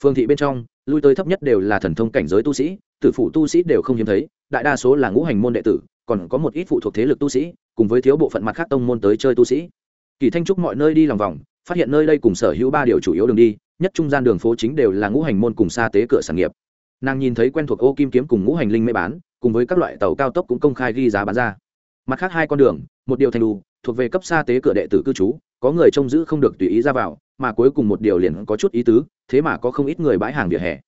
Phương thị bên trong, lui tới thấp nhất đều là thần thông cảnh giới tu sĩ, tử phụ tu sĩ đều không hiếm thấy, đại đa số là ngũ hành môn đệ tử, còn có một ít phụ thuộc thế lực tu sĩ, cùng với thiếu bộ phận mặt khác tông môn tới chơi tu sĩ. Kỳ thanh trúc mọi nơi đi lòng vòng, phát hiện nơi đây cùng sở hữu ba điều chủ yếu đường đi, nhất trung gian đường phố chính đều là ngũ hành môn cùng xa tế cửa sản nghiệp. Nàng nhìn thấy quen thuộc ô kim kiếm cùng ngũ hành linh mê bán cùng với các loại tàu cao tốc cũng công khai ghi giá bán ra. Mặt khác hai con đường, một điều thành đù, thuộc về cấp xa tế cửa đệ tử cư trú, có người trông giữ không được tùy ý ra vào, mà cuối cùng một điều liền có chút ý tứ, thế mà có không ít người bãi hàng vỉa hè.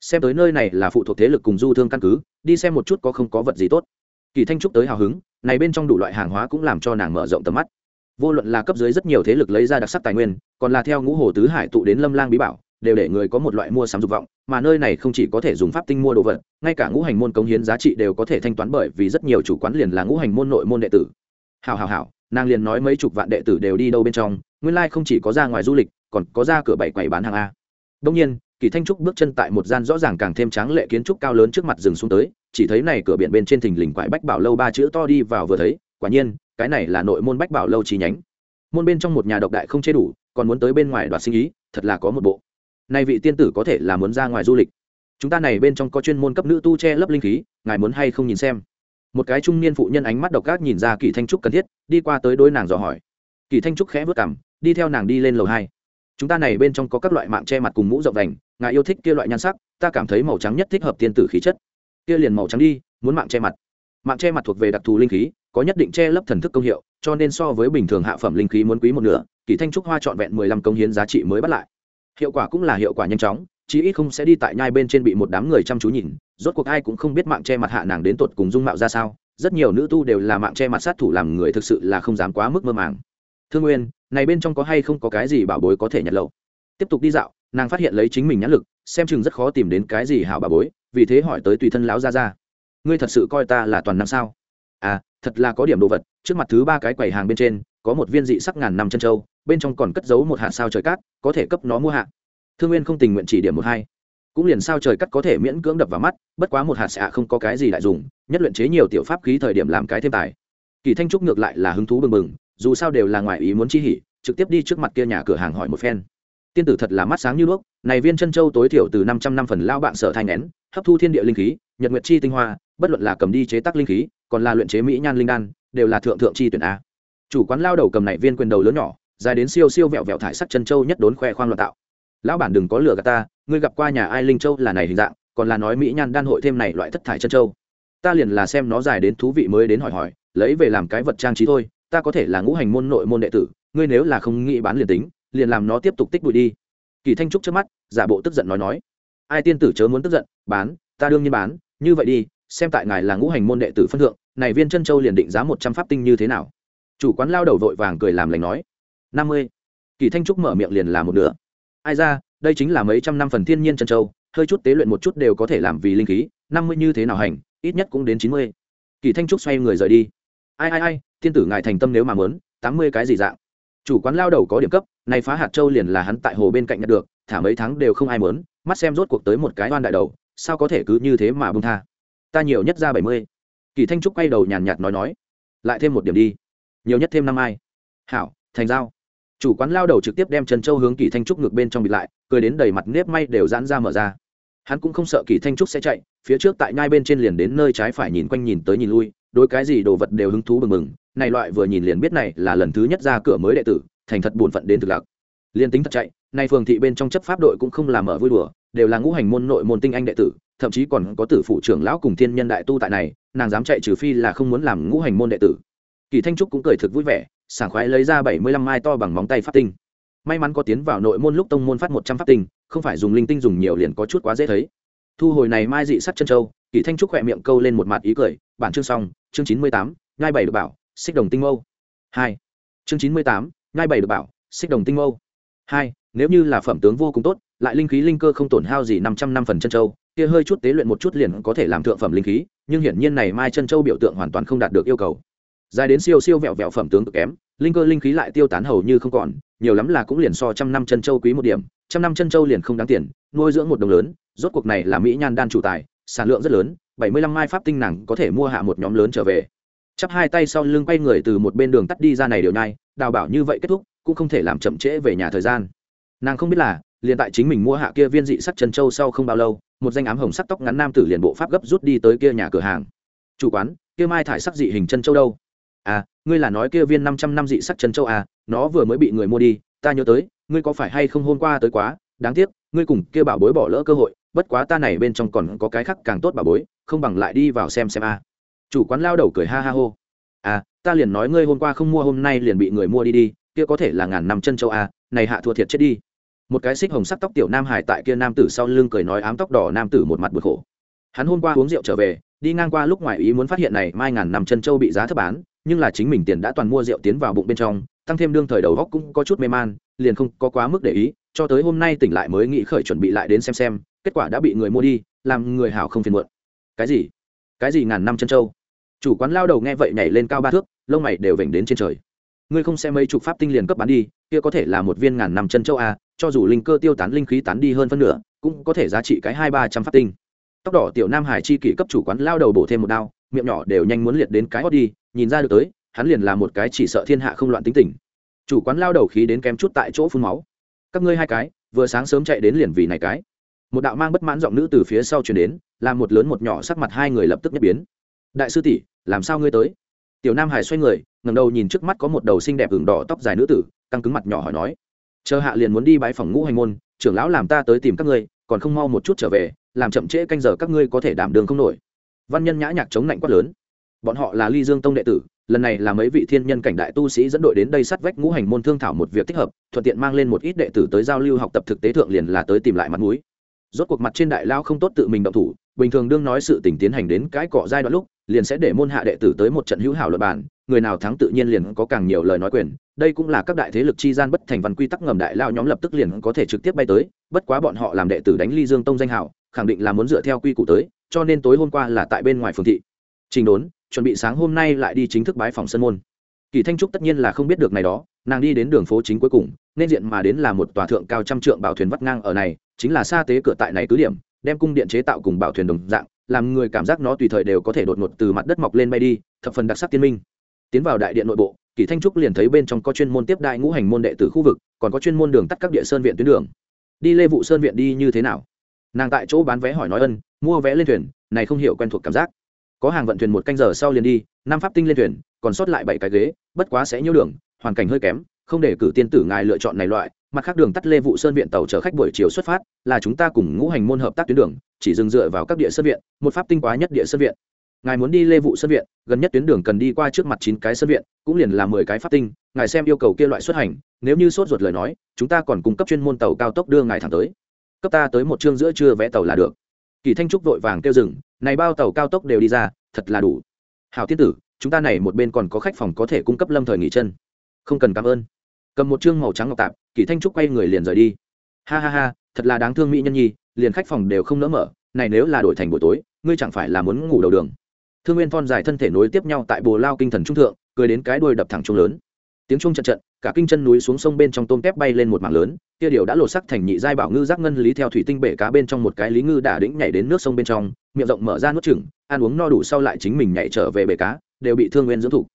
Xem tới nơi này là phụ thuộc thế lực cùng du thương căn cứ, đi xem một chút có không có vật gì tốt. Kỳ thanh trúc tới hào hứng, này bên trong đủ loại hàng hóa cũng làm cho nàng mở rộng tầm mắt. Vô luận là cấp dưới rất nhiều thế lực lấy ra đặc sắc tài nguyên, còn là theo ngũ hồ tứ hải tụ đến lâm lang bí bảo đều để người có một loại mua sắm dục vọng, mà nơi này không chỉ có thể dùng pháp tinh mua đồ vật, ngay cả ngũ hành môn cống hiến giá trị đều có thể thanh toán bởi vì rất nhiều chủ quán liền là ngũ hành môn nội môn đệ tử. Hào hào hào nàng liền nói mấy chục vạn đệ tử đều đi đâu bên trong, nguyên lai không chỉ có ra ngoài du lịch, còn có ra cửa bảy quầy bán hàng a. Đông nhiên, kỳ thanh trúc bước chân tại một gian rõ ràng càng thêm tráng lệ kiến trúc cao lớn trước mặt rừng xuống tới, chỉ thấy này cửa biển bên trên thình lình quải bách bảo lâu ba chữ to đi vào vừa thấy, quả nhiên, cái này là nội môn bách bảo lâu chi nhánh. Môn bên trong một nhà độc đại không chế đủ, còn muốn tới bên ngoài đoạt sinh ý, thật là có một bộ nay vị tiên tử có thể là muốn ra ngoài du lịch. Chúng ta này bên trong có chuyên môn cấp nữ tu che lấp linh khí, ngài muốn hay không nhìn xem? Một cái trung niên phụ nhân ánh mắt độc ác nhìn ra kỳ thanh trúc cần thiết, đi qua tới đôi nàng dò hỏi. Kỳ thanh trúc khẽ vớt cảm đi theo nàng đi lên lầu hai. Chúng ta này bên trong có các loại mạng che mặt cùng mũ rộng đành, ngài yêu thích kia loại nhan sắc, ta cảm thấy màu trắng nhất thích hợp tiên tử khí chất. Kia liền màu trắng đi, muốn mạng che mặt. Mạng che mặt thuộc về đặc thù linh khí, có nhất định che lấp thần thức công hiệu, cho nên so với bình thường hạ phẩm linh khí muốn quý một nửa, kỳ thanh trúc hoa trọn vẹn mười lăm công hiến giá trị mới bắt lại hiệu quả cũng là hiệu quả nhanh chóng, chí ít không sẽ đi tại nhai bên trên bị một đám người chăm chú nhìn, rốt cuộc ai cũng không biết mạng che mặt hạ nàng đến tột cùng dung mạo ra sao, rất nhiều nữ tu đều là mạng che mặt sát thủ làm người thực sự là không dám quá mức mơ màng. Thương nguyên, này bên trong có hay không có cái gì bảo bối có thể nhặt lậu? Tiếp tục đi dạo, nàng phát hiện lấy chính mình nhãn lực, xem chừng rất khó tìm đến cái gì hảo bảo bối, vì thế hỏi tới tùy thân lão ra ra ngươi thật sự coi ta là toàn năm sao? À thật là có điểm đồ vật, trước mặt thứ ba cái quầy hàng bên trên, có một viên dị sắc ngàn năm chân châu bên trong còn cất giấu một hạt sao trời cát, có thể cấp nó mua hạ. Thương nguyên không tình nguyện chỉ điểm một hai. Cũng liền sao trời cắt có thể miễn cưỡng đập vào mắt, bất quá một hạt xạ không có cái gì đại dùng, nhất luyện chế nhiều tiểu pháp khí thời điểm làm cái thêm tài. Kỳ thanh trúc ngược lại là hứng thú bừng bừng, dù sao đều là ngoài ý muốn chi hỉ, trực tiếp đi trước mặt kia nhà cửa hàng hỏi một phen. Tiên tử thật là mắt sáng như đuốc, này viên chân châu tối thiểu từ năm trăm năm phần lao bạn sở thai nén, hấp thu thiên địa linh khí, nhật nguyệt chi tinh hoa, bất luận là cầm đi chế tác linh khí, còn là luyện chế mỹ nhan linh đan, đều là thượng thượng chi tuyển a. Chủ quán lao đầu cầm này viên quyền đầu lớn nhỏ dài đến siêu siêu vẹo vẹo thải sắc chân châu nhất đốn khoe khoang loạn tạo. Lão bản đừng có lừa gạt ta, ngươi gặp qua nhà ai linh châu là này hình dạng, còn là nói mỹ nhan đan hội thêm này loại thất thải chân châu. Ta liền là xem nó dài đến thú vị mới đến hỏi hỏi, lấy về làm cái vật trang trí thôi, ta có thể là ngũ hành môn nội môn đệ tử, ngươi nếu là không nghĩ bán liền tính, liền làm nó tiếp tục tích bụi đi. Kỳ thanh trúc trước mắt, giả bộ tức giận nói nói. Ai tiên tử chớ muốn tức giận, bán, ta đương nhiên bán, như vậy đi, xem tại ngài là ngũ hành môn đệ tử phân thượng, này viên chân châu liền định giá một trăm pháp tinh như thế nào. Chủ quán lao đầu vội vàng cười làm lành nói năm mươi. Kỳ thanh trúc mở miệng liền làm một nửa. Ai ra, đây chính là mấy trăm năm phần thiên nhiên chân châu, hơi chút tế luyện một chút đều có thể làm vì linh khí, năm mươi như thế nào hành, ít nhất cũng đến chín mươi. Kỳ thanh trúc xoay người rời đi. Ai ai ai, thiên tử ngài thành tâm nếu mà mớn tám mươi cái gì dạng? Chủ quán lao đầu có điểm cấp này phá hạt châu liền là hắn tại hồ bên cạnh nhận được, thả mấy tháng đều không ai mớn mắt xem rốt cuộc tới một cái oan đại đầu, sao có thể cứ như thế mà bông tha? Ta nhiều nhất ra bảy mươi. Kỳ thanh trúc quay đầu nhàn nhạt nói nói, lại thêm một điểm đi, nhiều nhất thêm năm ai. Hảo, thành giao chủ quán lao đầu trực tiếp đem trần châu hướng kỳ thanh trúc ngược bên trong bịt lại, cười đến đầy mặt nếp may đều giãn ra mở ra. Hắn cũng không sợ kỳ thanh trúc sẽ chạy, phía trước tại nhai bên trên liền đến nơi trái phải nhìn quanh nhìn tới nhìn lui, đối cái gì đồ vật đều hứng thú bừng mừng này loại vừa nhìn liền biết này là lần thứ nhất ra cửa mới đệ tử, thành thật buồn phận đến thực lạc. Liên tính thật chạy, nay phường thị bên trong chấp pháp đội cũng không làm mở vui đùa, đều là ngũ hành môn nội môn tinh anh đệ tử, thậm chí còn có tử phụ trưởng lão cùng thiên nhân đại tu tại này, nàng dám chạy trừ phi là không muốn làm ngũ hành môn đệ tử. Kỳ thanh trúc cũng cười thực vui vẻ sảng khoái lấy ra bảy mươi lăm mai to bằng móng tay pháp tinh. May mắn có tiến vào nội môn lúc tông môn phát một trăm pháp tinh, không phải dùng linh tinh dùng nhiều liền có chút quá dễ thấy. Thu hồi này mai dị sắt chân châu kỳ thanh trúc khỏe miệng câu lên một mặt ý cười, bản chương xong, chương chín mươi tám ngai bảy được bảo, xích đồng tinh mâu. Hai. Chương chín mươi tám ngai bảy được bảo, xích đồng tinh mâu. Hai. Nếu như là phẩm tướng vô cùng tốt, lại linh khí linh cơ không tổn hao gì năm trăm năm phần chân châu, kia hơi chút tế luyện một chút liền có thể làm thượng phẩm linh khí, nhưng hiển nhiên này mai chân châu biểu tượng hoàn toàn không đạt được yêu cầu dài đến siêu siêu vẹo vẹo phẩm tướng cực kém, linh cơ linh khí lại tiêu tán hầu như không còn, nhiều lắm là cũng liền so trăm năm chân châu quý một điểm, trăm năm chân châu liền không đáng tiền, nuôi dưỡng một đồng lớn, rốt cuộc này là mỹ nhan đan chủ tài, sản lượng rất lớn, bảy mươi lăm mai pháp tinh nàng có thể mua hạ một nhóm lớn trở về. Chắp hai tay sau lưng quay người từ một bên đường tắt đi ra này điều nhai, đào bảo như vậy kết thúc, cũng không thể làm chậm trễ về nhà thời gian. Nàng không biết là, liền tại chính mình mua hạ kia viên dị sắc chân châu sau không bao lâu, một danh ám hồng sắc tóc ngắn nam tử liền bộ pháp gấp rút đi tới kia nhà cửa hàng. Chủ quán, kia mai thải sắc dị hình chân châu đâu? À ngươi là nói kia viên năm trăm năm dị sắc chân châu à nó vừa mới bị người mua đi, ta nhớ tới, ngươi có phải hay không hôm qua tới quá, đáng tiếc, ngươi cùng kia bảo bối bỏ lỡ cơ hội, bất quá ta này bên trong còn có cái khác càng tốt bảo bối, không bằng lại đi vào xem xem a chủ quán lao đầu cười ha ha hô. À ta liền nói ngươi hôm qua không mua hôm nay liền bị người mua đi đi, kia có thể là ngàn năm chân châu a này hạ thua thiệt chết đi. Một cái xích hồng sắc tóc tiểu nam hải tại kia nam tử sau lưng cười nói ám tóc đỏ nam tử một mặt bực khổ. Hắn hôm qua uống rượu trở về, đi ngang qua lúc ngoài ý muốn phát hiện này mai ngàn năm chân châu bị giá thấp bán nhưng là chính mình tiền đã toàn mua rượu tiến vào bụng bên trong, tăng thêm đương thời đầu góc cũng có chút mê man, liền không có quá mức để ý, cho tới hôm nay tỉnh lại mới nghĩ khởi chuẩn bị lại đến xem xem, kết quả đã bị người mua đi, làm người hảo không phiền muộn. Cái gì? Cái gì ngàn năm chân châu? Chủ quán lao đầu nghe vậy nhảy lên cao ba thước, lông mày đều vểnh đến trên trời. Ngươi không xem mấy chục pháp tinh liền cấp bán đi, kia có thể là một viên ngàn năm chân châu a cho dù linh cơ tiêu tán linh khí tán đi hơn phân nửa, cũng có thể giá trị cái hai ba trăm pháp tinh. Tóc đỏ tiểu nam hải chi kỷ cấp chủ quán lao đầu bổ thêm một đao, miệng nhỏ đều nhanh muốn liệt đến cái hót đi nhìn ra được tới, hắn liền là một cái chỉ sợ thiên hạ không loạn tính tình. Chủ quán lao đầu khí đến kém chút tại chỗ phun máu. Các ngươi hai cái, vừa sáng sớm chạy đến liền vì này cái. Một đạo mang bất mãn giọng nữ từ phía sau chuyển đến, làm một lớn một nhỏ sắc mặt hai người lập tức nhất biến. Đại sư tỷ, làm sao ngươi tới? Tiểu nam hải xoay người ngầm đầu nhìn trước mắt có một đầu xinh đẹp hưởng đỏ tóc dài nữ tử, căng cứng mặt nhỏ hỏi nói. Chờ hạ liền muốn đi bãi phòng ngũ hành môn, trưởng lão làm ta tới tìm các ngươi, còn không mau một chút trở về, làm chậm trễ canh giờ các ngươi có thể đảm đường không nổi. Văn nhân nhã nhạc chống lạnh quát lớn bọn họ là ly dương tông đệ tử, lần này là mấy vị thiên nhân cảnh đại tu sĩ dẫn đội đến đây sát vách ngũ hành môn thương thảo một việc thích hợp, thuận tiện mang lên một ít đệ tử tới giao lưu học tập thực tế thượng liền là tới tìm lại mặt mũi. Rốt cuộc mặt trên đại lao không tốt tự mình động thủ, bình thường đương nói sự tình tiến hành đến cái cọ giai đoạn lúc, liền sẽ để môn hạ đệ tử tới một trận hữu hảo luật bản người nào thắng tự nhiên liền có càng nhiều lời nói quyền. Đây cũng là các đại thế lực chi gian bất thành văn quy tắc ngầm đại lao nhóm lập tức liền có thể trực tiếp bay tới, bất quá bọn họ làm đệ tử đánh ly dương tông danh hảo, khẳng định là muốn dựa theo quy củ tới, cho nên tối hôm qua là tại bên ngoài phường thị. Trình đốn chuẩn bị sáng hôm nay lại đi chính thức bái phòng sân môn. Kỳ thanh trúc tất nhiên là không biết được này đó, nàng đi đến đường phố chính cuối cùng, nên diện mà đến là một tòa thượng cao trăm trượng bảo thuyền vắt ngang ở này, chính là xa tế cửa tại này cứ điểm, đem cung điện chế tạo cùng bảo thuyền đồng dạng, làm người cảm giác nó tùy thời đều có thể đột ngột từ mặt đất mọc lên bay đi, thập phần đặc sắc tiên minh. Tiến vào đại điện nội bộ, kỳ thanh trúc liền thấy bên trong có chuyên môn tiếp đại ngũ hành môn đệ tử khu vực, còn có chuyên môn đường tắt các địa sơn viện tuyến đường. Đi lê vụ sơn viện đi như thế nào? Nàng tại chỗ bán vé hỏi nói ân, mua vé lên thuyền, này không hiểu quen thuộc cảm giác có hàng vận thuyền một canh giờ sau liền đi, năm pháp tinh lên thuyền, còn sót lại bảy cái ghế, bất quá sẽ nhiễu đường, hoàn cảnh hơi kém, không để cử tiên tử ngài lựa chọn này loại, mặt khác đường tắt lê vụ sơn viện tàu chở khách buổi chiều xuất phát, là chúng ta cùng ngũ hành môn hợp tác tuyến đường, chỉ dừng dựa vào các địa sơn viện, một pháp tinh quá nhất địa sơn viện. Ngài muốn đi lê vụ sơn viện, gần nhất tuyến đường cần đi qua trước mặt chín cái sơn viện, cũng liền là mười cái pháp tinh, ngài xem yêu cầu kia loại xuất hành, nếu như sốt ruột lời nói, chúng ta còn cung cấp chuyên môn tàu cao tốc đưa ngài thẳng tới. Cấp ta tới một chương giữa trưa vẽ tàu là được kỳ thanh trúc vội vàng kêu rừng này bao tàu cao tốc đều đi ra, thật là đủ. Hào tiết tử, chúng ta này một bên còn có khách phòng có thể cung cấp lâm thời nghỉ chân. Không cần cảm ơn. Cầm một chương màu trắng ngọc tạp, kỳ thanh trúc quay người liền rời đi. Ha ha ha, thật là đáng thương mỹ nhân nhi, liền khách phòng đều không nỡ mở, này nếu là đổi thành buổi tối, ngươi chẳng phải là muốn ngủ đầu đường. Thương nguyên thon dài thân thể nối tiếp nhau tại bồ lao kinh thần trung thượng, cười đến cái đuôi đập thẳng trung lớn. Tiếng trung trận trận cả kinh chân núi xuống sông bên trong tôm tép bay lên một mảng lớn, kia điều đã lột sắc thành nhị giai bảo ngư giác ngân lý theo thủy tinh bể cá bên trong một cái lý ngư đả đĩnh nhảy đến nước sông bên trong, miệng rộng mở ra nuốt chừng ăn uống no đủ sau lại chính mình nhảy trở về bể cá, đều bị thương nguyên dưỡng thủ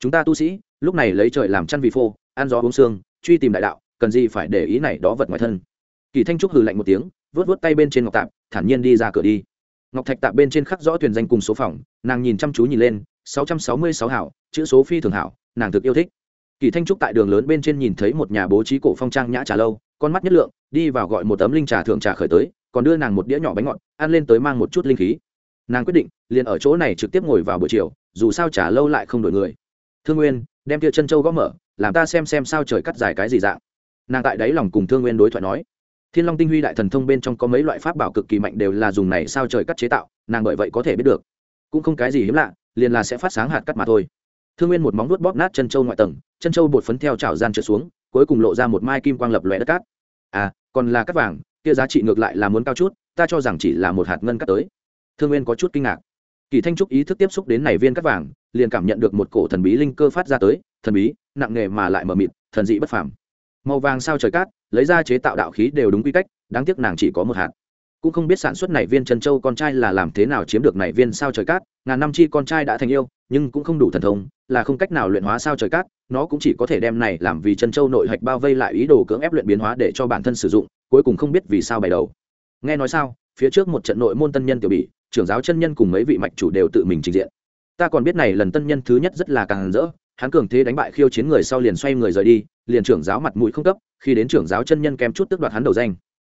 chúng ta tu sĩ, lúc này lấy trời làm chăn vì phô, ăn gió uống xương truy tìm đại đạo, cần gì phải để ý này đó vật ngoài thân. Kỳ thanh trúc hừ lạnh một tiếng vớt vớt tay bên trên ngọc tạp, thản nhiên đi ra cửa đi. Ngọc thạch tạp bên trên khắc rõ thuyền danh cùng số phòng, nàng nhìn chăm chú nhìn lên, sáu trăm sáu mươi sáu hảo, chữ số phi thường hảo, nàng thực yêu thích kỳ thanh trúc tại đường lớn bên trên nhìn thấy một nhà bố trí cổ phong trang nhã trà lâu, con mắt nhất lượng, đi vào gọi một tấm linh trà thượng trà khởi tới, còn đưa nàng một đĩa nhỏ bánh ngọt, ăn lên tới mang một chút linh khí. Nàng quyết định, liền ở chỗ này trực tiếp ngồi vào buổi chiều, dù sao trà lâu lại không đổi người. Thương nguyên, đem tia chân châu gõ mở, làm ta xem xem sao trời cắt dài cái gì dạng. Nàng tại đáy lòng cùng thương nguyên đối thoại nói. Thiên long tinh huy đại thần thông bên trong có mấy loại pháp bảo cực kỳ mạnh đều là dùng này sao trời cắt chế tạo, nàng bởi vậy có thể biết được. Cũng không cái gì hiếm lạ, liền là sẽ phát sáng hạt cắt mà thôi thương nguyên một móng nuốt bóp nát chân châu ngoại tầng, chân châu bột phấn theo chảo gian trượt xuống, cuối cùng lộ ra một mai kim quang lập lòe đất cát. À còn là cắt vàng, kia giá trị ngược lại là muốn cao chút, ta cho rằng chỉ là một hạt ngân cắt tới. Thương nguyên có chút kinh ngạc. Kỳ thanh trúc ý thức tiếp xúc đến này viên cắt vàng, liền cảm nhận được một cổ thần bí linh cơ phát ra tới, thần bí, nặng nề mà lại mờ mịt, thần dị bất phàm. Màu vàng sao trời cát, lấy ra chế tạo đạo khí đều đúng quy cách, đáng tiếc nàng chỉ có một hạt. Cũng không biết sản xuất này viên chân châu con trai là làm thế nào chiếm được này viên sao trời cát, ngàn năm chi con trai đã thành yêu, nhưng cũng không đủ thần thông là không cách nào luyện hóa sao trời cát, nó cũng chỉ có thể đem này làm vì chân châu nội hạch bao vây lại ý đồ cưỡng ép luyện biến hóa để cho bản thân sử dụng, cuối cùng không biết vì sao bày đầu. Nghe nói sao, phía trước một trận nội môn tân nhân tiểu bị trưởng giáo chân nhân cùng mấy vị mạch chủ đều tự mình trình diện. Ta còn biết này lần tân nhân thứ nhất rất là càng rỡ, hắn cường thế đánh bại khiêu chiến người sau liền xoay người rời đi, liền trưởng giáo mặt mũi không cấp, khi đến trưởng giáo chân nhân kém chút tức đoạt hắn đầu danh.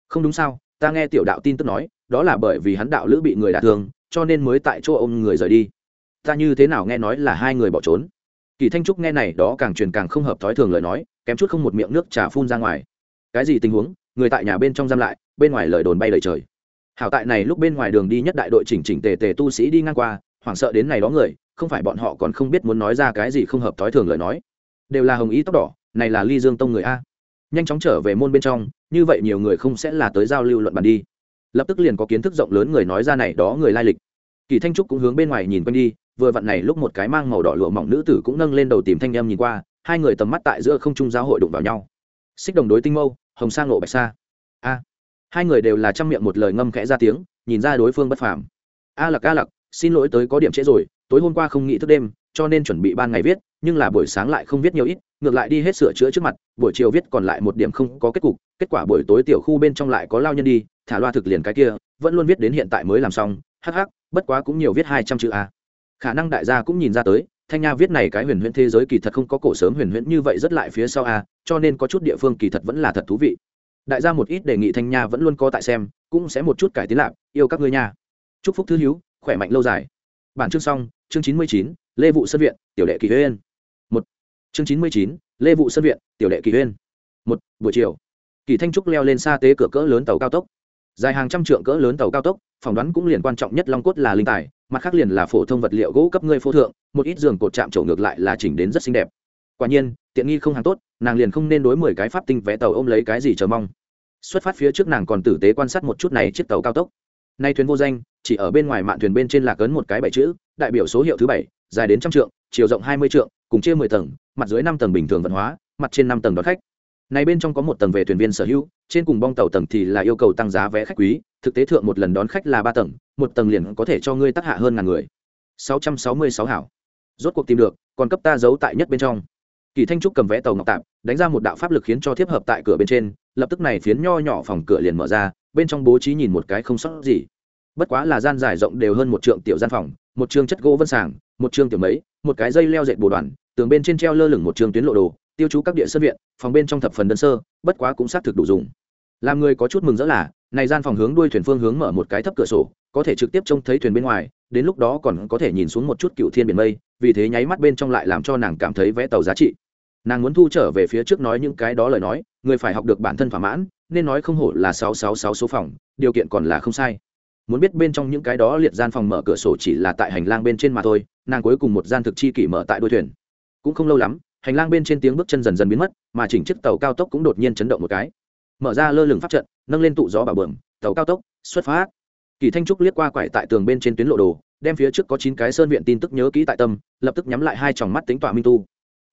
Không đúng sao, ta nghe tiểu đạo tin tức nói, đó là bởi vì hắn đạo lữ bị người đả thương, cho nên mới tại chỗ ông người rời đi ta như thế nào nghe nói là hai người bỏ trốn? Kỳ thanh trúc nghe này đó càng truyền càng không hợp thói thường lời nói, kém chút không một miệng nước trà phun ra ngoài. Cái gì tình huống? Người tại nhà bên trong giam lại, bên ngoài lời đồn bay lời trời. Hảo tại này lúc bên ngoài đường đi nhất đại đội chỉnh chỉnh tề tề tu sĩ đi ngang qua, hoảng sợ đến này đó người, không phải bọn họ còn không biết muốn nói ra cái gì không hợp thói thường lời nói. Đều là hồng ý tóc đỏ, này là ly dương tông người a. Nhanh chóng trở về môn bên trong, như vậy nhiều người không sẽ là tới giao lưu luận bàn đi. Lập tức liền có kiến thức rộng lớn người nói ra này đó người lai lịch. Kỳ thanh trúc cũng hướng bên ngoài nhìn quanh đi vừa vặn này lúc một cái mang màu đỏ lụa mỏng nữ tử cũng nâng lên đầu tìm thanh em nhìn qua, hai người tầm mắt tại giữa không trung giáo hội đụng vào nhau. Xích đồng đối tinh mâu, hồng sang lộ bạch sa. A. Hai người đều là trăm miệng một lời ngâm khẽ ra tiếng, nhìn ra đối phương bất phàm. A lặc a lặc, xin lỗi tới có điểm trễ rồi, tối hôm qua không nghĩ thức đêm, cho nên chuẩn bị ban ngày viết, nhưng là buổi sáng lại không viết nhiều ít, ngược lại đi hết sửa chữa trước mặt, buổi chiều viết còn lại một điểm không có kết cục, kết quả buổi tối tiểu khu bên trong lại có lao nhân đi, thả loa thực liền cái kia, vẫn luôn viết đến hiện tại mới làm xong, hắc hắc, bất quá cũng nhiều viết hai trăm chữ a khả năng đại gia cũng nhìn ra tới, thanh nha viết này cái huyền huyễn thế giới kỳ thật không có cổ sớm huyền huyễn như vậy rất lại phía sau a, cho nên có chút địa phương kỳ thật vẫn là thật thú vị. Đại gia một ít đề nghị thanh nha vẫn luôn có tại xem, cũng sẽ một chút cải tiến lạc, yêu các ngươi nha. Chúc phúc thứ hiếu khỏe mạnh lâu dài. Bản chương xong, chương chín mươi chín, lê vụ sân viện, tiểu đệ kỳ huyên. Một. Chương chín mươi chín, lê vụ sân viện, tiểu đệ kỳ huyên. Một, buổi chiều. Kỳ thanh trúc leo lên xa tế cửa cỡ lớn tàu cao tốc. Dài hàng trăm trượng cỡ lớn tàu cao tốc, phỏng đoán cũng liền quan trọng nhất long cốt là linh tài mặt khác liền là phổ thông vật liệu gỗ cấp ngươi phô thượng, một ít giường cột chạm trổ ngược lại là chỉnh đến rất xinh đẹp. Quả nhiên, tiện nghi không hàng tốt, nàng liền không nên đối mười cái pháp tinh vẽ tàu ôm lấy cái gì chờ mong. Xuất phát phía trước nàng còn tử tế quan sát một chút này chiếc tàu cao tốc. Nay thuyền vô danh, chỉ ở bên ngoài mạn thuyền bên trên là cấn một cái bảy chữ, đại biểu số hiệu thứ bảy, dài đến trăm trượng, chiều rộng hai mươi trượng, cùng chia mười tầng, mặt dưới năm tầng bình thường vận hóa, mặt trên năm tầng đón khách. Này bên trong có một tầng về thuyền viên sở hữu trên cùng bong tàu tầng thì là yêu cầu tăng giá vé khách quý, thực tế thượng một lần đón khách là ba tầng, một tầng liền có thể cho ngươi tác hạ hơn ngàn người. Sáu trăm sáu mươi sáu hảo. Rốt cuộc tìm được, còn cấp ta giấu tại nhất bên trong. Kỳ thanh trúc cầm vé tàu ngọc tạp đánh ra một đạo pháp lực khiến cho thiếp hợp tại cửa bên trên, lập tức này phiến nho nhỏ phòng cửa liền mở ra, bên trong bố trí nhìn một cái không sót gì. Bất quá là gian dài rộng đều hơn một trượng tiểu gian phòng, một chương chất gỗ vân sàng, một chương tiểu mấy, một cái dây leo dệt bồ đoàn, tường bên trên treo lơ lửng một chương tuyến lộ đồ, tiêu chú các địa sân viện, phòng bên trong thập phần đơn sơ, bất quá cũng xác thực đủ dùng làm người có chút mừng rỡ là, này gian phòng hướng đuôi thuyền phương hướng mở một cái thấp cửa sổ, có thể trực tiếp trông thấy thuyền bên ngoài, đến lúc đó còn có thể nhìn xuống một chút cựu thiên biển mây, vì thế nháy mắt bên trong lại làm cho nàng cảm thấy vẽ tàu giá trị. Nàng muốn thu trở về phía trước nói những cái đó lời nói, người phải học được bản thân thỏa mãn, nên nói không hổ là sáu sáu sáu số phòng, điều kiện còn là không sai. Muốn biết bên trong những cái đó liệt gian phòng mở cửa sổ chỉ là tại hành lang bên trên mà thôi, nàng cuối cùng một gian thực chi kỷ mở tại đuôi thuyền. Cũng không lâu lắm, hành lang bên trên tiếng bước chân dần dần biến mất, mà chỉnh chiếc tàu cao tốc cũng đột nhiên chấn động một cái mở ra lơ lửng pháp trận, nâng lên tụ gió bảo bờm tàu cao tốc, xuất phát. Kỳ thanh trúc liếc qua quải tại tường bên trên tuyến lộ đồ, đem phía trước có chín cái sơn viện tin tức nhớ kỹ tại tâm, lập tức nhắm lại hai tròng mắt tính tỏa minh tu.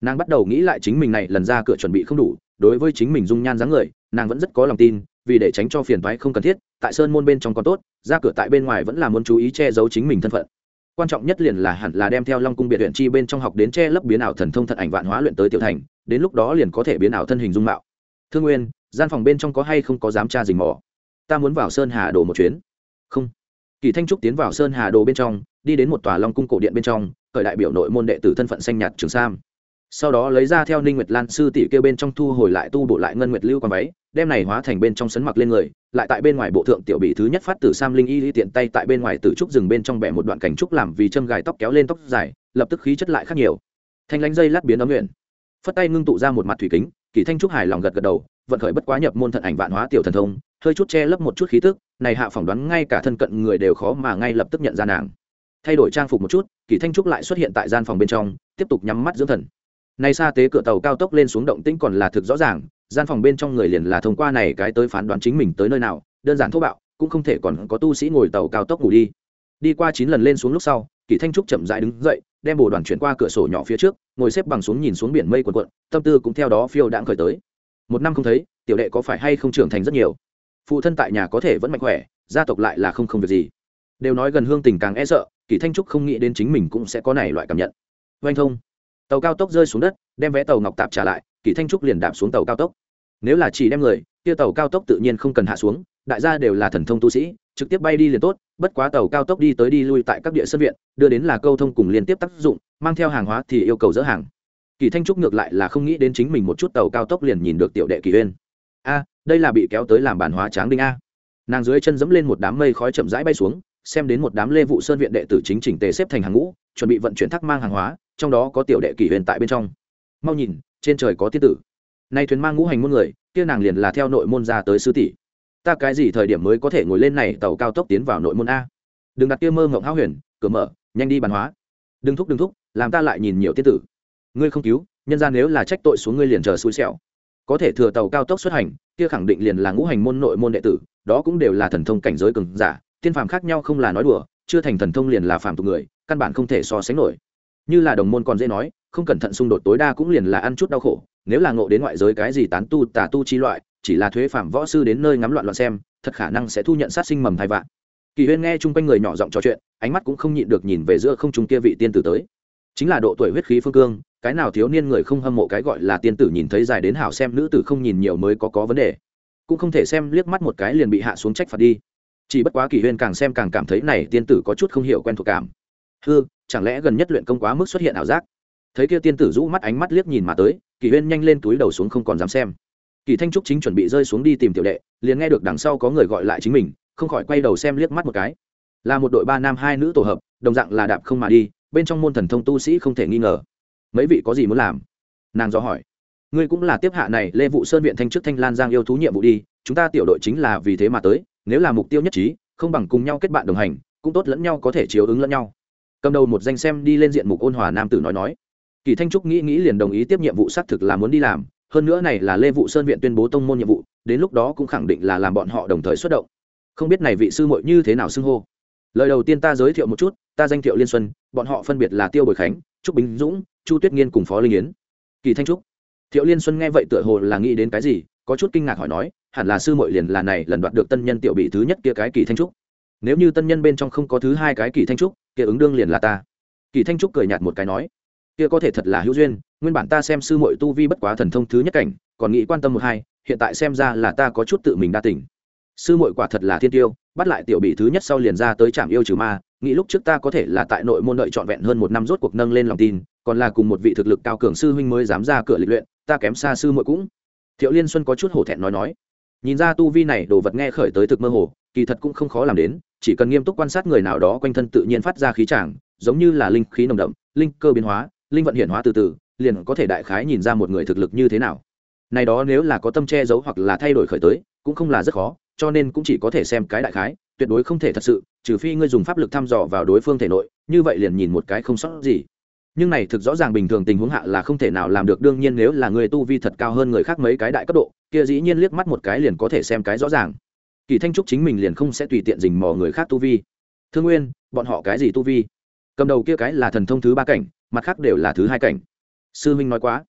Nàng bắt đầu nghĩ lại chính mình này lần ra cửa chuẩn bị không đủ, đối với chính mình dung nhan dáng người, nàng vẫn rất có lòng tin, vì để tránh cho phiền thoái không cần thiết, tại sơn môn bên trong còn tốt, ra cửa tại bên ngoài vẫn là muốn chú ý che giấu chính mình thân phận. Quan trọng nhất liền là hẳn là đem theo long cung biệt huyện chi bên trong học đến che lấp biến ảo thần thông thận ảnh vạn hóa luyện tới tiểu thành, đến lúc đó liền có thể biến ảo thân hình dung mạo. Thương nguyên gian phòng bên trong có hay không có dám tra dình mò? Ta muốn vào sơn hà đồ một chuyến. Không. Kỳ thanh trúc tiến vào sơn hà đồ bên trong, đi đến một tòa long cung cổ điện bên trong khởi đại biểu nội môn đệ tử thân phận xanh nhạt trường sam. Sau đó lấy ra theo ninh nguyệt lan sư tỷ kêu bên trong thu hồi lại tu bổ lại ngân nguyệt lưu quan váy, đem này hóa thành bên trong sấn mặc lên người, lại tại bên ngoài bộ thượng tiểu bị thứ nhất phát tử sam linh y tiện tay tại bên ngoài tử trúc rừng bên trong bẻ một đoạn cảnh trúc làm vì châm gài tóc kéo lên tóc dài, lập tức khí chất lại khác nhiều. Thanh lánh dây lát biến ấm nguyện. Phất tay ngưng tụ ra một mặt thủy kính kỳ thanh trúc hài lòng gật gật đầu, vận khởi bất quá nhập môn thận ảnh vạn hóa tiểu thần thông, hơi chút che lấp một chút khí tức, này hạ phỏng đoán ngay cả thân cận người đều khó mà ngay lập tức nhận ra nàng. Thay đổi trang phục một chút, kỳ thanh trúc lại xuất hiện tại gian phòng bên trong, tiếp tục nhắm mắt dưỡng thần. Nay xa tế cửa tàu cao tốc lên xuống động tĩnh còn là thực rõ ràng, gian phòng bên trong người liền là thông qua này cái tới phán đoán chính mình tới nơi nào, đơn giản thô bạo, cũng không thể còn có tu sĩ ngồi tàu cao tốc ngủ đi. Đi qua chín lần lên xuống lúc sau, kỳ thanh trúc chậm rãi đứng dậy đem bồ đoàn chuyển qua cửa sổ nhỏ phía trước, ngồi xếp bằng xuống nhìn xuống biển mây quần quận tâm tư cũng theo đó phiêu đãng khởi tới. Một năm không thấy, tiểu đệ có phải hay không trưởng thành rất nhiều? Phụ thân tại nhà có thể vẫn mạnh khỏe, gia tộc lại là không không việc gì. Đều nói gần hương tình càng e sợ, kỳ thanh trúc không nghĩ đến chính mình cũng sẽ có này loại cảm nhận. Vanh thông. Tàu cao tốc rơi xuống đất, đem vé tàu ngọc tạp trả lại, kỳ thanh trúc liền đạp xuống tàu cao tốc. Nếu là chỉ đem người, kia tàu cao tốc tự nhiên không cần hạ xuống, đại gia đều là thần thông tu sĩ trực tiếp bay đi liền tốt, bất quá tàu cao tốc đi tới đi lui tại các địa sân viện, đưa đến là câu thông cùng liên tiếp tác dụng, mang theo hàng hóa thì yêu cầu dỡ hàng. Kỳ thanh trúc ngược lại là không nghĩ đến chính mình một chút tàu cao tốc liền nhìn được tiểu đệ kỳ huyên a, đây là bị kéo tới làm bản hóa tráng đinh a. Nàng dưới chân dẫm lên một đám mây khói chậm rãi bay xuống, xem đến một đám lê vụ sơn viện đệ tử chính chỉnh tề xếp thành hàng ngũ, chuẩn bị vận chuyển thác mang hàng hóa, trong đó có tiểu đệ kỳ huyền tại bên trong. Mau nhìn, trên trời có tiết tử. Nay thuyền mang ngũ hành môn người, kia nàng liền là theo nội môn ra tới sư tỷ ta cái gì thời điểm mới có thể ngồi lên này tàu cao tốc tiến vào nội môn a? Đừng đặt kia mơ ngộng háo huyền, cửa mở, nhanh đi bàn hóa. Đừng thúc đừng thúc, làm ta lại nhìn nhiều tiết tử. Ngươi không cứu, nhân ra nếu là trách tội xuống ngươi liền chờ xui xẻo. Có thể thừa tàu cao tốc xuất hành, kia khẳng định liền là ngũ hành môn nội môn đệ tử, đó cũng đều là thần thông cảnh giới cường giả, tiên phàm khác nhau không là nói đùa, chưa thành thần thông liền là phàm tục người, căn bản không thể so sánh nổi. Như là đồng môn còn dễ nói, không cẩn thận xung đột tối đa cũng liền là ăn chút đau khổ, nếu là ngộ đến ngoại giới cái gì tán tu, tà tu chi loại chỉ là thuế phạm võ sư đến nơi ngắm loạn loạn xem, thật khả năng sẽ thu nhận sát sinh mầm thai vạn. Kỳ huyên nghe chung quanh người nhỏ giọng trò chuyện, ánh mắt cũng không nhịn được nhìn về giữa không trung kia vị tiên tử tới. Chính là độ tuổi huyết khí phương cương, cái nào thiếu niên người không hâm mộ cái gọi là tiên tử nhìn thấy dài đến hảo xem nữ tử không nhìn nhiều mới có có vấn đề. Cũng không thể xem liếc mắt một cái liền bị hạ xuống trách phạt đi. Chỉ bất quá kỳ huyên càng xem càng cảm thấy này tiên tử có chút không hiểu quen thuộc cảm. Hư, chẳng lẽ gần nhất luyện công quá mức xuất hiện ảo giác? Thấy kia tiên tử rũ mắt ánh mắt liếc nhìn mà tới, kỳ huyên nhanh lên túi đầu xuống không còn dám xem kỳ thanh trúc chính chuẩn bị rơi xuống đi tìm tiểu đệ, liền nghe được đằng sau có người gọi lại chính mình, không khỏi quay đầu xem liếc mắt một cái. Là một đội ba nam hai nữ tổ hợp, đồng dạng là đạp không mà đi, bên trong môn thần thông tu sĩ không thể nghi ngờ. Mấy vị có gì muốn làm? Nàng do hỏi. Ngươi cũng là tiếp hạ này, lê vụ sơn viện thanh chức thanh lan giang yêu thú nhiệm vụ đi, chúng ta tiểu đội chính là vì thế mà tới, nếu là mục tiêu nhất trí, không bằng cùng nhau kết bạn đồng hành, cũng tốt lẫn nhau có thể chiếu ứng lẫn nhau. Cầm đầu một danh xem đi lên diện mục ôn hòa nam tử nói nói. Kỳ thanh trúc nghĩ nghĩ liền đồng ý tiếp nhiệm vụ xác thực là muốn đi làm hơn nữa này là lê vụ sơn viện tuyên bố tông môn nhiệm vụ, đến lúc đó cũng khẳng định là làm bọn họ đồng thời xuất động. Không biết này vị sư muội như thế nào xưng hô. Lời đầu tiên ta giới thiệu một chút, ta danh thiệu liên xuân, bọn họ phân biệt là tiêu bồi khánh, trúc bính dũng, chu tuyết nghiên cùng phó linh yến. Kỳ thanh trúc. Thiệu liên xuân nghe vậy tựa hồ là nghĩ đến cái gì, có chút kinh ngạc hỏi nói, hẳn là sư muội liền là này lần đoạt được tân nhân tiểu bị thứ nhất kia cái kỳ thanh trúc. Nếu như tân nhân bên trong không có thứ hai cái kỳ thanh trúc, kia ứng đương liền là ta. Kỳ thanh trúc cười nhạt một cái nói, kia có thể thật là hữu duyên nguyên bản ta xem sư muội tu vi bất quá thần thông thứ nhất cảnh, còn nghĩ quan tâm một hai, hiện tại xem ra là ta có chút tự mình đa tỉnh sư muội quả thật là thiên tiêu, bắt lại tiểu bị thứ nhất sau liền ra tới trạm yêu trừ ma, nghĩ lúc trước ta có thể là tại nội môn đợi trọn vẹn hơn một năm rốt cuộc nâng lên lòng tin, còn là cùng một vị thực lực cao cường sư huynh mới dám ra cửa lịch luyện, ta kém xa sư muội cũng. Thiệu liên xuân có chút hổ thẹn nói nói. Nhìn ra tu vi này, đồ vật nghe khởi tới thực mơ hồ, kỳ thật cũng không khó làm đến, chỉ cần nghiêm túc quan sát người nào đó quanh thân tự nhiên phát ra khí tràng, giống như là linh khí nồng đậm, linh cơ biến hóa, linh vận hiển hóa từ từ liền có thể đại khái nhìn ra một người thực lực như thế nào. Này đó nếu là có tâm che giấu hoặc là thay đổi khởi tới, cũng không là rất khó, cho nên cũng chỉ có thể xem cái đại khái, tuyệt đối không thể thật sự, trừ phi ngươi dùng pháp lực thăm dò vào đối phương thể nội, như vậy liền nhìn một cái không sót gì. Nhưng này thực rõ ràng bình thường tình huống hạ là không thể nào làm được, đương nhiên nếu là người tu vi thật cao hơn người khác mấy cái đại cấp độ, kia dĩ nhiên liếc mắt một cái liền có thể xem cái rõ ràng. Kỳ thanh trúc chính mình liền không sẽ tùy tiện dình mò người khác tu vi. Thương nguyên, bọn họ cái gì tu vi? Cầm đầu kia cái là thần thông thứ ba cảnh, mặt khác đều là thứ hai cảnh sư minh nói quá.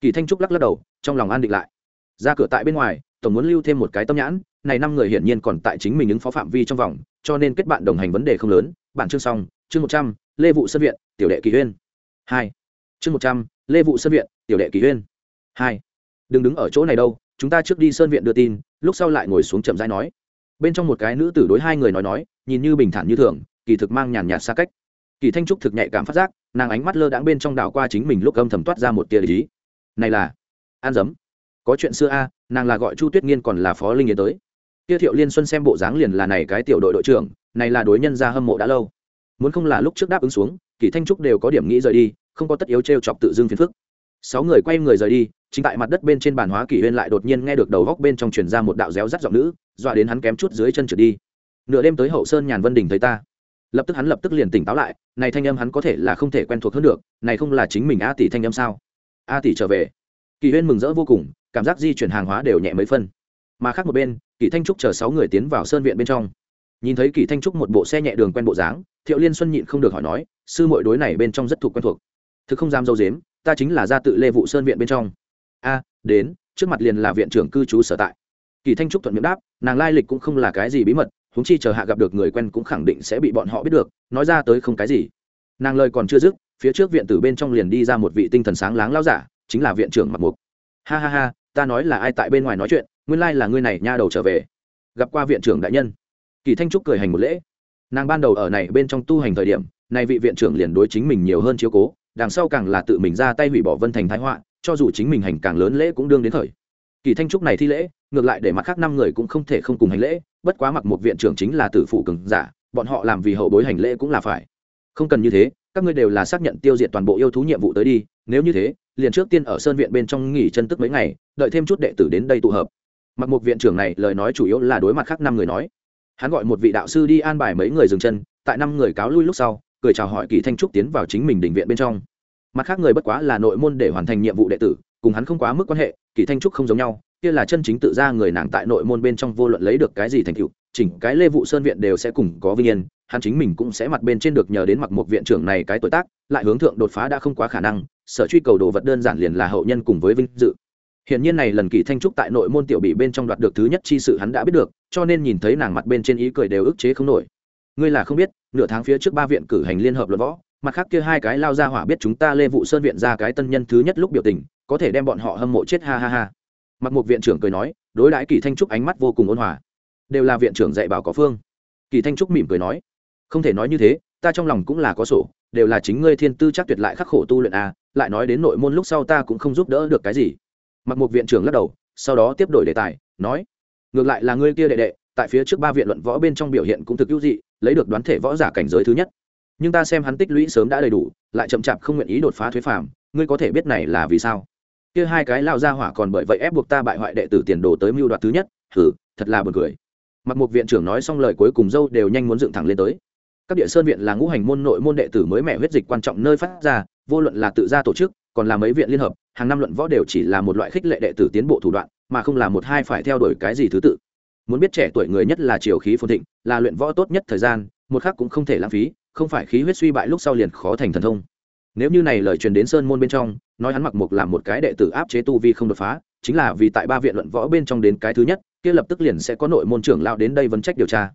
Kỳ thanh trúc lắc lắc đầu, trong lòng an định lại. Ra cửa tại bên ngoài, tổng muốn lưu thêm một cái tâm nhãn, này năm người hiển nhiên còn tại chính mình ứng phó phạm vi trong vòng, cho nên kết bạn đồng hành vấn đề không lớn. Bản chương xong, chương một trăm, lê vụ sân viện, tiểu đệ kỳ huyên. Hai. Chương một trăm, lê vụ sơn viện, tiểu đệ kỳ huyên. Hai. Đừng đứng ở chỗ này đâu, chúng ta trước đi sơn viện đưa tin, lúc sau lại ngồi xuống chậm rãi nói. Bên trong một cái nữ tử đối hai người nói nói, nhìn như bình thản như thường, kỳ thực mang nhàn nhạt xa cách kỳ thanh trúc thực nhạy cảm phát giác, nàng ánh mắt lơ đãng bên trong đảo qua chính mình lúc âm thầm toát ra một tia lý này là, an dấm. Có chuyện xưa a, nàng là gọi chu tuyết nghiên còn là phó linh yến tới. Tiêu thiệu liên xuân xem bộ dáng liền là này cái tiểu đội đội trưởng, này là đối nhân gia hâm mộ đã lâu. Muốn không là lúc trước đáp ứng xuống, kỳ thanh trúc đều có điểm nghĩ rời đi, không có tất yếu t r e o chọc tự dưng phiền phức. Sáu người quay người rời đi, chính tại mặt đất bên trên bàn hóa kỷ huyên lại đột nhiên nghe được đầu góc bên trong truyền ra một đạo réo rắt giọng nữ, dọa đến hắn kém chút dưới chân trượt đi. Nửa đêm tới hậu sơn nhàn vân đình thấy ta lập tức hắn lập tức liền tỉnh táo lại, này thanh âm hắn có thể là không thể quen thuộc hơn được, này không là chính mình a tỷ thanh âm sao? A tỷ trở về. Kỳ huyên mừng rỡ vô cùng, cảm giác di chuyển hàng hóa đều nhẹ mấy phân. Mà khác một bên, kỳ thanh trúc chờ sáu người tiến vào sơn viện bên trong. Nhìn thấy kỳ thanh trúc một bộ xe nhẹ đường quen bộ dáng, thiệu liên xuân nhịn không được hỏi nói, sư mội đối này bên trong rất thuộc quen thuộc. Thực không dám dâu dếm, ta chính là gia tự lê vụ sơn viện bên trong. A, đến, trước mặt liền là viện trưởng cư trú sở tại. Kỳ thanh trúc thuận miệng đáp, nàng lai lịch cũng không là cái gì bí mật húng chi chờ hạ gặp được người quen cũng khẳng định sẽ bị bọn họ biết được, nói ra tới không cái gì. Nàng lời còn chưa dứt, phía trước viện tử bên trong liền đi ra một vị tinh thần sáng láng lao giả, chính là viện trưởng mặc mục. Ha ha ha, ta nói là ai tại bên ngoài nói chuyện, nguyên lai là ngươi này nha đầu trở về. Gặp qua viện trưởng đại nhân. Kỳ thanh trúc cười hành một lễ. Nàng ban đầu ở này bên trong tu hành thời điểm, này vị viện trưởng liền đối chính mình nhiều hơn chiếu cố, đằng sau càng là tự mình ra tay hủy bỏ vân thành thái họa, cho dù chính mình hành càng lớn lễ cũng đương đến thời. Kỳ thanh trúc này thi lễ ngược lại để mặt khác năm người cũng không thể không cùng hành lễ, bất quá mặc một viện trưởng chính là tử phụ cường giả, bọn họ làm vì hậu bối hành lễ cũng là phải. Không cần như thế, các ngươi đều là xác nhận tiêu diệt toàn bộ yêu thú nhiệm vụ tới đi, nếu như thế, liền trước tiên ở sơn viện bên trong nghỉ chân tức mấy ngày, đợi thêm chút đệ tử đến đây tụ hợp. Mặc một viện trưởng này lời nói chủ yếu là đối mặt khác năm người nói. Hắn gọi một vị đạo sư đi an bài mấy người dừng chân, tại năm người cáo lui lúc sau, cười chào hỏi kỳ thanh trúc tiến vào chính mình đình viện bên trong. Mặt khác người bất quá là nội môn để hoàn thành nhiệm vụ đệ tử, cùng hắn không quá mức quan hệ, kỳ thanh trúc không giống nhau kia là chân chính tự ra người nàng tại nội môn bên trong vô luận lấy được cái gì thành tựu chỉnh cái lê vụ sơn viện đều sẽ cùng có vinh yên hắn chính mình cũng sẽ mặt bên trên được nhờ đến mặc một viện trưởng này cái tuổi tác lại hướng thượng đột phá đã không quá khả năng sở truy cầu đồ vật đơn giản liền là hậu nhân cùng với vinh dự Hiện nhiên này lần Kỳ Thanh trúc tại nội môn tiểu bị bên trong đoạt được thứ nhất chi sự hắn đã biết được, cho nên nhìn thấy nàng mặt bên trên ý cười đều ức chế không nổi. Ngươi là không biết, nửa tháng phía trước ba viện cử hành liên hợp luận võ, mặt khác kia hai cái lao ra hỏa biết chúng ta Lê Vụ Sơn viện ra cái tân nhân thứ nhất lúc biểu tình, có thể đem bọn họ hâm mộ chết ha ha ha. Mặc một viện trưởng cười nói, đối đãi Kỳ Thanh trúc ánh mắt vô cùng ôn hòa. Đều là viện trưởng dạy bảo có phương. Kỳ Thanh trúc mỉm cười nói, không thể nói như thế, ta trong lòng cũng là có sổ, đều là chính ngươi thiên tư chắc tuyệt lại khắc khổ tu luyện à lại nói đến nội môn lúc sau ta cũng không giúp đỡ được cái gì mặc một viện trưởng lắc đầu sau đó tiếp đổi đề tài nói ngược lại là ngươi kia đệ đệ tại phía trước ba viện luận võ bên trong biểu hiện cũng thực hữu dị lấy được đoán thể võ giả cảnh giới thứ nhất nhưng ta xem hắn tích lũy sớm đã đầy đủ lại chậm chạp không nguyện ý đột phá thuế phàm ngươi có thể biết này là vì sao kia hai cái lao ra hỏa còn bởi vậy ép buộc ta bại hoại đệ tử tiền đồ tới mưu đoạt thứ nhất thử thật là buồn cười. Mặc một viện trưởng nói xong lời cuối cùng dâu đều nhanh muốn dựng thẳng lên tới. Các địa sơn viện là ngũ hành môn nội môn đệ tử mới mẹ huyết dịch quan trọng nơi phát ra, vô luận là tự ra tổ chức, còn là mấy viện liên hợp, hàng năm luận võ đều chỉ là một loại khích lệ đệ tử tiến bộ thủ đoạn, mà không là một hai phải theo đuổi cái gì thứ tự. Muốn biết trẻ tuổi người nhất là chiều khí phồn thịnh, là luyện võ tốt nhất thời gian, một khác cũng không thể lãng phí, không phải khí huyết suy bại lúc sau liền khó thành thần thông nếu như này lời truyền đến sơn môn bên trong, nói hắn mặc mục làm một cái đệ tử áp chế tu vi không đột phá, chính là vì tại ba viện luận võ bên trong đến cái thứ nhất, kia lập tức liền sẽ có nội môn trưởng lao đến đây vấn trách điều tra.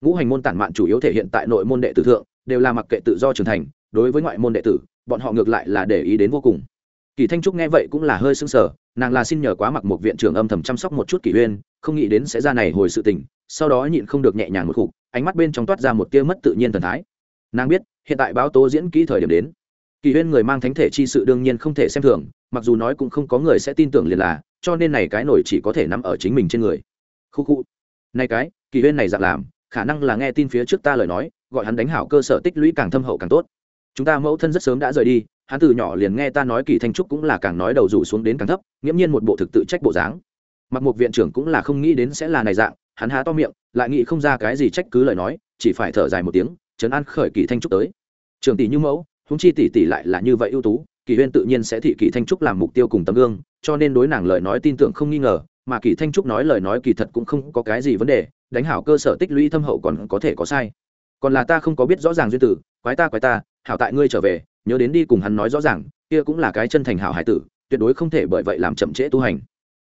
Ngũ hành môn tản mạn chủ yếu thể hiện tại nội môn đệ tử thượng, đều là mặc kệ tự do trưởng thành, đối với ngoại môn đệ tử, bọn họ ngược lại là để ý đến vô cùng. Kỳ thanh trúc nghe vậy cũng là hơi sưng sờ, nàng là xin nhờ quá mặc một viện trưởng âm thầm chăm sóc một chút kỷ huyên không nghĩ đến sẽ ra này hồi sự tình, sau đó nhịn không được nhẹ nhàng một khục, ánh mắt bên trong toát ra một tia mất tự nhiên thần thái. Nàng biết, hiện tại báo tố diễn kỹ thời điểm đến kỳ huyên người mang thánh thể chi sự đương nhiên không thể xem thường, mặc dù nói cũng không có người sẽ tin tưởng liền là, cho nên này cái nổi chỉ có thể nằm ở chính mình trên người. Khu khu. Này cái, kỳ huyên này dạng làm, khả năng là nghe tin phía trước ta lời nói, gọi hắn đánh hảo cơ sở tích lũy càng thâm hậu càng tốt. Chúng ta mẫu thân rất sớm đã rời đi, hắn từ nhỏ liền nghe ta nói kỳ thanh trúc cũng là càng nói đầu rủ xuống đến càng thấp, nghiễm nhiên một bộ thực tự trách bộ dáng. Mặc một viện trưởng cũng là không nghĩ đến sẽ là này dạng, hắn há to miệng, lại nghĩ không ra cái gì trách cứ lời nói, chỉ phải thở dài một tiếng, trấn an khởi kỳ thanh trúc tới. Trường tỷ như mẫu húng chi tỷ tỷ lại là như vậy ưu tú, kỳ huyên tự nhiên sẽ thị kỳ thanh trúc làm mục tiêu cùng tấm gương, cho nên đối nàng lời nói tin tưởng không nghi ngờ, mà kỳ thanh trúc nói lời nói kỳ thật cũng không có cái gì vấn đề, đánh hảo cơ sở tích lũy thâm hậu còn có thể có sai. Còn là ta không có biết rõ ràng duyên tử, quái ta quái ta, hảo tại ngươi trở về, nhớ đến đi cùng hắn nói rõ ràng, kia cũng là cái chân thành hảo hải tử, tuyệt đối không thể bởi vậy làm chậm trễ tu hành.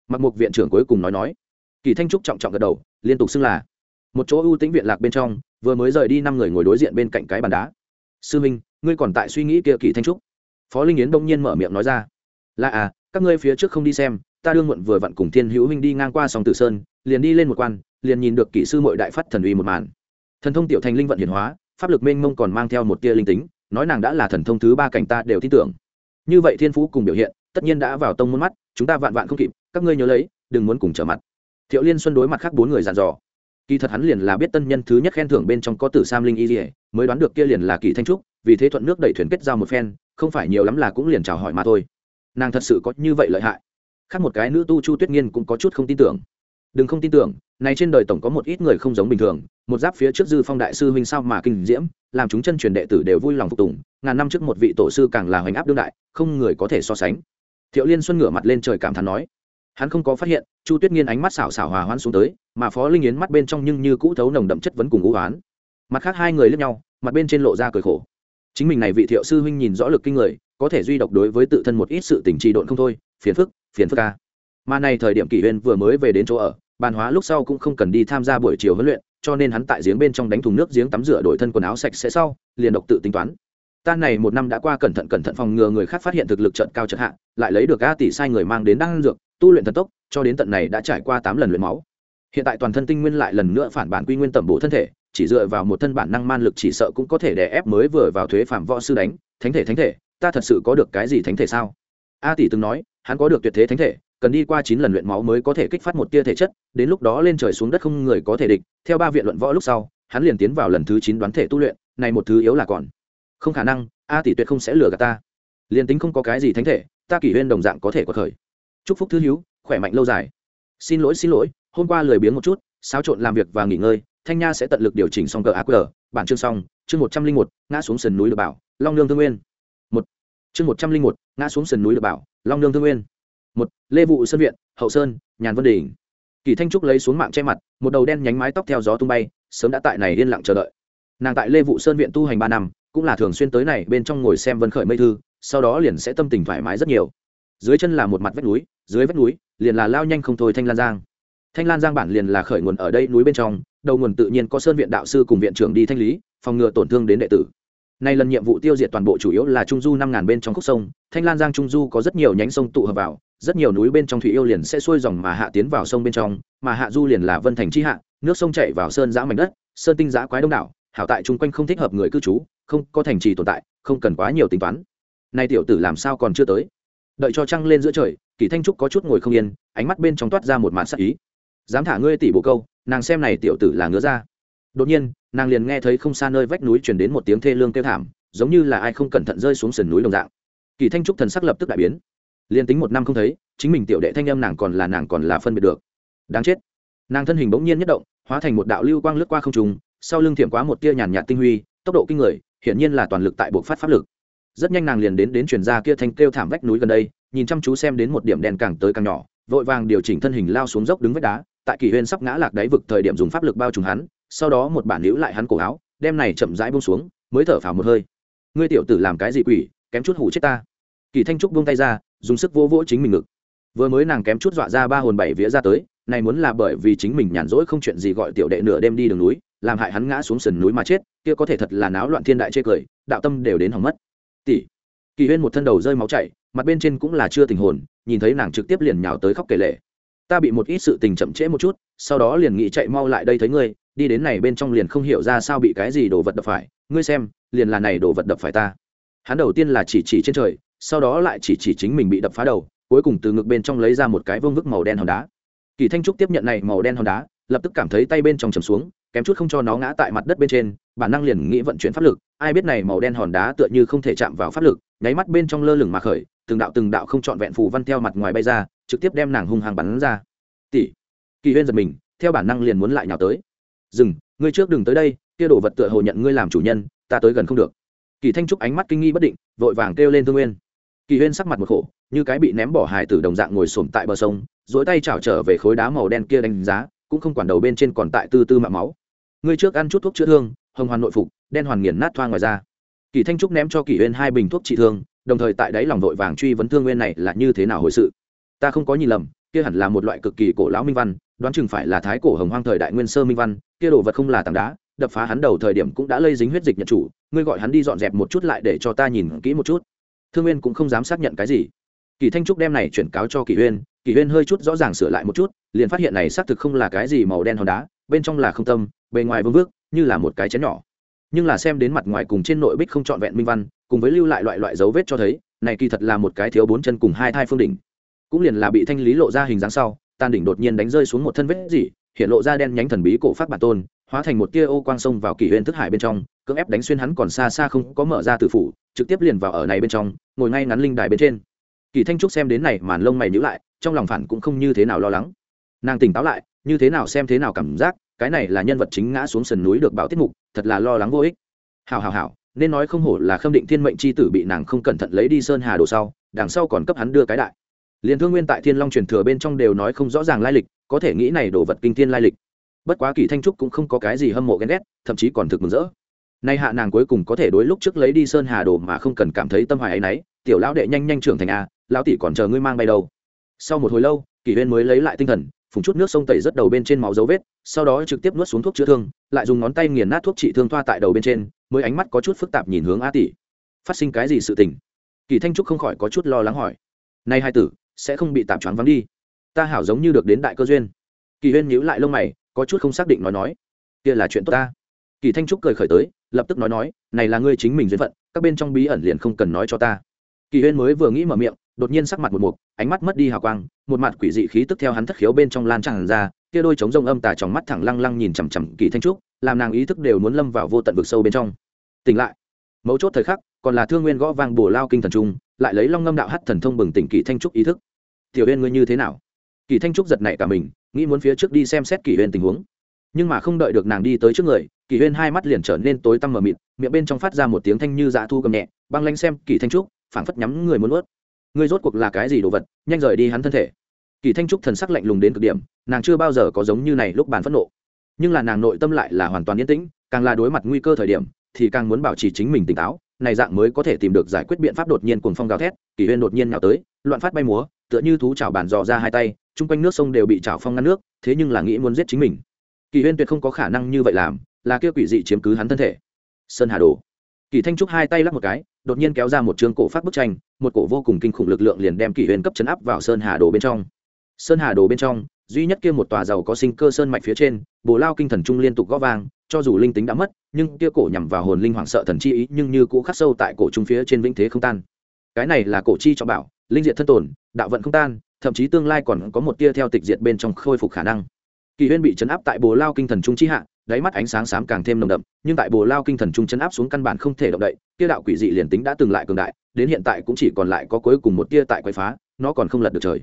Mặc mục viện trưởng cuối cùng nói nói. Kỳ thanh trúc trọng trọng gật đầu, liên tục xưng là một chỗ ưu tĩnh viện lạc bên trong, vừa mới rời đi năm người ngồi đối diện bên cạnh cái bàn đá. Sư minh ngươi còn tại suy nghĩ kia kỳ thanh trúc. Phó linh yến đông nhiên mở miệng nói ra. Là à các ngươi phía trước không đi xem, ta đương muộn vừa vặn cùng thiên hữu huynh đi ngang qua sòng tử sơn, liền đi lên một quan, liền nhìn được kỹ sư mội đại phát thần uy một màn. Thần thông tiểu thành linh vận hiển hóa, pháp lực mênh mông còn mang theo một tia linh tính, nói nàng đã là thần thông thứ ba cảnh ta đều tin tưởng. Như vậy thiên phú cùng biểu hiện, tất nhiên đã vào tông môn mắt, chúng ta vạn vạn không kịp, các ngươi nhớ lấy, đừng muốn cùng trở mặt. Thiệu liên xuân đối mặt khác bốn người dàn dò. Kỳ thật hắn liền là biết tân nhân thứ nhất khen thưởng bên trong có tử sam linh y dỉa mới đoán được kia liền là kỳ thanh trúc vì thế thuận nước đẩy thuyền kết giao một phen, không phải nhiều lắm là cũng liền chào hỏi mà thôi. Nàng thật sự có như vậy lợi hại. Khác một cái nữ tu chu tuyết nghiên cũng có chút không tin tưởng. Đừng không tin tưởng, này trên đời tổng có một ít người không giống bình thường, một giáp phía trước dư phong đại sư huynh sao mà kinh diễm, làm chúng chân truyền đệ tử đều vui lòng phục tùng, ngàn năm trước một vị tổ sư càng là hoành áp đương đại, không người có thể so sánh. Thiệu liên xuân ngửa mặt lên trời cảm thán nói. Hắn không có phát hiện, chu tuyết nghiên ánh mắt xảo xảo hòa hoan xuống tới, mà phó linh yến mắt bên trong nhưng như cũ thấu nồng đậm chất vấn cùng ngũ oán. Mặt khác hai người lướt nhau, mặt bên trên lộ ra cười khổ chính mình này vị thiệu sư huynh nhìn rõ lực kinh người, có thể duy độc đối với tự thân một ít sự tình trì độn không thôi, phiền phức phiền phức ca mà này thời điểm kỷ huyên vừa mới về đến chỗ ở, bàn hóa lúc sau cũng không cần đi tham gia buổi chiều huấn luyện, cho nên hắn tại giếng bên trong đánh thùng nước giếng tắm rửa đổi thân quần áo sạch sẽ sau, liền độc tự tính toán. Ta này một năm đã qua cẩn thận cẩn thận phòng ngừa người khác phát hiện thực lực trận cao trận hạ, lại lấy được a tỷ sai người mang đến đan dược, tu luyện thần tốc, cho đến tận này đã trải qua tám lần luyện máu. Hiện tại toàn thân tinh nguyên lại lần nữa phản bản quy nguyên tẩm bổ thân thể chỉ dựa vào một thân bản năng man lực chỉ sợ cũng có thể đè ép mới vừa vào thuế phạm võ sư đánh. Thánh thể thánh thể, ta thật sự có được cái gì thánh thể sao? A tỷ từng nói, hắn có được tuyệt thế thánh thể, cần đi qua chín lần luyện máu mới có thể kích phát một tia thể chất, đến lúc đó lên trời xuống đất không người có thể địch. Theo ba viện luận võ lúc sau, hắn liền tiến vào lần thứ chín đoán thể tu luyện, này một thứ yếu là còn. Không khả năng, a tỷ tuyệt không sẽ lừa gạt ta. Liền tính không có cái gì thánh thể, ta kỷ huyên đồng dạng có thể có khởi. Chúc phúc thư hữu, khỏe mạnh lâu dài. Xin lỗi xin lỗi, hôm qua lười biếng một chút, xáo trộn làm việc và nghỉ ngơi thanh nha sẽ tận lực điều chỉnh xong cờ aqr bản chương xong, chương một trăm linh một, ngã xuống sườn núi được bảo, long nương thương nguyên. Một. Chương một trăm linh một, ngã xuống sườn núi được bảo, long nương thương nguyên. Một. Lê vụ sơn viện, hậu sơn, nhàn vân đình kỳ thanh trúc lấy xuống mạng che mặt, một đầu đen nhánh mái tóc theo gió tung bay, sớm đã tại này yên lặng chờ đợi. Nàng tại lê vụ sơn viện tu hành ba năm, cũng là thường xuyên tới này bên trong ngồi xem vân khởi mây thư, sau đó liền sẽ tâm tình thoải mái rất nhiều. Dưới chân là một mặt vách núi, dưới vách núi, liền là lao nhanh không thôi thanh lan giang thanh lan giang bản liền là khởi nguồn ở đây núi bên trong, đầu nguồn tự nhiên có sơn viện đạo sư cùng viện trưởng đi thanh lý, phòng ngừa tổn thương đến đệ tử. Nay lần nhiệm vụ tiêu diệt toàn bộ chủ yếu là trung du năm ngàn bên trong khúc sông, thanh lan giang trung du có rất nhiều nhánh sông tụ hợp vào, rất nhiều núi bên trong thủy yêu liền sẽ xuôi dòng mà hạ tiến vào sông bên trong, mà hạ du liền là vân thành chi hạ, nước sông chảy vào sơn giã mảnh đất, sơn tinh giã quái đông đảo, hảo tại chung quanh không thích hợp người cư trú, không có thành trì tồn tại, không cần quá nhiều tính toán. Nay tiểu tử làm sao còn chưa tới? Đợi cho trăng lên giữa trời, kỳ thanh trúc có chút ngồi không yên, ánh mắt bên trong toát ra một màn sắc ý dám thả ngươi tỷ bộ câu, nàng xem này tiểu tử là ngứa ra đột nhiên, nàng liền nghe thấy không xa nơi vách núi chuyển đến một tiếng thê lương kêu thảm, giống như là ai không cẩn thận rơi xuống sườn núi đồng dạng. Kỳ thanh trúc thần sắc lập tức đại biến. Liền tính một năm không thấy, chính mình tiểu đệ thanh âm nàng còn là nàng còn là phân biệt được. Đáng chết. Nàng thân hình bỗng nhiên nhất động, hóa thành một đạo lưu quang lướt qua không trùng sau lưng thiểm quá một tia nhàn nhạt tinh huy, tốc độ kinh người, hiển nhiên là toàn lực tại buộc phát pháp lực. Rất nhanh nàng liền đến đến truyền ra kia thanh kêu thảm vách núi gần đây, nhìn chăm chú xem đến một điểm đèn càng tới càng nhỏ, vội vàng điều chỉnh thân hình lao xuống dốc đứng vách đá tại kỳ huyên sắp ngã lạc đáy vực thời điểm dùng pháp lực bao trùm hắn, sau đó một bản níu lại hắn cổ áo, đem này chậm rãi buông xuống, mới thở phào một hơi. Ngươi tiểu tử làm cái gì quỷ, kém chút hủ chết ta. Kỳ thanh trúc buông tay ra, dùng sức vô vỗ chính mình ngực. Vừa mới nàng kém chút dọa ra ba hồn bảy vía ra tới, này muốn là bởi vì chính mình nhàn rỗi không chuyện gì gọi tiểu đệ nửa đêm đi đường núi, làm hại hắn ngã xuống sườn núi mà chết, kia có thể thật là náo loạn thiên đại chê cười, đạo tâm đều đến hỏng mất. Tỷ. Kỳ huyên một thân đầu rơi máu chảy, mặt bên trên cũng là chưa tình hồn, nhìn thấy nàng trực tiếp liền nhào tới khóc kể lệ ta bị một ít sự tình chậm trễ một chút, sau đó liền nghĩ chạy mau lại đây thấy ngươi, đi đến này bên trong liền không hiểu ra sao bị cái gì đồ vật đập phải, ngươi xem, liền là này đồ vật đập phải ta. Hắn đầu tiên là chỉ chỉ trên trời, sau đó lại chỉ chỉ chính mình bị đập phá đầu, cuối cùng từ ngực bên trong lấy ra một cái vương vức màu đen hòn đá. Kỳ thanh trúc tiếp nhận này màu đen hòn đá, lập tức cảm thấy tay bên trong chầm xuống, kém chút không cho nó ngã tại mặt đất bên trên, bản năng liền nghĩ vận chuyển pháp lực, ai biết này màu đen hòn đá tựa như không thể chạm vào pháp lực, nháy mắt bên trong lơ lửng mà khởi, từng đạo từng đạo không trọn vẹn phù văn theo mặt ngoài bay ra trực tiếp đem nàng hung hăng bắn ra. Tỷ. Kỳ huyên giật mình, theo bản năng liền muốn lại nhào tới. Dừng, ngươi trước đừng tới đây, kia đồ vật tựa hồ nhận ngươi làm chủ nhân, ta tới gần không được. Kỳ thanh trúc ánh mắt kinh nghi bất định, vội vàng kêu lên thương nguyên. Kỳ huyên sắc mặt một khổ, như cái bị ném bỏ hài tử đồng dạng ngồi xổm tại bờ sông dỗi tay chảo trở về khối đá màu đen kia đánh giá, cũng không quản đầu bên trên còn tại tư tư mạ máu. Ngươi trước ăn chút thuốc chữa thương, hồng hoàn nội phục, đen hoàn nghiền nát thoa ngoài ra kỳ thanh trúc ném cho kỳ huyên hai bình thuốc trị thương, đồng thời tại đáy lòng vội vàng truy vấn thương nguyên này là như thế nào hồi sự ta không có nhìn lầm, kia hẳn là một loại cực kỳ cổ lão minh văn, đoán chừng phải là thái cổ hồng hoang thời đại nguyên sơ minh văn, kia đồ vật không là tảng đá, đập phá hắn đầu thời điểm cũng đã lây dính huyết dịch nhận chủ, ngươi gọi hắn đi dọn dẹp một chút lại để cho ta nhìn kỹ một chút. Thương nguyên cũng không dám xác nhận cái gì. Kỳ thanh trúc đem này chuyển cáo cho kỳ huyên kỳ huyên hơi chút rõ ràng sửa lại một chút, liền phát hiện này xác thực không là cái gì màu đen hòn đá, bên trong là không tâm, bề ngoài vương vước, như là một cái chén nhỏ. Nhưng là xem đến mặt ngoài cùng trên nội bích không trọn vẹn minh văn, cùng với lưu lại loại loại dấu vết cho thấy, này kỳ thật là một cái thiếu bốn chân cùng hai thai phương đỉnh cũng liền là bị thanh lý lộ ra hình dáng sau tan đỉnh đột nhiên đánh rơi xuống một thân vết gì hiện lộ ra đen nhánh thần bí cổ phát bản tôn, hóa thành một tia ô quang sông vào kỷ huyên thức hải bên trong, cưỡng ép đánh xuyên hắn còn xa xa không có mở ra từ phủ, trực tiếp liền vào ở này bên trong, ngồi ngay ngắn linh đài bên trên. Kỳ thanh trúc xem đến này màn lông mày nhữ lại, trong lòng phản cũng không như thế nào lo lắng. Nàng tỉnh táo lại, như thế nào xem thế nào cảm giác, cái này là nhân vật chính ngã xuống sườn núi được báo tiết mục, thật là lo lắng vô ích. Hào hào hào nên nói không hổ là khâm định thiên mệnh c h i tử bị nàng không cẩn thận lấy đi sơn hà đồ sau, đằng sau còn cấp hắn đưa cái đại liền thương nguyên tại thiên long truyền thừa bên trong đều nói không rõ ràng lai lịch, có thể nghĩ này đồ vật kinh thiên lai lịch. Bất quá kỳ thanh trúc cũng không có cái gì hâm mộ ghen ghét, thậm chí còn thực mừng rỡ. Nay hạ nàng cuối cùng có thể đối lúc trước lấy đi sơn hà đồ mà không cần cảm thấy tâm hoài ấy nấy tiểu lão đệ nhanh nhanh trưởng thành a lão tỷ còn chờ ngươi mang bay đâu. Sau một hồi lâu kỷ huyên mới lấy lại tinh thần, phùng chút nước sông tẩy rất đầu bên trên máu dấu vết, sau đó trực tiếp nuốt xuống thuốc chữa thương, lại dùng ngón tay nghiền nát thuốc trị thương thoa tại đầu bên trên, mới ánh mắt có chút phức tạp nhìn hướng a tỷ. Phát sinh cái gì sự tình? Kỳ thanh trúc không khỏi có chút lo lắng hỏi. Nay hai tử sẽ không bị tạm choáng vắng đi. Ta hảo giống như được đến đại cơ duyên. Kỳ huyên nhíu lại lông mày, có chút không xác định nói nói. Kia là chuyện tốt ta. Kỳ thanh trúc cười khởi tới, lập tức nói nói, này là ngươi chính mình duyên phận, các bên trong bí ẩn liền không cần nói cho ta. Kỳ huyên mới vừa nghĩ mở miệng, đột nhiên sắc mặt một mục, ánh mắt mất đi hào quang, một mặt quỷ dị khí tức theo hắn thất khiếu bên trong lan tràn ra, kia đôi trống rông âm tà trong mắt thẳng lăng lăng nhìn chằm chằm kỳ thanh trúc, làm nàng ý thức đều muốn lâm vào vô tận vực sâu bên trong. Tỉnh lại. Mấu chốt thời khắc, còn là thương nguyên gõ vang bổ lao kinh thần trung, lại lấy long ngâm đạo hắt thần thông bừng tỉnh kỳ thanh trúc ý thức tiểu huyên ngươi như thế nào? Kỳ thanh trúc giật nảy cả mình, nghĩ muốn phía trước đi xem xét kỳ huyên tình huống. Nhưng mà không đợi được nàng đi tới trước người, kỳ huyên hai mắt liền trở nên tối tăm mờ mịt, miệng bên trong phát ra một tiếng thanh như dạ thu cầm nhẹ, băng lanh xem kỳ thanh trúc, phảng phất nhắm người muốn ướt ngươi rốt cuộc là cái gì đồ vật? Nhanh rời đi hắn thân thể. Kỳ thanh trúc thần sắc lạnh lùng đến cực điểm, nàng chưa bao giờ có giống như này lúc bàn phẫn nộ. Nhưng là nàng nội tâm lại là hoàn toàn yên tĩnh, càng là đối mặt nguy cơ thời điểm, thì càng muốn bảo trì chính mình tỉnh táo, này dạng mới có thể tìm được giải quyết biện pháp đột nhiên cuồng phong gào thét, kỳ huyên đột nhiên nhào tới, loạn phát bay múa tựa như thú chảo bàn dò ra hai tay, chung quanh nước sông đều bị chảo phong ngăn nước, thế nhưng là nghĩ muốn giết chính mình. Kỳ huyên tuyệt không có khả năng như vậy làm, là kia quỷ dị chiếm cứ hắn thân thể. Sơn hà đồ. Kỳ thanh trúc hai tay lắc một cái, đột nhiên kéo ra một chương cổ phát bức tranh, một cổ vô cùng kinh khủng lực lượng liền đem kỳ huyên cấp chấn áp vào sơn hà đồ bên trong. Sơn hà đồ bên trong, duy nhất kia một tòa giàu có sinh cơ sơn mạch phía trên bồ lao kinh thần trung liên tục gõ vang, cho dù linh tính đã mất, nhưng kia cổ nhằm vào hồn linh hoảng sợ thần chi ý nhưng như cũ khắc sâu tại cổ trung phía trên vĩnh thế không tan. Cái này là cổ chi cho bảo linh diệt thân tồn, đạo vận không tan, thậm chí tương lai còn có một tia theo tịch diệt bên trong khôi phục khả năng. Kỳ huyên bị chấn áp tại bồ lao kinh thần trung chi hạ, đáy mắt ánh sáng xám càng thêm nồng đậm, nhưng tại bồ lao kinh thần trung chấn áp xuống căn bản không thể động đậy tia đạo quỷ dị liền tính đã từng lại cường đại, đến hiện tại cũng chỉ còn lại có cuối cùng một tia tại quậy phá, nó còn không lật được trời.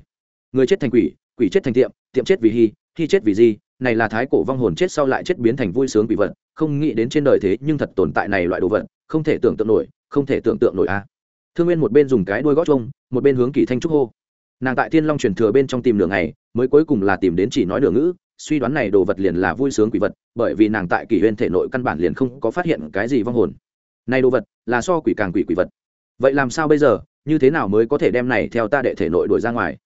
Người chết thành quỷ quỷ chết thành tiệm tiệm chết vì hy hy chết vì di, này là thái cổ vong hồn chết sau lại chết biến thành vui sướng quỷ vật, không nghĩ đến trên đời thế nhưng thật tồn tại này loại đồ vật, không thể tưởng tượng nổi, không thể tưởng tượng nổi a. Thương nguyên một bên dùng cái đuôi gót chung một bên hướng kỳ thanh trúc hô. Nàng tại thiên long truyền thừa bên trong tìm đường này mới cuối cùng là tìm đến chỉ nói đường ngữ, suy đoán này đồ vật liền là vui sướng quỷ vật, bởi vì nàng tại kỷ huyên thể nội căn bản liền không có phát hiện cái gì vong hồn. Này đồ vật là so quỷ càng quỷ quỷ vật. Vậy làm sao bây giờ, như thế nào mới có thể đem này theo ta đệ thể nội đuổi ra ngoài?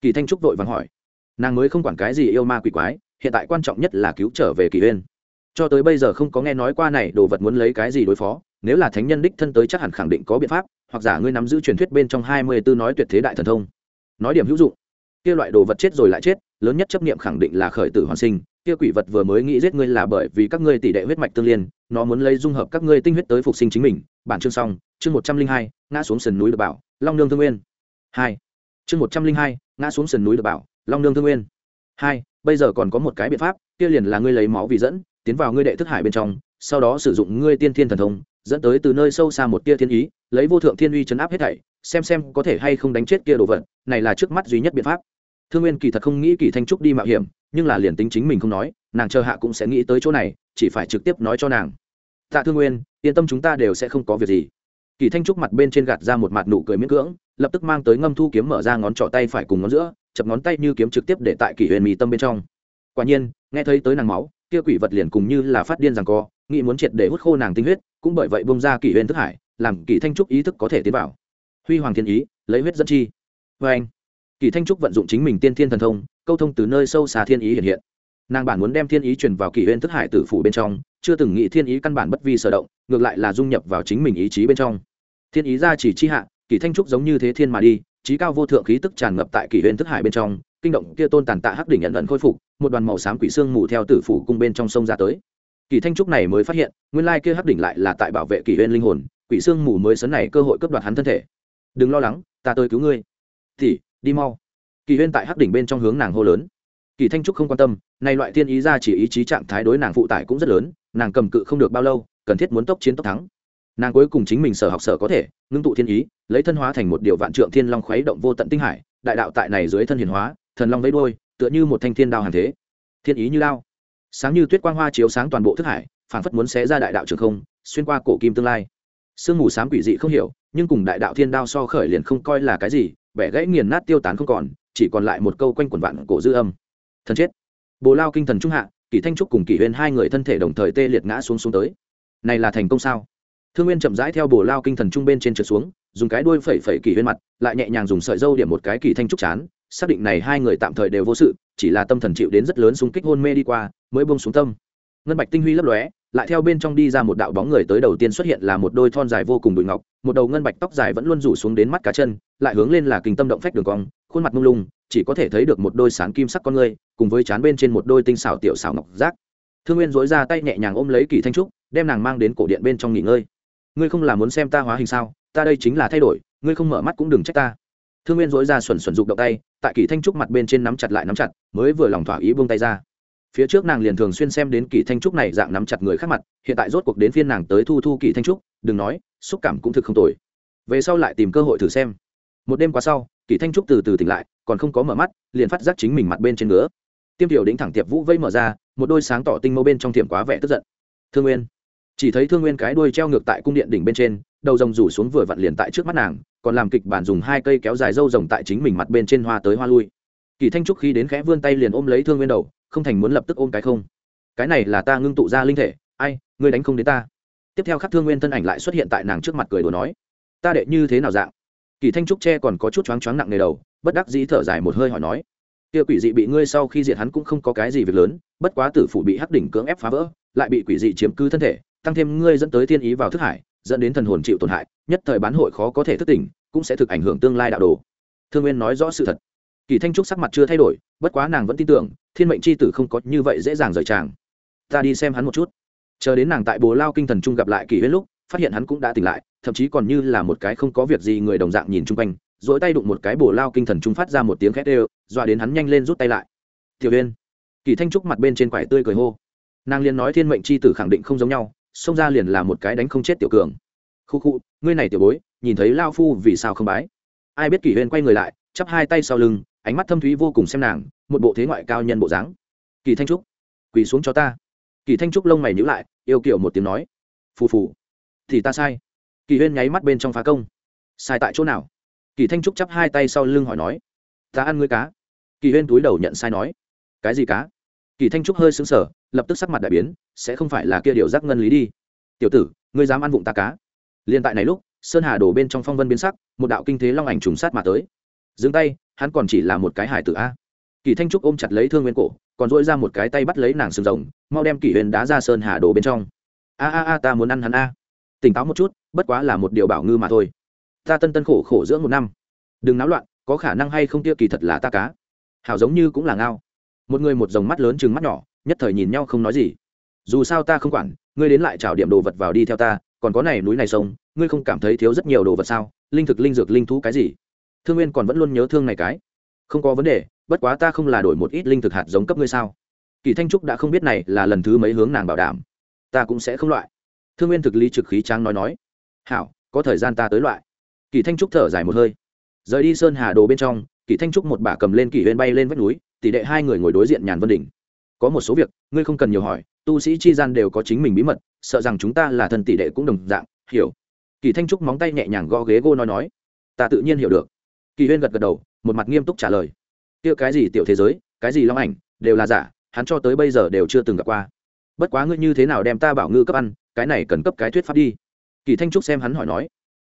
Kỳ thanh trúc vội vàng hỏi. Nàng mới không quản cái gì yêu ma quỷ quái, hiện tại quan trọng nhất là cứu trở về kỳ huyên. Cho tới bây giờ không có nghe nói qua này đồ vật muốn lấy cái gì đối phó nếu là thánh nhân đích thân tới chắc hẳn khẳng định có biện pháp, hoặc giả ngươi nắm giữ truyền thuyết bên trong hai mươi tư nói tuyệt thế đại thần thông. Nói điểm hữu dụng. Kia loại đồ vật chết rồi lại chết, lớn nhất chấp niệm khẳng định là khởi tử hoàn sinh, kia quỷ vật vừa mới nghĩ giết ngươi là bởi vì các ngươi tỷ đệ huyết mạch tương liên, nó muốn lấy dung hợp các ngươi tinh huyết tới phục sinh chính mình. Bản chương xong, chương một trăm linh hai, ngã xuống sườn núi được bảo, long nương thương nguyên. Hai. Chương một trăm linh hai, ngã xuống sườn núi được bảo, long nương thương nguyên. Hai. Bây giờ còn có một cái biện pháp, kia liền là ngươi lấy máu vì dẫn, tiến vào ngươi đệ thức hải bên trong, sau đó sử dụng ngươi tiên thiên thần thông dẫn tới từ nơi sâu xa một tia thiên ý, lấy vô thượng thiên uy chấn áp hết thảy, xem xem có thể hay không đánh chết kia đồ vật, này là trước mắt duy nhất biện pháp. Thương nguyên kỳ thật không nghĩ kỳ thanh trúc đi mạo hiểm, nhưng là liền tính chính mình không nói, nàng chờ hạ cũng sẽ nghĩ tới chỗ này, chỉ phải trực tiếp nói cho nàng. Tạ thương nguyên, yên tâm chúng ta đều sẽ không có việc gì. Kỳ thanh trúc mặt bên trên gạt ra một mặt nụ cười miễn cưỡng, lập tức mang tới ngâm thu kiếm mở ra ngón trỏ tay phải cùng ngón giữa, chập ngón tay như kiếm trực tiếp để tại kỷ huyền mì tâm bên trong quả nhiên, nghe thấy tới nàng máu, kia quỷ vật liền cùng như là phát điên rằng co, nghĩ muốn triệt để hút khô nàng tinh huyết, cũng bởi vậy bông ra kỷ huyền thức hải, làm kỷ thanh trúc ý thức có thể tiến vào. Huy hoàng thiên ý, lấy huyết dẫn chi. Vê anh, kỷ thanh trúc vận dụng chính mình tiên thiên thần thông, câu thông từ nơi sâu xa thiên ý hiện hiện. Nàng bản muốn đem thiên ý truyền vào kỷ huyền thức hải tử phủ bên trong, chưa từng nghĩ thiên ý căn bản bất vi sở động, ngược lại là dung nhập vào chính mình ý chí bên trong. Thiên ý ra chỉ chi hạ, kỷ thanh trúc giống như thế thiên mà đi trí cao vô thượng khí tức tràn ngập tại kỷ huyền thức hải bên trong kinh động kia tôn tàn tạ hắc đỉnh nhận ẩn khôi phục, một đoàn màu xám quỷ xương mù theo tử phủ cung bên trong sông ra tới. Kỳ thanh trúc này mới phát hiện, nguyên lai kia hắc đỉnh lại là tại bảo vệ kỷ huyên linh hồn, quỷ xương mù mới sấn này cơ hội cướp đoạt hắn thân thể. Đừng lo lắng, ta tới cứu ngươi. Thì, đi mau. Kỳ huyên tại hắc đỉnh bên trong hướng nàng hô lớn. Kỳ thanh trúc không quan tâm nay loại thiên ý ra chỉ ý chí trạng thái đối nàng phụ tải cũng rất lớn, nàng cầm cự không được bao lâu, cần thiết muốn tốc chiến tốc thắng. Nàng cuối cùng chính mình sở học sở có thể, ngưng tụ thiên ý, lấy thân hóa thành một điều vạn trượng thiên long khuấy động vô tận tinh hải, đại đạo tại này dưới thân hiền hóa thần long vẫy đuôi, tựa như một thanh thiên đao hàng thế. Thiên ý như lao. Sáng như tuyết quang hoa chiếu sáng toàn bộ thức hải phảng phất muốn xé ra đại đạo trường không xuyên qua cổ kim tương lai. Sương mù sám quỷ dị không hiểu nhưng cùng đại đạo thiên đao so khởi liền không coi là cái gì vẻ gãy nghiền nát tiêu tán không còn chỉ còn lại một câu quanh quần vạn cổ dư âm. Thần chết. Bồ lao kinh thần trung hạ kỷ thanh trúc cùng kỷ huyên hai người thân thể đồng thời tê liệt ngã xuống xuống tới. Này là thành công sao? Thương nguyên chậm rãi theo bồ lao kinh thần trung bên trên trượt xuống dùng cái đuôi phẩy phẩy kỷ huyên mặt lại nhẹ nhàng dùng sợi dâu điểm một cái kỷ thanh trúc chán xác định này hai người tạm thời đều vô sự, chỉ là tâm thần chịu đến rất lớn xung kích hôn mê đi qua, mới bông xuống tâm. Ngân bạch tinh huy lấp lóe, lại theo bên trong đi ra một đạo bóng người tới đầu tiên xuất hiện là một đôi thon dài vô cùng bụi ngọc, một đầu ngân bạch tóc dài vẫn luôn rủ xuống đến mắt cá chân, lại hướng lên là kinh tâm động phách đường cong, khuôn mặt mông lung, chỉ có thể thấy được một đôi sáng kim sắc con người cùng với chán bên trên một đôi tinh xảo tiểu xảo ngọc giác. Thương nguyên dối ra tay nhẹ nhàng ôm lấy kỳ thanh trúc, đem nàng mang đến cổ điện bên trong nghỉ ngơi. Ngươi không là muốn xem ta hóa hình sao? Ta đây chính là thay đổi, ngươi không mở mắt cũng đừng trách ta thương nguyên dối ra xuẩn xuẩn rụng động tay, tại kỳ thanh trúc mặt bên trên nắm chặt lại nắm chặt, mới vừa lòng thỏa ý buông tay ra. Phía trước nàng liền thường xuyên xem đến kỳ thanh trúc này dạng nắm chặt người khác mặt, hiện tại rốt cuộc đến phiên nàng tới thu thu kỳ thanh trúc, đừng nói, xúc cảm cũng thực không tồi. Về sau lại tìm cơ hội thử xem. Một đêm qua sau, kỳ thanh trúc từ từ tỉnh lại, còn không có mở mắt, liền phát giác chính mình mặt bên trên ngứa. Tiêm tiểu đĩnh thẳng tiệp vũ vây mở ra, một đôi sáng tỏ tinh mâu bên trong tiệm quá vẻ tức giận. Thương nguyên. Chỉ thấy thương nguyên cái đuôi treo ngược tại cung điện đỉnh bên trên, đầu rồng rủ xuống vừa vặn liền tại trước mắt nàng còn làm kịch bản dùng hai cây kéo dài râu rồng tại chính mình mặt bên trên hoa tới hoa lui. Kỳ thanh trúc khi đến khẽ vươn tay liền ôm lấy thương nguyên đầu, không thành muốn lập tức ôm cái không. Cái này là ta ngưng tụ ra linh thể, ai, ngươi đánh không đến ta. Tiếp theo khắc thương nguyên thân ảnh lại xuất hiện tại nàng trước mặt cười đùa nói, ta đệ như thế nào dạng? Kỳ thanh trúc che còn có chút choáng choáng nặng nề đầu, bất đắc dĩ thở dài một hơi hỏi nói, kia quỷ dị bị ngươi sau khi diệt hắn cũng không có cái gì việc lớn, bất quá tử phủ bị hắc đỉnh cưỡng ép phá vỡ, lại bị quỷ dị chiếm cứ thân thể, tăng thêm ngươi dẫn tới thiên ý vào thức hải dẫn đến thần hồn chịu tổn hại, nhất thời bán hội khó có thể thức tỉnh, cũng sẽ thực ảnh hưởng tương lai đạo đồ. Thương nguyên nói rõ sự thật. Kỳ thanh trúc sắc mặt chưa thay đổi, bất quá nàng vẫn tin tưởng, thiên mệnh c h i tử không có như vậy dễ dàng rời tràng. Ta đi xem hắn một chút. Chờ đến nàng tại bồ lao kinh thần trung gặp lại kỳ huyết lúc, phát hiện hắn cũng đã tỉnh lại, thậm chí còn như là một cái không có việc gì người đồng dạng nhìn chung quanh dỗi tay đụng một cái bồ lao kinh thần trung phát ra một tiếng khét ê dọa đến hắn nhanh lên rút tay lại. Tiểu huyên. Kỳ thanh trúc mặt bên trên quải tươi cười hô. Nàng liền nói thiên mệnh c h i tử khẳng định không giống nhau xông ra liền là một cái đánh không chết tiểu cường. Khu khu, ngươi này tiểu bối, nhìn thấy lao phu vì sao không bái? Ai biết kỷ huyên quay người lại, chắp hai tay sau lưng, ánh mắt thâm thúy vô cùng xem nàng, một bộ thế ngoại cao nhân bộ dáng. Kỳ thanh trúc, quỳ xuống cho ta. Kỳ thanh trúc lông mày nhữ lại, yêu kiểu một tiếng nói. Phù phù, thì ta sai. Kỳ huyên nháy mắt bên trong phá công. Sai tại chỗ nào? Kỳ thanh trúc chắp hai tay sau lưng hỏi nói. Ta ăn ngươi cá. Kỳ huyên túi đầu nhận sai nói. Cái gì cá? Kỳ thanh trúc hơi xứng sở lập tức sắc mặt đại biến, sẽ không phải là kia điều giác ngân lý đi. Tiểu tử, ngươi dám ăn vụng ta cá. Liên tại này lúc, sơn hà đổ bên trong phong vân biến sắc, một đạo kinh thế long ảnh trùng sát mà tới. Dừng tay, hắn còn chỉ là một cái hải tử a. Kỳ thanh trúc ôm chặt lấy thương nguyên cổ, còn dỗi ra một cái tay bắt lấy nàng sừng rồng, mau đem kỷ huyền đá ra sơn hà đổ bên trong. A a a, ta muốn ăn hắn a. Tỉnh táo một chút, bất quá là một điều bảo ngư mà thôi. Ta tân tân khổ khổ dưỡng một năm. Đừng náo loạn, có khả năng hay không tiêu kỳ thật là ta cá. Hảo giống như cũng là ngao. Một người một dòng mắt lớn chừng mắt nhỏ nhất thời nhìn nhau không nói gì. Dù sao ta không quản, ngươi đến lại trào điểm đồ vật vào đi theo ta, còn có này núi này sông, ngươi không cảm thấy thiếu rất nhiều đồ vật sao? Linh thực, linh dược, linh thú cái gì? Thương nguyên còn vẫn luôn nhớ thương này cái. Không có vấn đề, bất quá ta không là đổi một ít linh thực hạt giống cấp ngươi sao? Kỳ thanh trúc đã không biết này là lần thứ mấy hướng nàng bảo đảm. Ta cũng sẽ không loại. Thương nguyên thực lý trực khí tráng nói nói. Hảo, có thời gian ta tới loại. Kỳ thanh trúc thở dài một hơi. Rời đi sơn hà đồ bên trong, kỳ thanh trúc một bà cầm lên kỳ huyên bay lên vách núi, tỷ đệ hai người ngồi đối diện nhàn vân đỉnh có một số việc, ngươi không cần nhiều hỏi, tu sĩ chi gian đều có chính mình bí mật, sợ rằng chúng ta là thân tỷ đệ cũng đồng dạng, hiểu. Kỳ thanh trúc móng tay nhẹ nhàng gõ ghế gô nói nói, ta tự nhiên hiểu được. Kỳ huyên gật gật đầu, một mặt nghiêm túc trả lời. Kia cái gì tiểu thế giới, cái gì long ảnh, đều là giả, hắn cho tới bây giờ đều chưa từng gặp qua. Bất quá ngươi như thế nào đem ta bảo ngư cấp ăn, cái này cần cấp cái thuyết pháp đi. Kỳ thanh trúc xem hắn hỏi nói.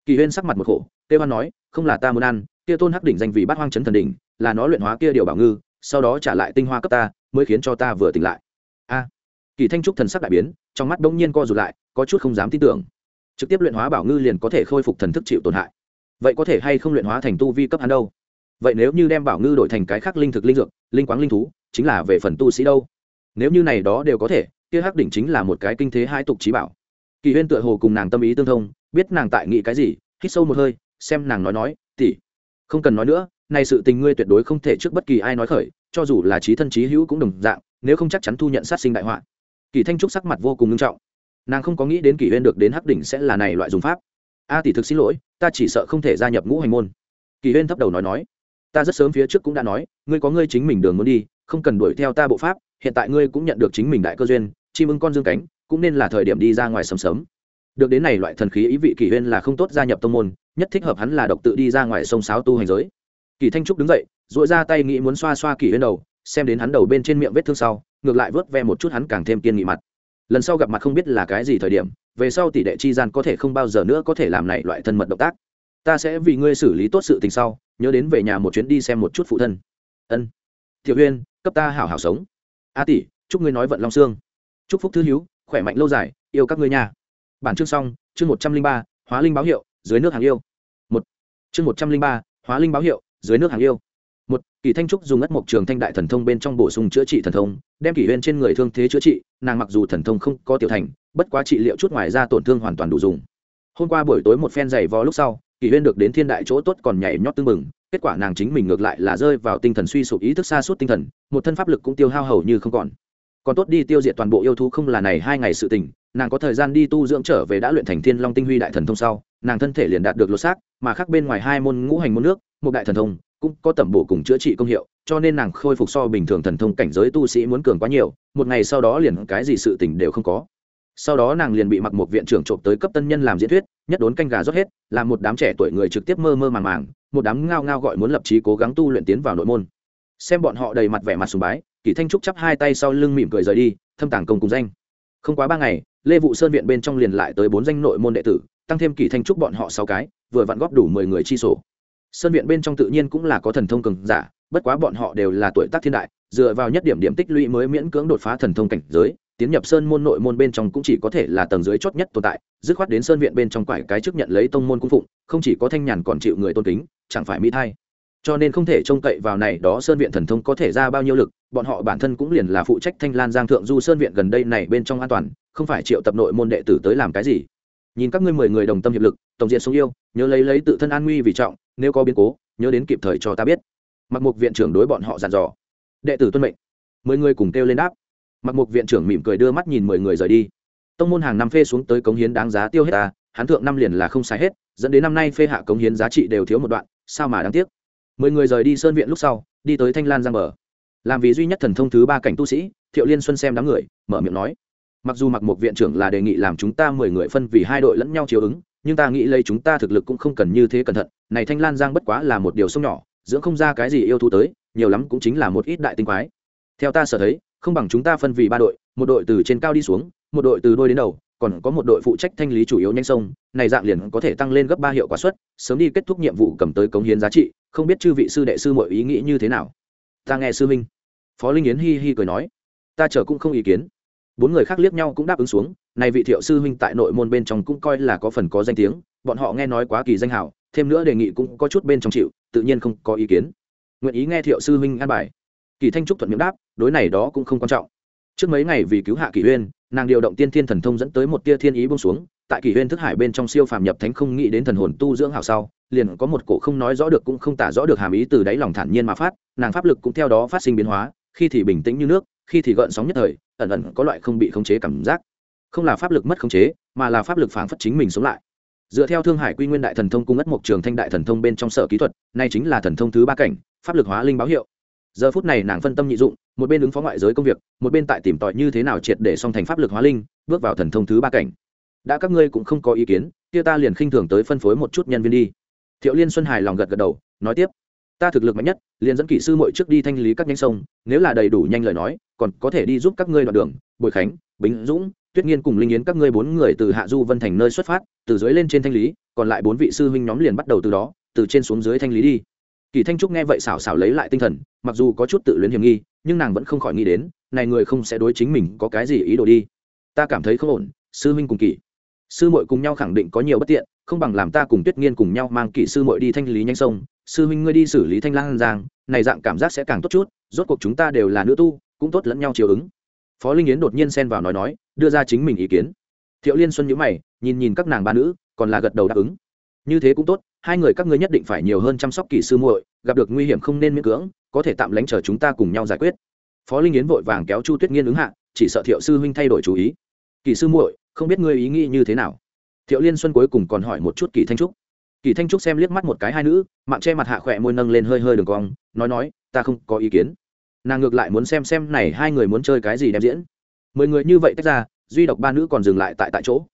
Kỳ huyên sắc mặt một khổ tê hoan nói, không là ta muốn ăn, kia tôn hắc đỉnh danh vì bát hoang chấn thần đỉnh, là nó luyện hóa kia điều bảo ngư, sau đó trả lại tinh hoa cấp ta mới khiến cho ta vừa tỉnh lại. A, kỳ thanh trúc thần sắc đại biến, trong mắt bỗng nhiên co rụt lại, có chút không dám tin tưởng. Trực tiếp luyện hóa bảo ngư liền có thể khôi phục thần thức chịu tổn hại. Vậy có thể hay không luyện hóa thành tu vi cấp hắn đâu? Vậy nếu như đem bảo ngư đổi thành cái khác linh thực linh dược, linh quáng linh thú, chính là về phần tu sĩ đâu? Nếu như này đó đều có thể, kia hắc đỉnh chính là một cái kinh thế hai tục trí bảo. Kỳ huyên tựa hồ cùng nàng tâm ý tương thông, biết nàng tại nghĩ cái gì, hít sâu một hơi, xem nàng nói nói tỉ không cần nói nữa này sự tình ngươi tuyệt đối không thể trước bất kỳ ai nói khởi cho dù là trí thân trí hữu cũng đồng dạng, nếu không chắc chắn thu nhận sát sinh đại họa. Kỳ thanh trúc sắc mặt vô cùng nghiêm trọng. Nàng không có nghĩ đến kỳ huyên được đến hắc đỉnh sẽ là này loại dùng pháp. A tỷ thực xin lỗi, ta chỉ sợ không thể gia nhập ngũ hành môn. Kỳ huyên thấp đầu nói nói. Ta rất sớm phía trước cũng đã nói, ngươi có ngươi chính mình đường muốn đi, không cần đuổi theo ta bộ pháp, hiện tại ngươi cũng nhận được chính mình đại cơ duyên, chim ưng con dương cánh, cũng nên là thời điểm đi ra ngoài sớm sớm. Được đến này loại thần khí ý vị kỳ huyên là không tốt gia nhập tông môn, nhất thích hợp hắn là độc tự đi ra ngoài sông sáo tu hành giới. Kỳ thanh trúc đứng dậy dội ra tay nghĩ muốn xoa xoa kỷ huyên đầu, xem đến hắn đầu bên trên miệng vết thương sau, ngược lại vớt ve một chút hắn càng thêm kiên nghị mặt. Lần sau gặp mặt không biết là cái gì thời điểm, về sau tỷ đệ chi gian có thể không bao giờ nữa có thể làm này loại thân mật động tác. Ta sẽ vì ngươi xử lý tốt sự tình sau, nhớ đến về nhà một chuyến đi xem một chút phụ thân. Ân. Thiệu huyên, cấp ta hảo hảo sống. A tỷ, chúc ngươi nói vận long xương. Chúc phúc thư hiếu khỏe mạnh lâu dài, yêu các ngươi nhà bản chương xong, chương một trăm linh ba, hóa linh báo hiệu, dưới nước hàng yêu. Một. Chương một trăm linh ba, hóa linh báo hiệu, dưới nước hàng yêu một kỳ thanh trúc dùng ất mộc trường thanh đại thần thông bên trong bổ sung chữa trị thần thông đem kỷ huyên trên người thương thế chữa trị nàng mặc dù thần thông không có tiểu thành bất quá trị liệu chút ngoài ra tổn thương hoàn toàn đủ dùng. Hôm qua buổi tối một phen giày vò lúc sau kỷ huyên được đến thiên đại chỗ tốt còn nhảy nhót tưng mừng, kết quả nàng chính mình ngược lại là rơi vào tinh thần suy sụp ý thức xa suốt tinh thần một thân pháp lực cũng tiêu hao hầu như không còn. Còn tốt đi tiêu diệt toàn bộ yêu thú không là này hai ngày sự tình nàng có thời gian đi tu dưỡng trở về đã luyện thành thiên long tinh huy đại thần thông sau nàng thân thể liền đạt được lột xác mà khác bên ngoài hai môn ngũ hành môn nước một đại thần thông cũng có tẩm bổ cùng chữa trị công hiệu, cho nên nàng khôi phục so bình thường thần thông cảnh giới tu sĩ muốn cường quá nhiều, một ngày sau đó liền cái gì sự tình đều không có. Sau đó nàng liền bị mặc một viện trưởng trộm tới cấp tân nhân làm diễn thuyết, nhất đốn canh gà rót hết, làm một đám trẻ tuổi người trực tiếp mơ mơ màng màng, một đám ngao ngao gọi muốn lập trí cố gắng tu luyện tiến vào nội môn. Xem bọn họ đầy mặt vẻ mặt sùng bái kỷ thanh trúc chắp hai tay sau lưng mỉm cười rời đi, thâm tàng công cùng danh. Không quá ba ngày, lê vụ sơn viện bên trong liền lại tới bốn danh nội môn đệ tử, tăng thêm kỷ thanh trúc bọn họ sáu cái, vừa vặn góp đủ mười người chi sổ sơn viện bên trong tự nhiên cũng là có thần thông cường giả, bất quá bọn họ đều là tuổi tác thiên đại, dựa vào nhất điểm điểm tích lũy mới miễn cưỡng đột phá thần thông cảnh giới, tiến nhập sơn môn nội môn bên trong cũng chỉ có thể là tầng dưới chót nhất tồn tại, dứt khoát đến sơn viện bên trong quải cái chức nhận lấy tông môn cung phụng, không chỉ có thanh nhàn còn chịu người tôn kính, chẳng phải mỹ thay. Cho nên không thể trông cậy vào này đó sơn viện thần thông có thể ra bao nhiêu lực, bọn họ bản thân cũng liền là phụ trách thanh lan giang thượng du sơn viện gần đây này bên trong an toàn, không phải triệu tập nội môn đệ tử tới làm cái gì. Nhìn các ngươi mười người đồng tâm hiệp lực, tổng diện xuống yêu, nhớ lấy lấy tự thân an nguy vì trọng nếu có biến cố, nhớ đến kịp thời cho ta biết. Mặc mục viện trưởng đối bọn họ dặn dò. Đệ tử tuân mệnh. Mười người cùng kêu lên đáp. Mặc mục viện trưởng mỉm cười đưa mắt nhìn mười người rời đi. Tông môn hàng năm phê xuống tới cống hiến đáng giá tiêu hết ta hắn thượng năm liền là không sai hết, dẫn đến năm nay phê hạ cống hiến giá trị đều thiếu một đoạn, sao mà đáng tiếc? Mười người rời đi sơn viện lúc sau, đi tới thanh lan giang bờ. Làm vì duy nhất thần thông thứ ba cảnh tu sĩ, thiệu liên xuân xem đám người, mở miệng nói. Mặc dù mặc một viện trưởng là đề nghị làm chúng ta mười người phân vì hai đội lẫn nhau chiếu ứng nhưng ta nghĩ lấy chúng ta thực lực cũng không cần như thế cẩn thận, này thanh lan giang bất quá là một điều sông nhỏ, dưỡng không ra cái gì yêu thú tới, nhiều lắm cũng chính là một ít đại tinh quái. Theo ta sở thấy, không bằng chúng ta phân vì ba đội, một đội từ trên cao đi xuống, một đội từ đôi đến đầu, còn có một đội phụ trách thanh lý chủ yếu nhanh sông, này dạng liền có thể tăng lên gấp ba hiệu quả suất, sớm đi kết thúc nhiệm vụ cầm tới cống hiến giá trị, không biết chư vị sư đệ sư mọi ý nghĩ như thế nào. Ta nghe sư minh phó linh yến hi hi cười nói. Ta chờ cũng không ý kiến bốn người khác liếc nhau cũng đáp ứng xuống, này vị thiệu sư huynh tại nội môn bên trong cũng coi là có phần có danh tiếng, bọn họ nghe nói quá kỳ danh hảo, thêm nữa đề nghị cũng có chút bên trong chịu, tự nhiên không có ý kiến. Nguyện ý nghe thiệu sư huynh an bài. Kỳ thanh trúc thuận miệng đáp, đối này đó cũng không quan trọng. Trước mấy ngày vì cứu hạ kỷ huyên, nàng điều động tiên thiên thần thông dẫn tới một tia thiên ý bông xuống, tại kỷ huyên thức hải bên trong siêu phàm nhập thánh không nghĩ đến thần hồn tu dưỡng hảo sau, liền có một cổ không nói rõ được cũng không tả rõ được hàm ý từ đáy lòng thản nhiên mà phát, nàng pháp lực cũng theo đó phát sinh biến hóa, khi thì bình tĩnh như nước, khi thì gợn sóng nhất thời ẩn ẩn có loại không bị khống chế cảm giác. Không là pháp lực mất khống chế, mà là pháp lực phản phất chính mình sống lại. Dựa theo thương hải quy nguyên đại thần thông cung ất mộc trường thanh đại thần thông bên trong sở kỹ thuật, nay chính là thần thông thứ ba cảnh, pháp lực hóa linh báo hiệu. Giờ phút này nàng phân tâm nhị dụng, một bên ứng phó ngoại giới công việc, một bên tại tìm tòi như thế nào triệt để song thành pháp lực hóa linh, bước vào thần thông thứ ba cảnh. Đã các ngươi cũng không có ý kiến, kia ta liền khinh thường tới phân phối một chút nhân viên đi. Thiệu liên xuân hài lòng gật gật đầu, nói tiếp. Ta thực lực mạnh nhất, liền dẫn kỹ sư mội trước đi thanh lý các nhánh sông, nếu là đầy đủ nhanh lời nói còn có thể đi giúp các ngươi đoạn đường, bồi khánh, bính dũng, tuyết nghiên cùng linh yến các ngươi bốn người từ hạ du vân thành nơi xuất phát, từ dưới lên trên thanh lý, còn lại bốn vị sư huynh nhóm liền bắt đầu từ đó, từ trên xuống dưới thanh lý đi. Kỳ thanh trúc nghe vậy xảo xảo lấy lại tinh thần, mặc dù có chút tự luyến hiểm nghi, nhưng nàng vẫn không khỏi nghĩ đến, này người không sẽ đối chính mình có cái gì ý đồ đi. Ta cảm thấy không ổn, sư huynh cùng kỳ. Sư muội cùng nhau khẳng định có nhiều bất tiện, không bằng làm ta cùng tuyết nghiên cùng nhau mang kỹ sư muội đi thanh lý nhanh sông, sư huynh ngươi đi xử lý thanh lang giang, này dạng cảm giác sẽ càng tốt chút, rốt cuộc chúng ta đều là nữ tu cũng tốt lẫn nhau chiều ứng. Phó linh yến đột nhiên xen vào nói nói, đưa ra chính mình ý kiến. Thiệu liên xuân nhữ mày, nhìn nhìn các nàng ba nữ, còn là gật đầu đáp ứng. Như thế cũng tốt, hai người các ngươi nhất định phải nhiều hơn chăm sóc kỳ sư muội, gặp được nguy hiểm không nên miễn cưỡng, có thể tạm lánh chờ chúng ta cùng nhau giải quyết. Phó linh yến vội vàng kéo chu tuyết nghiên ứng hạ, chỉ sợ thiệu sư huynh thay đổi chú ý. Kỳ sư muội, không biết ngươi ý nghĩ như thế nào? Thiệu liên xuân cuối cùng còn hỏi một chút kỳ thanh trúc. Kỳ thanh trúc xem liếc mắt một cái hai nữ, mạng che mặt hạ khỏe môi nâng lên hơi hơi đường cong, nói nói, ta không có ý kiến nàng ngược lại muốn xem xem này hai người muốn chơi cái gì đem diễn. Mười người như vậy tách ra, duy độc ba nữ còn dừng lại tại tại chỗ.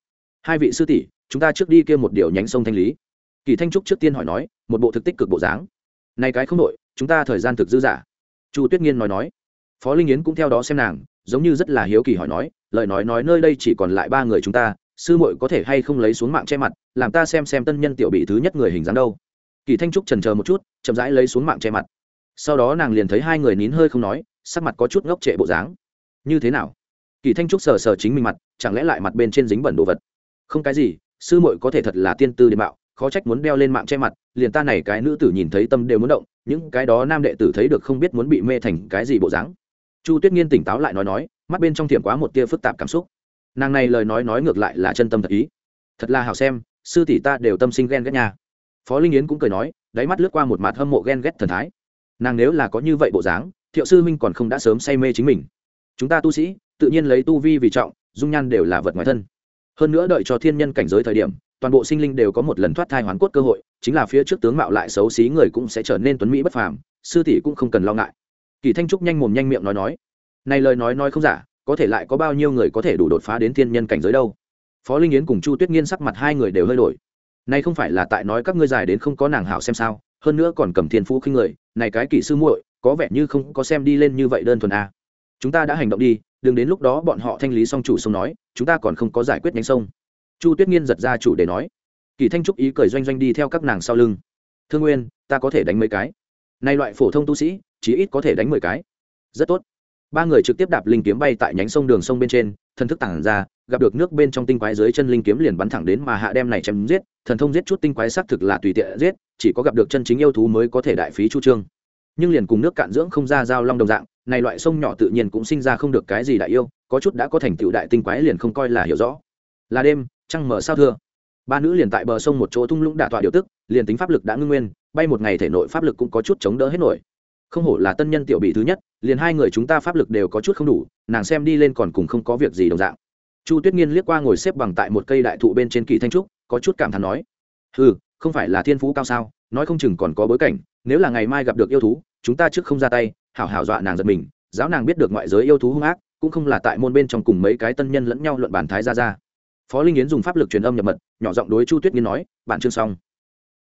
Hai vị sư tỷ, chúng ta trước đi kia một điều nhánh sông thanh lý. Kỳ thanh trúc trước tiên hỏi nói, một bộ thực tích cực bộ dáng. Này cái không đội chúng ta thời gian thực dư giả chu tuyết nghiên nói nói. Phó linh yến cũng theo đó xem nàng, giống như rất là hiếu kỳ hỏi nói, lời nói nói nơi đây chỉ còn lại ba người chúng ta, sư muội có thể hay không lấy xuống mạng che mặt, làm ta xem xem tân nhân tiểu bị thứ nhất người hình dáng đâu. Kỳ thanh trúc trần chờ một chút, chậm rãi lấy xuống mạng che mặt sau đó nàng liền thấy hai người nín hơi không nói sắc mặt có chút ngốc trệ bộ dáng. Như thế nào? Kỳ thanh trúc sờ sờ chính mình mặt chẳng lẽ lại mặt bên trên dính bẩn đồ vật? Không cái gì sư muội có thể thật là tiên tư điện mạo, khó trách muốn đeo lên mạng che mặt liền ta này cái nữ tử nhìn thấy tâm đều muốn động những cái đó nam đệ tử thấy được không biết muốn bị mê thành cái gì bộ dáng. Chu tuyết nghiên tỉnh táo lại nói nói mắt bên trong thiểm quá một tia phức tạp cảm xúc. Nàng này lời nói nói ngược lại là chân tâm thật ý. Thật là hào xem sư tỷ ta đều tâm sinh ghen ghét nha. Phó linh yến cũng cười nói đáy mắt lướt qua một mặt hâm mộ ghen ghét thần thái nàng nếu là có như vậy bộ dáng, thiệu sư minh còn không đã sớm say mê chính mình. Chúng ta tu sĩ, tự nhiên lấy tu vi vì trọng, dung nhan đều là vật ngoài thân. Hơn nữa đợi cho thiên nhân cảnh giới thời điểm, toàn bộ sinh linh đều có một lần thoát thai hoàn cốt cơ hội, chính là phía trước tướng mạo lại xấu xí người cũng sẽ trở nên tuấn mỹ bất phàm, sư tỷ cũng không cần lo ngại. Kỳ thanh trúc nhanh mồm nhanh miệng nói nói. Này lời nói nói không giả, có thể lại có bao nhiêu người có thể đủ đột phá đến thiên nhân cảnh giới đâu? Phó linh yến cùng chu tuyết nghiên sắc mặt hai người đều hơi đổi. Này không phải là tại nói các ngươi dài đến không có nàng hảo xem sao hơn nữa còn cầm thiên phú khinh người, này cái kỷ sư muội, có vẻ như không có xem đi lên như vậy đơn thuần a à. chúng ta đã hành động đi, đừng đến lúc đó bọn họ thanh lý xong chủ sông nói, chúng ta còn không có giải quyết nhánh sông. Chu tuyết nghiên giật ra chủ để nói. Kỳ thanh trúc ý cười doanh doanh đi theo các nàng sau lưng. Thương nguyên, ta có thể đánh mấy cái? Nay loại phổ thông tu sĩ, chí ít có thể đánh mười cái. Rất tốt. Ba người trực tiếp đạp linh kiếm bay tại nhánh sông đường sông bên trên thân thức tản ra gặp được nước bên trong tinh quái dưới chân linh kiếm liền bắn thẳng đến mà hạ đem này chém giết, thần thông giết chút tinh quái xác thực là tùy tiện giết, chỉ có gặp được chân chính yêu thú mới có thể đại phí chu trương. Nhưng liền cùng nước cạn dưỡng không ra giao long đồng dạng, này loại sông nhỏ tự nhiên cũng sinh ra không được cái gì đại yêu, có chút đã có thành tựu đại tinh quái liền không coi là hiểu rõ. Là đêm, trăng mở sao thưa. Ba nữ liền tại bờ sông một chỗ thung lũng đả tọa điều tức, liền tính pháp lực đã ngưng nguyên, bay một ngày thể nội pháp lực cũng có chút chống đỡ hết nổi. Không hổ là tân nhân tiểu bị thứ nhất, liền hai người chúng ta pháp lực đều có chút không đủ, nàng xem đi lên còn cùng không có việc gì đồng dạng chu tuyết nghiên liếc qua ngồi xếp bằng tại một cây đại thụ bên trên kỳ thanh trúc, có chút cảm thán nói ừ không phải là thiên phú cao sao, nói không chừng còn có bối cảnh, nếu là ngày mai gặp được yêu thú, chúng ta trước không ra tay, hảo hảo dọa nàng giật mình, giáo nàng biết được ngoại giới yêu thú hung ác, cũng không là tại môn bên trong cùng mấy cái tân nhân lẫn nhau luận bản thái ra ra phó linh yến dùng pháp lực truyền âm nhập mật, nhỏ giọng đối chu tuyết nghiên nói bản chương xong.